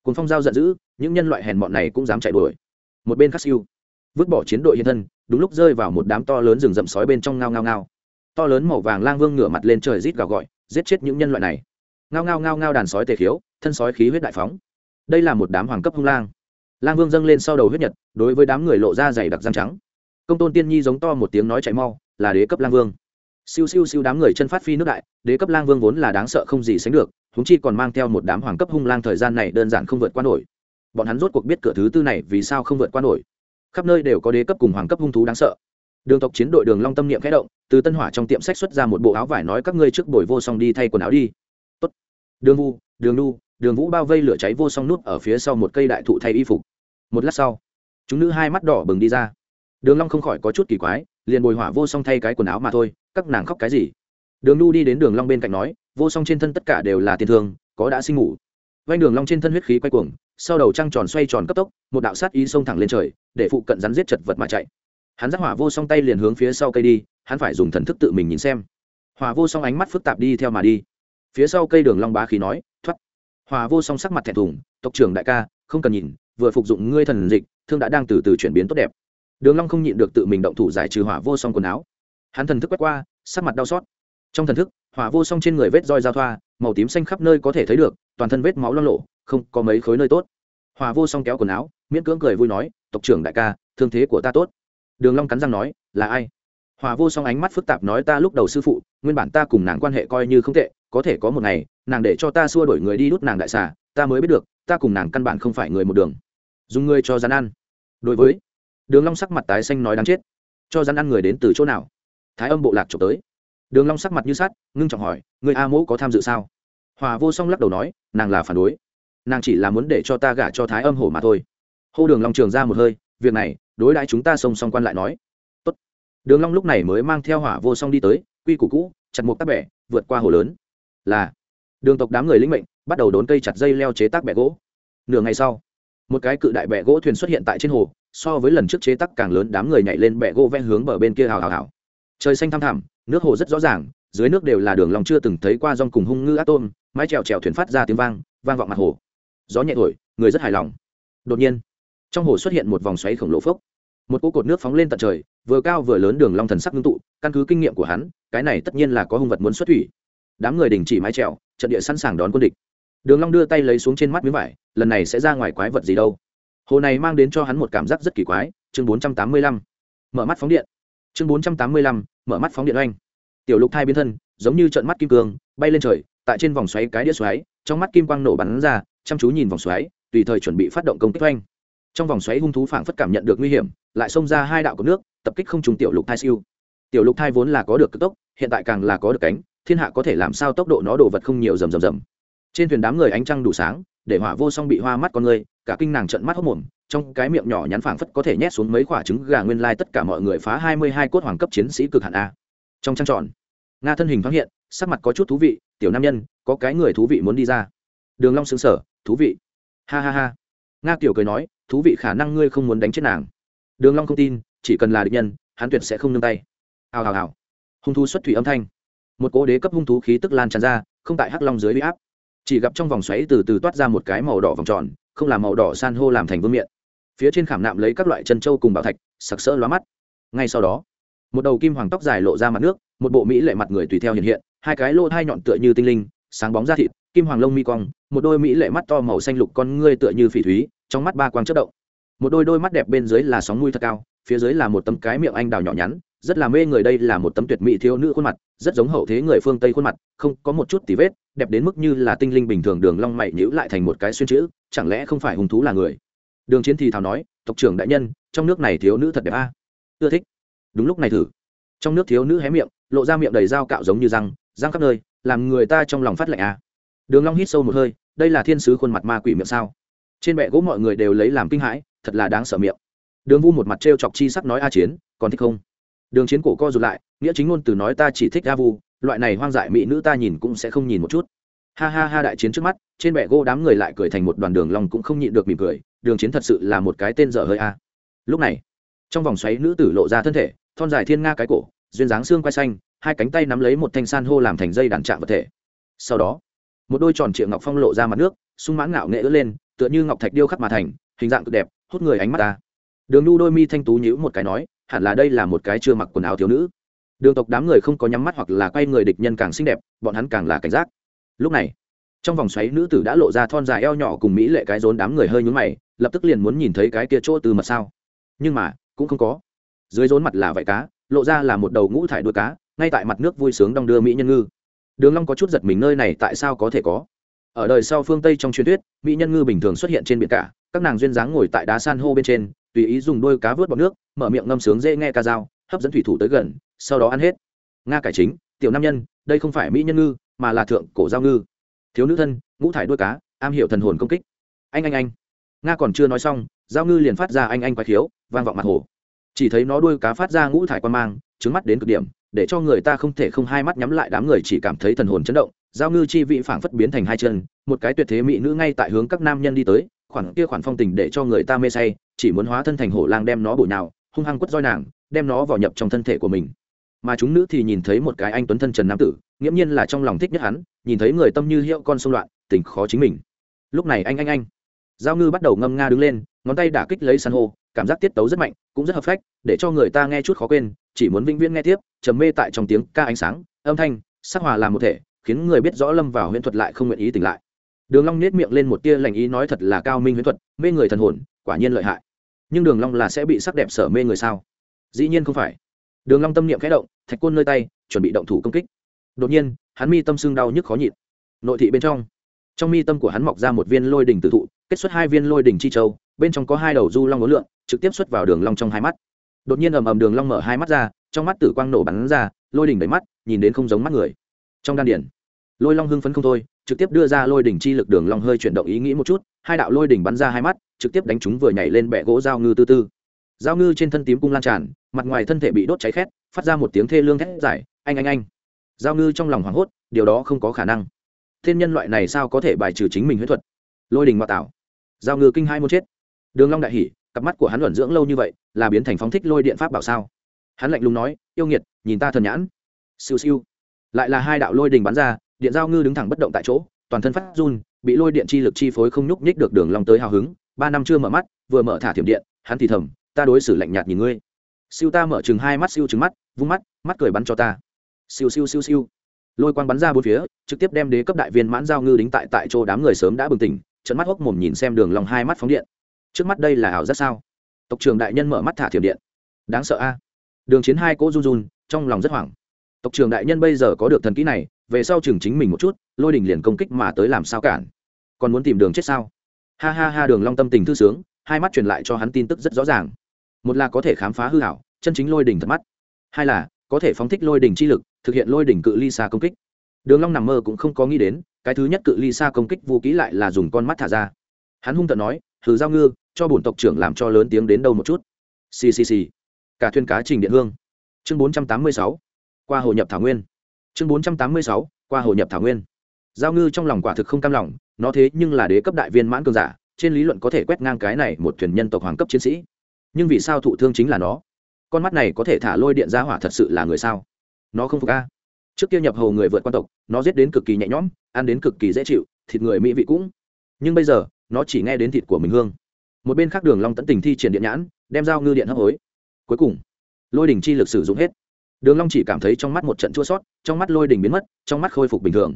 Cuồng phong giao giận dữ, những nhân loại hèn mọn này cũng dám chạy đuổi. Một bên khắc siêu, vứt bỏ chiến đội hiện thân, đúng lúc rơi vào một đám to lớn rừng rậm sói bên trong ngao ngao ngao. To lớn màu vàng lang vương ngửa mặt lên trời rít gào gọi giết chết những nhân loại này. Ngao ngao ngao ngao đàn sói tề khiếu, thân sói khí huyết đại phóng. Đây là một đám hoàng cấp hung lang. Lang vương dâng lên sau đầu huyết nhật, đối với đám người lộ ra dày đặc răng trắng. Công tôn tiên nhi giống to một tiếng nói chạy mau, là đế cấp lang vương. Siêu siêu siêu đám người chân phát phi nước đại, đế cấp lang vương vốn là đáng sợ không gì sánh được húng chi còn mang theo một đám hoàng cấp hung lang thời gian này đơn giản không vượt qua nổi. Bọn hắn rốt cuộc biết cửa thứ tư này vì sao không vượt qua nổi. Khắp nơi đều có đế cấp cùng hoàng cấp hung thú đáng sợ đường tộc chiến đội đường long tâm niệm khẽ động, từ tân hỏa trong tiệm sách xuất ra một bộ áo vải nói các ngươi trước buổi vô song đi thay quần áo đi. Tốt. đường vu, đường nu đường vũ bao vây lửa cháy vô song nút ở phía sau một cây đại thụ thay y phục. Một lát sau, chúng nữ hai mắt đỏ bừng đi ra. Đường long không khỏi có chút kỳ quái, liền bồi hỏa vô song thay cái quần áo mà thôi, các nàng khóc cái gì? Đường nu đi đến đường long bên cạnh nói, vô song trên thân tất cả đều là tiền thương có đã sinh ngủ. Vanh đường long trên thân huyết khí quay cuồng, sau đầu trăng tròn xoay tròn cấp tốc, một đạo sát ý xông thẳng lên trời, để phụ cận rắn giết chật vật mà chạy hắn dắt hỏa vô song tay liền hướng phía sau cây đi, hắn phải dùng thần thức tự mình nhìn xem. Hỏa vô song ánh mắt phức tạp đi theo mà đi. Phía sau cây đường long bá khí nói, thoát. Hòa vô song sắc mặt thẹn thùng, tộc trưởng đại ca, không cần nhìn, vừa phục dụng ngươi thần dịch, thương đã đang từ từ chuyển biến tốt đẹp. Đường long không nhịn được tự mình động thủ giải trừ hỏa vô song quần áo. Hắn thần thức quét qua, sắc mặt đau xót. Trong thần thức, hỏa vô song trên người vết roi giao thoa, màu tím xanh khắp nơi có thể thấy được, toàn thân vết máu loang lộ không có mấy khối nơi tốt. Hỏa vô song kéo quần áo, miễn cưỡng cười vui nói, tộc trưởng đại ca, thương thế của ta tốt đường long cắn răng nói, là ai? Hòa vô song ánh mắt phức tạp nói, ta lúc đầu sư phụ, nguyên bản ta cùng nàng quan hệ coi như không tệ, có thể có một ngày, nàng để cho ta xua đuổi người đi đút nàng đại xà, ta mới biết được, ta cùng nàng căn bản không phải người một đường. Dùng ngươi cho rắn ăn. Đối với đường long sắc mặt tái xanh nói, đáng chết. Cho rắn ăn người đến từ chỗ nào? Thái âm bộ lạc trộm tới. Đường long sắc mặt như sắt, ngưng trọng hỏi, người a mỗ có tham dự sao? Hòa vô song lắc đầu nói, nàng là phản đối. Nàng chỉ là muốn để cho ta gả cho thái âm hổ mà thôi. Hô đường long trường ra một hơi, việc này đối đãi chúng ta song song quan lại nói. Tốt. Đường long lúc này mới mang theo hỏa vô song đi tới, quy củ cũ, chặt một tác bẻ, vượt qua hồ lớn. Là, đường tộc đám người lĩnh mệnh, bắt đầu đốn cây chặt dây leo chế tác bẻ gỗ. Nửa ngày sau, một cái cự đại bẻ gỗ thuyền xuất hiện tại trên hồ, so với lần trước chế tác càng lớn, đám người nhảy lên bẻ gỗ ven hướng bờ bên kia hào hào hào. Trời xanh thăm thẳm, nước hồ rất rõ ràng, dưới nước đều là đường lòng chưa từng thấy qua dòng cùng hung ngư ác tôm, mái trèo trèo thuyền phát ra tiếng vang vang vọng mặt hồ. Gió nhẹ thổi, người rất hài lòng. Đột nhiên trong hồ xuất hiện một vòng xoáy khổng lồ phốc. Một cỗ cột nước phóng lên tận trời, vừa cao vừa lớn đường long thần sắc ngưng tụ, căn cứ kinh nghiệm của hắn, cái này tất nhiên là có hung vật muốn xuất thủy. Đám người đình chỉ mái trèo trận địa sẵn sàng đón quân địch. Đường long đưa tay lấy xuống trên mắt miếng vải, lần này sẽ ra ngoài quái vật gì đâu. Hồ này mang đến cho hắn một cảm giác rất kỳ quái, chương 485 mở mắt phóng điện. Chương 485 mở mắt phóng điện oanh. Tiểu lục thai biến thân, giống như trận mắt kim cương, bay lên trời, tại trên vòng xoáy cái đĩa xoáy, trong mắt kim quang nổ bắn ra, chăm chú nhìn vòng xoáy, tùy thời chuẩn bị phát động công kích oanh trong vòng xoáy hung thú phảng phất cảm nhận được nguy hiểm, lại xông ra hai đạo của nước, tập kích không trùng tiểu lục thai siêu. Tiểu lục thai vốn là có được cực tốc, hiện tại càng là có được cánh, thiên hạ có thể làm sao tốc độ nó đổ vật không nhiều rầm rầm rầm. Trên thuyền đám người ánh trăng đủ sáng, để hỏa vô song bị hoa mắt con người, cả kinh nàng trận mắt hốc mồm, trong cái miệng nhỏ nhắn phảng phất có thể nhét xuống mấy quả trứng gà nguyên lai tất cả mọi người phá hai mươi hai cốt hoàng cấp chiến sĩ cực hạn a. Trong trang tròn, nga thân hình thoáng hiện, sắc mặt có chút thú vị, tiểu nam nhân, có cái người thú vị muốn đi ra. Đường long sững sở thú vị. Ha ha ha. Nga tiểu cười nói thú vị khả năng ngươi không muốn đánh chết nàng. Đường long không tin, chỉ cần là địch nhân, hắn tuyệt sẽ không nương tay. Hào hào hào. Hung thú xuất thủy âm thanh. Một cỗ đế cấp hung thú khí tức lan tràn ra, không tại hắc long dưới uy áp. Chỉ gặp trong vòng xoáy từ từ toát ra một cái màu đỏ vòng tròn, không là màu đỏ san hô làm thành vương miện. Phía trên khảm nạm lấy các loại chân châu cùng bảo thạch, sặc sỡ lóa mắt. Ngay sau đó, một đầu kim hoàng tóc dài lộ ra mặt nước, một bộ mỹ lệ mặt người tùy theo hiện hiện, hai cái lô hai nhọn tựa như tinh linh, sáng bóng da thịt, kim hoàng lông mi cong, một đôi mỹ lệ mắt to màu xanh lục con ngươi tựa như phỉ thúy trong mắt ba quang chất động. Một đôi đôi mắt đẹp bên dưới là sóng mũi thật cao, phía dưới là một tấm cái miệng anh đào nhỏ nhắn, rất là mê người đây là một tấm tuyệt mỹ thiếu nữ khuôn mặt, rất giống hậu thế người phương tây khuôn mặt, không có một chút tì vết, đẹp đến mức như là tinh linh bình thường đường long mày nhíu lại thành một cái xuyên chữ, chẳng lẽ không phải hung thú là người? Đường chiến thì thào nói, tộc trưởng đại nhân, trong nước này thiếu nữ thật đẹp a. Ưa thích. Đúng lúc này thử. Trong nước thiếu nữ hé miệng, lộ ra miệng đầy dao cạo giống như răng răng khắp nơi, làm người ta trong lòng phát lạnh a. Đường long hít sâu một hơi, đây là thiên sứ khuôn mặt ma quỷ miệng sao? Trên bệ gỗ mọi người đều lấy làm kinh hãi, thật là đáng sợ miệng. Đường vu một mặt trêu chọc chi sắc nói a chiến, còn thích không? Đường chiến cổ co rụt lại, nghĩa chính ngôn từ nói ta chỉ thích a vu, loại này hoang dại mỹ nữ ta nhìn cũng sẽ không nhìn một chút. Ha ha ha đại chiến trước mắt, trên bệ gỗ đám người lại cười thành một đoàn đường long cũng không nhịn được mỉm cười, đường chiến thật sự là một cái tên dở hơi a. Lúc này, trong vòng xoáy nữ tử lộ ra thân thể, thon dài thiên nga cái cổ, duyên dáng xương quai xanh, hai cánh tay nắm lấy một thanh san hô làm thành dây đàn trạng vật thể. Sau đó, một đôi tròn triệu ngọc phong lộ ra mặt nước, sung mãn ngạo nghệ ứa lên tựa như ngọc thạch điêu khắc mà thành, hình dạng cực đẹp, hút người ánh mắt ta. Đường nu đôi mi thanh tú nhíu một cái nói, hẳn là đây là một cái chưa mặc quần áo thiếu nữ. Đường tộc đám người không có nhắm mắt hoặc là quay người địch nhân càng xinh đẹp, bọn hắn càng là cảnh giác. Lúc này, trong vòng xoáy nữ tử đã lộ ra thon dài eo nhỏ cùng mỹ lệ cái rốn đám người hơi nhún mày, lập tức liền muốn nhìn thấy cái kia chỗ từ mật sao. Nhưng mà, cũng không có. Dưới rốn mặt là vảy cá, lộ ra là một đầu ngũ thải đuôi cá, ngay tại mặt nước vui sướng đong đưa mỹ nhân ngư. Đường long có chút giật mình, nơi này tại sao có thể có? Ở đời sau phương tây trong truyền thuyết, mỹ nhân ngư bình thường xuất hiện trên biển cả, các nàng duyên dáng ngồi tại đá san hô bên trên, tùy ý dùng đôi cá vớt bọt nước, mở miệng ngâm sướng dễ nghe ca dao, hấp dẫn thủy thủ tới gần, sau đó ăn hết. Nga cải chính, tiểu nam nhân, đây không phải mỹ nhân ngư, mà là thượng cổ giao ngư. Thiếu nữ thân, ngũ thải đuôi cá, am hiểu thần hồn công kích. Anh anh anh. Nga còn chưa nói xong, giao ngư liền phát ra anh anh quái khiếu, vang vọng mặt hồ. Chỉ thấy nó đuôi cá phát ra ngũ thải quan mang trứng mắt đến cực điểm, để cho người ta không thể không hai mắt nhắm lại đám người chỉ cảm thấy thần hồn chấn động giao ngư chi vị phảng phất biến thành hai chân, một cái tuyệt thế mỹ nữ ngay tại hướng các nam nhân đi tới, khoản kia khoản phong tình để cho người ta mê say, chỉ muốn hóa thân thành hổ lang đem nó bổ nhào, hung hăng quất roi nàng, đem nó vào nhập trong thân thể của mình. Mà chúng nữ thì nhìn thấy một cái anh tuấn thân trần nam tử, nghiễm nhiên là trong lòng thích nhất hắn, nhìn thấy người tâm như hiệu con sông loạn, tình khó chính mình. Lúc này anh anh anh. Giao ngư bắt đầu ngâm nga đứng lên, ngón tay đả kích lấy san hô, cảm giác tiết tấu rất mạnh, cũng rất hợp phách, để cho người ta nghe chút khó quên, chỉ muốn vĩnh viễn nghe tiếp, trầm mê tại trong tiếng ca ánh sáng, âm thanh, sắc hòa làm một thể khiến người biết rõ lâm vào huyễn thuật lại không nguyện ý tỉnh lại. Đường long nết miệng lên một tia lành ý nói thật là cao minh huyễn thuật, mê người thần hồn, quả nhiên lợi hại. Nhưng đường long là sẽ bị sắc đẹp sở mê người sao? Dĩ nhiên không phải. Đường long tâm niệm khẽ động, thạch côn nơi tay, chuẩn bị động thủ công kích. Đột nhiên, hắn mi tâm sưng đau nhức khó nhịn. Nội thị bên trong. Trong mi tâm của hắn mọc ra một viên lôi đỉnh tử thụ, kết xuất hai viên lôi đỉnh chi châu, bên trong có hai đầu du long ngốn lượng, trực tiếp xuất vào đường long trong hai mắt. Đột nhiên ầm ầm đường long mở hai mắt ra, trong mắt tử quang nổ bắn ra, lôi đỉnh đầy mắt, nhìn đến không giống mắt người trong đan điển lôi long hưng phấn không thôi, trực tiếp đưa ra lôi đỉnh chi lực đường long hơi chuyển động ý nghĩ một chút, hai đạo lôi đỉnh bắn ra hai mắt, trực tiếp đánh chúng vừa nhảy lên bệ gỗ dao ngư tư tư. Dao ngư trên thân tím cung lan tràn, mặt ngoài thân thể bị đốt cháy khét, phát ra một tiếng thê lương thét giải anh anh anh. Dao ngư trong lòng hoảng hốt, điều đó không có khả năng. Thiên nhân loại này sao có thể bài trừ chính mình huyết thuật? Lôi đình ngoại tạo. Dao ngư kinh hai muốn chết. Đường long đại hỉ, cặp mắt của hắn luẩn dưỡng lâu như vậy, là biến thành phóng thích lôi điện pháp bảo sao? Hắn lạnh lùng nói, yêu nghiệt, nhìn ta thần nhãn. Siêu siêu lại là hai đạo lôi đình bắn ra, điện giao ngư đứng thẳng bất động tại chỗ, toàn thân phát run, bị lôi điện chi lực chi phối không nhúc nhích được đường long tới hào hứng, ba năm chưa mở mắt, vừa mở thả thiểm điện, hắn thì thầm, ta đối xử lạnh nhạt nhìn ngươi. Siêu ta mở chừng hai mắt, siêu trừng mắt, vung mắt mắt cười bắn cho ta. Siêu siêu siêu siêu. Lôi quang bắn ra bốn phía, trực tiếp đem đế cấp đại viên mãn giao ngư đính tại tại chỗ đám người sớm đã bừng tỉnh trận mắt hốc mồm nhìn xem đường long hai mắt phóng điện. Trước mắt đây là ảo rất sao? Tộc trưởng đại nhân mở mắt thả thiểm điện. Đáng sợ a. Đường chiến hai cỗ run run, trong lòng rất hoảng tộc trưởng đại nhân bây giờ có được thần kỹ này, về sau chừng chính mình một chút, lôi đình liền công kích mà tới làm sao cản. Còn muốn tìm đường chết sao? Ha ha ha, đường long tâm tình thư sướng, hai mắt truyền lại cho hắn tin tức rất rõ ràng. Một là có thể khám phá hư hảo chân chính lôi đỉnh thật mắt. Hai là, có thể phóng thích lôi đỉnh chi lực, thực hiện lôi đỉnh cự ly xa công kích. Đường long nằm mơ cũng không có nghĩ đến, cái thứ nhất cự ly xa công kích vũ kỹ lại là dùng con mắt thả ra. Hắn hung tợn nói thử giao ngư, cho bổn tộc trưởng làm cho lớn tiếng đến đâu một chút. Ccc cả thuyền cá trình điện hương. Chương 486 qua hồ nhập thảo nguyên. Chương bốn trăm tám mươi sáu, qua hồ nhập thảo nguyên. Giao ngư trong lòng quả thực không cam lòng, nó thế nhưng là đế cấp đại viên mãn cường giả, trên lý luận có thể quét ngang cái này một thuyền nhân tộc hoàng cấp chiến sĩ. Nhưng vì sao thụ thương chính là nó? Con mắt này có thể thả lôi điện ra hỏa thật sự là người sao? Nó không phục a. Trước kia nhập hầu người vượt quan tộc, nó giết đến cực kỳ nhẹ nhõm, ăn đến cực kỳ dễ chịu, thịt người mỹ vị cũng. Nhưng bây giờ, nó chỉ nghe đến thịt của mình hương. Một bên khác đường long tận tình thi triển điện nhãn, đem dao ngư điện hấp hối. Cuối cùng, lôi đỉnh chi lực sử dụng hết đường long chỉ cảm thấy trong mắt một trận chua sót, trong mắt lôi đỉnh biến mất, trong mắt khôi phục bình thường.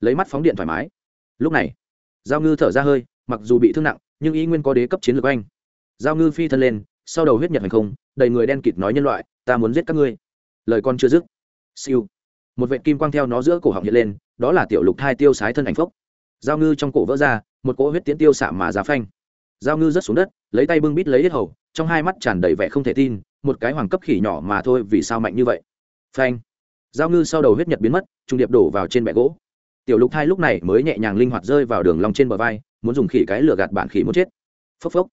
Lấy mắt phóng điện thoải mái. Lúc này, giao ngư thở ra hơi, mặc dù bị thương nặng, nhưng ý nguyên có đế cấp chiến lược anh giao ngư phi thân lên, sau đầu huyết nhật hành không, đầy người đen kịt nói nhân loại, ta muốn giết các ngươi. Lời con chưa dứt, siêu, một vệ kim quang theo nó giữa cổ họng hiện lên, đó là tiểu lục thai tiêu sái thân ảnh phốc. Giao ngư trong cổ vỡ ra, một cỗ huyết tiến tiêu xạ mà giá phanh. Giao ngư rớt xuống đất, lấy tay bưng bít lấy hết hầu, trong hai mắt tràn đầy vẻ không thể tin một cái hoàng cấp khỉ nhỏ mà thôi, vì sao mạnh như vậy? Phanh. Giao ngư sau đầu huyết nhật biến mất trung điệp đổ vào trên bẹ gỗ. Tiểu lục thai lúc này mới nhẹ nhàng linh hoạt rơi vào đường lòng trên bờ vai, muốn dùng khỉ cái lửa gạt bản khỉ muốn chết. Phốc phốc.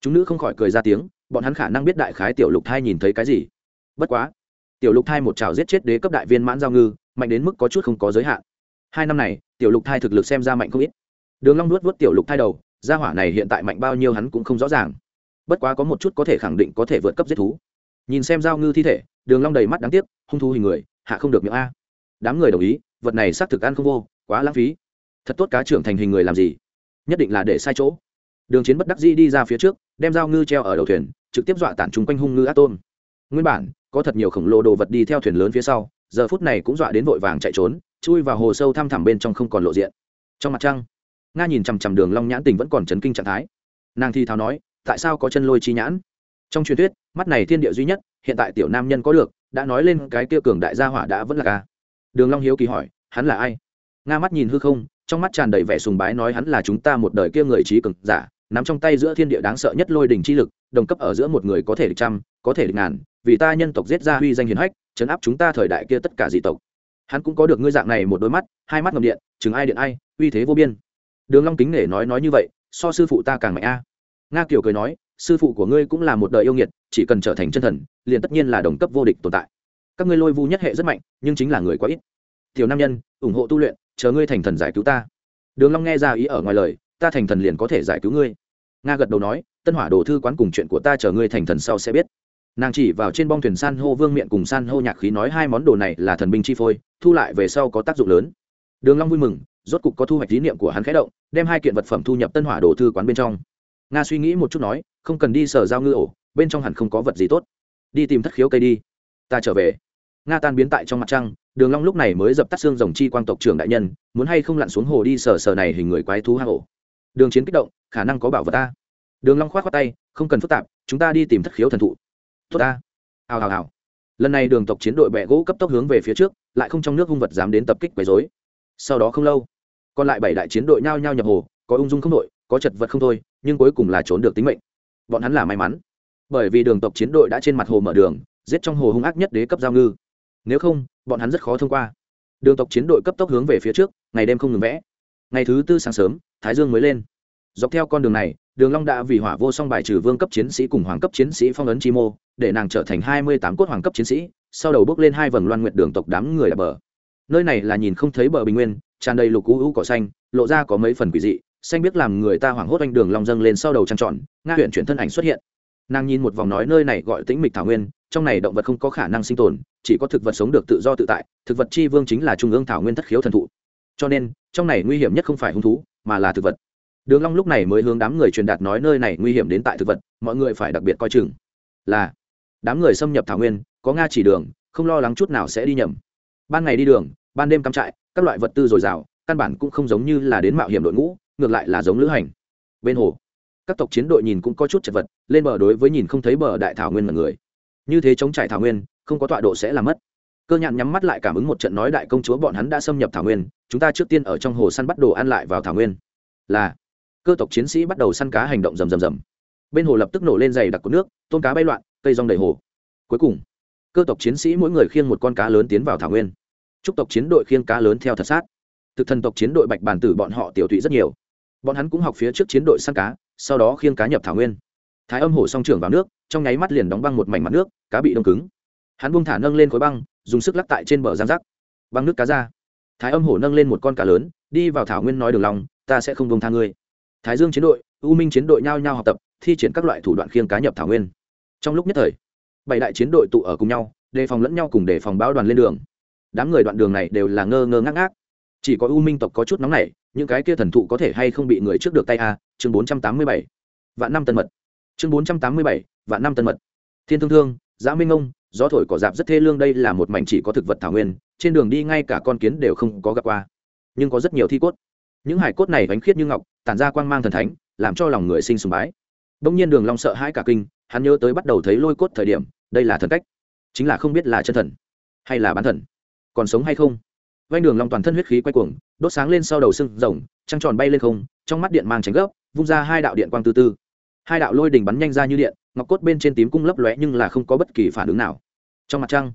Chúng nữ không khỏi cười ra tiếng, bọn hắn khả năng biết đại khái tiểu lục thai nhìn thấy cái gì. Bất quá, tiểu lục thai một trào giết chết đế cấp đại viên mãn giao ngư, mạnh đến mức có chút không có giới hạn. Hai năm này, tiểu lục thai thực lực xem ra mạnh không ít. Đường long nuốt vớt tiểu lục thai đầu, gia hỏa này hiện tại mạnh bao nhiêu hắn cũng không rõ ràng. Bất quá có một chút có thể khẳng định có thể vượt cấp giết thú nhìn xem giao ngư thi thể, đường long đầy mắt đáng tiếc, hung thú hình người, hạ không được miệng a. Đám người đồng ý, vật này xác thực ăn không vô, quá lãng phí. Thật tốt cá trưởng thành hình người làm gì? Nhất định là để sai chỗ. Đường chiến bất đắc dĩ đi ra phía trước, đem dao ngư treo ở đầu thuyền, trực tiếp dọa tản chúng quanh hung ngư ác tôn. Nguyên bản, có thật nhiều khổng lồ đồ vật đi theo thuyền lớn phía sau, giờ phút này cũng dọa đến vội vàng chạy trốn, chui vào hồ sâu thăm thẳm bên trong không còn lộ diện. Trong mặt trăng, nga nhìn chằm chằm đường long nhãn tình vẫn còn chấn kinh trạng thái. Nàng thi thào nói, tại sao có chân lôi chi nhãn? Trong truyền thuyết, mắt này thiên địa duy nhất, hiện tại tiểu nam nhân có được, đã nói lên cái kia cường đại gia hỏa đã vẫn là ca đường long hiếu kỳ hỏi, hắn là ai? Nga mắt nhìn hư không, trong mắt tràn đầy vẻ sùng bái nói hắn là chúng ta một đời kia người trí cường giả, nắm trong tay giữa thiên địa đáng sợ nhất lôi đỉnh chi lực, đồng cấp ở giữa một người có thể địch trăm, có thể địch ngàn, vì ta nhân tộc giết ra huy danh hiền hách, chấn áp chúng ta thời đại kia tất cả dị tộc. Hắn cũng có được ngươi dạng này một đôi mắt, hai mắt ngầm điện, chừng ai điện ai, uy thế vô biên. Đường long kính nể nói nói như vậy, so sư phụ ta càng mạnh a. Nga kiều cười nói sư phụ của ngươi cũng là một đời yêu nghiệt, chỉ cần trở thành chân thần, liền tất nhiên là đồng cấp vô địch tồn tại. Các ngươi lôi vu nhất hệ rất mạnh, nhưng chính là người quá ít. Tiểu nam nhân, ủng hộ tu luyện, chờ ngươi thành thần giải cứu ta. Đường long nghe ra ý ở ngoài lời, ta thành thần liền có thể giải cứu ngươi. Nga gật đầu nói, tân hỏa đồ thư quán cùng chuyện của ta chờ ngươi thành thần sau sẽ biết. Nàng chỉ vào trên bong thuyền san hô vương miệng cùng san hô nhạc khí nói hai món đồ này là thần binh chi phôi, thu lại về sau có tác dụng lớn. Đường long vui mừng, rốt cục có thu hoạch tín niệm của hắn khẽ động, đem hai kiện vật phẩm thu nhập tân hỏa đồ thư quán bên trong nga suy nghĩ một chút nói, không cần đi sở giao ngư ổ, bên trong hẳn không có vật gì tốt. Đi tìm thất khiếu cây đi. Ta trở về. Nga tan biến tại trong mặt trăng, đường long lúc này mới dập tắt xương rồng chi quang tộc trưởng đại nhân, muốn hay không lặn xuống hồ đi sờ sờ này hình người quái thú hang ổ. Đường chiến kích động, khả năng có bảo vật ta. Đường long khoát khoát tay, không cần phức tạp, chúng ta đi tìm thất khiếu thần thụ. Tốt ta. Hào hào hào. Lần này đường tộc chiến đội bẹ gỗ cấp tốc hướng về phía trước, lại không trong nước hung vật dám đến tập kích quấy rối. Sau đó không lâu, còn lại bảy đại chiến đội nhao nhao nhập hồ, có ung dung không đội có chật vật không thôi, nhưng cuối cùng là trốn được tính mệnh. Bọn hắn là may mắn, bởi vì đường tộc chiến đội đã trên mặt hồ mở đường, giết trong hồ hung ác nhất đế cấp giao ngư. Nếu không, bọn hắn rất khó thông qua. Đường tộc chiến đội cấp tốc hướng về phía trước, ngày đêm không ngừng vẽ. Ngày thứ tư sáng sớm, thái dương mới lên. Dọc theo con đường này, đường long đã vì hỏa vô song bài trừ vương cấp chiến sĩ cùng hoàng cấp chiến sĩ phong ấn chi mô, để nàng trở thành hai mươi tám cốt hoàng cấp chiến sĩ, sau đầu bước lên hai vầng loan nguyện đường tộc đám người đạp bờ. Nơi này là nhìn không thấy bờ bình nguyên, tràn đầy lục cũ hữu cỏ xanh, lộ ra có mấy phần quỷ dị xanh biết làm người ta hoảng hốt anh đường long dâng lên sau đầu trăng tròn, nga huyện chuyển thân ảnh xuất hiện. Nàng nhìn một vòng nói nơi này gọi tĩnh mịch thảo nguyên, trong này động vật không có khả năng sinh tồn, chỉ có thực vật sống được tự do tự tại, thực vật chi vương chính là trung ương thảo nguyên thất khiếu thần thụ. Cho nên, trong này nguy hiểm nhất không phải hung thú, mà là thực vật. Đường long lúc này mới hướng đám người truyền đạt nói nơi này nguy hiểm đến tại thực vật, mọi người phải đặc biệt coi chừng. Là, đám người xâm nhập thảo nguyên, có nga chỉ đường, không lo lắng chút nào sẽ đi nhầm. Ban ngày đi đường, ban đêm cắm trại, các loại vật tư dồi dào, căn bản cũng không giống như là đến mạo hiểm đội ngũ ngược lại là giống lữ hành. Bên hồ, các tộc chiến đội nhìn cũng có chút chật vật, lên bờ đối với nhìn không thấy bờ đại thảo nguyên mà người. Như thế chống trải thảo nguyên, không có tọa độ sẽ làm mất. Cơ nhạn nhắm mắt lại cảm ứng một trận nói đại công chúa bọn hắn đã xâm nhập thảo nguyên, chúng ta trước tiên ở trong hồ săn bắt đồ ăn lại vào thảo nguyên. Là, cơ tộc chiến sĩ bắt đầu săn cá hành động rầm rầm rầm. Bên hồ lập tức nổ lên dày đặc cột nước, tôm cá bay loạn, cây rong đầy hồ. Cuối cùng, cơ tộc chiến sĩ mỗi người khiêng một con cá lớn tiến vào thảo nguyên. Chúc tộc chiến đội khiêng cá lớn theo thật sát. Thực thần tộc chiến đội bạch bàn tử bọn họ tiểu thụy rất nhiều bọn hắn cũng học phía trước chiến đội săn cá, sau đó khiêng cá nhập thảo nguyên. Thái âm hổ song trưởng vào nước, trong nháy mắt liền đóng băng một mảnh mặt nước, cá bị đông cứng. Hắn buông thả nâng lên khối băng, dùng sức lắc tại trên bờ giang rắc. Băng nước cá ra. Thái âm hổ nâng lên một con cá lớn, đi vào thảo nguyên nói đường lòng, ta sẽ không bông tha ngươi. Thái dương chiến đội, u minh chiến đội nhao nhao học tập, thi triển các loại thủ đoạn khiêng cá nhập thảo nguyên. Trong lúc nhất thời, bảy đại chiến đội tụ ở cùng nhau, đề phòng lẫn nhau cùng đề phòng báo đoàn lên đường. Đám người đoạn đường này đều là ngơ ngơ ngác ngác chỉ có u minh tộc có chút nóng này, những cái kia thần thụ có thể hay không bị người trước được tay a chương bốn trăm tám mươi bảy. Vạn năm tân mật. Chương bốn trăm tám mươi bảy vạn năm tân mật. Thiên thương thương giã minh ông gió thổi cỏ dạp rất thê lương đây là một mảnh chỉ có thực vật thảo nguyên trên đường đi ngay cả con kiến đều không có gặp qua. Nhưng có rất nhiều thi cốt. Những hải cốt này bánh khiết như ngọc tản ra quang mang thần thánh làm cho lòng người sinh sùng bái. Đông nhiên đường long sợ hãi cả kinh hắn nhớ tới bắt đầu thấy lôi cốt thời điểm đây là thần cách. Chính là không biết là chân thần hay là bán thần. Còn sống hay không? Vanh đường long toàn thân huyết khí quay cuồng, đốt sáng lên sau đầu sưng rồng, trăng tròn bay lên không, trong mắt điện mang tránh gấp, vung ra hai đạo điện quang tư tư. Hai đạo lôi đỉnh bắn nhanh ra như điện, ngọc cốt bên trên tím cung lấp lóe nhưng là không có bất kỳ phản ứng nào. Trong mặt trăng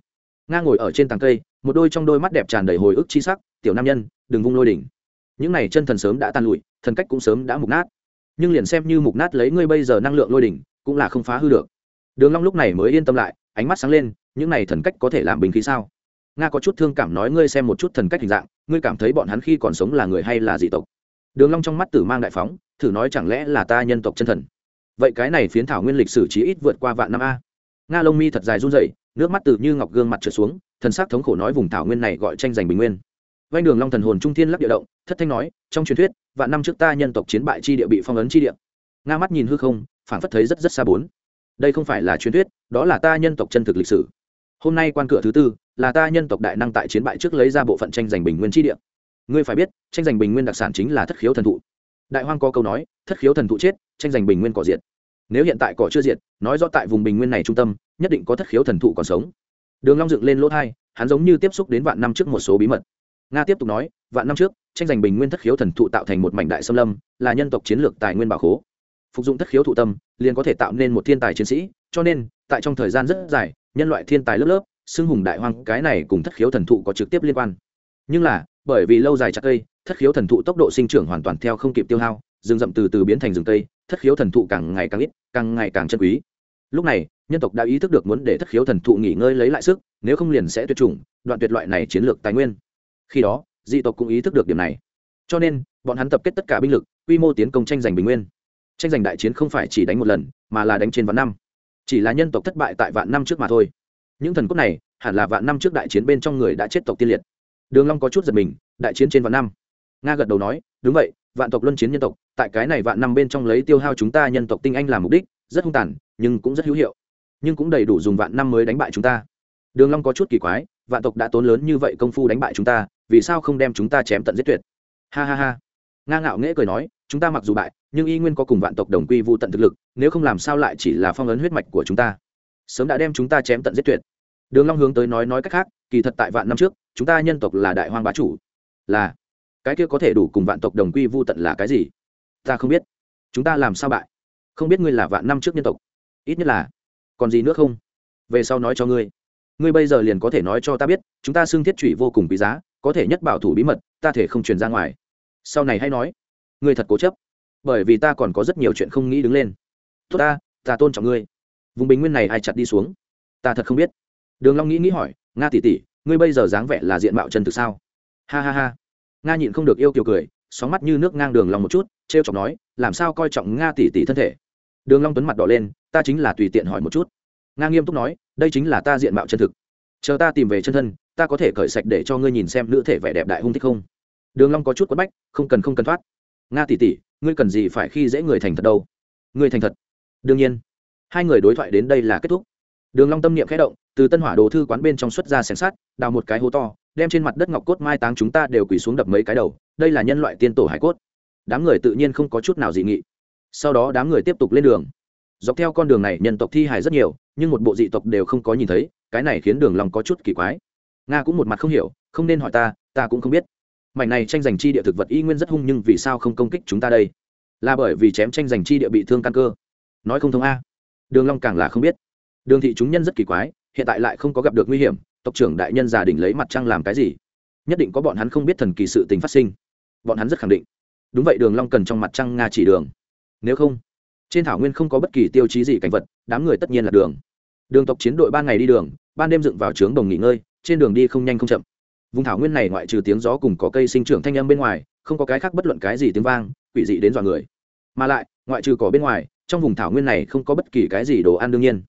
nga ngồi ở trên tàng cây, một đôi trong đôi mắt đẹp tràn đầy hồi ức chi sắc, tiểu nam nhân, đừng vung lôi đỉnh. Những này chân thần sớm đã tan lụi, thần cách cũng sớm đã mục nát. Nhưng liền xem như mục nát lấy ngươi bây giờ năng lượng lôi đỉnh, cũng là không phá hư được. Đường long lúc này mới yên tâm lại, ánh mắt sáng lên, những này thần cách có thể làm bình khí sao? Nga có chút thương cảm nói ngươi xem một chút thần cách hình dạng, ngươi cảm thấy bọn hắn khi còn sống là người hay là dị tộc? Đường long trong mắt tử mang đại phóng, thử nói chẳng lẽ là ta nhân tộc chân thần? Vậy cái này phiến thảo nguyên lịch sử chí ít vượt qua vạn năm a. Nga lông mi thật dài run rẩy, nước mắt từ như ngọc gương mặt trượt xuống, thần sắc thống khổ nói vùng thảo nguyên này gọi tranh giành bình nguyên. Vanh đường long thần hồn trung thiên lắc địa động, thất thanh nói, trong truyền thuyết, vạn năm trước ta nhân tộc chiến bại chi địa bị phong ấn chi địa. Nga mắt nhìn hư không phản phất thấy rất rất xa bốn. Đây không phải là truyền thuyết, đó là ta nhân tộc chân thực lịch sử hôm nay quan cửa thứ tư, là ta nhân tộc đại năng tại chiến bại trước lấy ra bộ phận tranh giành bình nguyên chi địa. Ngươi phải biết, tranh giành bình nguyên đặc sản chính là thất khiếu thần thụ. Đại hoang có câu nói, thất khiếu thần thụ chết, tranh giành bình nguyên cỏ diệt. Nếu hiện tại cỏ chưa diệt, nói rõ tại vùng bình nguyên này trung tâm, nhất định có thất khiếu thần thụ còn sống. Đường long dựng lên lỗ thai, hắn giống như tiếp xúc đến vạn năm trước một số bí mật. Nga tiếp tục nói, vạn năm trước, tranh giành bình nguyên thất khiếu thần thụ tạo thành một mảnh đại xâm lâm, là nhân tộc chiến lược tài nguyên bảo khố. Phục dụng thất khiếu thụ tâm, liền có thể tạo nên một thiên tài chiến sĩ, cho nên, tại trong thời gian rất dài nhân loại thiên tài lớp lớp, xưng hùng đại hoang, cái này cùng thất khiếu thần thụ có trực tiếp liên quan. Nhưng là, bởi vì lâu dài chặt cây, thất khiếu thần thụ tốc độ sinh trưởng hoàn toàn theo không kịp tiêu hao, rừng rậm từ từ biến thành rừng cây, thất khiếu thần thụ càng ngày càng ít, càng ngày càng chân quý. Lúc này, nhân tộc đã ý thức được muốn để thất khiếu thần thụ nghỉ ngơi lấy lại sức, nếu không liền sẽ tuyệt chủng, đoạn tuyệt loại này chiến lược tài nguyên. Khi đó, dị tộc cũng ý thức được điểm này. Cho nên, bọn hắn tập kết tất cả binh lực, quy mô tiến công tranh giành bình nguyên. Tranh giành đại chiến không phải chỉ đánh một lần, mà là đánh trên vạn năm chỉ là nhân tộc thất bại tại vạn năm trước mà thôi. Những thần cốt này, hẳn là vạn năm trước đại chiến bên trong người đã chết tộc tiên liệt. Đường long có chút giật mình, đại chiến trên vạn năm. Nga gật đầu nói, đúng vậy, vạn tộc luân chiến nhân tộc, tại cái này vạn năm bên trong lấy tiêu hao chúng ta nhân tộc tinh anh làm mục đích, rất hung tàn, nhưng cũng rất hữu hiệu. Nhưng cũng đầy đủ dùng vạn năm mới đánh bại chúng ta. Đường long có chút kỳ quái, vạn tộc đã tốn lớn như vậy công phu đánh bại chúng ta, vì sao không đem chúng ta chém tận giết tuyệt? Ha ha ha nga ngạo nghễ cười nói, chúng ta mặc dù bại, nhưng y nguyên có cùng vạn tộc đồng quy vu tận thực lực, nếu không làm sao lại chỉ là phong ấn huyết mạch của chúng ta? Sớm đã đem chúng ta chém tận giết tuyệt. Đường long hướng tới nói nói cách khác, kỳ thật tại vạn năm trước, chúng ta nhân tộc là đại hoang bá chủ. Là, cái kia có thể đủ cùng vạn tộc đồng quy vu tận là cái gì? Ta không biết. Chúng ta làm sao bại? Không biết ngươi là vạn năm trước nhân tộc. Ít nhất là, còn gì nữa không? Về sau nói cho ngươi. Ngươi bây giờ liền có thể nói cho ta biết, chúng ta xương thiết trụy vô cùng quý giá, có thể nhất bảo thủ bí mật, ta thể không truyền ra ngoài sau này hay nói. Ngươi thật cố chấp, bởi vì ta còn có rất nhiều chuyện không nghĩ đứng lên. Tốt ta ta tôn trọng ngươi. Vùng bình nguyên này ai chặt đi xuống? Ta thật không biết. Đường long nghĩ nghĩ hỏi, nga tỷ tỷ, ngươi bây giờ dáng vẻ là diện mạo chân thực sao? Ha ha ha. Nga nhịn không được yêu kiều cười, sóng mắt như nước ngang đường long một chút treo chọc nói, làm sao coi trọng nga tỷ tỷ thân thể? Đường long tuấn mặt đỏ lên, ta chính là tùy tiện hỏi một chút. Nga nghiêm túc nói, đây chính là ta diện mạo chân thực. Chờ ta tìm về chân thân, ta có thể cởi sạch để cho ngươi nhìn xem nữ thể vẻ đẹp đại hung thích không? Đường long có chút quất bách, không cần không cần thoát. Nga tỷ tỷ, ngươi cần gì phải khi dễ người thành thật đâu? Ngươi thành thật? Đương nhiên. Hai người đối thoại đến đây là kết thúc. Đường long tâm niệm khẽ động, từ tân hỏa đồ thư quán bên trong xuất ra xẻng sắt, đào một cái hố to, đem trên mặt đất ngọc cốt mai táng chúng ta đều quỳ xuống đập mấy cái đầu. Đây là nhân loại tiên tổ hải cốt. Đám người tự nhiên không có chút nào dị nghị. Sau đó đám người tiếp tục lên đường. Dọc theo con đường này, nhân tộc thi hài rất nhiều, nhưng một bộ dị tộc đều không có nhìn thấy, cái này khiến đường long có chút kỳ quái. Nga cũng một mặt không hiểu, không nên hỏi ta ta cũng không biết mảnh này tranh giành chi địa thực vật y nguyên rất hung nhưng vì sao không công kích chúng ta đây? Là bởi vì chém tranh giành chi địa bị thương căn cơ. Nói không thông a. Đường long càng là không biết. Đường thị chúng nhân rất kỳ quái, hiện tại lại không có gặp được nguy hiểm, tộc trưởng đại nhân giả đỉnh lấy mặt trăng làm cái gì? Nhất định có bọn hắn không biết thần kỳ sự tình phát sinh. Bọn hắn rất khẳng định. Đúng vậy đường long cần trong mặt trăng nga chỉ đường. Nếu không, trên thảo nguyên không có bất kỳ tiêu chí gì cảnh vật, đám người tất nhiên là đường. Đường tộc chiến đội ban ngày đi đường, ban đêm dựng vào trướng đồng nghỉ ngơi, trên đường đi không nhanh không chậm vùng thảo nguyên này ngoại trừ tiếng gió cùng có cây sinh trưởng thanh âm bên ngoài, không có cái khác bất luận cái gì tiếng vang, quỷ dị đến dọa người. Mà lại, ngoại trừ cỏ bên ngoài, trong vùng thảo nguyên này không có bất kỳ cái gì đồ ăn đương nhiên.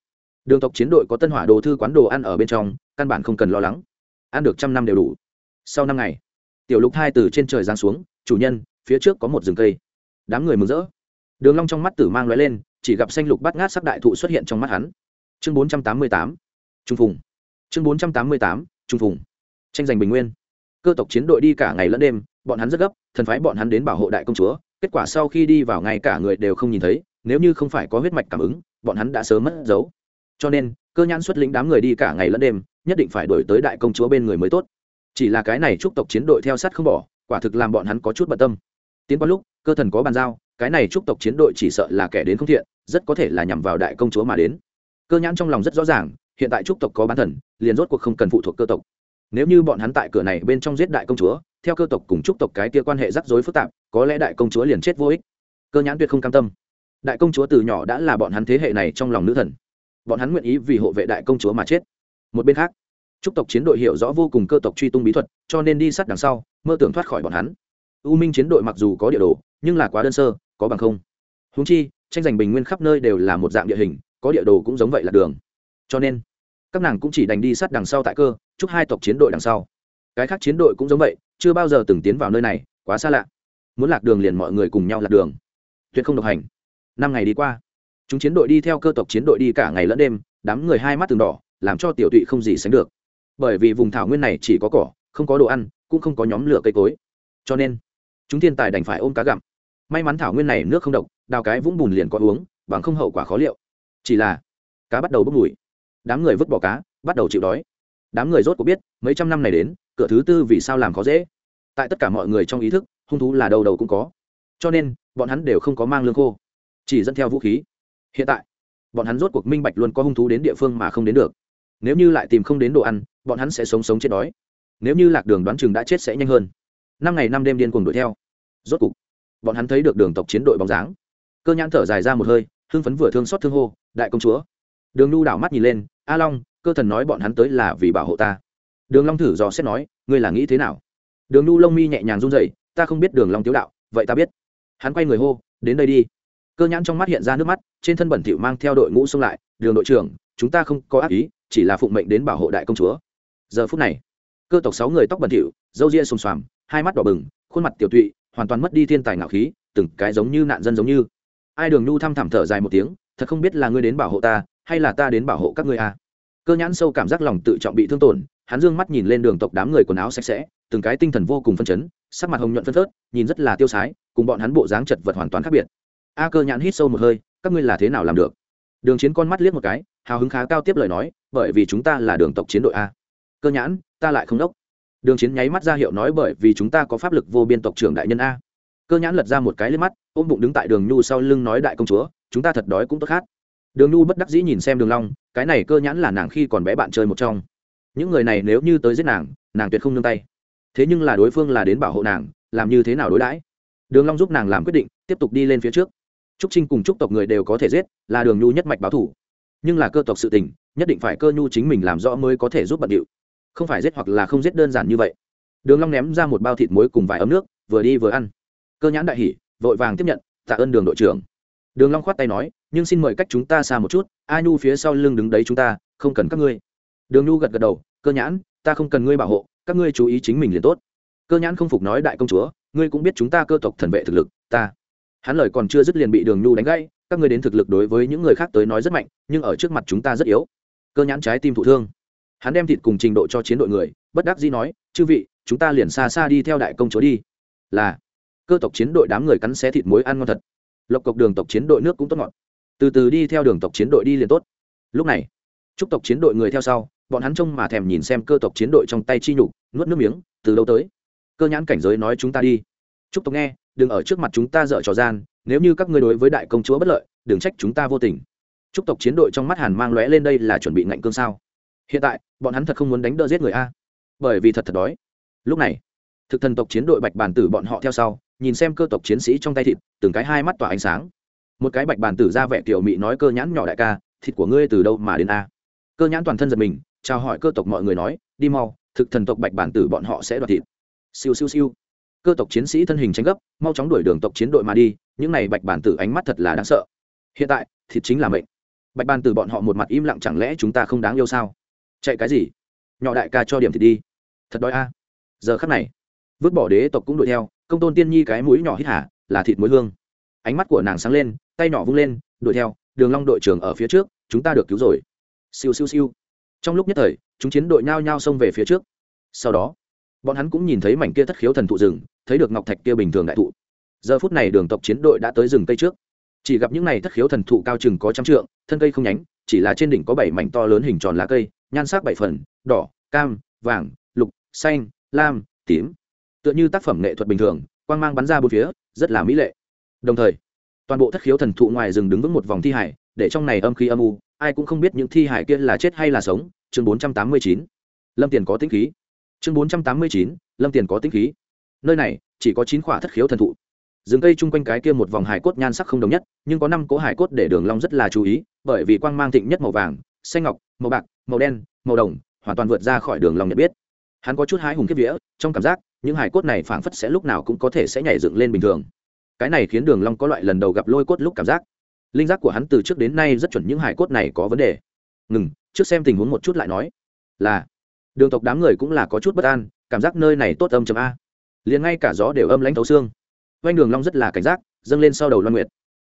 Đường tộc chiến đội có tân hỏa đồ thư quán đồ ăn ở bên trong, căn bản không cần lo lắng. Ăn được trăm năm đều đủ. Sau năm ngày, tiểu lục hai từ trên trời giáng xuống, chủ nhân, phía trước có một rừng cây. Đám người mừng rỡ. Đường long trong mắt tử mang lóe lên, chỉ gặp xanh lục bát ngát sắc đại thụ xuất hiện trong mắt hắn. Chương bốn trăm tám mươi tám, trung phùng. Chương bốn trăm tám mươi tám, trung phùng tranh giành bình nguyên. Cơ tộc chiến đội đi cả ngày lẫn đêm, bọn hắn rất gấp, thần phái bọn hắn đến bảo hộ đại công chúa, kết quả sau khi đi vào ngay cả người đều không nhìn thấy, nếu như không phải có huyết mạch cảm ứng, bọn hắn đã sớm mất dấu. Cho nên, cơ nhãn xuất lĩnh đám người đi cả ngày lẫn đêm, nhất định phải đổi tới đại công chúa bên người mới tốt. Chỉ là cái này chúc tộc chiến đội theo sát không bỏ, quả thực làm bọn hắn có chút bận tâm. Tiến qua lúc, cơ thần có bàn giao, cái này chúc tộc chiến đội chỉ sợ là kẻ đến không thiện, rất có thể là nhằm vào đại công chúa mà đến. Cơ nhãn trong lòng rất rõ ràng, hiện tại chúc tộc có bán thần, liền rốt cuộc không cần phụ thuộc cơ tộc nếu như bọn hắn tại cửa này bên trong giết đại công chúa, theo cơ tộc cùng chúc tộc cái kia quan hệ rắc rối phức tạp, có lẽ đại công chúa liền chết vô ích. Cơ nhãn tuyệt không cam tâm. Đại công chúa từ nhỏ đã là bọn hắn thế hệ này trong lòng nữ thần. Bọn hắn nguyện ý vì hộ vệ đại công chúa mà chết. Một bên khác, chúc tộc chiến đội hiểu rõ vô cùng cơ tộc truy tung bí thuật, cho nên đi sát đằng sau, mơ tưởng thoát khỏi bọn hắn. U minh chiến đội mặc dù có địa đồ, nhưng là quá đơn sơ, có bằng không. Húng chi, tranh giành bình nguyên khắp nơi đều là một dạng địa hình, có địa đồ cũng giống vậy là đường. Cho nên các nàng cũng chỉ đành đi sát đằng sau tại cơ, chúc hai tộc chiến đội đằng sau. Cái khác chiến đội cũng giống vậy, chưa bao giờ từng tiến vào nơi này, quá xa lạ. Muốn lạc đường liền mọi người cùng nhau lạc đường. Tuyệt không độc hành. Năm ngày đi qua, chúng chiến đội đi theo cơ tộc chiến đội đi cả ngày lẫn đêm, đám người hai mắt từng đỏ, làm cho tiểu tụy không gì sánh được. Bởi vì vùng thảo nguyên này chỉ có cỏ, không có đồ ăn, cũng không có nhóm lửa cây cối. Cho nên, chúng thiên tài đành phải ôm cá gặm. May mắn thảo nguyên này nước không độc, đào cái vũng bùn liền có uống, bằng không hậu quả khó liệu. Chỉ là, cá bắt đầu bốc mùi đám người vứt bỏ cá, bắt đầu chịu đói. Đám người rốt cuộc biết, mấy trăm năm này đến, cửa thứ tư vì sao làm khó dễ. Tại tất cả mọi người trong ý thức, hung thú là đầu đầu cũng có. Cho nên, bọn hắn đều không có mang lương khô, chỉ dẫn theo vũ khí. Hiện tại, bọn hắn rốt cuộc minh bạch luôn có hung thú đến địa phương mà không đến được. Nếu như lại tìm không đến đồ ăn, bọn hắn sẽ sống sống chết đói. Nếu như lạc đường đoán chừng đã chết sẽ nhanh hơn. Năm ngày năm đêm điên cuồng đuổi theo. Rốt cục bọn hắn thấy được đường tộc chiến đội bóng dáng. Cơ nhãn thở dài ra một hơi, hưng phấn vừa thương xót thương hô, đại công chúa đường nhu đảo mắt nhìn lên, a long, cơ thần nói bọn hắn tới là vì bảo hộ ta. Đường long thử dò xét nói, ngươi là nghĩ thế nào? Đường nhu lông mi nhẹ nhàng run rẩy, ta không biết đường long tiếu đạo, vậy ta biết. Hắn quay người hô, đến đây đi. Cơ nhãn trong mắt hiện ra nước mắt, trên thân bẩn thỉu mang theo đội ngũ xông lại, đường đội trưởng, chúng ta không có ác ý, chỉ là phụng mệnh đến bảo hộ đại công chúa. Giờ phút này, cơ tộc sáu người tóc bẩn thỉu, râu ria xồm xoàm, hai mắt đỏ bừng, khuôn mặt tiểu tụy, hoàn toàn mất đi thiên tài ngạo khí, từng cái giống như nạn dân giống như. Ai đường nhu thăm thẳm thở dài một tiếng, thật không biết là ngươi đến bảo hộ ta hay là ta đến bảo hộ các ngươi à. cơ nhãn sâu cảm giác lòng tự trọng bị thương tổn, hắn dương mắt nhìn lên đường tộc đám người quần áo sạch sẽ, từng cái tinh thần vô cùng phân chấn, sắc mặt hồng nhuận phân phớt, nhìn rất là tiêu sái, cùng bọn hắn bộ dáng chật vật hoàn toàn khác biệt. A cơ nhãn hít sâu một hơi, các ngươi là thế nào làm được? Đường chiến con mắt liếc một cái, hào hứng khá cao tiếp lời nói, bởi vì chúng ta là đường tộc chiến đội a. Cơ nhãn, ta lại không đốc. Đường chiến nháy mắt ra hiệu nói bởi vì chúng ta có pháp lực vô biên tộc trưởng đại nhân a. Cơ nhãn lật ra một cái lên mắt, ôm bụng đứng tại đường nhu sau lưng nói đại công chúa, chúng ta thật đói cũng tốt khát đường nhu bất đắc dĩ nhìn xem đường long, cái này cơ nhãn là nàng khi còn bé bạn chơi một trong. Những người này nếu như tới giết nàng nàng tuyệt không nương tay. Thế nhưng là đối phương là đến bảo hộ nàng, làm như thế nào đối đãi? Đường long giúp nàng làm quyết định, tiếp tục đi lên phía trước. Trúc trinh cùng trúc tộc người đều có thể giết, là đường nhu nhất mạch báo thủ. Nhưng là cơ tộc sự tình, nhất định phải cơ nhu chính mình làm rõ mới có thể giúp bận điệu. Không phải giết hoặc là không giết đơn giản như vậy. Đường long ném ra một bao thịt muối cùng vài ấm nước, vừa đi vừa ăn. Cơ nhãn đại hỉ, vội vàng tiếp nhận, tạ ơn đường đội trưởng đường long khoát tay nói, nhưng xin mời cách chúng ta xa một chút, a nhu phía sau lưng đứng đấy chúng ta, không cần các ngươi. Đường nhu gật gật đầu, cơ nhãn, ta không cần ngươi bảo hộ, các ngươi chú ý chính mình liền tốt. Cơ nhãn không phục nói, đại công chúa, ngươi cũng biết chúng ta cơ tộc thần vệ thực lực, ta. Hắn lời còn chưa dứt liền bị đường nhu đánh gãy, các ngươi đến thực lực đối với những người khác tới nói rất mạnh, nhưng ở trước mặt chúng ta rất yếu. Cơ nhãn trái tim thụ thương. Hắn đem thịt cùng trình độ cho chiến đội người, bất đắc dĩ nói, chư vị, chúng ta liền xa xa đi theo đại công chúa đi. Là, cơ tộc chiến đội đám người cắn xé thịt muối ăn ngon thật lộc cộc đường tộc chiến đội nước cũng tốt ngọt từ từ đi theo đường tộc chiến đội đi liền tốt. Lúc này, chúc tộc chiến đội người theo sau, bọn hắn trông mà thèm nhìn xem cơ tộc chiến đội trong tay chi nhục, nuốt nước miếng, từ đâu tới. Cơ nhãn cảnh giới nói chúng ta đi. Chúc tộc nghe, đừng ở trước mặt chúng ta dở trò gian, nếu như các ngươi đối với đại công chúa bất lợi, đừng trách chúng ta vô tình. Chúc tộc chiến đội trong mắt hàn mang lóe lên đây là chuẩn bị ngạnh cương sao. Hiện tại, bọn hắn thật không muốn đánh đỡ giết người a. Bởi vì thật thật đói. Lúc này, thực thần tộc chiến đội bạch bàn tử bọn họ theo sau nhìn xem cơ tộc chiến sĩ trong tay thịt, từng cái hai mắt tỏa ánh sáng. Một cái bạch bàn tử ra vẻ tiểu mị nói cơ nhãn nhỏ đại ca, thịt của ngươi từ đâu mà đến a? Cơ nhãn toàn thân giật mình, chào hỏi cơ tộc mọi người nói, đi mau, thực thần tộc bạch bàn tử bọn họ sẽ đoạt thịt. Siêu siêu siêu. Cơ tộc chiến sĩ thân hình tranh gấp, mau chóng đuổi đường tộc chiến đội mà đi, những này bạch bàn tử ánh mắt thật là đáng sợ. Hiện tại, thịt chính là mệnh. Bạch bàn tử bọn họ một mặt im lặng chẳng lẽ chúng ta không đáng yêu sao? Chạy cái gì? Nhỏ đại ca cho điểm thịt đi. Thật đói a. Giờ khắc này, vứt bỏ đế tộc cũng đuổi theo công tôn tiên nhi cái mũi nhỏ hít hả là thịt muối hương. Ánh mắt của nàng sáng lên, tay nhỏ vung lên, đuổi theo, đường long đội trưởng ở phía trước, chúng ta được cứu rồi. Siêu siêu siêu. Trong lúc nhất thời, chúng chiến đội nhao nhao xông về phía trước. Sau đó, bọn hắn cũng nhìn thấy mảnh kia thất khiếu thần thụ rừng, thấy được ngọc thạch kia bình thường đại thụ. Giờ phút này đường tộc chiến đội đã tới rừng cây trước. Chỉ gặp những này thất khiếu thần thụ cao chừng có trăm trượng, thân cây không nhánh, chỉ là trên đỉnh có bảy mảnh to lớn hình tròn lá cây, nhan sắc bảy phần, đỏ, cam, vàng, lục, xanh, lam, tím tựa như tác phẩm nghệ thuật bình thường, quang mang bắn ra bốn phía, rất là mỹ lệ. Đồng thời, toàn bộ thất khiếu thần thụ ngoài rừng đứng vững một vòng thi hải để trong này âm khí âm u, ai cũng không biết những thi hải kia là chết hay là sống. Chương bốn trăm tám mươi chín, lâm tiền có tĩnh khí. Chương bốn trăm tám mươi chín, lâm tiền có tĩnh khí. Nơi này, chỉ có chín khỏa thất khiếu thần thụ. Rừng cây chung quanh cái kia một vòng hải cốt nhan sắc không đồng nhất, nhưng có năm cỗ hải cốt để đường long rất là chú ý, bởi vì quang mang thịnh nhất màu vàng, xanh ngọc, màu bạc, màu đen, màu đồng, hoàn toàn vượt ra khỏi đường long nhận biết. Hắn có chút hái hùng kiếp vía, trong cảm giác những hải cốt này phảng phất sẽ lúc nào cũng có thể sẽ nhảy dựng lên bình thường. Cái này khiến đường long có loại lần đầu gặp lôi cốt lúc cảm giác. Linh giác của hắn từ trước đến nay rất chuẩn những hải cốt này có vấn đề. Ngừng, trước xem tình huống một chút lại nói. Là, đường tộc đám người cũng là có chút bất an, cảm giác nơi này tốt âm chấm a. Liền ngay cả gió đều âm lãnh thấu xương. Quanh đường long rất là cảnh giác, dâng lên sau đầu loan nguyệt.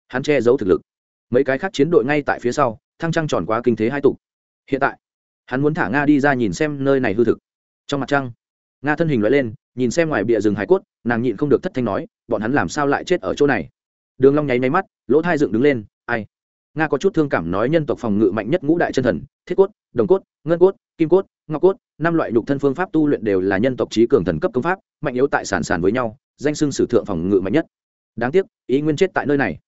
Hắn che giấu thực lực. Mấy cái khác chiến đội ngay tại phía sau, thăng trăng tròn quá kinh thế hai tục hiện tại, hắn muốn thả nga đi ra nhìn xem nơi này hư thực. Trong mặt trăng nga thân hình loại lên nhìn xem ngoài bìa rừng hải cốt nàng nhịn không được thất thanh nói bọn hắn làm sao lại chết ở chỗ này đường long nháy nháy mắt lỗ thai dựng đứng lên ai nga có chút thương cảm nói nhân tộc phòng ngự mạnh nhất ngũ đại chân thần thiết cốt đồng cốt ngân cốt kim cốt ngọc cốt năm loại nhục thân phương pháp tu luyện đều là nhân tộc trí cường thần cấp công pháp mạnh yếu tại sản sản với nhau danh sưng sử thượng phòng ngự mạnh nhất đáng tiếc ý nguyên chết tại nơi này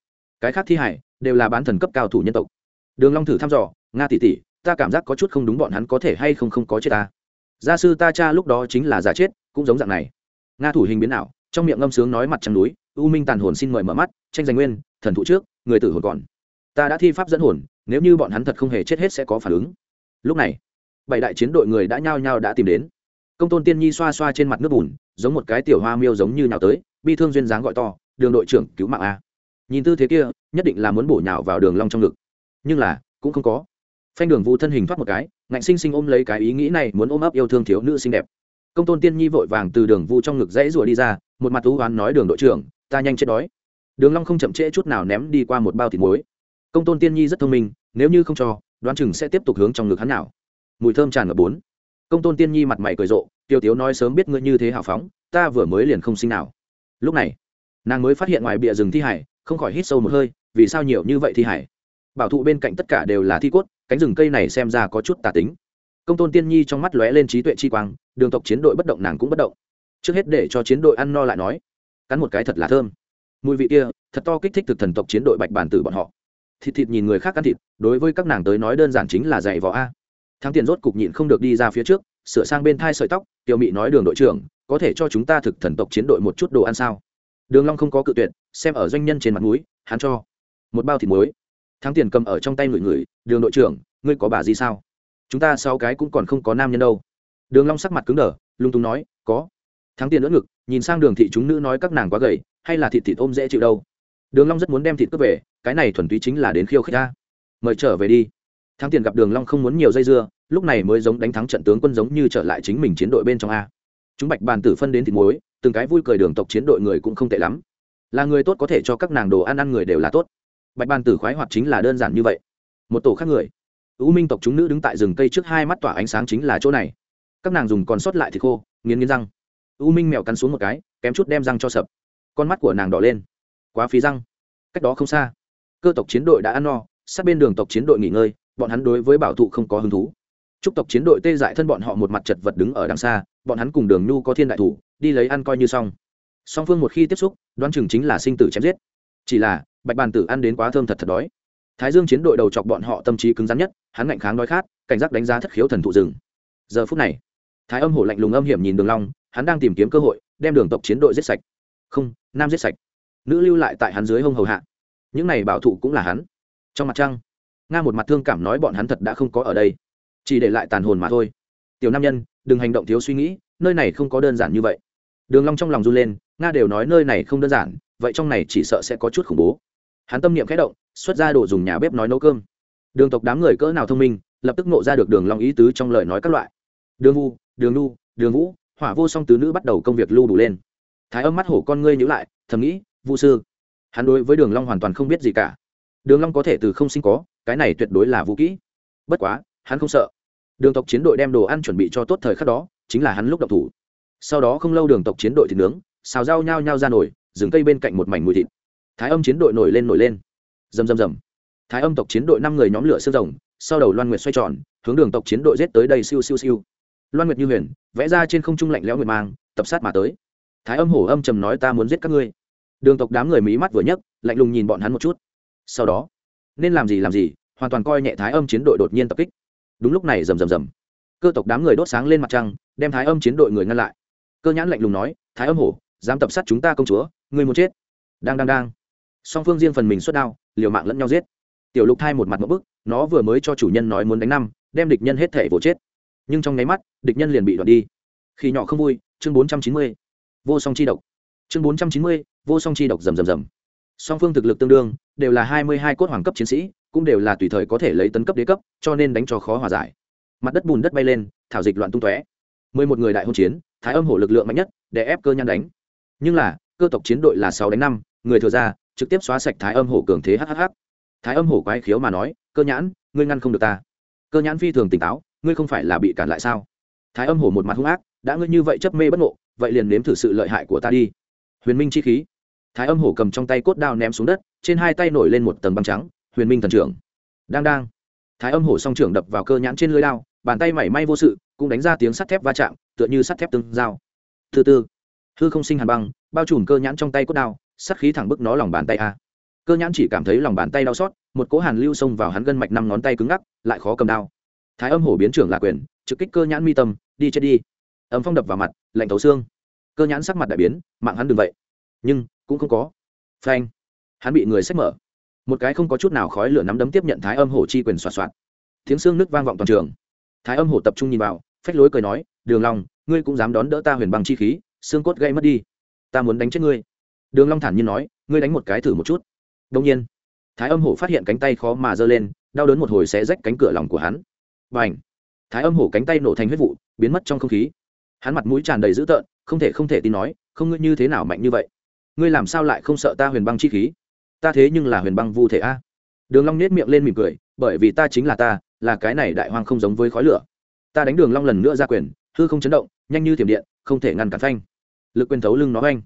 cái khác thi hải đều là bán thần cấp cao thủ nhân tộc đường long thử thăm dò nga tỷ tỷ ta cảm giác có chút không đúng bọn hắn có thể hay không không có chết ta gia sư ta cha lúc đó chính là giả chết, cũng giống dạng này. Nga thủ hình biến ảo, trong miệng ngâm sướng nói mặt trăng núi, u minh tàn hồn xin mời mở mắt, tranh giành nguyên, thần thụ trước, người tử hồn còn. Ta đã thi pháp dẫn hồn, nếu như bọn hắn thật không hề chết hết sẽ có phản ứng. Lúc này, bảy đại chiến đội người đã nhao nhao đã tìm đến. Công tôn tiên nhi xoa xoa trên mặt nước bùn, giống một cái tiểu hoa miêu giống như nào tới, bi thương duyên dáng gọi to, đường đội trưởng, cứu mạng a. Nhìn tư thế kia, nhất định là muốn bổ nhào vào đường long trong ngực. Nhưng là, cũng không có phanh đường vu thân hình thoát một cái, ngạnh sinh sinh ôm lấy cái ý nghĩ này muốn ôm ấp yêu thương thiếu nữ xinh đẹp. Công tôn tiên nhi vội vàng từ đường vu trong ngực dãy rủa đi ra, một mặt thú oán nói đường đội trưởng, ta nhanh chết đói. Đường long không chậm trễ chút nào ném đi qua một bao thịt muối. Công tôn tiên nhi rất thông minh, nếu như không cho, đoán chừng sẽ tiếp tục hướng trong ngực hắn nào. Mùi thơm tràn ngập bốn. Công tôn tiên nhi mặt mày cười rộ, tiêu tiếu nói sớm biết ngươi như thế hào phóng, ta vừa mới liền không sinh nào. Lúc này, nàng mới phát hiện ngoài bìa rừng thi hải, không khỏi hít sâu một hơi, vì sao nhiều như vậy thi hải? Bảo thụ bên cạnh tất cả đều là thi cốt, cánh rừng cây này xem ra có chút tà tính. Công tôn tiên nhi trong mắt lóe lên trí tuệ chi quang, đường tộc chiến đội bất động nàng cũng bất động. Trước hết để cho chiến đội ăn no lại nói, cắn một cái thật là thơm. Mùi vị kia, thật to kích thích thực thần tộc chiến đội bạch bản tử bọn họ. Thịt thịt nhìn người khác ăn thịt, đối với các nàng tới nói đơn giản chính là dạy võ a. Thắng tiền rốt cục nhịn không được đi ra phía trước, sửa sang bên thai sợi tóc, tiểu mị nói đường đội trưởng, có thể cho chúng ta thực thần tộc chiến đội một chút đồ ăn sao? Đường long không có cự tuyệt, xem ở doanh nhân trên mặt mũi, hắn cho một bao thịt muối thắng tiền cầm ở trong tay người người, đường đội trưởng, ngươi có bà gì sao? Chúng ta sáu cái cũng còn không có nam nhân đâu. Đường long sắc mặt cứng đờ, lung tung nói, có. Thắng tiền lưỡi ngực, nhìn sang đường thị chúng nữ nói, các nàng quá gầy, hay là thịt thịt ôm dễ chịu đâu? Đường long rất muốn đem thịt cướp về, cái này thuần túy chính là đến khiêu khích ta. Mời trở về đi. Thắng tiền gặp đường long không muốn nhiều dây dưa, lúc này mới giống đánh thắng trận tướng quân giống như trở lại chính mình chiến đội bên trong a. Chúng bạch bàn tử phân đến thịt muối, từng cái vui cười đường tộc chiến đội người cũng không tệ lắm. Là người tốt có thể cho các nàng đồ ăn ăn người đều là tốt bạch ban tử khoái hoạt chính là đơn giản như vậy. Một tổ khác người. Ưu minh tộc chúng nữ đứng tại rừng cây trước hai mắt tỏa ánh sáng chính là chỗ này. Các nàng dùng còn sót lại thì khô, nghiến nghiến răng. Ưu minh mèo cắn xuống một cái, kém chút đem răng cho sập. Con mắt của nàng đỏ lên. Quá phí răng. Cách đó không xa, cơ tộc chiến đội đã ăn no, sát bên đường tộc chiến đội nghỉ ngơi, bọn hắn đối với bảo thụ không có hứng thú. Chúc tộc chiến đội tê dại thân bọn họ một mặt chật vật đứng ở đằng xa, bọn hắn cùng đường nhu có thiên đại thủ, đi lấy ăn coi như xong. Song phương một khi tiếp xúc, đoán chừng chính là sinh tử chém giết. Chỉ là bạch bàn tử ăn đến quá thơm thật thật đói. Thái dương chiến đội đầu chọc bọn họ tâm trí cứng rắn nhất, hắn ngạnh kháng đói khát, cảnh giác đánh giá thất khiếu thần thụ rừng. Giờ phút này, thái âm hổ lạnh lùng âm hiểm nhìn đường long, hắn đang tìm kiếm cơ hội, đem đường tộc chiến đội giết sạch. Không, nam giết sạch. Nữ lưu lại tại hắn dưới hông hầu hạ. Những này bảo thụ cũng là hắn. Trong mặt trăng, nga một mặt thương cảm nói bọn hắn thật đã không có ở đây. Chỉ để lại tàn hồn mà thôi. Tiểu nam nhân, đừng hành động thiếu suy nghĩ, nơi này không có đơn giản như vậy. Đường long trong lòng run lên, nga đều nói nơi này không đơn giản, vậy trong này chỉ sợ sẽ có chút khủng bố hắn tâm niệm khẽ động, xuất ra đồ dùng nhà bếp nói nấu cơm. Đường tộc đám người cỡ nào thông minh, lập tức nộ ra được đường long ý tứ trong lời nói các loại. Đường vu đường lu đường vũ, hỏa vô song tứ nữ bắt đầu công việc lưu đủ lên. Thái âm mắt hổ con ngươi nhíu lại, thầm nghĩ, vu sư, hắn đối với đường long hoàn toàn không biết gì cả. Đường long có thể từ không sinh có, cái này tuyệt đối là vũ kỹ. Bất quá, hắn không sợ. Đường tộc chiến đội đem đồ ăn chuẩn bị cho tốt thời khắc đó, chính là hắn lúc động thủ. Sau đó không lâu đường tộc chiến đội thịt nướng, xào rau nhao nhao ra nổi rừng cây bên cạnh một mảnh mùi thịt thái âm chiến đội nổi lên nổi lên. Rầm rầm rầm. Thái âm tộc chiến đội năm người nhóm lửa xương rồng, sau đầu loan nguyệt xoay tròn, hướng đường tộc chiến đội giết tới đây siêu siêu siêu. Loan nguyệt như huyền, vẽ ra trên không trung lạnh lẽo nguyệt mang, tập sát mà tới. Thái âm hổ âm trầm nói ta muốn giết các ngươi. Đường tộc đám người mí mắt vừa nhấc, lạnh lùng nhìn bọn hắn một chút. Sau đó, nên làm gì làm gì, hoàn toàn coi nhẹ thái âm chiến đội đột nhiên tập kích. Đúng lúc này rầm rầm rầm. Cơ tộc đám người đốt sáng lên mặt trăng, đem thái âm chiến đội người ngăn lại. Cơ nhãn lạnh lùng nói, thái âm hổ, dám tập sát chúng ta công chúa người muốn chết. Đang đang đang song phương riêng phần mình xuất đao, liều mạng lẫn nhau giết. Tiểu lục thai một mặt một bức, nó vừa mới cho chủ nhân nói muốn đánh năm, đem địch nhân hết thể vỗ chết. Nhưng trong nháy mắt, địch nhân liền bị đoạt đi. Khi nhỏ không vui, chương bốn trăm chín mươi, vô song chi độc. Chương bốn trăm chín mươi, vô song chi độc rầm rầm rầm. Song phương thực lực tương đương, đều là hai mươi hai cốt hoàng cấp chiến sĩ, cũng đều là tùy thời có thể lấy tấn cấp đế cấp, cho nên đánh cho khó hòa giải. Mặt đất bùn đất bay lên, thảo dịch loạn tung tóe. Mười một người đại hôn chiến, thái âm hổ lực lượng mạnh nhất, để ép cơ nhan đánh. Nhưng là, cơ tộc chiến đội là sáu đánh năm, người thừa ra trực tiếp xóa sạch thái âm hổ cường thế hhh thái âm hổ quái khiếu mà nói, cơ nhãn, ngươi ngăn không được ta. Cơ nhãn phi thường tỉnh táo, ngươi không phải là bị cản lại sao? Thái âm hổ một mặt hung ác, đã ngươi như vậy chấp mê bất ngộ, vậy liền nếm thử sự lợi hại của ta đi. Huyền minh chi khí. Thái âm hổ cầm trong tay cốt đao ném xuống đất, trên hai tay nổi lên một tầng băng trắng. Huyền minh thần trưởng. Đang đang. Thái âm hổ song trưởng đập vào cơ nhãn trên lưới đao, bàn tay mảy may vô sự, cũng đánh ra tiếng sắt thép va chạm, tựa như sắt thép tương dao thứ tư hư không sinh hàn băng, bao trùm cơ nhãn trong tay cốt đao sát khí thẳng bức nó lòng bàn tay a. Cơ nhãn chỉ cảm thấy lòng bàn tay đau xót, một cỗ hàn lưu xông vào hắn gân mạch năm ngón tay cứng ngắc, lại khó cầm đao. Thái âm hổ biến trưởng là quyền, trực kích cơ nhãn mi tâm, đi chết đi. Ấm phong đập vào mặt, lạnh thấu xương. Cơ nhãn sắc mặt đại biến, mạng hắn đừng vậy. Nhưng, cũng không có. Phanh. Hắn bị người xách mở. Một cái không có chút nào khói lửa nắm đấm tiếp nhận thái âm hổ chi quyền xoạt xoạt. Tiếng xương nứt vang vọng toàn trường. Thái âm hổ tập trung nhìn vào, phách lối cười nói, đường long, ngươi cũng dám đón đỡ ta huyền bằng chi khí, xương cốt gây mất đi. Ta muốn đánh chết ngươi đường long thản nhiên nói ngươi đánh một cái thử một chút. Đông nhiên thái âm hổ phát hiện cánh tay khó mà giơ lên đau đớn một hồi sẽ rách cánh cửa lòng của hắn. Bành, thái âm hổ cánh tay nổ thành huyết vụ biến mất trong không khí. Hắn mặt mũi tràn đầy dữ tợn không thể không thể tin nói không ngươi như thế nào mạnh như vậy? Ngươi làm sao lại không sợ ta huyền băng chi khí? Ta thế nhưng là huyền băng vu thể a. Đường long nét miệng lên mỉm cười bởi vì ta chính là ta là cái này đại hoang không giống với khói lửa. Ta đánh đường long lần nữa ra quyền hư không chấn động nhanh như thiểm điện không thể ngăn cản phanh. Lực quyền thấu lưng nó oanh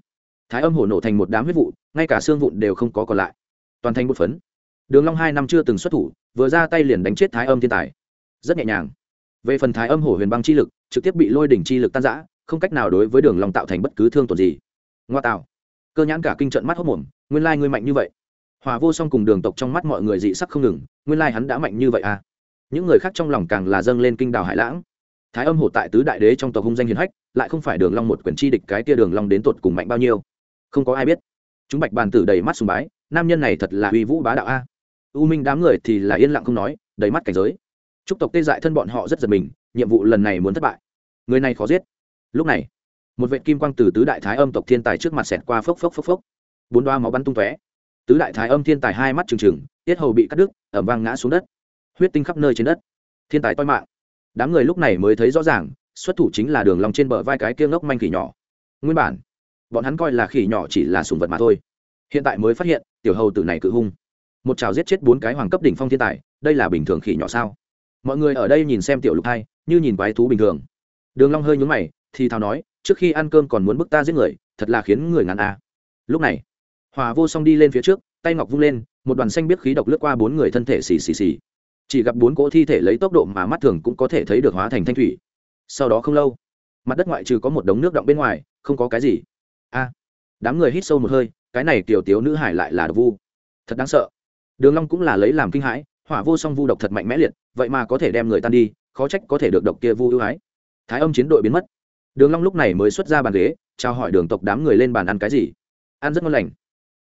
thái âm hổ nổ thành một đám huyết vụ, ngay cả xương vụn đều không có còn lại. Toàn thành một phấn. Đường long hai năm chưa từng xuất thủ, vừa ra tay liền đánh chết thái âm thiên tài. Rất nhẹ nhàng. Về phần thái âm hổ huyền băng chi lực, trực tiếp bị lôi đỉnh chi lực tan rã, không cách nào đối với đường long tạo thành bất cứ thương tổn gì. Ngoa tạo. Cơ nhãn cả kinh trận mắt hốt mồm, nguyên lai ngươi mạnh như vậy. Hòa vô song cùng đường tộc trong mắt mọi người dị sắc không ngừng, nguyên lai hắn đã mạnh như vậy à? Những người khác trong lòng càng là dâng lên kinh đào hải lãng. Thái âm hổ tại tứ đại đế trong tộc hung danh hiền hách, lại không phải đường long một quyền chi địch cái tia đường long đến tột cùng mạnh bao nhiêu không có ai biết. Chúng bạch bàn tử đầy mắt sùng bái, nam nhân này thật là uy vũ bá đạo a. U minh đám người thì là yên lặng không nói, đầy mắt cảnh giới. Chúc tộc tê dại thân bọn họ rất giật mình, nhiệm vụ lần này muốn thất bại. Người này khó giết. Lúc này, một vệ kim quang từ tứ đại thái âm tộc thiên tài trước mặt xẹt qua phốc phốc phốc phốc. Bốn đoa máu bắn tung tóe. Tứ đại thái âm thiên tài hai mắt trừng trừng, tiết hầu bị cắt đứt, ẩm vang ngã xuống đất. Huyết tinh khắp nơi trên đất. Thiên tài toi mạng. Đám người lúc này mới thấy rõ ràng, xuất thủ chính là đường lòng trên bờ vai cái kia ngốc manh khỉ nhỏ. Nguyên bản bọn hắn coi là khỉ nhỏ chỉ là sùng vật mà thôi. Hiện tại mới phát hiện, tiểu hầu tử này cự hung. Một trào giết chết bốn cái hoàng cấp đỉnh phong thiên tài, đây là bình thường khỉ nhỏ sao? Mọi người ở đây nhìn xem tiểu lục hai, như nhìn quái thú bình thường. Đường long hơi nhướng mày, thì thào nói, trước khi ăn cơm còn muốn bức ta giết người, thật là khiến người ngán a. Lúc này, hòa vô song đi lên phía trước, tay ngọc vung lên, một đoàn xanh biết khí độc lướt qua bốn người thân thể xì xì xì. Chỉ gặp bốn cỗ thi thể lấy tốc độ mà mắt thường cũng có thể thấy được hóa thành thanh thủy. Sau đó không lâu, mặt đất ngoại trừ có một đống nước động bên ngoài, không có cái gì a. Đám người hít sâu một hơi, cái này tiểu tiếu nữ hải lại là độc vu. Thật đáng sợ. Đường long cũng là lấy làm kinh hãi, hỏa vô song vu độc thật mạnh mẽ liệt, vậy mà có thể đem người tan đi, khó trách có thể được độc kia vu ưu ái. Thái âm chiến đội biến mất. Đường long lúc này mới xuất ra bàn ghế, chào hỏi đường tộc đám người lên bàn ăn cái gì. Ăn rất ngon lành.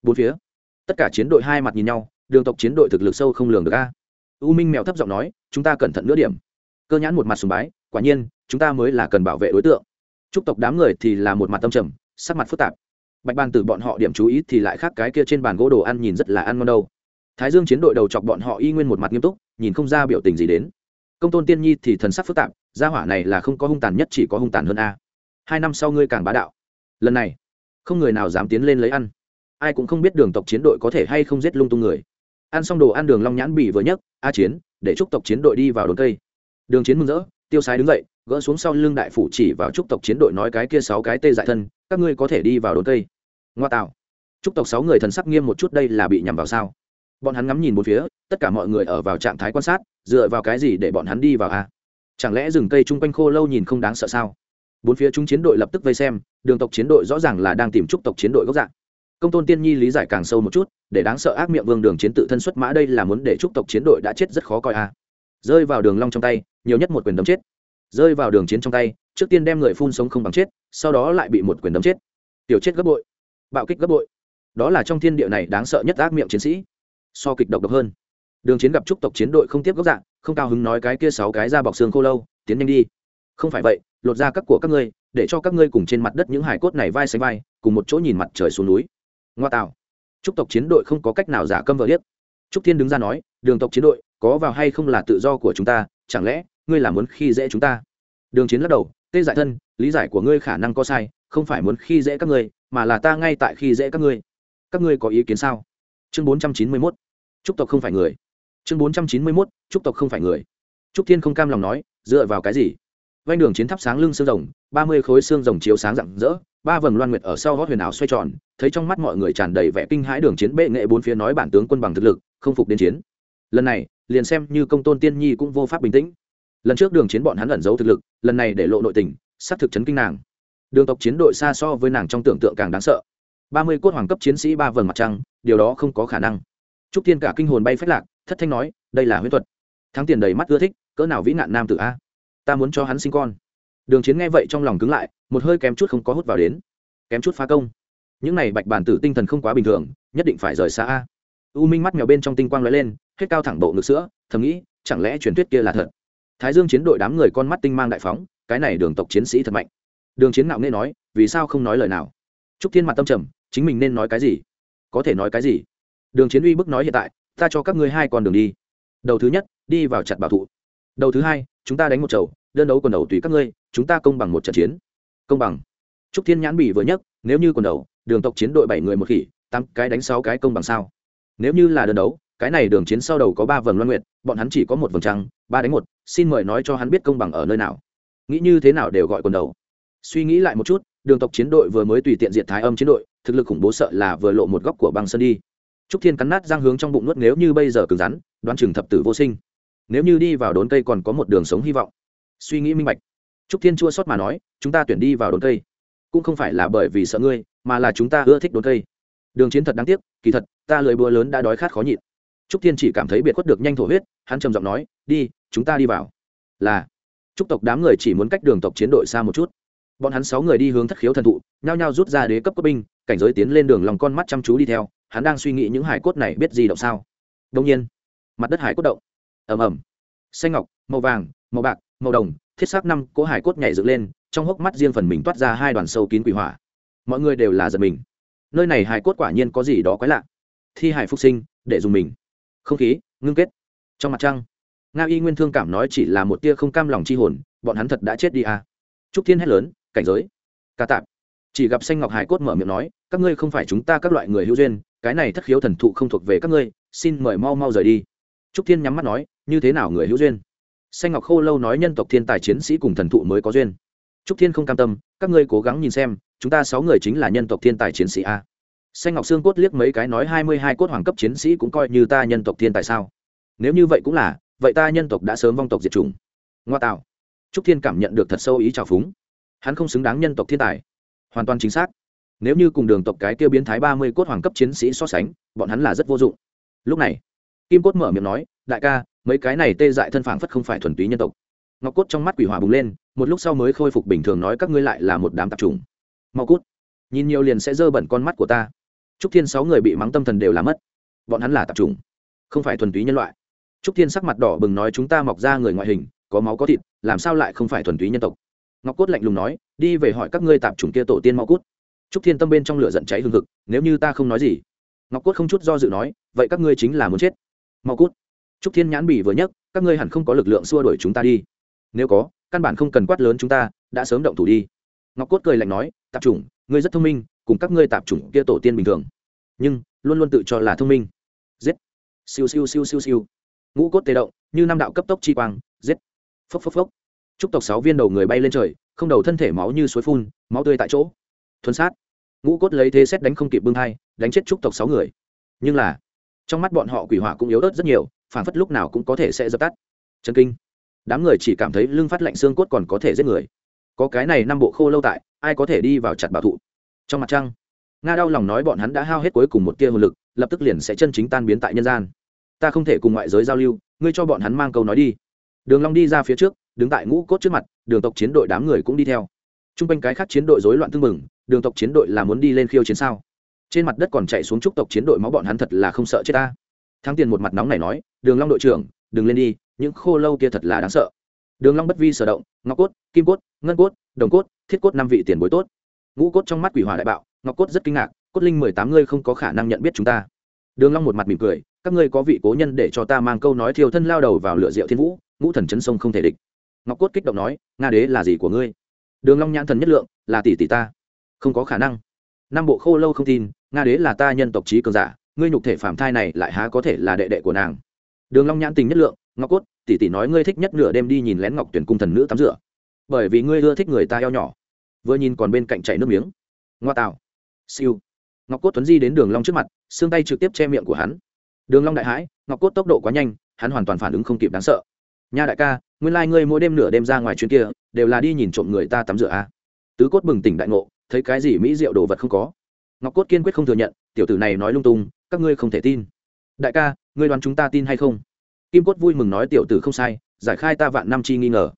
Bốn phía, tất cả chiến đội hai mặt nhìn nhau, đường tộc chiến đội thực lực sâu không lường được a. U minh mèo thấp giọng nói, chúng ta cẩn thận nữa điểm. Cơ nhãn một mặt sùng bái, quả nhiên, chúng ta mới là cần bảo vệ đối tượng. Trúc tộc đám người thì là một mặt tâm trầm sắc mặt phức tạp. Bạch bàn từ bọn họ điểm chú ý thì lại khác cái kia trên bàn gỗ đồ ăn nhìn rất là ăn ngon đâu. Thái dương chiến đội đầu chọc bọn họ y nguyên một mặt nghiêm túc, nhìn không ra biểu tình gì đến. Công tôn tiên nhi thì thần sắc phức tạp, gia hỏa này là không có hung tàn nhất chỉ có hung tàn hơn a. Hai năm sau ngươi càng bá đạo. Lần này, không người nào dám tiến lên lấy ăn. Ai cũng không biết đường tộc chiến đội có thể hay không giết lung tung người. Ăn xong đồ ăn đường long nhãn bỉ vừa nhấc, a chiến, để chúc tộc chiến đội đi vào đồn cây. Đường chiến mừng rỡ, tiêu sái đứng dậy, gỡ xuống sau lưng đại phủ chỉ vào chúc tộc chiến đội nói cái kia sáu cái tê dại thân các ngươi có thể đi vào đồn cây. Ngoa tạo. Chúc tộc sáu người thần sắc nghiêm một chút đây là bị nhằm vào sao? Bọn hắn ngắm nhìn một phía, tất cả mọi người ở vào trạng thái quan sát, dựa vào cái gì để bọn hắn đi vào a? Chẳng lẽ rừng cây chung quanh khô lâu nhìn không đáng sợ sao? Bốn phía chúng chiến đội lập tức vây xem, đường tộc chiến đội rõ ràng là đang tìm chúc tộc chiến đội gốc dạng. Công tôn tiên nhi lý giải càng sâu một chút, để đáng sợ ác miệng vương đường chiến tự thân xuất mã đây là muốn để chúc tộc chiến đội đã chết rất khó coi a. Rơi vào đường long trong tay, nhiều nhất một quyền đấm chết. Rơi vào đường chiến trong tay, trước tiên đem người phun sống không bằng chết sau đó lại bị một quyền đấm chết. Tiểu chết gấp bội, bạo kích gấp bội. Đó là trong thiên địa này đáng sợ nhất ác miệng chiến sĩ. So kịch độc độc hơn. Đường chiến gặp trúc tộc chiến đội không tiếp gốc dạng, không cao hứng nói cái kia sáu cái ra bọc xương khô lâu, tiến nhanh đi. Không phải vậy, lột ra các của các ngươi, để cho các ngươi cùng trên mặt đất những hải cốt này vai sánh vai, cùng một chỗ nhìn mặt trời xuống núi. Ngoa tạo. Trúc tộc chiến đội không có cách nào giả câm vợ điếc. Trúc thiên đứng ra nói, đường tộc chiến đội, có vào hay không là tự do của chúng ta, chẳng lẽ ngươi là muốn khi dễ chúng ta? Đường chiến lắc đầu, tê giải thân lý giải của ngươi khả năng có sai, không phải muốn khi dễ các ngươi, mà là ta ngay tại khi dễ các ngươi. Các ngươi có ý kiến sao? Chương bốn trăm chín mươi mốt. Trúc tộc không phải người. Chương bốn trăm chín mươi mốt. Trúc tộc không phải người. Trúc thiên không cam lòng nói, dựa vào cái gì? Vanh đường chiến thắp sáng lưng xương rồng, ba mươi khối xương rồng chiếu sáng rạng rỡ, ba vầng loan nguyệt ở sau gót huyền ảo xoay tròn, thấy trong mắt mọi người tràn đầy vẻ kinh hãi đường chiến bệ nghệ bốn phía nói bản tướng quân bằng thực lực, không phục đến chiến. Lần này, liền xem như công tôn tiên nhi cũng vô pháp bình tĩnh. Lần trước đường chiến bọn hắn ẩn giấu thực lực, lần này để lộ nội tình xác thực chấn kinh nàng. Đường tộc chiến đội xa so với nàng trong tưởng tượng càng đáng sợ. Ba mươi cốt hoàng cấp chiến sĩ ba vầng mặt trăng, điều đó không có khả năng. Trúc thiên cả kinh hồn bay phách lạc, thất thanh nói, đây là huyễn thuật. Thắng tiền đầy mắt ưa thích, cỡ nào vĩ nạn nam tử a? Ta muốn cho hắn sinh con. Đường chiến nghe vậy trong lòng cứng lại, một hơi kém chút không có hút vào đến. Kém chút phá công. Những này bạch bản tử tinh thần không quá bình thường, nhất định phải rời xa a. U minh mắt mèo bên trong tinh quang lóe lên, hết cao thẳng bộ ngực sữa, thầm nghĩ, chẳng lẽ truyền thuyết kia là thật? Thái dương chiến đội đám người con mắt tinh mang đại phóng cái này đường tộc chiến sĩ thật mạnh. Đường chiến ngạo nghe nói, vì sao không nói lời nào? Trúc thiên mặt tâm trầm, chính mình nên nói cái gì? Có thể nói cái gì? Đường chiến uy bức nói hiện tại, ta cho các ngươi hai con đường đi. Đầu thứ nhất, đi vào chặt bảo thụ. Đầu thứ hai, chúng ta đánh một chầu, đơn đấu quần đầu tùy các ngươi, chúng ta công bằng một trận chiến. Công bằng. Trúc thiên nhãn bỉ vừa nhất nếu như quần đầu, đường tộc chiến đội bảy người một khỉ, tám cái đánh sáu cái công bằng sao? Nếu như là đơn đấu, cái này đường chiến sau đầu có ba vầng loan nguyện bọn hắn chỉ có một vầng trăng, ba đánh một, xin mời nói cho hắn biết công bằng ở nơi nào nghĩ như thế nào đều gọi quần đầu. Suy nghĩ lại một chút, đường tộc chiến đội vừa mới tùy tiện diện thái âm chiến đội, thực lực khủng bố sợ là vừa lộ một góc của băng sơn đi. Trúc thiên cắn nát giang hướng trong bụng nuốt nếu như bây giờ cứng rắn, đoán chừng thập tử vô sinh. Nếu như đi vào đốn cây còn có một đường sống hy vọng. Suy nghĩ minh bạch. Trúc thiên chua sót mà nói, chúng ta tuyển đi vào đốn cây. Cũng không phải là bởi vì sợ ngươi, mà là chúng ta ưa thích đốn cây. Đường chiến thật đáng tiếc, kỳ thật, ta lười búa lớn đã đói khát khó nhịn. Trúc thiên chỉ cảm thấy biệt khuất được nhanh thổ huyết, hắn trầm giọng nói, đi, chúng ta đi vào. Là chúc tộc đám người chỉ muốn cách đường tộc chiến đội xa một chút. Bọn hắn sáu người đi hướng thất khiếu thần thụ, nhao nhao rút ra đế cấp cấp binh, cảnh giới tiến lên đường lòng con mắt chăm chú đi theo, hắn đang suy nghĩ những hải cốt này biết gì động sao. Đông nhiên, mặt đất hải cốt động. Ầm ầm. Xanh ngọc, màu vàng, màu bạc, màu đồng, thiết xác năm cỗ hải cốt nhảy dựng lên, trong hốc mắt riêng phần mình toát ra hai đoàn sâu kín quỷ hỏa. Mọi người đều là giật mình. Nơi này hải cốt quả nhiên có gì đó quái lạ. Thi hải phục sinh, để dùng mình. Không khí, ngưng kết. Trong mặt trăng nga y nguyên thương cảm nói chỉ là một tia không cam lòng chi hồn, bọn hắn thật đã chết đi à. trúc thiên hét lớn, cảnh giới. Ca tạp. Chỉ gặp xanh ngọc hải cốt mở miệng nói, các ngươi không phải chúng ta các loại người hữu duyên, cái này thất khiếu thần thụ không thuộc về các ngươi, xin mời mau mau rời đi. Trúc thiên nhắm mắt nói, như thế nào người hữu duyên? Xanh ngọc khô lâu nói nhân tộc thiên tài chiến sĩ cùng thần thụ mới có duyên. Trúc thiên không cam tâm, các ngươi cố gắng nhìn xem, chúng ta sáu người chính là nhân tộc thiên tài chiến sĩ a xanh ngọc xương cốt liếc mấy cái nói hai mươi hai cốt hoàng cấp chiến sĩ cũng coi như ta nhân tộc thiên tài sao. Nếu như vậy cũng là vậy ta nhân tộc đã sớm vong tộc diệt chủng. Ngoa tạo. Trúc thiên cảm nhận được thật sâu ý trào phúng. Hắn không xứng đáng nhân tộc thiên tài. Hoàn toàn chính xác. Nếu như cùng đường tộc cái tiêu biến thái ba mươi cốt hoàng cấp chiến sĩ so sánh, bọn hắn là rất vô dụng. Lúc này, kim cốt mở miệng nói, đại ca, mấy cái này tê dại thân phản phất không phải thuần túy nhân tộc. Ngọc cốt trong mắt quỷ hỏa bùng lên, một lúc sau mới khôi phục bình thường nói, các ngươi lại là một đám tạp trùng mau cút. Nhìn nhiều liền sẽ dơ bẩn con mắt của ta. Trúc thiên sáu người bị mắng tâm thần đều là mất. Bọn hắn là tạp trùng không phải thuần túy nhân loại trúc thiên sắc mặt đỏ bừng nói chúng ta mọc ra người ngoại hình, có máu có thịt, làm sao lại không phải thuần túy nhân tộc? Ngọc cốt lạnh lùng nói, đi về hỏi các ngươi tạp chủng kia tổ tiên mau cút. Trúc thiên tâm bên trong lửa giận cháy hừng hực, nếu như ta không nói gì. Ngọc cốt không chút do dự nói, vậy các ngươi chính là muốn chết. Mau cút. Trúc thiên nhãn bỉ vừa nhấc, các ngươi hẳn không có lực lượng xua đuổi chúng ta đi. Nếu có, căn bản không cần quát lớn chúng ta, đã sớm động thủ đi. Ngọc cốt cười lạnh nói, tạp chủng, ngươi rất thông minh, cùng các ngươi tạp chủng kia tổ tiên bình thường. Nhưng, luôn luôn tự cho là thông minh. Giết. Siêu siêu siêu siêu siêu ngũ cốt tê động, như năm đạo cấp tốc chi quang, giết. Phốc phốc phốc. Chúc tộc sáu viên đầu người bay lên trời, không đầu thân thể máu như suối phun, máu tươi tại chỗ. Thuần sát. Ngũ cốt lấy thế xét đánh không kịp bưng hai đánh chết chúc tộc sáu người. Nhưng là, trong mắt bọn họ quỷ hỏa cũng yếu ớt rất nhiều, phản phất lúc nào cũng có thể sẽ dập tắt. Chân kinh. Đám người chỉ cảm thấy lưng phát lạnh xương cốt còn có thể giết người. Có cái này năm bộ khô lâu tại, ai có thể đi vào chặt bảo thụ? Trong mặt trăng, nga đau lòng nói bọn hắn đã hao hết cuối cùng một tia hồn lực, lập tức liền sẽ chân chính tan biến tại nhân gian ta không thể cùng ngoại giới giao lưu, ngươi cho bọn hắn mang câu nói đi. Đường long đi ra phía trước, đứng tại ngũ cốt trước mặt, đường tộc chiến đội đám người cũng đi theo. Trung quanh cái khác chiến đội rối loạn tương mừng đường tộc chiến đội là muốn đi lên khiêu chiến sao? Trên mặt đất còn chạy xuống trúc tộc chiến đội máu bọn hắn thật là không sợ chết ta. Thắng tiền một mặt nóng này nói, đường long đội trưởng, đừng lên đi, những khô lâu kia thật là đáng sợ. Đường long bất vi sở động, ngọc cốt, kim cốt, ngân cốt, đồng cốt, thiết cốt năm vị tiền bối tốt. Ngũ cốt trong mắt quỷ hỏa đại bạo, ngọc cốt rất kinh ngạc, cốt linh mười tám ngươi không có khả năng nhận biết chúng ta. Đường long một mặt mỉm cười các ngươi có vị cố nhân để cho ta mang câu nói thiêu thân lao đầu vào lửa rượu thiên vũ, ngũ thần chấn sông không thể địch. Ngọc cốt kích động nói, nga đế là gì của ngươi? Đường long nhãn thần nhất lượng, là tỷ tỷ ta. Không có khả năng. Nam bộ khô lâu không tin, nga đế là ta nhân tộc trí cường giả, ngươi nhục thể phạm thai này lại há có thể là đệ đệ của nàng. Đường long nhãn tình nhất lượng, ngọc cốt, tỷ tỷ nói ngươi thích nhất nửa đêm đi nhìn lén ngọc tuyển cung thần nữ tắm rửa. Bởi vì ngươi ưa thích người ta eo nhỏ. Vừa nhìn còn bên cạnh chảy nước miếng. Ngoa tạo. Siêu. Ngọc cốt tuấn di đến đường long trước mặt, xương tay trực tiếp che miệng của hắn đường long đại hãi, ngọc cốt tốc độ quá nhanh, hắn hoàn toàn phản ứng không kịp đáng sợ. Nha đại ca, nguyên lai ngươi mỗi đêm nửa đêm ra ngoài chuyến kia, đều là đi nhìn trộm người ta tắm rửa a à. tứ cốt bừng tỉnh đại ngộ, thấy cái gì mỹ diệu đồ vật không có. Ngọc cốt kiên quyết không thừa nhận, tiểu tử này nói lung tung, các ngươi không thể tin. Đại ca, ngươi đoán chúng ta tin hay không? Kim cốt vui mừng nói tiểu tử không sai, giải khai ta vạn năm chi nghi ngờ.